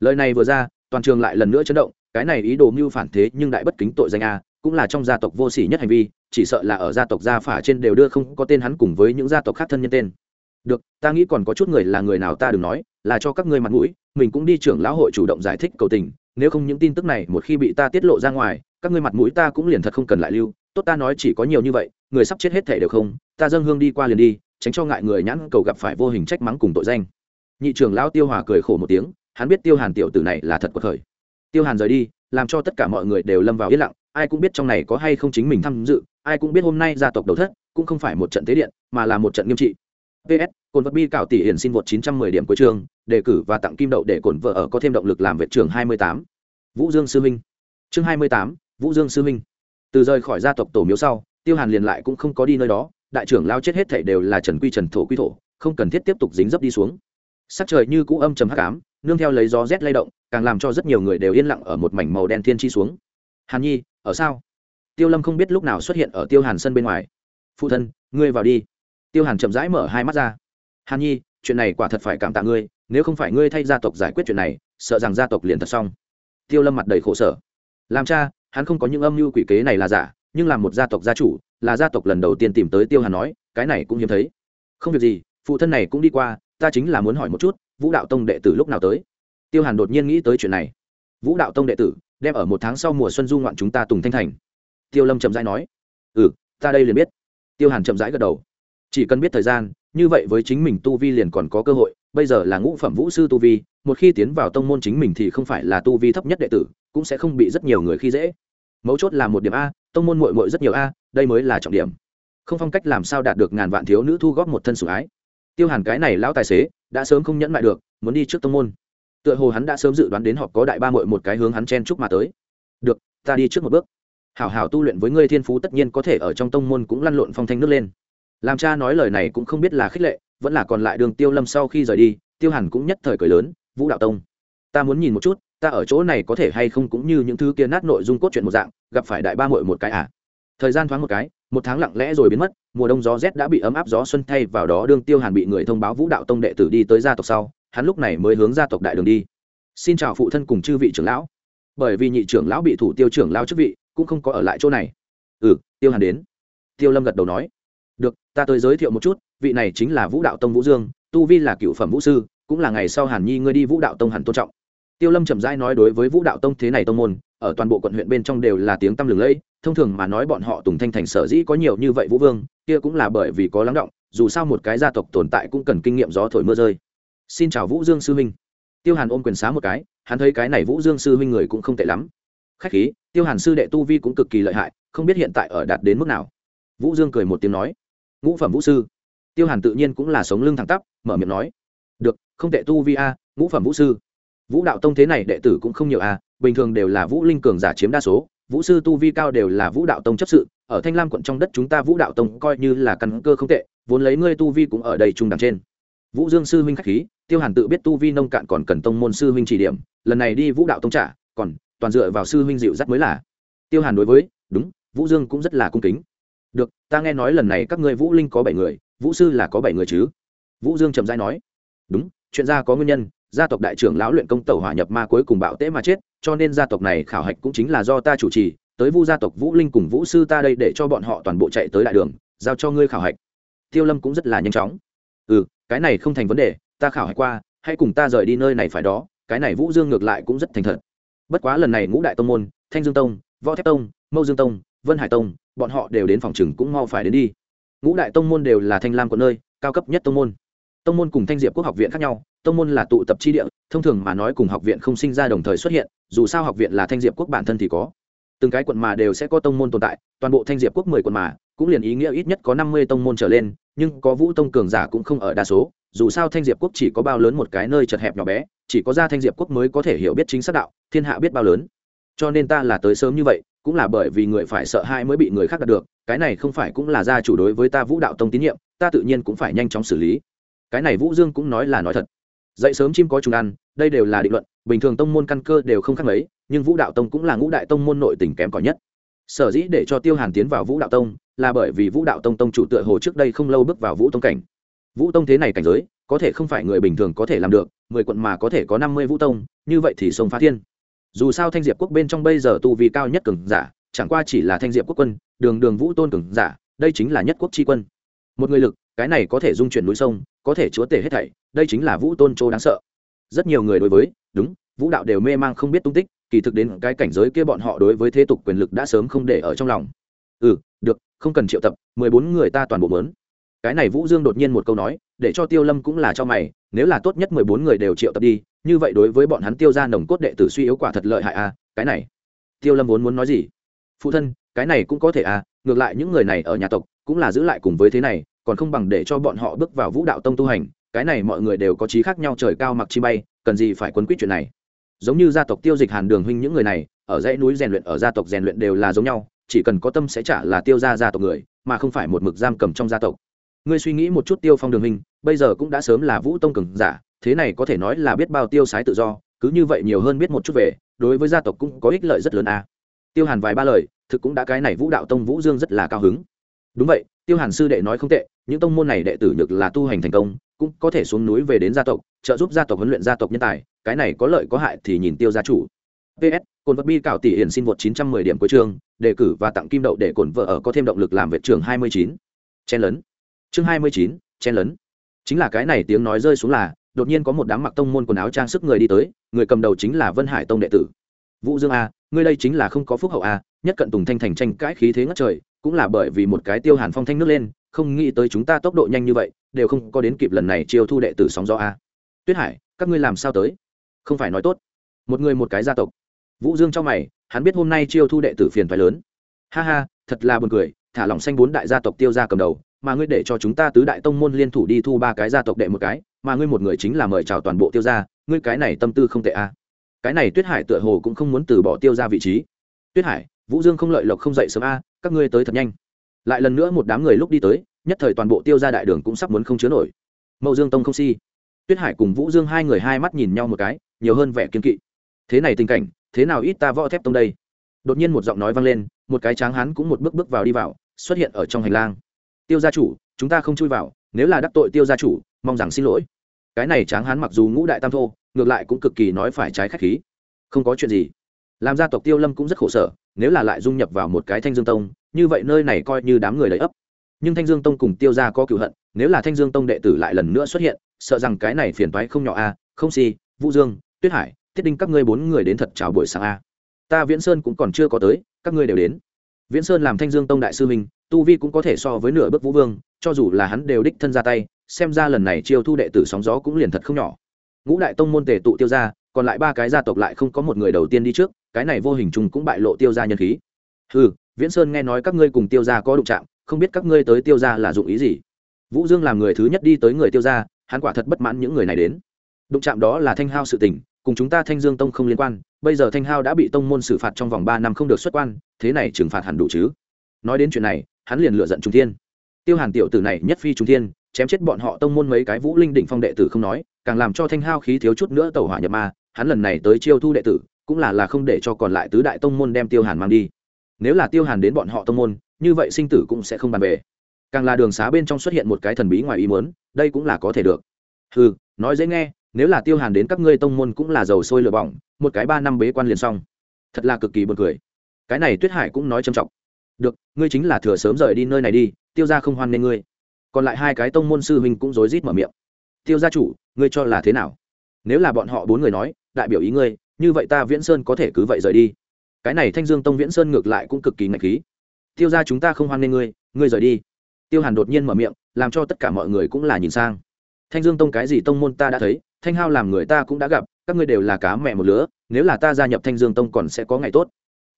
Lời này vừa ra, toàn trường lại lần nữa chấn động, cái này ý đồ mưu phản thế nhưng đại bất kính tội danh a, cũng là trong gia tộc vô sỉ nhất hành vi, chỉ sợ là ở gia tộc gia phả trên đều đưa không có tên hắn cùng với những gia tộc khác thân nhân tên. Được, ta nghĩ còn có chút người là người nào ta đừng nói, là cho các ngươi mặt mũi, mình cũng đi trưởng lão hội chủ động giải thích cầu tình, nếu không những tin tức này một khi bị ta tiết lộ ra ngoài, các ngươi mặt mũi ta cũng liền thật không cần lại lưu tốt ta nói chỉ có nhiều như vậy người sắp chết hết thể đều không ta dâng hương đi qua liền đi tránh cho ngại người nhãn cầu gặp phải vô hình trách mắng cùng tội danh. Nhị trưởng lão tiêu hòa cười khổ một tiếng hắn biết tiêu hàn tiểu tử này là thật của khởi. Tiêu hàn rời đi làm cho tất cả mọi người đều lâm vào yên lặng ai cũng biết trong này có hay không chính mình tham dự ai cũng biết hôm nay gia tộc đầu thất cũng không phải một trận tế điện mà là một trận nghiêm trị. Ps cồn vật bi cạo tỷ hiển xin vượt 910 điểm cuối trường đề cử và tặng kim đậu để cồn vợ ở có thêm động lực làm vệ trường 28. vũ dương sư minh. Chương 28, vũ dương sư minh từ rời khỏi gia tộc tổ miếu sau, tiêu hàn liền lại cũng không có đi nơi đó, đại trưởng lao chết hết thảy đều là trần quy, trần thổ quy thổ, không cần thiết tiếp tục dính dấp đi xuống. Sắc trời như cũ âm trầm hắc ám, nương theo lấy gió rét lay động, càng làm cho rất nhiều người đều yên lặng ở một mảnh màu đen thiên chi xuống. Hàn nhi, ở sao? Tiêu lâm không biết lúc nào xuất hiện ở tiêu hàn sân bên ngoài. Phụ thân, ngươi vào đi. Tiêu hàn chậm rãi mở hai mắt ra. Hàn nhi, chuyện này quả thật phải cảm tạ ngươi, nếu không phải ngươi thay gia tộc giải quyết chuyện này, sợ rằng gia tộc liền thật xong. Tiêu lâm mặt đầy khổ sở. Làm cha hắn không có những âm mưu quỷ kế này là giả, nhưng là một gia tộc gia chủ, là gia tộc lần đầu tiên tìm tới tiêu hàn nói, cái này cũng hiếm thấy. Không việc gì, phụ thân này cũng đi qua, ta chính là muốn hỏi một chút, vũ đạo tông đệ tử lúc nào tới? Tiêu hàn đột nhiên nghĩ tới chuyện này. Vũ đạo tông đệ tử, đem ở một tháng sau mùa xuân du ngoạn chúng ta tùng thanh thành. Tiêu lâm chậm rãi nói. Ừ ta đây liền biết. Tiêu hàn chậm rãi gật đầu. Chỉ cần biết thời gian, như vậy với chính mình tu vi liền còn có cơ hội, bây giờ là ngũ phẩm vũ sư tu vi, một khi tiến vào tông môn chính mình thì không phải là tu vi thấp nhất đệ tử cũng sẽ không bị rất nhiều người khi dễ. Mấu chốt là một điểm a, tông môn mội mội rất nhiều a, đây mới là trọng điểm. Không phong cách làm sao đạt được ngàn vạn thiếu nữ thu góp một thân sủng ái. Tiêu hàn cái này lão tài xế, đã sớm không nhẫn lại được, muốn đi trước tông môn. Tựa hồ hắn đã sớm dự đoán đến họ có đại ba mội một cái hướng hắn chen chúc mà tới. Được, ta đi trước một bước. Hảo hảo tu luyện với ngươi thiên phú tất nhiên có thể ở trong tông môn cũng lăn lộn phong thanh nước lên. Làm cha nói lời này cũng không biết là khích lệ, vẫn là còn lại đường tiêu lâm sau khi rời đi, tiêu hàn cũng nhất thời cười lớn, vũ đạo tông, ta muốn nhìn một chút ta ở chỗ này có thể hay không cũng như những thứ kia nát nội dung cốt truyện một dạng, gặp phải đại ba mội một cái à? Thời gian thoáng một cái, một tháng lặng lẽ rồi biến mất, mùa đông gió rét đã bị ấm áp gió xuân thay vào đó đương tiêu hàn bị người thông báo vũ đạo tông đệ tử đi tới gia tộc sau, hắn lúc này mới hướng gia tộc đại đường đi. Xin chào phụ thân cùng chư vị trưởng lão. Bởi vì nhị trưởng lão bị thủ tiêu trưởng lao chức vị, cũng không có ở lại chỗ này. Ừ tiêu hàn đến. Tiêu lâm gật đầu nói. Được, ta tới giới thiệu một chút, vị này chính là vũ đạo tông vũ dương, tu vi là cựu phẩm vũ sư, cũng là ngày sau hàn nhi ngươi đi vũ đạo tông hẳn tôn trọng tiêu lâm chậm rãi nói đối với vũ đạo tông thế này tông môn, ở toàn bộ quận huyện bên trong đều là tiếng tăm lừng lẫy, thông thường mà nói bọn họ tùng thanh thành sở dĩ có nhiều như vậy vũ vương, kia cũng là bởi vì có lắng động, dù sao một cái gia tộc tồn tại cũng cần kinh nghiệm gió thổi mưa rơi. Xin chào vũ dương sư huynh tiêu hàn ôm quyền xá một cái, hắn thấy cái này vũ dương sư huynh người cũng không tệ lắm. Khách khí, tiêu hàn sư đệ tu vi cũng cực kỳ lợi hại, không biết hiện tại ở đạt đến mức nào. Vũ dương cười một tiếng nói, ngũ phẩm vũ sư. Tiêu hàn tự nhiên cũng là sống lưng thẳng tắp, mở miệng nói, được, không tệ tu vi a, ngũ phẩm vũ sư vũ đạo tông thế này đệ tử cũng không nhiều à? bình thường đều là vũ linh cường giả chiếm đa số, vũ sư tu vi cao đều là vũ đạo tông chấp sự, ở thanh lam quận trong đất chúng ta vũ đạo tông coi như là căn cơ không tệ, vốn lấy ngươi tu vi cũng ở đây trung đẳng trên. Vũ dương sư huynh k h á c h khí, tiêu hàn tự biết tu vi nông cạn còn cần tông môn sư huynh chỉ điểm, lần này đi vũ đạo tông trả, còn toàn dựa vào sư huynh dịu dắt mới là. Tiêu hàn đối với, đúng, vũ dương cũng rất là cung kính. Được, ta nghe nói lần này các ngươi vũ linh có bảy người, vũ sư là có bảy người chứ? Vũ dương trầm dai nói, đúng, chuyện ra có nguyên nhân gia tộc đại trưởng lão luyện công tẩu hỏa nhập ma cuối cùng bạo tễ mà chết, cho nên gia tộc này khảo hạch cũng chính là do ta chủ trì, tới vu gia tộc vũ linh cùng vũ sư ta đây để cho bọn họ toàn bộ chạy tới đại đường, giao cho ngươi khảo hạch. Tiêu lâm cũng rất là nhanh chóng. Ừ cái này không thành vấn đề, ta khảo hạch qua, hãy cùng ta rời đi nơi này phải đó, cái này vũ dương ngược lại cũng rất thành thật. Bất quá lần này ngũ đại tông môn, thanh dương tông, võ thép tông, mâu dương tông, vân hải tông, bọn họ đều đến phòng chừng cũng mau phải đến đi. Ngũ đại tông môn đều là thanh lam của nơi, cao cấp nhất tông môn. Tông môn cùng thanh diệp quốc học viện khác nhau tông môn là tụ tập chi địa, thông thường mà nói cùng học viện không sinh ra đồng thời xuất hiện, dù sao học viện là thanh diệp quốc bản thân thì có. Từng cái quận mà đều sẽ có tông môn tồn tại, toàn bộ thanh diệp quốc mười quận mà, cũng liền ý nghĩa ít nhất có năm mươi tông môn trở lên, nhưng có vũ tông cường giả cũng không ở đa số, dù sao thanh diệp quốc chỉ có bao lớn một cái nơi chật hẹp nhỏ bé, chỉ có ra thanh diệp quốc mới có thể hiểu biết chính xác đạo, thiên hạ biết bao lớn. Cho nên ta là tới sớm như vậy, cũng là bởi vì người phải sợ hãi mới bị người khác đạt được, cái này không phải cũng là gia chủ đối với ta vũ đạo tông tín nhiệm, ta tự nhiên cũng phải nhanh chóng xử lý. Cái này vũ dương cũng nói là nói thật dậy sớm chim có trùng ăn, đây đều là định luận, bình thường tông môn căn cơ đều không khác mấy, nhưng vũ đạo tông cũng là ngũ đại tông môn nội tình kém cỏi nhất. Sở dĩ để cho tiêu hàn tiến vào vũ đạo tông, là bởi vì vũ đạo tông tông chủ tựa hồ trước đây không lâu bước vào vũ tông cảnh. Vũ tông thế này cảnh giới, có thể không phải người bình thường có thể làm được, mười quận mà có thể có năm mươi vũ tông, như vậy thì sông phá thiên. Dù sao thanh diệp quốc bên trong bây giờ tu vi cao nhất cường giả, chẳng qua chỉ là thanh diệp quốc quân, đường đường vũ tôn cường giả, đây chính là nhất quốc tri quân. Một người lực, cái này có thể dung chuyển núi sông có thể chúa tể hết thảy, đây chính là vũ tôn châu đáng sợ. Rất nhiều người đối với, đúng, vũ đạo đều mê mang không biết tung tích, kỳ thực đến cái cảnh giới kia bọn họ đối với thế tục quyền lực đã sớm không để ở trong lòng. Ừ được, không cần triệu tập, mười bốn người ta toàn bộ mớn. Cái này vũ dương đột nhiên một câu nói, để cho tiêu lâm cũng là cho mày, nếu là tốt nhất mười bốn người đều triệu tập đi, như vậy đối với bọn hắn tiêu ra nồng cốt đệ tử suy yếu quả thật lợi hại à cái này. Tiêu lâm vốn muốn nói gì? Phụ thân, cái này cũng có thể à ngược lại những người này ở nhà tộc, cũng là giữ lại cùng với thế này còn không bằng để cho bọn họ bước vào vũ đạo tông tu hành, cái này mọi người đều có trí khác nhau trời cao mặc chi bay, cần gì phải quấn quýt chuyện này. Giống như gia tộc tiêu dịch hàn đường huynh những người này, ở dãy núi rèn luyện, ở gia tộc rèn luyện đều là giống nhau, chỉ cần có tâm sẽ trả là tiêu gia gia tộc người, mà không phải một mực giam cầm trong gia tộc. Ngươi suy nghĩ một chút tiêu phong đường huynh, bây giờ cũng đã sớm là vũ tông cường giả, thế này có thể nói là biết bao tiêu sái tự do, cứ như vậy nhiều hơn biết một chút về, đối với gia tộc cũng có ích lợi rất lớn a. À. tiêu hàn vài ba lời, thực cũng đã cái này vũ đạo tông vũ dương rất là cao hứng. Đúng vậy, tiêu hàn sư đệ nói không tệ những tông môn này đệ tử nhược là tu hành thành công cũng có thể xuống núi về đến gia tộc trợ giúp gia tộc huấn luyện gia tộc nhân tài cái này có lợi có hại thì nhìn tiêu gia chủ. Ps cồn vật bi cảo tỷ hiển xin vượt 910 điểm cuối chương đề cử và tặng kim đậu để cồn vợ ở có thêm động lực làm vệ trường 29. chen lớn chương 29, chen lớn chính là cái này tiếng nói rơi xuống là đột nhiên có một đám mặc tông môn quần áo trang sức người đi tới người cầm đầu chính là vân hải tông đệ tử. Vũ dương a ngươi đây chính là không có phúc hậu a nhất cận tùng thanh thành tranh cãi khí thế ngất trời cũng là bởi vì một cái tiêu hàn phong thanh nước lên không nghĩ tới chúng ta tốc độ nhanh như vậy, đều không có đến kịp lần này chiêu thu đệ tử sóng gió a. Tuyết hải, các ngươi làm sao tới? Không phải nói tốt. Một người một cái gia tộc. Vũ dương cho mày, hắn biết hôm nay chiêu thu đệ tử phiền phải lớn. Ha ha, thật là buồn cười, thả lỏng xanh bốn đại gia tộc tiêu ra cầm đầu, mà ngươi để cho chúng ta tứ đại tông môn liên thủ đi thu ba cái gia tộc đệ một cái, mà ngươi một người chính là mời chào toàn bộ tiêu gia, ngươi cái này tâm tư không tệ a. Cái này tuyết hải tựa hồ cũng không muốn từ bỏ tiêu ra vị trí. Tuyết hải, vũ dương không lợi lộc không dậy sớm a, các ngươi tới thật nhanh lại lần nữa một đám người lúc đi tới, nhất thời toàn bộ tiêu ra đại đường cũng sắp muốn không chứa nổi. Mậu dương tông không si. Tuyết hải cùng vũ dương hai người hai mắt nhìn nhau một cái, nhiều hơn vẻ kiên kỵ. Thế này tình cảnh, thế nào ít ta võ thép tông đây? Đột nhiên một giọng nói vang lên, một cái tráng hán cũng một bước bước vào đi vào, xuất hiện ở trong hành lang. Tiêu gia chủ, chúng ta không chui vào, nếu là đắc tội tiêu gia chủ, mong rằng xin lỗi. Cái này tráng hán mặc dù ngũ đại tam thô, ngược lại cũng cực kỳ nói phải trái khách khí. Không có chuyện gì. Làm gia tộc tiêu lâm cũng rất khổ sở, nếu là lại dung nhập vào một cái thanh dương tông như vậy nơi này coi như đám người lấy ấp. Nhưng thanh dương tông cùng tiêu ra có cựu hận, nếu là thanh dương tông đệ tử lại lần nữa xuất hiện, sợ rằng cái này phiền toái không nhỏ a. À. Không si, vũ dương, tuyết hải, thiết đinh các ngươi bốn người đến thật chào buổi sáng a. À. Ta viễn sơn cũng còn chưa có tới, các ngươi đều đến. Viễn sơn làm thanh dương tông đại sư minh tu vi cũng có thể so với nửa bước vũ vương, cho dù là hắn đều đích thân ra tay, xem ra lần này chiêu thu đệ tử sóng gió cũng liền thật không nhỏ. Ngũ đại tông môn tề tụ tiêu ra còn lại ba cái gia tộc lại không có một người đầu tiên đi trước, cái này vô hình chung cũng bại lộ tiêu ra nhân khí. Ừ viễn sơn nghe nói các ngươi cùng tiêu gia có đụng chạm không biết các ngươi tới tiêu gia là dụng ý gì. Vũ dương làm người thứ nhất đi tới người tiêu gia, hắn quả thật bất mãn những người này đến. Đụng chạm đó là thanh hao sự tình cùng chúng ta thanh dương tông không liên quan bây giờ thanh hao đã bị tông môn xử phạt trong vòng ba năm không được xuất quan thế này trừng phạt hẳn đủ chứ? Nói đến chuyện này hắn liền lựa giận trung thiên. Tiêu hàn tiểu tử này nhất phi trung thiên chém chết bọn họ tông môn mấy cái vũ linh đỉnh phong đệ tử không nói càng làm cho thanh hao khí thiếu chút nữa tẩu hỏa nhập ma hắn lần này tới chiêu thu đệ tử cũng là là không để cho còn lại tứ đại tông môn đem tiêu hàn mang đi nếu là tiêu hàn đến bọn họ tông môn, như vậy sinh tử cũng sẽ không bàn về. Càng là đường xá bên trong xuất hiện một cái thần bí ngoài ý muốn, đây cũng là có thể được. Ừ nói dễ nghe, nếu là tiêu hàn đến các ngươi tông môn cũng là dầu sôi lửa bỏng, một cái ba năm bế quan liền xong. Thật là cực kỳ buồn cười. Cái này tuyết hải cũng nói trầm trọng. Được, ngươi chính là thừa sớm rời đi nơi này đi, tiêu ra không hoan nên ngươi. Còn lại hai cái tông môn sư huynh cũng rối rít mở miệng. Tiêu gia chủ, ngươi cho là thế nào? Nếu là bọn họ bốn người nói, đại biểu ý ngươi, như vậy ta viễn sơn có thể cứ vậy rời đi cái này thanh dương tông viễn sơn ngược lại cũng cực kỳ ngạch khí. Tiêu ra chúng ta không hoan nghê ngươi ngươi rời đi. Tiêu hàn đột nhiên mở miệng, làm cho tất cả mọi người cũng là nhìn sang. Thanh dương tông cái gì tông môn ta đã thấy, thanh hao làm người ta cũng đã gặp, các ngươi đều là cá mẹ một lứa, nếu là ta gia nhập thanh dương tông còn sẽ có ngày tốt.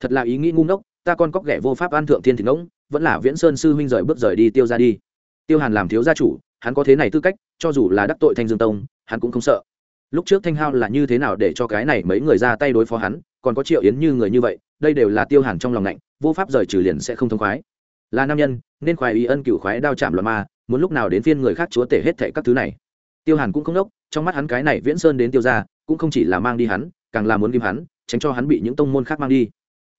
Thật là ý nghĩ ngu ngốc, ta con cóc ghẻ vô pháp an thượng thiên thì ngỗng, vẫn là viễn sơn sư huynh rời bước rời đi tiêu ra đi. Tiêu hàn làm thiếu gia chủ, hắn có thế này tư cách, cho dù là đắc tội thanh dương tông, hắn cũng không sợ lúc trước thanh hao là như thế nào để cho cái này mấy người ra tay đối phó hắn, còn có triệu yến như người như vậy, đây đều là tiêu hàn trong lòng lạnh vô pháp rời trừ liền sẽ không thông khoái. Là nam nhân, nên khoái ý ân cựu khoái đao chạm loạn ma, muốn lúc nào đến phiên người khác chúa tể hết thệ các thứ này. Tiêu hàn cũng không đốc, trong mắt hắn cái này viễn sơn đến tiêu ra cũng không chỉ là mang đi hắn, càng là muốn ghim hắn, tránh cho hắn bị những tông môn khác mang đi.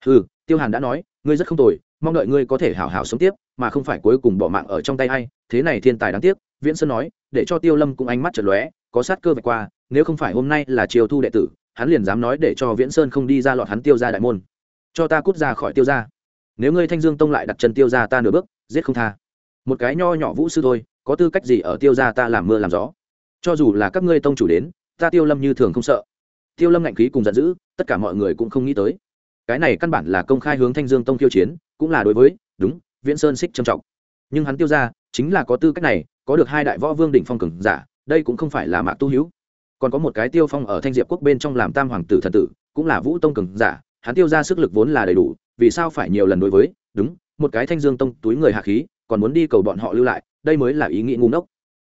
Ừ tiêu hàn đã nói, ngươi rất không tồi, mong đợi ngươi có thể hảo hảo sống tiếp, mà không phải cuối cùng bỏ mạng ở trong tay hay thế này thiên tài đáng tiếc, viễn sơn nói, để cho tiêu lâm cũng ánh mắt chật lóe, có sát cơ vạch qua nếu không phải hôm nay là chiều thu đệ tử, hắn liền dám nói để cho viễn sơn không đi ra lọt hắn tiêu ra đại môn. Cho ta cút ra khỏi tiêu ra nếu ngươi thanh dương tông lại đặt chân tiêu ra ta nửa bước, giết không tha. Một cái nho nhỏ vũ sư thôi, có tư cách gì ở tiêu ra ta làm mưa làm gió? Cho dù là các ngươi tông chủ đến, ta tiêu lâm như thường không sợ. Tiêu lâm ngạnh khí cùng giận dữ, tất cả mọi người cũng không nghĩ tới. Cái này căn bản là công khai hướng thanh dương tông tiêu chiến, cũng là đối với, đúng, viễn sơn xích trầm trọng. Nhưng hắn tiêu ra chính là có tư cách này, có được hai đại võ vương đỉnh phong cường giả, đây cũng không phải là mạc tu hữu còn có một cái tiêu phong ở thanh diệp quốc bên trong làm tam hoàng tử thần tử, cũng là vũ tông cường giả, hắn tiêu ra sức lực vốn là đầy đủ, vì sao phải nhiều lần đối với, đúng, một cái thanh dương tông túi người hạ khí, còn muốn đi cầu bọn họ lưu lại, đây mới là ý nghĩ ngu ngốc.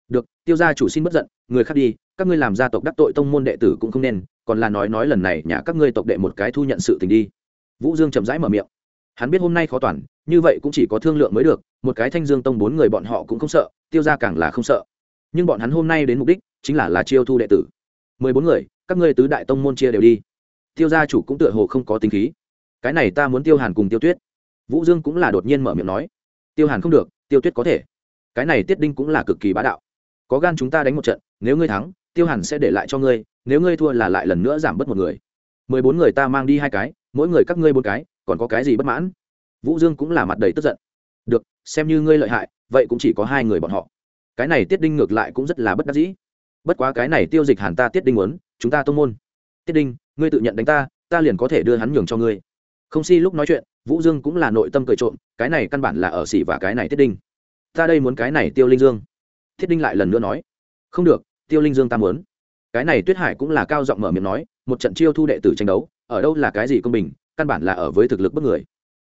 Được, tiêu gia chủ xin bất giận, người khác đi, các ngươi làm gia tộc đắc tội tông môn đệ tử cũng không nên, còn là nói nói lần này nhà các ngươi tộc đệ một cái thu nhận sự tình đi. Vũ dương chậm rãi mở miệng. Hắn biết hôm nay khó toàn, như vậy cũng chỉ có thương lượng mới được, một cái thanh dương tông bốn người bọn họ cũng không sợ, tiêu ra càng là không sợ. Nhưng bọn hắn hôm nay đến mục đích, chính là là chiêu thu đệ tử mười bốn người, các ngươi tứ đại tông môn chia đều đi. Tiêu gia chủ cũng tựa hồ không có tính khí. Cái này ta muốn tiêu hàn cùng tiêu tuyết. Vũ dương cũng là đột nhiên mở miệng nói. Tiêu hàn không được, tiêu tuyết có thể. Cái này tiết đinh cũng là cực kỳ bá đạo. Có gan chúng ta đánh một trận, nếu ngươi thắng, tiêu hàn sẽ để lại cho ngươi, nếu ngươi thua là lại lần nữa giảm bớt một người. Mười bốn người ta mang đi hai cái, mỗi người các ngươi bốn cái, còn có cái gì bất mãn? Vũ dương cũng là mặt đầy tức giận. Được, xem như ngươi lợi hại, vậy cũng chỉ có hai người bọn họ. Cái này tiết đinh ngược lại cũng rất là bất đắc dĩ bất quá cái này tiêu dịch hàn ta tiết đinh muốn, chúng ta tông môn. Tiết đinh, ngươi tự nhận đánh ta ta liền có thể đưa hắn nhường cho ngươi. Không si lúc nói chuyện, vũ dương cũng là nội tâm cười trộm, cái này căn bản là ở xỉ và cái này tiết đinh. Ta đây muốn cái này tiêu linh dương. Thiết đinh lại lần nữa nói, không được, tiêu linh dương ta muốn. Cái này tuyết hải cũng là cao giọng mở miệng nói, một trận chiêu thu đệ tử tranh đấu, ở đâu là cái gì công bình, căn bản là ở với thực lực bất người.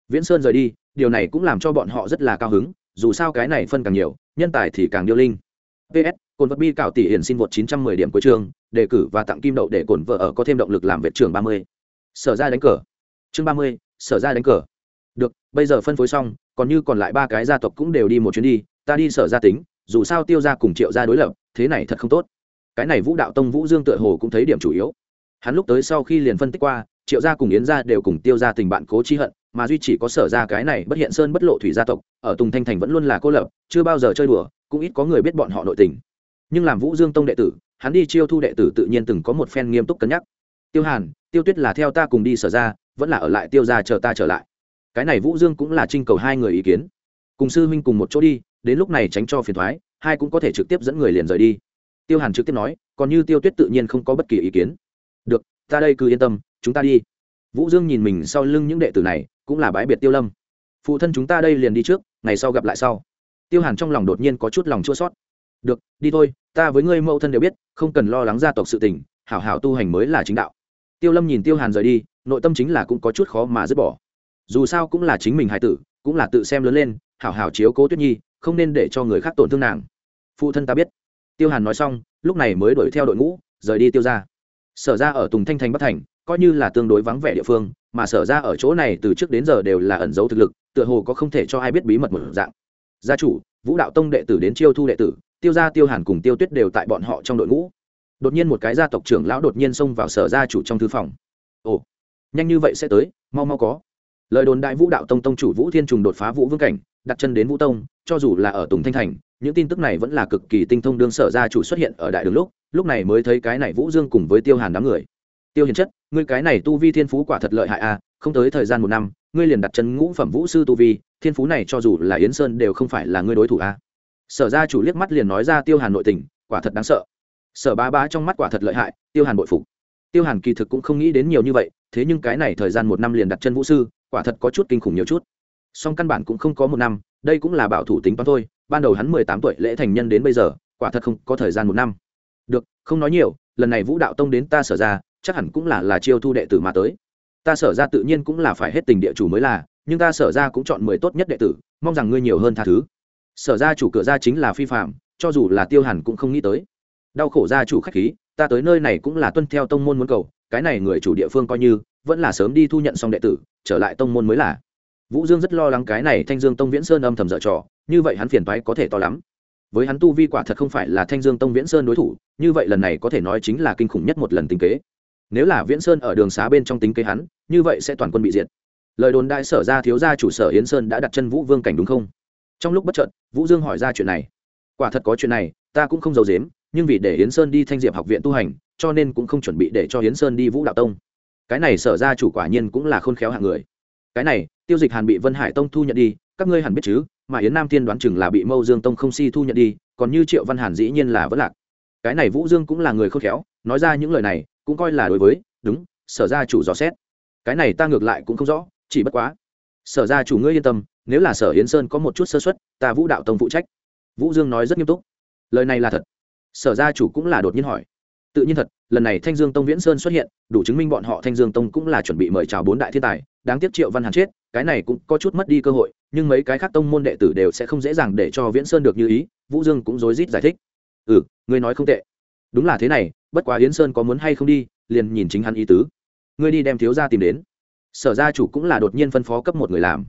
Viễn sơn rời đi, điều này cũng làm cho bọn họ rất là cao hứng, dù sao cái này phân càng nhiều, nhân tài thì càng điêu linh ps cồn vật bi cạo tỷ hiển xin vượt 910 điểm cuối trường đề cử và tặng kim đậu để cồn vợ ở có thêm động lực làm vệ trường 30. sở ra đánh cờ. Chương 30, sở ra đánh cờ. Được bây giờ phân phối xong còn như còn lại ba cái gia tộc cũng đều đi một chuyến đi ta đi sở gia tính dù sao tiêu gia cùng triệu gia đối lập thế này thật không tốt. Cái này vũ đạo tông vũ dương tựa hồ cũng thấy điểm chủ yếu. Hắn lúc tới sau khi liền phân tích qua triệu gia cùng yến gia đều cùng tiêu gia tình bạn cố chi hận mà duy chỉ có sở ra cái này bất hiện sơn bất lộ thủy gia tộc, ở tùng thanh thành vẫn luôn là cô lập, chưa bao giờ chơi đùa, cũng ít có người biết bọn họ nội tình. Nhưng làm vũ dương tông đệ tử, hắn đi chiêu thu đệ tử tự nhiên từng có một phen nghiêm túc cân nhắc. Tiêu hàn, tiêu tuyết là theo ta cùng đi sở ra, vẫn là ở lại tiêu ra chờ ta trở lại. Cái này vũ dương cũng là trinh cầu hai người ý kiến. Cùng sư huynh cùng một chỗ đi, đến lúc này tránh cho phiền thoái, hai cũng có thể trực tiếp dẫn người liền rời đi. Tiêu hàn trực tiếp nói, còn như tiêu tuyết tự nhiên không có bất kỳ ý kiến. Được, ta đây cứ yên tâm, chúng ta đi vũ dương nhìn mình sau lưng những đệ tử này, cũng là bái biệt tiêu lâm. Phụ thân chúng ta đây liền đi trước, ngày sau gặp lại sau. Tiêu hàn trong lòng đột nhiên có chút lòng chua sót được, đi thôi, ta với ngươi mẫu thân đều biết, không cần lo lắng gia tộc sự tình, hảo hảo tu hành mới là chính đạo. Tiêu lâm nhìn tiêu hàn rời đi, nội tâm chính là cũng có chút khó mà dứt bỏ. Dù sao cũng là chính mình hài tử, cũng là tự xem lớn lên, hảo hảo chiếu cố tuyết nhi, không nên để cho người khác tổn thương nàng. Phụ thân ta biết. Tiêu hàn nói xong, lúc này mới đuổi theo đội ngũ, rời đi tiêu ra sở ra ở tùng thanh thành bắc thành coi như là tương đối vắng vẻ địa phương, mà sở ra ở chỗ này từ trước đến giờ đều là ẩn giấu thực lực, tựa hồ có không thể cho ai biết bí mật một dạng. Gia chủ, vũ đạo tông đệ tử đến chiêu thu đệ tử, tiêu gia, tiêu hàn cùng tiêu tuyết đều tại bọn họ trong đội ngũ. Đột nhiên một cái gia tộc trưởng lão đột nhiên xông vào sở gia chủ trong thư phòng. Ồ, nhanh như vậy sẽ tới, mau mau có. Lời đồn đại vũ đạo tông tông chủ vũ thiên trùng đột phá vũ vương cảnh, đặt chân đến vũ tông, cho dù là ở tùng thanh thành, những tin tức này vẫn là cực kỳ tinh thông đương sở gia chủ xuất hiện ở đại đường lúc lúc này mới thấy cái này vũ dương cùng với tiêu hàn đám người tiêu hiền chất, ngươi cái này tu vi thiên phú quả thật lợi hại à không tới thời gian một năm, ngươi liền đặt chân ngũ phẩm vũ sư tu vi, thiên phú này cho dù là yến sơn đều không phải là ngươi đối thủ à. Sở gia chủ liếc mắt liền nói ra tiêu hàn nội tình, quả thật đáng sợ. Sở ba ba trong mắt quả thật lợi hại, tiêu hàn bội phục. Tiêu hàn kỳ thực cũng không nghĩ đến nhiều như vậy, thế nhưng cái này thời gian một năm liền đặt chân vũ sư, quả thật có chút kinh khủng nhiều chút. Song căn bản cũng không có một năm, đây cũng là bảo thủ tính toán thôi, ban đầu hắn mười tám tuổi lễ thành nhân đến bây giờ, quả thật không có thời gian một năm. Được, không nói nhiều, lần này vũ đạo tông đến ta sở ra chắc hẳn cũng là là chiêu thu đệ tử mà tới. Ta sở ra tự nhiên cũng là phải hết tình địa chủ mới là, nhưng ta sở ra cũng chọn mười tốt nhất đệ tử, mong rằng ngươi nhiều hơn tha thứ. Sở ra chủ cửa ra chính là phi phạm cho dù là tiêu hẳn cũng không nghĩ tới. Đau khổ gia chủ khách khí, ta tới nơi này cũng là tuân theo tông môn muốn cầu, cái này người chủ địa phương coi như, vẫn là sớm đi thu nhận xong đệ tử, trở lại tông môn mới là. Vũ dương rất lo lắng cái này thanh dương tông viễn sơn âm thầm dở trò, như vậy hắn phiền toái có thể to lắm. Với hắn tu vi quả thật không phải là thanh dương tông viễn sơn đối thủ, như vậy lần này có thể nói chính là kinh khủng nhất một lần tính kế nếu là viễn sơn ở đường xá bên trong tính kế hắn, như vậy sẽ toàn quân bị diệt. Lời đồn đại sở ra thiếu gia chủ sở yến sơn đã đặt chân vũ vương cảnh đúng không? Trong lúc bất trợn vũ dương hỏi ra chuyện này. Quả thật có chuyện này, ta cũng không giấu dếm nhưng vì để yến sơn đi thanh diệp học viện tu hành, cho nên cũng không chuẩn bị để cho yến sơn đi vũ đạo tông. Cái này sở ra chủ quả nhiên cũng là khôn khéo hạng người. Cái này, tiêu dịch hàn bị vân hải tông thu nhận đi, các ngươi hẳn biết chứ, mà yến nam tiên đoán chừng là bị mâu dương tông không si thu nhận đi, còn như triệu văn hàn dĩ nhiên là vẫn lạc. Cái này vũ dương cũng là người khôn khéo, nói ra những lời này cũng coi là đối với, đúng, sở ra chủ dò xét. Cái này ta ngược lại cũng không rõ, chỉ bất quá. Sở ra chủ ngươi yên tâm, nếu là sở yến sơn có một chút sơ xuất ta vũ đạo tông phụ trách. Vũ dương nói rất nghiêm túc. Lời này là thật. Sở gia chủ cũng là đột nhiên hỏi. Tự nhiên thật, lần này thanh dương tông viễn sơn xuất hiện, đủ chứng minh bọn họ thanh dương tông cũng là chuẩn bị mời chào bốn đại thiên tài, đáng tiếc triệu văn hàn chết, cái này cũng có chút mất đi cơ hội, nhưng mấy cái khác tông môn đệ tử đều sẽ không dễ dàng để cho viễn sơn được như ý, vũ dương cũng rối rít giải thích. Ừ ngươi nói không tệ. Đúng là thế này bất quá yến sơn có muốn hay không đi, liền nhìn chính hắn ý tứ. Ngươi đi đem thiếu gia tìm đến. Sở gia chủ cũng là đột nhiên phân phó cấp một người làm.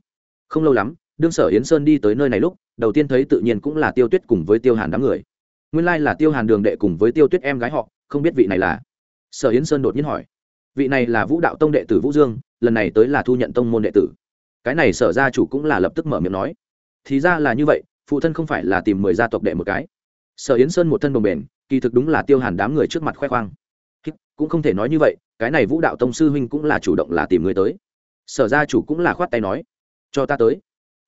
Không lâu lắm, đương sở yến sơn đi tới nơi này lúc, đầu tiên thấy tự nhiên cũng là tiêu tuyết cùng với tiêu hàn đám người. Nguyên lai là tiêu hàn đường đệ cùng với tiêu tuyết em gái họ, không biết vị này là? Sở yến sơn đột nhiên hỏi. Vị này là vũ đạo tông đệ tử vũ dương, lần này tới là thu nhận tông môn đệ tử. Cái này sở gia chủ cũng là lập tức mở miệng nói. Thì ra là như vậy, phụ thân không phải là tìm mười gia tộc đệ một cái. Sở yến sơn một thân đồng bền kỳ thực đúng là tiêu hàn đám người trước mặt khoe khoang. Cũng không thể nói như vậy, cái này vũ đạo tông sư huynh cũng là chủ động là tìm người tới. Sở gia chủ cũng là khoát tay nói, cho ta tới.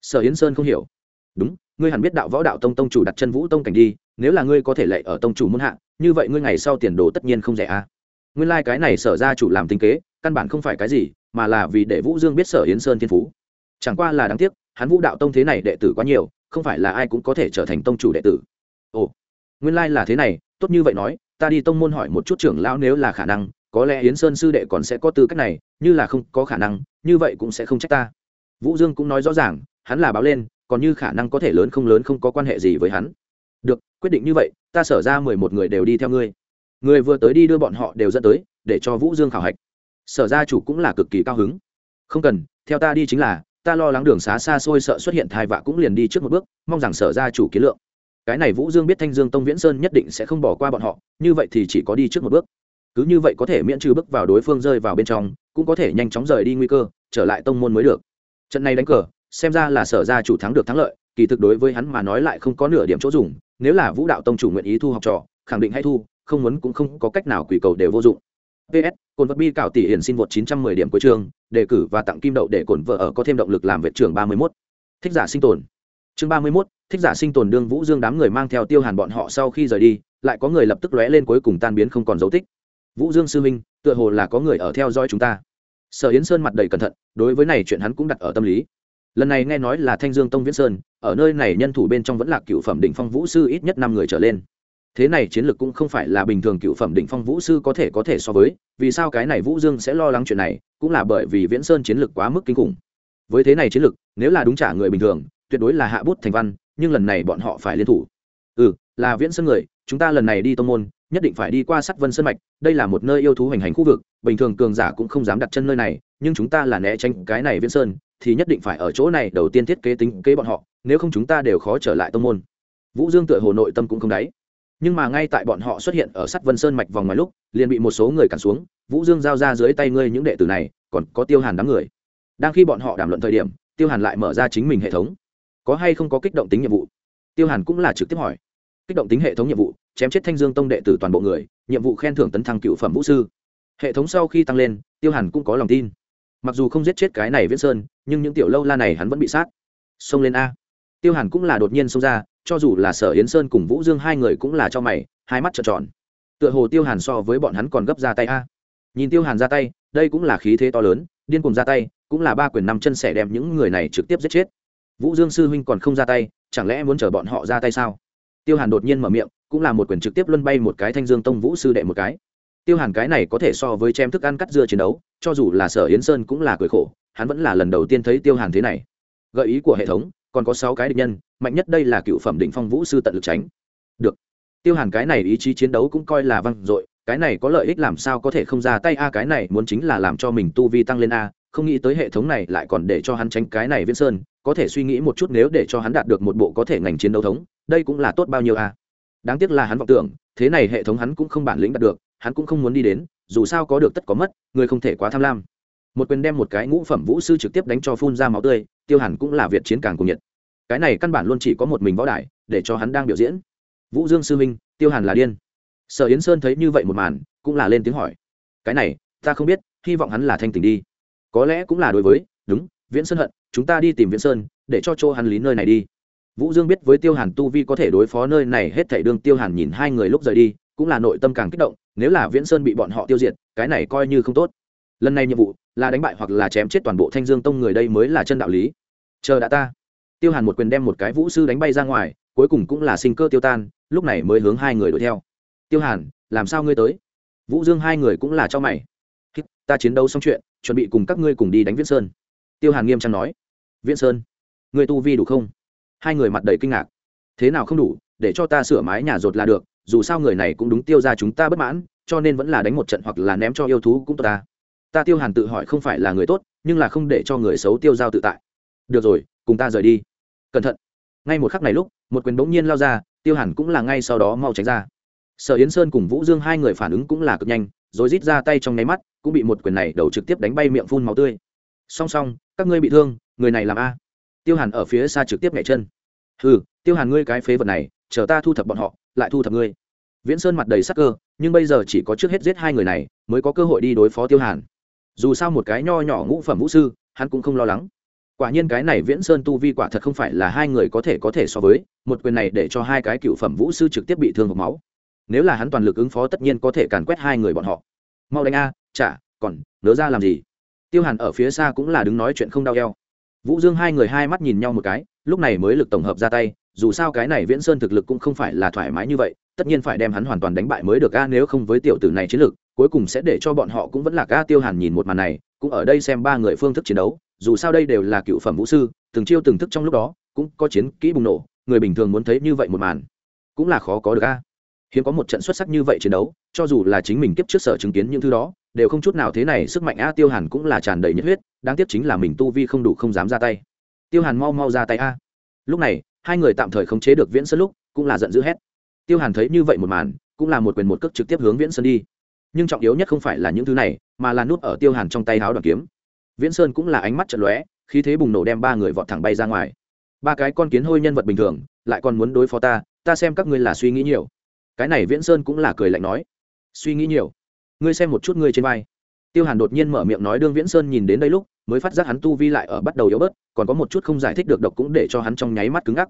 Sở yến sơn không hiểu. Đúng, ngươi hẳn biết đạo võ đạo tông tông chủ đặt chân vũ tông cảnh đi, nếu là ngươi có thể lệ ở tông chủ muôn hạ, như vậy ngươi ngày sau tiền đồ tất nhiên không rẻ a à. nguyên lai、like、cái này sở ra chủ làm tinh kế, căn bản không phải cái gì, mà là vì để vũ dương biết sở yến sơn thiên phú. Chẳng qua là đáng tiếc, hắn vũ đạo tông thế này đệ tử quá nhiều, không phải là ai cũng có thể trở thành tông chủ đệ tử. Ồ, nguyên lai、like、là thế này tốt như vậy nói, ta đi tông môn hỏi một chút trưởng lão nếu là khả năng, có lẽ yến sơn sư đệ còn sẽ có tư cách này, như là không có khả năng, như vậy cũng sẽ không trách ta. Vũ dương cũng nói rõ ràng, hắn là báo lên, còn như khả năng có thể lớn không lớn không có quan hệ gì với hắn. Được, quyết định như vậy, ta sở ra mười một người đều đi theo ngươi. Người vừa tới đi đưa bọn họ đều dẫn tới, để cho vũ dương khảo hạch. Sở gia chủ cũng là cực kỳ cao hứng. Không cần, theo ta đi chính là, ta lo lắng đường xá xa xôi sợ xuất hiện thai vạ cũng liền đi trước một bước, mong rằng sở gia chủ kiến lượng cái này vũ dương biết thanh dương tông viễn sơn nhất định sẽ không bỏ qua bọn họ như vậy thì chỉ có đi trước một bước. Cứ như vậy có thể miễn trừ bước vào đối phương rơi vào bên trong cũng có thể nhanh chóng rời đi nguy cơ trở lại tông môn mới được. Trận này đánh cờ xem ra là sở ra chủ thắng được thắng lợi kỳ thực đối với hắn mà nói lại không có nửa điểm chỗ dùng nếu là vũ đạo tông chủ nguyện ý thu học trò khẳng định hay thu không muốn cũng không có cách nào quỷ cầu đều vô dụng. Ps cồn vật bi cạo tỷ hiển xin vượt 910 điểm cuối trường đề cử và tặng kim đậu để cồn vợ ở có thêm động lực làm vệ trưởng 31. thích giả sinh tồn. Chương 31, thích giả sinh tồn đương vũ dương đám người mang theo tiêu hàn bọn họ sau khi rời đi, lại có người lập tức lóe lên cuối cùng tan biến không còn dấu tích. Vũ dương sư minh tựa hồ là có người ở theo dõi chúng ta. Sở yến sơn mặt đầy cẩn thận, đối với này chuyện hắn cũng đặt ở tâm lý. Lần này nghe nói là thanh dương tông viễn sơn, ở nơi này nhân thủ bên trong vẫn là cựu phẩm đỉnh phong vũ sư ít nhất năm người trở lên. Thế này chiến lược cũng không phải là bình thường cựu phẩm đỉnh phong vũ sư có thể có thể so với, vì sao cái này vũ dương sẽ lo lắng chuyện này, cũng là bởi vì viễn sơn chiến lược quá mức kinh khủng. Với thế này chiến lược, nếu là đúng trả người bình thường, tuyệt đối là hạ bút thành văn nhưng lần này bọn họ phải liên thủ. Ừ là viễn sơn người, chúng ta lần này đi Tông môn, nhất định phải đi qua sắc vân sơn mạch, đây là một nơi yêu thú hành hành khu vực, bình thường cường giả cũng không dám đặt chân nơi này, nhưng chúng ta là né tránh cái này viễn sơn, thì nhất định phải ở chỗ này đầu tiên thiết kế tính kế bọn họ, nếu không chúng ta đều khó trở lại tông môn. Vũ dương tựa hồ nội tâm cũng không đáy. Nhưng mà ngay tại bọn họ xuất hiện ở sắt vân sơn mạch vòng ngoài lúc, liền bị một số người cản xuống, vũ dương giao ra dưới tay ngươi những đệ tử này, còn có tiêu hàn đám người. Đang khi bọn họ đàm luận thời điểm, tiêu hàn lại mở ra chính mình hệ thống có hay không có kích động tính nhiệm vụ? Tiêu hàn cũng là trực tiếp hỏi. Kích động tính hệ thống nhiệm vụ, chém chết thanh dương tông đệ tử toàn bộ người, nhiệm vụ khen thưởng tấn thăng cựu phẩm vũ sư. Hệ thống sau khi tăng lên, tiêu hàn cũng có lòng tin. Mặc dù không giết chết cái này viễn sơn, nhưng những tiểu lâu la này hắn vẫn bị sát. Xông lên a. Tiêu hàn cũng là đột nhiên xông ra, cho dù là sở yến sơn cùng vũ dương hai người cũng là cho mày, hai mắt trợn tròn. Tựa hồ tiêu hàn so với bọn hắn còn gấp ra tay a. Nhìn tiêu hàn ra tay, đây cũng là khí thế to lớn, điên cùng ra tay, cũng là ba quyền năm chân sẻ đem những người này trực tiếp giết chết vũ dương sư huynh còn không ra tay, chẳng lẽ muốn chờ bọn họ ra tay sao? Tiêu hàn đột nhiên mở miệng, cũng là một quyền trực tiếp luân bay một cái thanh dương tông vũ sư đệ một cái. Tiêu hàn cái này có thể so với chém thức ăn cắt dưa chiến đấu, cho dù là sở yến sơn cũng là cười khổ, hắn vẫn là lần đầu tiên thấy tiêu hàn thế này. Gợi ý của hệ thống, còn có sáu cái địch nhân, mạnh nhất đây là cựu phẩm định phong vũ sư tận lực tránh. Được. Tiêu hàn cái này ý chí chiến đấu cũng coi là văng dội, cái này có lợi ích làm sao có thể không ra tay a, cái này muốn chính là làm cho mình tu vi tăng lên a không nghĩ tới hệ thống này lại còn để cho hắn tránh cái này Viễn sơn, có thể suy nghĩ một chút nếu để cho hắn đạt được một bộ có thể ngành chiến đấu thống, đây cũng là tốt bao nhiêu à? đáng tiếc là hắn vọng tưởng, thế này hệ thống hắn cũng không bản lĩnh đạt được, hắn cũng không muốn đi đến, dù sao có được tất có mất, người không thể quá tham lam. Một quyền đem một cái ngũ phẩm vũ sư trực tiếp đánh cho phun ra máu tươi, tiêu hàn cũng là việt chiến càng cùng nhiệt. Cái này căn bản luôn chỉ có một mình võ đại để cho hắn đang biểu diễn. Vũ dương sư minh tiêu hàn là điên. Sở yến sơn thấy như vậy một màn, cũng là lên tiếng hỏi. Cái này, ta không biết, hy vọng hắn là thanh tình đi có lẽ cũng là đối với, đúng, viễn sơn hận, chúng ta đi tìm viễn sơn, để cho chỗ hắn lý nơi này đi. Vũ dương biết với tiêu hàn tu vi có thể đối phó nơi này hết thảy đương tiêu hàn nhìn hai người lúc rời đi, cũng là nội tâm càng kích động, nếu là viễn sơn bị bọn họ tiêu diệt, cái này coi như không tốt. Lần này nhiệm vụ là đánh bại hoặc là chém chết toàn bộ thanh dương tông người đây mới là chân đạo lý. Chờ đã ta. Tiêu hàn một quyền đem một cái vũ sư đánh bay ra ngoài, cuối cùng cũng là sinh cơ tiêu tan, lúc này mới hướng hai người đuổi theo. Tiêu hàn, làm sao ngươi tới? Vũ dương hai người cũng là cho mày. Ta chiến đấu xong chuyện chuẩn bị cùng các ngươi cùng đi đánh viễn sơn tiêu hàn nghiêm trang nói viễn sơn người tu vi đủ không hai người mặt đầy kinh ngạc thế nào không đủ để cho ta sửa mái nhà rột là được dù sao người này cũng đúng tiêu ra chúng ta bất mãn cho nên vẫn là đánh một trận hoặc là ném cho yêu thú cũng tốt ta ta tiêu hàn tự hỏi không phải là người tốt nhưng là không để cho người xấu tiêu giao tự tại được rồi cùng ta rời đi cẩn thận ngay một khắc này lúc một quyền bỗng nhiên lao ra tiêu hàn cũng là ngay sau đó mau tránh ra sở yến sơn cùng vũ dương hai người phản ứng cũng là cực nhanh rồi rít ra tay trong nháy mắt cũng bị một quyền này đầu trực tiếp đánh bay miệng phun máu tươi. Song song, các ngươi bị thương, người này làm a? Tiêu hàn ở phía xa trực tiếp nhảy chân. Ừ tiêu hàn ngươi cái phế vật này, chờ ta thu thập bọn họ, lại thu thập ngươi. Viễn sơn mặt đầy sắc cơ, nhưng bây giờ chỉ có trước hết giết hai người này, mới có cơ hội đi đối phó tiêu hàn. Dù sao một cái nho nhỏ ngũ phẩm vũ sư, hắn cũng không lo lắng. Quả nhiên cái này viễn sơn tu vi quả thật không phải là hai người có thể có thể so với, một quyền này để cho hai cái cựu phẩm vũ sư trực tiếp bị thương hộp máu. Nếu là hắn toàn lực ứng phó tất nhiên có thể càn quét hai người bọn họ. Mau đánh a chả, còn nỡ ra làm gì? Tiêu hàn ở phía xa cũng là đứng nói chuyện không đau eo. Vũ dương hai người hai mắt nhìn nhau một cái, lúc này mới lực tổng hợp ra tay, dù sao cái này viễn sơn thực lực cũng không phải là thoải mái như vậy, tất nhiên phải đem hắn hoàn toàn đánh bại mới được a, nếu không với tiểu tử này chiến lực, cuối cùng sẽ để cho bọn họ cũng vẫn là ca tiêu hàn nhìn một màn này, cũng ở đây xem ba người phương thức chiến đấu, dù sao đây đều là cựu phẩm vũ sư, từng chiêu từng thức trong lúc đó, cũng có chiến kỹ bùng nổ, người bình thường muốn thấy như vậy một màn, cũng là khó có được a hiếm có một trận xuất sắc như vậy chiến đấu, cho dù là chính mình kiếp trước sở chứng kiến những thứ đó, đều không chút nào thế này sức mạnh a tiêu hàn cũng là tràn đầy nhiệt huyết, đáng tiếc chính là mình tu vi không đủ không dám ra tay. Tiêu hàn mau mau ra tay a. Lúc này, hai người tạm thời khống chế được viễn sơn lúc, cũng là giận dữ hét. Tiêu hàn thấy như vậy một màn, cũng là một quyền một cước trực tiếp hướng viễn sơn đi. Nhưng trọng yếu nhất không phải là những thứ này, mà là nút ở tiêu hàn trong tay háo đoàn kiếm. Viễn sơn cũng là ánh mắt trận lóe, khí thế bùng nổ đem ba người vọt thẳng bay ra ngoài. Ba cái con kiến hôi nhân vật bình thường, lại còn muốn đối phó ta ta xem các ngươi là suy nghĩ nhiều cái này viễn sơn cũng là cười lạnh nói. Suy nghĩ nhiều. Ngươi xem một chút ngươi trên vai. Tiêu hàn đột nhiên mở miệng nói đương viễn sơn nhìn đến đây lúc, mới phát giác hắn tu vi lại ở bắt đầu yếu bớt, còn có một chút không giải thích được độc cũng để cho hắn trong nháy mắt cứng ngắc.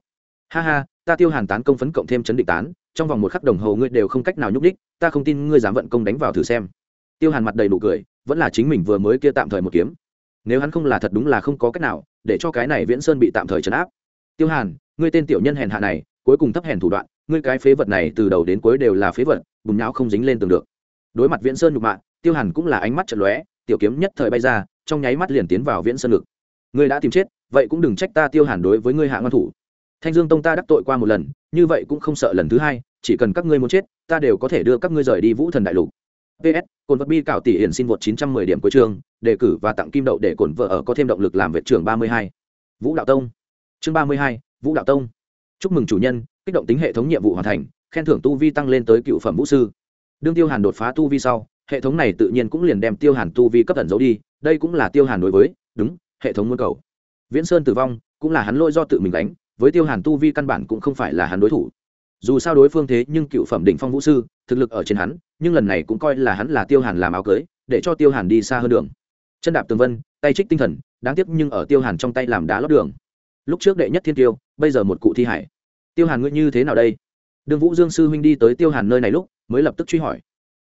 Ha ha, ta tiêu hàn tán công phấn cộng thêm chấn định tán, trong vòng một khắc đồng hồ ngươi đều không cách nào nhúc đích ta không tin ngươi dám vận công đánh vào thử xem. Tiêu hàn mặt đầy nụ cười, vẫn là chính mình vừa mới kia tạm thời một kiếm. Nếu hắn không là thật đúng là không có cách nào, để cho cái này viễn sơn bị tạm thời chấn áp. Tiêu hàn, ngươi tên tiểu nhân hèn hạ này, cuối cùng thấp hèn thủ đoạn ngươi cái phế vật này từ đầu đến cuối đều là phế vật bùn nhão không dính lên tường được. Đối mặt viễn sơn nhục mạ tiêu hàn cũng là ánh mắt trận lóe tiểu kiếm nhất thời bay ra trong nháy mắt liền tiến vào viễn sơn ngực. Ngươi đã tìm chết vậy cũng đừng trách ta tiêu hàn đối với ngươi hạ ngân thủ. Thanh dương tông ta đắc tội qua một lần như vậy cũng không sợ lần thứ hai chỉ cần các ngươi muốn chết ta đều có thể đưa các ngươi rời đi vũ thần đại lục. Ps cồn vật bi cảo tỷ hiển xin vượt 910 điểm cuối trường đề cử và tặng kim đậu để cổn vợ ở có thêm động lực làm vệ trưởng 32. vũ đạo tông. Chương 32, vũ đạo tông. Chúc mừng chủ nhân kích động tính hệ thống nhiệm vụ hoàn thành, khen thưởng tu vi tăng lên tới cựu phẩm vũ sư. Đương tiêu hàn đột phá tu vi sau, hệ thống này tự nhiên cũng liền đem tiêu hàn tu vi cấp tận giấu đi, đây cũng là tiêu hàn đối với, đúng, hệ thống muốn cầu. Viễn sơn tử vong, cũng là hắn lỗi do tự mình đánh với tiêu hàn tu vi căn bản cũng không phải là hắn đối thủ. Dù sao đối phương thế nhưng cựu phẩm đỉnh phong vũ sư, thực lực ở trên hắn, nhưng lần này cũng coi là hắn là tiêu hàn làm áo cưới, để cho tiêu hàn đi xa hơn đường. Chân đạp tường vân, tay trích tinh thần, đáng tiếc nhưng ở tiêu hàn trong tay làm đá lót đường. Lúc trước đệ nhất thiên tiêu, bây giờ một cụ thi hải tiêu hàn ngươi như thế nào đây? Đương vũ dương sư huynh đi tới tiêu hàn nơi này lúc, mới lập tức truy hỏi.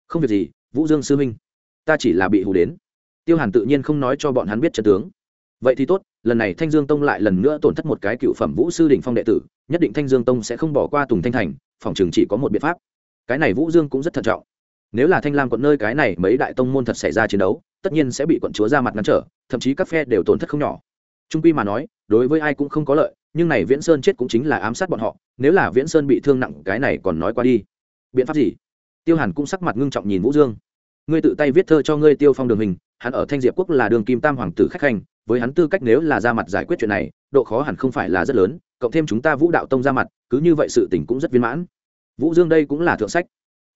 Không việc gì, vũ dương sư huynh, ta chỉ là bị hù đến. Tiêu hàn tự nhiên không nói cho bọn hắn biết trận tướng. Vậy thì tốt, lần này thanh dương tông lại lần nữa tổn thất một cái cựu phẩm vũ sư đỉnh phong đệ tử, nhất định thanh dương tông sẽ không bỏ qua tùng thanh thành, phòng trường chỉ có một biện pháp. Cái này vũ dương cũng rất thận trọng. Nếu là thanh lam quận nơi cái này mấy đại tông môn thật xảy ra chiến đấu, tất nhiên sẽ bị quận chúa ra mặt ngăn trở, thậm chí các phe đều tổn thất không nhỏ. Trung quy mà nói, đối với ai cũng không có lợi nhưng này viễn sơn chết cũng chính là ám sát bọn họ, nếu là viễn sơn bị thương nặng, cái này còn nói qua đi. Biện pháp gì? Tiêu hàn cũng sắc mặt ngưng trọng nhìn vũ dương. Ngươi tự tay viết thơ cho ngươi tiêu phong đường hình, hắn ở thanh diệp quốc là đường kim tam hoàng tử khách khanh, với hắn tư cách nếu là ra mặt giải quyết chuyện này, độ khó hẳn không phải là rất lớn, cộng thêm chúng ta vũ đạo tông ra mặt, cứ như vậy sự tình cũng rất viên mãn. Vũ dương đây cũng là thượng sách.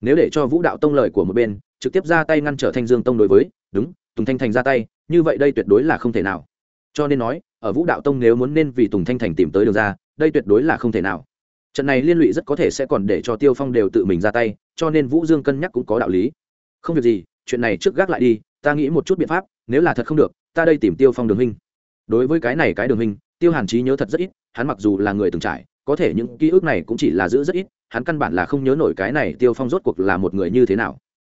Nếu để cho vũ đạo tông lời của một bên, trực tiếp ra tay ngăn trở thanh dương tông đối với, đúng, tùng thanh thành ra tay, như vậy đây tuyệt đối là không thể nào. Cho nên nói ở vũ đạo tông nếu muốn nên vì tùng thanh thành tìm tới đường ra, đây tuyệt đối là không thể nào. Trận này liên lụy rất có thể sẽ còn để cho tiêu phong đều tự mình ra tay, cho nên vũ dương cân nhắc cũng có đạo lý. Không việc gì, chuyện này trước gác lại đi, ta nghĩ một chút biện pháp, nếu là thật không được, ta đây tìm tiêu phong đường hình đối với cái này cái đường hình tiêu hàn trí nhớ thật rất ít, hắn mặc dù là người từng trải, có thể những ký ức này cũng chỉ là giữ rất ít, hắn căn bản là không nhớ nổi cái này tiêu phong rốt cuộc là một người như thế nào.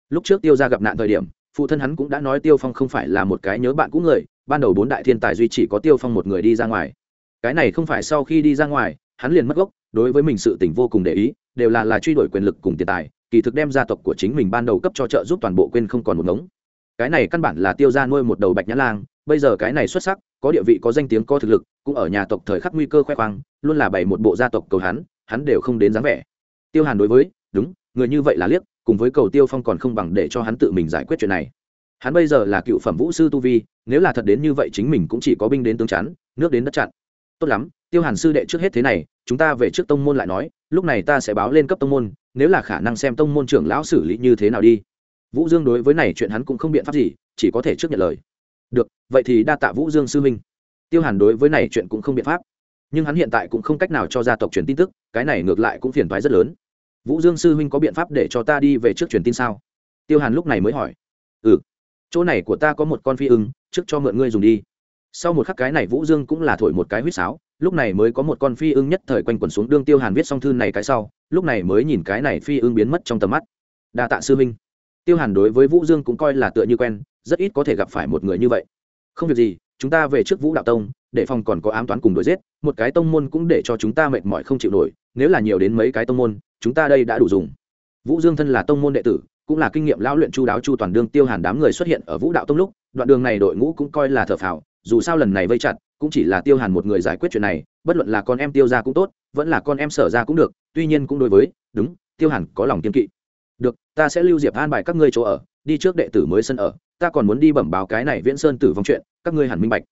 Lúc trước tiêu ra gặp nạn thời điểm, phụ thân hắn cũng đã nói tiêu phong không phải là một cái nhớ bạn cũ người ban đầu bốn đại thiên tài duy chỉ có tiêu phong một người đi ra ngoài. Cái này không phải sau khi đi ra ngoài, hắn liền mất gốc, đối với mình sự tỉnh vô cùng để ý, đều là là truy đuổi quyền lực cùng tiền tài, kỳ thực đem gia tộc của chính mình ban đầu cấp cho trợ giúp toàn bộ quên không còn một ngống. Cái này căn bản là tiêu ra nuôi một đầu bạch nhã lang, bây giờ cái này xuất sắc, có địa vị, có danh tiếng, có thực lực, cũng ở nhà tộc thời khắc nguy cơ khoe khoang, luôn là bày một bộ gia tộc cầu hắn hắn đều không đến dáng vẻ. Tiêu hàn đối với, đúng, người như vậy là liếc, cùng với cầu tiêu phong còn không bằng để cho hắn tự mình giải quyết chuyện này hắn bây giờ là cựu phẩm vũ sư tu vi, nếu là thật đến như vậy chính mình cũng chỉ có binh đến tương chắn, nước đến đất chặn. Tốt lắm, tiêu hàn sư đệ trước hết thế này, chúng ta về trước tông môn lại nói, lúc này ta sẽ báo lên cấp tông môn, nếu là khả năng xem tông môn trưởng lão xử lý như thế nào đi. Vũ dương đối với này chuyện hắn cũng không biện pháp gì, chỉ có thể trước nhận lời. Được, vậy thì đa tạ vũ dương sư minh tiêu hàn đối với này chuyện cũng không biện pháp. Nhưng hắn hiện tại cũng không cách nào cho gia tộc truyền tin tức, cái này ngược lại cũng phiền thoái rất lớn. Vũ dương sư huynh có biện pháp để cho ta đi về trước truyền tin sao? Tiêu hàn lúc này mới hỏi. Ừ chỗ này của ta có một con phi ưng, trước cho mượn ngươi dùng đi. Sau một khắc cái này vũ dương cũng là thổi một cái huýt sáo, lúc này mới có một con phi ưng nhất thời quanh quẩn xuống đương tiêu hàn viết xong thư này cái sau, lúc này mới nhìn cái này phi ưng biến mất trong tầm mắt. Đa tạ sư minh tiêu hàn đối với vũ dương cũng coi là tựa như quen, rất ít có thể gặp phải một người như vậy. Không việc gì, chúng ta về trước vũ đạo tông, để phòng còn có ám toán cùng đuổi giết, một cái tông môn cũng để cho chúng ta mệt mỏi không chịu nổi, nếu là nhiều đến mấy cái tông môn, chúng ta đây đã đủ dùng. Vũ dương thân là tông môn đệ tử cũng là kinh nghiệm lão luyện chu đáo chu toàn đương tiêu hàn đám người xuất hiện ở vũ đạo tông lúc, đoạn đường này đội ngũ cũng coi là thở phào, dù sao lần này vây chặt, cũng chỉ là tiêu hàn một người giải quyết chuyện này, bất luận là con em tiêu ra cũng tốt, vẫn là con em sở ra cũng được, tuy nhiên cũng đối với, đúng, tiêu hàn có lòng kiên kỵ. Được, ta sẽ lưu diệp an bài các ngươi chỗ ở, đi trước đệ tử mới sân ở, ta còn muốn đi bẩm báo cái này viễn sơn tử vong chuyện, các ngươi hẳn minh bạch.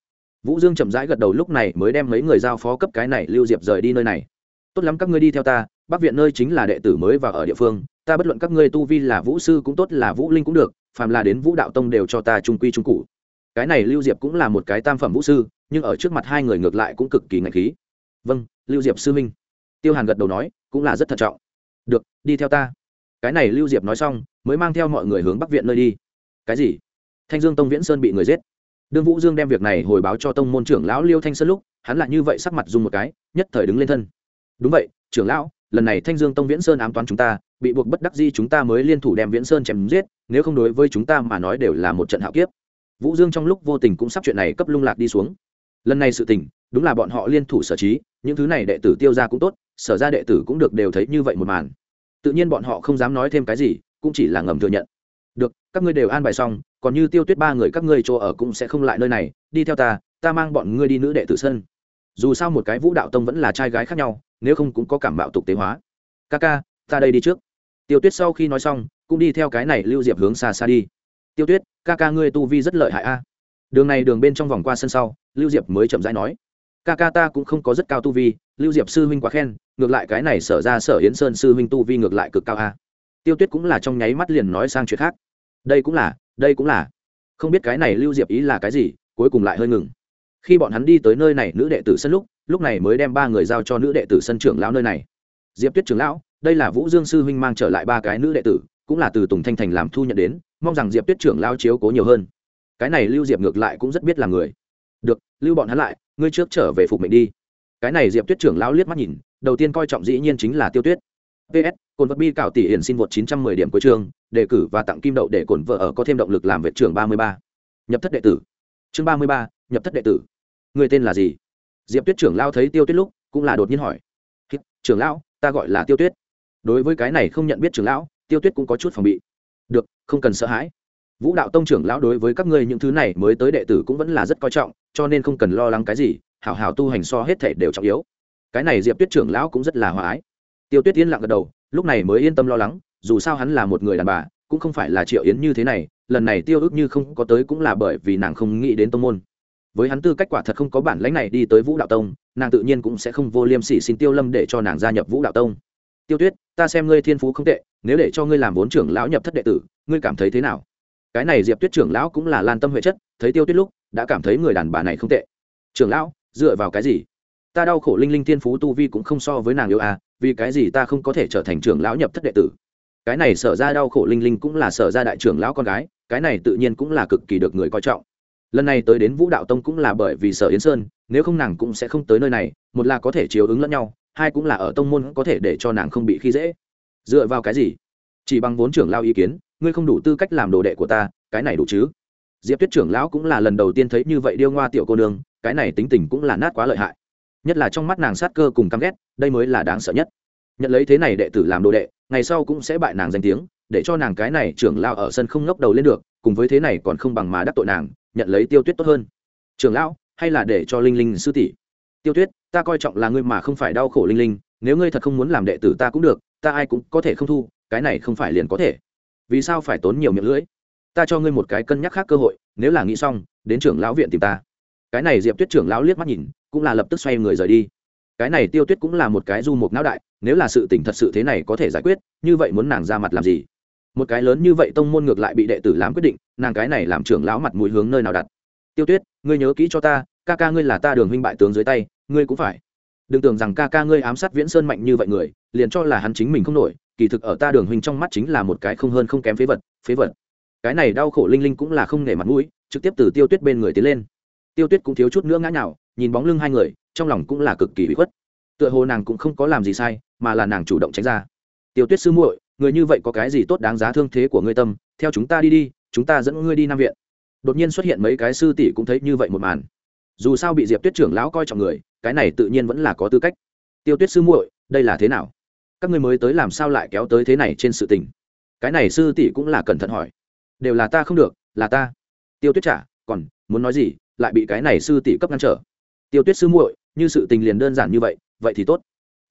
Vũ dương chậm rãi gật đầu lúc này mới đem mấy người giao phó cấp cái này lưu diệp rời đi nơi này tốt lắm các ngươi đi theo ta, bắc viện nơi chính là đệ tử mới và ở địa phương, ta bất luận các ngươi tu vi là vũ sư cũng tốt, là vũ linh cũng được, phàm là đến vũ đạo tông đều cho ta trung quy trung cụ. Cái này lưu diệp cũng là một cái tam phẩm vũ sư, nhưng ở trước mặt hai người ngược lại cũng cực kỳ ngạch khí. Vâng lưu diệp sư minh. Tiêu hàn gật đầu nói, cũng là rất thận trọng. Được, đi theo ta. Cái này lưu diệp nói xong, mới mang theo mọi người hướng bắc viện nơi đi. Cái gì? Thanh dương tông viễn sơn bị người giết. Đương vũ dương đem việc này hồi báo cho tông môn trưởng lão liêu thanh sơn lúc, hắn lại như vậy sắc mặt dùng một cái, nhất thời đứng lên thân đúng vậy, trưởng lão, lần này thanh dương tông viễn sơn ám toán chúng ta, bị buộc bất đắc di chúng ta mới liên thủ đem viễn sơn chém giết, nếu không đối với chúng ta mà nói đều là một trận hạo kiếp. Vũ dương trong lúc vô tình cũng sắp chuyện này cấp lung lạc đi xuống. Lần này sự tình, đúng là bọn họ liên thủ sở trí, những thứ này đệ tử tiêu ra cũng tốt, sở ra đệ tử cũng được đều thấy như vậy một màn. Tự nhiên bọn họ không dám nói thêm cái gì, cũng chỉ là ngầm thừa nhận. Được, các ngươi đều an bài xong, còn như tiêu tuyết ba người các ngươi chỗ ở cũng sẽ không lại nơi này, đi theo ta ta mang bọn ngươi đi nữ đệ tử sân. Dù sao một cái vũ đạo tông vẫn là trai gái khác nhau nếu không cũng có cảm bạo tục tế hóa. Ca ca, ta đây đi trước. Tiêu tuyết sau khi nói xong, cũng đi theo cái này lưu diệp hướng xa xa đi. Tiêu tuyết, ca ca ngươi tu vi rất lợi hại a. Đường này đường bên trong vòng qua sân sau, lưu diệp mới chậm rãi nói. Ca ca ta cũng không có rất cao tu vi, lưu diệp sư huynh quá khen, ngược lại cái này sở ra sở yến sơn sư huynh tu vi ngược lại cực cao a. Tiêu tuyết cũng là trong nháy mắt liền nói sang chuyện khác. Đây cũng là, đây cũng là. Không biết cái này lưu diệp ý là cái gì, cuối cùng lại hơi ngừng khi bọn hắn đi tới nơi này nữ đệ tử sân lúc lúc này mới đem ba người giao cho nữ đệ tử sân trưởng lão nơi này. Diệp tuyết trưởng lão, đây là vũ dương sư huynh mang trở lại ba cái nữ đệ tử, cũng là từ tùng thanh thành làm thu nhận đến, mong rằng diệp tuyết trưởng lao chiếu cố nhiều hơn. Cái này lưu diệp ngược lại cũng rất biết là người. Được, lưu bọn hắn lại, ngươi trước trở về phục mệnh đi. Cái này diệp tuyết trưởng lao liếc mắt nhìn, đầu tiên coi trọng dĩ nhiên chính là tiêu tuyết. Ps cồn vật bi cạo tỷ hiển xin vượt chín trăm mười điểm cuối trường, đề cử và tặng kim đậu để cồn vợ ở có thêm động lực làm vệ trưởng ba mươi ba. Nhập thất đệ tử. Chương ba mươi ba, nhập thất đệ tử người tên là gì? Diệp tuyết trưởng lao thấy tiêu tuyết lúc, cũng là đột nhiên hỏi. Trưởng lão, ta gọi là tiêu tuyết. Đối với cái này không nhận biết trưởng lão, tiêu tuyết cũng có chút phòng bị. Được, không cần sợ hãi. Vũ đạo tông trưởng lão đối với các ngươi những thứ này mới tới đệ tử cũng vẫn là rất coi trọng, cho nên không cần lo lắng cái gì, hảo hảo tu hành so hết thể đều trọng yếu. Cái này diệp tuyết trưởng lão cũng rất là hòa ái. Tiêu tuyết yên lặng gật đầu, lúc này mới yên tâm lo lắng, dù sao hắn là một người đàn bà, cũng không phải là triệu yến như thế này, lần này tiêu ước như không có tới cũng là bởi vì nàng không nghĩ đến tông môn với hắn tư cách quả thật không có bản lãnh này đi tới vũ đạo tông, nàng tự nhiên cũng sẽ không vô liêm sỉ xin tiêu lâm để cho nàng gia nhập vũ đạo tông. Tiêu tuyết, ta xem ngươi thiên phú không tệ, nếu để cho ngươi làm vốn trưởng lão nhập thất đệ tử, ngươi cảm thấy thế nào? Cái này diệp tuyết trưởng lão cũng là lan tâm huệ chất, thấy tiêu tuyết lúc, đã cảm thấy người đàn bà này không tệ. Trưởng lão, dựa vào cái gì? Ta đau khổ linh linh thiên phú tu vi cũng không so với nàng yêu à vì cái gì ta không có thể trở thành trưởng lão nhập thất đệ tử? Cái này sở ra đau khổ linh linh cũng là sở ra đại trưởng lão con gái, cái này tự nhiên cũng là cực kỳ được người coi trọng lần này tới đến vũ đạo tông cũng là bởi vì sở yến sơn, nếu không nàng cũng sẽ không tới nơi này, một là có thể chiếu ứng lẫn nhau, hai cũng là ở tông môn có thể để cho nàng không bị khi dễ. Dựa vào cái gì? Chỉ bằng vốn trưởng lao ý kiến, ngươi không đủ tư cách làm đồ đệ của ta, cái này đủ chứ? Diệp tuyết trưởng lão cũng là lần đầu tiên thấy như vậy điêu ngoa tiểu cô nương, cái này tính tình cũng là nát quá lợi hại. Nhất là trong mắt nàng sát cơ cùng căm ghét, đây mới là đáng sợ nhất. Nhận lấy thế này đệ tử làm đồ đệ, ngày sau cũng sẽ bại nàng danh tiếng, để cho nàng cái này trưởng lao ở sân không ngốc đầu lên được, cùng với thế này còn không bằng mà đắc tội nàng nhận lấy tiêu tuyết tốt hơn. Trưởng lão, hay là để cho linh linh sư tỷ? Tiêu tuyết, ta coi trọng là ngươi mà không phải đau khổ linh linh, nếu ngươi thật không muốn làm đệ tử ta cũng được, ta ai cũng có thể không thu, cái này không phải liền có thể. Vì sao phải tốn nhiều miệng lưỡi? Ta cho ngươi một cái cân nhắc khác cơ hội, nếu là nghĩ xong, đến trưởng lão viện tìm ta. Cái này diệp tuyết trưởng lão liếc mắt nhìn, cũng là lập tức xoay người rời đi. Cái này tiêu tuyết cũng là một cái du mục não đại, nếu là sự tình thật sự thế này có thể giải quyết, như vậy muốn nàng ra mặt làm gì? Một cái lớn như vậy tông môn ngược lại bị đệ tử làm quyết định, nàng cái này làm trưởng lão mặt mũi hướng nơi nào đặt? Tiêu tuyết, ngươi nhớ kỹ cho ta, ca ca ngươi là ta đường huynh bại tướng dưới tay, ngươi cũng phải. Đừng tưởng rằng ca ca ngươi ám sát viễn sơn mạnh như vậy người, liền cho là hắn chính mình không nổi, kỳ thực ở ta đường huynh trong mắt chính là một cái không hơn không kém phế vật phế vật. Cái này đau khổ linh linh cũng là không nể mặt mũi, trực tiếp từ tiêu tuyết bên người tiến lên. Tiêu tuyết cũng thiếu chút nữa ngã nhào, nhìn bóng lưng hai người, trong lòng cũng là cực kỳ bị khuất. Tựa hồ nàng cũng không có làm gì sai, mà là nàng chủ động tránh ra. Tiêu tuyết sư muội người như vậy có cái gì tốt đáng giá thương thế của ngươi tâm, theo chúng ta đi đi, chúng ta dẫn ngươi đi nam viện. Đột nhiên xuất hiện mấy cái sư tỷ cũng thấy như vậy một màn. Dù sao bị diệp tuyết trưởng lão coi trọng người, cái này tự nhiên vẫn là có tư cách. Tiêu tuyết sư muội, đây là thế nào? Các ngươi mới tới làm sao lại kéo tới thế này trên sự tình? Cái này sư tỷ cũng là cẩn thận hỏi. Đều là ta không được, là ta. Tiêu tuyết trả, còn, muốn nói gì, lại bị cái này sư tỷ cấp ngăn trở. Tiêu tuyết sư muội, như sự tình liền đơn giản như vậy vậy thì tốt.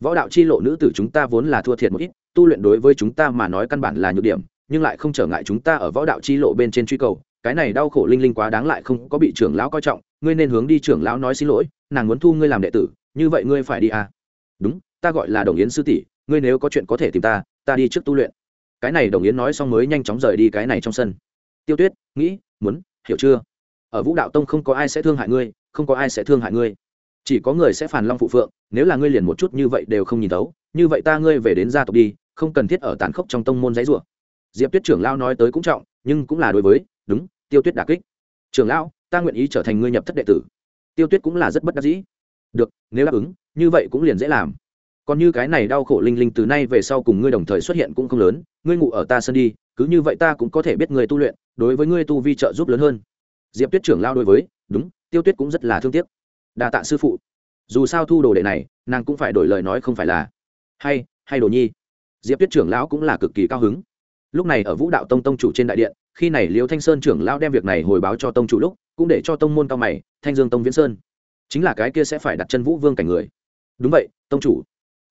Võ đạo chi lộ nữ tử chúng ta vốn là thua thiệt một ít tu luyện đối với chúng ta mà nói căn bản là nhược điểm, nhưng lại không trở ngại chúng ta ở võ đạo chi lộ bên trên truy cầu. Cái này đau khổ linh linh quá đáng lại không có bị trưởng lão coi trọng, ngươi nên hướng đi trưởng lão nói xin lỗi, nàng muốn thu ngươi làm đệ tử, như vậy ngươi phải đi à? Đúng, ta gọi là đồng yến sư tỷ, ngươi nếu có chuyện có thể tìm ta ta đi trước tu luyện. Cái này đồng yến nói xong mới nhanh chóng rời đi cái này trong sân. Tiêu tuyết, nghĩ, muốn, hiểu chưa? Ở vũ đạo tông không có ai sẽ thương hại ngươi, không có ai sẽ thương hại ngươi. Chỉ có người sẽ phản long phụ phượng, nếu là ngươi liền một chút như vậy đều không nhìn thấu như vậy ta ngươi về đến gia tộc đi, không cần thiết ở tàn khốc trong tông môn giấy rủa. Diệp tuyết trưởng lao nói tới cũng trọng, nhưng cũng là đối với, đúng, tiêu tuyết đà kích. Trưởng lão, ta nguyện ý trở thành ngươi nhập thất đệ tử. Tiêu tuyết cũng là rất bất đắc dĩ. Được, nếu đáp ứng, như vậy cũng liền dễ làm. Còn như cái này đau khổ linh linh từ nay về sau cùng ngươi đồng thời xuất hiện cũng không lớn, ngươi ngủ ở ta sân đi, cứ như vậy ta cũng có thể biết người tu luyện, đối với ngươi tu vi trợ giúp lớn hơn. Diệp tuyết trưởng lao đối với, đúng, tiêu tuyết cũng rất là thương tiếc. Đa tạ sư phụ. Dù sao thu đồ đệ này, nàng cũng phải đổi lời nói không phải là hay hay đồ nhi. Diệp tuyết trưởng lão cũng là cực kỳ cao hứng. Lúc này ở vũ đạo tông tông chủ trên đại điện, khi này liêu thanh sơn trưởng lão đem việc này hồi báo cho tông chủ lúc, cũng để cho tông môn cao mày, thanh dương tông viễn sơn. Chính là cái kia sẽ phải đặt chân vũ vương cảnh người. Đúng vậy, tông chủ.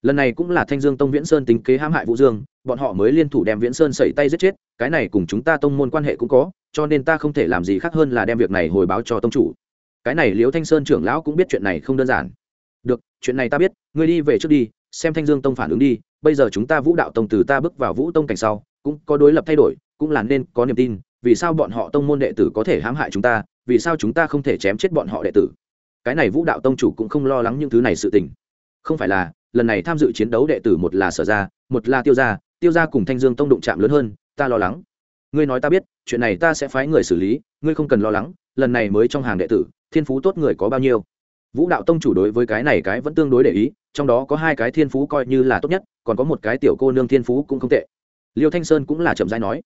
Lần này cũng là thanh dương tông viễn sơn tính kế hãm hại vũ dương, bọn họ mới liên thủ đem viễn sơn sẩy tay giết chết, cái này cùng chúng ta tông môn quan hệ cũng có, cho nên ta không thể làm gì khác hơn là đem việc này hồi báo cho tông chủ. Cái này liễu thanh sơn trưởng lão cũng biết chuyện này không đơn giản. Được, chuyện này ta biết, ngươi đi về trước đi xem thanh dương tông phản ứng đi, bây giờ chúng ta vũ đạo tông từ ta bước vào vũ tông cảnh sau, cũng có đối lập thay đổi, cũng là nên có niềm tin, vì sao bọn họ tông môn đệ tử có thể hãm hại chúng ta, vì sao chúng ta không thể chém chết bọn họ đệ tử? Cái này vũ đạo tông chủ cũng không lo lắng những thứ này sự tình. Không phải là, lần này tham dự chiến đấu đệ tử một là sở gia, một là tiêu gia tiêu gia cùng thanh dương tông đụng chạm lớn hơn, ta lo lắng. Ngươi nói ta biết, chuyện này ta sẽ phái người xử lý, ngươi không cần lo lắng, lần này mới trong hàng đệ tử, thiên phú tốt người có bao nhiêu? Vũ đạo tông chủ đối với cái này cái vẫn tương đối để ý trong đó có hai cái thiên phú coi như là tốt nhất, còn có một cái tiểu cô nương thiên phú cũng không tệ liêu thanh sơn cũng là chậm rãi nói,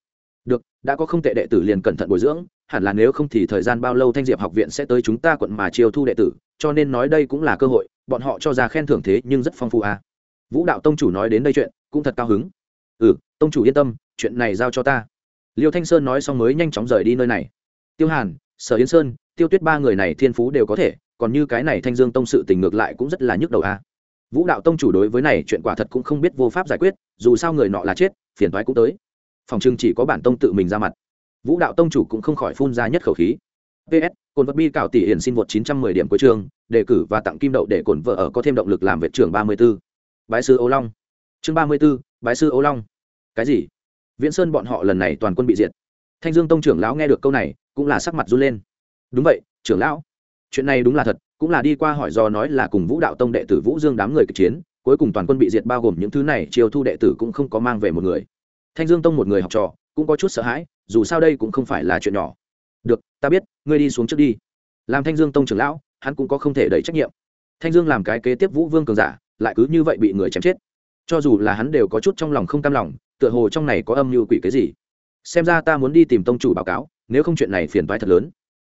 được, đã có không tệ đệ tử liền cẩn thận bồi dưỡng, hẳn là nếu không thì thời gian bao lâu thanh diệp học viện sẽ tới chúng ta quận mà chiêu thu đệ tử, cho nên nói đây cũng là cơ hội, bọn họ cho ra khen thưởng thế nhưng rất phong phú à. vũ đạo tông chủ nói đến đây chuyện, cũng thật cao hứng ừ tông chủ yên tâm, chuyện này giao cho ta liêu thanh sơn nói xong mới nhanh chóng rời đi nơi này tiêu hàn, sở yến sơn, tiêu tuyết ba người này thiên phú đều có thể, còn như cái này thanh dương tông sự tình ngược lại cũng rất là nhức đầu à? Vũ đạo tông chủ đối với này chuyện quả thật cũng không biết vô pháp giải quyết, dù sao người nọ là chết, phiền thoái cũng tới. Phòng trưng chỉ có bản tông tự mình ra mặt. Vũ đạo tông chủ cũng không khỏi phun ra nhất khẩu khí. Ps cồn vật bi cảo tỷ hiển xin một chín trăm mười điểm cuối trường, đề cử và tặng kim đậu để cồn vợ ở có thêm động lực làm vệ trưởng ba mươi b ố bái sư âu long. Chương ba mươi b ố bái sư âu long. Cái gì? Viễn sơn bọn họ lần này toàn quân bị diệt. Thanh dương tông trưởng lão nghe được câu này, cũng là sắc mặt run lên. Đúng vậy, trưởng lão. Chuyện này đúng là thật cũng là đi qua hỏi do nói là cùng vũ đạo tông đệ tử vũ dương đám người kịch chiến, cuối cùng toàn quân bị diệt bao gồm những thứ này chiều thu đệ tử cũng không có mang về một người. Thanh dương tông một người học trò, cũng có chút sợ hãi, dù sao đây cũng không phải là chuyện nhỏ. Được, ta biết, ngươi đi xuống trước đi. Làm thanh dương tông trưởng lão, hắn cũng có không thể đẩy trách nhiệm. Thanh dương làm cái kế tiếp vũ vương cường giả, lại cứ như vậy bị người chém chết. Cho dù là hắn đều có chút trong lòng không cam lòng, tựa hồ trong này có âm mưu quỷ cái gì. Xem ra ta muốn đi tìm tông chủ báo cáo, nếu không chuyện này phiền toái thật lớn.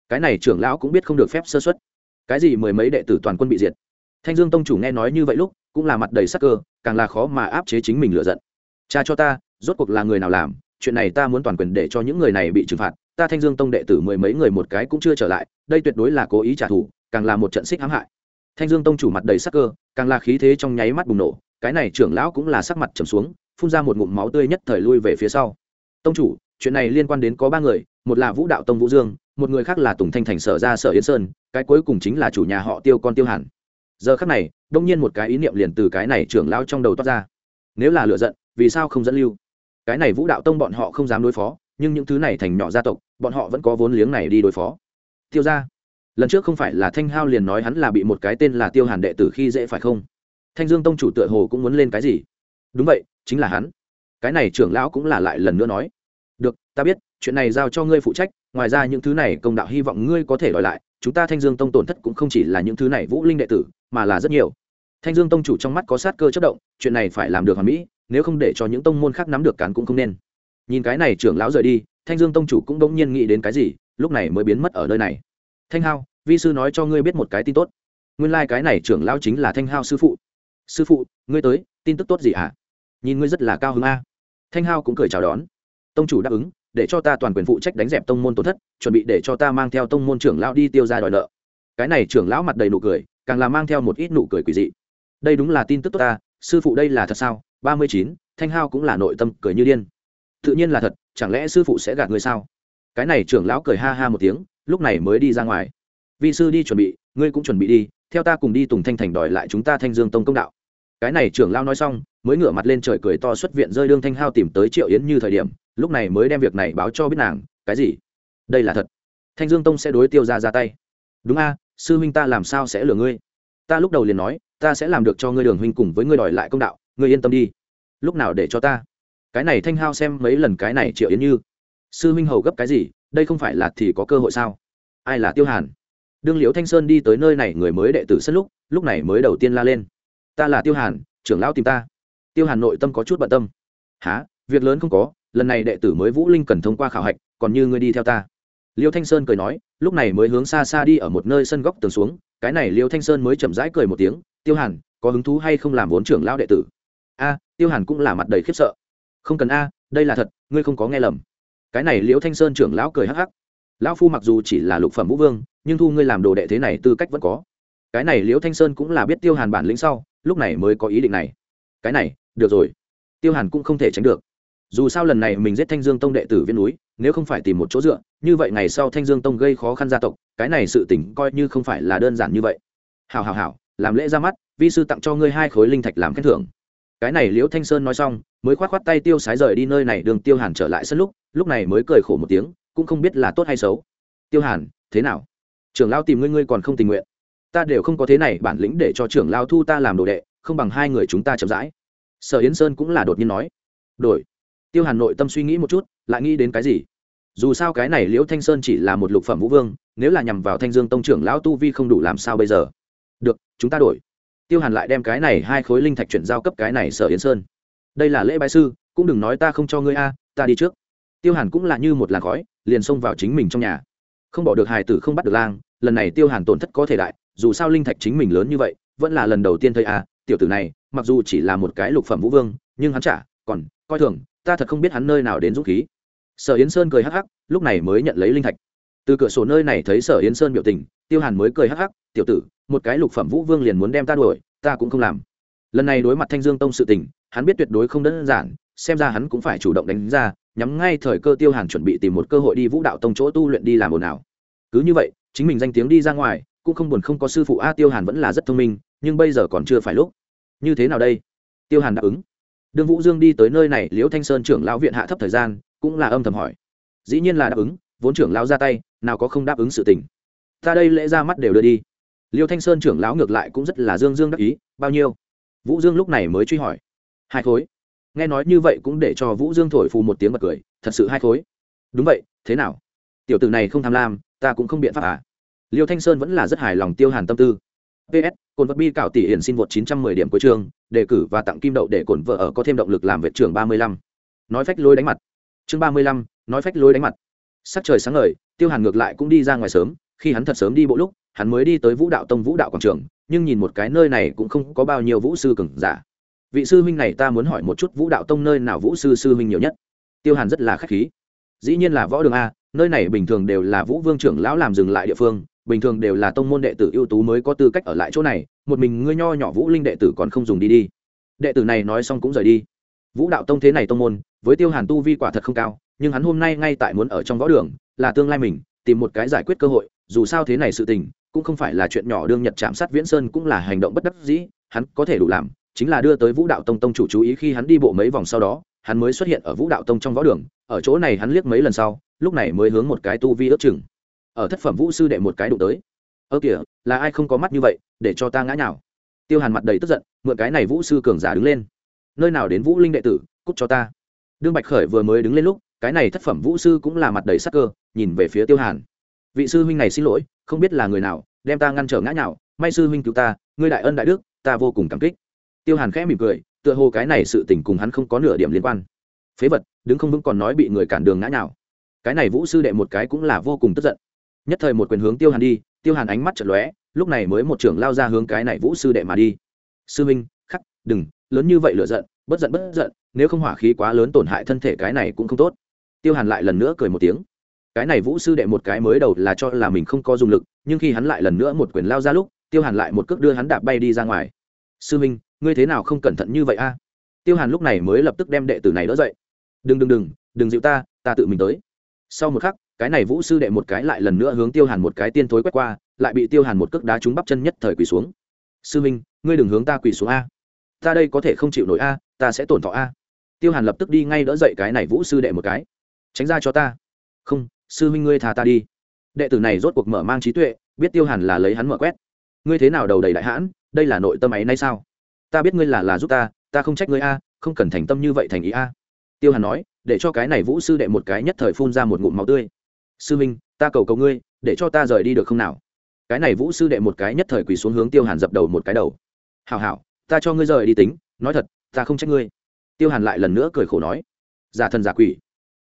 Cái này trưởng lão cũng biết không được phép sơ xuất cái gì mười mấy đệ tử toàn quân bị diệt. Thanh dương tông chủ nghe nói như vậy lúc, cũng là mặt đầy sắc cơ, càng là khó mà áp chế chính mình lựa giận. Cha cho ta, rốt cuộc là người nào làm, chuyện này ta muốn toàn quyền để cho những người này bị trừng phạt, ta thanh dương tông đệ tử mười mấy người một cái cũng chưa trở lại, đây tuyệt đối là cố ý trả thù, càng là một trận xích hãm hại. Thanh dương tông chủ mặt đầy sắc cơ, càng là khí thế trong nháy mắt bùng nổ, cái này trưởng lão cũng là sắc mặt trầm xuống, phun ra một ngụm máu tươi nhất thời lui về phía sau. Tông chủ, chuyện này liên quan đến có ba người, một là vũ đạo tông vũ dương, một người khác là tùng thanh thành sở ra sở yên sơn cái cuối cùng chính là chủ nhà họ tiêu con tiêu hàn. Giờ khắc này, đông nhiên một cái ý niệm liền từ cái này trưởng lão trong đầu toát ra. Nếu là lựa giận, vì sao không dẫn lưu? Cái này vũ đạo tông bọn họ không dám đối phó, nhưng những thứ này thành nhỏ gia tộc, bọn họ vẫn có vốn liếng này đi đối phó. Tiêu ra lần trước không phải là thanh hao liền nói hắn là bị một cái tên là tiêu hàn đệ tử khi dễ phải không? Thanh dương tông chủ tựa hồ cũng muốn lên cái gì? Đúng vậy, chính là hắn. Cái này trưởng lão cũng là lại lần nữa nói. Được, ta biết, chuyện này giao cho ngươi phụ trách ngoài ra những thứ này công đạo hy vọng ngươi có thể đòi lại, chúng ta thanh dương tông tổn thất cũng không chỉ là những thứ này vũ linh đệ tử, mà là rất nhiều. Thanh dương tông chủ trong mắt có sát cơ chất động, chuyện này phải làm được hoàn mỹ, nếu không để cho những tông môn khác nắm được cán cũng không nên. Nhìn cái này trưởng lão rời đi, thanh dương tông chủ cũng đông nhiên nghĩ đến cái gì, lúc này mới biến mất ở nơi này. Thanh hao, vi sư nói cho ngươi biết một cái tin tốt. Nguyên lai、like、cái này trưởng lão chính là thanh hao sư phụ. Sư phụ, ngươi tới, tin tức tốt gì ạ à? nhìn ngươi rất là cao hứng a. Thanh hao cũng cười chào đón. Tông chủ đáp ứng để cho ta toàn quyền phụ trách đánh dẹp tông môn tổn thất, chuẩn bị để cho ta mang theo tông môn trưởng lão đi tiêu ra đòi nợ. Cái này trưởng lão mặt đầy nụ cười, càng là mang theo một ít nụ cười quỷ dị. Đây đúng là tin tức tốt ta, sư phụ đây là thật sao? Ba mươi chín, thanh hao cũng là nội tâm cười như điên. Tự nhiên là thật, chẳng lẽ sư phụ sẽ gạt người sao? Cái này trưởng lão cười ha ha một tiếng, lúc này mới đi ra ngoài. Vị sư đi chuẩn bị, ngươi cũng chuẩn bị đi, theo ta cùng đi tùng thanh thành đòi lại chúng ta thanh dương tông công đạo. Cái này trưởng lão nói xong mới ngửa mặt lên trời cười to xuất viện rơi đương thanh hao tìm tới triệu yến như thời điểm, lúc này mới đem việc này báo cho biết nàng, cái gì? Đây là thật. Thanh dương tông sẽ đối tiêu ra ra tay. Đúng a, sư huynh ta làm sao sẽ lừa ngươi? Ta lúc đầu liền nói, ta sẽ làm được cho ngươi đường huynh cùng với ngươi đòi lại công đạo, ngươi yên tâm đi. Lúc nào để cho ta? Cái này thanh hao xem mấy lần cái này triệu yến như. Sư huynh hầu gấp cái gì? Đây không phải là thì có cơ hội sao? Ai là tiêu hàn? Đương liễu thanh sơn đi tới nơi này người mới đệ tử sân lúc lúc này mới đầu tiên la lên. Ta là tiêu hàn, trưởng lão tìm ta tiêu hàn nội tâm có chút bận tâm. Há việc lớn không có, lần này đệ tử mới vũ linh cần thông qua khảo hạch, còn như ngươi đi theo ta. Liêu thanh sơn cười nói, lúc này mới hướng xa xa đi ở một nơi sân góc tường xuống, cái này liêu thanh sơn mới chậm rãi cười một tiếng, tiêu hàn, có hứng thú hay không làm vốn trưởng lão đệ tử? A, tiêu hàn cũng là mặt đầy khiếp sợ. Không cần a, đây là thật, ngươi không có nghe lầm. Cái này liễu thanh sơn trưởng lão cười hắc hắc. Lão phu mặc dù chỉ là lục phẩm vũ vương, nhưng thu ngươi làm đồ đệ thế này tư cách vẫn có. Cái này liễu thanh sơn cũng là biết tiêu hàn bản lĩnh sau, lúc này mới có ý định này. Cái này được rồi. Tiêu hàn cũng không thể tránh được. Dù sao lần này mình giết thanh dương tông đệ tử viên núi, nếu không phải tìm một chỗ dựa, như vậy ngày sau thanh dương tông gây khó khăn gia tộc, cái này sự tỉnh coi như không phải là đơn giản như vậy. Hào hào hào làm lễ ra mắt, vi sư tặng cho ngươi hai khối linh thạch làm khen thưởng. Cái này liễu thanh sơn nói xong, mới k h o á t k h o á t tay tiêu sái rời đi nơi này đường tiêu hàn trở lại sân lúc lúc này mới cười khổ một tiếng, cũng không biết là tốt hay xấu. Tiêu hàn, thế nào? Trưởng lao tìm ngươi ngươi còn không tình nguyện. Ta đều không có thế này, bản lĩnh để cho trưởng lao thu ta làm đồ đệ, không bằng hai người chúng ta chậm rãi sở yến sơn cũng là đột nhiên nói, đổi. Tiêu hàn nội tâm suy nghĩ một chút, lại nghĩ đến cái gì? Dù sao cái này liễu thanh sơn chỉ là một lục phẩm vũ vương, nếu là nhằm vào thanh dương tông trưởng lão tu vi không đủ làm sao bây giờ? Được, chúng ta đổi. Tiêu hàn lại đem cái này hai khối linh thạch chuyển giao cấp cái này sở yến sơn. Đây là lễ bái sư, cũng đừng nói ta không cho ngươi a, ta đi trước. Tiêu hàn cũng là như một làn khói, liền xông vào chính mình trong nhà. Không bỏ được hài tử không bắt được lang, lần này tiêu hàn tổn thất có thể đại, dù sao linh thạch chính mình lớn như vậy, vẫn là lần đầu tiên thấy a, tiểu tử này mặc dù chỉ là một cái lục phẩm vũ vương, nhưng hắn trả còn, coi thường, ta thật không biết hắn nơi nào đến dũng khí. Sở yến sơn cười hắc hắc, lúc này mới nhận lấy linh thạch. Từ cửa sổ nơi này thấy sở yến sơn biểu tình, tiêu hàn mới cười hắc hắc, tiểu tử, một cái lục phẩm vũ vương liền muốn đem ta đuổi, ta cũng không làm. Lần này đối mặt thanh dương tông sự tình, hắn biết tuyệt đối không đơn giản, xem ra hắn cũng phải chủ động đánh ra, nhắm ngay thời cơ tiêu hàn chuẩn bị tìm một cơ hội đi vũ đạo tông chỗ tu luyện đi làm ồn ào. Cứ như vậy, chính mình danh tiếng đi ra ngoài, cũng không buồn không có sư phụ a tiêu hàn vẫn là rất thông minh, nhưng bây giờ còn chưa phải lúc như thế nào đây? Tiêu hàn đáp ứng. Đương vũ dương đi tới nơi này, liễu thanh sơn trưởng lão viện hạ thấp thời gian, cũng là âm thầm hỏi. Dĩ nhiên là đáp ứng, vốn trưởng lão ra tay, nào có không đáp ứng sự tình. Ta đây lễ ra mắt đều đưa đi. Liêu thanh sơn trưởng lão ngược lại cũng rất là dương dương đắc ý, bao nhiêu? Vũ dương lúc này mới truy hỏi. Hai khối. Nghe nói như vậy cũng để cho vũ dương thổi phù một tiếng bật cười, thật sự hai khối. Đúng vậy, thế nào? Tiểu tử này không tham lam, ta cũng không biện pháp à? Liêu thanh sơn vẫn là rất hài lòng tiêu hàn tâm tư ps cồn vật bi cạo tỷ hiển xin vượt 910 điểm cuối chương đề cử và tặng kim đậu để cồn vợ ở có thêm động lực làm việc trưởng 35. nói phách lối đánh mặt. Chương 35, nói phách lối đánh mặt. Sắc trời sáng ngời tiêu hàn ngược lại cũng đi ra ngoài sớm khi hắn thật sớm đi bộ lúc hắn mới đi tới vũ đạo tông vũ đạo quảng trường nhưng nhìn một cái nơi này cũng không có bao nhiêu vũ sư cường giả. Vị sư huynh này ta muốn hỏi một chút vũ đạo tông nơi nào vũ sư sư huynh nhiều nhất? Tiêu hàn rất là khách khí. Dĩ nhiên là võ đường a nơi này bình thường đều là vũ vương trưởng lão làm dừng lại địa phương bình thường đều là tông môn đệ tử ưu tú mới có tư cách ở lại chỗ này, một mình ngươi nho nhỏ vũ linh đệ tử còn không dùng đi đi. Đệ tử này nói xong cũng rời đi. Vũ đạo tông thế này tông môn, với tiêu hàn tu vi quả thật không cao, nhưng hắn hôm nay ngay tại muốn ở trong võ đường, là tương lai mình, tìm một cái giải quyết cơ hội, dù sao thế này sự tình, cũng không phải là chuyện nhỏ đương nhật chạm sát viễn sơn cũng là hành động bất đắc dĩ, hắn có thể đủ làm, chính là đưa tới vũ đạo tông tông chủ chú ý khi hắn đi bộ mấy vòng sau đó, hắn mới xuất hiện ở vũ đạo tông trong võ đường, ở chỗ này hắn liếc mấy lần sau, lúc này mới hướng một cái tu vi ước chừng ở thất phẩm vũ sư đệ một cái đụng tới. Ơ kìa, là ai không có mắt như vậy, để cho ta ngã nhào. Tiêu hàn mặt đầy tức giận, mượn cái này vũ sư cường giả đứng lên. Nơi nào đến vũ linh đệ tử, cút cho ta. Đương bạch khởi vừa mới đứng lên lúc, cái này thất phẩm vũ sư cũng là mặt đầy sắc cơ, nhìn về phía tiêu hàn. Vị sư huynh này xin lỗi, không biết là người nào, đem ta ngăn trở ngã nhào, may sư huynh cứu ta, ngươi đại ân đại đức, ta vô cùng cảm kích. Tiêu hàn khẽ mỉm cười, tựa hồ cái này sự tình cùng hắn không có nửa điểm liên quan. Phế vật, đứng không vững còn nói bị người cản đường ngã nhào. Cái này vũ sư đệ một cái cũng là vô cùng tức giận nhất thời một quyền hướng tiêu hàn đi, tiêu hàn ánh mắt chật lóe, lúc này mới một trưởng lao ra hướng cái này vũ sư đệ mà đi. Sư minh, khắc, đừng, lớn như vậy lựa giận, bất giận bất giận, nếu không hỏa khí quá lớn tổn hại thân thể cái này cũng không tốt. Tiêu hàn lại lần nữa cười một tiếng. Cái này vũ sư đệ một cái mới đầu là cho là mình không có dùng lực, nhưng khi hắn lại lần nữa một quyền lao ra lúc, tiêu hàn lại một cước đưa hắn đạp bay đi ra ngoài. Sư minh, ngươi thế nào không cẩn thận như vậy a? Tiêu hàn lúc này mới lập tức đem đệ tử này đỡ dậy. Đừng đừng đừng đừng dịu ta ta tự mình tới. Sau một khắc cái này vũ sư đệ một cái lại lần nữa hướng tiêu hàn một cái tiên thối quét qua, lại bị tiêu hàn một cước đá trúng bắp chân nhất thời quỳ xuống. Sư minh, ngươi đừng hướng ta quỳ xuống a. Ta đây có thể không chịu nổi a, ta sẽ tổn thọ a. Tiêu hàn lập tức đi ngay đỡ dậy cái này vũ sư đệ một cái. Tránh ra cho ta. Không, sư minh ngươi thà ta đi. Đệ tử này rốt cuộc mở mang trí tuệ, biết tiêu hàn là lấy hắn mở quét. Ngươi thế nào đầu đầy đại hãn, đây là nội tâm ấy nay sao? Ta biết ngươi là là giúp ta ta không trách ngươi a, không cần thành tâm như vậy thành ý a. Tiêu hàn nói, để cho cái này vũ sư đệ một cái nhất thời phun ra một ngụm máu tươi sư minh, ta cầu cầu ngươi, để cho ta rời đi được không nào? Cái này vũ sư đệ một cái nhất thời quỳ xuống hướng tiêu hàn dập đầu một cái đầu. Hảo hảo, ta cho ngươi rời đi tính, nói thật, ta không trách ngươi. Tiêu hàn lại lần nữa cười khổ nói. Giả thần giả quỷ.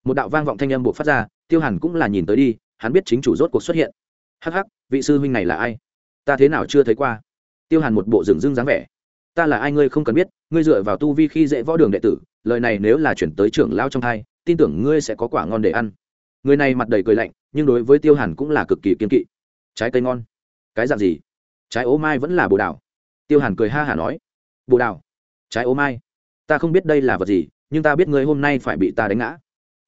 Một đạo vang vọng thanh âm buộc phát ra, tiêu hàn cũng là nhìn tới đi, hắn biết chính chủ rốt cuộc xuất hiện. Hắc hắc, vị sư huynh này là ai? Ta thế nào chưa thấy qua? Tiêu hàn một bộ rừng rưng dáng vẻ. Ta là ai ngươi không cần biết, ngươi dựa vào tu vi khi dễ võ đường đệ tử, lời này nếu là chuyển tới trưởng lao trong thai, tin tưởng ngươi sẽ có quả ngon để ăn người này mặt đầy cười lạnh, nhưng đối với tiêu hàn cũng là cực kỳ kiên kỵ. Trái cây ngon. Cái dạng gì? Trái ố mai vẫn là bồ đào. Tiêu hàn cười ha hả nói. Bồ đào. Trái ố mai. Ta không biết đây là vật gì, nhưng ta biết ngươi hôm nay phải bị ta đánh ngã.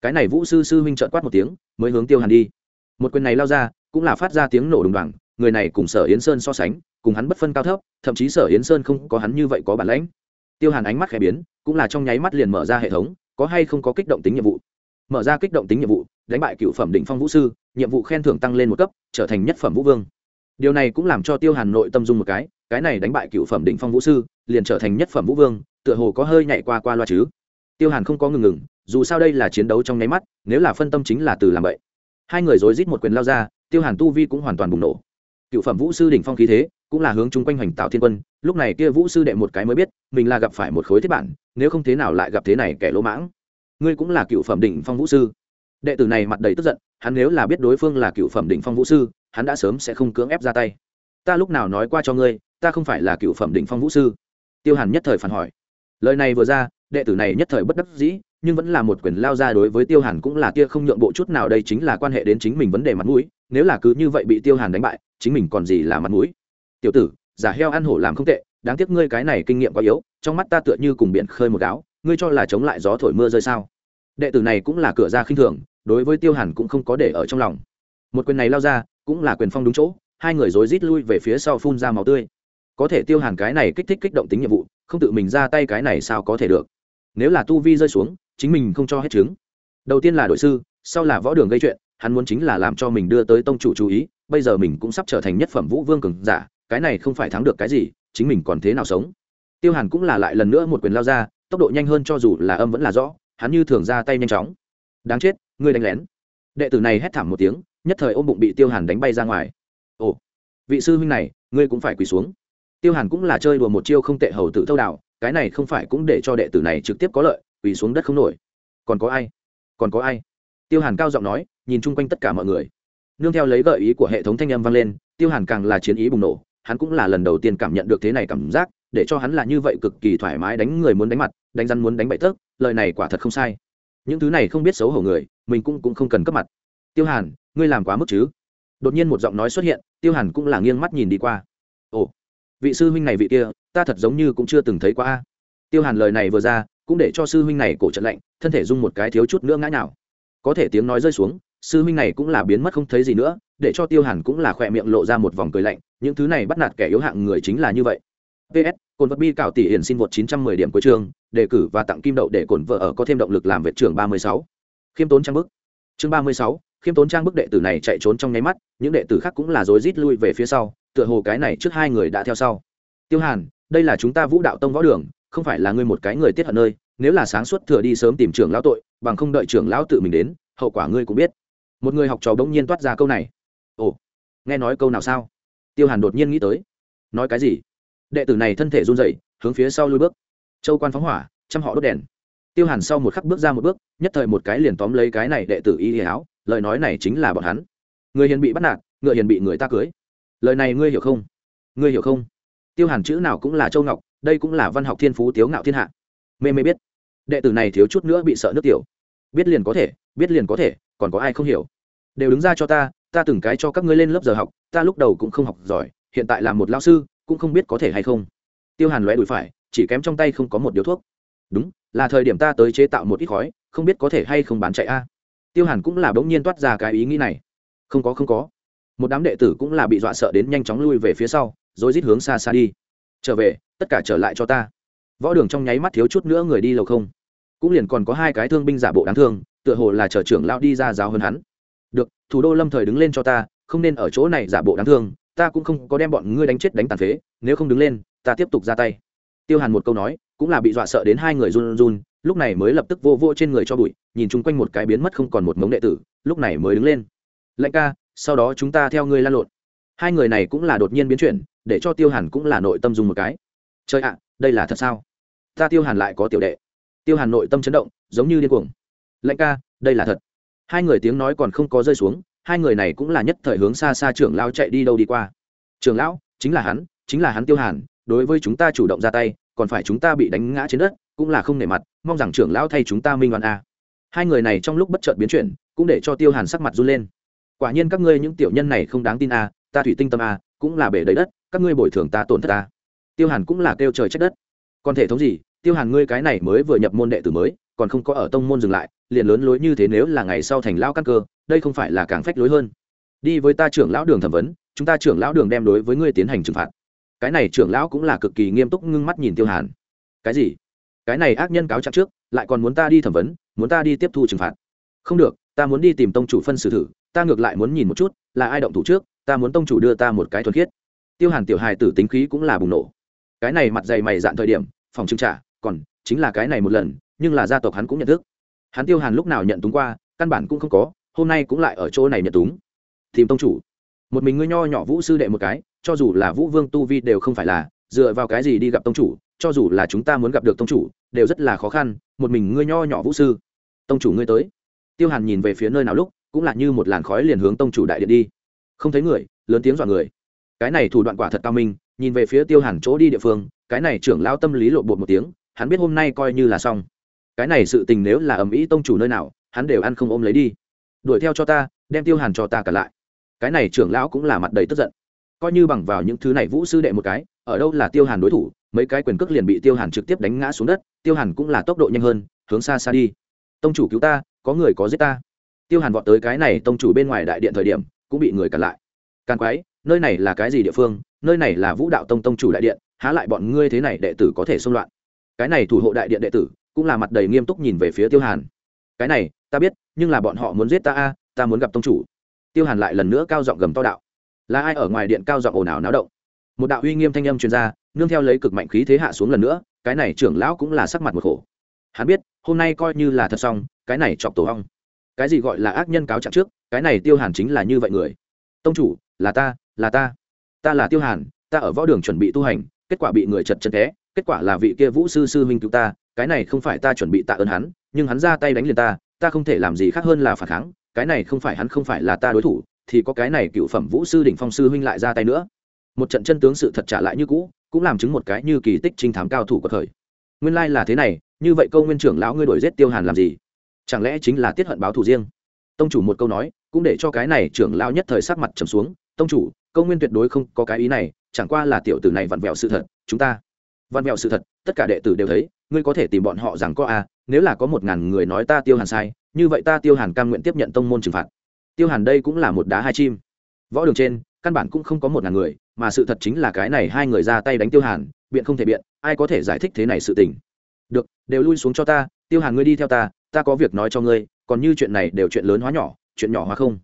Cái này vũ sư sư huynh trợn quát một tiếng, mới hướng tiêu hàn đi. Một quyền này lao ra, cũng là phát ra tiếng nổ đùng đoàng, người này cùng sở yến sơn so sánh, cùng hắn bất phân cao thấp, thậm chí sở yến sơn không có hắn như vậy có bản lãnh. Tiêu hàn ánh mắt khẽ biến, cũng là trong nháy mắt liền mở ra hệ thống, có hay không có kích động tính nhiệm vụ mở ra kích động tính nhiệm vụ, đánh bại cựu phẩm định phong vũ sư, nhiệm vụ khen thưởng tăng lên một cấp, trở thành nhất phẩm vũ vương. Điều này cũng làm cho tiêu hàn nội tâm dung một cái cái này đánh bại cựu phẩm định phong vũ sư, liền trở thành nhất phẩm vũ vương, tựa hồ có hơi nhảy qua qua loa chứ. Tiêu hàn không có ngừng ngừng, dù sao đây là chiến đấu trong nháy mắt, nếu là phân tâm chính là từ làm vậy hai người rối rít một quyền lao ra, tiêu hàn tu vi cũng hoàn toàn bùng nổ. Cựu phẩm vũ sư đỉnh phong khí thế, cũng là hướng chung quanh hoành tạo thiên quân, lúc này kia vũ sư đệ một cái mới biết, mình là gặp phải một khối thiết bản, nếu không thế nào lại gặp thế này kẻ lỗ mãng ngươi cũng là cựu phẩm đỉnh phong vũ sư. Đệ tử này mặt đầy tức giận, hắn nếu là biết đối phương là cựu phẩm đỉnh phong vũ sư, hắn đã sớm sẽ không cưỡng ép ra tay. Ta lúc nào nói qua cho ngươi, ta không phải là cựu phẩm đỉnh phong vũ sư. Tiêu hàn nhất thời phản hỏi. Lời này vừa ra, đệ tử này nhất thời bất đắc dĩ, nhưng vẫn là một quyền lao ra đối với tiêu hàn cũng là kia không nhượng bộ chút nào, đây chính là quan hệ đến chính mình vấn đề mặt mũi, nếu là cứ như vậy bị tiêu hàn đánh bại, chính mình còn gì là mặt mũi. Tiểu tử, giả heo ăn hổ làm không tệ, đáng tiếc ngươi cái này kinh nghiệm quá yếu, trong mắt ta tựa như cùng biển khơi một gáo ngươi cho là chống lại gió thổi mưa rơi sao? Đệ tử này cũng là cửa ra khinh thường, đối với tiêu hàn cũng không có để ở trong lòng. Một quyền này lao ra, cũng là quyền phong đúng chỗ, hai người rối rít lui về phía sau phun ra máu tươi. Có thể tiêu hàn cái này kích thích kích động tính nhiệm vụ, không tự mình ra tay cái này sao có thể được? Nếu là tu vi rơi xuống, chính mình không cho hết chứng. Đầu tiên là đội sư, sau là võ đường gây chuyện, hắn muốn chính là làm cho mình đưa tới tông chủ chú ý, bây giờ mình cũng sắp trở thành nhất phẩm vũ vương cường giả, cái này không phải thắng được cái gì, chính mình còn thế nào sống? Tiêu hàn cũng là lại lần nữa một quyền lao ra tốc độ nhanh hơn cho dù là âm vẫn là rõ, hắn như thường ra tay nhanh chóng. Đáng chết, ngươi đánh lén. Đệ tử này hét thảm một tiếng, nhất thời ôm bụng bị tiêu hàn đánh bay ra ngoài. Ồ, vị sư huynh này, ngươi cũng phải quỳ xuống. Tiêu hàn cũng là chơi đùa một chiêu không tệ hầu tự thâu đạo cái này không phải cũng để cho đệ tử này trực tiếp có lợi, quỳ xuống đất không nổi. Còn có ai? Còn có ai? Tiêu hàn cao giọng nói, nhìn chung quanh tất cả mọi người. Nương theo lấy gợi ý của hệ thống thanh âm vang lên, tiêu hàn càng là chiến ý bùng nổ, hắn cũng là lần đầu tiên cảm nhận được thế này cảm giác, để cho hắn là như vậy cực kỳ thoải mái đánh người muốn đánh mặt đánh rắn muốn đánh bậy tớp lời này quả thật không sai. Những thứ này không biết xấu hổ người, mình cũng cũng không cần cấp mặt. Tiêu hàn, ngươi làm quá mức chứ? Đột nhiên một giọng nói xuất hiện, tiêu hàn cũng là nghiêng mắt nhìn đi qua. Ồ, vị sư huynh này vị kia, ta thật giống như cũng chưa từng thấy qua a. Tiêu hàn lời này vừa ra, cũng để cho sư huynh này cổ trận lạnh, thân thể dung một cái thiếu chút nữa ngã nào có thể tiếng nói rơi xuống, sư huynh này cũng là biến mất không thấy gì nữa, để cho tiêu hàn cũng là khỏe miệng lộ ra một vòng cười lạnh, những thứ này bắt nạt kẻ yếu hạng người chính là như vậy ps cồn vật bi cảo tỷ hiển xin vượt 910 điểm cuối trường đề cử và tặng kim đậu để cồn vợ ở có thêm động lực làm việc trưởng 36. khiêm tốn trang bức. Chương 36, khiêm tốn trang bức đệ tử này chạy trốn trong nháy mắt những đệ tử khác cũng là rối rít lui về phía sau tựa hồ cái này trước hai người đã theo sau. Tiêu hàn đây là chúng ta vũ đạo tông võ đường không phải là ngươi một cái người tiết hận nơi nếu là sáng suốt thừa đi sớm tìm trưởng lão tội bằng không đợi trưởng lão tự mình đến hậu quả ngươi cũng biết. Một người học trò bỗng nhiên toát ra câu này. Ồ nghe nói câu nào sao? Tiêu hàn đột nhiên nghĩ tới. Nói cái gì? Đệ tử này thân thể run rẩy, hướng phía sau lui bước. Châu quan phóng hỏa chăm họ đốt đèn. Tiêu hàn sau một khắc bước ra một bước, nhất thời một cái liền tóm lấy cái này đệ tử y áo, lời nói này chính là bọn hắn. Người hiền bị bắt nạt, ngựa hiền bị người ta cưới. Lời này ngươi hiểu không? Ngươi hiểu không? Tiêu hàn chữ nào cũng là châu ngọc, đây cũng là văn học thiên phú tiếu ngạo thiên hạ. Mê mê biết. Đệ tử này thiếu chút nữa bị sợ nước tiểu. Biết liền có thể, biết liền có thể, còn có ai không hiểu? Đều đứng ra cho ta ta từng cái cho các ngươi lên lớp giờ học, ta lúc đầu cũng không học giỏi, hiện tại là một lao sư cũng không biết có thể hay không. Tiêu hàn lóe đùi phải, chỉ kém trong tay không có một điếu thuốc. Đúng, là thời điểm ta tới chế tạo một ít khói, không biết có thể hay không bán chạy a. Tiêu hàn cũng là bỗng nhiên toát ra cái ý nghĩ này. Không có không có. Một đám đệ tử cũng là bị dọa sợ đến nhanh chóng lui về phía sau, rồi rít hướng xa xa đi. Trở về, tất cả trở lại cho ta. Võ đường trong nháy mắt thiếu chút nữa người đi lầu không. Cũng liền còn có hai cái thương binh giả bộ đáng thương, tựa hồ là chờ trưởng lao đi ra giáo hơn hắn. Được, thủ đô lâm thời đứng lên cho ta, không nên ở chỗ này giả bộ đáng thương ta cũng không có đem bọn ngươi đánh chết đánh tàn phế, nếu không đứng lên, ta tiếp tục ra tay. Tiêu hàn một câu nói, cũng là bị dọa sợ đến hai người run run, lúc này mới lập tức vô vô trên người cho bụi, nhìn chung quanh một cái biến mất không còn một mống đệ tử, lúc này mới đứng lên. Lệnh ca, sau đó chúng ta theo ngươi lan lộn. Hai người này cũng là đột nhiên biến chuyển, để cho tiêu hàn cũng là nội tâm dùng một cái. Chơi ạ, đây là thật sao? Ta tiêu hàn lại có tiểu đệ. Tiêu hàn nội tâm chấn động, giống như điên cuồng. Lệnh ca, đây là thật. Hai người tiếng nói còn không có rơi xuống hai người này cũng là nhất thời hướng xa xa trưởng lão chạy đi đâu đi qua. Trưởng lão, chính là hắn, chính là hắn tiêu hàn, đối với chúng ta chủ động ra tay, còn phải chúng ta bị đánh ngã trên đất, cũng là không nể mặt, mong rằng trưởng lão thay chúng ta minh oan a. Hai người này trong lúc bất chợt biến chuyển, cũng để cho tiêu hàn sắc mặt run lên. Quả nhiên các ngươi những tiểu nhân này không đáng tin a, ta thủy tinh tâm a, cũng là bể đầy đất, các ngươi bồi thường ta tổn thất ta. Tiêu hàn cũng là kêu trời trách đất. Còn thể thống gì, tiêu hàn ngươi cái này mới vừa nhập môn đệ tử mới còn không có ở tông môn dừng lại, liền lớn lối như thế nếu là ngày sau thành lão căn cơ, đây không phải là càng phách lối hơn. Đi với ta trưởng lão đường thẩm vấn, chúng ta trưởng lão đường đem đối với ngươi tiến hành trừng phạt. Cái này trưởng lão cũng là cực kỳ nghiêm túc ngưng mắt nhìn tiêu hàn. Cái gì? Cái này ác nhân cáo trạng trước, lại còn muốn ta đi thẩm vấn, muốn ta đi tiếp thu trừng phạt. Không được, ta muốn đi tìm tông chủ phân xử thử, ta ngược lại muốn nhìn một chút, là ai động thủ trước, ta muốn tông chủ đưa ta một cái thuần khiết. Tiêu hàn tiểu hài tử tính khí cũng là bùng nổ. Cái này mặt dày mày dạn thời điểm, phòng trưng trả, còn chính là cái này một lần nhưng là gia tộc hắn cũng nhận thức. Hắn tiêu hàn lúc nào nhận túng qua, căn bản cũng không có, hôm nay cũng lại ở chỗ này nhận túng. Tìm tông chủ. Một mình ngươi nho nhỏ vũ sư đệ một cái, cho dù là vũ vương tu vi đều không phải là, dựa vào cái gì đi gặp tông chủ, cho dù là chúng ta muốn gặp được tông chủ, đều rất là khó khăn, một mình ngươi nho nhỏ vũ sư. Tông chủ ngươi tới. Tiêu hàn nhìn về phía nơi nào lúc, cũng là như một làn khói liền hướng tông chủ đại điện đi. Không thấy người, lớn tiếng dọa người. Cái này thủ đoạn quả thật cao minh, nhìn về phía tiêu hàn chỗ đi địa phương, cái này trưởng lao tâm lý lộ bột một tiếng, hắn biết hôm nay coi như là xong cái này sự tình nếu là ầm ĩ tông chủ nơi nào, hắn đều ăn không ôm lấy đi. Đuổi theo cho ta, đem tiêu hàn cho ta cả lại. Cái này trưởng lão cũng là mặt đầy tức giận. Coi như bằng vào những thứ này vũ sư đệ một cái, ở đâu là tiêu hàn đối thủ, mấy cái quyền cước liền bị tiêu hàn trực tiếp đánh ngã xuống đất, tiêu hàn cũng là tốc độ nhanh hơn, hướng xa xa đi. Tông chủ cứu ta, có người có giết ta. Tiêu hàn vọt tới cái này tông chủ bên ngoài đại điện thời điểm, cũng bị người cản lại. Càn quái, nơi này là cái gì địa phương, nơi này là vũ đạo tông tông chủ đại điện, há lại bọn ngươi thế này đệ tử có thể xung loạn. Cái này thủ hộ đại điện đệ tử cũng là mặt đầy nghiêm túc nhìn về phía tiêu hàn cái này ta biết nhưng là bọn họ muốn giết ta a ta muốn gặp tông chủ tiêu hàn lại lần nữa cao giọng gầm to đạo là ai ở ngoài điện cao giọng ồn ào náo động một đạo uy nghiêm thanh âm truyền ra nương theo lấy cực mạnh khí thế hạ xuống lần nữa cái này trưởng lão cũng là sắc mặt một khổ hắn biết hôm nay coi như là thật xong cái này chọc tổ hong cái gì gọi là ác nhân cáo trạng trước cái này tiêu hàn chính là như vậy người tông chủ là ta là ta ta là tiêu hàn ta ở võ đường chuẩn bị tu hành kết quả bị người chật chân té kết quả là vị kia vũ sư sư huynh cứu ta, cái này không phải ta chuẩn bị tạ ơn hắn, nhưng hắn ra tay đánh liền ta ta không thể làm gì khác hơn là phản kháng, cái này không phải hắn không phải là ta đối thủ, thì có cái này cựu phẩm vũ sư đỉnh phong sư huynh lại ra tay nữa. Một trận chân tướng sự thật trả lại như cũ, cũng làm chứng một cái như kỳ tích trinh thám cao thủ của thời. Nguyên lai là thế này, như vậy câu nguyên trưởng lão ngươi đổi giết tiêu hàn làm gì? Chẳng lẽ chính là tiết hận báo thù riêng? Tông chủ một câu nói, cũng để cho cái này trưởng lão nhất thời sắc mặt trầm xuống. Tông chủ, câu nguyên tuyệt đối không có cái ý này, chẳng qua là tiểu tử này vặn vẹo sự thật, chúng ta văn mèo sự thật, tất cả đệ tử đều thấy, ngươi có thể tìm bọn họ rằng có a nếu là có một ngàn người nói ta tiêu hàn sai, như vậy ta tiêu hàn cam nguyện tiếp nhận tông môn trừng phạt. Tiêu hàn đây cũng là một đá hai chim. Võ đường trên, căn bản cũng không có một ngàn người, mà sự thật chính là cái này hai người ra tay đánh tiêu hàn, biện không thể biện, ai có thể giải thích thế này sự tình. Được, đều lui xuống cho ta, tiêu hàn ngươi đi theo ta ta có việc nói cho ngươi, còn như chuyện này đều chuyện lớn hóa nhỏ, chuyện nhỏ hóa không.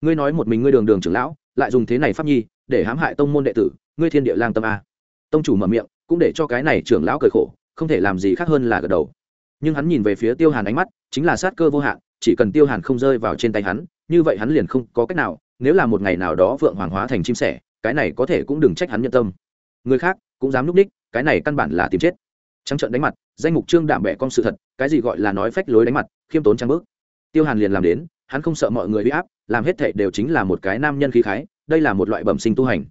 Ngươi nói một mình ngươi đường đường trưởng lão, lại dùng thế này pháp nhi, để hãm hại tông môn đệ tử, ngươi thiên địa lang tâm a. Tông chủ mở miệng cũng để cho cái này trưởng lão cười khổ, không thể làm gì khác hơn là gật đầu. Nhưng hắn nhìn về phía tiêu hàn ánh mắt, chính là sát cơ vô hạn, chỉ cần tiêu hàn không rơi vào trên tay hắn, như vậy hắn liền không có cách nào, nếu là một ngày nào đó vượng hoàng hóa thành chim sẻ, cái này có thể cũng đừng trách hắn nhân tâm. Người khác cũng dám núp ních cái này căn bản là tìm chết. Trắng trợn đánh mặt, danh mục trương đạm bẻ con sự thật, cái gì gọi là nói phách lối đánh mặt, khiêm tốn trang bước. Tiêu hàn liền làm đến, hắn không sợ mọi người bị áp, làm hết thệ đều chính là một cái nam nhân khí khái, đây là một loại bẩm sinh tu hành.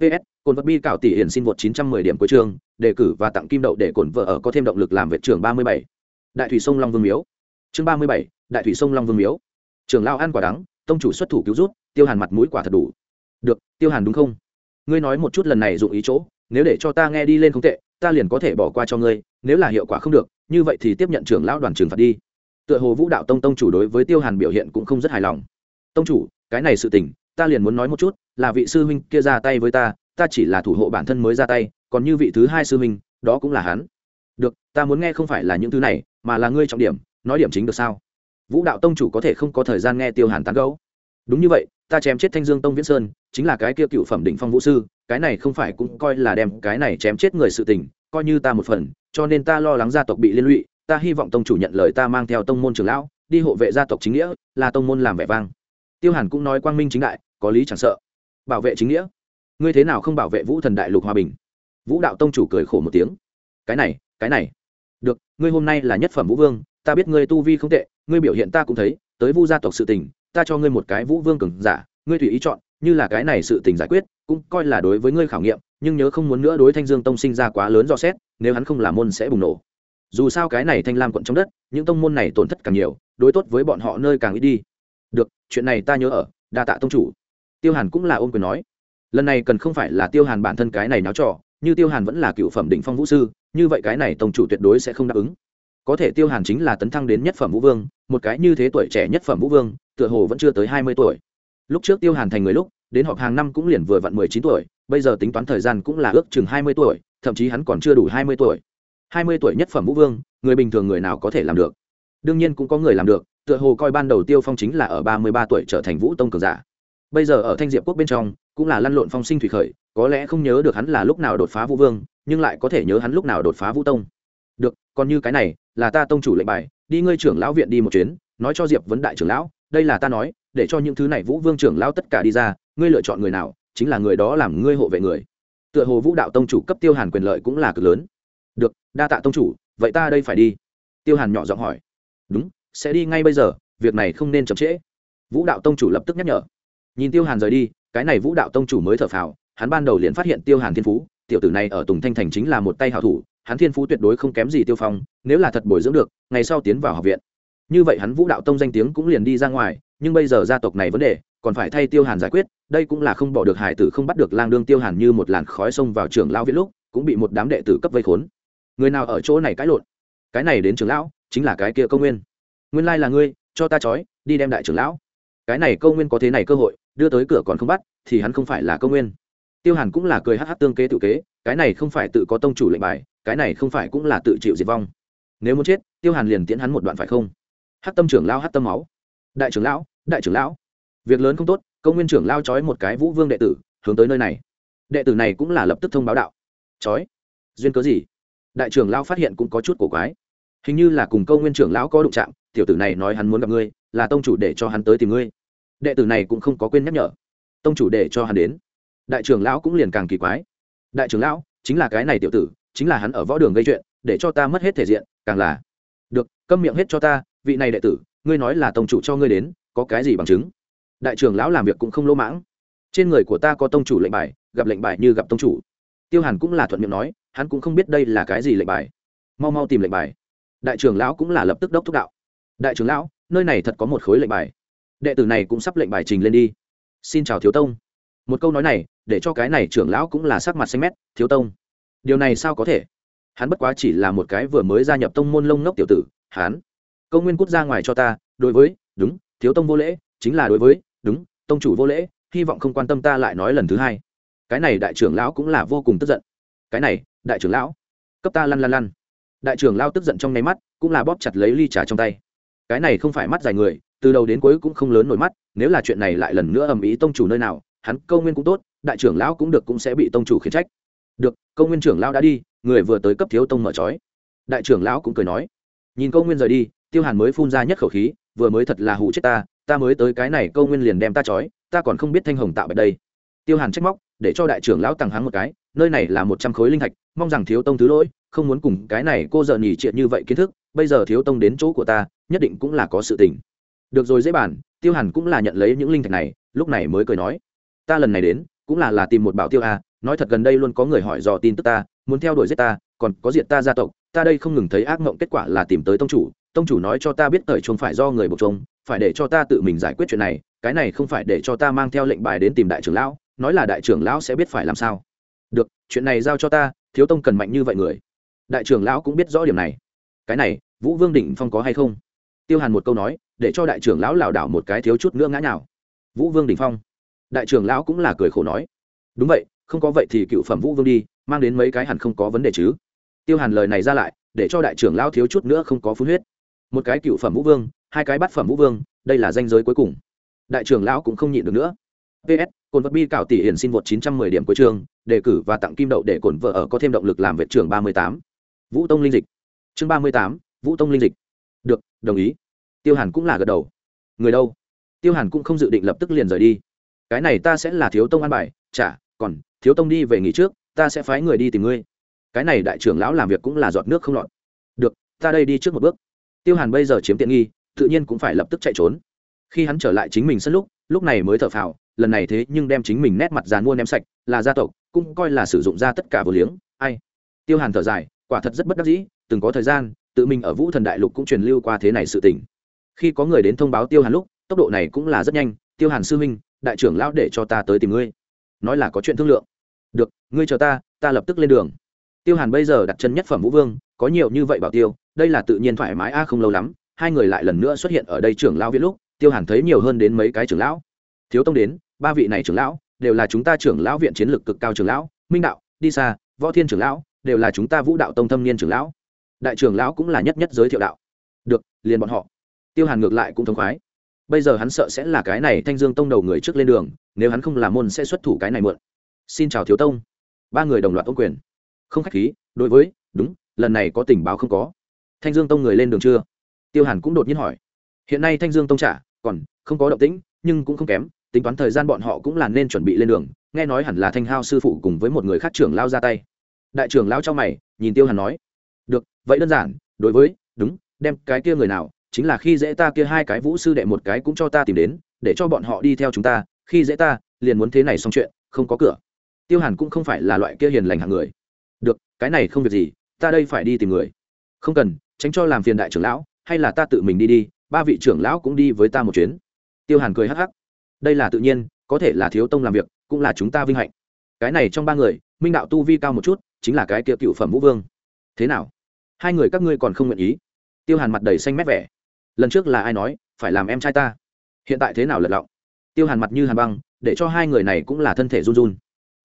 Ps cồn vật bi cảo tỷ hiển xin vượt 910 điểm cuối trường đề cử và tặng kim đậu để cồn vợ ở có thêm động lực làm viện trưởng 37. đại thủy sông long vương miếu. Chương 37, đại thủy sông long vương miếu. Trưởng lao ăn quả đắng tông chủ xuất thủ cứu rút tiêu hàn mặt mũi quả thật đủ. Được tiêu hàn đúng không? Ngươi nói một chút lần này dụng ý chỗ nếu để cho ta nghe đi lên không tệ ta liền có thể bỏ qua cho ngươi nếu là hiệu quả không được như vậy thì tiếp nhận trưởng lão đoàn trừng phạt đi. Tựa hồ vũ đạo tông tông chủ đối với tiêu hàn biểu hiện cũng không rất hài lòng. Tông chủ cái này sự tình ta liền muốn nói một chút là vị sư huynh kia ra tay với ta ta chỉ là thủ hộ bản thân mới ra tay, còn như vị thứ hai sư minh đó cũng là hắn. Được, ta muốn nghe không phải là những thứ này, mà là ngươi trọng điểm, nói điểm chính được sao? Vũ đạo tông chủ có thể không có thời gian nghe tiêu hàn tán gấu đúng như vậy, ta chém chết thanh dương tông viễn sơn, chính là cái kia cựu phẩm đỉnh phong vũ sư, cái này không phải cũng coi là đem cái này chém chết người sự tình, coi như ta một phần, cho nên ta lo lắng gia tộc bị liên lụy, ta hy vọng tông chủ nhận lời ta mang theo tông môn trưởng lão, đi hộ vệ gia tộc chính nghĩa, là tông môn làm vẻ vang. Tiêu hàn cũng nói quang minh chính đại, có lý chẳng sợ. Bảo vệ chính nghĩa ngươi thế nào không bảo vệ vũ thần đại lục hòa bình? Vũ đạo tông chủ cười khổ một tiếng. Cái này cái này. Được, ngươi hôm nay là nhất phẩm vũ vương, ta biết ngươi tu vi không tệ, ngươi biểu hiện ta cũng thấy, tới vu gia tộc sự tình, ta cho ngươi một cái vũ vương cường giả, ngươi tùy ý chọn, như là cái này sự tình giải quyết, cũng coi là đối với ngươi khảo nghiệm, nhưng nhớ không muốn nữa đối thanh dương tông sinh ra quá lớn do xét, nếu hắn không làm môn sẽ bùng nổ. Dù sao cái này thanh lam quận trong đất, những tông môn này tổn thất càng nhiều, đối tốt với bọn họ nơi càng ít đi. Được, chuyện này ta nhớ ở, đa tạ tông chủ. Tiêu hàn cũng là ôm quyền nói lần này cần không phải là tiêu hàn bản thân cái này náo trò, như tiêu hàn vẫn là cựu phẩm định phong vũ sư, như vậy cái này tông chủ tuyệt đối sẽ không đáp ứng. Có thể tiêu hàn chính là tấn thăng đến nhất phẩm vũ vương, một cái như thế tuổi trẻ nhất phẩm vũ vương, tựa hồ vẫn chưa tới hai mươi tuổi. Lúc trước tiêu hàn thành người lúc, đến họp hàng năm cũng liền vừa vặn mười chín tuổi, bây giờ tính toán thời gian cũng là ước chừng hai mươi tuổi, thậm chí hắn còn chưa đủ hai mươi tuổi. Hai mươi tuổi nhất phẩm vũ vương, người bình thường người nào có thể làm được? Đương nhiên cũng có người làm được, tựa hồ coi ban đầu tiêu phong chính là ở ba mươi ba tuổi trở thành vũ tông cường giả. Bây giờ ở thanh diệp quốc bên trong cũng là lăn lộn phong sinh thủy khởi, có lẽ không nhớ được hắn là lúc nào đột phá vũ vương, nhưng lại có thể nhớ hắn lúc nào đột phá vũ tông. Được, còn như cái này, là ta tông chủ lệnh bài, đi ngươi trưởng lão viện đi một chuyến, nói cho diệp vấn đại trưởng lão, đây là ta nói, để cho những thứ này vũ vương trưởng lão tất cả đi ra, ngươi lựa chọn người nào, chính là người đó làm ngươi hộ vệ người. Tựa hồ vũ đạo tông chủ cấp tiêu hàn quyền lợi cũng là cực lớn. Được, đa tạ tông chủ, vậy ta đây phải đi. Tiêu hàn nhỏ giọng hỏi. Đúng, sẽ đi ngay bây giờ, việc này không nên chậm trễ. Vũ đạo tông chủ lập tức nhắc nhở. Nhìn tiêu hàn rời đi cái này vũ đạo tông chủ mới thở phào, hắn ban đầu liền phát hiện tiêu hàn thiên phú, tiểu tử này ở tùng thanh thành chính là một tay hảo thủ, hắn thiên phú tuyệt đối không kém gì tiêu phong, nếu là thật bồi dưỡng được, ngày sau tiến vào học viện. Như vậy hắn vũ đạo tông danh tiếng cũng liền đi ra ngoài, nhưng bây giờ gia tộc này vấn đề, còn phải thay tiêu hàn giải quyết, đây cũng là không bỏ được hải tử không bắt được lang đương tiêu hàn như một làn khói xông vào trường lao viết lúc, cũng bị một đám đệ tử cấp vây khốn. Người nào ở chỗ này cãi lộn? Cái này đến trường lão, chính là cái kia công nguyên. Nguyên lai là ngươi, cho ta trói, đi đem đại trưởng lão. Cái này công nguyên có thế này cơ hội đưa tới cửa còn không bắt, thì hắn không phải là công nguyên. Tiêu hàn cũng là cười hh tương kế tự kế, cái này không phải tự có tông chủ lệnh bài, cái này không phải cũng là tự chịu diệt vong. Nếu muốn chết, tiêu hàn liền tiễn hắn một đoạn phải không? Hát tâm trưởng lao hát tâm máu. Đại trưởng lão, đại trưởng lão. Việc lớn không tốt, công nguyên trưởng lao trói một cái vũ vương đệ tử, hướng tới nơi này. Đệ tử này cũng là lập tức thông báo đạo. Trói? Duyên cớ gì? Đại trưởng lao phát hiện cũng có chút cổ quái. Hình như là cùng câu nguyên trưởng lão có đụng chạm, tiểu tử này nói hắn muốn gặp ngươi, là tông chủ để cho hắn tới tìm ngươi đệ tử này cũng không có quên nhắc nhở. Tông chủ để cho hắn đến. Đại trưởng lão cũng liền càng kỳ quái. Đại trưởng lão, chính là cái này tiểu tử, chính là hắn ở võ đường gây chuyện, để cho ta mất hết thể diện, càng là. Được, câm miệng hết cho ta, vị này đệ tử, ngươi nói là tông chủ cho ngươi đến, có cái gì bằng chứng? Đại trưởng lão làm việc cũng không lỗ mãng. Trên người của ta có tông chủ lệnh bài, gặp lệnh bài như gặp tông chủ. Tiêu hàn cũng là thuận miệng nói, hắn cũng không biết đây là cái gì lệnh bài. Mau mau tìm lệnh bài. Đại trưởng lão cũng là lập tức đốc thúc đạo. Đại trưởng lão, nơi này thật có một khối lệnh bài đệ tử này cũng sắp lệnh bài trình lên đi. Xin chào thiếu tông. Một câu nói này, để cho cái này trưởng lão cũng là sắc mặt xanh mét, thiếu tông, điều này sao có thể? Hắn bất quá chỉ là một cái vừa mới gia nhập tông môn lông ngốc tiểu tử, hắn, công nguyên cút ra ngoài cho ta, đối với, đúng, thiếu tông vô lễ, chính là đối với, đúng, tông chủ vô lễ, hy vọng không quan tâm ta lại nói lần thứ hai. Cái này đại trưởng lão cũng là vô cùng tức giận. Cái này, đại trưởng lão, cấp ta lăn lăn lăn. Đại trưởng lão tức giận trong nháy mắt, cũng là bóp chặt lấy ly trà trong tay. Cái này không phải mắt dài người từ đầu đến cuối cũng không lớn nổi mắt, nếu là chuyện này lại lần nữa ầm ĩ tông chủ nơi nào, hắn câu nguyên cũng tốt, đại trưởng lão cũng được cũng sẽ bị tông chủ khiển trách. Được, câu nguyên trưởng lão đã đi, người vừa tới cấp thiếu tông mở trói. Đại trưởng lão cũng cười nói, nhìn câu nguyên rời đi, tiêu hàn mới phun ra nhất khẩu khí, vừa mới thật là hụ chết ta ta mới tới cái này câu nguyên liền đem ta trói, ta còn không biết thanh hồng tạo bạch đây. Tiêu hàn trách móc, để cho đại trưởng lão tàng hắng một cái, nơi này là một trăm khối linh thạch, mong rằng thiếu tông thứ lỗi, không muốn cùng cái này cô giờ nhỉ triệt như vậy kiến thức, bây giờ thiếu tông đến chỗ của ta, nhất định cũng là có sự tình được rồi dễ bàn, tiêu hàn cũng là nhận lấy những linh thạch này, lúc này mới cười nói. Ta lần này đến, cũng là là tìm một bảo tiêu a nói thật gần đây luôn có người hỏi dò tin tức ta, muốn theo đuổi giết ta, còn có diện ta gia tộc, ta đây không ngừng thấy ác mộng kết quả là tìm tới tông chủ tông chủ nói cho ta biết thời chuông phải do người buộc trông phải để cho ta tự mình giải quyết chuyện này, cái này không phải để cho ta mang theo lệnh bài đến tìm đại trưởng lão, nói là đại trưởng lão sẽ biết phải làm sao. Được, chuyện này giao cho ta, thiếu tông cần mạnh như vậy người. Đại trưởng lão cũng biết rõ điểm này. Cái này, vũ vương định phong có hay không? Tiêu hàn một câu nói để cho đại trưởng lão lảo đảo một cái thiếu chút nữa ngã nhào. Vũ vương đình phong. Đại trưởng lão cũng là cười khổ nói. Đúng vậy, không có vậy thì cựu phẩm vũ vương đi, mang đến mấy cái hẳn không có vấn đề chứ. Tiêu hàn lời này ra lại, để cho đại trưởng lão thiếu chút nữa không có phun huyết. Một cái cựu phẩm vũ vương, hai cái bát phẩm vũ vương, đây là danh giới cuối cùng. Đại trưởng lão cũng không nhịn được nữa. Ps cồn vật bi cảo tỷ hiển xin vượt chín trăm mười điểm cuối trường đề cử và tặng kim đậu để cồn vợ ở có thêm động lực làm vệ trưởng ba mươi tám. Vũ tông linh dịch. Chương ba mươi tám, vũ tông linh dịch. Được, đồng ý tiêu hàn cũng là gật đầu. Người đâu? Tiêu hàn cũng không dự định lập tức liền rời đi. Cái này ta sẽ là thiếu tông an bài. Chả, còn, thiếu tông đi về nghỉ trước, ta sẽ phái người đi tìm ngươi. Cái này đại trưởng lão làm việc cũng là giọt nước không lọt. Được, ta đây đi trước một bước. Tiêu hàn bây giờ chiếm tiện nghi, tự nhiên cũng phải lập tức chạy trốn. Khi hắn trở lại chính mình sân lúc lúc này mới thở phào, lần này thế nhưng đem chính mình nét mặt dàn mua ném sạch, là gia tộc, cũng coi là sử dụng ra tất cả vô liếng. Ai? Tiêu hàn thở dài, quả thật rất bất đắc dĩ, từng có thời gian, tự mình ở vũ thần đại lục cũng truyền lưu qua thế này sự tình khi có người đến thông báo tiêu hàn lúc, tốc độ này cũng là rất nhanh. Tiêu hàn sư huynh, đại trưởng lão để cho ta tới tìm ngươi. Nói là có chuyện thương lượng. Được, ngươi chờ ta ta lập tức lên đường. Tiêu hàn bây giờ đặt chân nhất phẩm vũ vương, có nhiều như vậy bảo tiêu, đây là tự nhiên thoải mái, a, không lâu lắm, hai người lại lần nữa xuất hiện ở đây trưởng lão viết lúc, tiêu hàn thấy nhiều hơn đến mấy cái trưởng lão. Thiếu tông đến, ba vị này trưởng lão, đều là chúng ta trưởng lão viện chiến lược cực cao trưởng lão, minh đạo, đi xa võ thiên trưởng lão, đều là chúng ta vũ đạo tông thâm niên trưởng lão. Đại trưởng lão cũng là nhất nhất giới thiệu đạo. Được, liền bọn họ tiêu hàn ngược lại cũng thống khoái. Bây giờ hắn sợ sẽ là cái này thanh dương tông đầu người trước lên đường, nếu hắn không làm môn sẽ xuất thủ cái này mượn xin chào thiếu tông. Ba người đồng loạt ô quyền. Không khách khí, đối với, đúng, lần này có tình báo không có. Thanh dương tông người lên đường chưa? Tiêu hàn cũng đột nhiên hỏi. Hiện nay thanh dương tông trả, còn không có động tĩnh, nhưng cũng không kém, tính toán thời gian bọn họ cũng là nên chuẩn bị lên đường, nghe nói hẳn là thanh hao sư phụ cùng với một người khác trưởng lao ra tay. Đại trưởng lao trong mày, nhìn tiêu hàn nói. Được, vậy đơn giản, đối với, đúng, đem cái kia người nào chính là khi dễ ta kia hai cái vũ sư đệ một cái cũng cho ta tìm đến, để cho bọn họ đi theo chúng ta, khi dễ ta, liền muốn thế này xong chuyện, không có cửa. Tiêu hàn cũng không phải là loại kia hiền lành hạng người. Được, cái này không việc gì, ta đây phải đi tìm người. Không cần, tránh cho làm phiền đại trưởng lão, hay là ta tự mình đi đi, ba vị trưởng lão cũng đi với ta một chuyến. Tiêu hàn cười hắc hắc. Đây là tự nhiên, có thể là thiếu tông làm việc, cũng là chúng ta vinh hạnh. Cái này trong ba người, minh đạo tu vi cao một chút, chính là cái kia cựu phẩm vũ vương. Thế nào? Hai người các ngươi còn không nguyện ý? Tiêu hàn mặt đầy xanh mét vẻ lần trước là ai nói, phải làm em trai ta? Hiện tại thế nào lật lọng? Tiêu hàn mặt như hàn băng, để cho hai người này cũng là thân thể run run.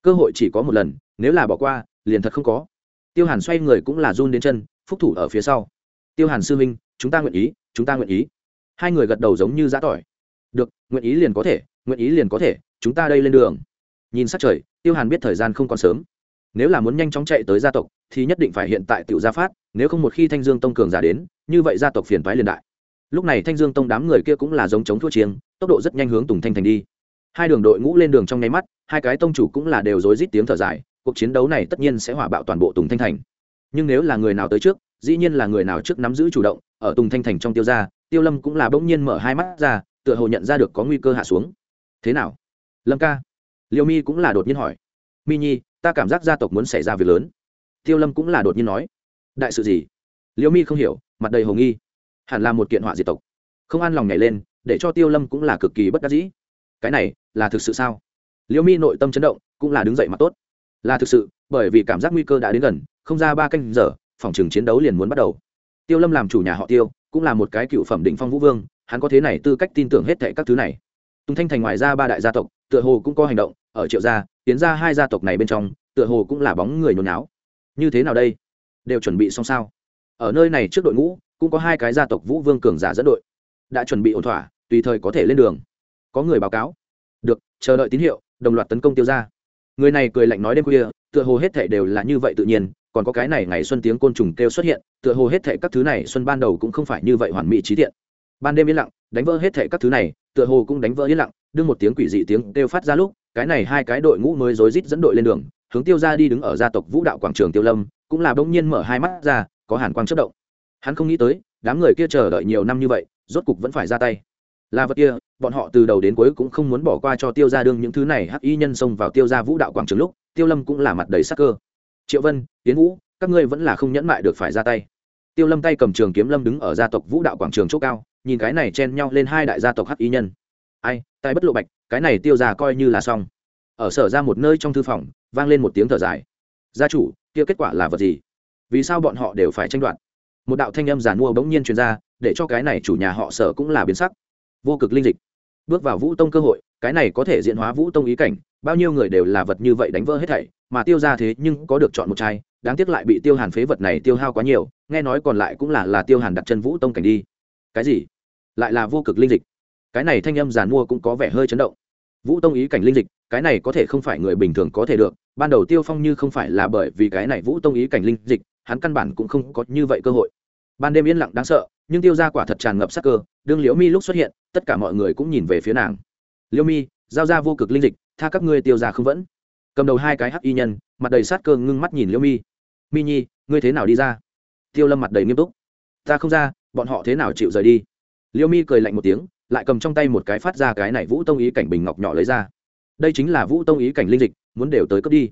Cơ hội chỉ có một lần, nếu là bỏ qua, liền thật không có. Tiêu hàn xoay người cũng là run đến chân, phúc thủ ở phía sau. Tiêu hàn sư minh chúng ta nguyện ý, chúng ta nguyện ý. Hai người gật đầu giống như giã tỏi. Được, nguyện ý liền có thể, nguyện ý liền có thể, chúng ta đây lên đường. Nhìn sát trời, tiêu hàn biết thời gian không còn sớm. Nếu là muốn nhanh chóng chạy tới gia tộc, thì nhất định phải hiện tại tự gia phát, nếu không một khi thanh dương tông cường giả đến, như vậy gia tộc phiền thoái liền đại lúc này thanh dương tông đám người kia cũng là giống chống thua chiêng, tốc độ rất nhanh hướng tùng thanh thành đi. Hai đường đội ngũ lên đường trong nháy mắt, hai cái tông chủ cũng là đều rối rít tiếng thở dài, cuộc chiến đấu này tất nhiên sẽ hỏa bạo toàn bộ tùng thanh thành. Nhưng nếu là người nào tới trước, dĩ nhiên là người nào trước nắm giữ chủ động, ở tùng thanh thành trong tiêu gia, tiêu lâm cũng là bỗng nhiên mở hai mắt ra, tựa hồ nhận ra được có nguy cơ hạ xuống. Thế nào? Lâm ca. Liêu mi cũng là đột nhiên hỏi. Mi nhi, ta cảm giác gia tộc muốn xảy ra việc lớn. Tiêu lâm cũng là đột nhiên nói. Đại sự gì? Liêu mi không hiểu, mặt đầy hồ nghi hẳn là một kiện họa diệt tộc. Không an lòng nhảy lên, để cho tiêu lâm cũng là cực kỳ bất đắc dĩ. Cái này, là thực sự sao? Liễu mi nội tâm chấn động, cũng là đứng dậy mà tốt. Là thực sự, bởi vì cảm giác nguy cơ đã đến gần, không ra ba canh giờ, phòng trường chiến đấu liền muốn bắt đầu. Tiêu lâm làm chủ nhà họ tiêu, cũng là một cái cựu phẩm định phong vũ vương, hắn có thế này tư cách tin tưởng hết thệ các thứ này. Tùng thanh thành ngoài ra ba đại gia tộc, tựa hồ cũng có hành động, ở triệu gia tiến ra hai gia tộc này bên trong, tựa hồ cũng là bóng người nhốn náo. Như thế nào đây? Đều chuẩn bị xong sao? Ở nơi này trước đội ngũ cũng có hai cái gia tộc vũ vương cường giả dẫn đội, đã chuẩn bị ổn thỏa, tùy thời có thể lên đường. Có người báo cáo. Được, chờ đợi tín hiệu, đồng loạt tấn công tiêu ra người này cười lạnh nói đêm khuya, tựa hồ hết thể đều là như vậy tự nhiên, còn có cái này ngày xuân tiếng côn trùng kêu xuất hiện, tựa hồ hết thể các thứ này xuân ban đầu cũng không phải như vậy hoàn mỹ trí thiện ban đêm yên lặng, đánh vỡ hết thể các thứ này, tựa hồ cũng đánh vỡ yên lặng, đương một tiếng quỷ dị tiếng kêu phát ra lúc, cái này hai cái đội ngũ mới rối rít dẫn đội lên đường, hướng tiêu ra đi đứng ở gia tộc vũ đạo quảng trường tiêu lâm, cũng là bỗng nhiên mở hai mắt ra, có hàn quang chất động hắn không nghĩ tới, đám người kia chờ đợi nhiều năm như vậy, rốt cục vẫn phải ra tay. Là vật kia, bọn họ từ đầu đến cuối cũng không muốn bỏ qua cho tiêu ra đương những thứ này hắc y nhân xông vào tiêu ra vũ đạo quảng trường lúc, tiêu lâm cũng là mặt đầy sắc cơ. Triệu vân tiến vũ, các ngươi vẫn là không nhẫn mại được phải ra tay. Tiêu lâm tay cầm trường kiếm lâm đứng ở gia tộc vũ đạo quảng trường chỗ cao, nhìn cái này chen nhau lên hai đại gia tộc hắc y nhân. Ai tay bất lộ bạch, cái này tiêu ra coi như là xong. Ở sở ra một nơi trong thư phòng, vang lên một tiếng thở dài. Gia chủ, kia kết quả là vật gì? Vì sao bọn họ đều phải tranh đoạt? Một đạo thanh âm giàn mua bỗng nhiên truyền ra, để cho cái này chủ nhà họ sở cũng là biến sắc. Vô cực linh dịch. Bước vào vũ tông cơ hội, cái này có thể diễn hóa vũ tông ý cảnh, bao nhiêu người đều là vật như vậy đánh vỡ hết thảy, mà tiêu ra thế nhưng có được chọn một chai đáng tiếc lại bị tiêu hàn phế vật này tiêu hao quá nhiều, nghe nói còn lại cũng là là tiêu hàn đặt chân vũ tông cảnh đi. Cái gì? Lại là vô cực linh dịch. Cái này thanh âm giàn mua cũng có vẻ hơi chấn động. Vũ tông ý cảnh linh dịch, cái này có thể không phải người bình thường có thể được, ban đầu tiêu phong như không phải là bởi vì cái này vũ tông ý cảnh linh dịch hắn căn bản cũng không có như vậy cơ hội. Ban đêm yên lặng đáng sợ, nhưng tiêu ra quả thật tràn ngập sắc cơ, đương liễu mi lúc xuất hiện, tất cả mọi người cũng nhìn về phía nàng. Liễu mi, giao ra vô cực linh dịch, tha các ngươi tiêu ra không vẫn. Cầm đầu hai cái hắc y nhân, mặt đầy sát cơ ngưng mắt nhìn liễu mi. Mi nhi, ngươi thế nào đi ra? Tiêu lâm mặt đầy nghiêm túc. Ta không ra, bọn họ thế nào chịu rời đi? Liễu mi cười lạnh một tiếng, lại cầm trong tay một cái phát ra cái này vũ tông ý cảnh bình ngọc nhỏ lấy ra. Đây chính là vũ tông ý cảnh linh dịch, muốn đều tới cướp đi.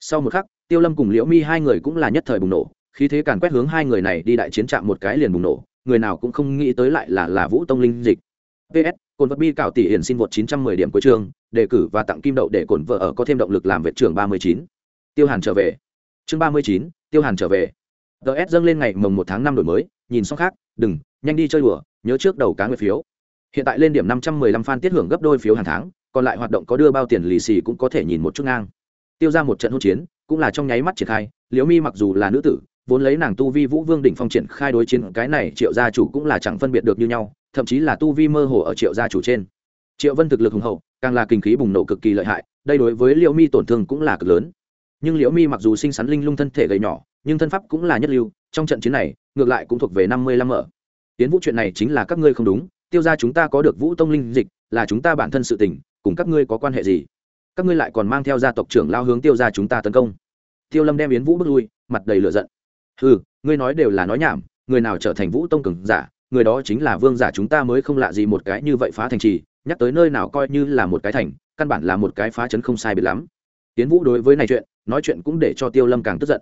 Sau một khắc tiêu lâm cùng liễu mi hai người cũng là nhất thời bùng nổ khí thế càn quét hướng hai người này đi đại chiến trạm một cái liền bùng nổ người nào cũng không nghĩ tới lại là là vũ tông linh dịch. Ps cồn vật bi cạo tỷ hiển xin vượt 910 điểm cuối trường đề cử và tặng kim đậu để cồn vợ ở có thêm động lực làm viện trưởng 39. tiêu hàn trở về. Chương 39, tiêu hàn trở về. Ts dâng lên ngày mồng một tháng năm đổi mới nhìn xong khác đừng nhanh đi chơi đùa nhớ trước đầu cá nguyệt phiếu. Hiện tại lên điểm 515 fan tiết hưởng gấp đôi phiếu hàng tháng còn lại hoạt động có đưa bao tiền lì xì cũng có thể nhìn một chút ngang. Tiêu ra một trận hỗn chiến cũng là trong nháy mắt triển khai, liễu mi mặc dù là nữ tử, vốn lấy nàng tu vi vũ vương đỉnh phong triển khai đối chiến, cái này triệu gia chủ cũng là chẳng phân biệt được như nhau, thậm chí là tu vi mơ hồ ở triệu gia chủ trên. Triệu vân thực lực hùng hậu, càng là kinh khí bùng nổ cực kỳ lợi hại, đây đối với liễu mi tổn thương cũng là cực lớn. Nhưng liễu mi mặc dù sinh sắn linh lung thân thể gầy nhỏ, nhưng thân pháp cũng là nhất lưu, trong trận chiến này, ngược lại cũng thuộc về năm mươi lăm ở. tiến vũ chuyện này chính là các ngươi không đúng, tiêu ra chúng ta có được vũ tông linh dịch, là chúng ta bản thân sự tình, cùng các ngươi có quan hệ gì? Các ngươi lại còn mang theo gia tộc trưởng lao hướng tiêu ra chúng ta tấn công tiêu lâm đem yến vũ bước lui, mặt đầy lửa giận. Ừ ngươi nói đều là nói nhảm, người nào trở thành vũ tông cường giả, người đó chính là vương giả chúng ta mới không lạ gì một cái như vậy phá thành trì, nhắc tới nơi nào coi như là một cái thành, căn bản là một cái phá chấn không sai biệt lắm. Tiến vũ đối với này chuyện, nói chuyện cũng để cho tiêu lâm càng tức giận.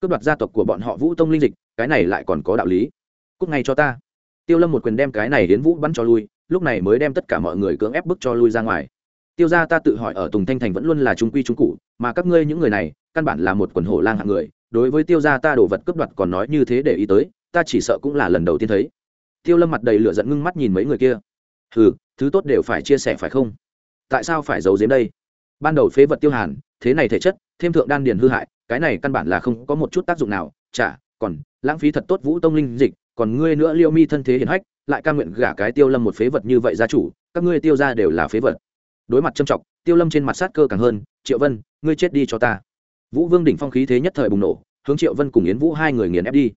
Cướp đoạt gia tộc của bọn họ vũ tông linh dịch, cái này lại còn có đạo lý. Cúc ngay cho ta. Tiêu lâm một quyền đem cái này đến vũ bắn cho lui, lúc này mới đem tất cả mọi người cưỡng ép bức cho lui ra ngoài tiêu ra ta tự hỏi ở tùng thanh thành vẫn luôn là trung quy trung cụ, mà các ngươi những người này, căn bản là một quần hổ lang hạng người. Đối với tiêu ra ta đổ vật cướp đoạt còn nói như thế để ý tới, ta chỉ sợ cũng là lần đầu tiên thấy. Tiêu lâm mặt đầy lửa giận ngưng mắt nhìn mấy người kia. Ừ thứ tốt đều phải chia sẻ phải không? Tại sao phải giấu giếm đây? Ban đầu phế vật tiêu hàn, thế này thể chất, thêm thượng đan điền hư hại, cái này căn bản là không có một chút tác dụng nào. Chả, còn, lãng phí thật tốt vũ tông linh dịch, còn ngươi nữa liêu mi thân thế hiển hách, lại ca nguyện gả cái tiêu lâm một phế vật như vậy gia chủ, các ngươi tiêu ra đều là phế vật đối mặt châm trọng, tiêu lâm trên mặt sát cơ càng hơn, triệu vân, ngươi chết đi cho ta. Vũ vương đỉnh phong khí thế nhất thời bùng nổ, hướng triệu vân cùng yến vũ hai người nghiền ép đi.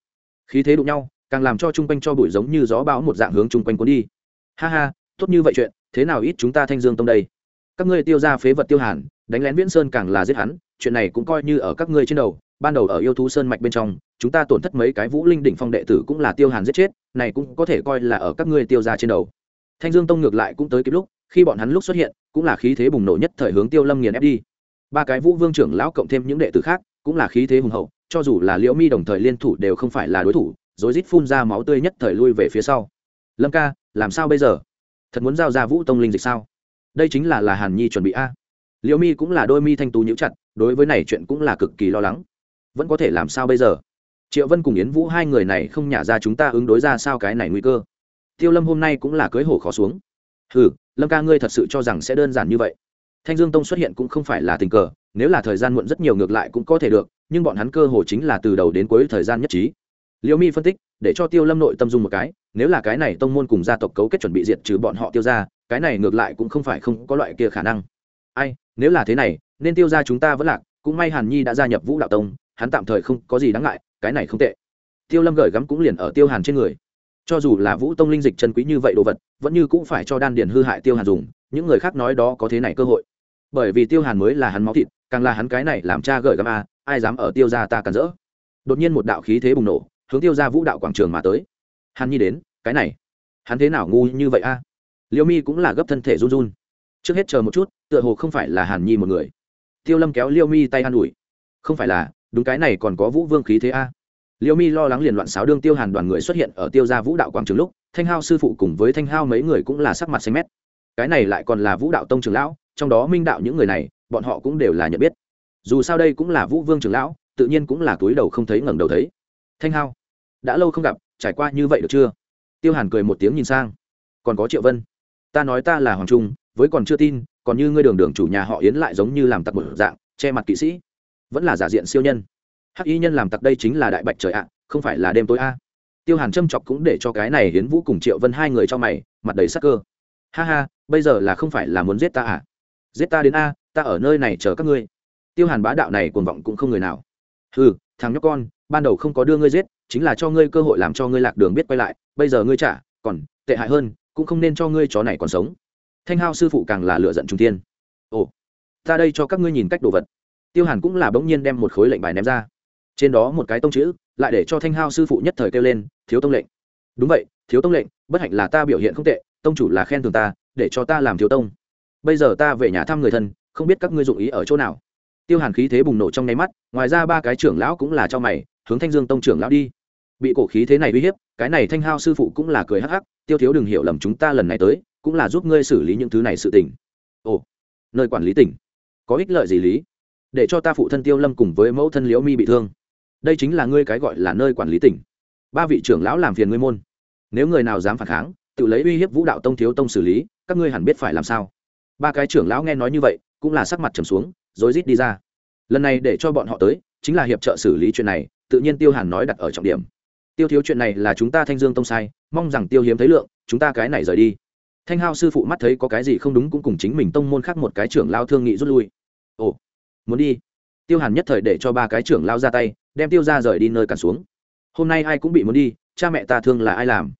Khí thế đụng nhau, càng làm cho chung quanh cho bụi giống như gió bão một dạng hướng chung quanh cuốn đi. Ha ha, tốt như vậy chuyện, thế nào ít chúng ta thanh dương tông đây? Các ngươi tiêu ra phế vật tiêu hàn, đánh lén viễn sơn càng là giết hắn, chuyện này cũng coi như ở các ngươi trên đầu, ban đầu ở yêu thú sơn mạch bên trong, chúng ta tổn thất mấy cái vũ linh đỉnh phong đệ tử cũng là tiêu hàn giết chết, này cũng có thể coi là ở các ngươi tiêu ra trên đầu. Thanh dương tông ngược lại cũng tới kịp lúc khi bọn hắn lúc xuất hiện, cũng là khí thế bùng nổ nhất thời hướng tiêu lâm nghiền ép đi. Ba cái vũ vương trưởng lão cộng thêm những đệ tử khác, cũng là khí thế hùng hậu, cho dù là liễu mi đồng thời liên thủ đều không phải là đối thủ rồi rít phun ra máu tươi nhất thời lui về phía sau. Lâm ca, làm sao bây giờ? Thật muốn giao ra vũ tông linh dịch sao? Đây chính là là hàn nhi chuẩn bị a. Liễu mi cũng là đôi mi thanh tú nhữ chặt, đối với này chuyện cũng là cực kỳ lo lắng. Vẫn có thể làm sao bây giờ? Triệu vân cùng yến vũ hai người này không nhả ra chúng ta ứng đối ra sao cái này nguy cơ? Tiêu lâm hôm nay cũng là cưới hổ khó xuống. Ừ lâm ca ngươi thật sự cho rằng sẽ đơn giản như vậy? Thanh dương tông xuất hiện cũng không phải là tình cờ, nếu là thời gian muộn rất nhiều ngược lại cũng có thể được, nhưng bọn hắn cơ hồ chính là từ đầu đến cuối thời gian nhất trí. Liễu mi phân tích, để cho tiêu lâm nội tâm dung một cái, nếu là cái này tông môn cùng gia tộc cấu kết chuẩn bị diệt trừ bọn họ tiêu ra cái này ngược lại cũng không phải không có loại kia khả năng. Ai, nếu là thế này, nên tiêu ra chúng ta vẫn lạc, cũng may hàn nhi đã gia nhập vũ đạo tông, hắn tạm thời không có gì đáng ngại, cái này không tệ. Tiêu lâm gởi gắm cũng liền ở tiêu hàn trên người cho dù là vũ tông linh dịch chân quý như vậy đồ vật, vẫn như cũng phải cho đan điền hư hại tiêu hàn dùng, những người khác nói đó có thế này cơ hội. Bởi vì tiêu hàn mới là hắn máu thịt, càng là hắn cái này làm cha gởi gắm a, ai dám ở tiêu ra ta cản rỡ. Đột nhiên một đạo khí thế bùng nổ, hướng tiêu ra vũ đạo quảng trường mà tới. Hàn nhi đến, cái này, hắn thế nào ngu như vậy a? Liêu mi cũng là gấp thân thể run run. Trước hết chờ một chút, tựa hồ không phải là hàn nhi một người. Tiêu lâm kéo liêu mi tay an ủi. Không phải là, đúng cái này còn có vũ vương khí thế a? Liêu mi lo lắng liền loạn sáo đương tiêu hàn đoàn người xuất hiện ở tiêu gia vũ đạo quảng trường lúc, thanh hao sư phụ cùng với thanh hao mấy người cũng là sắc mặt xanh mét. Cái này lại còn là vũ đạo tông trường lão, trong đó minh đạo những người này, bọn họ cũng đều là nhận biết. Dù sao đây cũng là vũ vương trường lão, tự nhiên cũng là túi đầu không thấy ngẩng đầu thấy. Thanh hao, đã lâu không gặp, trải qua như vậy được chưa? Tiêu hàn cười một tiếng nhìn sang. Còn có triệu vân. Ta nói ta là hoàng trung, với còn chưa tin, còn như ngươi đường đường chủ nhà họ yến lại giống như làm tặc một dạng, che mặt kỵ sĩ. Vẫn là giả diện siêu nhân hắc y nhân làm tặc đây chính là đại bạch trời ạ, không phải là đêm tối a. Tiêu hàn châm chọc cũng để cho cái này hiến vũ cùng triệu vân hai người cho mày, mặt đầy sắc cơ. Ha ha, bây giờ là không phải là muốn giết ta à? Giết ta đến a, ta ở nơi này chờ các ngươi. Tiêu hàn bá đạo này cuồng vọng cũng không người nào. Ừ thằng nhóc con, ban đầu không có đưa ngươi giết, chính là cho ngươi cơ hội làm cho ngươi lạc đường biết quay lại, bây giờ ngươi trả, còn tệ hại hơn, cũng không nên cho ngươi chó này còn sống. Thanh hao sư phụ càng là lựa giận trung tiên ồ, ta đây cho các ngươi nhìn cách đồ vật. Tiêu hàn cũng là bỗng nhiên đem một khối lệnh bài ném ra trên đó một cái tông chữ, lại để cho thanh hao sư phụ nhất thời kêu lên, thiếu tông lệnh. Đúng vậy, thiếu tông lệnh, bất hạnh là ta biểu hiện không tệ, tông chủ là khen thường ta, để cho ta làm thiếu tông. Bây giờ ta về nhà thăm người thân, không biết các ngươi dụng ý ở chỗ nào. Tiêu hàn khí thế bùng nổ trong nháy mắt, ngoài ra ba cái trưởng lão cũng là cho mày, hướng thanh dương tông trưởng lão đi. Bị cổ khí thế này uy hiếp, cái này thanh hao sư phụ cũng là cười hắc hắc, tiêu thiếu đừng hiểu lầm chúng ta lần này tới, cũng là giúp ngươi xử lý những thứ này sự tình. Ồ, nơi quản lý tỉnh, có ích lợi gì lý? Để cho ta phụ thân tiêu lâm cùng với mẫu thân liễu mi bị thương đây chính là ngươi cái gọi là nơi quản lý tỉnh. Ba vị trưởng lão làm phiền ngươi môn. Nếu người nào dám phản kháng, tự lấy uy hiếp vũ đạo tông thiếu tông xử lý, các ngươi hẳn biết phải làm sao. Ba cái trưởng lão nghe nói như vậy, cũng là sắc mặt trầm xuống, rối rít đi ra. Lần này để cho bọn họ tới, chính là hiệp trợ xử lý chuyện này, tự nhiên tiêu hàn nói đặt ở trọng điểm. Tiêu thiếu chuyện này là chúng ta thanh dương tông sai, mong rằng tiêu hiếm thấy lượng, chúng ta cái này rời đi. Thanh hao sư phụ mắt thấy có cái gì không đúng cũng cùng chính mình tông môn khác một cái trưởng lao thương nghị rút lui. Ồ, muốn đi. Tiêu hàn nhất thời để cho ba cái trưởng lao ra tay đem tiêu ra rời đi nơi cản xuống. Hôm nay ai cũng bị muốn đi, cha mẹ ta thương là ai làm?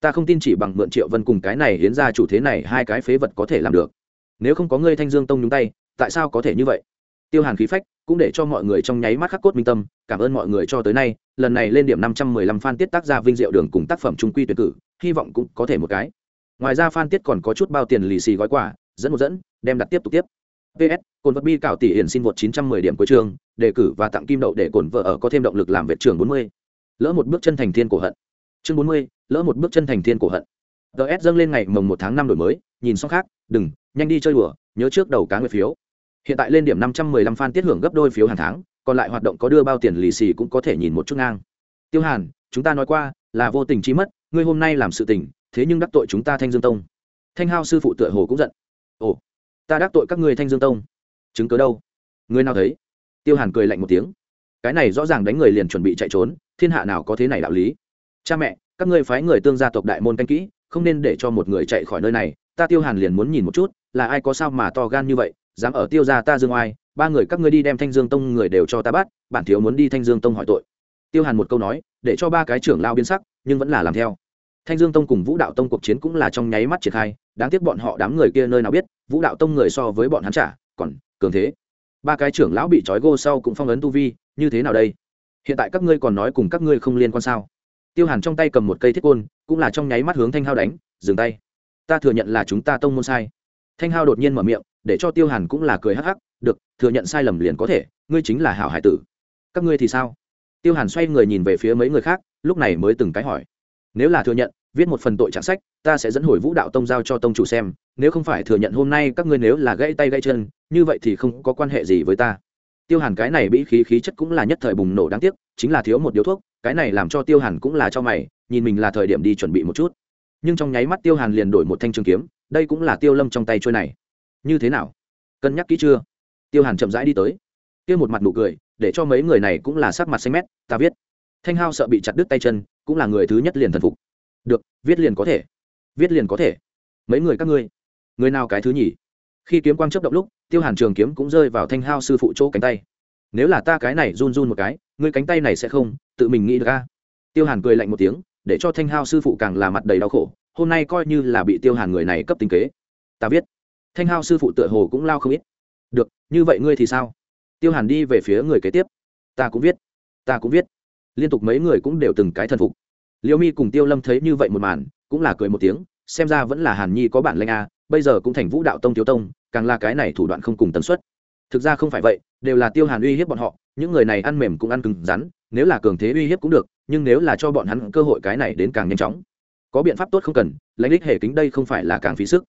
Ta không tin chỉ bằng mượn triệu vân cùng cái này hiến ra chủ thế này hai cái phế vật có thể làm được. Nếu không có ngươi thanh dương tông nhúng tay, tại sao có thể như vậy? Tiêu hàn khí phách, cũng để cho mọi người trong nháy mắt khắc cốt minh tâm, cảm ơn mọi người cho tới nay, lần này lên điểm năm trăm mười lăm fan tiết tác gia vinh diệu đường cùng tác phẩm trung quy tuyển cử, hy vọng cũng có thể một cái. Ngoài ra fan tiết còn có chút bao tiền lì xì gói quà, dẫn một dẫn, đem đặt tiếp tục tiếp ps cồn vật bi cảo tỷ hiển xin vượt chín trăm mười điểm cuối trường đề cử và tặng kim đậu để cồn vợ ở có thêm động lực làm vệ trường bốn mươi. Lỡ một bước chân thành thiên cổ hận. Chương bốn mươi, lỡ một bước chân thành thiên cổ hận. Ts dâng lên ngày mồng một tháng năm đổi mới, nhìn xong khác, đừng, nhanh đi chơi đùa, nhớ trước đầu cá nguyệt phiếu. Hiện tại lên điểm năm trăm mười lăm fan tiết hưởng gấp đôi phiếu hàng tháng, còn lại hoạt động có đưa bao tiền lì xì cũng có thể nhìn một chút ngang. Tiêu hàn, chúng ta nói qua, là vô tình chi mất, ngươi hôm nay làm sự tình, thế nhưng đắc tội chúng ta thanh dương tông. Thanh hao sư phụ tựa hồ cũng giận. Ồ ta đắc tội các ngươi thanh dương tông chứng cớ đâu ngươi nào thấy tiêu hàn cười lạnh một tiếng cái này rõ ràng đánh người liền chuẩn bị chạy trốn thiên hạ nào có thế này đạo lý cha mẹ các ngươi phái người tương gia tộc đại môn canh kỹ không nên để cho một người chạy khỏi nơi này ta tiêu hàn liền muốn nhìn một chút là ai có sao mà to gan như vậy dám ở tiêu gia ta dương oai ba người các ngươi đi đem thanh dương tông người đều cho ta bắt bản thiếu muốn đi thanh dương tông hỏi tội tiêu hàn một câu nói để cho ba cái trưởng lao biến sắc nhưng vẫn là làm theo thanh dương tông cùng vũ đạo tông cuộc chiến cũng là trong nháy mắt triển khai, đáng tiếc bọn họ đám người kia nơi nào biết, vũ đạo tông người so với bọn hắn trả còn cường thế. Ba cái trưởng lão bị trói gô sau cũng phong ấn tu vi, như thế nào đây? Hiện tại các ngươi còn nói cùng các ngươi không liên quan sao? Tiêu hàn trong tay cầm một cây thiết côn, cũng là trong nháy mắt hướng thanh hao đánh, dừng tay. Ta thừa nhận là chúng ta tông môn sai. Thanh hao đột nhiên mở miệng, để cho tiêu hàn cũng là cười hắc hắc, được, thừa nhận sai lầm liền có thể, ngươi chính là hảo hải tử. Các ngươi thì sao? Tiêu hàn xoay người nhìn về phía mấy người khác, lúc này mới từng cái hỏi nếu là thừa nhận, viết một phần tội trạng sách, ta sẽ dẫn hồi vũ đạo tông giao cho tông chủ xem, nếu không phải thừa nhận hôm nay các ngươi nếu là gãy tay gãy chân, như vậy thì không có quan hệ gì với ta. Tiêu hàn cái này bị khí khí chất cũng là nhất thời bùng nổ đáng tiếc, chính là thiếu một điếu thuốc, cái này làm cho tiêu hàn cũng là cho mày, nhìn mình là thời điểm đi chuẩn bị một chút. Nhưng trong nháy mắt tiêu hàn liền đổi một thanh trường kiếm, đây cũng là tiêu lâm trong tay trôi này. Như thế nào? Cân nhắc kỹ chưa? Tiêu hàn chậm rãi đi tới. Kia một mặt nụ cười, để cho mấy người này cũng là sắc mặt xanh mét, ta viết. Thanh hao sợ bị chặt đứt tay chân cũng là người thứ nhất liền thần phục. Được, viết liền có thể. Viết liền có thể. Mấy người các ngươi? Người nào cái thứ nhỉ? khi kiếm quang chấp động lúc, tiêu hàn trường kiếm cũng rơi vào thanh hao sư phụ chỗ cánh tay. Nếu là ta cái này run run một cái, ngươi cánh tay này sẽ không, tự mình nghĩ được a? Tiêu hàn cười lạnh một tiếng, để cho thanh hao sư phụ càng là mặt đầy đau khổ, hôm nay coi như là bị tiêu hàn người này cấp tính kế. Ta viết. Thanh hao sư phụ tựa hồ cũng lao không ít. Được, như vậy ngươi thì sao? Tiêu hàn đi về phía người kế tiếp. Ta cũng viết. Ta cũng viết liên tục mấy người cũng đều từng cái thần phục. Liêu mi cùng tiêu lâm thấy như vậy một màn, cũng là cười một tiếng, xem ra vẫn là hàn nhi có bản lanh a, bây giờ cũng thành vũ đạo tông thiếu tông, càng là cái này thủ đoạn không cùng tần suất. Thực ra không phải vậy, đều là tiêu hàn uy hiếp bọn họ, những người này ăn mềm cũng ăn cứng rắn, nếu là cường thế uy hiếp cũng được, nhưng nếu là cho bọn hắn cơ hội cái này đến càng nhanh chóng. Có biện pháp tốt không cần, lãnh đích hệ kính đây không phải là càng phí sức.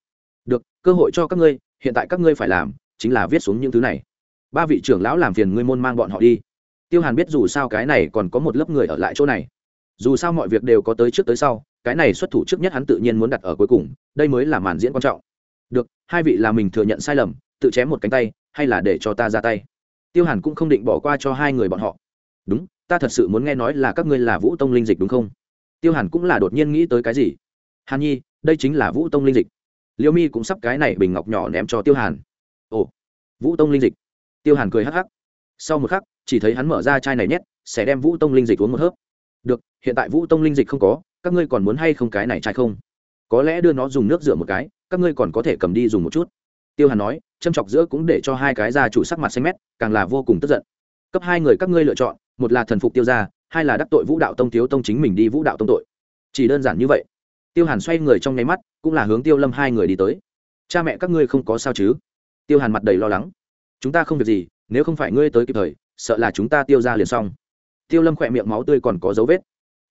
Được, cơ hội cho các ngươi, hiện tại các ngươi phải làm, chính là viết xuống những thứ này. Ba vị trưởng lão làm phiền ngươi môn mang bọn họ đi tiêu hàn biết dù sao cái này còn có một lớp người ở lại chỗ này. Dù sao mọi việc đều có tới trước tới sau, cái này xuất thủ trước nhất hắn tự nhiên muốn đặt ở cuối cùng, đây mới là màn diễn quan trọng. Được, hai vị là mình thừa nhận sai lầm, tự chém một cánh tay, hay là để cho ta ra tay? Tiêu hàn cũng không định bỏ qua cho hai người bọn họ. Đúng, ta thật sự muốn nghe nói là các ngươi là vũ tông linh dịch đúng không? Tiêu hàn cũng là đột nhiên nghĩ tới cái gì. Hàn nhi, đây chính là vũ tông linh dịch. Liêu mi cũng sắp cái này bình ngọc nhỏ ném cho tiêu hàn. Ồ, vũ tông linh dịch. Tiêu hàn cười hắc hắc. Sau một khắc chỉ thấy hắn mở ra chai này nhét, sẽ đem vũ tông linh dịch uống một hớp. Được, hiện tại vũ tông linh dịch không có, các ngươi còn muốn hay không cái này chai không? Có lẽ đưa nó dùng nước rửa một cái, các ngươi còn có thể cầm đi dùng một chút. Tiêu hàn nói, châm chọc giữa cũng để cho hai cái gia chủ sắc mặt xanh mét, càng là vô cùng tức giận. Cấp hai người các ngươi lựa chọn, một là thần phục tiêu gia, hai là đắc tội vũ đạo tông thiếu tông chính mình đi vũ đạo tông tội. Chỉ đơn giản như vậy. Tiêu hàn xoay người trong nháy mắt, cũng là hướng tiêu lâm hai người đi tới. Cha mẹ các ngươi không có sao chứ? Tiêu hàn mặt đầy lo lắng. Chúng ta không việc gì, nếu không phải ngươi tới kịp thời sợ là chúng ta tiêu ra liền xong. Tiêu lâm khỏe miệng máu tươi còn có dấu vết.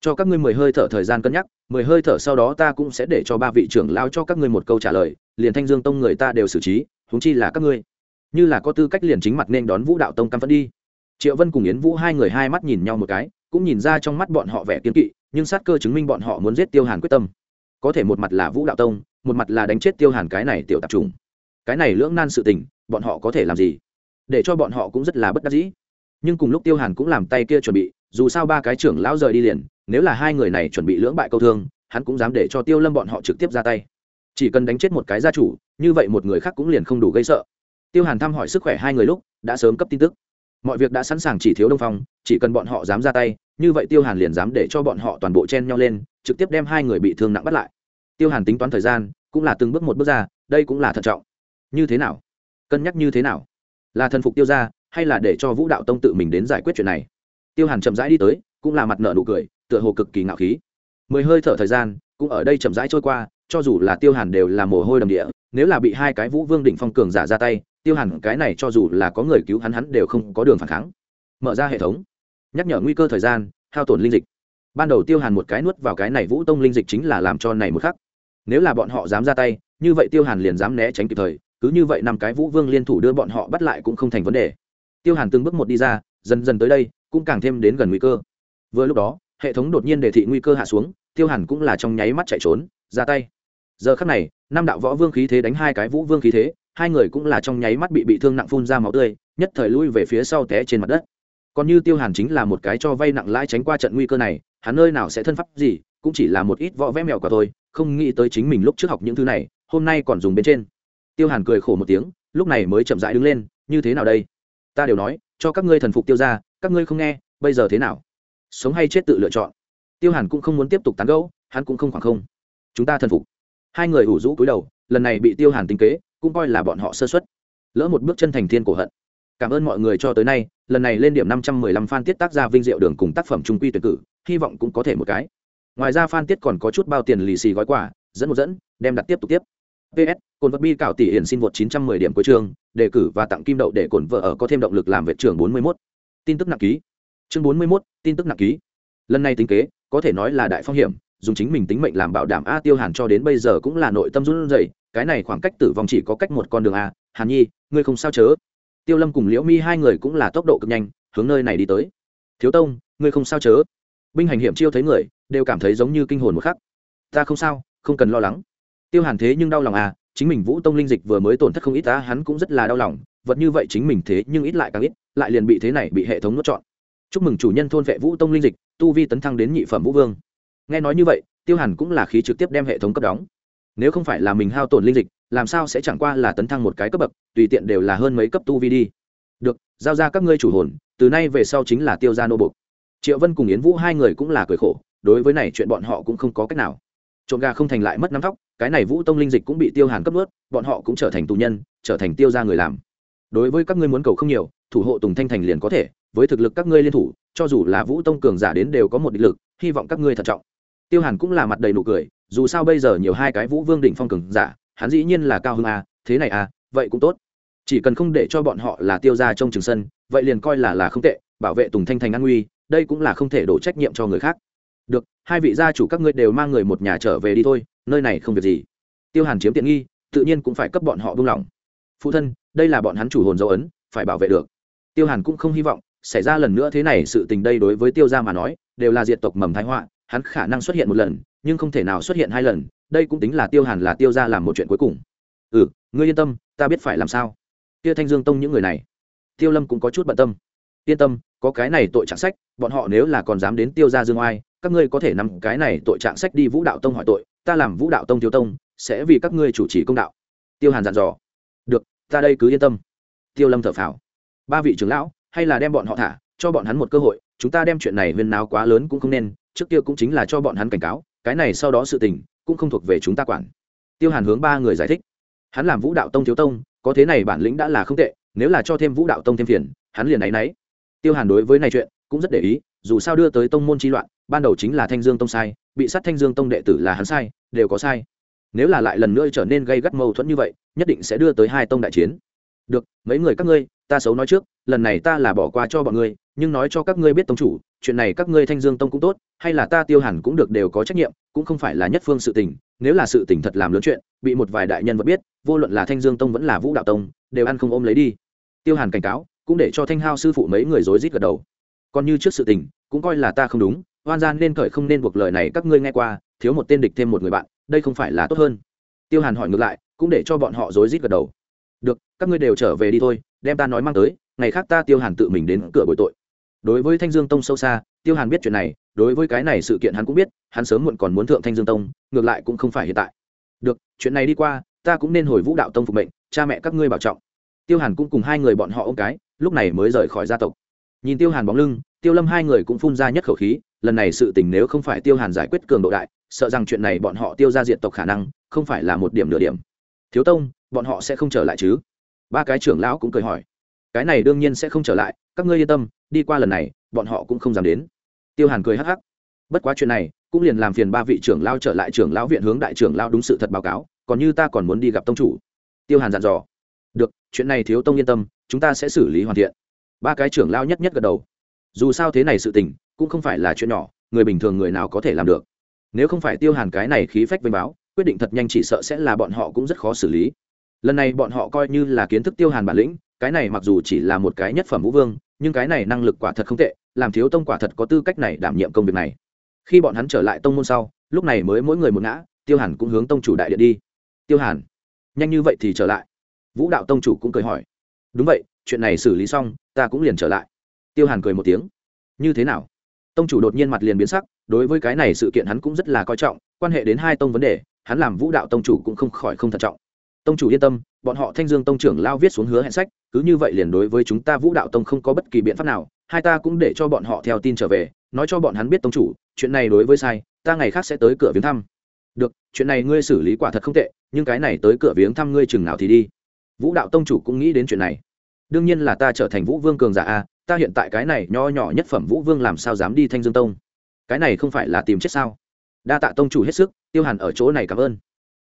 Cho các ngươi mười hơi thở thời gian cân nhắc, mười hơi thở sau đó ta cũng sẽ để cho ba vị trưởng lao cho các ngươi một câu trả lời, liền thanh dương tông người ta đều xử trí húng chi là các ngươi. Như là có tư cách liền chính mặt nên đón vũ đạo tông căm phẫn đi. Triệu vân cùng yến vũ hai người hai mắt nhìn nhau một cái, cũng nhìn ra trong mắt bọn họ vẻ kiên kỵ, nhưng sát cơ chứng minh bọn họ muốn giết tiêu hàn quyết tâm. Có thể một mặt là vũ đạo tông, một mặt là đánh chết tiêu hàn cái này tiểu tạp trùng cái này lưỡng nan sự tình, bọn họ có thể làm gì? Để cho bọn họ cũng rất là bất đắc dĩ nhưng cùng lúc tiêu hàn cũng làm tay kia chuẩn bị, dù sao ba cái trưởng lão rời đi liền, nếu là hai người này chuẩn bị lưỡng bại câu thương, hắn cũng dám để cho tiêu lâm bọn họ trực tiếp ra tay. Chỉ cần đánh chết một cái gia chủ, như vậy một người khác cũng liền không đủ gây sợ. Tiêu hàn thăm hỏi sức khỏe hai người lúc, đã sớm cấp tin tức. Mọi việc đã sẵn sàng chỉ thiếu đông phong, chỉ cần bọn họ dám ra tay, như vậy tiêu hàn liền dám để cho bọn họ toàn bộ chen nhau lên, trực tiếp đem hai người bị thương nặng bắt lại. Tiêu hàn tính toán thời gian, cũng là từng bước một bước ra, đây cũng là thận trọng. Như thế nào? Cân nhắc như thế nào? Là thần phục tiêu ra hay là để cho vũ đạo tông tự mình đến giải quyết chuyện này? Tiêu hàn chậm rãi đi tới, cũng là mặt nợ nụ cười, tựa hồ cực kỳ ngạo khí. Mười hơi thở thời gian, cũng ở đây chậm rãi trôi qua, cho dù là tiêu hàn đều là mồ hôi đầm địa, nếu là bị hai cái vũ vương đỉnh phong cường giả ra tay, tiêu hàn cái này cho dù là có người cứu hắn hắn đều không có đường phản kháng. Mở ra hệ thống. Nhắc nhở nguy cơ thời gian, hao tổn linh dịch. Ban đầu tiêu hàn một cái nuốt vào cái này vũ tông linh dịch chính là làm cho này một khắc. Nếu là bọn họ dám ra tay, như vậy tiêu hàn liền dám né tránh kịp thời, cứ như vậy năm cái vũ vương liên thủ đưa bọn họ bắt lại cũng không thành vấn đề tiêu hàn từng bước một đi ra, dần dần tới đây, cũng càng thêm đến gần nguy cơ. Vừa lúc đó, hệ thống đột nhiên đề thị nguy cơ hạ xuống, tiêu hàn cũng là trong nháy mắt chạy trốn, ra tay. Giờ khắc này, năm đạo võ vương khí thế đánh hai cái vũ vương khí thế, hai người cũng là trong nháy mắt bị bị thương nặng phun ra máu tươi, nhất thời lui về phía sau té trên mặt đất. Còn như tiêu hàn chính là một cái cho vay nặng lãi tránh qua trận nguy cơ này, hắn nơi nào sẽ thân pháp gì, cũng chỉ là một ít võ vẽ mèo của thôi, không nghĩ tới chính mình lúc trước học những thứ này, hôm nay còn dùng bên trên. Tiêu hàn cười khổ một tiếng, lúc này mới chậm rãi đứng lên, như thế nào đây? Ta đều nói, cho các ngươi thần phục tiêu ra các ngươi không nghe, bây giờ thế nào? Sống hay chết tự lựa chọn. Tiêu hàn cũng không muốn tiếp tục tán gẫu, hắn cũng không khoảng không. Chúng ta thần phục. Hai người ủ rũ cúi đầu, lần này bị tiêu hàn tính kế, cũng coi là bọn họ sơ xuất lỡ một bước chân thành thiên cổ hận. Cảm ơn mọi người cho tới nay, lần này lên điểm năm trăm mười lăm fan tiết tác gia vinh diệu đường cùng tác phẩm trung quy tuyển cử, hy vọng cũng có thể một cái. Ngoài ra fan tiết còn có chút bao tiền lì xì gói quà, dẫn một dẫn, đem đặt tiếp tục tiếp ps cồn vật bi cảo tỷ hiển xin vượt chín trăm mười điểm cuối chương đề cử và tặng kim đậu để cồn vợ ở có thêm động lực làm việc trường 41. tin tức nặng ký. Chương 41, tin tức nặng ký. Lần này tính kế có thể nói là đại phong hiểm dùng chính mình tính mệnh làm bảo đảm a tiêu hàn cho đến bây giờ cũng là nội tâm run rẩy cái này khoảng cách tử vong chỉ có cách một con đường a. Hàn nhi ngươi không sao chớ? Tiêu lâm cùng liễu mi hai người cũng là tốc độ cực nhanh hướng nơi này đi tới. Thiếu tông ngươi không sao chớ? Binh hành hiểm chiêu thấy người đều cảm thấy giống như kinh hồn một khắc. Ta không sao không cần lo lắng tiêu hàn thế nhưng đau lòng à chính mình vũ tông linh dịch vừa mới tổn thất không ít ta hắn cũng rất là đau lòng. Vật như vậy chính mình thế nhưng ít lại càng ít, lại liền bị thế này bị hệ thống nuốt chọn. chúc mừng chủ nhân thôn vệ vũ tông linh dịch, tu vi tấn thăng đến nhị phẩm vũ vương. Nghe nói như vậy, tiêu hàn cũng là khí trực tiếp đem hệ thống cấp đóng. Nếu không phải là mình hao tổn linh dịch, làm sao sẽ chẳng qua là tấn thăng một cái cấp bậc, tùy tiện đều là hơn mấy cấp tu vi đi. Được, giao ra các ngươi chủ hồn, từ nay về sau chính là tiêu gia nô bục triệu vân cùng yến vũ hai người cũng là cười khổ, đối với này chuyện bọn họ cũng không có cách nào. Trộm gà không thành lại mất nắm tóc cái này vũ tông linh dịch cũng bị tiêu hàn cấp ướt bọn họ cũng trở thành tù nhân, trở thành tiêu gia người làm. Đối với các ngươi muốn cầu không nhiều, thủ hộ tùng thanh thành liền có thể, với thực lực các ngươi liên thủ, cho dù là vũ tông cường giả đến đều có một địch lực, hy vọng các ngươi thận trọng. Tiêu hàn cũng là mặt đầy nụ cười, dù sao bây giờ nhiều hai cái vũ vương đỉnh phong cường giả, hắn dĩ nhiên là cao hơn a à, thế này à vậy cũng tốt. Chỉ cần không để cho bọn họ là tiêu ra trong trường sân, vậy liền coi là là không tệ, bảo vệ tùng thanh thành an nguy, đây cũng là không thể đổ trách nhiệm cho người khác được, hai vị gia chủ các ngươi đều mang người một nhà trở về đi thôi, nơi này không việc gì. Tiêu hàn chiếm tiện nghi, tự nhiên cũng phải cấp bọn họ buông lỏng. Phụ thân, đây là bọn hắn chủ hồn dấu ấn, phải bảo vệ được. Tiêu hàn cũng không hy vọng xảy ra lần nữa thế này, sự tình đây đối với tiêu gia mà nói, đều là diệt tộc mầm thái họa, hắn khả năng xuất hiện một lần, nhưng không thể nào xuất hiện hai lần, đây cũng tính là tiêu hàn là tiêu gia làm một chuyện cuối cùng. Ừ ngươi yên tâm, ta biết phải làm sao. Kia thanh dương tông những người này. Tiêu lâm cũng có chút bận tâm. Yên tâm, có cái này tội trạng sách, bọn họ nếu là còn dám đến tiêu gia dương oai các ngươi có thể nằm cái này tội trạng sách đi vũ đạo tông hỏi tội, ta làm vũ đạo tông thiếu tông, sẽ vì các ngươi chủ trì công đạo. Tiêu hàn dặn dò. Được, ta đây cứ yên tâm. Tiêu lâm thở phào. Ba vị trưởng lão, hay là đem bọn họ thả, cho bọn hắn một cơ hội, chúng ta đem chuyện này huyên nào quá lớn cũng không nên, trước kia cũng chính là cho bọn hắn cảnh cáo, cái này sau đó sự tình, cũng không thuộc về chúng ta quản. Tiêu hàn hướng ba người giải thích. Hắn làm vũ đạo tông thiếu tông, có thế này bản lĩnh đã là không tệ, nếu là cho thêm vũ đạo tông thêm phiền, hắn liền áy náy. Tiêu hàn đối với này chuyện, cũng rất để ý, dù sao đưa tới tông môn chi loạn ban đầu chính là thanh dương tông sai, bị sát thanh dương tông đệ tử là hắn sai, đều có sai. Nếu là lại lần nữa trở nên gây gắt mâu thuẫn như vậy, nhất định sẽ đưa tới hai tông đại chiến. Được, mấy người các ngươi, ta xấu nói trước, lần này ta là bỏ qua cho bọn ngươi, nhưng nói cho các ngươi biết tông chủ, chuyện này các ngươi thanh dương tông cũng tốt, hay là ta tiêu hẳn cũng được đều có trách nhiệm, cũng không phải là nhất phương sự tình, nếu là sự tình thật làm lớn chuyện, bị một vài đại nhân vật biết, vô luận là thanh dương tông vẫn là vũ đạo tông, đều ăn không ôm lấy đi. Tiêu hàn cảnh cáo, cũng để cho thanh hao sư phụ mấy người rối rít gật đầu. Còn như trước sự tình, cũng coi là ta không đúng oan gian nên khởi không nên buộc lời này các ngươi nghe qua, thiếu một tên địch thêm một người bạn, đây không phải là tốt hơn. Tiêu hàn hỏi ngược lại, cũng để cho bọn họ rối rít gật đầu. Được, các ngươi đều trở về đi thôi, đem ta nói mang tới, ngày khác ta tiêu hàn tự mình đến cửa bồi tội. Đối với thanh dương tông sâu xa, tiêu hàn biết chuyện này, đối với cái này sự kiện hắn cũng biết, hắn sớm muộn còn muốn thượng thanh dương tông, ngược lại cũng không phải hiện tại. Được, chuyện này đi qua, ta cũng nên hồi vũ đạo tông phục mệnh, cha mẹ các ngươi bảo trọng. Tiêu hàn cũng cùng hai người bọn họ ôm cái, lúc này mới rời khỏi gia tộc. Nhìn tiêu hàn bóng lưng, tiêu lâm hai người cũng phun ra nhất khẩu khí lần này sự tình nếu không phải tiêu hàn giải quyết cường độ đại, sợ rằng chuyện này bọn họ tiêu ra diện tộc khả năng, không phải là một điểm nửa điểm. Thiếu tông, bọn họ sẽ không trở lại chứ? Ba cái trưởng lão cũng cười hỏi. Cái này đương nhiên sẽ không trở lại, các ngươi yên tâm, đi qua lần này, bọn họ cũng không dám đến. Tiêu hàn cười hắc hắc. Bất quá chuyện này, cũng liền làm phiền ba vị trưởng lao trở lại trưởng lão viện hướng đại trưởng lao đúng sự thật báo cáo, còn như ta còn muốn đi gặp tông chủ. Tiêu hàn dặn dò. Được, chuyện này thiếu tông yên tâm, chúng ta sẽ xử lý hoàn thiện. Ba cái trưởng lao nhất nhất gật đầu dù sao thế này sự tình, cũng không phải là chuyện nhỏ, người bình thường người nào có thể làm được. Nếu không phải tiêu hàn cái này khí phách vênh báo, quyết định thật nhanh chỉ sợ sẽ là bọn họ cũng rất khó xử lý. Lần này bọn họ coi như là kiến thức tiêu hàn bản lĩnh, cái này mặc dù chỉ là một cái nhất phẩm vũ vương, nhưng cái này năng lực quả thật không tệ, làm thiếu tông quả thật có tư cách này đảm nhiệm công việc này. Khi bọn hắn trở lại tông môn sau, lúc này mới mỗi người một ngã, tiêu hàn cũng hướng tông chủ đại điện đi. Tiêu hàn, nhanh như vậy thì trở lại. Vũ đạo tông chủ cũng cười hỏi. Đúng vậy, chuyện này xử lý xong, ta cũng liền trở lại tiêu hàn cười một tiếng. Như thế nào? Tông chủ đột nhiên mặt liền biến sắc, đối với cái này sự kiện hắn cũng rất là coi trọng, quan hệ đến hai tông vấn đề, hắn làm vũ đạo tông chủ cũng không khỏi không thận trọng. Tông chủ yên tâm, bọn họ thanh dương tông trưởng lao viết xuống hứa hẹn sách, cứ như vậy liền đối với chúng ta vũ đạo tông không có bất kỳ biện pháp nào, hai ta cũng để cho bọn họ theo tin trở về, nói cho bọn hắn biết tông chủ, chuyện này đối với sai, ta ngày khác sẽ tới cửa viếng thăm. Được, chuyện này ngươi xử lý quả thật không tệ, nhưng cái này tới cửa viếng thăm ngươi chừng nào thì đi. Vũ đạo tông chủ cũng nghĩ đến chuyện này. Đương nhiên là ta trở thành vũ vương cường giả a ta hiện tại cái này nho nhỏ nhất phẩm vũ vương làm sao dám đi thanh dương tông? Cái này không phải là tìm chết sao? Đa tạ tông chủ hết sức, tiêu hàn ở chỗ này cảm ơn.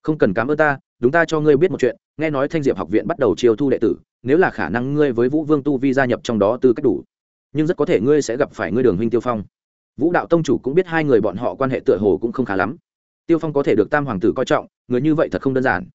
Không cần cảm ơn ta, đúng ta cho ngươi biết một chuyện, nghe nói thanh diệp học viện bắt đầu chiêu thu đệ tử, nếu là khả năng ngươi với vũ vương tu vi gia nhập trong đó tư cách đủ, nhưng rất có thể ngươi sẽ gặp phải ngươi đường huynh tiêu phong. Vũ đạo tông chủ cũng biết hai người bọn họ quan hệ tựa hồ cũng không khá lắm. Tiêu phong có thể được tam hoàng tử coi trọng, người như vậy thật không đơn giản.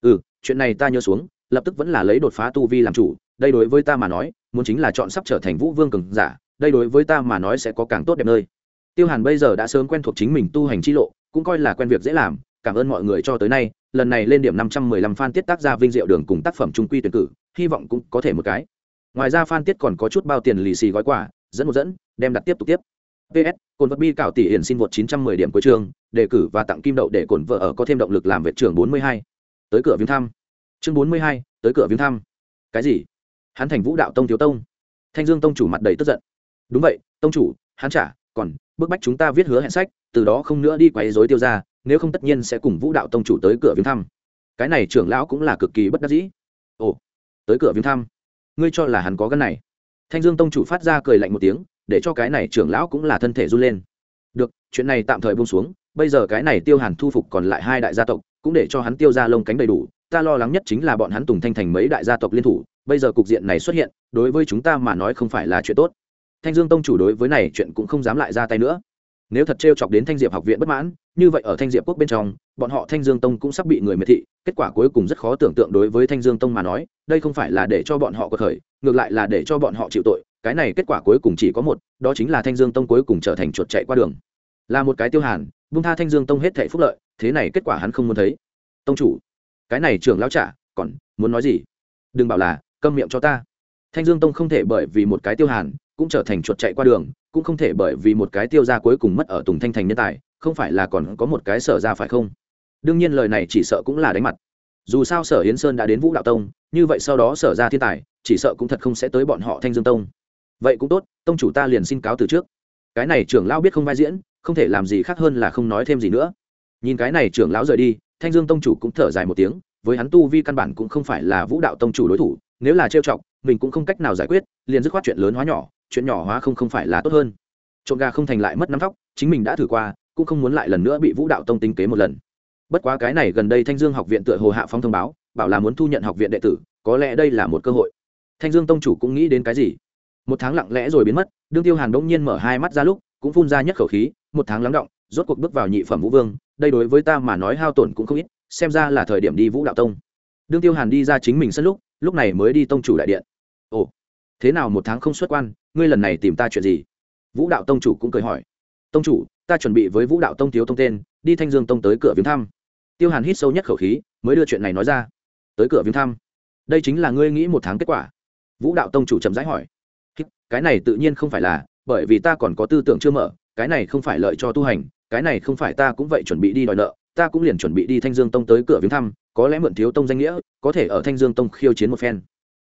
Ừ chuyện này ta nhớ xuống, lập tức vẫn là lấy đột phá tu vi làm chủ, đây đối với ta mà nói muốn chính là chọn sắp trở thành vũ vương cường giả, đây đối với ta mà nói sẽ có càng tốt đẹp nơi. Tiêu hàn bây giờ đã sớm quen thuộc chính mình tu hành chi lộ, cũng coi là quen việc dễ làm, cảm ơn mọi người cho tới nay, lần này lên điểm năm trăm mười lăm fan tiết tác gia vinh diệu đường cùng tác phẩm trung quy tuyển cử, hy vọng cũng có thể một cái. Ngoài ra fan tiết còn có chút bao tiền lì xì gói quà, dẫn một dẫn, đem đặt tiếp tục tiếp. Ps cồn vật bi cạo tỷ hiển xin vượt chín trăm mười điểm cuối trường đề cử và tặng kim đậu để cồn vợ ở có thêm động lực làm vệ trưởng bốn mươi hai. Tới cửa viếng thăm. Chương bốn mươi hai, tới cửa viếng thăm. Cái gì? Hắn thành vũ đạo tông thiếu tông. Thanh dương tông chủ mặt đầy tức giận. Đúng vậy, tông chủ, hắn trả, còn, bức bách chúng ta viết hứa hẹn sách, từ đó không nữa đi quấy dối tiêu ra nếu không tất nhiên sẽ cùng vũ đạo tông chủ tới cửa viếng thăm. Cái này trưởng lão cũng là cực kỳ bất đắc dĩ. Ồ, tới cửa viếng thăm. Ngươi cho là hắn có gân này. Thanh dương tông chủ phát ra cười lạnh một tiếng, để cho cái này trưởng lão cũng là thân thể run lên. Được, chuyện này tạm thời buông xuống, bây giờ cái này tiêu hàn thu phục còn lại hai đại gia tộc, cũng để cho hắn tiêu ra lông cánh đầy đủ, ta lo lắng nhất chính là bọn hắn tùng thanh thành mấy đại gia tộc liên thủ bây giờ cục diện này xuất hiện, đối với chúng ta mà nói không phải là chuyện tốt. Thanh dương tông chủ đối với này chuyện cũng không dám lại ra tay nữa. Nếu thật t chọc đến thanh diệp học viện bất mãn, như vậy ở thanh diệp quốc bên trong, bọn họ thanh dương tông cũng sắp bị người miệt thị, kết quả cuối cùng rất khó tưởng tượng đối với thanh dương tông mà nói, đây không phải là để cho bọn họ có khởi ngược lại là để cho bọn họ chịu tội, cái này kết quả cuối cùng chỉ có một, đó chính là thanh dương tông cuối cùng trở thành chuột chạy qua đường. Là một cái tiêu hàn bung tha thanh dương tông hết thệ phúc lợi, thế này kết quả hắn không muốn thấy. Tông chủ, cái này trưởng lão trả, còn muốn nói gì? Đừng bảo là câm miệng cho ta. Thanh dương tông không thể bởi vì một cái tiêu hàn, cũng trở thành chuột chạy qua đường, cũng không thể bởi vì một cái tiêu ra cuối cùng mất ở tùng thanh thành nhân tài, không phải là còn có một cái sở ra phải không? Đương nhiên lời này chỉ sợ cũng là đánh mặt. Dù sao sở hiến sơn đã đến vũ đạo tông, như vậy sau đó sở ra thiên tài, chỉ sợ cũng thật không sẽ tới bọn họ thanh dương tông. Vậy cũng tốt, tông chủ ta liền xin cáo từ trước. Cái này trưởng lão biết không vai diễn, không thể làm gì khác hơn là không nói thêm gì nữa. Nhìn cái này trưởng lão rời đi, thanh dương tông chủ cũng thở dài một tiếng với hắn tu vi căn bản cũng không phải là vũ đạo tông chủ đối thủ, nếu là trêu chọc, mình cũng không cách nào giải quyết, liền dứt khoát chuyện lớn hóa nhỏ, chuyện nhỏ hóa không không phải là tốt hơn. Trộm gà không thành lại mất năm tóc, chính mình đã thử qua, cũng không muốn lại lần nữa bị vũ đạo tông tinh kế một lần. Bất quá cái này gần đây thanh dương học viện tựa hồ hạ phong thông báo, bảo là muốn thu nhận học viện đệ tử, có lẽ đây là một cơ hội. Thanh dương tông chủ cũng nghĩ đến cái gì? Một tháng lặng lẽ rồi biến mất, đương tiêu hàn bỗng nhiên mở hai mắt ra lúc, cũng phun ra nhất khẩu khí, một tháng lắng động, rốt cuộc bước vào nhị phẩm vũ vương, đây đối với ta mà nói hao tổn cũng không ít xem ra là thời điểm đi vũ đạo tông. Đương tiêu hàn đi ra chính mình sân lúc lúc này mới đi tông chủ đại điện. Ồ, thế nào một tháng không xuất quan, ngươi lần này tìm ta chuyện gì? Vũ đạo tông chủ cũng cười hỏi. Tông chủ, ta chuẩn bị với vũ đạo tông thiếu tông tên, đi thanh dương tông tới cửa viếng thăm. Tiêu hàn hít sâu nhất khẩu khí, mới đưa chuyện này nói ra. Tới cửa viếng thăm. Đây chính là ngươi nghĩ một tháng kết quả. Vũ đạo tông chủ chậm rãi hỏi. Cái này tự nhiên không phải là, bởi vì ta còn có tư tưởng chưa mở, cái này không phải lợi cho tu hành, cái này không phải ta cũng vậy chuẩn bị đi đòi nợ ta cũng liền chuẩn bị đi thanh dương tông tới cửa viếng thăm, có lẽ mượn thiếu tông danh nghĩa, có thể ở thanh dương tông khiêu chiến một phen.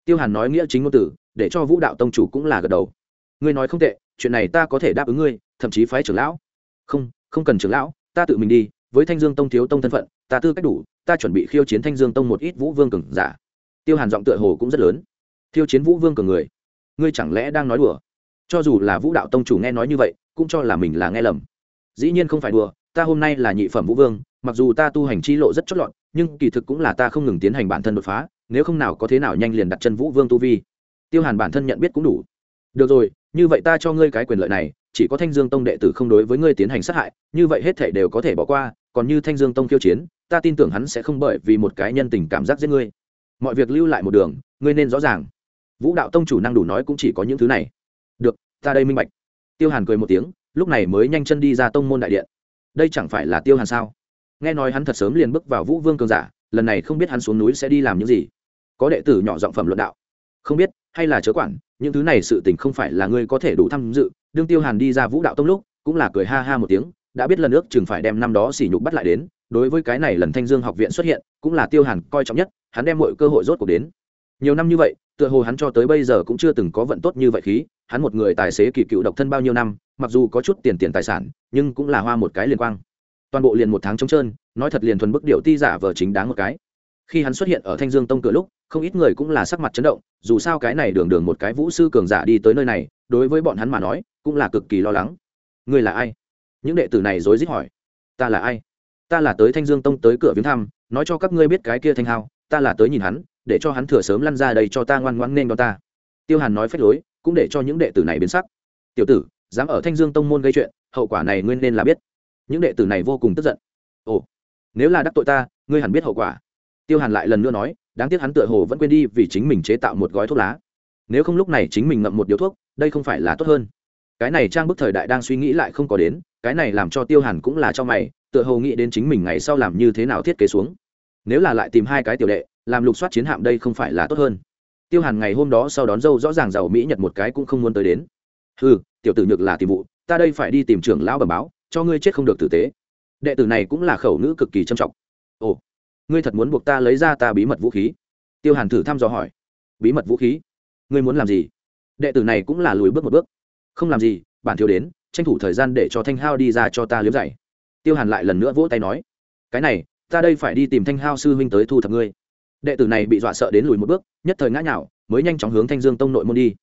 Tiêu hàn nói nghĩa chính ngôn tử, để cho vũ đạo tông chủ cũng là gật đầu. Ngươi nói không tệ, chuyện này ta có thể đáp ứng ngươi, thậm chí phái trưởng lão. Không không cần trưởng lão, ta tự mình đi, với thanh dương tông thiếu tông thân phận, ta tư cách đủ, ta chuẩn bị khiêu chiến thanh dương tông một ít vũ vương cường giả. Tiêu hàn giọng tựa hồ cũng rất lớn. Thiêu chiến vũ vương cường người, ngươi chẳng lẽ đang nói đùa? Cho dù là vũ đạo tông chủ nghe nói như vậy, cũng cho là mình là nghe lầm. Dĩ nhiên không phải đùa ta hôm nay là nhị phẩm vũ vương, mặc dù ta tu hành chi lộ rất chót lọt, nhưng kỳ thực cũng là ta không ngừng tiến hành bản thân đột phá, nếu không nào có thế nào nhanh liền đặt chân vũ vương tu vi. Tiêu hàn bản thân nhận biết cũng đủ. Được rồi, như vậy ta cho ngươi cái quyền lợi này, chỉ có thanh dương tông đệ tử không đối với ngươi tiến hành sát hại, như vậy hết thể đều có thể bỏ qua, còn như thanh dương tông khiêu chiến, ta tin tưởng hắn sẽ không bởi vì một cái nhân tình cảm giác giết ngươi. Mọi việc lưu lại một đường, ngươi nên rõ ràng. Vũ đạo tông chủ năng đủ nói cũng chỉ có những thứ này. Được, ta đây minh bạch. Tiêu hàn cười một tiếng, lúc này mới nhanh chân đi ra tông môn đại điện đây chẳng phải là tiêu hàn sao? Nghe nói hắn thật sớm liền bước vào vũ vương cường giả, lần này không biết hắn xuống núi sẽ đi làm những gì. Có đệ tử nhỏ giọng phẩm luận đạo. Không biết, hay là chớ quản, những thứ này sự tình không phải là ngươi có thể đủ tham dự. Đương tiêu hàn đi ra vũ đạo tông lúc, cũng là cười ha ha một tiếng, đã biết lần ước chừng phải đem năm đó sỉ nhục bắt lại đến. Đối với cái này lần thanh dương học viện xuất hiện, cũng là tiêu hàn coi trọng nhất, hắn đem mọi cơ hội rốt cuộc đến. Nhiều năm như vậy, tựa hồ hắn cho tới bây giờ cũng chưa từng có vận tốt như vậy khí hắn một người tài xế kỳ cựu độc thân bao nhiêu năm, mặc dù có chút tiền tiền tài sản, nhưng cũng là hoa một cái liên quang. Toàn bộ liền một tháng trống trơn, nói thật liền thuần bức điệu ti giả vờ chính đáng một cái. Khi hắn xuất hiện ở thanh dương tông cửa lúc, không ít người cũng là sắc mặt chấn động, dù sao cái này đường đường một cái vũ sư cường giả đi tới nơi này, đối với bọn hắn mà nói, cũng là cực kỳ lo lắng. Ngươi là ai? Những đệ tử này rối rít hỏi. Ta là ai? Ta là tới thanh dương tông tới cửa viếng thăm, nói cho các ngươi biết cái kia thanh hao, ta là tới nhìn hắn, để cho hắn thừa sớm lăn ra đây cho ta ngoan ngoãn nên đón ta. Tiêu hàn nói phép lối cũng để cho những đệ tử này biến sắc. Tiểu tử, dám ở thanh dương tông môn gây chuyện, hậu quả này nguyên nên là biết. Những đệ tử này vô cùng tức giận. Ồ, nếu là đắc tội ta, ngươi hẳn biết hậu quả. Tiêu hàn lại lần nữa nói, đáng tiếc hắn tựa hồ vẫn quên đi vì chính mình chế tạo một gói thuốc lá. Nếu không lúc này chính mình ngậm một điếu thuốc, đây không phải là tốt hơn. Cái này trang bức thời đại đang suy nghĩ lại không có đến, cái này làm cho tiêu hàn cũng là cho mày, tựa hồ nghĩ đến chính mình ngày sau làm như thế nào thiết kế xuống. Nếu là lại tìm hai cái tiểu đệ, làm lục soát chiến hạm đây không phải là tốt hơn tiêu hàn ngày hôm đó sau đón dâu rõ ràng giàu mỹ nhật một cái cũng không muốn tới đến. Ừ tiểu tử nhược là tìm vụ, ta đây phải đi tìm trưởng lão bẩm báo, cho ngươi chết không được tử tế. Đệ tử này cũng là khẩu nữ cực kỳ trầm trọng. Ồ, ngươi thật muốn buộc ta lấy ra ta bí mật vũ khí? Tiêu hàn thử thăm dò hỏi. Bí mật vũ khí? Ngươi muốn làm gì? Đệ tử này cũng là lùi bước một bước. Không làm gì, bản thiếu đến, tranh thủ thời gian để cho thanh hao đi ra cho ta liếm dạy. Tiêu hàn lại lần nữa vỗ tay nói. Cái này, ta đây phải đi tìm thanh hao sư huynh tới thu thập ngươi đệ tử này bị dọa sợ đến lùi một bước nhất thời ngã nhào, mới nhanh chóng hướng thanh dương tông nội môn đi.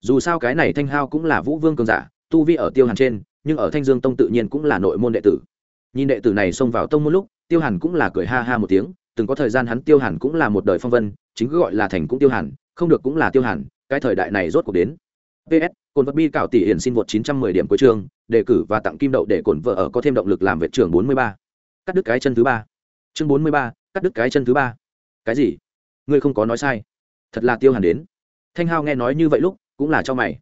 Dù sao cái này thanh hao cũng là vũ vương cường giả tu vi ở tiêu hàn trên nhưng ở thanh dương tông tự nhiên cũng là nội môn đệ tử. Nhìn đệ tử này xông vào tông môn lúc tiêu hàn cũng là cười ha ha một tiếng từng có thời gian hắn tiêu hàn cũng là một đời phong vân chính cứ gọi là thành cũng tiêu hàn không được cũng là tiêu hàn cái thời đại này rốt cuộc đến. Ps cồn vật bi cạo tỷ hiển xin vượt 910 điểm cuối chương đề cử và tặng kim đậu để cồn vợ ở có thêm động lực làm vệ trưởng 43. cắt đứt cái chân thứ ba. Chương 43, cắt đứt cái chân thứ ba cái gì? Ngươi không có nói sai. Thật là tiêu hàn đến. Thanh hao nghe nói như vậy lúc, cũng là cho mày.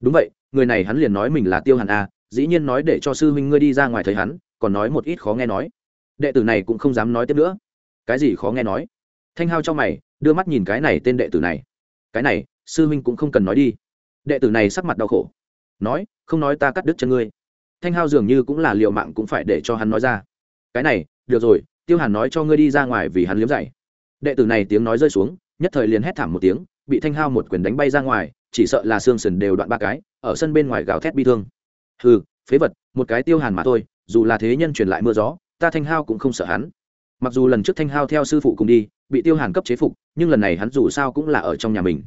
Đúng vậy, người này hắn liền nói mình là tiêu hàn a dĩ nhiên nói để cho sư huynh ngươi đi ra ngoài thấy hắn, còn nói một ít khó nghe nói. Đệ tử này cũng không dám nói tiếp nữa. Cái gì khó nghe nói? Thanh hao cho mày, đưa mắt nhìn cái này tên đệ tử này. Cái này, sư huynh cũng không cần nói đi. Đệ tử này sắc mặt đau khổ. Nói, không nói ta cắt đứt chân ngươi. Thanh hao dường như cũng là liệu mạng cũng phải để cho hắn nói ra. Cái này, được rồi, tiêu hàn nói cho ngươi đi ra ngoài vì hắn liếm dày đệ tử này tiếng nói rơi xuống, nhất thời liền hét thảm một tiếng, bị thanh hao một quyền đánh bay ra ngoài, chỉ sợ là xương sần đều đoạn ba cái, ở sân bên ngoài gào thét bi thương. Hừ, phế vật, một cái tiêu hàn mà thôi, dù là thế nhân truyền lại mưa gió, ta thanh hao cũng không sợ hắn. Mặc dù lần trước thanh hao theo sư phụ cùng đi, bị tiêu hàn cấp chế phục, nhưng lần này hắn dù sao cũng là ở trong nhà mình.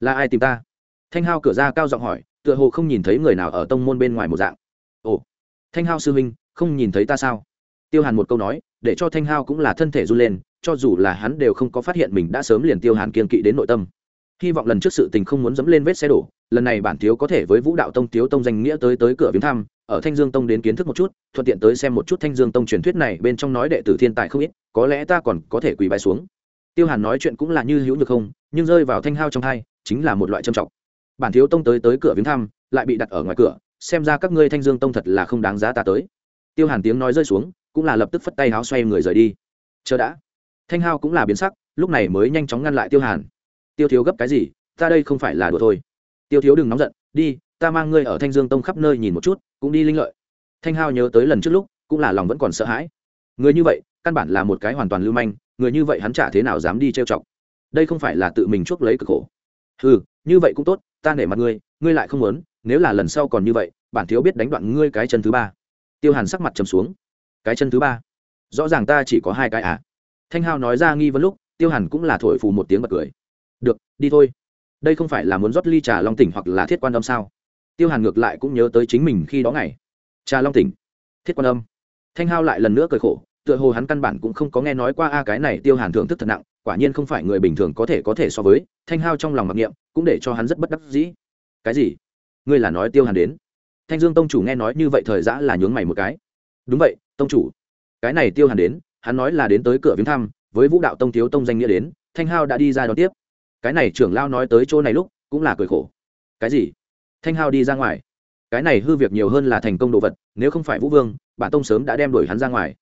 Là ai tìm ta? Thanh hao cửa ra cao giọng hỏi, tựa hồ không nhìn thấy người nào ở tông môn bên ngoài một dạng. Ồ, thanh hao sư huynh, không nhìn thấy ta sao? Tiêu hàn một câu nói, để cho thanh hao cũng là thân thể run lên cho dù là hắn đều không có phát hiện mình đã sớm liền tiêu hàn kiên kỵ đến nội tâm. Hy vọng lần trước sự tình không muốn dẫm lên vết xe đổ, lần này bản thiếu có thể với vũ đạo tông, thiếu tông danh nghĩa tới tới cửa viếng thăm, ở thanh dương tông đến kiến thức một chút, thuận tiện tới xem một chút thanh dương tông truyền thuyết này bên trong nói đệ tử thiên tài không ít, có lẽ ta còn có thể quỳ bài xuống. Tiêu hàn nói chuyện cũng là như hữu được không, nhưng rơi vào thanh hao trong hai, chính là một loại trầm trọng. Bản thiếu tông tới tới cửa viếng thăm, lại bị đặt ở ngoài cửa, xem ra các ngươi thanh dương tông thật là không đáng giá ta tới. Tiêu hàn tiếng nói rơi xuống, cũng là lập tức phất tay háo xoay người rời đi. Chờ đã thanh hao cũng là biến sắc, lúc này mới nhanh chóng ngăn lại tiêu hàn. Tiêu thiếu gấp cái gì? Ta đây không phải là đùa thôi. Tiêu thiếu đừng nóng giận, đi, ta mang ngươi ở thanh dương tông khắp nơi nhìn một chút, cũng đi linh lợi. Thanh hao nhớ tới lần trước lúc, cũng là lòng vẫn còn sợ hãi. Người như vậy, căn bản là một cái hoàn toàn lưu manh, người như vậy hắn chả thế nào dám đi trêu chọc. Đây không phải là tự mình chuốc lấy cực khổ. Ừ như vậy cũng tốt, ta nể mặt ngươi ngươi lại không muốn, nếu là lần sau còn như vậy, bản thiếu biết đánh đoạn ngươi cái chân thứ ba. Tiêu hàn sắc mặt trầm xuống. Cái chân thứ ba? Rõ ràng ta chỉ có hai cái à? Thanh hao nói ra nghi vấn lúc, tiêu hàn cũng là thổi phù một tiếng bật cười. Được, đi thôi. Đây không phải là muốn rót ly trà long tỉnh hoặc là thiết quan âm sao? Tiêu hàn ngược lại cũng nhớ tới chính mình khi đó ngày. Trà long tỉnh, thiết quan âm. Thanh hao lại lần nữa cười khổ, tựa hồ hắn căn bản cũng không có nghe nói qua, a, cái này tiêu hàn thưởng thức thật nặng, quả nhiên không phải người bình thường có thể có thể so với. Thanh hao trong lòng mặc niệm, cũng để cho hắn rất bất đắc dĩ. Cái gì? Ngươi là nói tiêu hàn đến? Thanh dương tông chủ nghe nói như vậy thời giã là nhướng mày một cái. Đúng vậy, tông chủ. Cái này tiêu hàn đến hắn nói là đến tới cửa viếng thăm, với vũ đạo tông thiếu tông danh nghĩa đến, thanh hao đã đi ra đón tiếp. Cái này trưởng lao nói tới chỗ này lúc, cũng là cười khổ. Cái gì? Thanh hao đi ra ngoài. Cái này hư việc nhiều hơn là thành công đồ vật, nếu không phải vũ vương, bản tông sớm đã đem đuổi hắn ra ngoài.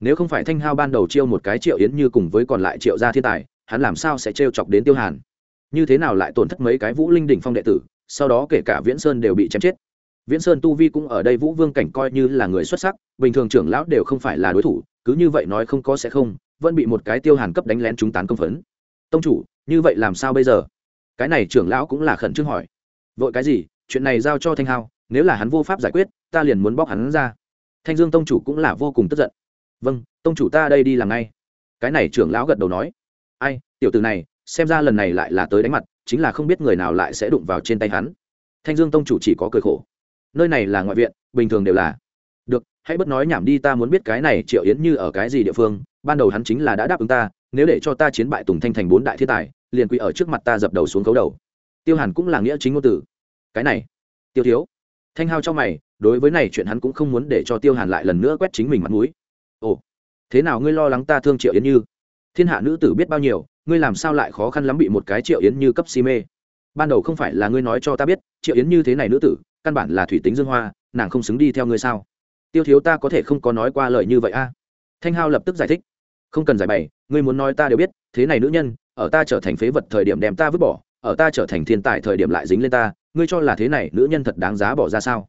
Nếu không phải thanh hao ban đầu chiêu một cái triệu yến như cùng với còn lại triệu gia thiên tài, hắn làm sao sẽ trêu chọc đến tiêu hàn? Như thế nào lại tổn thất mấy cái vũ linh đỉnh phong đệ tử, sau đó kể cả viễn sơn đều bị chém chết? Viễn sơn tu vi cũng ở đây vũ vương cảnh coi như là người xuất sắc, bình thường trưởng lão đều không phải là đối thủ, cứ như vậy nói không có sẽ không, vẫn bị một cái tiêu hàn cấp đánh lén chúng tán công phấn. Tông chủ, như vậy làm sao bây giờ? Cái này trưởng lão cũng là khẩn trương hỏi. Vội cái gì? Chuyện này giao cho thanh hao, nếu là hắn vô pháp giải quyết, ta liền muốn bóc hắn ra. Thanh dương tông chủ cũng là vô cùng tức giận. Vâng tông chủ ta đây đi làm ngay. Cái này trưởng lão gật đầu nói. Ai, tiểu từ này, xem ra lần này lại là tới đánh mặt, chính là không biết người nào lại sẽ đụng vào trên tay hắn. Thanh dương tông chủ chỉ có cười khổ nơi này là ngoại viện, bình thường đều là. Được, hãy bất nói nhảm đi, ta muốn biết cái này triệu yến như ở cái gì địa phương, ban đầu hắn chính là đã đáp ứng ta, nếu để cho ta chiến bại tùng thanh thành bốn đại thiên tài, liền quỳ ở trước mặt ta dập đầu xuống cấu đầu. Tiêu hàn cũng là nghĩa chính ngôn tử cái này, tiêu thiếu. Thanh hao cho mày, đối với này chuyện hắn cũng không muốn để cho tiêu hàn lại lần nữa quét chính mình mặt mũi. Ồ, thế nào ngươi lo lắng ta thương triệu yến như? Thiên hạ nữ tử biết bao nhiêu, ngươi làm sao lại khó khăn lắm bị một cái triệu yến như cấp si mê? Ban đầu không phải là ngươi nói cho ta biết, triệu yến như thế này nữ tử căn bản là thủy tính dương hoa, nàng không xứng đi theo ngươi sao? Tiêu thiếu ta có thể không có nói qua lời như vậy a thanh hao lập tức giải thích. Không cần giải bày, ngươi muốn nói ta đều biết, thế này nữ nhân, ở ta trở thành phế vật thời điểm đem ta vứt bỏ, ở ta trở thành thiên tài thời điểm lại dính lên ta, ngươi cho là thế này nữ nhân thật đáng giá bỏ ra sao?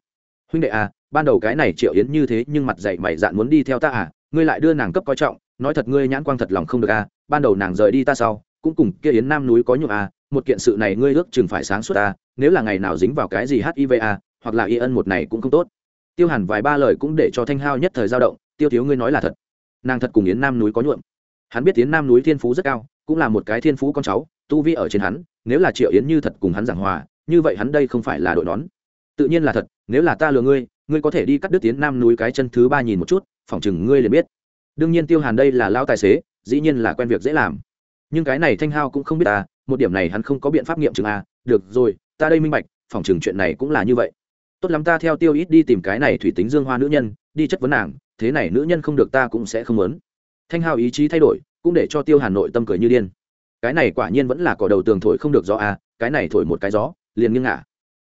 Huynh đệ à ban đầu cái này triệu yến như thế nhưng mặt dạy mày dạn muốn đi theo ta à ngươi lại đưa nàng cấp coi trọng, nói thật ngươi nhãn quang thật lòng không được à ban đầu nàng rời đi ta sau, cũng cùng kia yến nam núi có nhục à một kiện sự này ngươi ước chừng phải sáng suốt ta, nếu là ngày nào dính vào cái gì hiv hoặc là y ân một này cũng không tốt. Tiêu hẳn vài ba lời cũng để cho thanh hao nhất thời dao động tiêu thiếu ngươi nói là thật. Nàng thật cùng yến nam núi có nhuộm. Hắn biết yến nam núi thiên phú rất cao cũng là một cái thiên phú con cháu tu vi ở trên hắn nếu là triệu yến như thật cùng hắn giảng hòa như vậy hắn đây không phải là đội nón. Tự nhiên là thật nếu là ta lừa ngươi ngươi có thể đi cắt đứt tiến nam núi cái chân thứ ba nhìn một chút phỏng chừng ngươi liền biết. Đương nhiên tiêu hàn đây là lao tài xế dĩ nhiên là quen việc dễ làm nhưng cái này thanh hao cũng không biết ta, một điểm này hắn không có biện pháp nghiệm chừng a à, được rồi, ta đây minh bạch phỏng chừng chuyện này cũng là như vậy. Tốt lắm ta theo tiêu ít đi tìm cái này thủy tính dương hoa nữ nhân, đi chất vấn nàng, thế này nữ nhân không được ta cũng sẽ không muốn. Thanh hao ý chí thay đổi, cũng để cho tiêu hà nội tâm cười như điên. Cái này quả nhiên vẫn là cỏ đầu tường thổi không được gió a cái này thổi một cái gió, liền nghiêng ngả.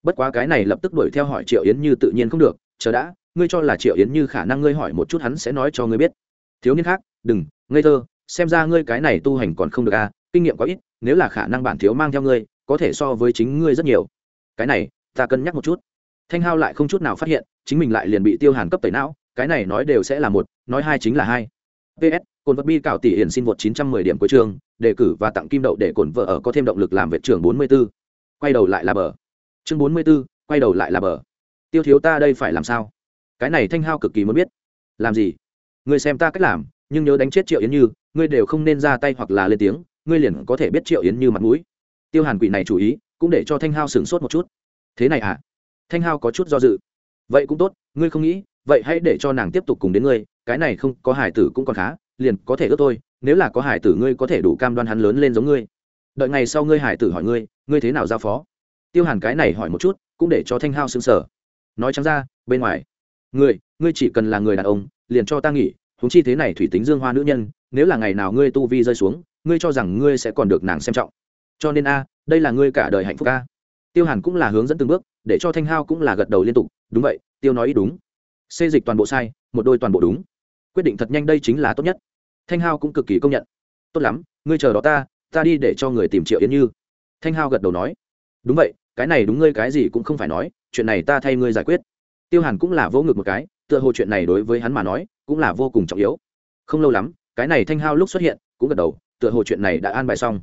Bất quá cái này lập tức đuổi theo hỏi triệu yến như tự nhiên không được, chờ đã, ngươi cho là triệu yến như khả năng ngươi hỏi một chút hắn sẽ nói cho ngươi biết. Thiếu niên khác, đừng, ngây thơ xem ra ngươi cái này tu hành còn không được a kinh nghiệm có ít nếu là khả năng bản thiếu mang theo ngươi có thể so với chính ngươi rất nhiều. Cái này ta cân nhắc một chút. Thanh hao lại không chút nào phát hiện chính mình lại liền bị tiêu hàn cấp tẩy não cái này nói đều sẽ là một nói hai chính là hai. Ps cồn vật bi cảo tỷ hiển xin vượt 910 điểm của trường đề cử và tặng kim đậu để cồn vợ ở có thêm động lực làm vệ trưởng 44. quay đầu lại là bờ. Chương 44, quay đầu lại là bờ. Tiêu thiếu ta đây phải làm sao? Cái này thanh hao cực kỳ muốn biết. Làm gì? Ngươi xem ta cách làm nhưng nhớ đánh chết triệu yến như, ngươi đều không nên ra tay hoặc là lên tiếng, ngươi liền có thể biết triệu yến như mặt mũi. Tiêu hàn quỷ này chủ ý, cũng để cho thanh hao sửng sốt một chút. Thế này à? Thanh hao có chút do dự. Vậy cũng tốt, ngươi không nghĩ, vậy hãy để cho nàng tiếp tục cùng đến ngươi, cái này không, có hải tử cũng còn khá, liền có thể ước thôi, nếu là có hải tử ngươi có thể đủ cam đoan hắn lớn lên giống ngươi. Đợi ngày sau ngươi hải tử hỏi ngươi ngươi thế nào giao phó? Tiêu hàn cái này hỏi một chút, cũng để cho thanh hao xứng sở nói trắng ra, bên ngoài, ngươi ngươi chỉ cần là người đàn ông, liền cho ta nghỉ huống chi thế này thủy tính dương hoa nữ nhân, nếu là ngày nào ngươi tu vi rơi xuống, ngươi cho rằng ngươi sẽ còn được nàng xem trọng. Cho nên a, đây là ngươi cả đời hạnh phúc a. Tiêu hàn cũng là hướng dẫn từng bước, để cho thanh hao cũng là gật đầu liên tục, đúng vậy, tiêu nói ý đúng. Xê dịch toàn bộ sai, một đôi toàn bộ đúng. Quyết định thật nhanh đây chính là tốt nhất. Thanh hao cũng cực kỳ công nhận. Tốt lắm, ngươi chờ đó ta ta đi để cho người tìm triệu yến như. Thanh hao gật đầu nói. Đúng vậy, cái này đúng ngươi cái gì cũng không phải nói, chuyện này ta thay ngươi giải quyết. Tiêu hàn cũng là vô ngực một cái, tựa hồ chuyện này đối với hắn mà nói cũng là vô cùng trọng yếu. Không lâu lắm, cái này thanh hao lúc xuất hiện, cũng gật đầu, tựa hồ chuyện này đã an bài xong.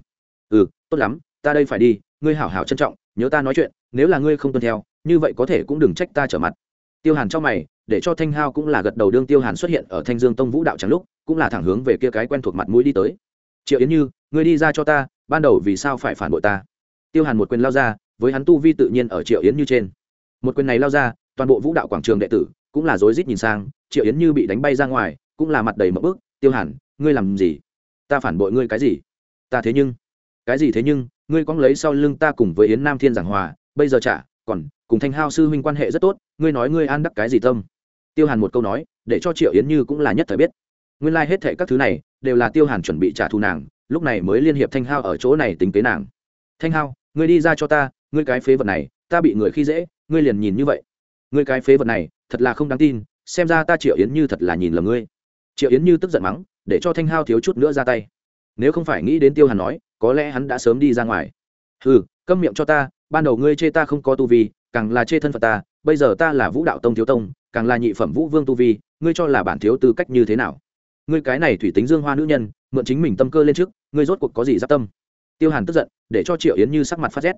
Ừ tốt lắm, ta đây phải đi, ngươi hảo hảo trân trọng, nhớ ta nói chuyện, nếu là ngươi không tuân theo, như vậy có thể cũng đừng trách ta trở mặt. Tiêu hàn cho mày, để cho thanh hao cũng là gật đầu đương tiêu hàn xuất hiện ở thanh dương tông vũ đạo trắng lúc, cũng là thẳng hướng về kia cái quen thuộc mặt mũi đi tới. Triệu yến như, ngươi đi ra cho ta, ban đầu vì sao phải phản bội ta? Tiêu hàn một quyền lao ra, với hắn tu vi tự nhiên ở triệu yến như trên. Một quyền này lao ra, toàn bộ vũ đạo quảng trường đệ tử cũng là rối rít nhìn sang triệu yến như bị đánh bay ra ngoài, cũng là mặt đầy mỡ bức, tiêu hẳn ngươi làm gì? Ta phản bội ngươi cái gì? Ta thế nhưng, cái gì thế nhưng, ngươi cóng lấy sau lưng ta cùng với yến nam thiên giảng hòa, bây giờ trả còn, cùng thanh hao sư huynh quan hệ rất tốt, ngươi nói ngươi an đắc cái gì tâm? Tiêu hàn một câu nói, để cho triệu yến như cũng là nhất thời biết. Nguyên lai、like、hết thệ các thứ này, đều là tiêu hàn chuẩn bị trả thù nàng, lúc này mới liên hiệp thanh hao ở chỗ này tính kế nàng. Thanh hao, ngươi đi ra cho ta, ngươi cái phế vật này, ta bị người khi dễ, ngươi liền nhìn như vậy. Ngươi cái phế vật này, thật là không đáng tin xem ra ta triệu yến như thật là nhìn lầm ngươi triệu yến như tức giận mắng để cho thanh hao thiếu chút nữa ra tay nếu không phải nghĩ đến tiêu hàn nói có lẽ hắn đã sớm đi ra ngoài ừ câm miệng cho ta ban đầu ngươi chê ta không có tu vi càng là chê thân phận ta bây giờ ta là vũ đạo tông thiếu tông càng là nhị phẩm vũ vương tu vi ngươi cho là bản thiếu tư cách như thế nào ngươi cái này thủy tính dương hoa nữ nhân mượn chính mình tâm cơ lên trước ngươi rốt cuộc có gì giáp tâm tiêu hàn tức giận để cho triệu yến như sắc mặt phát rét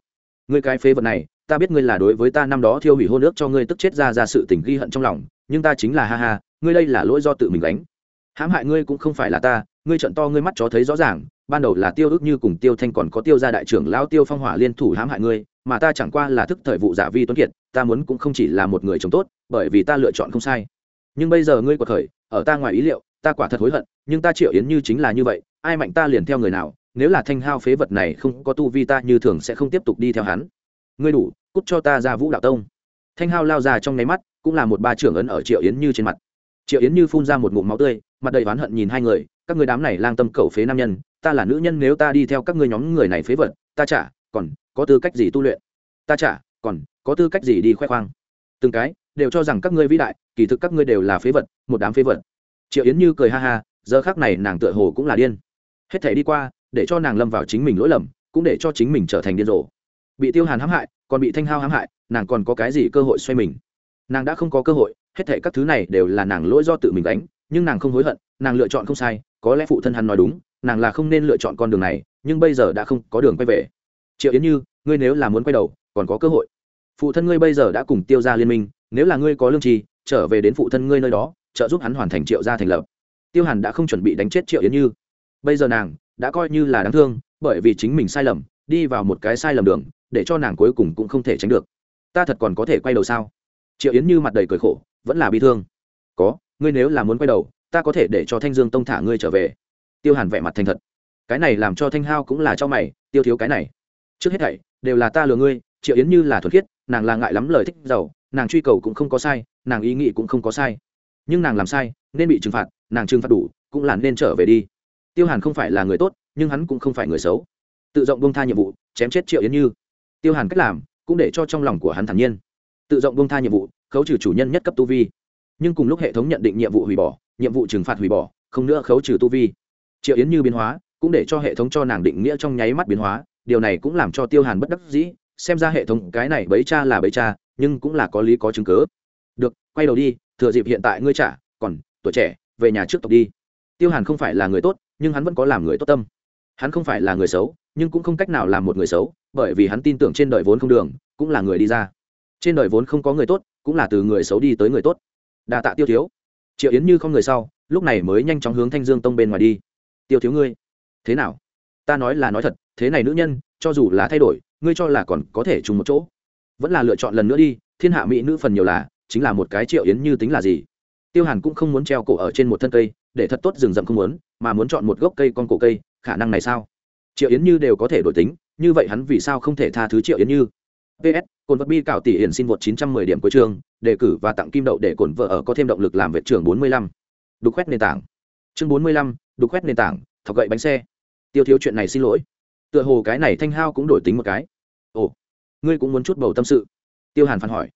ngươi cái phế vật này ta biết ngươi là đối với ta năm đó thiêu hủy hôn ước cho ngươi tức chết ra ra sự tình ghi hận trong lòng nhưng ta chính là ha ha, ngươi đây là lỗi do tự mình đánh hãm hại ngươi cũng không phải là ta, ngươi trận to ngươi mắt chó thấy rõ ràng, ban đầu là tiêu ước như cùng tiêu thanh còn có tiêu gia đại trưởng lao tiêu phong hỏa liên thủ hãm hại ngươi, mà ta chẳng qua là thức thời vụ giả vi tuấn kiệt, ta muốn cũng không chỉ là một người chồng tốt, bởi vì ta lựa chọn không sai. Nhưng bây giờ ngươi quật khởi, ở ta ngoài ý liệu, ta quả thật hối hận, nhưng ta triệu yến như chính là như vậy, ai mạnh ta liền theo người nào, nếu là thanh hao phế vật này không có tu vi ta như thường sẽ không tiếp tục đi theo hắn. Ngươi đủ, cút cho ta ra vũ đạo tông thanh hao lao ra trong nháy mắt, cũng là một ba trưởng ấn ở triệu yến như trên mặt. Triệu yến như phun ra một ngụm máu tươi, mặt đầy oán hận nhìn hai người, các người đám này lang tâm cầu phế nam nhân, ta là nữ nhân nếu ta đi theo các ngươi nhóm người này phế vật, ta chả, còn có tư cách gì tu luyện? Ta chả, còn có tư cách gì đi khoe khoang? Từng cái đều cho rằng các ngươi vĩ đại, kỳ thực các ngươi đều là phế vật, một đám phế vật. Triệu yến như cười ha ha, giờ khác này nàng tựa hồ cũng là điên. Hết thể đi qua, để cho nàng lâm vào chính mình lỗi lầm, cũng để cho chính mình trở thành điên rồ. Bị tiêu hàn hãm hại còn bị thanh hao hãm hại, nàng còn có cái gì cơ hội xoay mình? Nàng đã không có cơ hội, hết thể các thứ này đều là nàng lỗi do tự mình đánh nhưng nàng không hối hận, nàng lựa chọn không sai, có lẽ phụ thân hắn nói đúng, nàng là không nên lựa chọn con đường này, nhưng bây giờ đã không có đường quay về. Triệu yến như, ngươi nếu là muốn quay đầu, còn có cơ hội. Phụ thân ngươi bây giờ đã cùng tiêu ra liên minh, nếu là ngươi có lương trì trở về đến phụ thân ngươi nơi đó, trợ giúp hắn hoàn thành triệu gia thành lập. Tiêu hàn đã không chuẩn bị đánh chết triệu yến như. Bây giờ nàng đã coi như là đáng thương, bởi vì chính mình sai lầm, đi vào một cái sai lầm đường để cho nàng cuối cùng cũng không thể tránh được. Ta thật còn có thể quay đầu sao? Triệu yến như mặt đầy cười khổ, vẫn là bi thương. Có, ngươi nếu là muốn quay đầu, ta có thể để cho thanh dương tông thả ngươi trở về. Tiêu hàn vẻ mặt thành thật. Cái này làm cho thanh hao cũng là cho mày, tiêu thiếu cái này. Trước hết thảy, đều là ta lừa ngươi, triệu yến như là thuật khiết, nàng là ngại lắm lời thích giàu, nàng truy cầu cũng không có sai, nàng ý nghĩ cũng không có sai. Nhưng nàng làm sai, nên bị trừng phạt, nàng trừng phạt đủ, cũng là nên trở về đi. Tiêu hàn không phải là người tốt, nhưng hắn cũng không phải người xấu. Tự rộng bông tha nhiệm vụ, chém chết triệu yến như tiêu hàn cách làm cũng để cho trong lòng của hắn thản nhiên tự rộng bông tha nhiệm vụ khấu trừ chủ nhân nhất cấp tu vi nhưng cùng lúc hệ thống nhận định nhiệm vụ hủy bỏ nhiệm vụ trừng phạt hủy bỏ không nữa khấu trừ tu vi triệu yến như biến hóa cũng để cho hệ thống cho nàng định nghĩa trong nháy mắt biến hóa điều này cũng làm cho tiêu hàn bất đắc dĩ xem ra hệ thống cái này bấy cha là bấy cha nhưng cũng là có lý có chứng cớ được quay đầu đi thừa dịp hiện tại ngươi trả còn tuổi trẻ về nhà trước tộc đi tiêu hàn không phải là người tốt nhưng hắn vẫn có làm người tốt tâm hắn không phải là người xấu nhưng cũng không cách nào làm một người xấu bởi vì hắn tin tưởng trên đời vốn không đường, cũng là người đi ra. Trên đời vốn không có người tốt, cũng là từ người xấu đi tới người tốt. Đa tạ tiêu thiếu. Triệu yến như không người sau, lúc này mới nhanh chóng hướng thanh dương tông bên ngoài đi. Tiêu thiếu ngươi, thế nào? Ta nói là nói thật, thế này nữ nhân, cho dù là thay đổi, ngươi cho là còn có thể chung một chỗ. Vẫn là lựa chọn lần nữa đi, thiên hạ mỹ nữ phần nhiều là, chính là một cái triệu yến như tính là gì? Tiêu hàn cũng không muốn treo cổ ở trên một thân cây, để thật tốt rừng rậm không muốn, mà muốn chọn một gốc cây con cổ cây, khả năng này sao? Triệu yến như đều có thể đổi tính như vậy hắn vì sao không thể tha thứ triệu yến như? Ps cồn vật bi cạo tỷ hiển xin vượt 910 điểm cuối trường đề cử và tặng kim đậu để cồn vợ ở có thêm động lực làm vệ trưởng 45. đục khoét nền tảng. Chương 45, đục khoét nền tảng thọc gậy bánh xe. Tiêu thiếu chuyện này xin lỗi. Tựa hồ cái này thanh hao cũng đổi tính một cái. Ồ ngươi cũng muốn chút bầu tâm sự. Tiêu hàn phản hỏi.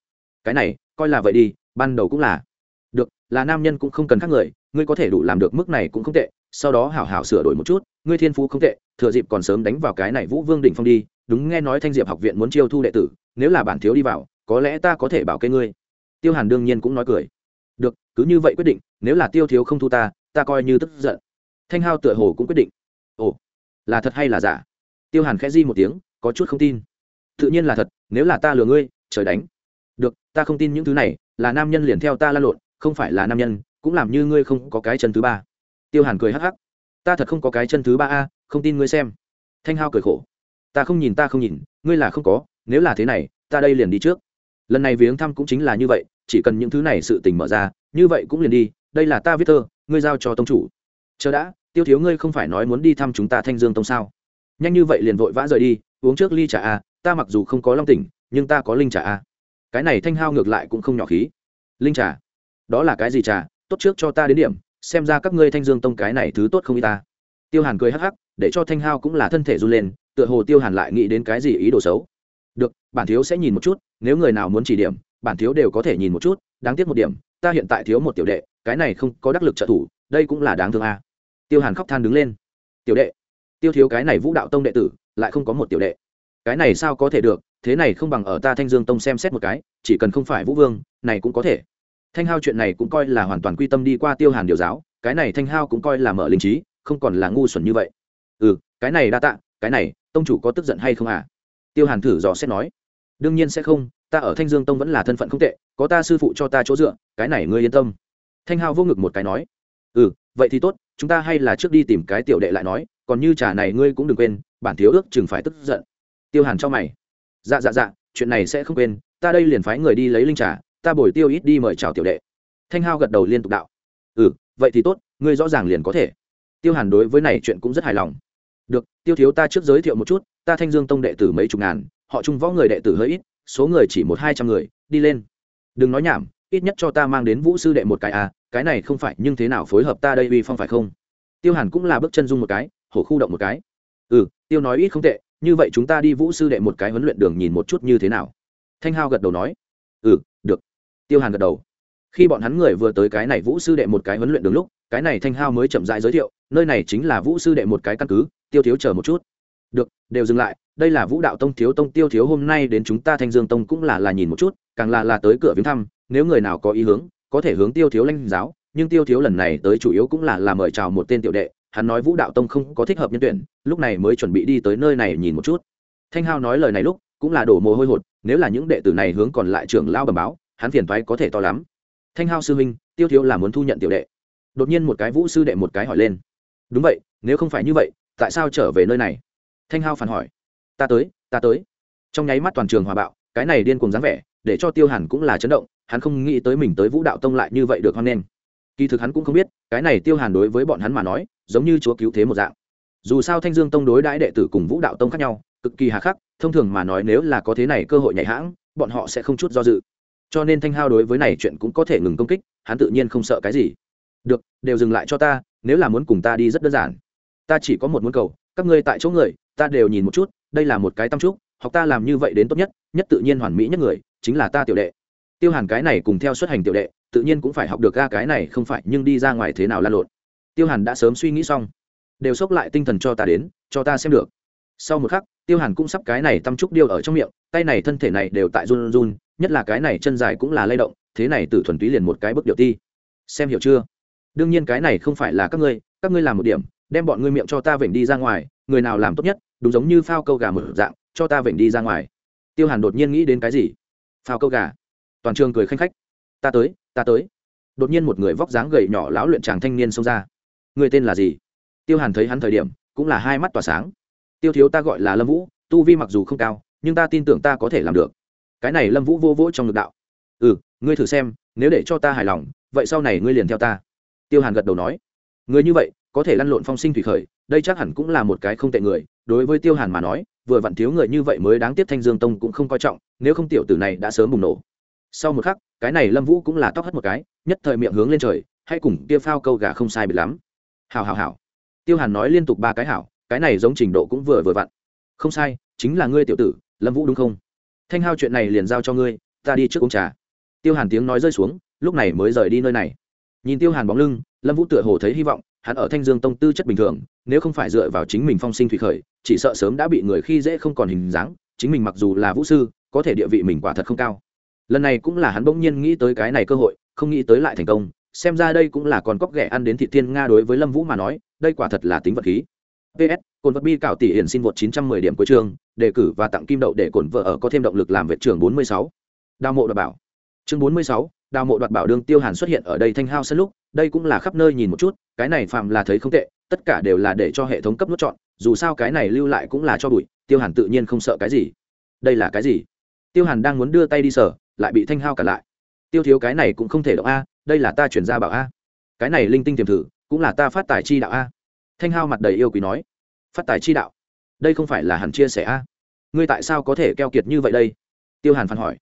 Cái này coi là vậy đi ban đầu cũng là. Được là nam nhân cũng không cần khác người ngươi có thể đủ làm được mức này cũng không tệ sau đó hảo hảo sửa đổi một chút, ngươi thiên phú không tệ, thừa dịp còn sớm đánh vào cái này vũ vương đỉnh phong đi, đúng nghe nói thanh diệp học viện muốn chiêu thu đệ tử, nếu là bản thiếu đi vào, có lẽ ta có thể bảo kê ngươi. Tiêu hàn đương nhiên cũng nói cười. Được, cứ như vậy quyết định, nếu là tiêu thiếu không thu ta ta coi như tức giận. Thanh hao tựa hồ cũng quyết định. Ồ, là thật hay là giả? Tiêu hàn khẽ di một tiếng, có chút không tin. Tự nhiên là thật, nếu là ta lừa ngươi, trời đánh. Được, ta không tin những thứ này, là nam nhân liền theo ta la lộn, không phải là nam nhân, cũng làm như ngươi không có cái chân thứ ba tiêu hàn cười hắc hắc. Ta thật không có cái chân thứ ba a, không tin ngươi xem. Thanh hao cười khổ. Ta không nhìn, ta không nhìn, ngươi là không có, nếu là thế này, ta đây liền đi trước. Lần này viếng thăm cũng chính là như vậy, chỉ cần những thứ này sự tình mở ra, như vậy cũng liền đi, đây là ta viết thơ, ngươi giao cho tông chủ. Chờ đã, tiêu thiếu ngươi không phải nói muốn đi thăm chúng ta thanh dương tông sao? Nhanh như vậy liền vội vã rời đi, uống trước ly trà a, ta mặc dù không có long tỉnh, nhưng ta có linh trà a. Cái này thanh hao ngược lại cũng không nhỏ khí. Linh trà? Đó là cái gì trà? Tốt trước cho ta đến điểm xem ra các ngươi thanh dương tông cái này thứ tốt không y ta. Tiêu hàn cười hắc hắc, để cho thanh hao cũng là thân thể run lên, tựa hồ tiêu hàn lại nghĩ đến cái gì ý đồ xấu. Được, bản thiếu sẽ nhìn một chút, nếu người nào muốn chỉ điểm, bản thiếu đều có thể nhìn một chút, đáng tiếc một điểm, ta hiện tại thiếu một tiểu đệ, cái này không có đắc lực trợ thủ, đây cũng là đáng thương a. Tiêu hàn khóc than đứng lên. Tiểu đệ, tiêu thiếu cái này vũ đạo tông đệ tử, lại không có một tiểu đệ. Cái này sao có thể được, thế này không bằng ở ta thanh dương tông xem xét một cái, chỉ cần không phải vũ vương, này cũng có thể thanh hao chuyện này cũng coi là hoàn toàn quy tâm đi qua tiêu hàn điều giáo, cái này thanh hao cũng coi là mở linh trí, không còn là ngu xuẩn như vậy. Ừ cái này đa tạ, cái này, tông chủ có tức giận hay không à tiêu hàn thử dò xét nói. Đương nhiên sẽ không, ta ở thanh dương tông vẫn là thân phận không tệ, có ta sư phụ cho ta chỗ dựa, cái này ngươi yên tâm. Thanh hao vô ngực một cái nói. Ừ vậy thì tốt, chúng ta hay là trước đi tìm cái tiểu đệ lại nói, còn như trà này ngươi cũng đừng quên, bản thiếu ước chừng phải tức giận. Tiêu hàn cho mày. Dạ dạ dạ chuyện này sẽ không quên, ta đây liền phái người đi lấy linh trà ta bồi tiêu ít đi mời chào tiểu đệ. Thanh hao gật đầu liên tục đạo. Ừ vậy thì tốt, ngươi rõ ràng liền có thể. Tiêu hàn đối với này chuyện cũng rất hài lòng. Được, tiêu thiếu ta trước giới thiệu một chút, ta thanh dương tông đệ tử mấy chục ngàn, họ chung võ người đệ tử hơi ít, số người chỉ một hai trăm người, đi lên. Đừng nói nhảm, ít nhất cho ta mang đến vũ sư đệ một cái à cái này không phải, nhưng thế nào phối hợp ta đây uy phong phải không? Tiêu hàn cũng là bước chân dung một cái, hổ khu động một cái. Ừ tiêu nói ít không tệ, như vậy chúng ta đi vũ sư đệ một cái huấn luyện đường nhìn một chút như thế nào? Thanh hao gật đầu nói. Ừ tiêu hàn gật đầu. Khi bọn hắn người vừa tới cái này vũ sư đệ một cái huấn luyện đường lúc, cái này thanh hao mới chậm rãi giới thiệu, nơi này chính là vũ sư đệ một cái căn cứ, tiêu thiếu chờ một chút. Được, đều dừng lại, đây là vũ đạo tông thiếu tông tiêu thiếu, hôm nay đến chúng ta thanh dương tông cũng là là nhìn một chút, càng là là tới cửa viếng thăm, nếu người nào có ý hướng, có thể hướng tiêu thiếu lãnh giáo, nhưng tiêu thiếu lần này tới chủ yếu cũng là là mời chào một tên tiểu đệ, hắn nói vũ đạo tông không có thích hợp nhân tuyển, lúc này mới chuẩn bị đi tới nơi này nhìn một chút. Thanh hao nói lời này lúc, cũng là đổ mồ hôi hột, nếu là những đệ tử này hướng còn lại trưởng lao bẩm báo hắn phiền thoái có thể to lắm. Thanh hao sư huynh, tiêu thiếu là muốn thu nhận tiểu đệ. Đột nhiên một cái vũ sư đệ một cái hỏi lên. Đúng vậy, nếu không phải như vậy, tại sao trở về nơi này? Thanh hao phản hỏi. Ta tới ta tới. Trong nháy mắt toàn trường hòa bạo, cái này điên cùng dáng vẻ, để cho tiêu hàn cũng là chấn động, hắn không nghĩ tới mình tới vũ đạo tông lại như vậy được hoan nghênh. Kỳ thực hắn cũng không biết, cái này tiêu hàn đối với bọn hắn mà nói, giống như chúa cứu thế một dạng. Dù sao thanh dương tông đối đãi đệ tử cùng vũ đạo tông khác nhau, cực kỳ hà khắc, thông thường mà nói nếu là có thế này cơ hội nhảy hãng, bọn họ sẽ không chút do dự cho nên thanh hao đối với này chuyện cũng có thể ngừng công kích, hắn tự nhiên không sợ cái gì. Được, đều dừng lại cho ta, nếu là muốn cùng ta đi rất đơn giản. Ta chỉ có một muốn cầu, các ngươi tại chỗ người, ta đều nhìn một chút, đây là một cái tâm trúc, học ta làm như vậy đến tốt nhất nhất tự nhiên hoàn mỹ nhất người, chính là ta tiểu đệ. Tiêu hàn cái này cùng theo xuất hành tiểu đệ, tự nhiên cũng phải học được ga cái này, không phải, nhưng đi ra ngoài thế nào lan lộn. Tiêu hàn đã sớm suy nghĩ xong. Đều xốc lại tinh thần cho ta đến, cho ta xem được. Sau một khắc, tiêu hàn cũng sắp cái này tâm trúc điêu ở trong miệng, tay này thân thể này đều tại run run nhất là cái này chân dài cũng là lay động, thế này tử thuần túy liền một cái bước điệu ti. Xem hiểu chưa? Đương nhiên cái này không phải là các ngươi các ngươi làm một điểm, đem bọn ngươi miệng cho ta vểnh đi ra ngoài, người nào làm tốt nhất, đúng giống như phao câu gà mở dạng, cho ta vểnh đi ra ngoài. Tiêu hàn đột nhiên nghĩ đến cái gì? Phao câu gà. Toàn trường cười khanh khách. Ta tới ta tới. Đột nhiên một người vóc dáng gầy nhỏ lão luyện chàng thanh niên xông ra. Người tên là gì? Tiêu hàn thấy hắn thời điểm, cũng là hai mắt tỏa sáng. Tiêu thiếu ta gọi là lâm vũ, tu vi mặc dù không cao, nhưng ta tin tưởng ta có thể làm được cái này lâm vũ vô vỗ trong ngực đạo ừ ngươi thử xem nếu để cho ta hài lòng vậy sau này ngươi liền theo ta tiêu hàn gật đầu nói người như vậy có thể lăn lộn phong sinh thủy khởi đây chắc hẳn cũng là một cái không tệ người đối với tiêu hàn mà nói vừa vặn thiếu người như vậy mới đáng tiếc thanh dương tông cũng không coi trọng nếu không tiểu tử này đã sớm bùng nổ sau một khắc cái này lâm vũ cũng là tóc hất một cái nhất thời miệng hướng lên trời hay cùng kia phao câu gà không sai bị lắm hào hào hào tiêu hàn nói liên tục ba cái hảo cái này giống trình độ cũng vừa vừa vặn không sai chính là ngươi tiểu tử lâm vũ đúng không thanh hao chuyện này liền giao cho ngươi, ta đi trước uống trà. Tiêu hàn tiếng nói rơi xuống, lúc này mới rời đi nơi này. Nhìn tiêu hàn bóng lưng, lâm vũ tựa hồ thấy hy vọng, hắn ở thanh dương tông tư chất bình thường, nếu không phải dựa vào chính mình phong sinh thủy khởi, chỉ sợ sớm đã bị người khi dễ không còn hình dáng, chính mình mặc dù là vũ sư, có thể địa vị mình quả thật không cao. Lần này cũng là hắn bỗng nhiên nghĩ tới cái này cơ hội, không nghĩ tới lại thành công, xem ra đây cũng là con cóc ghẻ ăn đến thị thiên nga đối với lâm vũ mà nói, đây quả thật là tính vật khí ps cồn vật bi cạo tỷ hiển xin vượt 910 điểm cuối chương đề cử và tặng kim đậu để cồn vợ ở có thêm động lực làm vệ trưởng 46. đào mộ đoạt bảo. Chương 46, đào mộ đoạt bảo đương tiêu hàn xuất hiện ở đây thanh hao sân lúc đây cũng là khắp nơi nhìn một chút cái này phạm là thấy không tệ tất cả đều là để cho hệ thống cấp nút chọn dù sao cái này lưu lại cũng là cho bụi tiêu hàn tự nhiên không sợ cái gì. Đây là cái gì? Tiêu hàn đang muốn đưa tay đi sở lại bị thanh hao cả lại. Tiêu thiếu cái này cũng không thể động a đây là ta chuyển ra bảo a. Cái này linh tinh tiềm thử cũng là ta phát tài chi đạo a thanh hao mặt đầy yêu quý nói, phát tài chi đạo, đây không phải là hẳn chia sẻ a? Ngươi tại sao có thể keo kiệt như vậy đây? Tiêu hàn phản hỏi,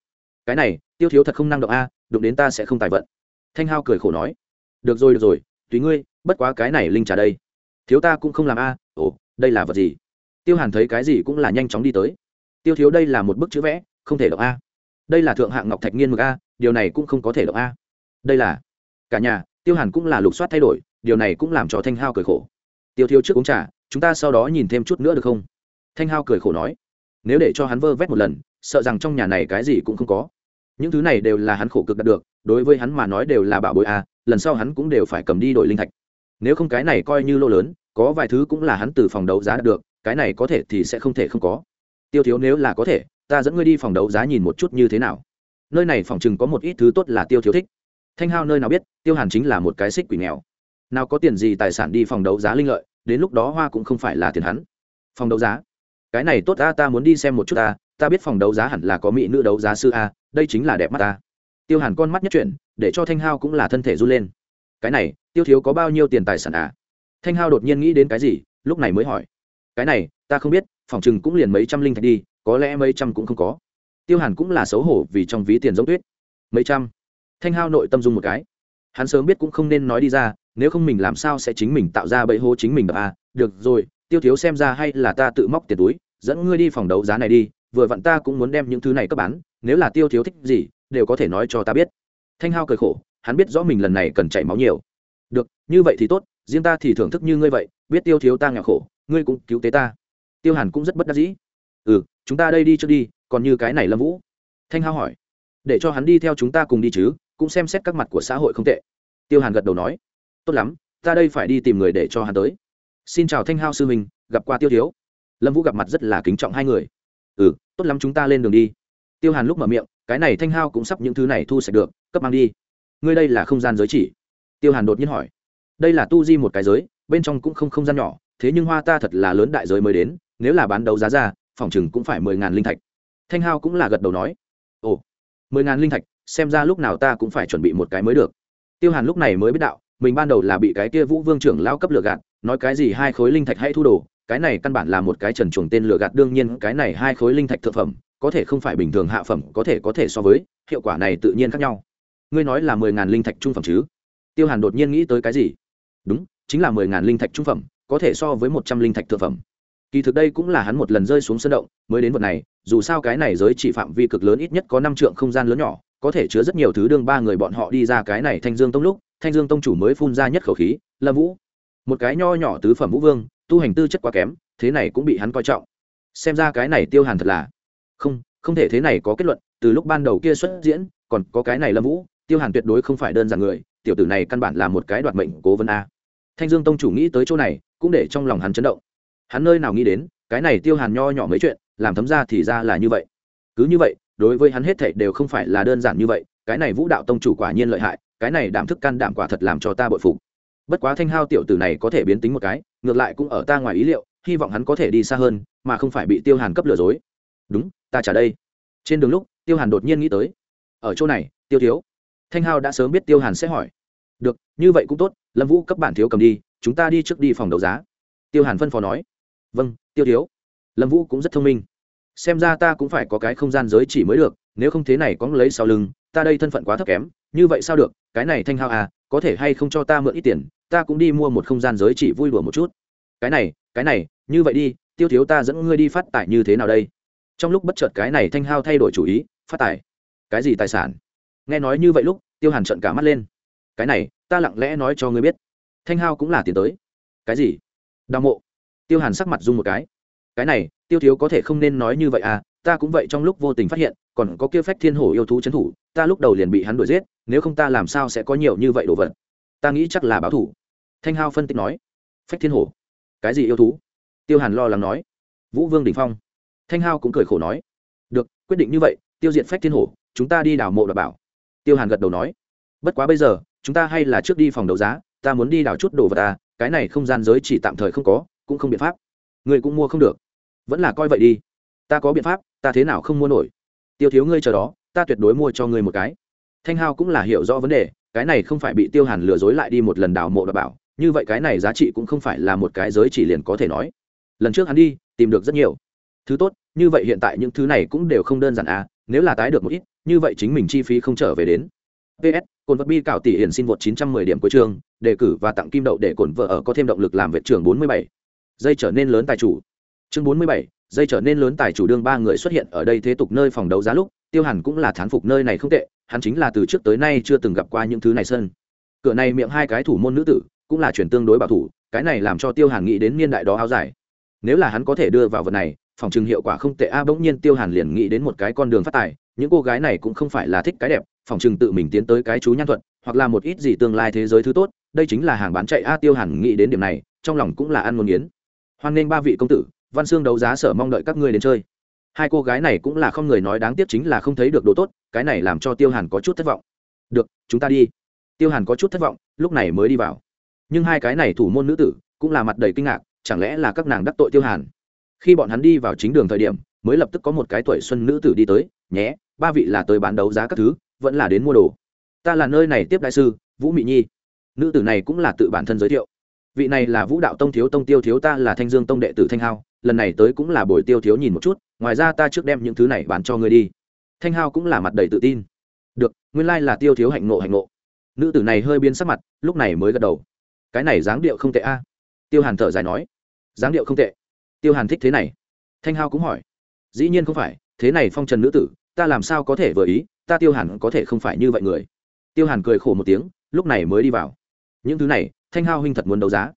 cái này, tiêu thiếu thật không năng động a, đụng đến ta sẽ không tài vận. Thanh hao cười khổ nói, được rồi được rồi, tùy ngươi, bất quá cái này linh trả đây. Thiếu ta cũng không làm a, ồ, đây là vật gì? Tiêu hàn thấy cái gì cũng là nhanh chóng đi tới. Tiêu thiếu đây là một bức chữ vẽ, không thể động a. Đây là thượng hạng ngọc thạch nghiên mực a, điều này cũng không có thể động a. Đây là, cả nhà. Tiêu hàn cũng là lục soát thay đổi, điều này cũng làm cho thanh hao cười khổ tiêu thiếu trước uống trà, chúng ta sau đó nhìn thêm chút nữa được không? Thanh hao cười khổ nói, nếu để cho hắn vơ vét một lần, sợ rằng trong nhà này cái gì cũng không có. Những thứ này đều là hắn khổ cực đạt được, đối với hắn mà nói đều là bảo bối a, lần sau hắn cũng đều phải cầm đi đổi linh thạch. Nếu không cái này coi như lô lớn, có vài thứ cũng là hắn từ phòng đấu giá đạt được, cái này có thể thì sẽ không thể không có. Tiêu thiếu nếu là có thể, ta dẫn ngươi đi phòng đấu giá nhìn một chút như thế nào. Nơi này phòng chừng có một ít thứ tốt là tiêu thiếu thích. Thanh hao nơi nào biết, tiêu hàn chính là một cái xích quỷ nghèo nào có tiền gì tài sản đi phòng đấu giá linh lợi, đến lúc đó hoa cũng không phải là tiền hắn. Phòng đấu giá? Cái này tốt ta ta muốn đi xem một chút ta ta biết phòng đấu giá hẳn là có mỹ nữ đấu giá sư a, đây chính là đẹp mắt ta. Tiêu hàn con mắt nhất chuyển, để cho thanh hao cũng là thân thể run lên. Cái này, tiêu thiếu có bao nhiêu tiền tài sản à thanh hao đột nhiên nghĩ đến cái gì, lúc này mới hỏi. Cái này, ta không biết, phòng chừng cũng liền mấy trăm linh thạch đi, có lẽ mấy trăm cũng không có. Tiêu hàn cũng là xấu hổ vì trong ví tiền giống tuyết. Mấy trăm? Thanh hao nội tâm dung một cái. Hắn sớm biết cũng không nên nói đi ra nếu không mình làm sao sẽ chính mình tạo ra bẫy hố chính mình à? Được rồi, tiêu thiếu xem ra hay là ta tự móc tiền túi, dẫn ngươi đi phòng đấu giá này đi, vừa vặn ta cũng muốn đem những thứ này cấp bán, nếu là tiêu thiếu thích gì, đều có thể nói cho ta biết. Thanh hao cười khổ, hắn biết rõ mình lần này cần chảy máu nhiều. Được, như vậy thì tốt, riêng ta thì thưởng thức như ngươi vậy, biết tiêu thiếu ta nghèo khổ, ngươi cũng cứu tế ta. Tiêu hàn cũng rất bất đắc dĩ. Ừ chúng ta đây đi trước đi, còn như cái này lâm vũ. Thanh hao hỏi. Để cho hắn đi theo chúng ta cùng đi chứ, cũng xem xét các mặt của xã hội không tệ. Tiêu hàn gật đầu nói tốt lắm, ta đây phải đi tìm người để cho hắn tới. Xin chào thanh hao sư huynh, gặp qua tiêu thiếu. Lâm vũ gặp mặt rất là kính trọng hai người. Ừ tốt lắm chúng ta lên đường đi. Tiêu hàn lúc mở miệng, cái này thanh hao cũng sắp những thứ này thu sạch được, cấp mang đi. Ngươi đây là không gian giới chỉ. Tiêu hàn đột nhiên hỏi. Đây là tu di một cái giới, bên trong cũng không không gian nhỏ, thế nhưng hoa ta thật là lớn đại giới mới đến, nếu là bán đấu giá ra, phòng chừng cũng phải mười ngàn linh thạch. Thanh hao cũng là gật đầu nói. Ồ, mười ngàn linh thạch, xem ra lúc nào ta cũng phải chuẩn bị một cái mới được. Tiêu hàn lúc này mới biết đạo mình ban đầu là bị cái kia vũ vương trưởng lao cấp lừa gạt, nói cái gì hai khối linh thạch hay thu đồ, cái này căn bản là một cái trần chuồng tên lừa gạt, đương nhiên cái này hai khối linh thạch thượng phẩm, có thể không phải bình thường hạ phẩm, có thể có thể so với, hiệu quả này tự nhiên khác nhau. Ngươi nói là mười ngàn linh thạch trung phẩm chứ? Tiêu hàn đột nhiên nghĩ tới cái gì? Đúng, chính là mười ngàn linh thạch trung phẩm, có thể so với một trăm linh thạch thượng phẩm. Kỳ thực đây cũng là hắn một lần rơi xuống sân động, mới đến vật này, dù sao cái này giới chỉ phạm vi cực lớn ít nhất có năm trượng không gian lớn nhỏ, có thể chứa rất nhiều thứ đương ba người bọn họ đi ra cái này thanh dương tông lúc thanh dương tông chủ mới phun ra nhất khẩu khí, lâm vũ. Một cái nho nhỏ tứ phẩm vũ vương, tu hành tư chất quá kém, thế này cũng bị hắn coi trọng. Xem ra cái này tiêu hàn thật là không không thể thế này có kết luận, từ lúc ban đầu kia xuất diễn, còn có cái này lâm vũ, tiêu hàn tuyệt đối không phải đơn giản người, tiểu tử này căn bản là một cái đoạt mệnh cố vấn a. Thanh dương tông chủ nghĩ tới chỗ này, cũng để trong lòng hắn chấn động. Hắn nơi nào nghĩ đến, cái này tiêu hàn nho nhỏ mấy chuyện, làm thấm ra thì ra là như vậy. Cứ như vậy, đối với hắn hết thảy đều không phải là đơn giản như vậy, cái này vũ đạo tông chủ quả nhiên lợi hại cái này đảm thức can đảm quả thật làm cho ta bội phục. Bất quá thanh hao tiểu tử này có thể biến tính một cái, ngược lại cũng ở ta ngoài ý liệu, hy vọng hắn có thể đi xa hơn, mà không phải bị tiêu hàn cấp lừa dối. Đúng, ta trả đây. Trên đường lúc, tiêu hàn đột nhiên nghĩ tới. Ở chỗ này, tiêu thiếu. Thanh hao đã sớm biết tiêu hàn sẽ hỏi. Được, như vậy cũng tốt, lâm vũ cấp bản thiếu cầm đi, chúng ta đi trước đi phòng đấu giá. Tiêu hàn phân phó nói. Vâng tiêu thiếu. Lâm vũ cũng rất thông minh. Xem ra ta cũng phải có cái không gian giới chỉ mới được, nếu không thế này có lấy sau lưng, ta đây thân phận quá thấp kém như vậy sao được, cái này thanh hao à có thể hay không cho ta mượn ít tiền, ta cũng đi mua một không gian giới chỉ vui đùa một chút. Cái này cái này, như vậy đi, tiêu thiếu ta dẫn ngươi đi phát tài như thế nào đây? Trong lúc bất chợt cái này thanh hao thay đổi chủ ý, phát tài. Cái gì tài sản? Nghe nói như vậy lúc, tiêu hàn trận cả mắt lên. Cái này, ta lặng lẽ nói cho ngươi biết. Thanh hao cũng là tiền tới. Cái gì? Đào mộ. Tiêu hàn sắc mặt dung một cái. Cái này, tiêu thiếu có thể không nên nói như vậy à ta cũng vậy trong lúc vô tình phát hiện còn có kia phách thiên hổ yêu thú trấn thủ, ta lúc đầu liền bị hắn đuổi giết, nếu không ta làm sao sẽ có nhiều như vậy đồ vật? Ta nghĩ chắc là báo thủ. Thanh hao phân tích nói. Phách thiên hổ? Cái gì yêu thú? Tiêu hàn lo lắng nói. Vũ vương đình phong. Thanh hao cũng cười khổ nói. Được, quyết định như vậy, tiêu diệt phách thiên hổ, chúng ta đi đảo mộ đảm bảo. Tiêu hàn gật đầu nói. Bất quá bây giờ, chúng ta hay là trước đi phòng đấu giá, ta muốn đi đảo chút đồ vật ta cái này không gian giới chỉ tạm thời không có, cũng không biện pháp. Người cũng mua không được. Vẫn là coi vậy đi. Ta có biện pháp, ta thế nào không mua nổi? Tiêu thiếu ngươi chờ đó ta tuyệt đối mua cho ngươi một cái. Thanh hao cũng là hiểu rõ vấn đề cái này không phải bị tiêu hàn lừa dối lại đi một lần đào mộ đảm bảo như vậy cái này giá trị cũng không phải là một cái giới chỉ liền có thể nói. Lần trước hắn đi tìm được rất nhiều. Thứ tốt như vậy hiện tại những thứ này cũng đều không đơn giản à nếu là tái được một ít như vậy chính mình chi phí không trở về đến. Ps cồn vật bi cạo tỷ hiển xin vượt 910 điểm cuối trường, đề cử và tặng kim đậu để cồn vợ ở có thêm động lực làm vệ trưởng 47. dây trở nên lớn tài chủ. Chương 47, dây trở nên lớn tài chủ đương ba người xuất hiện ở đây thế tục nơi phòng đấu giá lúc, tiêu hàn cũng là thán phục nơi này không tệ, hắn chính là từ trước tới nay chưa từng gặp qua những thứ này sân. Cửa này miệng hai cái thủ môn nữ tử, cũng là chuyển tương đối bảo thủ, cái này làm cho tiêu hàn nghĩ đến niên đại đó áo dài. Nếu là hắn có thể đưa vào vật này, phòng trừng hiệu quả không tệ a, bỗng nhiên tiêu hàn liền nghĩ đến một cái con đường phát tài, những cô gái này cũng không phải là thích cái đẹp, phòng trừng tự mình tiến tới cái chú nhan thuận hoặc là một ít gì tương lai thế giới thứ tốt, đây chính là hàng bán chạy a, tiêu hàn nghĩ đến điểm này, trong lòng cũng là ăn muốn nghiến. Hoan nghênh ba vị công tử văn xương đấu giá sở mong đợi các ngươi đến chơi. Hai cô gái này cũng là không người nói đáng tiếc chính là không thấy được đồ tốt, cái này làm cho tiêu hàn có chút thất vọng. Được, chúng ta đi. Tiêu hàn có chút thất vọng, lúc này mới đi vào. Nhưng hai cái này thủ môn nữ tử cũng là mặt đầy kinh ngạc, chẳng lẽ là các nàng đắc tội tiêu hàn? Khi bọn hắn đi vào chính đường thời điểm, mới lập tức có một cái tuổi xuân nữ tử đi tới, nhé, ba vị là tới bán đấu giá các thứ, vẫn là đến mua đồ. Ta là nơi này tiếp đại sư, vũ mị nhi. Nữ tử này cũng là tự bản thân giới thiệu. Vị này là vũ đạo tông thiếu tông tiêu thiếu, ta là thanh dương tông đệ tử thanh hao lần này tới cũng là buổi tiêu thiếu nhìn một chút, ngoài ra ta trước đem những thứ này bán cho ngươi đi. Thanh hao cũng là mặt đầy tự tin. Được, nguyên lai、like、là tiêu thiếu hạnh nộ hạnh nộ nữ tử này hơi biến sắc mặt, lúc này mới gật đầu. Cái này dáng điệu không tệ a. Tiêu hàn thở dài nói. Dáng điệu không tệ. Tiêu hàn thích thế này. Thanh hao cũng hỏi. Dĩ nhiên không phải, thế này phong trần nữ tử, ta làm sao có thể vừa ý, ta tiêu hàn có thể không phải như vậy người. Tiêu hàn cười khổ một tiếng, lúc này mới đi vào. Những thứ này, thanh hao huynh thật muốn đấu giá.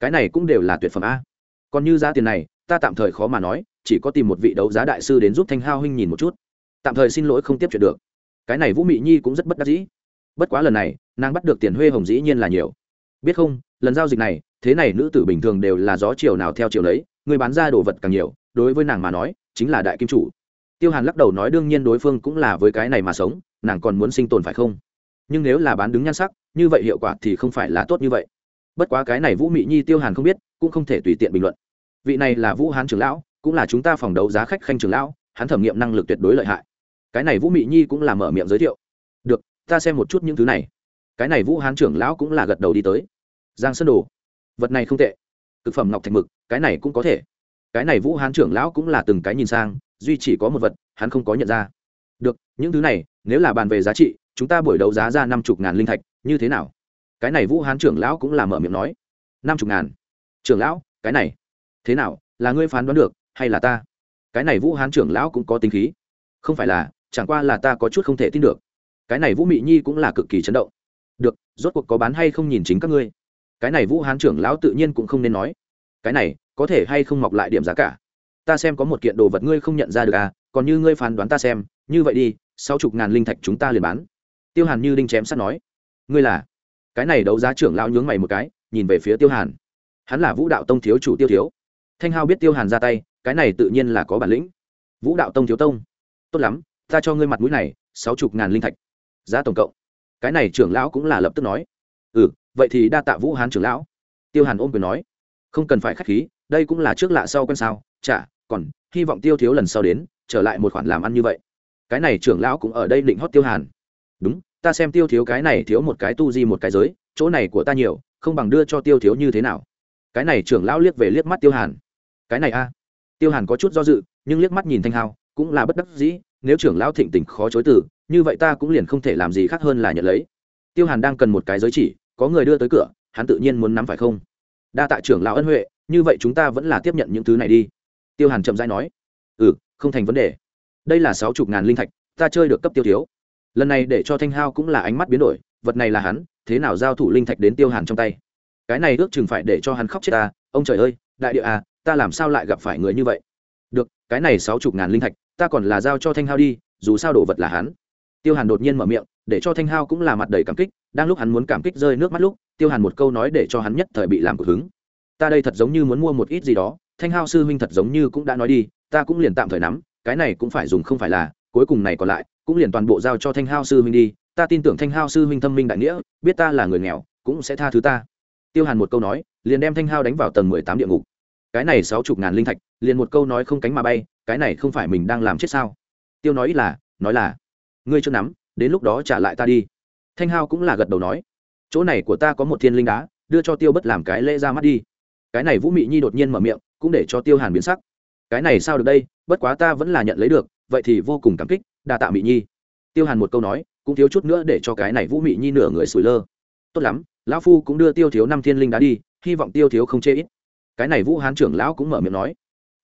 Cái này cũng đều là tuyệt phẩm a. Còn như giá tiền này ta tạm thời khó mà nói, chỉ có tìm một vị đấu giá đại sư đến giúp thanh hao huynh nhìn một chút. Tạm thời xin lỗi không tiếp chuyện được. Cái này vũ mị nhi cũng rất bất đắc dĩ. Bất quá lần này, nàng bắt được tiền huê hồng dĩ nhiên là nhiều. Biết không, lần giao dịch này, thế này nữ tử bình thường đều là gió chiều nào theo chiều lấy người bán ra đồ vật càng nhiều, đối với nàng mà nói, chính là đại kim chủ. Tiêu hàn lắc đầu nói đương nhiên đối phương cũng là với cái này mà sống, nàng còn muốn sinh tồn phải không? Nhưng nếu là bán đứng nhan sắc, như vậy hiệu quả thì không phải là tốt như vậy. Bất quá cái này vũ mị nhi tiêu hàn không biết, cũng không thể tùy tiện bình luận vị này là vũ hán trưởng lão, cũng là chúng ta phòng đấu giá khách khanh trưởng lão, hắn thẩm nghiệm năng lực tuyệt đối lợi hại. Cái này vũ mị nhi cũng là mở miệng giới thiệu. Được, ta xem một chút những thứ này. Cái này vũ hán trưởng lão cũng là gật đầu đi tới. Giang sơn đồ. Vật này không tệ. Thực phẩm ngọc thạch mực, cái này cũng có thể. Cái này vũ hán trưởng lão cũng là từng cái nhìn sang, duy chỉ có một vật, hắn không có nhận ra. Được, những thứ này, nếu là bàn về giá trị, chúng ta buổi đấu giá ra năm chục ngàn linh thạch, như thế nào? Cái này vũ hán trưởng lão cũng là mở miệng nói. Năm chục ngàn. Trưởng lão, cái này thế nào là ngươi phán đoán được hay là ta cái này vũ hán trưởng lão cũng có tính khí không phải là chẳng qua là ta có chút không thể tin được cái này vũ mị nhi cũng là cực kỳ chấn động được rốt cuộc có bán hay không nhìn chính các ngươi cái này vũ hán trưởng lão tự nhiên cũng không nên nói cái này có thể hay không mọc lại điểm giá cả ta xem có một kiện đồ vật ngươi không nhận ra được à còn như ngươi phán đoán ta xem như vậy đi sáu chục ngàn linh thạch chúng ta liền bán tiêu hàn như đinh chém sắt nói ngươi là cái này đấu giá trưởng lão nhướng mày một cái nhìn về phía tiêu hàn hắn là vũ đạo tông thiếu chủ tiêu thiếu thanh hao biết tiêu hàn ra tay, cái này tự nhiên là có bản lĩnh. Vũ đạo tông thiếu tông. Tốt lắm, ta cho ngươi mặt mũi này, sáu chục ngàn linh thạch. Giá tổng cộng. Cái này trưởng lão cũng là lập tức nói. Ừ vậy thì đa tạ vũ hán trưởng lão. Tiêu hàn ôm quyền nói. Không cần phải k h á c h khí, đây cũng là trước lạ sau quen sao. Chả, còn, hy vọng tiêu thiếu lần sau đến, trở lại một khoản làm ăn như vậy. Cái này trưởng lão cũng ở đây định hót tiêu hàn. Đúng, ta xem tiêu thiếu cái này thiếu một cái tu di một cái giới, chỗ này của ta nhiều, không bằng đưa cho tiêu thiếu như thế nào. Cái này trưởng lão liếc về liếc mắt tiêu hàn cái này a. Tiêu hàn có chút do dự, nhưng liếc mắt nhìn thanh hao, cũng là bất đắc dĩ, nếu trưởng lão thịnh tình khó chối từ, như vậy ta cũng liền không thể làm gì khác hơn là nhận lấy. Tiêu hàn đang cần một cái giới chỉ, có người đưa tới cửa, hắn tự nhiên muốn nắm phải không? Đa tạ trưởng lão ân huệ, như vậy chúng ta vẫn là tiếp nhận những thứ này đi. Tiêu hàn chậm rãi nói. Ừ không thành vấn đề. Đây là sáu chục ngàn linh thạch, ta chơi được cấp tiêu thiếu. Lần này để cho thanh hao cũng là ánh mắt biến đổi, vật này là hắn, thế nào giao thủ linh thạch đến tiêu hàn trong tay? Cái này ước chừng phải để cho hắn khóc chết ta, ông trời ơi, đại địa à ta làm sao lại gặp phải người như vậy? Được, cái này sáu chục ngàn linh thạch, ta còn là giao cho thanh hao đi, dù sao đồ vật là hắn. Tiêu hàn đột nhiên mở miệng, để cho thanh hao cũng là mặt đầy cảm kích, đang lúc hắn muốn cảm kích rơi nước mắt lúc, tiêu hàn một câu nói để cho hắn nhất thời bị làm cực hứng. Ta đây thật giống như muốn mua một ít gì đó, thanh hao sư huynh thật giống như cũng đã nói đi, ta cũng liền tạm thời nắm, cái này cũng phải dùng không phải là, cuối cùng này còn lại, cũng liền toàn bộ giao cho thanh hao sư huynh đi, ta tin tưởng thanh hao sư huynh thâm minh đại nghĩa, biết ta là người nghèo, cũng sẽ tha thứ ta. Tiêu hàn một câu nói, liền đem thanh hao đánh vào tầng mười tám địa ngục cái này sáu chục ngàn linh thạch, liền một câu nói không cánh mà bay, cái này không phải mình đang làm chết sao? Tiêu nói ít là, nói là, ngươi chưa nắm, đến lúc đó trả lại ta đi. Thanh hao cũng là gật đầu nói, chỗ này của ta có một thiên linh đá, đưa cho tiêu bất làm cái lễ ra mắt đi. Cái này vũ mị nhi đột nhiên mở miệng, cũng để cho tiêu hàn biến sắc. Cái này sao được đây, bất quá ta vẫn là nhận lấy được, vậy thì vô cùng cảm kích, đa tạ mị nhi. Tiêu hàn một câu nói, cũng thiếu chút nữa để cho cái này vũ mị nhi nửa người sủi lơ. Tốt lắm, lão phu cũng đưa tiêu thiếu năm thiên linh đá đi, hy vọng tiêu thiếu không chê ít cái này vũ hán trưởng lão cũng mở miệng nói,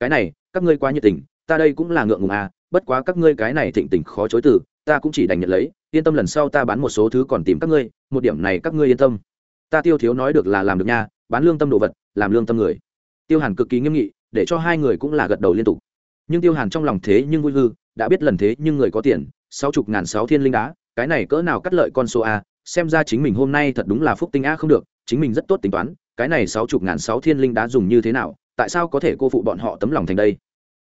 cái này, các ngươi quá nhiệt tình, ta đây cũng là ngượng ngùng à bất quá các ngươi cái này thịnh tình khó chối từ, ta cũng chỉ đành nhận lấy, yên tâm lần sau ta bán một số thứ còn tìm các ngươi, một điểm này các ngươi yên tâm. Ta tiêu thiếu nói được là làm được nha, bán lương tâm đồ vật, làm lương tâm người. Tiêu hàn cực kỳ nghiêm nghị, để cho hai người cũng là gật đầu liên tục. Nhưng tiêu hàn trong lòng thế nhưng vui hư, đã biết lần thế nhưng người có tiền, sáu chục ngàn sáu thiên linh đá, cái này cỡ nào cắt lợi con số a xem ra chính mình hôm nay thật đúng là phúc tinh a không được, chính mình rất tốt tính toán cái này sáu chục ngàn sáu thiên linh đá dùng như thế nào tại sao có thể cô phụ bọn họ tấm lòng thành đây?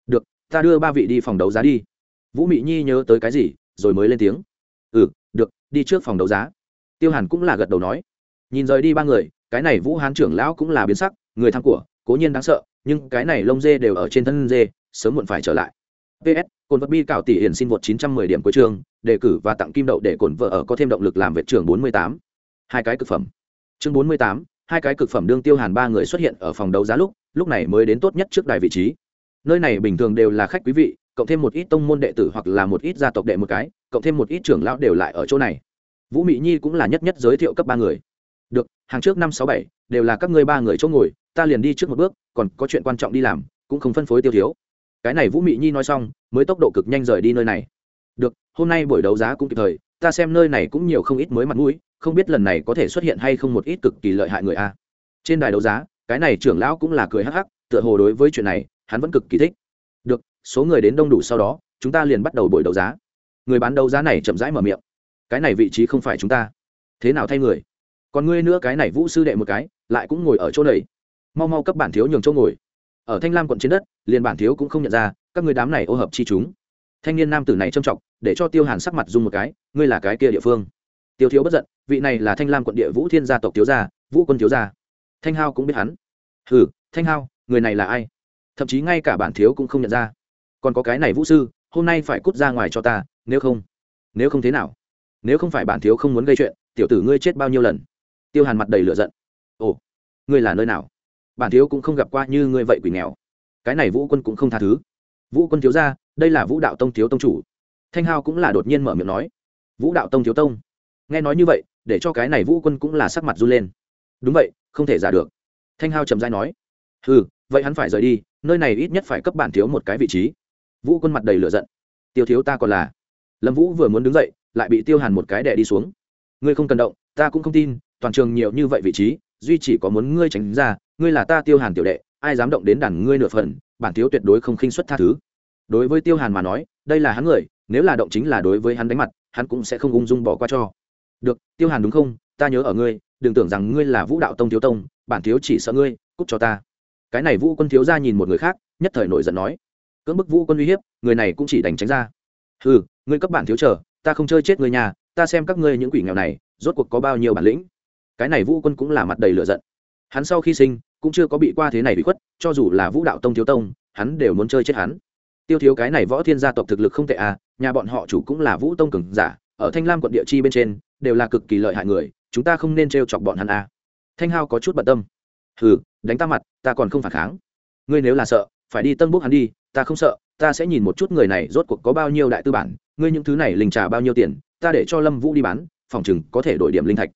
Được ta đưa ba vị đi phòng đấu giá đi. Vũ mị nhi nhớ tới cái gì rồi mới lên tiếng. Ừ được đi trước phòng đấu giá. Tiêu hàn cũng là gật đầu nói. Nhìn rời đi ba người cái này vũ hán trưởng lão cũng là biến sắc người thắng của cố nhiên đáng sợ nhưng cái này lông dê đều ở trên thân dê sớm muộn phải trở lại. Ps cồn vật bi cảo tỷ hiển xin vượt 910 điểm cuối chương đề cử và tặng kim đậu để cồn vợ ở có thêm động lực làm vệ trưởng 48. hai cái cực phẩm. Chương 48, hai cái cực phẩm đương tiêu hàn ba người xuất hiện ở phòng đấu giá lúc lúc này mới đến tốt nhất trước đài vị trí. Nơi này bình thường đều là khách quý vị, cộng thêm một ít tông môn đệ tử hoặc là một ít gia tộc đệ một cái, cộng thêm một ít trưởng lão đều lại ở chỗ này. Vũ mỹ nhi cũng là nhất nhất giới thiệu cấp ba người. Được, hàng trước năm sáu bảy, đều là các ngươi ba người chỗ ngồi, ta liền đi trước một bước, còn có chuyện quan trọng đi làm, cũng không phân phối tiêu thiếu. Cái này vũ mỹ nhi nói xong, mới tốc độ cực nhanh rời đi nơi này. Được, hôm nay buổi đấu giá cũng kịp thời, ta xem nơi này cũng nhiều không ít mới mặt mũi không biết lần này có thể xuất hiện hay không một ít cực kỳ lợi hại người a. Trên đài đấu giá, cái này trưởng lão cũng là cười hắc hắc, tựa hồ đối với chuyện này, hắn vẫn cực kỳ thích. Được, số người đến đông đủ sau đó, chúng ta liền bắt đầu buổi đấu giá. Người bán đấu giá này chậm rãi mở miệng. Cái này vị trí không phải chúng ta. Thế nào thay người? Còn ngươi nữa cái này vũ sư đệ một cái, lại cũng ngồi ở chỗ này. Mau mau cấp bản thiếu nhường chỗ ngồi. Ở thanh lam quận trên đất, liền bản thiếu cũng không nhận ra, các người đám này ô hợp chi chúng. Thanh niên nam tử này trâm trọng, để cho tiêu hàn sắc mặt dung một cái, ngươi là cái kia địa phương tiêu thiếu bất giận, vị này là thanh lam quận địa vũ thiên gia tộc thiếu gia, vũ quân thiếu gia. Thanh hao cũng biết hắn. Hừ, thanh hao, người này là ai? Thậm chí ngay cả bản thiếu cũng không nhận ra. Còn có cái này vũ sư, hôm nay phải cút ra ngoài cho ta, nếu không nếu không thế nào? Nếu không phải bản thiếu không muốn gây chuyện, tiểu tử ngươi chết bao nhiêu lần? Tiêu hàn mặt đầy lửa giận. Ồ, ngươi là nơi nào? Bản thiếu cũng không gặp qua như ngươi vậy quỷ nghèo. Cái này vũ quân cũng không tha thứ. Vũ quân thiếu ra đây là vũ đạo tông thiếu tông chủ. Thanh hao cũng là đột nhiên mở miệng nói. Vũ đạo tông thiếu tông nghe nói như vậy, để cho cái này vũ quân cũng là sắc mặt run lên. Đúng vậy, không thể giả được. Thanh hao trầm dai nói. Ừ vậy hắn phải rời đi, nơi này ít nhất phải cấp bản thiếu một cái vị trí. Vũ quân mặt đầy lửa giận. Tiêu thiếu ta còn là. Lâm vũ vừa muốn đứng dậy, lại bị tiêu hàn một cái đè đi xuống. Ngươi không cần động, ta cũng không tin, toàn trường nhiều như vậy vị trí, duy chỉ có muốn ngươi tránh ra, ngươi là ta tiêu hàn tiểu đệ, ai dám động đến đàn ngươi nửa phần, bản thiếu tuyệt đối không khinh xuất tha thứ. Đối với tiêu hàn mà nói, đây là hắn người, nếu là động chính là đối với hắn đánh mặt, hắn cũng sẽ không ung dung bỏ qua cho được, tiêu hàn đúng không? Ta nhớ ở ngươi, đừng tưởng rằng ngươi là vũ đạo tông thiếu tông, bản thiếu chỉ sợ ngươi, cút cho ta. Cái này vũ quân thiếu ra nhìn một người khác, nhất thời nổi giận nói. Cưỡng bức vũ quân uy hiếp, người này cũng chỉ đành tránh ra. Ừ ngươi cấp bản thiếu chờ, ta không chơi chết người nhà, ta xem các ngươi những quỷ nghèo này, rốt cuộc có bao nhiêu bản lĩnh. Cái này vũ quân cũng là mặt đầy lửa giận. Hắn sau khi sinh, cũng chưa có bị qua thế này bị khuất, cho dù là vũ đạo tông thiếu tông, hắn đều muốn chơi chết hắn. Tiêu thiếu cái này võ thiên gia tộc thực lực không tệ à nhà bọn họ chủ cũng là vũ tông cường giả, ở thanh lam quận địa chi bên trên đều là cực kỳ lợi hại người, chúng ta không nên t chọc bọn hắn à. thanh hao có chút bận tâm. Hừ, đánh ta mặt, ta còn không phản kháng. Ngươi nếu là sợ, phải đi tân bốc hắn đi, ta không sợ, ta sẽ nhìn một chút người này rốt cuộc có bao nhiêu đại tư bản, ngươi những thứ này linh trà bao nhiêu tiền, ta để cho lâm vũ đi bán, phòng chừng có thể đổi điểm linh thạch.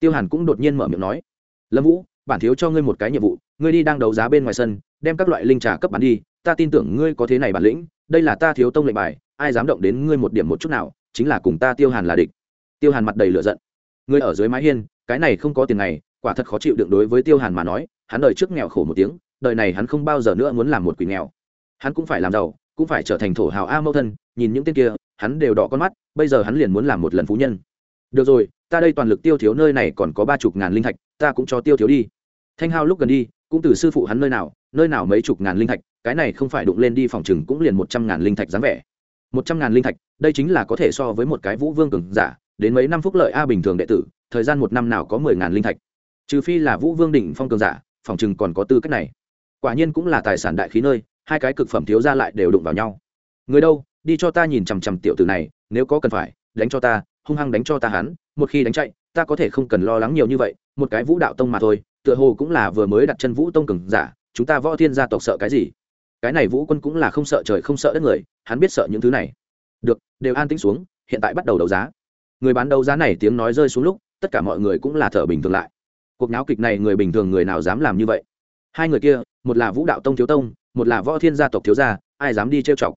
Tiêu hàn cũng đột nhiên mở miệng nói, lâm vũ, bản thiếu cho ngươi một cái nhiệm vụ, ngươi đi đang đấu giá bên ngoài sân, đem các loại linh trà cấp bán đi, ta tin tưởng ngươi có thế này bản lĩnh, đây là ta thiếu tông lệnh bài, ai dám động đến ngươi một điểm một chút nào, chính là cùng ta tiêu hàn là địch tiêu hàn mặt đầy lửa giận. Ngươi ở dưới mái hiên, cái này không có tiền này quả thật khó chịu đựng đối với tiêu hàn mà nói, hắn đời trước nghèo khổ một tiếng, đời này hắn không bao giờ nữa muốn làm một quỷ nghèo. Hắn cũng phải làm giàu, cũng phải trở thành thổ hào a mẫu thân, nhìn những tên kia, hắn đều đỏ con mắt, bây giờ hắn liền muốn làm một lần phú nhân. Được rồi, ta đây toàn lực tiêu thiếu nơi này còn có ba chục ngàn linh thạch, ta cũng cho tiêu thiếu đi. Thanh hao lúc gần đi, cũng từ sư phụ hắn nơi nào nơi nào mấy chục ngàn linh thạch, cái này không phải đụng lên đi phòng chừng cũng liền một trăm ngàn linh thạch dáng vẻ. Một trăm ngàn linh thạch, đây chính là có thể so với một cái vũ vương cường giả đến mấy năm phúc lợi a bình thường đệ tử, thời gian một năm nào có mười ngàn linh thạch. Trừ phi là vũ vương đỉnh phong cường giả, phòng chừng còn có tư cách này. Quả nhiên cũng là tài sản đại khí nơi, hai cái cực phẩm thiếu ra lại đều đụng vào nhau. Người đâu, đi cho ta nhìn chằm chằm tiểu tử này, nếu có cần phải, đánh cho ta, hung hăng đánh cho ta hắn, một khi đánh chạy, ta có thể không cần lo lắng nhiều như vậy, một cái vũ đạo tông mà thôi, tựa hồ cũng là vừa mới đặt chân vũ tông cường giả, chúng ta võ thiên gia tộc sợ cái gì? Cái này vũ quân cũng là không sợ trời không sợ đất người, hắn biết sợ những thứ này. Được, đều an tĩnh xuống, hiện tại bắt đầu đấu giá người bán đấu giá này tiếng nói rơi xuống lúc, tất cả mọi người cũng là thở bình thường lại. Cuộc náo kịch này người bình thường người nào dám làm như vậy? Hai người kia, một là vũ đạo tông thiếu tông, một là võ thiên gia tộc thiếu gia, ai dám đi trêu chọc?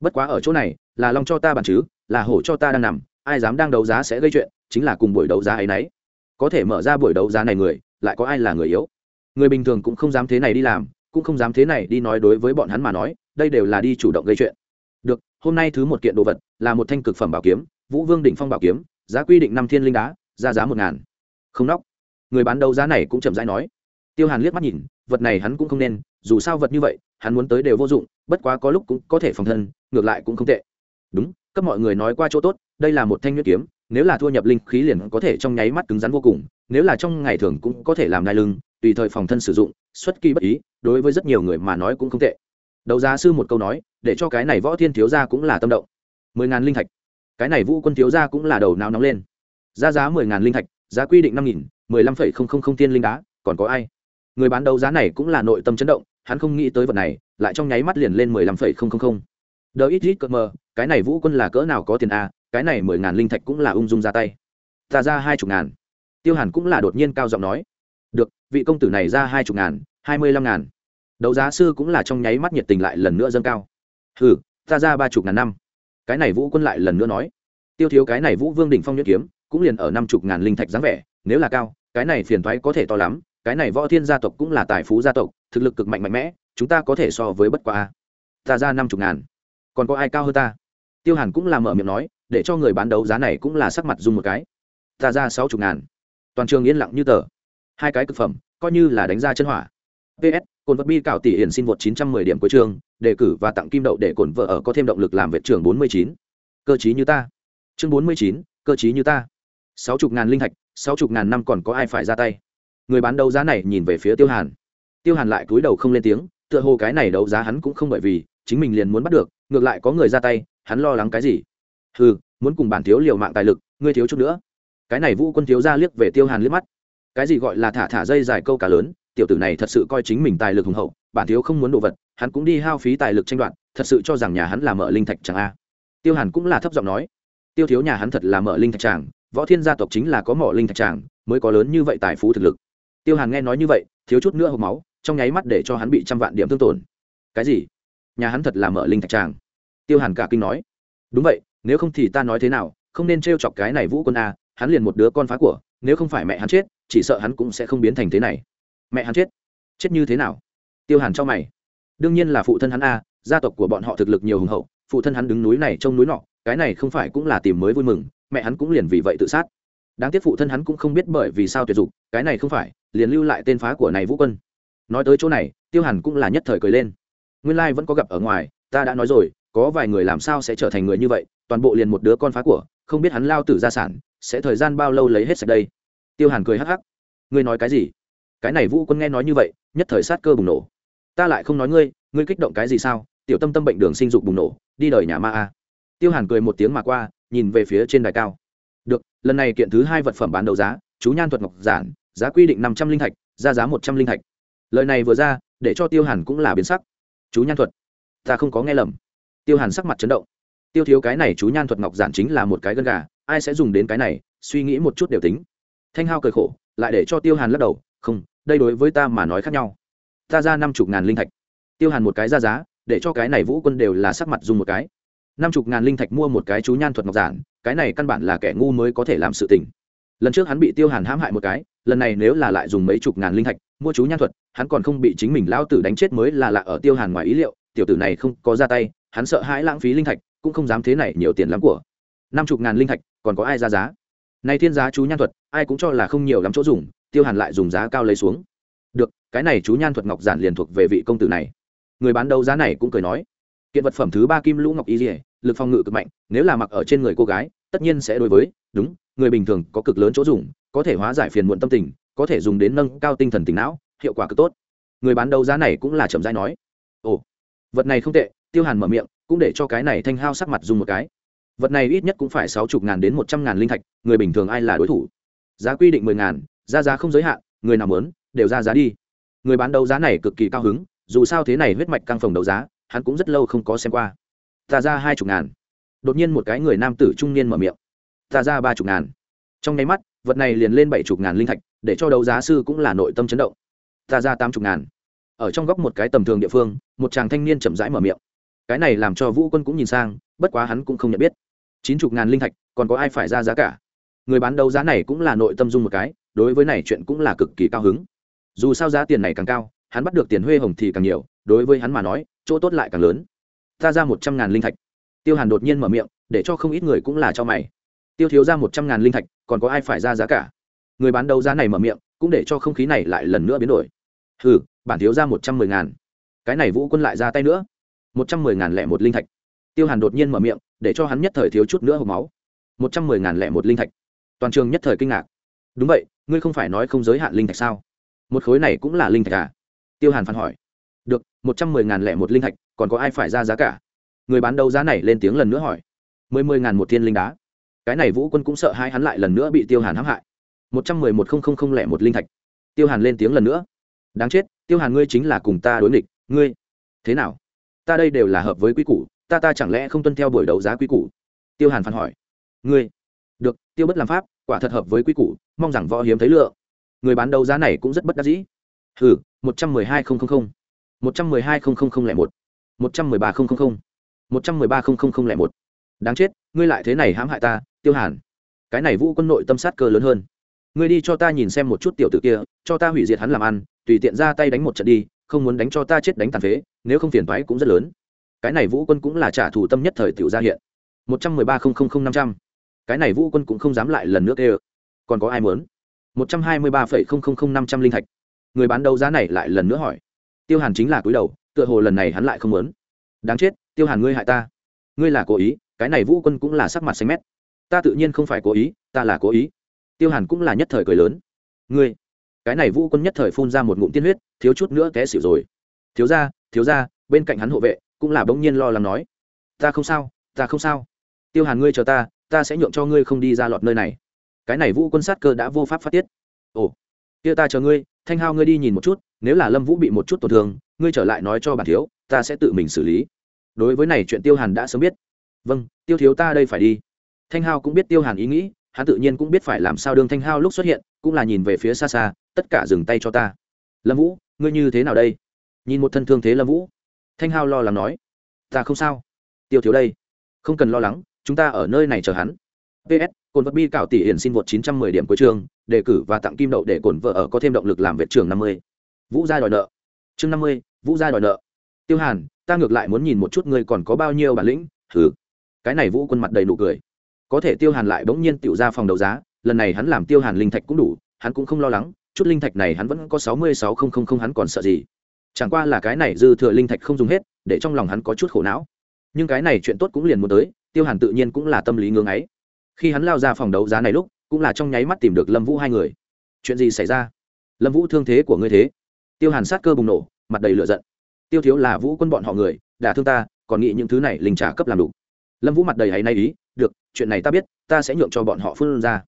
Bất quá ở chỗ này, là long cho ta bàn chứ, là hổ cho ta đang nằm, ai dám đang đấu giá sẽ gây chuyện, chính là cùng buổi đấu giá ấy nấy. Có thể mở ra buổi đấu giá này người, lại có ai là người yếu? Người bình thường cũng không dám thế này đi làm, cũng không dám thế này đi nói đối với bọn hắn mà nói, đây đều là đi chủ động gây chuyện. Được, hôm nay thứ một kiện đồ vật, là một thanh cực phẩm bảo kiếm vũ vương đỉnh phong bảo kiếm, giá quy định năm thiên linh đá, ra giá một ngàn. Không nóc. Người bán đấu giá này cũng chậm rãi nói. Tiêu hàn liếc mắt nhìn, vật này hắn cũng không nên, dù sao vật như vậy, hắn muốn tới đều vô dụng, bất quá có lúc cũng có thể phòng thân, ngược lại cũng không tệ. Đúng, cấp mọi người nói qua chỗ tốt, đây là một thanh nhuyễn kiếm, nếu là thua nhập linh khí liền có thể trong nháy mắt cứng rắn vô cùng, nếu là trong ngày thường cũng có thể làm đai lưng, tùy thời phòng thân sử dụng, xuất kỳ bất ý, đối với rất nhiều người mà nói cũng không tệ. Đấu giá sư một câu nói, để cho cái này võ thiên thiếu gia cũng là tâm động. Mười ngàn linh thạch cái này vũ quân thiếu gia cũng là đầu não nóng lên. Giá giá mười ngàn linh thạch, giá quy định năm nghìn, mười lăm phẩy không không không tiên linh đá, còn có ai? Người bán đấu giá này cũng là nội tâm chấn động, hắn không nghĩ tới vật này, lại trong nháy mắt liền lên mười lăm phẩy không không không. Đờ ít ít cỡ mờ, cái này vũ quân là cỡ nào có tiền a cái này mười ngàn linh thạch cũng là ung dung ra tay. Ta ra hai chục ngàn. Tiêu hàn cũng là đột nhiên cao giọng nói. Được, vị công tử này ra hai chục ngàn, hai mươi lăm ngàn. Đấu giá sư cũng là trong nháy mắt nhiệt tình lại lần nữa dâng cao. Ừ ta ra ba chục ngàn năm cái này vũ quân lại lần nữa nói, tiêu thiếu cái này vũ vương đỉnh phong nhuyễn kiếm, cũng liền ở năm chục ngàn linh thạch dáng vẻ, nếu là cao, cái này phiền thoái có thể to lắm, cái này võ thiên gia tộc cũng là tài phú gia tộc, thực lực cực mạnh mạnh mẽ, chúng ta có thể so với bất quá. Ta ra năm chục ngàn, còn có ai cao hơn ta? Tiêu hàn cũng là mở miệng nói, để cho người bán đấu giá này cũng là sắc mặt dùng một cái. Ta ra sáu chục ngàn. Toàn trường yên lặng như tờ. Hai cái cực phẩm, coi như là đánh ra chân hỏa. Ps cồn vật bi cạo tỷ hiển xin vượt chín trăm mười điểm cuối trường đề cử và tặng kim đậu để cổn vợ ở có thêm động lực làm vệ trưởng bốn mươi chín. Cơ chí như ta. Chương bốn mươi chín cơ chí như ta. Sáu chục ngàn linh thạch sáu chục ngàn năm còn có ai phải ra tay? Người bán đấu giá này nhìn về phía tiêu hàn. Tiêu hàn lại cúi đầu không lên tiếng tựa hồ cái này đấu giá hắn cũng không bởi vì chính mình liền muốn bắt được ngược lại có người ra tay hắn lo lắng cái gì? Hừ, muốn cùng bản thiếu liều mạng tài lực ngươi thiếu chút nữa. Cái này vũ quân thiếu ra liếc về tiêu hàn liếc mắt. Cái gì gọi là thả thả dây dài câu cá lớn tiểu tử này thật sự coi chính mình tài lực hùng hậu bản thiếu không muốn đồ vật, hắn cũng đi hao phí tài lực tranh đoạt, thật sự cho rằng nhà hắn là mở linh thạch chẳng a. Tiêu hàn cũng là thấp giọng nói, tiêu thiếu nhà hắn thật là mở linh thạch tràng võ thiên gia tộc chính là có mỏ linh thạch tràng mới có lớn như vậy tài phú thực lực. Tiêu hàn nghe nói như vậy, thiếu chút nữa hộp máu, trong nháy mắt để cho hắn bị trăm vạn điểm thương tổn. Cái gì? Nhà hắn thật là mở linh thạch tràng tiêu hàn cả kinh nói, đúng vậy, nếu không thì ta nói thế nào, không nên t r e o chọc cái này vũ quân a, hắn liền một đứa con phá của, nếu không phải mẹ hắn chết, chỉ sợ hắn cũng sẽ không biến thành thế này. Mẹ hắn chết chết như thế nào? Tiêu hàn cho mày. Đương nhiên là phụ thân hắn a, gia tộc của bọn họ thực lực nhiều hùng hậu, phụ thân hắn đứng núi này trông núi nọ, cái này không phải cũng là tìm mới vui mừng, mẹ hắn cũng liền vì vậy tự sát. Đáng tiếc phụ thân hắn cũng không biết bởi vì sao tuyệt dục, cái này không phải, liền lưu lại tên phá của này vũ quân. Nói tới chỗ này, tiêu hàn cũng là nhất thời cười lên. Nguyên lai vẫn có gặp ở ngoài, ta đã nói rồi, có vài người làm sao sẽ trở thành người như vậy, toàn bộ liền một đứa con phá của, không biết hắn lao tử gia sản, sẽ thời gian bao lâu lấy hết sạch đây? Tiêu hàn cười hắc hắc. Ngươi nói cái gì? Cái này vũ quân nghe nói như vậy, nhất thời sát cơ bùng nổ ta lại không nói ngươi ngươi kích động cái gì sao? Tiểu tâm tâm bệnh đường sinh dục bùng nổ, đi đời nhà ma a. Tiêu hàn cười một tiếng mà qua, nhìn về phía trên đài cao. Được, lần này kiện thứ hai vật phẩm bán đấu giá, chú nhan thuật ngọc giản, giá quy định năm trăm linh thạch, ra giá một trăm linh thạch. Lời này vừa ra, để cho tiêu hàn cũng là biến sắc. Chú nhan thuật, ta không có nghe lầm. Tiêu hàn sắc mặt chấn động. Tiêu thiếu cái này chú nhan thuật ngọc giản chính là một cái gân gà, ai sẽ dùng đến cái này, suy nghĩ một chút đều tính. Thanh hao cười khổ, lại để cho tiêu hàn lắc đầu, không, đây đối với ta mà nói khác nhau ta ra năm chục ngàn linh thạch. Tiêu hàn một cái ra giá, để cho cái này vũ quân đều là sắc mặt dùng một cái. Năm chục ngàn linh thạch mua một cái chú nhan thuật ngọc giản, cái này căn bản là kẻ ngu mới có thể làm sự tình. Lần trước hắn bị tiêu hàn hãm hại một cái, lần này nếu là lại dùng mấy chục ngàn linh thạch mua chú nhan thuật, hắn còn không bị chính mình lao tử đánh chết mới là lạ ở tiêu hàn ngoài ý liệu, tiểu tử này không có ra tay, hắn sợ hãi lãng phí linh thạch, cũng không dám thế này nhiều tiền lắm của. Năm chục ngàn linh thạch, còn có ai ra giá? Này thiên giá chú nhan thuật, ai cũng cho là không nhiều lắm chỗ dùng, tiêu hàn lại dùng giá cao lấy xuống được, cái này chú nhan thuật ngọc giản liền thuộc về vị công tử này. Người bán đấu giá này cũng cười nói, kiện vật phẩm thứ ba kim lũ ngọc y dỉa lực phòng ngự cực mạnh, nếu là mặc ở trên người cô gái, tất nhiên sẽ đối với, đúng, người bình thường có cực lớn chỗ dùng, có thể hóa giải phiền muộn tâm tình, có thể dùng đến nâng cao tinh thần tỉnh não, hiệu quả cực tốt. Người bán đấu giá này cũng là chậm rãi nói, ồ, vật này không tệ. Tiêu hàn mở miệng, cũng để cho cái này thanh hao sắc mặt dùng một cái. Vật này ít nhất cũng phải sáu chục ngàn đến một trăm ngàn linh thạch, người bình thường ai là đối thủ? Giá quy định mười ngàn ra giá không giới hạn, người nào muốn đều ra giá đi. Người bán đấu giá này cực kỳ cao hứng, dù sao thế này huyết mạch căng phòng đấu giá, hắn cũng rất lâu không có xem qua. Ta ra hai chục ngàn. Đột nhiên một cái người nam tử trung niên mở miệng. Ta ra ba chục ngàn. Trong nháy mắt, vật này liền lên bảy chục ngàn linh thạch, để cho đấu giá sư cũng là nội tâm chấn động. Ta ra tám chục ngàn. Ở trong góc một cái tầm thường địa phương, một chàng thanh niên chậm rãi mở miệng. Cái này làm cho vũ quân cũng nhìn sang, bất quá hắn cũng không nhận biết. Chín chục ngàn linh thạch, còn có ai phải ra giá cả? Người bán đấu giá này cũng là nội tâm dung một cái, đối với này chuyện cũng là cực kỳ cao hứng dù sao giá tiền này càng cao, hắn bắt được tiền huê hồng thì càng nhiều, đối với hắn mà nói, chỗ tốt lại càng lớn. Ta ra một trăm ngàn linh thạch. Tiêu hàn đột nhiên mở miệng, để cho không ít người cũng là cho mày. Tiêu thiếu ra một trăm ngàn linh thạch, còn có ai phải ra giá cả? Người bán đấu giá này mở miệng, cũng để cho không khí này lại lần nữa biến đổi. Ừ bản thiếu ra một trăm mười ngàn. Cái này vũ quân lại ra tay nữa. một trăm mười ngàn lẻ một linh thạch. Tiêu hàn đột nhiên mở miệng, để cho hắn nhất thời thiếu chút nữa hộp máu. một trăm mười ngàn lẻ một linh thạch. Toàn trường nhất thời kinh ngạc. Đúng vậy, ngươi không phải nói không giới hạn linh thạch sao? Một khối này cũng là linh thạch à? Tiêu hàn phản hỏi. Được, một trăm mười ngàn lẻ một linh thạch, còn có ai phải ra giá cả? Người bán đấu giá này lên tiếng lần nữa hỏi. Mười mười ngàn một thiên linh đá. Cái này vũ quân cũng sợ hai hắn lại lần nữa bị tiêu hàn hãm hại. Một trăm mười một không không không lẻ một linh thạch. Tiêu hàn lên tiếng lần nữa. Đáng chết, tiêu hàn ngươi chính là cùng ta đối nghịch, ngươi. Thế nào? Ta đây đều là hợp với quy củ, ta ta chẳng lẽ không tuân theo buổi đấu giá quy củ? Tiêu hàn phản hỏi. Ngươi. Được, tiêu bất làm pháp, quả thật hợp với quy củ, mong rằng võ hiếm thấy lựa người bán đấu giá này cũng rất bất đắc dĩ. Hừ, một trăm mười hai không không không, một trăm mười hai không không không lẻ một một trăm mười ba không không không, một trăm mười ba không không không lẻ một. Đáng chết, ngươi lại thế này hãm hại ta, tiêu hàn. Cái này vũ quân nội tâm sát cơ lớn hơn. Ngươi đi cho ta nhìn xem một chút tiểu tử kia, cho ta hủy diệt hắn làm ăn, tùy tiện ra tay đánh một trận đi, không muốn đánh cho ta chết đánh tàn phế, nếu không phiền thoái cũng rất lớn. Cái này vũ quân cũng là trả thù tâm nhất thời tiểu gia hiện. Một trăm mười ba không không không năm trăm. Cái này vũ quân cũng không dám lại lần nữa kêu. Còn có ai muốn? Một trăm hai mươi ba phẩy không không không năm trăm linh thạch. Người bán đấu giá này lại lần nữa hỏi. Tiêu hàn chính là cúi đầu, tựa hồ lần này hắn lại không muốn. Đáng chết, tiêu hàn ngươi hại ta. Ngươi là cố ý, cái này vũ quân cũng là sắc mặt xanh mét. Ta tự nhiên không phải cố ý, ta là cố ý. Tiêu hàn cũng là nhất thời cười lớn. Ngươi, cái này vũ quân nhất thời phun ra một ngụm tiên huyết, thiếu chút nữa té xỉu rồi. Thiếu ra thiếu ra bên cạnh hắn hộ vệ cũng là bỗng nhiên lo lắng nói. Ta không sao, ta không sao. Tiêu hàn ngươi chờ ta ta sẽ nhượng cho ngươi không đi ra lọt nơi này cái này vũ quân sát cơ đã vô pháp phát tiết. Ồ, kia ta chờ ngươi, thanh hao ngươi đi nhìn một chút, nếu là lâm vũ bị một chút tổn thương, ngươi trở lại nói cho bản thiếu, ta sẽ tự mình xử lý. Đối với này chuyện tiêu hàn đã sớm biết. Vâng tiêu thiếu ta đây phải đi. Thanh hao cũng biết tiêu hàn ý nghĩ, hắn tự nhiên cũng biết phải làm sao đương thanh hao lúc xuất hiện, cũng là nhìn về phía xa xa, tất cả dừng tay cho ta. Lâm vũ, ngươi như thế nào đây? Nhìn một thân thương thế lâm vũ. Thanh hao lo lắng nói. Ta không sao. Tiêu thiếu đây. Không cần lo lắng, chúng ta ở nơi này chờ hắn. Ps cồn vật bi cảo tỷ hiển xin vượt 910 điểm cuối trường đề cử và tặng kim đậu để cồn vợ ở có thêm động lực làm việc trường 50. vũ gia đòi nợ. Chương 50, vũ gia đòi nợ. Tiêu hàn ta ngược lại muốn nhìn một chút ngươi còn có bao nhiêu bản lĩnh. Thử cái này vũ quân mặt đầy nụ cười. Có thể tiêu hàn lại bỗng nhiên tiểu ra phòng đấu giá lần này hắn làm tiêu hàn linh thạch cũng đủ hắn cũng không lo lắng chút linh thạch này hắn vẫn có sáu mươi sáu không không không hắn còn sợ gì. Chẳng qua là cái này dư thừa linh thạch không dùng hết để trong lòng hắn có chút khổ não. Nhưng cái này chuyện tốt cũng liền muốn tới tiêu hàn tự nhiên cũng là tâm lý ngưỡng ấy khi hắn lao ra phòng đấu giá này lúc, cũng là trong nháy mắt tìm được lâm vũ hai người. Chuyện gì xảy ra? Lâm vũ thương thế của ngươi thế. Tiêu hàn sát cơ bùng nổ, mặt đầy lửa giận. Tiêu thiếu là vũ quân bọn họ người đã thương ta, còn nghĩ những thứ này linh trả cấp làm đủ. Lâm vũ mặt đầy hay nay ý, được, chuyện này ta biết, ta sẽ nhượng cho bọn họ phương ra.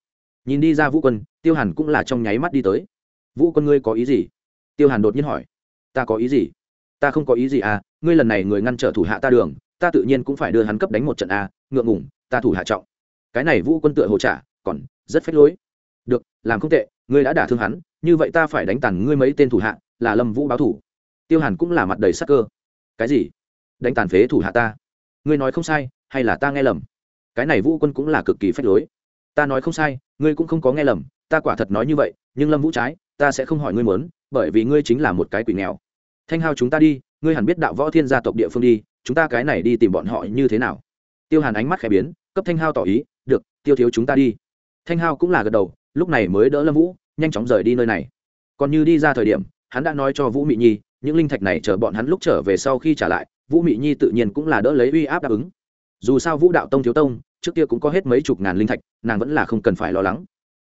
Nhìn đi ra vũ quân, tiêu hàn cũng là trong nháy mắt đi tới. Vũ quân ngươi có ý gì? Tiêu hàn đột nhiên hỏi. Ta có ý gì? Ta không có ý gì à ngươi lần này người ngăn trở thủ hạ ta đường, ta tự nhiên cũng phải đưa hắn cấp đánh một trận a ngượng ngủng ta thủ hạ trọng cái này vũ quân tựa hồ trả, còn rất phách lối. Được, làm không tệ, ngươi đã đả thương hắn, như vậy ta phải đánh tàn ngươi mấy tên thủ hạ, là lâm vũ báo thủ. Tiêu hàn cũng là mặt đầy sắc cơ. Cái gì? Đánh tàn phế thủ hạ ta? Ngươi nói không sai, hay là ta nghe lầm? Cái này vũ quân cũng là cực kỳ phách lối. Ta nói không sai, ngươi cũng không có nghe lầm, ta quả thật nói như vậy, nhưng lâm vũ trái, ta sẽ không hỏi ngươi muốn, bởi vì ngươi chính là một cái quỷ nghèo. Thanh hao chúng ta đi, ngươi hẳn biết đạo võ thiên gia tộc địa phương đi, chúng ta cái này đi tìm bọn họ như thế nào? Tiêu hàn ánh mắt khẽ biến, cấp thanh hao tỏ ý được, tiêu thiếu chúng ta đi. Thanh hao cũng là gật đầu, lúc này mới đỡ lâm vũ, nhanh chóng rời đi nơi này. Còn như đi ra thời điểm, hắn đã nói cho vũ mị nhi, những linh thạch này chờ bọn hắn lúc trở về sau khi trả lại, vũ mị nhi tự nhiên cũng là đỡ lấy uy áp đáp ứng. Dù sao vũ đạo tông thiếu tông, trước kia cũng có hết mấy chục ngàn linh thạch, nàng vẫn là không cần phải lo lắng.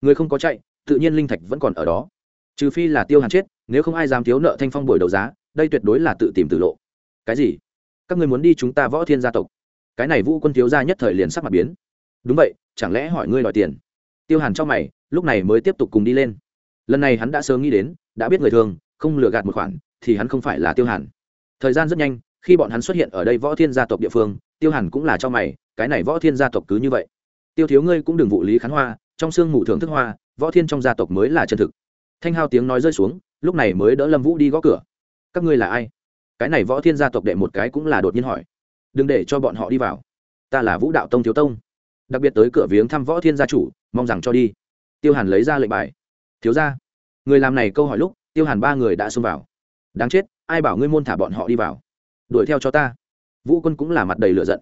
Người không có chạy, tự nhiên linh thạch vẫn còn ở đó. Trừ phi là tiêu hàn chết, nếu không ai dám thiếu nợ thanh phong buổi đấu giá, đây tuyệt đối là tự tìm tự lộ. Cái gì? Các người muốn đi chúng ta võ thiên gia tộc. Cái này vũ quân thiếu gia nhất thời liền sắc mặt biến đúng vậy, chẳng lẽ hỏi ngươi đòi tiền? Tiêu hàn cho mày, lúc này mới tiếp tục cùng đi lên. Lần này hắn đã sớm nghĩ đến, đã biết người thường, không lừa gạt một khoản, thì hắn không phải là tiêu hàn. Thời gian rất nhanh, khi bọn hắn xuất hiện ở đây võ thiên gia tộc địa phương, tiêu hàn cũng là cho mày, cái này võ thiên gia tộc cứ như vậy. Tiêu thiếu ngươi cũng đừng vụ lý khán hoa, trong sương ngủ thưởng thức hoa, võ thiên trong gia tộc mới là chân thực. Thanh hao tiếng nói rơi xuống, lúc này mới đỡ lâm vũ đi gõ cửa. Các ngươi là ai? Cái này võ thiên gia tộc đệ một cái cũng là đột nhiên hỏi. Đừng để cho bọn họ đi vào. Ta là vũ đạo tông thiếu tông đặc biệt tới cửa viếng thăm võ thiên gia chủ, mong rằng cho đi. Tiêu hàn lấy ra lệnh bài. Thiếu ra người làm này câu hỏi lúc, tiêu hàn ba người đã xông vào. Đáng chết, ai bảo ngươi môn thả bọn họ đi vào? Đuổi theo cho ta. Vũ quân cũng là mặt đầy lửa giận.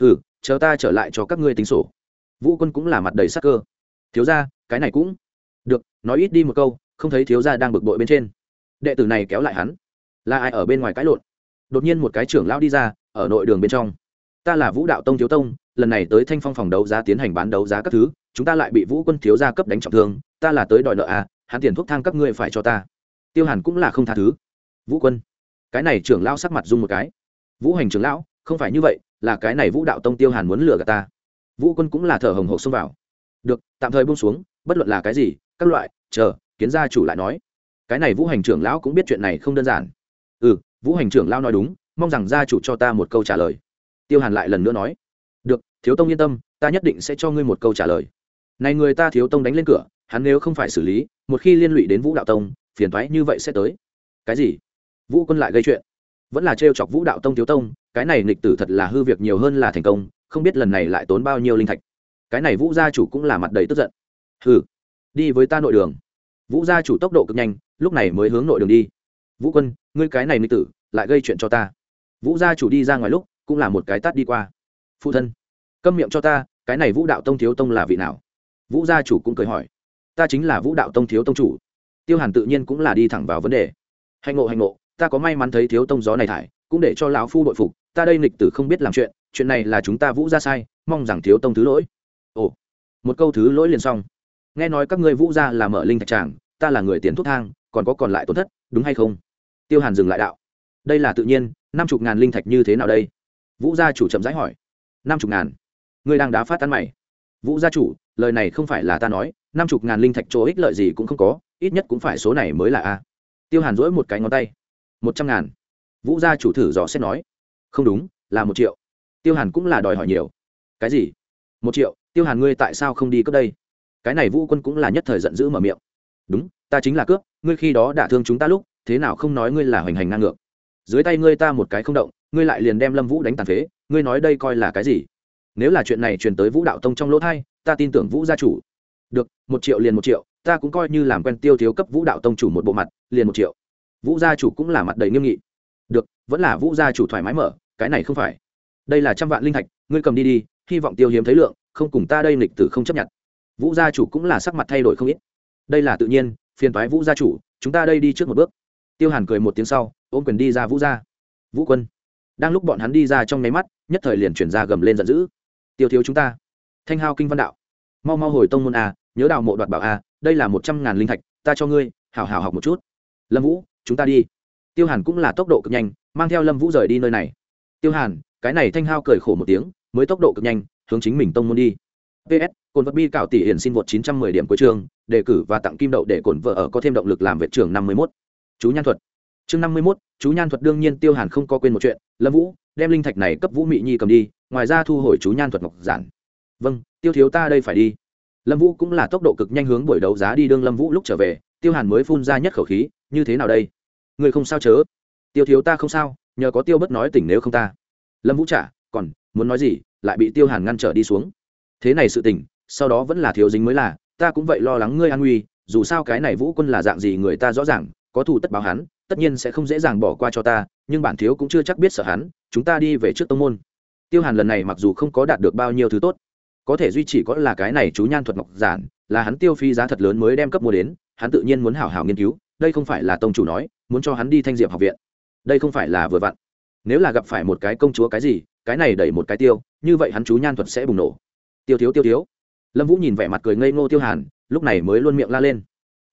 Hừ, chờ ta trở lại cho các ngươi tính sổ. Vũ quân cũng là mặt đầy sắc cơ. Thiếu ra cái này cũng được, nói ít đi một câu, không thấy thiếu ra đang bực bội bên trên. Đệ tử này kéo lại hắn. Là ai ở bên ngoài cãi lộn? Đột nhiên một cái trưởng lão đi ra, ở nội đường bên trong. Ta là vũ đạo tông thiếu tông lần này tới thanh phong phòng đấu giá tiến hành bán đấu giá các thứ, chúng ta lại bị vũ quân thiếu gia cấp đánh trọng thương, ta là tới đòi nợ à hắn tiền thuốc thang các ngươi phải cho ta. Tiêu hàn cũng là không tha thứ. Vũ quân, cái này trưởng lão sắc mặt dung một cái. Vũ hành trưởng lão, không phải như vậy, là cái này vũ đạo tông tiêu hàn muốn lừa gạt ta. Vũ quân cũng là thở hồng hộc xông vào. Được, tạm thời buông xuống, bất luận là cái gì, các loại, chờ, kiến gia chủ lại nói. Cái này vũ hành trưởng lão cũng biết chuyện này không đơn giản. Ừ vũ hành trưởng lão nói đúng, mong rằng gia chủ cho ta một câu trả lời. Tiêu hàn lại lần nữa nói thiếu tông yên tâm, ta nhất định sẽ cho ngươi một câu trả lời. Này người ta thiếu tông đánh lên cửa, hắn nếu không phải xử lý, một khi liên lụy đến vũ đạo tông, phiền thoái như vậy sẽ tới. Cái gì? Vũ quân lại gây chuyện. Vẫn là trêu chọc vũ đạo tông thiếu tông, cái này nghịch tử thật là hư việc nhiều hơn là thành công, không biết lần này lại tốn bao nhiêu linh thạch. Cái này vũ gia chủ cũng là mặt đầy tức giận. Hừ, đi với ta nội đường. Vũ gia chủ tốc độ cực nhanh, lúc này mới hướng nội đường đi. Vũ quân, ngươi cái này nghịch tử, lại gây chuyện cho ta. Vũ gia chủ đi ra ngoài lúc, cũng là một cái tát đi qua. Phụ thân câm miệng cho ta, cái này vũ đạo tông thiếu tông là vị nào? Vũ gia chủ cũng cười hỏi. Ta chính là vũ đạo tông thiếu tông chủ. Tiêu hàn tự nhiên cũng là đi thẳng vào vấn đề. Hạnh ngộ hạnh ngộ, ta có may mắn thấy thiếu tông gió này thải, cũng để cho lão phu bội phục, ta đây nghịch tử không biết làm chuyện chuyện này là chúng ta vũ ra sai, mong rằng thiếu tông thứ lỗi. Ồ, một câu thứ lỗi liền xong. Nghe nói các ngươi vũ ra là mở linh thạch tràng, ta là người tiền thuốc thang, còn có còn lại tổn thất, đúng hay không? Tiêu hàn dừng lại đạo. Đây là tự nhiên, năm chục ngàn linh thạch như thế nào đây? Vũ gia chủ chậm rãi hỏi. Năm chục ngàn ngươi đang đá phát tán mày. Vũ gia chủ, lời này không phải là ta nói, năm chục ngàn linh thạch chỗ ích lợi gì cũng không có, ít nhất cũng phải số này mới là a. Tiêu hàn dỗi một cái ngón tay. Một trăm ngàn. Vũ gia chủ thử dò xét nói. Không đúng, là một triệu. Tiêu hàn cũng là đòi hỏi nhiều. Cái gì? Một triệu, tiêu hàn ngươi tại sao không đi cướp đây? Cái này vũ quân cũng là nhất thời giận dữ mở miệng. Đúng, ta chính là cướp, ngươi khi đó đả thương chúng ta lúc, thế nào không nói ngươi là hoành hành ngang ngược. Dưới tay ngươi ta một cái không động, ngươi lại liền đem lâm vũ đánh tàn phế, ngươi nói đây coi là cái gì? Nếu là chuyện này truyền tới vũ đạo tông trong lỗ thai, ta tin tưởng vũ gia chủ. Được, một triệu liền một triệu, ta cũng coi như làm quen tiêu thiếu cấp vũ đạo tông chủ một bộ mặt, liền một triệu. Vũ gia chủ cũng là mặt đầy nghiêm nghị. Được, vẫn là vũ gia chủ thoải mái mở, cái này không phải. Đây là trăm vạn linh thạch, ngươi cầm đi đi, hy vọng tiêu hiếm thấy lượng, không cùng ta đây lịch tử không chấp nhận. Vũ gia chủ cũng là sắc mặt thay đổi không ít. Đây là tự nhiên, phiền toái vũ gia chủ, chúng ta đây đi trước một bước. Tiêu hàn cười một tiếng sau, ôm quyền đi ra vũ gia. Vũ quân. Đang lúc bọn hắn đi ra trong nháy mắt, nhất thời liền chuyển ra gầm lên giận dữ tiêu thiếu chúng ta. Thanh hao kinh văn đạo. Mau mau hồi tông môn a, nhớ đào mộ đoạt bảo a, đây là một trăm ngàn linh thạch, ta cho ngươi, hảo hảo học một chút. Lâm vũ, chúng ta đi. Tiêu hàn cũng là tốc độ cực nhanh, mang theo lâm vũ rời đi nơi này. Tiêu hàn, cái này thanh hao cười khổ một tiếng, mới tốc độ cực nhanh, hướng chính mình tông môn đi. Ps cồn vật bi cạo tỷ hiển xin vượt chín trăm mười điểm cuối trường đề cử và tặng kim đậu để cồn vợ ở có thêm động lực làm vệ trường năm mươi mốt. Chú nhan thuật. Chương năm mươi mốt, chú nhan thuật đương nhiên tiêu hàn không có quên một chuyện, lâm vũ, đem linh thạch này cấp vũ mị nhi cầm đi ngoài ra thu hồi chú nhan thuật ngọc giản. Vâng tiêu thiếu ta đây phải đi. Lâm vũ cũng là tốc độ cực nhanh hướng buổi đấu giá đi đương lâm vũ lúc trở về, tiêu hàn mới phun ra nhất khẩu khí, như thế nào đây? Người không sao chớ. Tiêu thiếu ta không sao, nhờ có tiêu bất nói tỉnh nếu không ta. Lâm vũ trả, còn, muốn nói gì, lại bị tiêu hàn ngăn trở đi xuống. Thế này sự tỉnh sau đó vẫn là thiếu dính mới là, ta cũng vậy lo lắng ngươi an nguy, dù sao cái này vũ quân là dạng gì người ta rõ ràng, có thù tất báo hắn, tất nhiên sẽ không dễ dàng bỏ qua cho ta, nhưng bản thiếu cũng chưa chắc biết sợ hắn, chúng ta đi về trước tông môn tiêu hàn lần này mặc dù không có đạt được bao nhiêu thứ tốt, có thể duy chỉ có là cái này chú nhan thuật ngọc giản, là hắn tiêu phi giá thật lớn mới đem cấp mua đến, hắn tự nhiên muốn hảo hảo nghiên cứu, đây không phải là tông chủ nói, muốn cho hắn đi thanh diệp học viện. Đây không phải là vừa vặn. Nếu là gặp phải một cái công chúa cái gì, cái này đẩy một cái tiêu, như vậy hắn chú nhan thuật sẽ bùng nổ. Tiêu thiếu tiêu thiếu. Lâm vũ nhìn vẻ mặt cười ngây ngô tiêu hàn, lúc này mới luôn miệng la lên.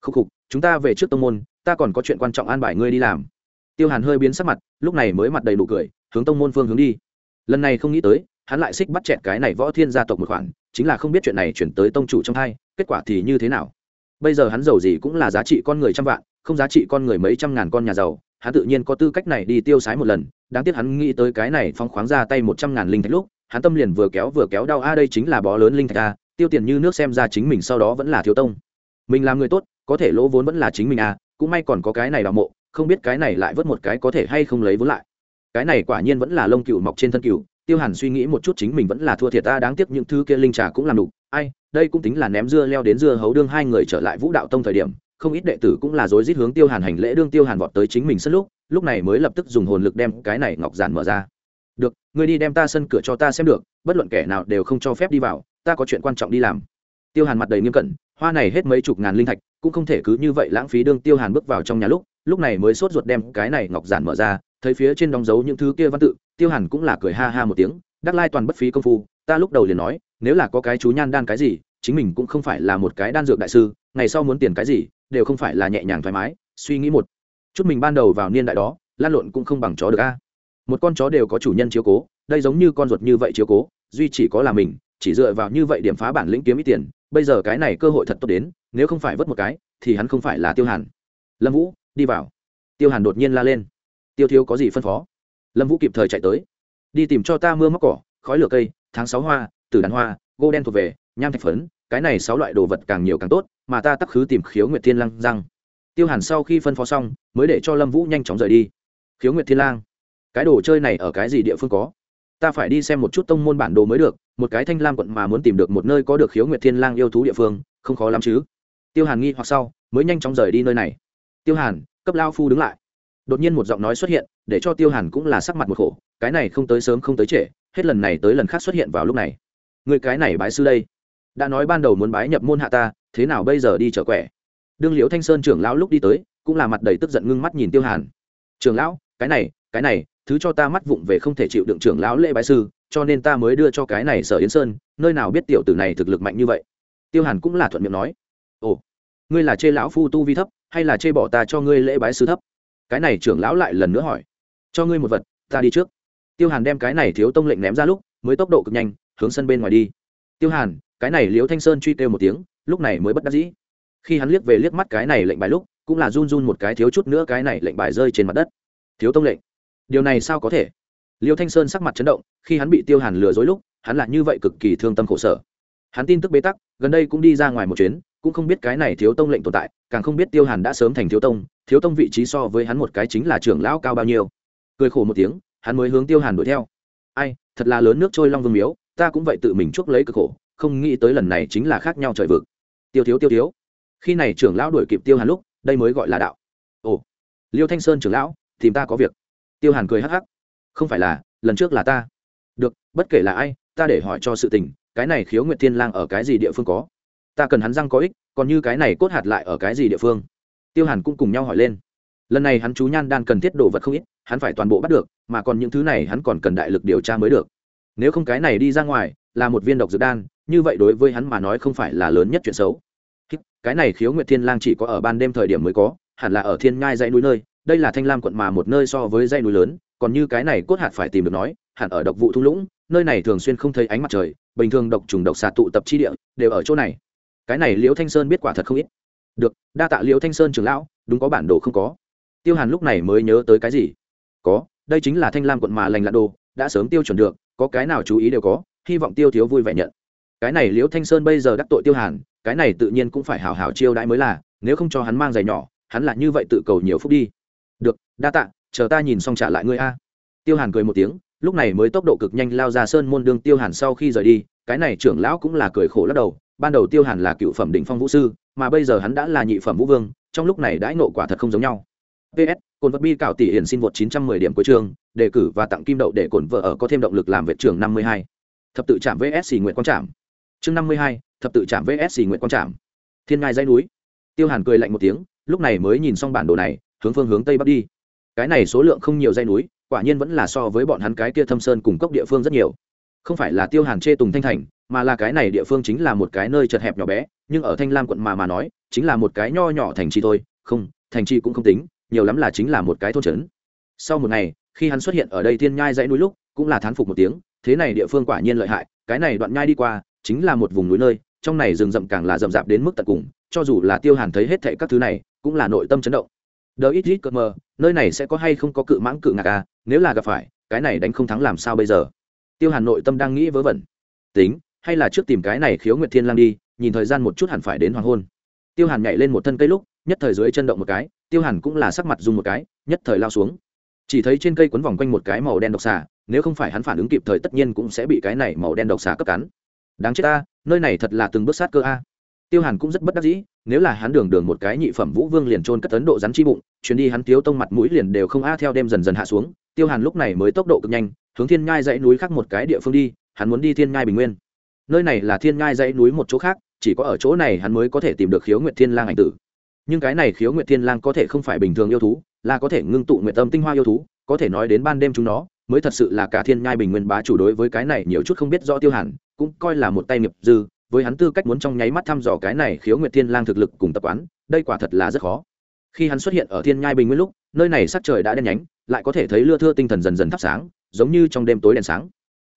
Khúc khục, chúng ta về trước tông môn, ta còn có chuyện quan trọng an bài ngươi đi làm. Tiêu hàn hơi biến sắc mặt, lúc này mới mặt đầy đủ cười, hướng tông môn phương hướng đi lần này không nghĩ tới, hắn lại xích bắt chẹt cái này võ thiên gia tộc một khoản, chính là không biết chuyện này chuyển tới tông chủ trong hai, kết quả thì như thế nào? Bây giờ hắn giàu gì cũng là giá trị con người trăm vạn, không giá trị con người mấy trăm ngàn con nhà giàu, hắn tự nhiên có tư cách này đi tiêu sái một lần, đáng tiếc hắn nghĩ tới cái này phong khoáng ra tay một trăm ngàn linh thạch lúc, hắn tâm liền vừa kéo vừa kéo đau, a, đây chính là bó lớn linh thạch, a, tiêu tiền như nước xem ra chính mình sau đó vẫn là thiếu tông. Mình làm người tốt, có thể lỗ vốn vẫn là chính mình, a, cũng may còn có cái này đào mộ, không biết cái này lại vớt một cái có thể hay không lấy vốn lại cái này quả nhiên vẫn là lông cựu mọc trên thân cựu, tiêu hàn suy nghĩ một chút chính mình vẫn là thua thiệt ta đáng tiếc những thứ kia linh trà cũng làm đủ. Ai đây cũng tính là ném dưa leo đến dưa hấu đương hai người trở lại vũ đạo tông thời điểm không ít đệ tử cũng là rối rít hướng tiêu hàn hành lễ đương tiêu hàn vọt tới chính mình sân lúc lúc này mới lập tức dùng hồn lực đem cái này ngọc giản mở ra. Được ngươi đi đem ta sân cửa cho ta xem được bất luận kẻ nào đều không cho phép đi vào ta có chuyện quan trọng đi làm. Tiêu hàn mặt đầy nghiêm cẩn hoa này hết mấy chục ngàn linh thạch cũng không thể cứ như vậy lãng phí đương tiêu hàn bước vào trong nhà lúc lúc này mới sốt ruột đem cái này ngọc giản mở ra thấy phía trên đóng dấu những thứ kia văn tự, tiêu hàn cũng là cười ha ha một tiếng, đắc lai toàn bất phí công phu, ta lúc đầu liền nói, nếu là có cái chú nhan đan cái gì, chính mình cũng không phải là một cái đan dược đại sư, ngày sau muốn tiền cái gì, đều không phải là nhẹ nhàng thoải mái, suy nghĩ một chút mình ban đầu vào niên đại đó, lan lộn cũng không bằng chó được a. Một con chó đều có chủ nhân chiếu cố, đây giống như con ruột như vậy chiếu cố, duy chỉ có là mình, chỉ dựa vào như vậy điểm phá bản lĩnh kiếm ít tiền, bây giờ cái này cơ hội thật tốt đến, nếu không phải vớt một cái, thì hắn không phải là tiêu hàn. Lâm vũ, đi vào. Tiêu hàn đột nhiên la lên tiêu thiếu có gì phân phó? Lâm vũ kịp thời chạy tới. Đi tìm cho ta mưa móc cỏ, khói lửa cây, tháng sáu hoa, tử đàn hoa, gô đen thuộc về, nham thạch phấn, cái này sáu loại đồ vật càng nhiều càng tốt, mà ta tắc khứ tìm khiếu nguyệt thiên lang răng. Tiêu hàn sau khi phân phó xong, mới để cho lâm vũ nhanh chóng rời đi. Khiếu nguyệt thiên lang, cái đồ chơi này ở cái gì địa phương có? Ta phải đi xem một chút tông môn bản đồ mới được, một cái thanh lam quận mà muốn tìm được một nơi có được khiếu nguyệt thiên lang yêu thú địa phương, không khó lắm chứ. Tiêu hàn nghi hoặc sau, mới nhanh chóng rời đi nơi này. Tiêu hàn, cấp lao phu đứng lại đột nhiên một giọng nói xuất hiện, để cho tiêu hàn cũng là sắc mặt một khổ, cái này không tới sớm không tới trễ, hết lần này tới lần khác xuất hiện vào lúc này. Người cái này bái sư đây. Đã nói ban đầu muốn bái nhập môn hạ ta, thế nào bây giờ đi trở quẻ? Đương liễu thanh sơn trưởng lão lúc đi tới, cũng là mặt đầy tức giận ngưng mắt nhìn tiêu hàn. Trưởng lão, cái này cái này, thứ cho ta mắt vụng về không thể chịu đựng trưởng lão lễ bái sư, cho nên ta mới đưa cho cái này sở yến sơn, nơi nào biết tiểu tử này thực lực mạnh như vậy. Tiêu hàn cũng là thuận miệng nói. Ồ, ngươi là chê lão phu tu vi thấp, hay là chê bỏ ta cho ngươi lễ bái sư thấp? Cái này trưởng lão lại lần nữa hỏi, cho ngươi một vật, ta đi trước. Tiêu hàn đem cái này thiếu tông lệnh ném ra lúc, mới tốc độ cực nhanh, hướng sân bên ngoài đi. Tiêu hàn, cái này liễu thanh sơn truy kêu một tiếng, lúc này mới bất đắc dĩ. Khi hắn liếc về liếc mắt cái này lệnh bài lúc, cũng là run run một cái thiếu chút nữa cái này lệnh bài rơi trên mặt đất. Thiếu tông lệnh, điều này sao có thể? Liêu thanh sơn sắc mặt chấn động, khi hắn bị tiêu hàn lừa dối lúc, hắn là như vậy cực kỳ thương tâm khổ sở. Hắn tin tức bế tắc, gần đây cũng đi ra ngoài một chuyến cũng không biết cái này thiếu tông lệnh tồn tại, càng không biết tiêu hàn đã sớm thành thiếu tông thiếu tông vị trí so với hắn một cái chính là trưởng lão cao bao nhiêu. Cười khổ một tiếng, hắn mới hướng tiêu hàn đuổi theo. Ai, thật là lớn nước trôi long vương miếu, ta cũng vậy tự mình chuốc lấy cực khổ, không nghĩ tới lần này chính là khác nhau trời vực. Tiêu thiếu tiêu thiếu. Khi này trưởng lão đuổi kịp tiêu hàn lúc, đây mới gọi là đạo. Ồ, liêu thanh sơn trưởng lão, tìm ta có việc. Tiêu hàn cười hắc hắc. Không phải là, lần trước là ta. Được, bất kể là ai, ta để hỏi cho sự tình, cái này khiếu nguyệt thiên lang ở cái gì địa phương có? Ta cần hắn răng có ích, còn như cái này cốt hạt lại ở cái gì địa phương? Tiêu hàn cũng cùng nhau hỏi lên. Lần này hắn chú nhan đan cần thiết đồ vật không ít, hắn phải toàn bộ bắt được, mà còn những thứ này hắn còn cần đại lực điều tra mới được. Nếu không cái này đi ra ngoài, là một viên độc dược đan, như vậy đối với hắn mà nói không phải là lớn nhất chuyện xấu. Cái này khiếu nguyệt thiên lang chỉ có ở ban đêm thời điểm mới có, hẳn là ở thiên ngai dãy núi nơi, đây là thanh lam quận mà một nơi so với dãy núi lớn, còn như cái này cốt hạt phải tìm được nói, hẳn ở độc vụ thung lũng, nơi này thường xuyên không thấy ánh mặt trời, bình thường độc trùng độc xạ tụ tập chi địa, đều ở chỗ này cái này liễu thanh sơn biết quả thật không ít. Được, đa tạ liễu thanh sơn trưởng lão, đúng có bản đồ không có. Tiêu hàn lúc này mới nhớ tới cái gì? Có, đây chính là thanh lam quận mà lành lặn đồ, đã sớm tiêu chuẩn được, có cái nào chú ý đều có, hy vọng tiêu thiếu vui vẻ nhận. Cái này liễu thanh sơn bây giờ đắc tội tiêu hàn, cái này tự nhiên cũng phải hào hào chiêu đãi mới là, nếu không cho hắn mang giày nhỏ, hắn là như vậy tự cầu nhiều phúc đi. Được, đa tạ, chờ ta nhìn xong trả lại ngươi a. Tiêu hàn cười một tiếng, lúc này mới tốc độ cực nhanh lao ra sơn môn đường tiêu hàn sau khi rời đi, cái này trưởng lão cũng là cười khổ lắc đầu ban đầu tiêu hàn là cựu phẩm đỉnh phong vũ sư mà bây giờ hắn đã là nhị phẩm vũ vương trong lúc này đãi nộ quả thật không giống nhau. Ps cồn vật bi cạo tỷ hiển xin vượt 910 điểm cuối trường đề cử và tặng kim đậu để cồn vợ ở có thêm động lực làm vệ trưởng 52. thập tự trạm vs nguyện quang trạm chương 52, thập tự trạm vs nguyện quang trạm thiên ngai dãy núi. Tiêu hàn cười lạnh một tiếng lúc này mới nhìn xong bản đồ này hướng phương hướng tây bắc đi. Cái này số lượng không nhiều dãy núi quả nhiên vẫn là so với bọn hắn cái kia thâm sơn cùng cốc địa phương rất nhiều không phải là tiêu hàn chê tùng thanh thành, mà là cái này địa phương chính là một cái nơi chật hẹp nhỏ bé, nhưng ở thanh lam quận mà mà nói, chính là một cái nho nhỏ thành trì thôi. Không, thành trì cũng không tính, nhiều lắm là chính là một cái thôn trấn. Sau một ngày, khi hắn xuất hiện ở đây thiên nhai dãy núi lúc, cũng là thán phục một tiếng, thế này địa phương quả nhiên lợi hại, cái này đoạn nhai đi qua, chính là một vùng núi nơi, trong này rừng rậm càng là rậm rạp đến mức tận cùng, cho dù là tiêu hàn thấy hết thệ các thứ này, cũng là nội tâm chấn động. Đờ ít ít cờ mờ, nơi này sẽ có hay không có cự mãng cự ngạc à nếu là gặp phải, cái này đánh không thắng làm sao bây giờ? Tiêu hàn nội tâm đang nghĩ vớ vẩn. Tính, hay là trước tìm cái này khiếu nguyệt thiên lang đi, nhìn thời gian một chút hẳn phải đến hoàng hôn. Tiêu hàn nhảy lên một thân cây lúc, nhất thời dưới chân động một cái, tiêu hàn cũng là sắc mặt dùng một cái, nhất thời lao xuống. Chỉ thấy trên cây quấn vòng quanh một cái màu đen độc xà, nếu không phải hắn phản ứng kịp thời tất nhiên cũng sẽ bị cái này màu đen độc xà cấp cắn. Đáng chết ta, nơi này thật là từng bước sát cơ a. Tiêu hàn cũng rất bất đắc dĩ, nếu là hắn đường đường một cái nhị phẩm vũ vương liền trôn cất ấn độ rắn chi bụng, chuyến đi hắn thiếu tông mặt mũi liền đều không a, theo đêm dần dần hạ xuống, tiêu hàn lúc này mới tốc độ cực nhanh hướng thiên ngai dãy núi khác một cái địa phương đi, hắn muốn đi thiên ngai bình nguyên. Nơi này là thiên ngai dãy núi một chỗ khác, chỉ có ở chỗ này hắn mới có thể tìm được khiếu nguyệt thiên lang ảnh tử. Nhưng cái này khiếu nguyệt thiên lang có thể không phải bình thường yêu thú, là có thể ngưng tụ nguyệt tâm tinh hoa yêu thú, có thể nói đến ban đêm chúng nó, mới thật sự là cả thiên nhai bình nguyên bá chủ đối với cái này nhiều chút không biết rõ tiêu hàn cũng coi là một tay nghiệp dư, với hắn tư cách muốn trong nháy mắt thăm dò cái này khiếu nguyệt thiên lang thực lực cùng tập quán, đây quả thật là rất khó. Khi hắn xuất hiện ở thiên nhai bình nguyên lúc, nơi này sắc trời đã đen nhánh, lại có thể thấy lưa thưa tinh thần dần dần thắp sáng giống như trong đêm tối đèn sáng.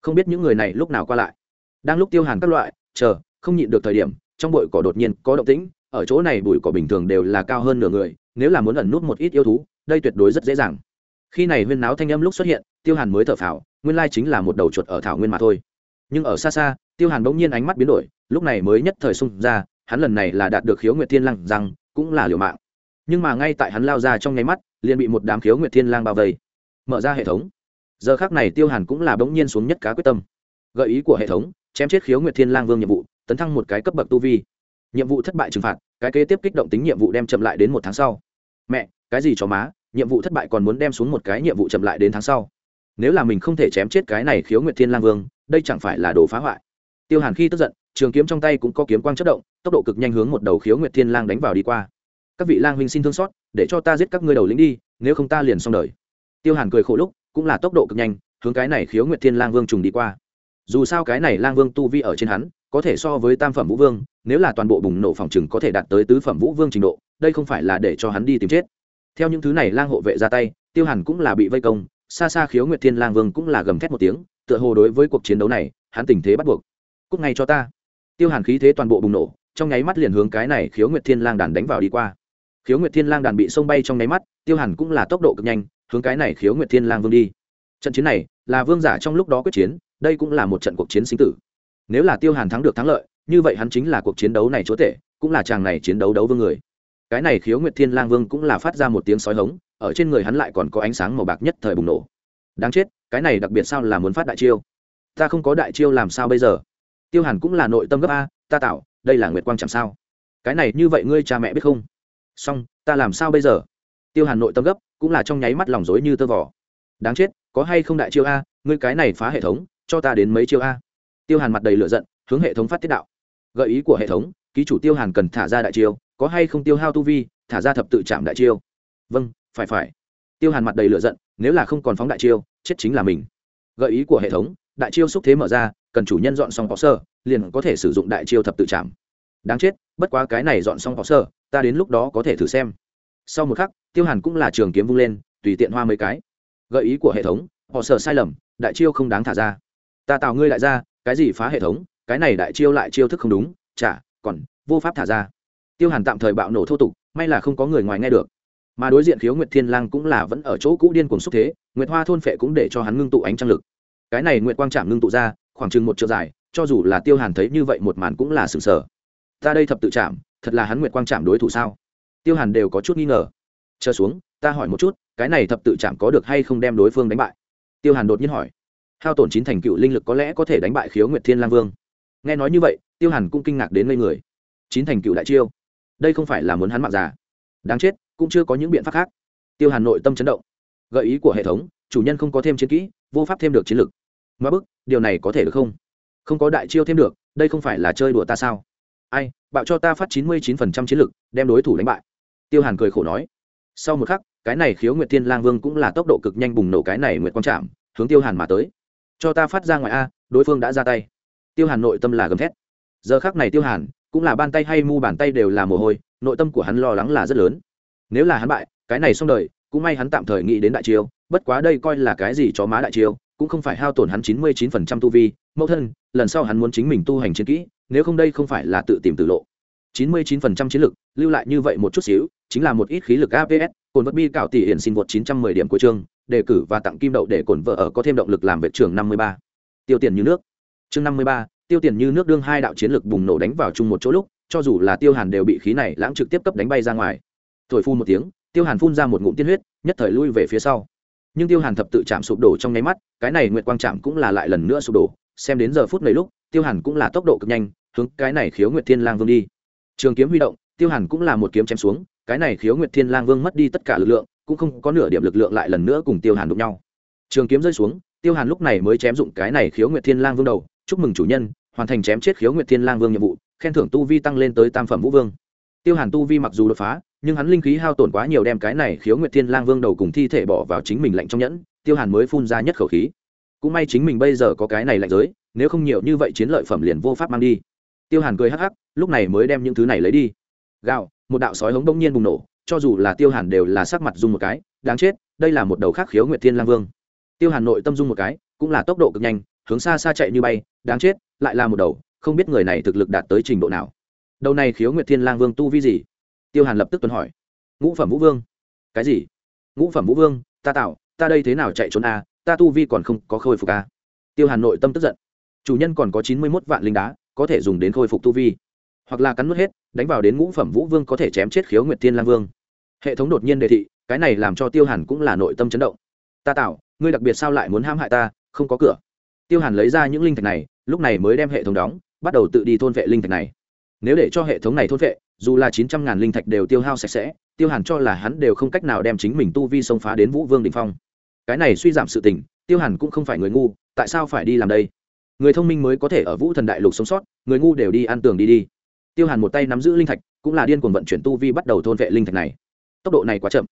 Không biết những người này lúc nào qua lại. Đang lúc tiêu hàn các loại, chờ, không nhịn được thời điểm, trong bụi cỏ đột nhiên có động tĩnh, ở chỗ này bụi cỏ bình thường đều là cao hơn nửa người, nếu là muốn ẩn nút một ít yêu thú, đây tuyệt đối rất dễ dàng. Khi này huyên náo thanh âm lúc xuất hiện, tiêu hàn mới thở phào, nguyên lai chính là một đầu chuột ở thảo nguyên mà thôi. Nhưng ở xa xa, tiêu hàn bỗng nhiên ánh mắt biến đổi, lúc này mới nhất thời xung ra, hắn lần này là đạt được khiếu nguyệt thiên lang rằng cũng là liều mạng. Nhưng mà ngay tại hắn lao ra trong nháy mắt, liền bị một đám khiếu nguyệt thiên lang bao vây. Mở ra hệ thống giờ khác này tiêu hàn cũng là bỗng nhiên xuống nhất cá quyết tâm. Gợi ý của hệ thống, chém chết khiếu nguyệt thiên lang vương nhiệm vụ, tấn thăng một cái cấp bậc tu vi. Nhiệm vụ thất bại trừng phạt, cái kế tiếp kích động tính nhiệm vụ đem chậm lại đến một tháng sau. Mẹ, cái gì cho má, nhiệm vụ thất bại còn muốn đem xuống một cái nhiệm vụ chậm lại đến tháng sau. Nếu là mình không thể chém chết cái này khiếu nguyệt thiên lang vương, đây chẳng phải là đồ phá hoại. Tiêu hàn khi tức giận, trường kiếm trong tay cũng có kiếm quang chất động, tốc độ cực nhanh hướng một đầu khiếu nguyệt thiên lang đánh vào đi qua. Các vị lang huynh xin thương xót, để cho ta giết các ngươi đầu lính đi, nếu không ta liền xong đời. Tiêu hàn cười khổ lúc cũng là tốc độ cực nhanh, hướng cái này khiếu nguyệt thiên lang vương trùng đi qua. Dù sao cái này lang vương tu vi ở trên hắn, có thể so với tam phẩm vũ vương, nếu là toàn bộ bùng nổ phòng chừng có thể đạt tới tứ phẩm vũ vương trình độ, đây không phải là để cho hắn đi tìm chết. Theo những thứ này lang hộ vệ ra tay, tiêu hàn cũng là bị vây công, xa xa khiếu nguyệt thiên lang vương cũng là gầm thét một tiếng, tựa hồ đối với cuộc chiến đấu này, hắn tình thế bắt buộc. Cúc ngay cho ta. Tiêu hàn khí thế toàn bộ bùng nổ, trong nháy mắt liền hướng cái này khiếu nguyệt thiên lang đàn đánh vào đi qua. Khiếu nguyệt thiên lang đàn bị sông bay trong nháy mắt, tiêu hàn cũng là tốc độ cực nhanh hướng cái này khiếu nguyệt thiên lang vương đi. Trận chiến này là vương giả trong lúc đó quyết chiến, đây cũng là một trận cuộc chiến sinh tử. Nếu là tiêu hàn thắng được thắng lợi, như vậy hắn chính là cuộc chiến đấu này chúa tể, cũng là chàng này chiến đấu đấu vương người. Cái này khiếu nguyệt thiên lang vương cũng là phát ra một tiếng sói hống, ở trên người hắn lại còn có ánh sáng màu bạc nhất thời bùng nổ. Đáng chết, cái này đặc biệt sao là muốn phát đại chiêu? Ta không có đại chiêu làm sao bây giờ? Tiêu hàn cũng là nội tâm gấp a, ta tạo, đây là nguyệt quang chẳng sao. Cái này như vậy ngươi cha mẹ biết không? Xong, ta làm sao bây giờ? Tiêu hàn nội tâm gấp cũng là trong nháy mắt lòng rối như tơ vỏ đáng chết, có hay không đại chiêu a, ngươi cái này phá hệ thống, cho ta đến mấy chiêu a. Tiêu hàn mặt đầy lửa giận, hướng hệ thống phát tiết đạo. Gợi ý của hệ thống, ký chủ tiêu hàn cần thả ra đại chiêu, có hay không tiêu hao tu vi, thả ra thập tự chạm đại chiêu. Vâng phải phải. Tiêu hàn mặt đầy lửa giận, nếu là không còn phóng đại chiêu, chết chính là mình. Gợi ý của hệ thống, đại chiêu xúc thế mở ra, cần chủ nhân dọn xong bỏ sơ, liền có thể sử dụng đại chiêu thập tự chạm. Đáng chết, bất quá cái này dọn xong bỏ sơ, ta đến lúc đó có thể thử xem sau một khắc, tiêu hàn cũng là trường kiếm vung lên, tùy tiện hoa mấy cái. Gợi ý của hệ thống, họ sợ sai lầm, đại chiêu không đáng thả ra. Ta tạo ngươi lại ra, cái gì phá hệ thống, cái này đại chiêu lại chiêu thức không đúng, chả, còn vô pháp thả ra. Tiêu hàn tạm thời bạo nổ thô tục, may là không có người ngoài nghe được. Mà đối diện khiếu nguyệt thiên lang cũng là vẫn ở chỗ cũ điên cuồng xúc thế, nguyệt hoa thôn phệ cũng để cho hắn ngưng tụ ánh trăng lực. Cái này nguyệt quang chạm ngưng tụ ra, khoảng chừng một triệu dài, cho dù là tiêu hàn thấy như vậy một màn cũng là sừng sờ ta đây thập tự chạm thật là hắn nguyệt quang chạm đối thủ sao? Tiêu hàn đều có chút nghi ngờ. Chờ xuống, ta hỏi một chút, cái này thập tự chạm có được hay không đem đối phương đánh bại? Tiêu hàn đột nhiên hỏi. Hao tổn chín thành cựu linh lực có lẽ có thể đánh bại khiếu nguyệt thiên lang vương. Nghe nói như vậy, tiêu hàn cũng kinh ngạc đến ngây người. Chín thành cựu đại chiêu? Đây không phải là muốn hắn mạng già? Đáng chết, cũng chưa có những biện pháp khác. Tiêu hàn nội tâm chấn động. Gợi ý của hệ thống, chủ nhân không có thêm chiến kỹ, vô pháp thêm được chiến lực. Mà bức, điều này có thể được không? Không có đại chiêu thêm được, đây không phải là chơi đùa ta sao? Ai, bạo cho ta phát chín mươi chín phần trăm chiến lực, đem đối thủ đánh bại tiêu hàn cười khổ nói, sau một khắc, cái này khiếu nguyệt thiên lang vương cũng là tốc độ cực nhanh bùng nổ cái này nguyệt quang trạm hướng tiêu hàn mà tới. Cho ta phát ra ngoài a, đối phương đã ra tay. Tiêu hàn nội tâm là gầm thét. Giờ khắc này tiêu hàn, cũng là bàn tay hay mu bàn tay đều là mồ hôi, nội tâm của hắn lo lắng là rất lớn. Nếu là hắn bại, cái này xong đời, cũng may hắn tạm thời nghĩ đến đại chiêu, bất quá đây coi là cái gì cho má đại chiêu, cũng không phải hao tổn hắn chín mươi chín phần trăm tu vi, mẫu thân, lần sau hắn muốn chính mình tu hành chiến kỹ, nếu không đây không phải là tự tìm tự lộ chín mươi chín phần trăm chiến lực, lưu lại như vậy một chút xíu, chính là một ít khí lực aps Cổn vật bi cạo tỷ hiển xin vượt chín trăm mười điểm của chương, đề cử và tặng kim đậu để cổn vợ ở có thêm động lực làm vệ trường năm mươi ba. Tiêu tiền như nước. Chương năm mươi ba, tiêu tiền như nước đương hai đạo chiến lực bùng nổ đánh vào chung một chỗ lúc, cho dù là tiêu hàn đều bị khí này lãng trực tiếp cấp đánh bay ra ngoài. Thổi phun một tiếng, tiêu hàn phun ra một ngụm tiên huyết, nhất thời lui về phía sau. Nhưng tiêu hàn thập tự chạm sụp đổ trong nháy mắt, cái này nguyệt quang chạm cũng là lại lần nữa sụp đổ, xem đến giờ phút này lúc, tiêu hàn cũng là tốc độ cực nhanh, hướng cái này khiếu nguyệt thiên lang vương đi trường kiếm huy động, tiêu hàn cũng là một kiếm chém xuống, cái này khiếu nguyệt thiên lang vương mất đi tất cả lực lượng, cũng không có nửa điểm lực lượng lại lần nữa cùng tiêu hàn đụng nhau. Trường kiếm rơi xuống, tiêu hàn lúc này mới chém dụng cái này khiếu nguyệt thiên lang vương đầu. Chúc mừng chủ nhân, hoàn thành chém chết khiếu nguyệt thiên lang vương nhiệm vụ, khen thưởng tu vi tăng lên tới tam phẩm vũ vương. Tiêu hàn tu vi mặc dù đột phá, nhưng hắn linh khí hao tổn quá nhiều đem cái này khiếu nguyệt thiên lang vương đầu cùng thi thể bỏ vào chính mình lạnh trong nhẫn, tiêu hàn mới phun ra nhất khẩu khí. Cũng may chính mình bây giờ có cái này lạnh giới, nếu không nhiều như vậy chiến lợi phẩm liền vô pháp mang đi tiêu hàn cười hắc hắc, lúc này mới đem những thứ này lấy đi. Gạo, một đạo sói hống bỗng nhiên bùng nổ, cho dù là tiêu hàn đều là sắc mặt dung một cái, đáng chết, đây là một đầu khác khiếu nguyệt thiên lang vương. Tiêu hàn nội tâm dung một cái, cũng là tốc độ cực nhanh, hướng xa xa chạy như bay, đáng chết, lại là một đầu, không biết người này thực lực đạt tới trình độ nào. Đầu này khiếu nguyệt thiên lang vương tu vi gì? Tiêu hàn lập tức tuần hỏi. Ngũ phẩm vũ vương. Cái gì? Ngũ phẩm vũ vương, ta tạo, ta đây thế nào chạy trốn a ta tu vi còn không có khôi phục a tiêu hàn nội tâm tức giận. Chủ nhân còn có chín mươi mốt vạn linh đá có thể dùng đến khôi phục tu vi, hoặc là cắn nuốt hết, đánh vào đến ngũ phẩm vũ vương có thể chém chết khiếu nguyệt thiên lang vương. Hệ thống đột nhiên đề thị, cái này làm cho tiêu hàn cũng là nội tâm chấn động. Ta tạo ngươi đặc biệt sao lại muốn ham hại ta? Không có cửa. Tiêu hàn lấy ra những linh thạch này, lúc này mới đem hệ thống đóng, bắt đầu tự đi thôn vệ linh thạch này. Nếu để cho hệ thống này thôn vệ, dù là chín trăm ngàn linh thạch đều tiêu hao sạch sẽ, tiêu hàn cho là hắn đều không cách nào đem chính mình tu vi xông phá đến vũ vương đình phong. Cái này suy giảm sự tình, tiêu hàn cũng không phải người ngu, tại sao phải đi làm đây? Người thông minh mới có thể ở vũ thần đại lục sống sót, người ngu đều đi ăn tường đi đi. Tiêu hàn một tay nắm giữ linh thạch, cũng là điên cuồng vận chuyển tu vi bắt đầu thôn vệ linh thạch này. Tốc độ này quá chậm.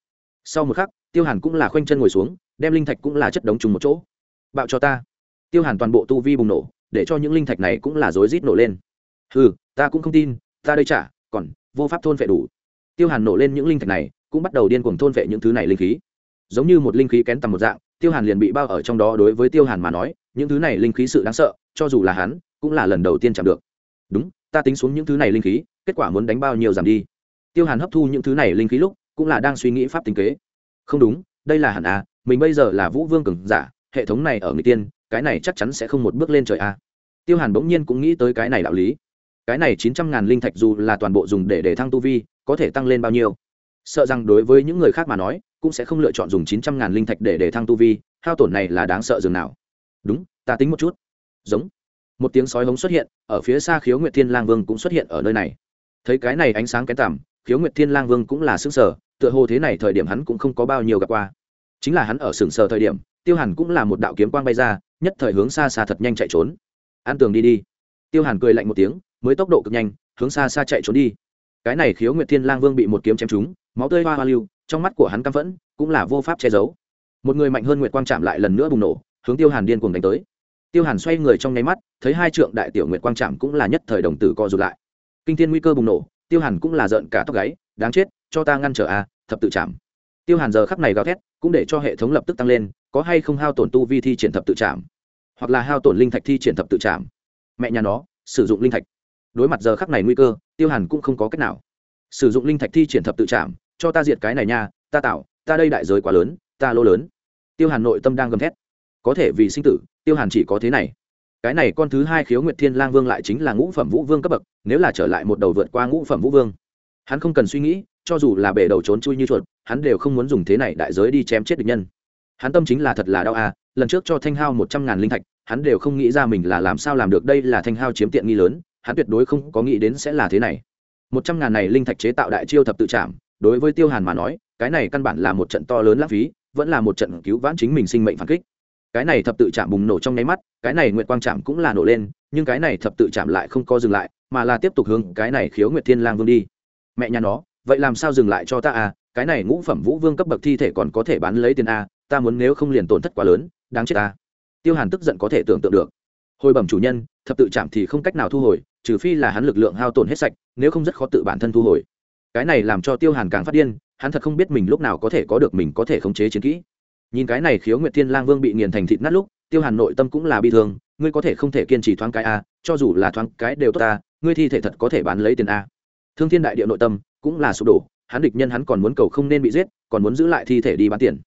Sau một khắc, tiêu hàn cũng là khoanh chân ngồi xuống, đem linh thạch cũng là chất đống trùng một chỗ. Bạo cho ta. Tiêu hàn toàn bộ tu vi bùng nổ, để cho những linh thạch này cũng là rối rít nổ lên. Ừ ta cũng không tin, ta đây trả còn vô pháp thôn vệ đủ. Tiêu hàn nổ lên những linh thạch này, cũng bắt đầu điên cuồng thôn vệ những thứ này linh khí. Giống như một linh khí kén tầm một dạng, tiêu hàn liền bị bao ở trong đó đối với tiêu hàn mà nói những thứ này linh khí sự đáng sợ, cho dù là hắn, cũng là lần đầu tiên chạm được. Đúng, ta tính xuống những thứ này linh khí, kết quả muốn đánh bao nhiêu giảm đi. Tiêu hàn hấp thu những thứ này linh khí lúc, cũng là đang suy nghĩ pháp tính kế. Không đúng, đây là hẳn à mình bây giờ là vũ vương cường giả, hệ thống này ở người tiên, cái này chắc chắn sẽ không một bước lên trời à? tiêu hàn bỗng nhiên cũng nghĩ tới cái này đạo lý. Cái này chín trăm ngàn linh thạch dù là toàn bộ dùng để để thăng tu vi, có thể tăng lên bao nhiêu? Sợ rằng đối với những người khác mà nói, cũng sẽ không lựa chọn dùng chín trăm ngàn linh thạch để để thăng tu vi, hao tổn này là đáng sợ dường nào đúng, ta tính một chút. Giống. Một tiếng sói hống xuất hiện, ở phía xa khiếu nguyệt thiên lang vương cũng xuất hiện ở nơi này. Thấy cái này ánh sáng kén tằm khiếu nguyệt thiên lang vương cũng là xương sở tựa hồ thế này thời điểm hắn cũng không có bao nhiêu gặp qua. Chính là hắn ở sừng sờ thời điểm, tiêu hàn cũng là một đạo kiếm quang bay ra, nhất thời hướng xa xa thật nhanh chạy trốn. An tường đi đi. Tiêu hàn cười lạnh một tiếng, mới tốc độ cực nhanh, hướng xa xa chạy trốn đi. Cái này khiếu nguyệt thiên lang vương bị một kiếm chém trúng, máu tươi hoa hoa lưu, trong mắt của hắn căm phẫn, cũng là vô pháp che giấu. Một người mạnh hơn nguyệt quang chạm lại lần nữa bùng nổ hướng tiêu hàn điên cuồng đánh tới. Tiêu hàn xoay người trong nháy mắt thấy hai trượng đại tiểu nguyệt quang chạm cũng là nhất thời đồng tử co rụt lại. Kinh thiên nguy cơ bùng nổ tiêu hàn cũng là giận cả tóc gáy đáng chết cho ta ngăn trở a à, thập tự chạm. Tiêu hàn giờ khắc này gào thét cũng để cho hệ thống lập tức tăng lên có hay không hao tổn tu vi thi triển thập tự chạm? Hoặc là hao tổn linh thạch thi triển thập tự chạm? Mẹ nhà nó sử dụng linh thạch. Đối mặt giờ khắc này nguy cơ tiêu hàn cũng không có cách nào. Sử dụng linh thạch thi triển thập tự chạm cho ta diệt cái này nha ta tạo ta đây đại giới quá lớn ta lô lớn. Tiêu hàn nội tâm đang gầm thét có thể vì sinh tử, tiêu hàn chỉ có thế này. Cái này con thứ hai khiếu nguyệt thiên lang vương lại chính là ngũ phẩm vũ vương cấp bậc, nếu là trở lại một đầu vượt qua ngũ phẩm vũ vương. Hắn không cần suy nghĩ, cho dù là bể đầu trốn chui như chuột, hắn đều không muốn dùng thế này đại giới đi chém chết địch nhân. Hắn tâm chính là thật là đau à lần trước cho thanh hao một trăm ngàn linh thạch, hắn đều không nghĩ ra mình là làm sao làm được, đây là thanh hao chiếm tiện nghi lớn, hắn tuyệt đối không có nghĩ đến sẽ là thế này. Một trăm ngàn này linh thạch chế tạo đại chiêu thập tự trảm, đối với tiêu hàn mà nói, cái này căn bản là một trận to lớn lãng phí, vẫn là một trận cứu vãn chính mình sinh mệnh phản kích cái này thập tự chạm bùng nổ trong nháy mắt, cái này nguyệt quang chạm cũng là nổ lên, nhưng cái này thập tự chạm lại không có dừng lại, mà là tiếp tục hướng cái này khiếu nguyệt thiên lang vương đi. Mẹ nhà nó, vậy làm sao dừng lại cho ta à? Cái này ngũ phẩm vũ vương cấp bậc thi thể còn có thể bán lấy tiền a, ta muốn nếu không liền tổn thất quá lớn, đáng chết ta. Tiêu hàn tức giận có thể tưởng tượng được. Hồi bẩm chủ nhân, thập tự chạm thì không cách nào thu hồi, trừ phi là hắn lực lượng hao tổn hết sạch, nếu không rất khó tự bản thân thu hồi. Cái này làm cho tiêu hàn càng phát điên, hắn thật không biết mình lúc nào có thể có được, mình có thể khống chế chiến kỹ nhìn cái này khiếu nguyệt thiên lang vương bị nghiền thành thịt nát lúc, tiêu hàn nội tâm cũng là bi thương, ngươi có thể không thể kiên trì thoáng cái a cho dù là thoáng cái đều tốt ta ngươi thi thể thật có thể bán lấy tiền a thương thiên đại địa nội tâm cũng là sụp đổ, hắn địch nhân hắn còn muốn cầu không nên bị giết, còn muốn giữ lại thi thể đi bán tiền.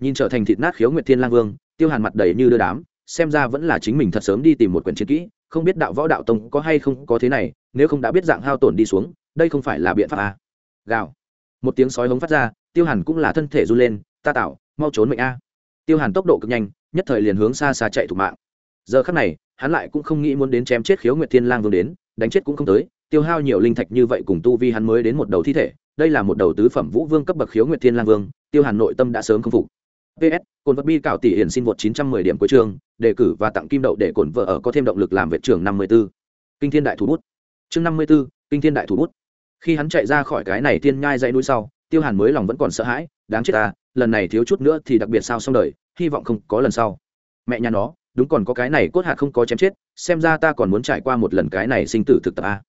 Nhìn trở thành thịt nát khiếu nguyệt thiên lang vương, tiêu hàn mặt đầy như đưa đám, xem ra vẫn là chính mình thật sớm đi tìm một quyển chiến kỹ, không biết đạo võ đạo tông có hay không có thế này, nếu không đã biết dạng hao tổn đi xuống, đây không phải là biện pháp a gào. Một tiếng sói hống phát ra, tiêu hàn cũng là thân thể run lên ta tạo mau trốn mệnh a. Tiêu hàn tốc độ cực nhanh nhất thời liền hướng xa xa chạy thủ mạng. Giờ khắc này hắn lại cũng không nghĩ muốn đến chém chết khiếu nguyệt thiên lang vương đến đánh chết cũng không tới tiêu hao nhiều linh thạch như vậy cùng tu vi hắn mới đến một đầu thi thể đây là một đầu tứ phẩm vũ vương cấp bậc khiếu nguyệt thiên lang vương tiêu hàn nội tâm đã sớm không phục. Ps cồn vật bi cảo tỷ hiển xin vượt 910 điểm cuối trường đề cử và tặng kim đậu để cồn vợ ở có thêm động lực làm vệ trưởng 54. kinh thiên đại thủ bút. Chương 54, kinh thiên đại thủ bút. Khi hắn chạy ra khỏi cái này thiên nhai dãy núi sau tiêu hàn mới lòng vẫn còn sợ hãi, đáng chết ta, lần này thiếu chút nữa thì đặc biệt sao xong đời, hy vọng không có lần sau. Mẹ nhà nó, đúng còn có cái này cốt hạt không có chém chết, xem ra ta còn muốn trải qua một lần cái này sinh tử thực tập a.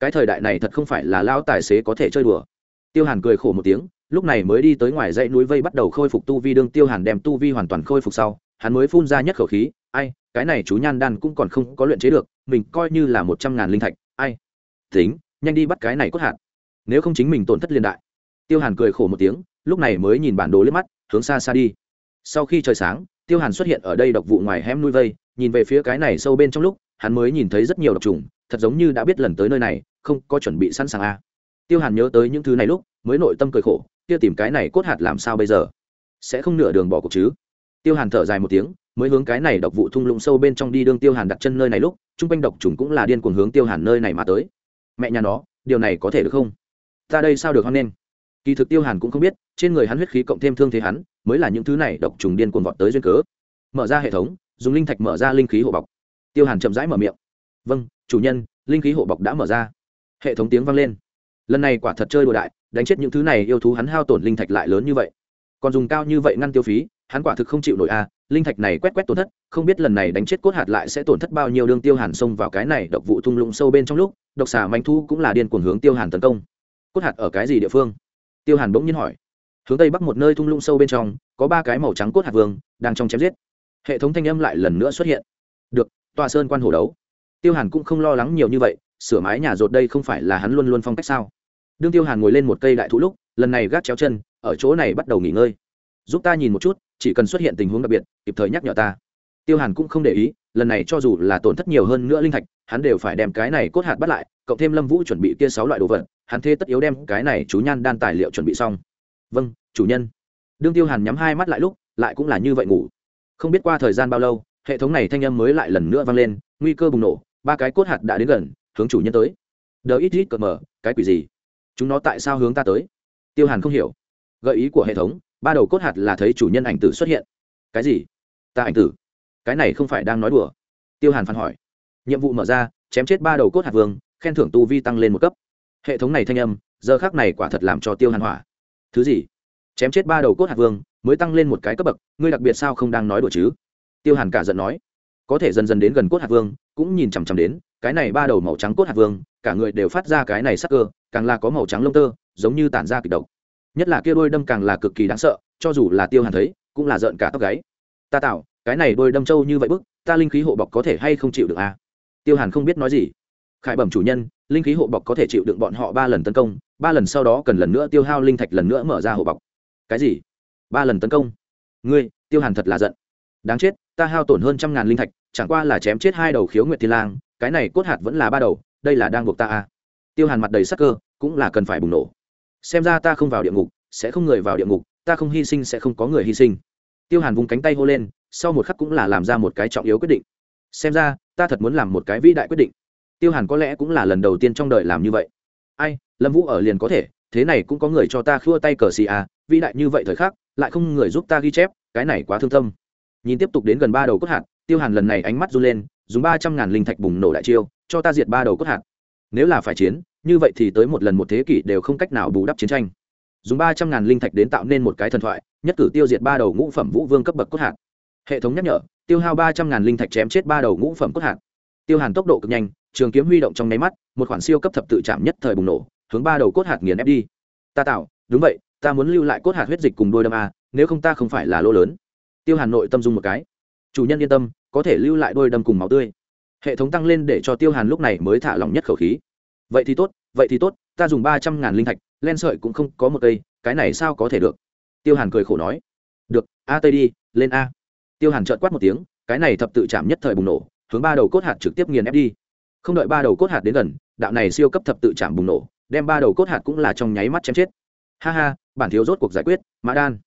Cái thời đại này thật không phải là lao tài xế có thể chơi đùa. Tiêu hàn cười khổ một tiếng, lúc này mới đi tới ngoài dãy núi vây bắt đầu khôi phục tu vi đương tiêu hàn đem tu vi hoàn toàn khôi phục sau, hắn mới phun ra nhất khẩu khí, ai, cái này chú nhan đan cũng còn không có luyện chế được, mình coi như là một trăm ngàn linh thạch, ai, tính, nhanh đi bắt cái này cốt hạt. Nếu không chính mình tổn thất liên đại tiêu hàn cười khổ một tiếng, lúc này mới nhìn bản đồ liếc mắt, hướng xa xa đi. Sau khi trời sáng, tiêu hàn xuất hiện ở đây độc vụ ngoài hẻm nuôi vây, nhìn về phía cái này sâu bên trong lúc, hắn mới nhìn thấy rất nhiều độc trùng, thật giống như đã biết lần tới nơi này, không có chuẩn bị sẵn sàng a à. tiêu hàn nhớ tới những thứ này lúc, mới nội tâm cười khổ, kia tìm cái này cốt hạt làm sao bây giờ? Sẽ không nửa đường bỏ cuộc chứ? Tiêu hàn thở dài một tiếng, mới hướng cái này độc vụ thung lũng sâu bên trong đi đương tiêu hàn đặt chân nơi này lúc, chung quanh độc trùng cũng là điên cuồng hướng tiêu hàn nơi này mà tới. Mẹ nhà nó, điều này có thể được không? Ta đây sao được hoan nghênh? Kỳ thực tiêu hàn cũng không biết, trên người hắn huyết khí cộng thêm thương thế hắn, mới là những thứ này độc trùng điên cuồng vọt tới duyên cớ. Mở ra hệ thống, dùng linh thạch mở ra linh khí hộ bọc. Tiêu hàn chậm rãi mở miệng. Vâng chủ nhân, linh khí hộ bọc đã mở ra. Hệ thống tiếng vang lên. Lần này quả thật chơi đồ đại, đánh chết những thứ này yêu thú hắn hao tổn linh thạch lại lớn như vậy. Còn dùng cao như vậy ngăn tiêu phí, hắn quả thực không chịu nổi a linh thạch này quét quét tổn thất, không biết lần này đánh chết cốt hạt lại sẽ tổn thất bao nhiêu đương tiêu hàn xông vào cái này độc vụ thung lũng sâu bên trong lúc, độc xà manh thu cũng là điên cuồng hướng tiêu hàn tấn công. Cốt hạt ở cái gì địa phương? Tiêu hàn bỗng nhiên hỏi. Hướng tây bắc một nơi thung lũng sâu bên trong, có ba cái màu trắng cốt hạt vương, đang trong chém giết. Hệ thống thanh âm lại lần nữa xuất hiện. Được, tòa sơn quan hồ đấu. Tiêu hàn cũng không lo lắng nhiều như vậy, sửa mái nhà rột đây không phải là hắn luôn luôn phong cách sao? Đương tiêu hàn ngồi lên một cây đại thụ lúc, lần này gác chéo chân, ở chỗ này bắt đầu nghỉ ngơi. Giúp ta nhìn một chút, chỉ cần xuất hiện tình huống đặc biệt, kịp thời nhắc nhở ta. Tiêu hàn cũng không để ý lần này cho dù là tổn thất nhiều hơn nữa linh thạch, hắn đều phải đem cái này cốt hạt bắt lại, cộng thêm lâm vũ chuẩn bị kia sáu loại đồ vật, hắn thế tất yếu đem cái này chú nhan đan tài liệu chuẩn bị xong. Vâng chủ nhân. Đương tiêu hàn nhắm hai mắt lại lúc, lại cũng là như vậy ngủ. Không biết qua thời gian bao lâu, hệ thống này thanh âm mới lại lần nữa vang lên, nguy cơ bùng nổ, ba cái cốt hạt đã đến gần, hướng chủ nhân tới. Đờ ít ít cờ mờ, cái quỷ gì? Chúng nó tại sao hướng ta tới? Tiêu hàn không hiểu. Gợi ý của hệ thống, ba đầu cốt hạt là thấy chủ nhân ảnh tử xuất hiện. Cái gì? Ta ảnh tử? Cái này không phải đang nói đùa. Tiêu hàn phản hỏi. Nhiệm vụ mở ra, chém chết ba đầu cốt hạt vương, khen thưởng tu vi tăng lên một cấp. Hệ thống này thanh âm, giờ khác này quả thật làm cho tiêu hàn hỏa. Thứ gì? Chém chết ba đầu cốt hạt vương, mới tăng lên một cái cấp bậc, ngươi đặc biệt sao không đang nói đùa chứ? Tiêu hàn cả giận nói. Có thể dần dần đến gần cốt hạt vương, cũng nhìn chằm chằm đến, cái này ba đầu màu trắng cốt hạt vương, cả người đều phát ra cái này sắc cơ, càng là có màu trắng lông tơ, giống như tản ra kịch độc. Nhất là kia đôi đâm càng là cực kỳ đáng sợ, cho dù là tiêu hàn thấy, cũng là rợn cả tóc gáy. Ta tạo cái này đôi đâm trâu như vậy bức, ta linh khí hộ bọc có thể hay không chịu được à? tiêu hàn không biết nói gì. Khải bẩm chủ nhân, linh khí hộ bọc có thể chịu đựng bọn họ ba lần tấn công, ba lần sau đó cần lần nữa tiêu hao linh thạch lần nữa mở ra hộ bọc. Cái gì? Ba lần tấn công? Ngươi, tiêu hàn thật là giận. Đáng chết, ta hao tổn hơn trăm ngàn linh thạch, chẳng qua là chém chết hai đầu khiếu nguyệt thiên lang, cái này cốt hạt vẫn là ba đầu, đây là đang buộc ta à. tiêu hàn mặt đầy sắc cơ, cũng là cần phải bùng nổ. Xem ra ta không vào địa ngục, sẽ không người vào địa ngục, ta không hy sinh sẽ không có người hy sinh. Tiêu hàn vùng cánh tay hô lên sau một khắc cũng là làm ra một cái trọng yếu quyết định. Xem ra, ta thật muốn làm một cái vĩ đại quyết định. Tiêu hàn có lẽ cũng là lần đầu tiên trong đời làm như vậy. Ai, lâm vũ ở liền có thể, thế này cũng có người cho ta khua tay cờ xì à vĩ đại như vậy thời khắc, lại không người giúp ta ghi chép, cái này quá thương tâm. Nhìn tiếp tục đến gần ba đầu cốt hạt, tiêu hàn lần này ánh mắt run lên, dùng ba trăm ngàn linh thạch bùng nổ đại chiêu, cho ta diệt ba đầu cốt hạt. Nếu là phải chiến, như vậy thì tới một lần một thế kỷ đều không cách nào bù đắp chiến tranh. Dùng ba trăm ngàn linh thạch đến tạo nên một cái thần thoại, nhất cử tiêu diệt ba đầu ngũ phẩm vũ vương cấp bậc cốt hạt hệ thống nhắc nhở, tiêu hao ba trăm ngàn linh thạch chém chết ba đầu ngũ phẩm cốt hạt. Tiêu hàn tốc độ cực nhanh, trường kiếm huy động trong nháy mắt, một khoản siêu cấp thập tự chạm nhất thời bùng nổ, hướng ba đầu cốt hạt nghiền ép đi. Ta tạo, đúng vậy, ta muốn lưu lại cốt hạt huyết dịch cùng đôi đâm a, nếu không ta không phải là lỗ lớn. Tiêu hàn nội tâm dung một cái. Chủ nhân yên tâm, có thể lưu lại đôi đâm cùng máu tươi. Hệ thống tăng lên để cho tiêu hàn lúc này mới thả lỏng nhất khẩu khí. Vậy thì tốt, vậy thì tốt, ta dùng ba trăm ngàn linh thạch, len sợi cũng không có một cây, cái này sao có thể được? Tiêu hàn cười khổ nói. Được, a tây đi, lên a tiêu hàn trợt quát một tiếng, cái này thập tự chạm nhất thời bùng nổ, hướng ba đầu cốt hạt trực tiếp nghiền ép đi. Không đợi ba đầu cốt hạt đến gần, đạo này siêu cấp thập tự chạm bùng nổ, đem ba đầu cốt hạt cũng là trong nháy mắt chém chết. Ha ha, bản thiếu rốt cuộc giải quyết, mã đan.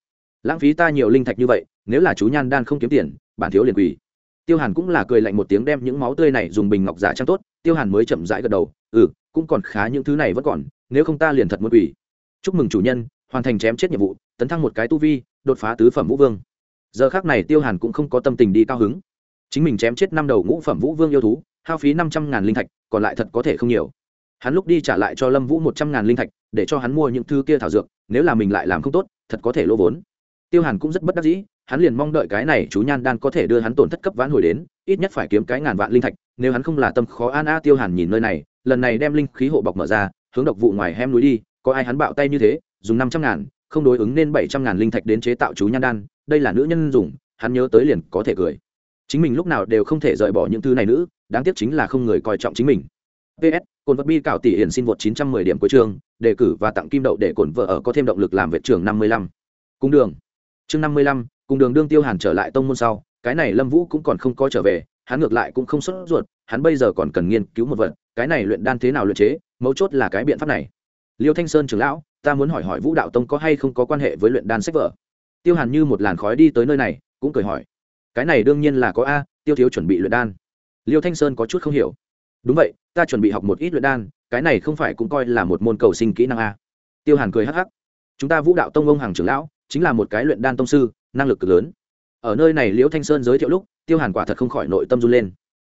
Lãng phí ta nhiều linh thạch như vậy, nếu là chú nhan đan không kiếm tiền, bản thiếu liền quỳ. Tiêu hàn cũng là cười lạnh một tiếng đem những máu tươi này dùng bình ngọc giả trang tốt, tiêu hàn mới chậm rãi gật đầu ừ cũng còn khá những thứ này vẫn còn, nếu không ta liền thật muốn quỷ chúc mừng chủ nhân, hoàn thành chém chết nhiệm vụ, tấn thăng một cái tu vi, đột phá tứ phẩm vũ vương giờ khác này tiêu hàn cũng không có tâm tình đi cao hứng. Chính mình chém chết năm đầu ngũ phẩm vũ vương yêu thú, hao phí năm trăm ngàn linh thạch, còn lại thật có thể không nhiều. Hắn lúc đi trả lại cho lâm vũ một trăm ngàn linh thạch, để cho hắn mua những thứ kia thảo dược, nếu là mình lại làm không tốt, thật có thể lỗ vốn. Tiêu hàn cũng rất bất đắc dĩ, hắn liền mong đợi cái này chú nhan đan có thể đưa hắn tổn thất cấp vãn hồi đến, ít nhất phải kiếm cái ngàn vạn linh thạch, nếu hắn không là tâm khó an a tiêu hàn nhìn nơi này, lần này đem linh khí hộ bọc mở ra, hướng độc vụ ngoài hem núi đi, có ai hắn bạo tay như thế, dùng năm trăm ngàn, không đối ứng nên bảy trăm ngàn linh thạch đến chế tạo chú nhan đan đây là nữ nhân dùng hắn nhớ tới liền có thể cười. Chính mình lúc nào đều không thể rời bỏ những thứ này nữ đáng tiếc chính là không người coi trọng chính mình. Ps cồn vật bi cảo tỷ hiển xin vượt 910 điểm cuối trường, đề cử và tặng kim đậu để cồn vợ ở có thêm động lực làm vệ trưởng 55. cung đường. Chương 55, cùng đường đương tiêu hàn trở lại tông môn sau cái này lâm vũ cũng còn không có trở về hắn ngược lại cũng không sốt ruột hắn bây giờ còn cần nghiên cứu một vật cái này luyện đan thế nào luyện chế mấu chốt là cái biện pháp này. Liêu thanh sơn trưởng lão ta muốn hỏi hỏi vũ đạo tông có hay không có quan hệ với luyện đan sách vở? Tiêu hàn như một làn khói đi tới nơi này, cũng cười hỏi. Cái này đương nhiên là có a, tiêu thiếu chuẩn bị luyện đan. Liêu thanh sơn có chút không hiểu. Đúng vậy, ta chuẩn bị học một ít luyện đan, cái này không phải cũng coi là một môn cầu sinh kỹ năng a. Tiêu hàn cười hắc hắc. Chúng ta vũ đạo tông ông hàng trưởng lão, chính là một cái luyện đan tông sư, năng lực cực lớn. Ở nơi này liễu thanh sơn giới thiệu lúc, tiêu hàn quả thật không khỏi nội tâm run lên.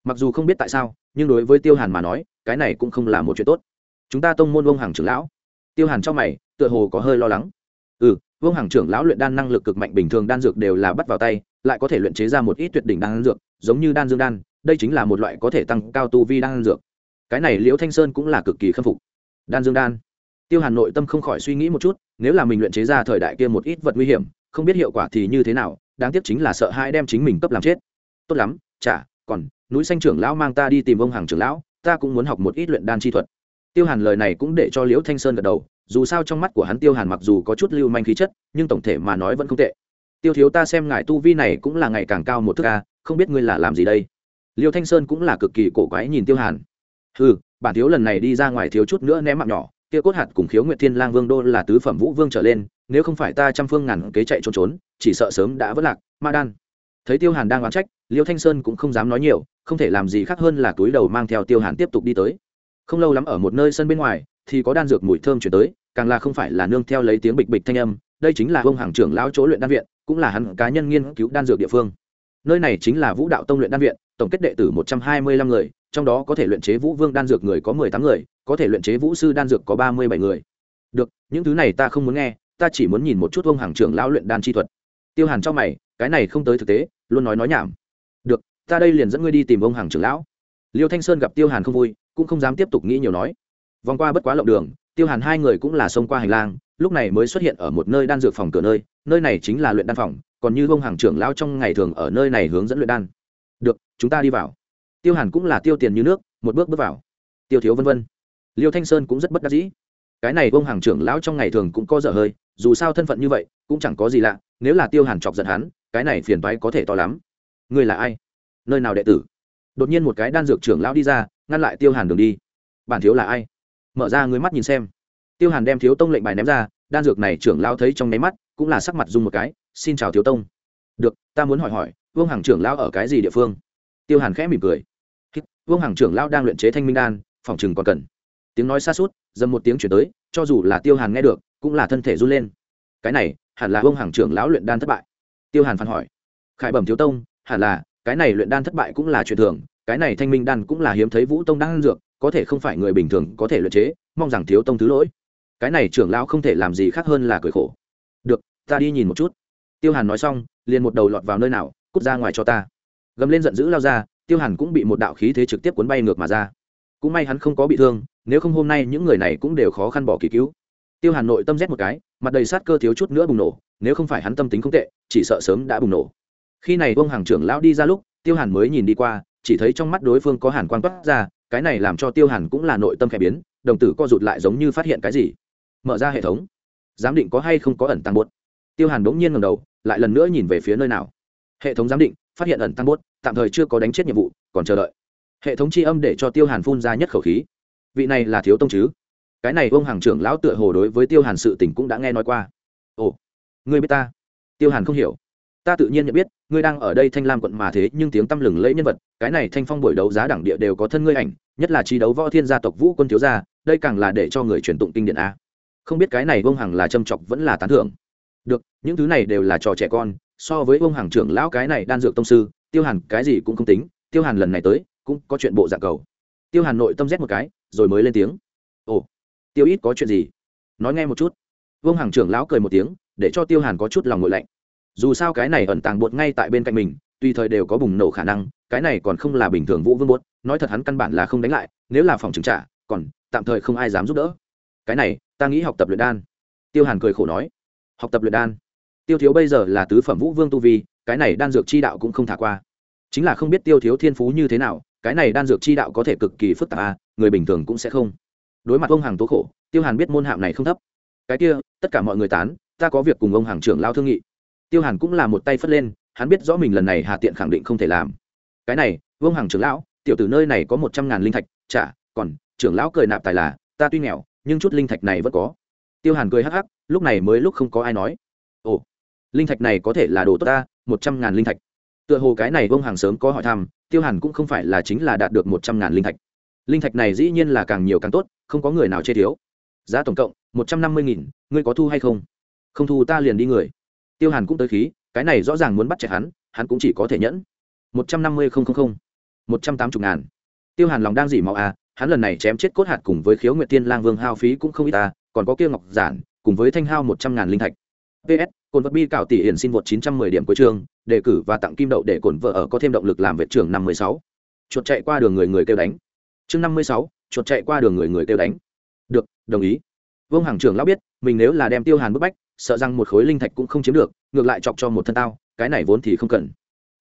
Mặc dù không biết tại sao, nhưng đối với tiêu hàn mà nói, cái này cũng không là một chuyện tốt. Chúng ta tông môn ông hàng trưởng lão. Tiêu hàn cho mày, tựa hồ có hơi lo lắng. Ừ vương hàng trưởng lão luyện đan năng lực cực mạnh bình thường đan dược đều là bắt vào tay, lại có thể luyện chế ra một ít tuyệt đỉnh đan dược, giống như đan dương đan, đây chính là một loại có thể tăng cao tu vi đan dược. Cái này liễu thanh sơn cũng là cực kỳ khâm phục. Đan dương đan. Tiêu hàn nội tâm không khỏi suy nghĩ một chút, nếu là mình luyện chế ra thời đại kia một ít vật nguy hiểm, không biết hiệu quả thì như thế nào, đáng tiếc chính là sợ hãi đem chính mình cấp làm chết. Tốt lắm, chả, còn, núi xanh trưởng lão mang ta đi tìm ông hàng trưởng lão, ta cũng muốn học một ít luyện đan chi thuật. Tiêu hàn lời này cũng để cho liễu thanh sơn gật đầu dù sao trong mắt của hắn tiêu hàn mặc dù có chút lưu manh khí chất, nhưng tổng thể mà nói vẫn không tệ. Tiêu thiếu ta xem ngài tu vi này cũng là ngày càng cao một thức ca không biết ngươi là làm gì đây? Liêu thanh sơn cũng là cực kỳ cổ quái nhìn tiêu hàn. Ừ bản thiếu lần này đi ra ngoài thiếu chút nữa ném mạng nhỏ, kia cốt hạt cùng khiếu nguyệt thiên lang vương đô là tứ phẩm vũ vương trở lên, nếu không phải ta trăm phương ngàn kế chạy trốn trốn, chỉ sợ sớm đã vất lạc, ma đan. Thấy tiêu hàn đang oán trách, liêu thanh sơn cũng không dám nói nhiều, không thể làm gì khác hơn là túi đầu mang theo tiêu hàn tiếp tục đi tới không lâu lắm ở một nơi sân bên ngoài, thì có đan dược mùi thơm chuyển tới, càng là không phải là nương theo lấy tiếng bịch bịch thanh âm, đây chính là ông hàng trưởng lão chỗ luyện đan viện, cũng là hắn cá nhân nghiên cứu đan dược địa phương. Nơi này chính là vũ đạo tông luyện đan viện, tổng kết đệ tử một trăm hai mươi lăm người, trong đó có thể luyện chế vũ vương đan dược người có mười tám người, có thể luyện chế vũ sư đan dược có ba mươi bảy người. Được, những thứ này ta không muốn nghe, ta chỉ muốn nhìn một chút ông hàng trưởng lão luyện đan chi thuật. Tiêu hàn cho mày, cái này không tới thực tế, luôn nói nói nhảm. Được, ta đây liền dẫn ngươi đi tìm ông hàng trưởng lão. Liêu thanh sơn gặp tiêu hàn không vui cũng không dám tiếp tục nghĩ nhiều nói. Vòng qua bất quá lộng đường, tiêu hàn hai người cũng là xông qua hành lang, lúc này mới xuất hiện ở một nơi đan dược phòng cửa nơi nơi này chính là luyện đan phòng, còn như ông hàng trưởng lão trong ngày thường ở nơi này hướng dẫn luyện đan. Được, chúng ta đi vào. Tiêu hàn cũng là tiêu tiền như nước, một bước bước vào. Tiêu thiếu vân vân. Liêu thanh sơn cũng rất bất đắc dĩ. Cái này ông hàng trưởng lão trong ngày thường cũng có dở hơi, dù sao thân phận như vậy, cũng chẳng có gì lạ, nếu là tiêu hàn chọc giận hắn, cái này phiền toái có thể to lắm. Ngươi là ai? Nơi nào đệ tử? Đột nhiên một cái đan dược trưởng lão đi ra, ngăn lại tiêu hàn đường đi. Bản thiếu là ai? Mở ra người mắt nhìn xem. Tiêu hàn đem thiếu tông lệnh bài ném ra, đan dược này trưởng lão thấy trong nháy mắt, cũng là sắc mặt dung một cái, xin chào thiếu tông. Được, ta muốn hỏi hỏi, vương hàng trưởng lão ở cái gì địa phương? Tiêu hàn khẽ mỉm cười. Vương hàng trưởng lão đang luyện chế thanh minh đan, phòng chừng còn cần. Tiếng nói xa suốt, dầm một tiếng chuyển tới, cho dù là tiêu hàn nghe được, cũng là thân thể run lên. Cái này, hẳn là vương hàng trưởng lão luyện đan thất bại. Tiêu hàn phản hỏi. Khải bẩm thiếu tông, hẳn là cái này luyện đan thất bại cũng là chuyện thường, cái này thanh minh đan cũng là hiếm thấy vũ tông đan dược, có thể không phải người bình thường có thể luyện chế, mong rằng thiếu tông thứ lỗi. Cái này trưởng lão không thể làm gì khác hơn là cười khổ. Được, ta đi nhìn một chút. Tiêu hàn nói xong, liền một đầu lọt vào nơi nào, cút ra ngoài cho ta. Gầm lên giận dữ lao ra, tiêu hàn cũng bị một đạo khí thế trực tiếp cuốn bay ngược mà ra. Cũng may hắn không có bị thương, nếu không hôm nay những người này cũng đều khó khăn bỏ kỳ cứu. Tiêu hàn nội tâm rét một cái, mặt đầy sát cơ thiếu chút nữa bùng nổ, nếu không phải hắn tâm tính không tệ, chỉ sợ sớm đã bùng nổ khi này vương hàng trưởng lão đi ra lúc, tiêu hàn mới nhìn đi qua, chỉ thấy trong mắt đối phương có hàn quan toát ra, cái này làm cho tiêu hàn cũng là nội tâm khẽ biến, đồng tử co rụt lại giống như phát hiện cái gì. Mở ra hệ thống. Giám định có hay không có ẩn tăng bốt? Tiêu hàn đống nhiên ngầm đầu, lại lần nữa nhìn về phía nơi nào? Hệ thống giám định, phát hiện ẩn tăng bốt, tạm thời chưa có đánh chết nhiệm vụ, còn chờ đợi. Hệ thống c h i âm để cho tiêu hàn phun ra nhất khẩu khí. Vị này là thiếu tông chứ? Cái này ông hàng trưởng lão tựa hồ đối với tiêu hàn sự tỉnh cũng đã nghe nói qua. Ồ ngươi biết ta? Tiêu hàn không hiểu ta tự nhiên nhận biết, ngươi đang ở đây thanh lam quận mà thế nhưng tiếng tăm lừng lẫy nhân vật, cái này thanh phong buổi đấu giá đẳng địa đều có thân ngươi ảnh, nhất là chi đấu võ thiên gia tộc vũ quân thiếu gia, đây càng là để cho người truyền tụng kinh điển a. Không biết cái này vông hằng là châm chọc vẫn là tán thưởng. Được, những thứ này đều là trò trẻ con, so với vông hằng trưởng lão cái này đan dược tông sư, tiêu hàn cái gì cũng không tính, tiêu hàn lần này tới, cũng có chuyện bộ dạng cầu. Tiêu hàn nội tâm rét một cái, rồi mới lên tiếng. Ồ, tiêu ít có chuyện gì? Nói nghe một chút. Vương hàng trưởng lão cười một tiếng, để cho tiêu hàn có chút lòng ngội lạnh dù sao cái này ẩn tàng bột ngay tại bên cạnh mình, tùy thời đều có bùng nổ khả năng, cái này còn không là bình thường vũ vương bột, nói thật hắn căn bản là không đánh lại, nếu là phòng trừng trả, còn tạm thời không ai dám giúp đỡ. Cái này, ta nghĩ học tập luyện đan. Tiêu hàn cười khổ nói. Học tập luyện đan? Tiêu thiếu bây giờ là tứ phẩm vũ vương tu vi, cái này đan dược chi đạo cũng không thả qua. Chính là không biết tiêu thiếu thiên phú như thế nào, cái này đan dược chi đạo có thể cực kỳ phức tạp à người bình thường cũng sẽ không. Đối mặt ông hàng tố khổ, tiêu hàn biết môn hạm này không thấp. Cái kia, tất cả mọi người tán, ta có việc cùng ông hàng trưởng lao thương nghị tiêu hàn cũng là một tay phất lên, hắn biết rõ mình lần này hà tiện khẳng định không thể làm. Cái này, vương Hằng trưởng lão, tiểu tử nơi này có một trăm ngàn linh thạch trả còn, trưởng lão cười nạp tài là, ta tuy nghèo, nhưng chút linh thạch này vẫn có. Tiêu hàn cười hắc hắc, lúc này mới lúc không có ai nói. Ồ, linh thạch này có thể là đồ tốt ta, một trăm ngàn linh thạch. Tựa hồ cái này vương hàng sớm có hỏi thăm, tiêu hàn cũng không phải là chính là đạt được một trăm ngàn linh thạch. Linh thạch này dĩ nhiên là càng nhiều càng tốt, không có người nào chê thiếu. Giá tổng cộng, một trăm năm mươi nghìn, ngươi có thu hay không? Không thu ta liền đi người tiêu hàn cũng tới khí, cái này rõ ràng muốn bắt chẹt hắn hắn cũng chỉ có thể nhẫn. Một trăm năm mươi không không không, một trăm tám mươi ngàn. Tiêu hàn lòng đang dỉ máu à hắn lần này chém chết cốt hạt cùng với khiếu nguyệt tiên lang vương hao phí cũng không ít ta còn có kia ngọc giản, cùng với thanh hao một trăm ngàn linh thạch. Ps cồn vật bi cạo tỷ hiển xin vượt chín trăm mười điểm cuối trường đề cử và tặng kim đậu để cồn vợ ở có thêm động lực làm vệ trưởng năm mươi sáu. Chuột chạy qua đường người người kêu đánh. Chương năm mươi sáu, chuột chạy qua đường người người kêu đánh. Được, đồng ý. Vương hàng trưởng lão biết, mình nếu là đem tiêu hàn bức bách sợ rằng một khối linh thạch cũng không chiếm được, ngược lại chọc cho một thân tao, cái này vốn thì không cần.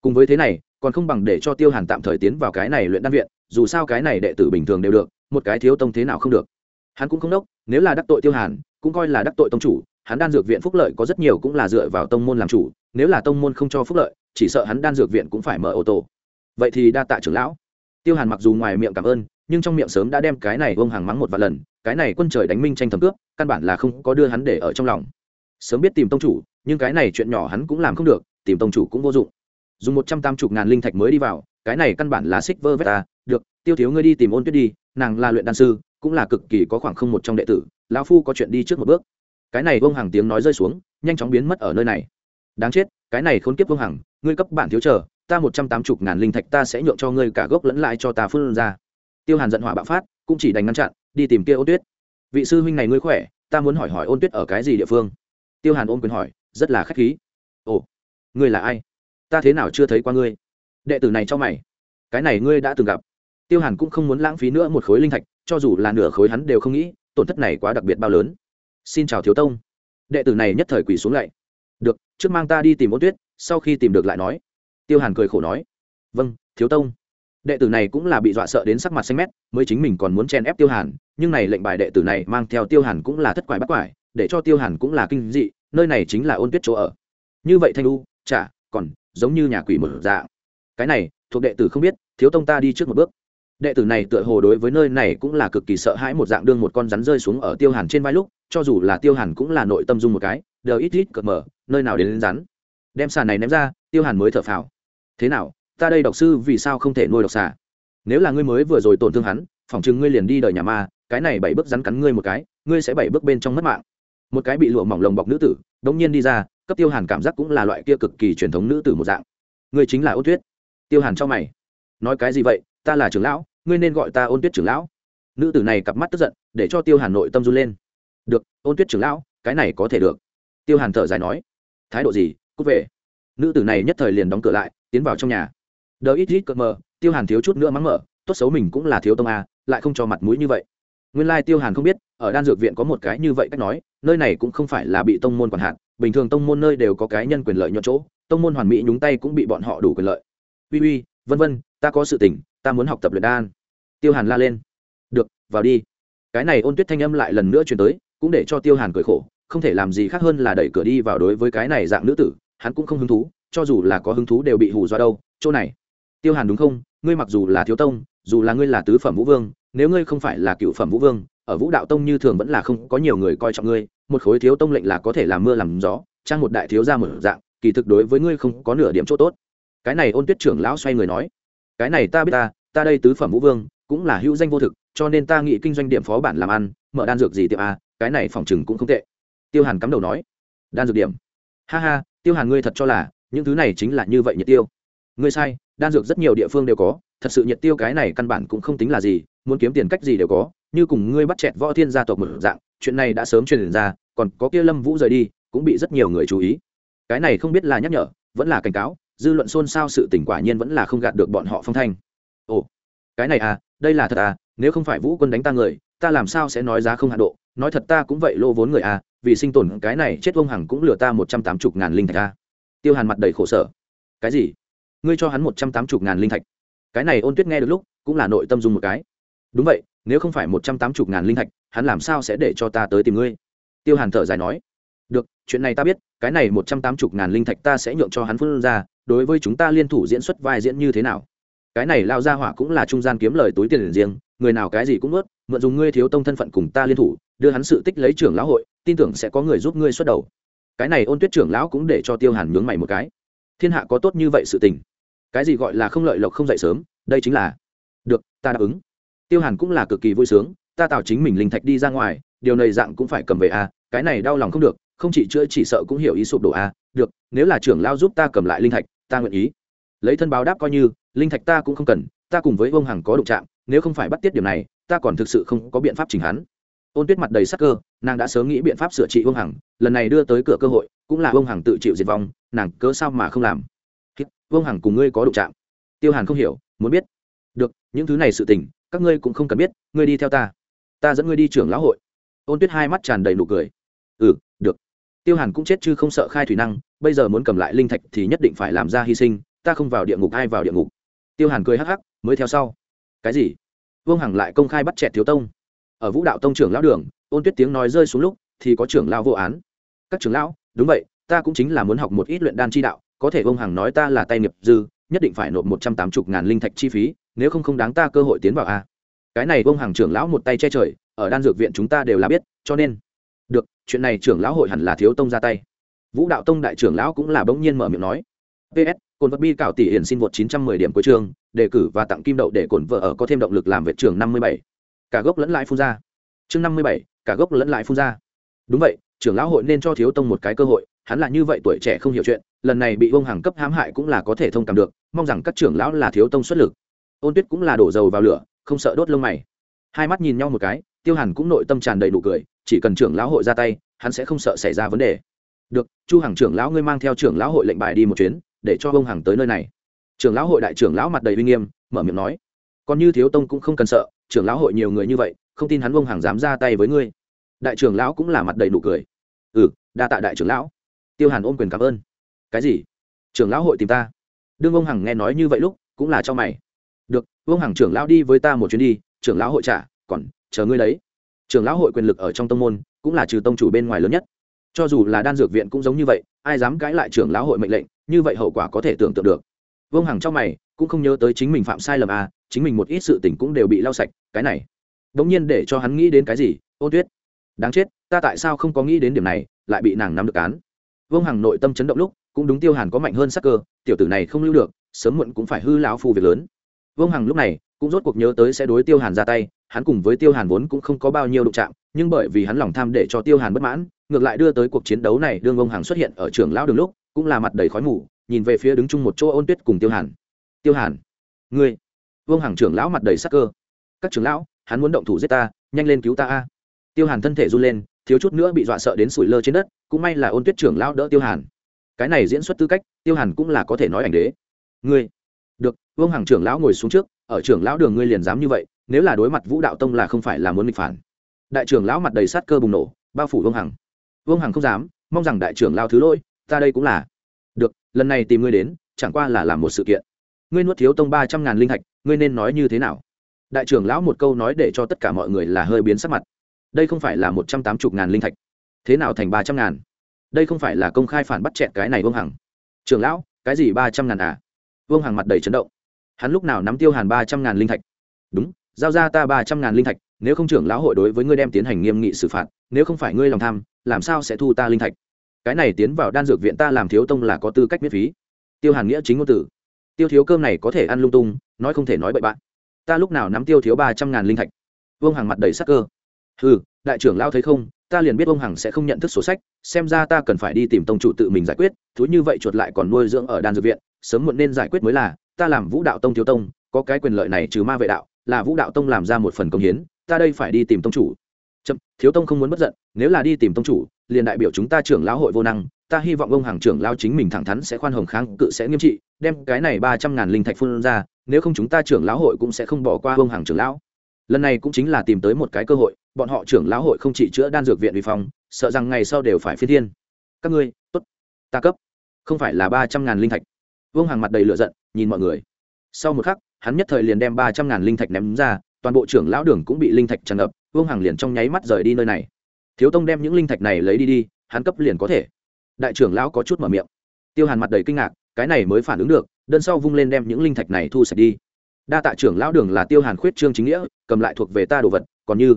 Cùng với thế này, còn không bằng để cho tiêu hàn tạm thời tiến vào cái này luyện đan viện, dù sao cái này đệ tử bình thường đều được, một cái thiếu tông thế nào không được. Hắn cũng không đốc, nếu là đắc tội tiêu hàn, cũng coi là đắc tội tông chủ, hắn đan dược viện phúc lợi có rất nhiều cũng là dựa vào tông môn làm chủ, nếu là tông môn không cho phúc lợi, chỉ sợ hắn đan dược viện cũng phải mở ô tô. Vậy thì đa tạ trưởng lão. Tiêu hàn mặc dù ngoài miệng cảm ơn, nhưng trong miệng sớm đã đem cái này ông hàng mắng một vài lần, cái này quân trời đánh minh tranh thầm cướp, căn bản là không có đưa hắn để ở trong lòng sớm biết tìm tông chủ, nhưng cái này chuyện nhỏ hắn cũng làm không được, tìm tông chủ cũng vô dụng. Dùng một trăm tám chục ngàn linh thạch mới đi vào, cái này căn bản là xích vơ vét ta. Được, tiêu thiếu ngươi đi tìm ôn tuyết đi, nàng là luyện đan sư, cũng là cực kỳ có khoảng không một trong đệ tử, lão phu có chuyện đi trước một bước. Cái này vông hàng tiếng nói rơi xuống, nhanh chóng biến mất ở nơi này. Đáng chết, cái này khốn kiếp vông hàng ngươi cấp bản thiếu chờ, ta một trăm tám chục ngàn linh thạch ta sẽ nhượng cho ngươi cả gốc lẫn lại cho ta phương ra. Tiêu hàn giận hỏa bạo phát, cũng chỉ đành ngăn chặn, đi tìm kia ôn tuyết. Vị sư huynh này ngươi khỏe, ta muốn hỏi hỏi ôn tuyết ở cái gì địa phương? Tiêu hàn ôm quyền hỏi, rất là k h á c h khí. Ồ, ngươi là ai? Ta thế nào chưa thấy qua ngươi? Đệ tử này cho mày. Cái này ngươi đã từng gặp. Tiêu hàn cũng không muốn lãng phí nữa một khối linh thạch, cho dù là nửa khối hắn đều không nghĩ, tổn thất này quá đặc biệt bao lớn. Xin chào thiếu tông. Đệ tử này nhất thời quỳ xuống lại. Được, trước mang ta đi tìm ôn tuyết, sau khi tìm được lại nói. Tiêu hàn cười khổ nói. Vâng thiếu tông. Đệ tử này cũng là bị dọa sợ đến sắc mặt xanh mét, mới chính mình còn muốn chen ép tiêu hàn, nhưng này lệnh bài đệ tử này mang theo tiêu hàn cũng là thất quải bắt quải để cho tiêu hàn cũng là kinh dị nơi này chính là ôn tuyết chỗ ở. Như vậy thanh u chả còn giống như nhà quỷ mở dạng. Cái này thuộc đệ tử không biết thiếu tông ta đi trước một bước. Đệ tử này tựa hồ đối với nơi này cũng là cực kỳ sợ hãi một dạng đương một con rắn rơi xuống ở tiêu hàn trên vai lúc cho dù là tiêu hàn cũng là nội tâm dung một cái đờ ít ít cợt mở nơi nào đến, đến rắn. Đem xà này ném ra tiêu hàn mới thở phào. Thế nào ta đây độc sư vì sao không thể nuôi độc xà? Nếu là ngươi mới vừa rồi tổn thương hắn phỏng chừng ngươi liền đi đời nhà ma cái này bảy bước rắn cắn ngươi một cái ngươi sẽ bảy bước bên trong mất mạng một cái bị lụa mỏng lồng bọc nữ tử, đống nhiên đi ra, cấp tiêu hàn cảm giác cũng là loại kia cực kỳ truyền thống nữ tử một dạng. Người chính là ôn tuyết. Tiêu hàn cho mày. Nói cái gì vậy? Ta là trưởng lão, ngươi nên gọi ta ôn tuyết trưởng lão. Nữ tử này cặp mắt tức giận, để cho tiêu hàn nội tâm run lên. Được, ôn tuyết trưởng lão, cái này có thể được. Tiêu hàn thở dài nói. Thái độ gì? Cút về. Nữ tử này nhất thời liền đóng cửa lại, tiến vào trong nhà. Đờ ít ít cợt mờ, tiêu hàn thiếu chút nữa mắng mở tốt xấu mình cũng là thiếu tông a, lại không cho mặt mũi như vậy nguyên lai tiêu hàn không biết, ở đan dược viện có một cái như vậy cách nói, nơi này cũng không phải là bị tông môn quản hạn bình thường tông môn nơi đều có cái nhân quyền lợi nhuận chỗ, tông môn hoàn mỹ nhúng tay cũng bị bọn họ đủ quyền lợi. Uy uy, vân vân, ta có sự tình, ta muốn học tập luyện đan. Tiêu hàn la lên. Được, vào đi. Cái này ôn tuyết thanh âm lại lần nữa chuyển tới, cũng để cho tiêu hàn cười khổ, không thể làm gì khác hơn là đẩy cửa đi vào đối với cái này dạng nữ tử, hắn cũng không hứng thú, cho dù là có hứng thú đều bị hù do đâu, chỗ này. Tiêu hàn đúng không, ngươi mặc dù là thiếu tông, dù là ngươi là tứ phẩm vũ vương nếu ngươi không phải là cựu phẩm vũ vương ở vũ đạo tông như thường vẫn là không có nhiều người coi trọng ngươi một khối thiếu tông lệnh là có thể làm mưa làm gió trang một đại thiếu ra một dạng kỳ thực đối với ngươi không có nửa điểm chỗ tốt. Cái này ôn tuyết trưởng lão xoay người nói cái này ta biết ta ta đây tứ phẩm vũ vương cũng là hữu danh vô thực cho nên ta nghĩ kinh doanh điểm phó bản làm ăn mở đan dược gì tiệm à, cái này phòng chừng cũng không tệ. Tiêu hàn cắm đầu nói đan dược điểm. Ha ha tiêu hàn ngươi thật cho là những thứ này chính là như vậy nhiệt tiêu. Ngươi sai đan dược rất nhiều địa phương đều có thật sự nhiệt tiêu cái này căn bản cũng không tính là gì, muốn kiếm tiền cách gì đều có, như cùng ngươi bắt chẹt võ thiên gia tộc một dạng, chuyện này đã sớm truyền ra, còn có kia lâm vũ rời đi, cũng bị rất nhiều người chú ý. Cái này không biết là nhắc nhở, vẫn là cảnh cáo, dư luận xôn xao sự tỉnh quả nhiên vẫn là không gạt được bọn họ phong thanh. Ồ, cái này à đây là thật à nếu không phải vũ quân đánh ta người, ta làm sao sẽ nói giá không hạ độ, nói thật ta cũng vậy lô vốn người à vì sinh tồn cái này chết vông hằng cũng lừa ta một trăm tám mươi ngàn linh thạch à. tiêu hàn mặt đầy khổ sở. Cái gì? Ngươi cho hắn một trăm tám mươi ngàn linh thạch cái này ôn tuyết nghe được lúc, cũng là nội tâm dùng một cái. Đúng vậy, nếu không phải một trăm tám mươi ngàn linh thạch, hắn làm sao sẽ để cho ta tới tìm ngươi? Tiêu hàn thở dài nói. Được, chuyện này ta biết, cái này một trăm tám mươi ngàn linh thạch ta sẽ nhượng cho hắn phân ra, đối với chúng ta liên thủ diễn xuất vai diễn như thế nào? Cái này lao ra hỏa cũng là trung gian kiếm lời túi tiền riêng, người nào cái gì cũng ướt mượn dùng ngươi thiếu tông thân phận cùng ta liên thủ, đưa hắn sự tích lấy trưởng lão hội, tin tưởng sẽ có người giúp ngươi xuất đầu. Cái này ôn tuyết trưởng lão cũng để cho tiêu hàn nhướng mày một cái. Thiên hạ có tốt như vậy sự tình cái gì gọi là không lợi lộc không dậy sớm đây chính là được ta đáp ứng. Tiêu hàn cũng là cực kỳ vui sướng ta tạo chính mình linh thạch đi ra ngoài điều này dạng cũng phải cầm về a à, cái này đau lòng không được không chỉ chữa chỉ sợ cũng hiểu ý sụp đổ a à, được nếu là trưởng lao giúp ta cầm lại linh thạch ta nguyện ý. Lấy thân báo đáp coi như linh thạch ta cũng không cần ta cùng với ông hằng có đụng chạm nếu không phải bắt tiết điểm này ta còn thực sự không có biện pháp chỉnh hắn. Ôn tuyết mặt đầy sắc cơ nàng đã sớm nghĩ biện pháp sửa trị ông hằng lần này đưa tới cửa cơ hội cũng là ông hằng tự chịu diệt vong nàng cớ sao mà không làm? Vương hằng cùng ngươi có đụng chạm. Tiêu hàn không hiểu, muốn biết. Được, những thứ này sự tình, các ngươi cũng không cần biết, ngươi đi theo ta. Ta dẫn ngươi đi trưởng lão hội. Ôn tuyết hai mắt tràn đầy nụ cười. Ừ được. Tiêu hàn cũng chết chứ không sợ khai thủy năng, bây giờ muốn cầm lại linh thạch thì nhất định phải làm ra hy sinh, ta không vào địa ngục, ai vào địa ngục. Tiêu hàn cười hắc hắc, mới theo sau. Cái gì? Vương hằng lại công khai bắt chẹt thiếu tông. Ở vũ đạo tông trưởng lão đường, ôn tuyết tiếng nói rơi xuống lúc, thì có trưởng lão vô án. Các trưởng lão, đúng vậy, ta cũng chính là muốn học một ít luyện đan chi đạo có thể vương hằng nói ta là tay nghiệp dư nhất định phải nộp một trăm tám mươi ngàn linh thạch chi phí nếu không không đáng ta cơ hội tiến vào a. Cái này vương hằng trưởng lão một tay che trời ở đan dược viện chúng ta đều là biết cho nên. Được chuyện này trưởng lão hội hẳn là thiếu tông ra tay. Vũ đạo tông đại trưởng lão cũng là bỗng nhiên mở miệng nói. Ps cồn vật bi cảo tỷ hiển xin vượt 910 điểm cuối trường đề cử và tặng kim đậu để cổn vợ ở có thêm động lực làm vệ trường 57. cả gốc lẫn lãi phun ra. Chương 57, cả gốc lẫn lãi phun ra. Đúng vậy trưởng lão hội nên cho thiếu tông một cái cơ hội hắn là như vậy tuổi trẻ không hiểu chuyện lần này bị ông hàng cấp hãm hại cũng là có thể thông cảm được, mong rằng các trưởng lão là thiếu tông xuất lực. Ôn tuyết cũng là đổ dầu vào lửa, không sợ đốt lông mày. Hai mắt nhìn nhau một cái, tiêu hàn cũng nội tâm tràn đầy nụ cười, chỉ cần trưởng lão hội ra tay, hắn sẽ không sợ xảy ra vấn đề. Được, chu hằng trưởng lão ngươi mang theo trưởng lão hội lệnh bài đi một chuyến, để cho ông hằng tới nơi này. Trưởng lão hội đại trưởng lão mặt đầy uy nghiêm, mở miệng nói. Còn như thiếu tông cũng không cần sợ, trưởng lão hội nhiều người như vậy, không tin hắn ông hằng dám ra tay với ngươi. Đại trưởng lão cũng là mặt đầy nụ cười. Ừ đa tạ đại trưởng lão. Tiêu hàn ôm quyền cảm ơn cái gì? Trưởng lão hội tìm ta. Đương ông hằng nghe nói như vậy lúc, cũng là cho mày. Được, ông hằng trưởng lão đi với ta một chuyến đi, trưởng lão hội trả, còn, chờ ngươi đấy. Trưởng lão hội quyền lực ở trong tông môn, cũng là trừ tông chủ bên ngoài lớn nhất. Cho dù là đan dược viện cũng giống như vậy, ai dám cãi lại trưởng lão hội mệnh lệnh, như vậy hậu quả có thể tưởng tượng được. Vương hằng trong mày, cũng không nhớ tới chính mình phạm sai lầm à chính mình một ít sự tình cũng đều bị lau sạch, cái này. Đ ỗ n g nhiên để cho hắn nghĩ đến cái gì ôn tuyết. Đáng chết, ta tại sao không có nghĩ đến điểm này, lại bị nàng nắm được án. Vương hằng nội tâm chấn động lúc cũng đúng tiêu hàn có mạnh hơn sắc cơ, tiểu tử này không lưu được, sớm muộn cũng phải hư lão phù việc lớn. Vương hằng lúc này cũng rốt cuộc nhớ tới sẽ đối tiêu hàn ra tay, hắn cùng với tiêu hàn vốn cũng không có bao nhiêu đụng chạm, nhưng bởi vì hắn lòng tham để cho tiêu hàn bất mãn, ngược lại đưa tới cuộc chiến đấu này đương ông hằng xuất hiện ở trường lão đường lúc, cũng là mặt đầy khói mù, nhìn về phía đứng chung một chỗ ôn tuyết cùng tiêu hàn. Tiêu hàn, ngươi. Vương hằng trưởng lão mặt đầy sắc cơ. Các trưởng lão, hắn muốn động thủ giết ta, nhanh lên cứu ta a. Tiêu hàn thân thể run lên, thiếu chút nữa bị dọa sợ đến sủi lơ trên đất, cũng may là ôn tuyết trưởng lão đỡ tiêu hàn cái này diễn xuất tư cách, tiêu hàn cũng là có thể nói ảnh đế. Ngươi, được, vương hằng trưởng lão ngồi xuống trước, ở trưởng lão đường ngươi liền dám như vậy, nếu là đối mặt vũ đạo tông là không phải là muốn nghịch phản. Đại trưởng lão mặt đầy sát cơ bùng nổ, bao phủ vương hằng. Vương hằng không dám, mong rằng đại trưởng lao thứ lỗi, ta đây cũng là. Được, lần này tìm ngươi đến, chẳng qua là làm một sự kiện. Ngươi nuốt thiếu tông ba trăm ngàn linh thạch ngươi nên nói như thế nào? Đại trưởng lão một câu nói để cho tất cả mọi người là hơi biến sắc mặt. Đây không phải là một trăm tám mươi ngàn linh thạch thế nào thành ba trăm ngàn? Đây không phải là công khai phản bắt chẹn cái này vương hằng. Trưởng lão, cái gì ba trăm ngàn à? Vương hằng mặt đầy chấn động. Hắn lúc nào nắm tiêu hàn ba trăm ngàn linh thạch? Đúng, giao ra ta ba trăm ngàn linh thạch, nếu không trưởng lão hội đối với ngươi đem tiến hành nghiêm nghị xử phạt, nếu không phải ngươi lòng tham, làm sao sẽ thu ta linh thạch? Cái này tiến vào đan dược viện ta làm thiếu tông là có tư cách miễn phí. Tiêu hàn nghĩa chính ngôn tử tiêu thiếu cơm này có thể ăn lung tung, nói không thể nói bậy bạn. Ta lúc nào nắm tiêu thiếu ba trăm ngàn linh thạch? Vương hằng mặt đầy sắc cơ. Ừ đại trưởng lão thấy không ta liền biết ông hằng sẽ không nhận thức sổ sách, xem ra ta cần phải đi tìm tông chủ tự mình giải quyết thú như vậy chuột lại còn nuôi dưỡng ở đan dược viện, sớm muộn nên giải quyết mới là, ta làm vũ đạo tông thiếu tông, có cái quyền lợi này trừ ma vệ đạo, là vũ đạo tông làm ra một phần công hiến, ta đây phải đi tìm tông chủ. Chậm, thiếu tông không muốn bất giận, nếu là đi tìm tông chủ, liền đại biểu chúng ta trưởng lão hội vô năng, ta hy vọng ông hàng trưởng lao chính mình thẳng thắn sẽ khoan hồng kháng cự sẽ nghiêm trị, đem cái này ba trăm ngàn linh thạch phun ra, nếu không chúng ta trưởng lão hội cũng sẽ không bỏ qua ông hàng trưởng lão lần này cũng chính là tìm tới một cái cơ hội, bọn họ trưởng lão hội không chỉ chữa đan dược viện vi phong, sợ rằng ngày sau đều phải phi thiên. Các ngươi, tốt, ta cấp, không phải là ba trăm ngàn linh thạch. Vương hàng mặt đầy lửa giận, nhìn mọi người. Sau một khắc, hắn nhất thời liền đem ba trăm ngàn linh thạch ném ra, toàn bộ trưởng lão đường cũng bị linh thạch tràn ngập, vương hàng liền trong nháy mắt rời đi nơi này. Thiếu tông đem những linh thạch này lấy đi đi, hắn cấp liền có thể. Đại trưởng lão có chút mở miệng. Tiêu hàn mặt đầy kinh ngạc, cái này mới phản ứng được, đơn sau vung lên đem những linh thạch này thu sạch đi đa tạ trưởng lão đường là tiêu hàn khuyết trương chính nghĩa, cầm lại thuộc về ta đồ vật, còn như,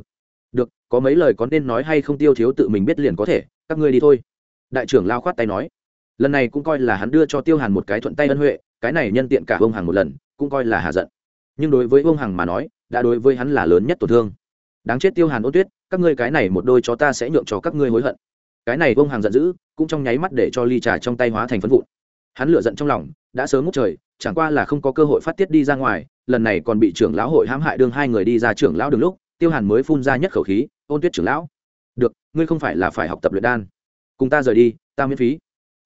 được, có mấy lời có nên nói hay không tiêu thiếu tự mình biết liền có thể, các ngươi đi thôi. Đại trưởng lao khoát tay nói, lần này cũng coi là hắn đưa cho tiêu hàn một cái thuận tay ân huệ, cái này nhân tiện cả ông hàng một lần, cũng coi là hạ giận. Nhưng đối với ông hàng mà nói, đã đối với hắn là lớn nhất tổn thương. Đáng chết tiêu hàn ôn tuyết, các ngươi cái này một đôi cho ta sẽ nhượng cho các ngươi hối hận. Cái này ông hàng giận dữ, cũng trong nháy mắt để cho ly trà trong tay hóa thành phấn vụn. Hắn lựa giận trong lòng, đã sớm ngút trời, chẳng qua là không có cơ hội phát tiết đi ra ngoài lần này còn bị trưởng lão hội hãm hại đương hai người đi ra trưởng lão đường lúc, tiêu hàn mới phun ra nhất khẩu khí, ôn tuyết trưởng lão, được, ngươi không phải là phải học tập luyện đan. Cùng ta rời đi, ta miễn phí.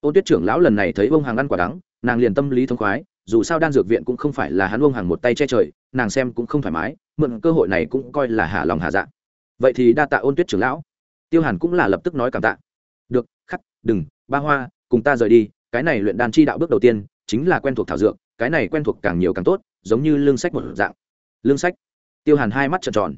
Ôn tuyết trưởng lão lần này thấy ông hàng ăn quả đắng, nàng liền tâm lý thông khoái, dù sao đan dược viện cũng không phải là hắn ông hàng một tay che trời, nàng xem cũng không thoải mái, mượn cơ hội này cũng coi là hạ lòng hạ dạ. Vậy thì đa tạ ôn tuyết trưởng lão. Tiêu hàn cũng là lập tức nói cảm tạ. Được, khắc, đừng, ba hoa, cùng ta rời đi, cái này luyện đan chi đạo bước đầu tiên, chính là quen thuộc thảo dược cái này quen thuộc càng nhiều càng tốt, giống như lương sách một dạng. Lương sách? Tiêu hàn hai mắt trợn tròn.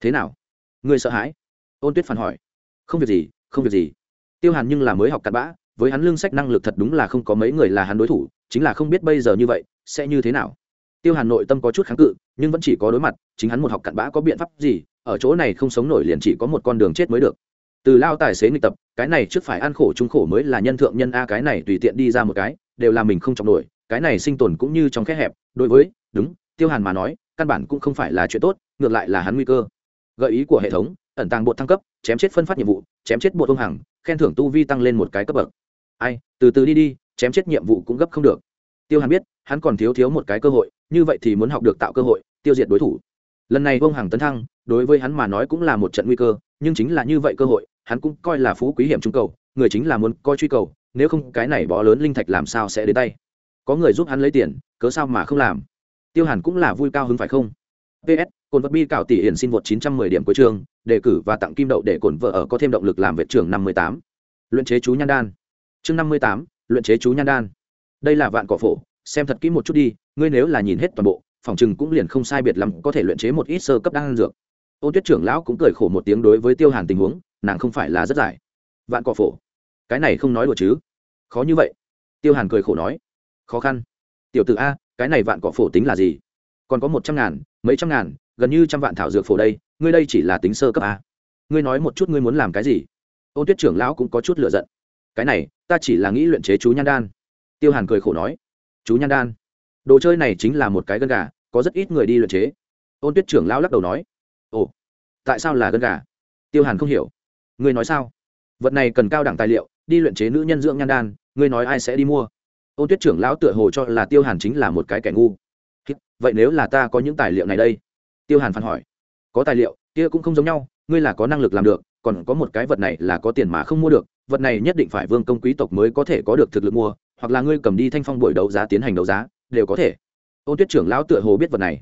Thế nào? Ngươi sợ hãi? Ôn tuyết phản hỏi. Không việc gì, không việc gì. Tiêu hàn nhưng là mới học cặn bã, với hắn lương sách năng lực thật đúng là không có mấy người là hắn đối thủ, chính là không biết bây giờ như vậy, sẽ như thế nào. Tiêu hàn nội tâm có chút kháng cự, nhưng vẫn chỉ có đối mặt, chính hắn một học cặn bã có biện pháp gì, ở chỗ này không sống nổi liền chỉ có một con đường chết mới được. Từ lao tài xế nghịch tập, cái này trước phải ăn khổ trung khổ mới là nhân thượng nhân a, cái này tùy tiện đi ra một cái, đều là mình không chọc nổi cái này sinh tồn cũng như trong khe hẹp đối với đúng tiêu hàn mà nói căn bản cũng không phải là chuyện tốt ngược lại là hắn nguy cơ. Gợi ý của hệ thống ẩn tàng bột thăng cấp chém chết phân phát nhiệm vụ chém chết bột ông hằng, khen thưởng tu vi tăng lên một cái cấp bậc. Ai từ từ đi đi chém chết nhiệm vụ cũng gấp không được. Tiêu hàn biết hắn còn thiếu thiếu một cái cơ hội như vậy thì muốn học được tạo cơ hội tiêu diệt đối thủ. Lần này ông hằng tấn thăng đối với hắn mà nói cũng là một trận nguy cơ nhưng chính là như vậy cơ hội hắn cũng coi là phú quý hiểm trung cầu người chính là muốn coi truy cầu nếu không cái này bó lớn linh thạch làm sao sẽ đến tay có người giúp hắn lấy tiền cớ sao mà không làm? Tiêu hàn cũng là vui cao hứng phải không? Ps cồn vật bi cảo tỷ hiển xin vượt 910 điểm cuối trường đề cử và tặng kim đậu để cồn vợ ở có thêm động lực làm vệ trưởng 58. luyện chế chú nhan đan. Chương 58, luyện chế chú nhan đan. Đây là vạn cỏ phổ xem thật kỹ một chút đi ngươi nếu là nhìn hết toàn bộ phòng chừng cũng liền không sai biệt lắm có thể luyện chế một ít sơ cấp đan dược. Ôn tuyết trưởng lão cũng cười khổ một tiếng đối với tiêu hàn tình huống nàng không phải là rất giải. Vạn cỏ phổ. Cái này không nói đùa chứ. Khó như vậy. Tiêu hàn cười khổ nói khó khăn. Tiểu t ử a, cái này vạn cỏ phổ tính là gì? Còn có một trăm ngàn, mấy trăm ngàn, gần như trăm vạn thảo dược phổ đây, ngươi đây chỉ là tính sơ cấp a. Ngươi nói một chút ngươi muốn làm cái gì? Ôn tuyết trưởng lão cũng có chút l ử a giận. Cái này, ta chỉ là nghĩ luyện chế chú nhan đan. Tiêu hàn cười khổ nói, chú nhan đan? Đồ chơi này chính là một cái gân gà, có rất ít người đi luyện chế. Ôn tuyết trưởng lão lắc đầu nói, ồ, tại sao là gân gà? Tiêu hàn không hiểu. Ngươi nói sao? Vật này cần cao đẳng tài liệu, đi luyện chế nữ nhân dưỡng nhan đan, ngươi nói ai sẽ đi mua? Ôn tuyết trưởng lão tựa hồ cho là tiêu hàn chính là một cái kẻ ngu. Vậy nếu là ta có những tài liệu này đây? Tiêu hàn phản hỏi. Có tài liệu, kia cũng không giống nhau, ngươi là có năng lực làm được, còn có một cái vật này là có tiền mà không mua được, vật này nhất định phải vương công quý tộc mới có thể có được thực lực mua, hoặc là ngươi cầm đi thanh phong buổi đấu giá tiến hành đấu giá, đều có thể. Ôn tuyết trưởng lão tựa hồ biết vật này.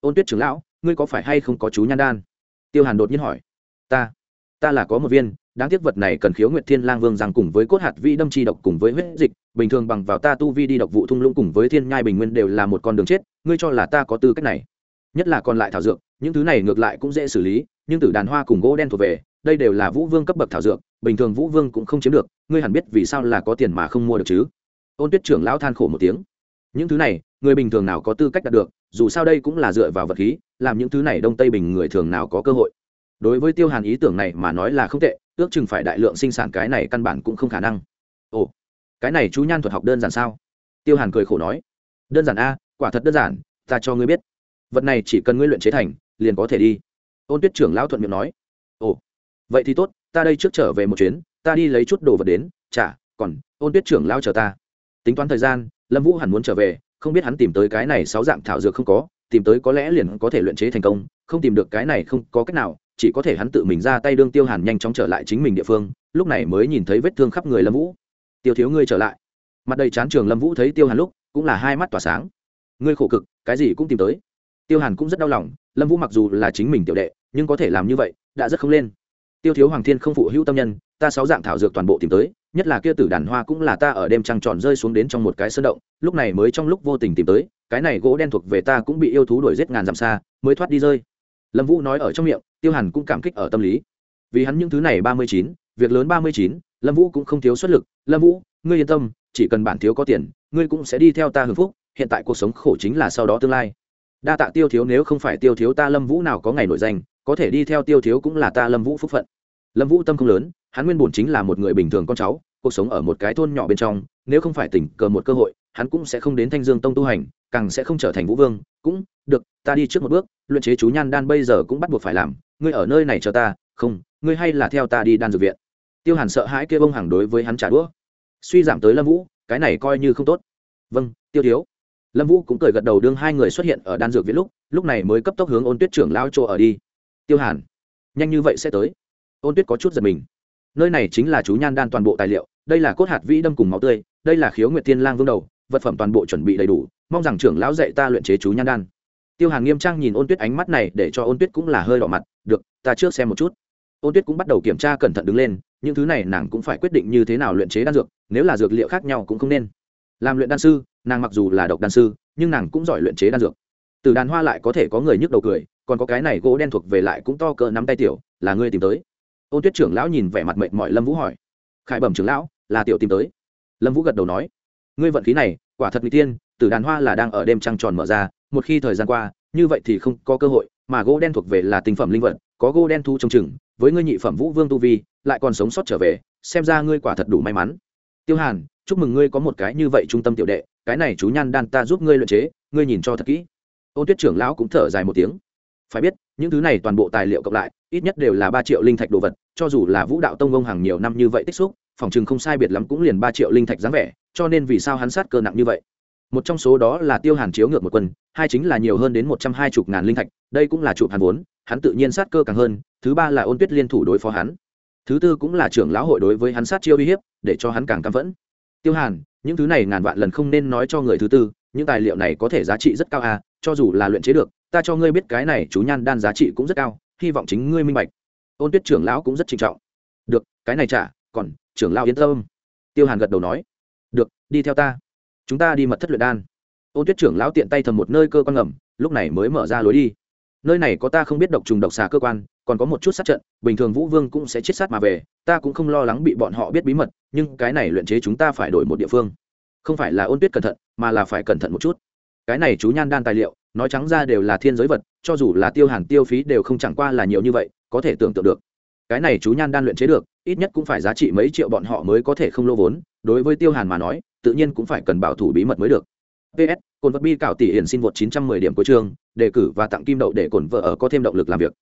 Ôn tuyết trưởng lão, ngươi có phải hay không có chú nhan đan? Tiêu hàn đột nhiên hỏi. Ta ta là có một viên, đáng tiếc vật này cần khiếu nguyệt thiên lang vương rằng cùng với cốt hạt vi đâm chi độc cùng với huyết dịch bình thường bằng vào ta tu vi đi độc vụ thung lũng cùng với thiên nhai bình nguyên đều là một con đường chết, ngươi cho là ta có tư cách này? Nhất là còn lại thảo dược, những thứ này ngược lại cũng dễ xử lý, nhưng từ đàn hoa cùng gỗ đen thuộc về, đây đều là vũ vương cấp bậc thảo dược, bình thường vũ vương cũng không chiếm được, ngươi hẳn biết vì sao là có tiền mà không mua được chứ? Ôn tuyết trưởng lão than khổ một tiếng. Những thứ này, người bình thường nào có tư cách đạt được, dù sao đây cũng là dựa vào vật khí, làm những thứ này đông tây bình người thường nào có cơ hội? Đối với tiêu hàn ý tưởng này mà nói là không tệ, ước chừng phải đại lượng sinh sản cái này căn bản cũng không khả năng. Ồ cái này chú nhan thuật học đơn giản sao? Tiêu hàn cười khổ nói. Đơn giản a, quả thật đơn giản, ta cho ngươi biết. Vật này chỉ cần ngươi luyện chế thành, liền có thể đi. Ôn tuyết trưởng lão thuận miệng nói. Ồ, vậy thì tốt, ta đây trước trở về một chuyến, ta đi lấy chút đồ vật đến, chả, còn, ôn tuyết trưởng lão chờ ta. Tính toán thời gian, lâm vũ hẳn muốn trở về, không biết hắn tìm tới cái này sáu dạng thảo dược không có, tìm tới có lẽ liền có thể luyện chế thành công, không tìm được cái này không có cách nào, chỉ có thể hắn tự mình ra tay đương tiêu hàn nhanh chóng trở lại chính mình địa phương, lúc này mới nhìn thấy vết thương khắp người lâm vũ tiêu thiếu ngươi trở lại. Mặt đầy chán trường lâm vũ thấy tiêu hàn lúc, cũng là hai mắt tỏa sáng. Ngươi khổ cực, cái gì cũng tìm tới. Tiêu hàn cũng rất đau lòng, lâm vũ mặc dù là chính mình tiểu đệ, nhưng có thể làm như vậy, đã rất không lên. Tiêu thiếu hoàng thiên không phụ hữu tâm nhân, ta sáu dạng thảo dược toàn bộ tìm tới, nhất là kia tử đàn hoa cũng là ta ở đêm trăng tròn rơi xuống đến trong một cái sơn động, lúc này mới trong lúc vô tình tìm tới, cái này gỗ đen thuộc về ta cũng bị yêu thú đuổi giết ngàn dặm xa, mới thoát đi rơi. Lâm vũ nói ở trong miệng, tiêu hàn cũng cảm kích ở tâm lý. Vì hắn những thứ này ba mươi chín, việc lớn ba mươi chín lâm vũ cũng không thiếu xuất lực. Lâm vũ, ngươi yên tâm, chỉ cần bản thiếu có tiền, ngươi cũng sẽ đi theo ta hưng phúc, hiện tại cuộc sống khổ chính là sau đó tương lai. Đa tạ tiêu thiếu nếu không phải tiêu thiếu ta lâm vũ nào có ngày nổi danh, có thể đi theo tiêu thiếu cũng là ta lâm vũ phúc phận. Lâm vũ tâm không lớn, hắn nguyên bổn chính là một người bình thường con cháu, cuộc sống ở một cái thôn nhỏ bên trong, nếu không phải tình cờ một cơ hội, hắn cũng sẽ không đến thanh dương tông tu hành, càng sẽ không trở thành vũ vương. Cũng được, ta đi trước một bước, luyện chế chú nhan đan bây giờ cũng bắt buộc phải làm, ngươi ở nơi này cho ta, không, ngươi hay là theo ta đi đan dược viện tiêu hàn sợ hãi kia bông hàng đối với hắn trả đũa. Suy giảm tới lâm vũ, cái này coi như không tốt. Vâng tiêu thiếu. Lâm vũ cũng cười gật đầu đương hai người xuất hiện ở đan dược viện lúc lúc này mới cấp tốc hướng ôn tuyết trưởng lao chỗ ở đi. Tiêu hàn, nhanh như vậy sẽ tới. Ôn tuyết có chút giật mình. Nơi này chính là chú nhan đan toàn bộ tài liệu, đây là cốt hạt vĩ đâm cùng máu tươi, đây là khiếu nguyệt thiên lang vương đầu, vật phẩm toàn bộ chuẩn bị đầy đủ, mong rằng trưởng lão dạy ta luyện chế chú nhan đan. Tiêu hàn nghiêm trang nhìn ôn tuyết ánh mắt này để cho ôn tuyết cũng là hơi đỏ mặt, được, ta trước xem một chút. Ôn tuyết cũng bắt đầu kiểm tra cẩn thận đứng lên những thứ này nàng cũng phải quyết định như thế nào luyện chế đan dược, nếu là dược liệu khác nhau cũng không nên. Làm luyện đan sư, nàng mặc dù là độc đan sư, nhưng nàng cũng giỏi luyện chế đan dược. Từ đàn hoa lại có thể có người nhức đầu cười, còn có cái này gỗ đen thuộc về lại cũng to cỡ nắm tay tiểu, là ngươi tìm tới. Ôn tuyết trưởng lão nhìn vẻ mặt mệt mỏi lâm vũ hỏi. Khải bẩm trưởng lão, là tiểu tìm tới. Lâm vũ gật đầu nói. Ngươi vận khí này, quả thật n g tiên từ đàn hoa là đang ở đêm trăng tròn mở ra, một khi thời gian qua, như vậy thì không có cơ hội, mà gỗ đen thuộc về là tinh phẩm linh vật, có gỗ đen thu trông chừng với ngươi nhị phẩm vũ vương tu vi, lại còn sống sót trở về, xem ra ngươi quả thật đủ may mắn. Tiêu hàn, chúc mừng ngươi có một cái như vậy trung tâm tiểu đệ, cái này chú nhan đan ta giúp ngươi luyện chế, ngươi nhìn cho thật kỹ. Ôn tuyết trưởng lão cũng thở dài một tiếng. Phải biết, những thứ này toàn bộ tài liệu cộng lại, ít nhất đều là ba triệu linh thạch đồ vật, cho dù là vũ đạo tông ông hàng nhiều năm như vậy tích xúc, phòng chừng không sai biệt lắm cũng liền ba triệu linh thạch dáng vẻ, cho nên vì sao hắn sát cơ nặng như vậy? Một trong số đó là tiêu hàn chiếu ngược một quân, hai chính là nhiều hơn đến một trăm hai mươi ngàn linh thạch, đây cũng là chụp hàn vốn hắn tự nhiên sát cơ càng hơn, thứ ba là ôn tuyết liên thủ đối phó hắn. Thứ tư cũng là trưởng lão hội đối với hắn sát chiêu uy hiếp, để cho hắn càng căm phẫn. Tiêu hàn, những thứ này ngàn vạn lần không nên nói cho người thứ tư, những tài liệu này có thể giá trị rất cao à cho dù là luyện chế được, ta cho ngươi biết cái này chú nhan đan giá trị cũng rất cao, hy vọng chính ngươi minh bạch. Ôn tuyết trưởng lão cũng rất trinh trọng. Được, cái này trả còn, trưởng lão yên tâm. Tiêu hàn gật đầu nói. Được, đi theo ta. Chúng ta đi mật thất luyện đan. Ôn tuyết trưởng lão tiện tay thầm một nơi cơ quan ngầm, lúc này mới mở ra lối đi nơi này có ta không biết độc trùng độc xà cơ quan, còn có một chút sát trận, bình thường vũ vương cũng sẽ chết sát mà về, ta cũng không lo lắng bị bọn họ biết bí mật, nhưng cái này luyện chế chúng ta phải đổi một địa phương. Không phải là ôn tuyết cẩn thận, mà là phải cẩn thận một chút. Cái này chú nhan đan tài liệu, nói trắng ra đều là thiên giới vật, cho dù là tiêu hàn tiêu phí đều không chẳng qua là nhiều như vậy, có thể tưởng tượng được. Cái này chú nhan đan luyện chế được, ít nhất cũng phải giá trị mấy triệu bọn họ mới có thể không lô vốn, đối với tiêu hàn mà nói, tự nhiên cũng phải cần bảo thủ bí mật mới được. Ps cồn vật bi cảo tỷ hiển xin vượt 910 điểm của chương đề cử và tặng kim đậu để cổn vợ ở có thêm động lực làm việc.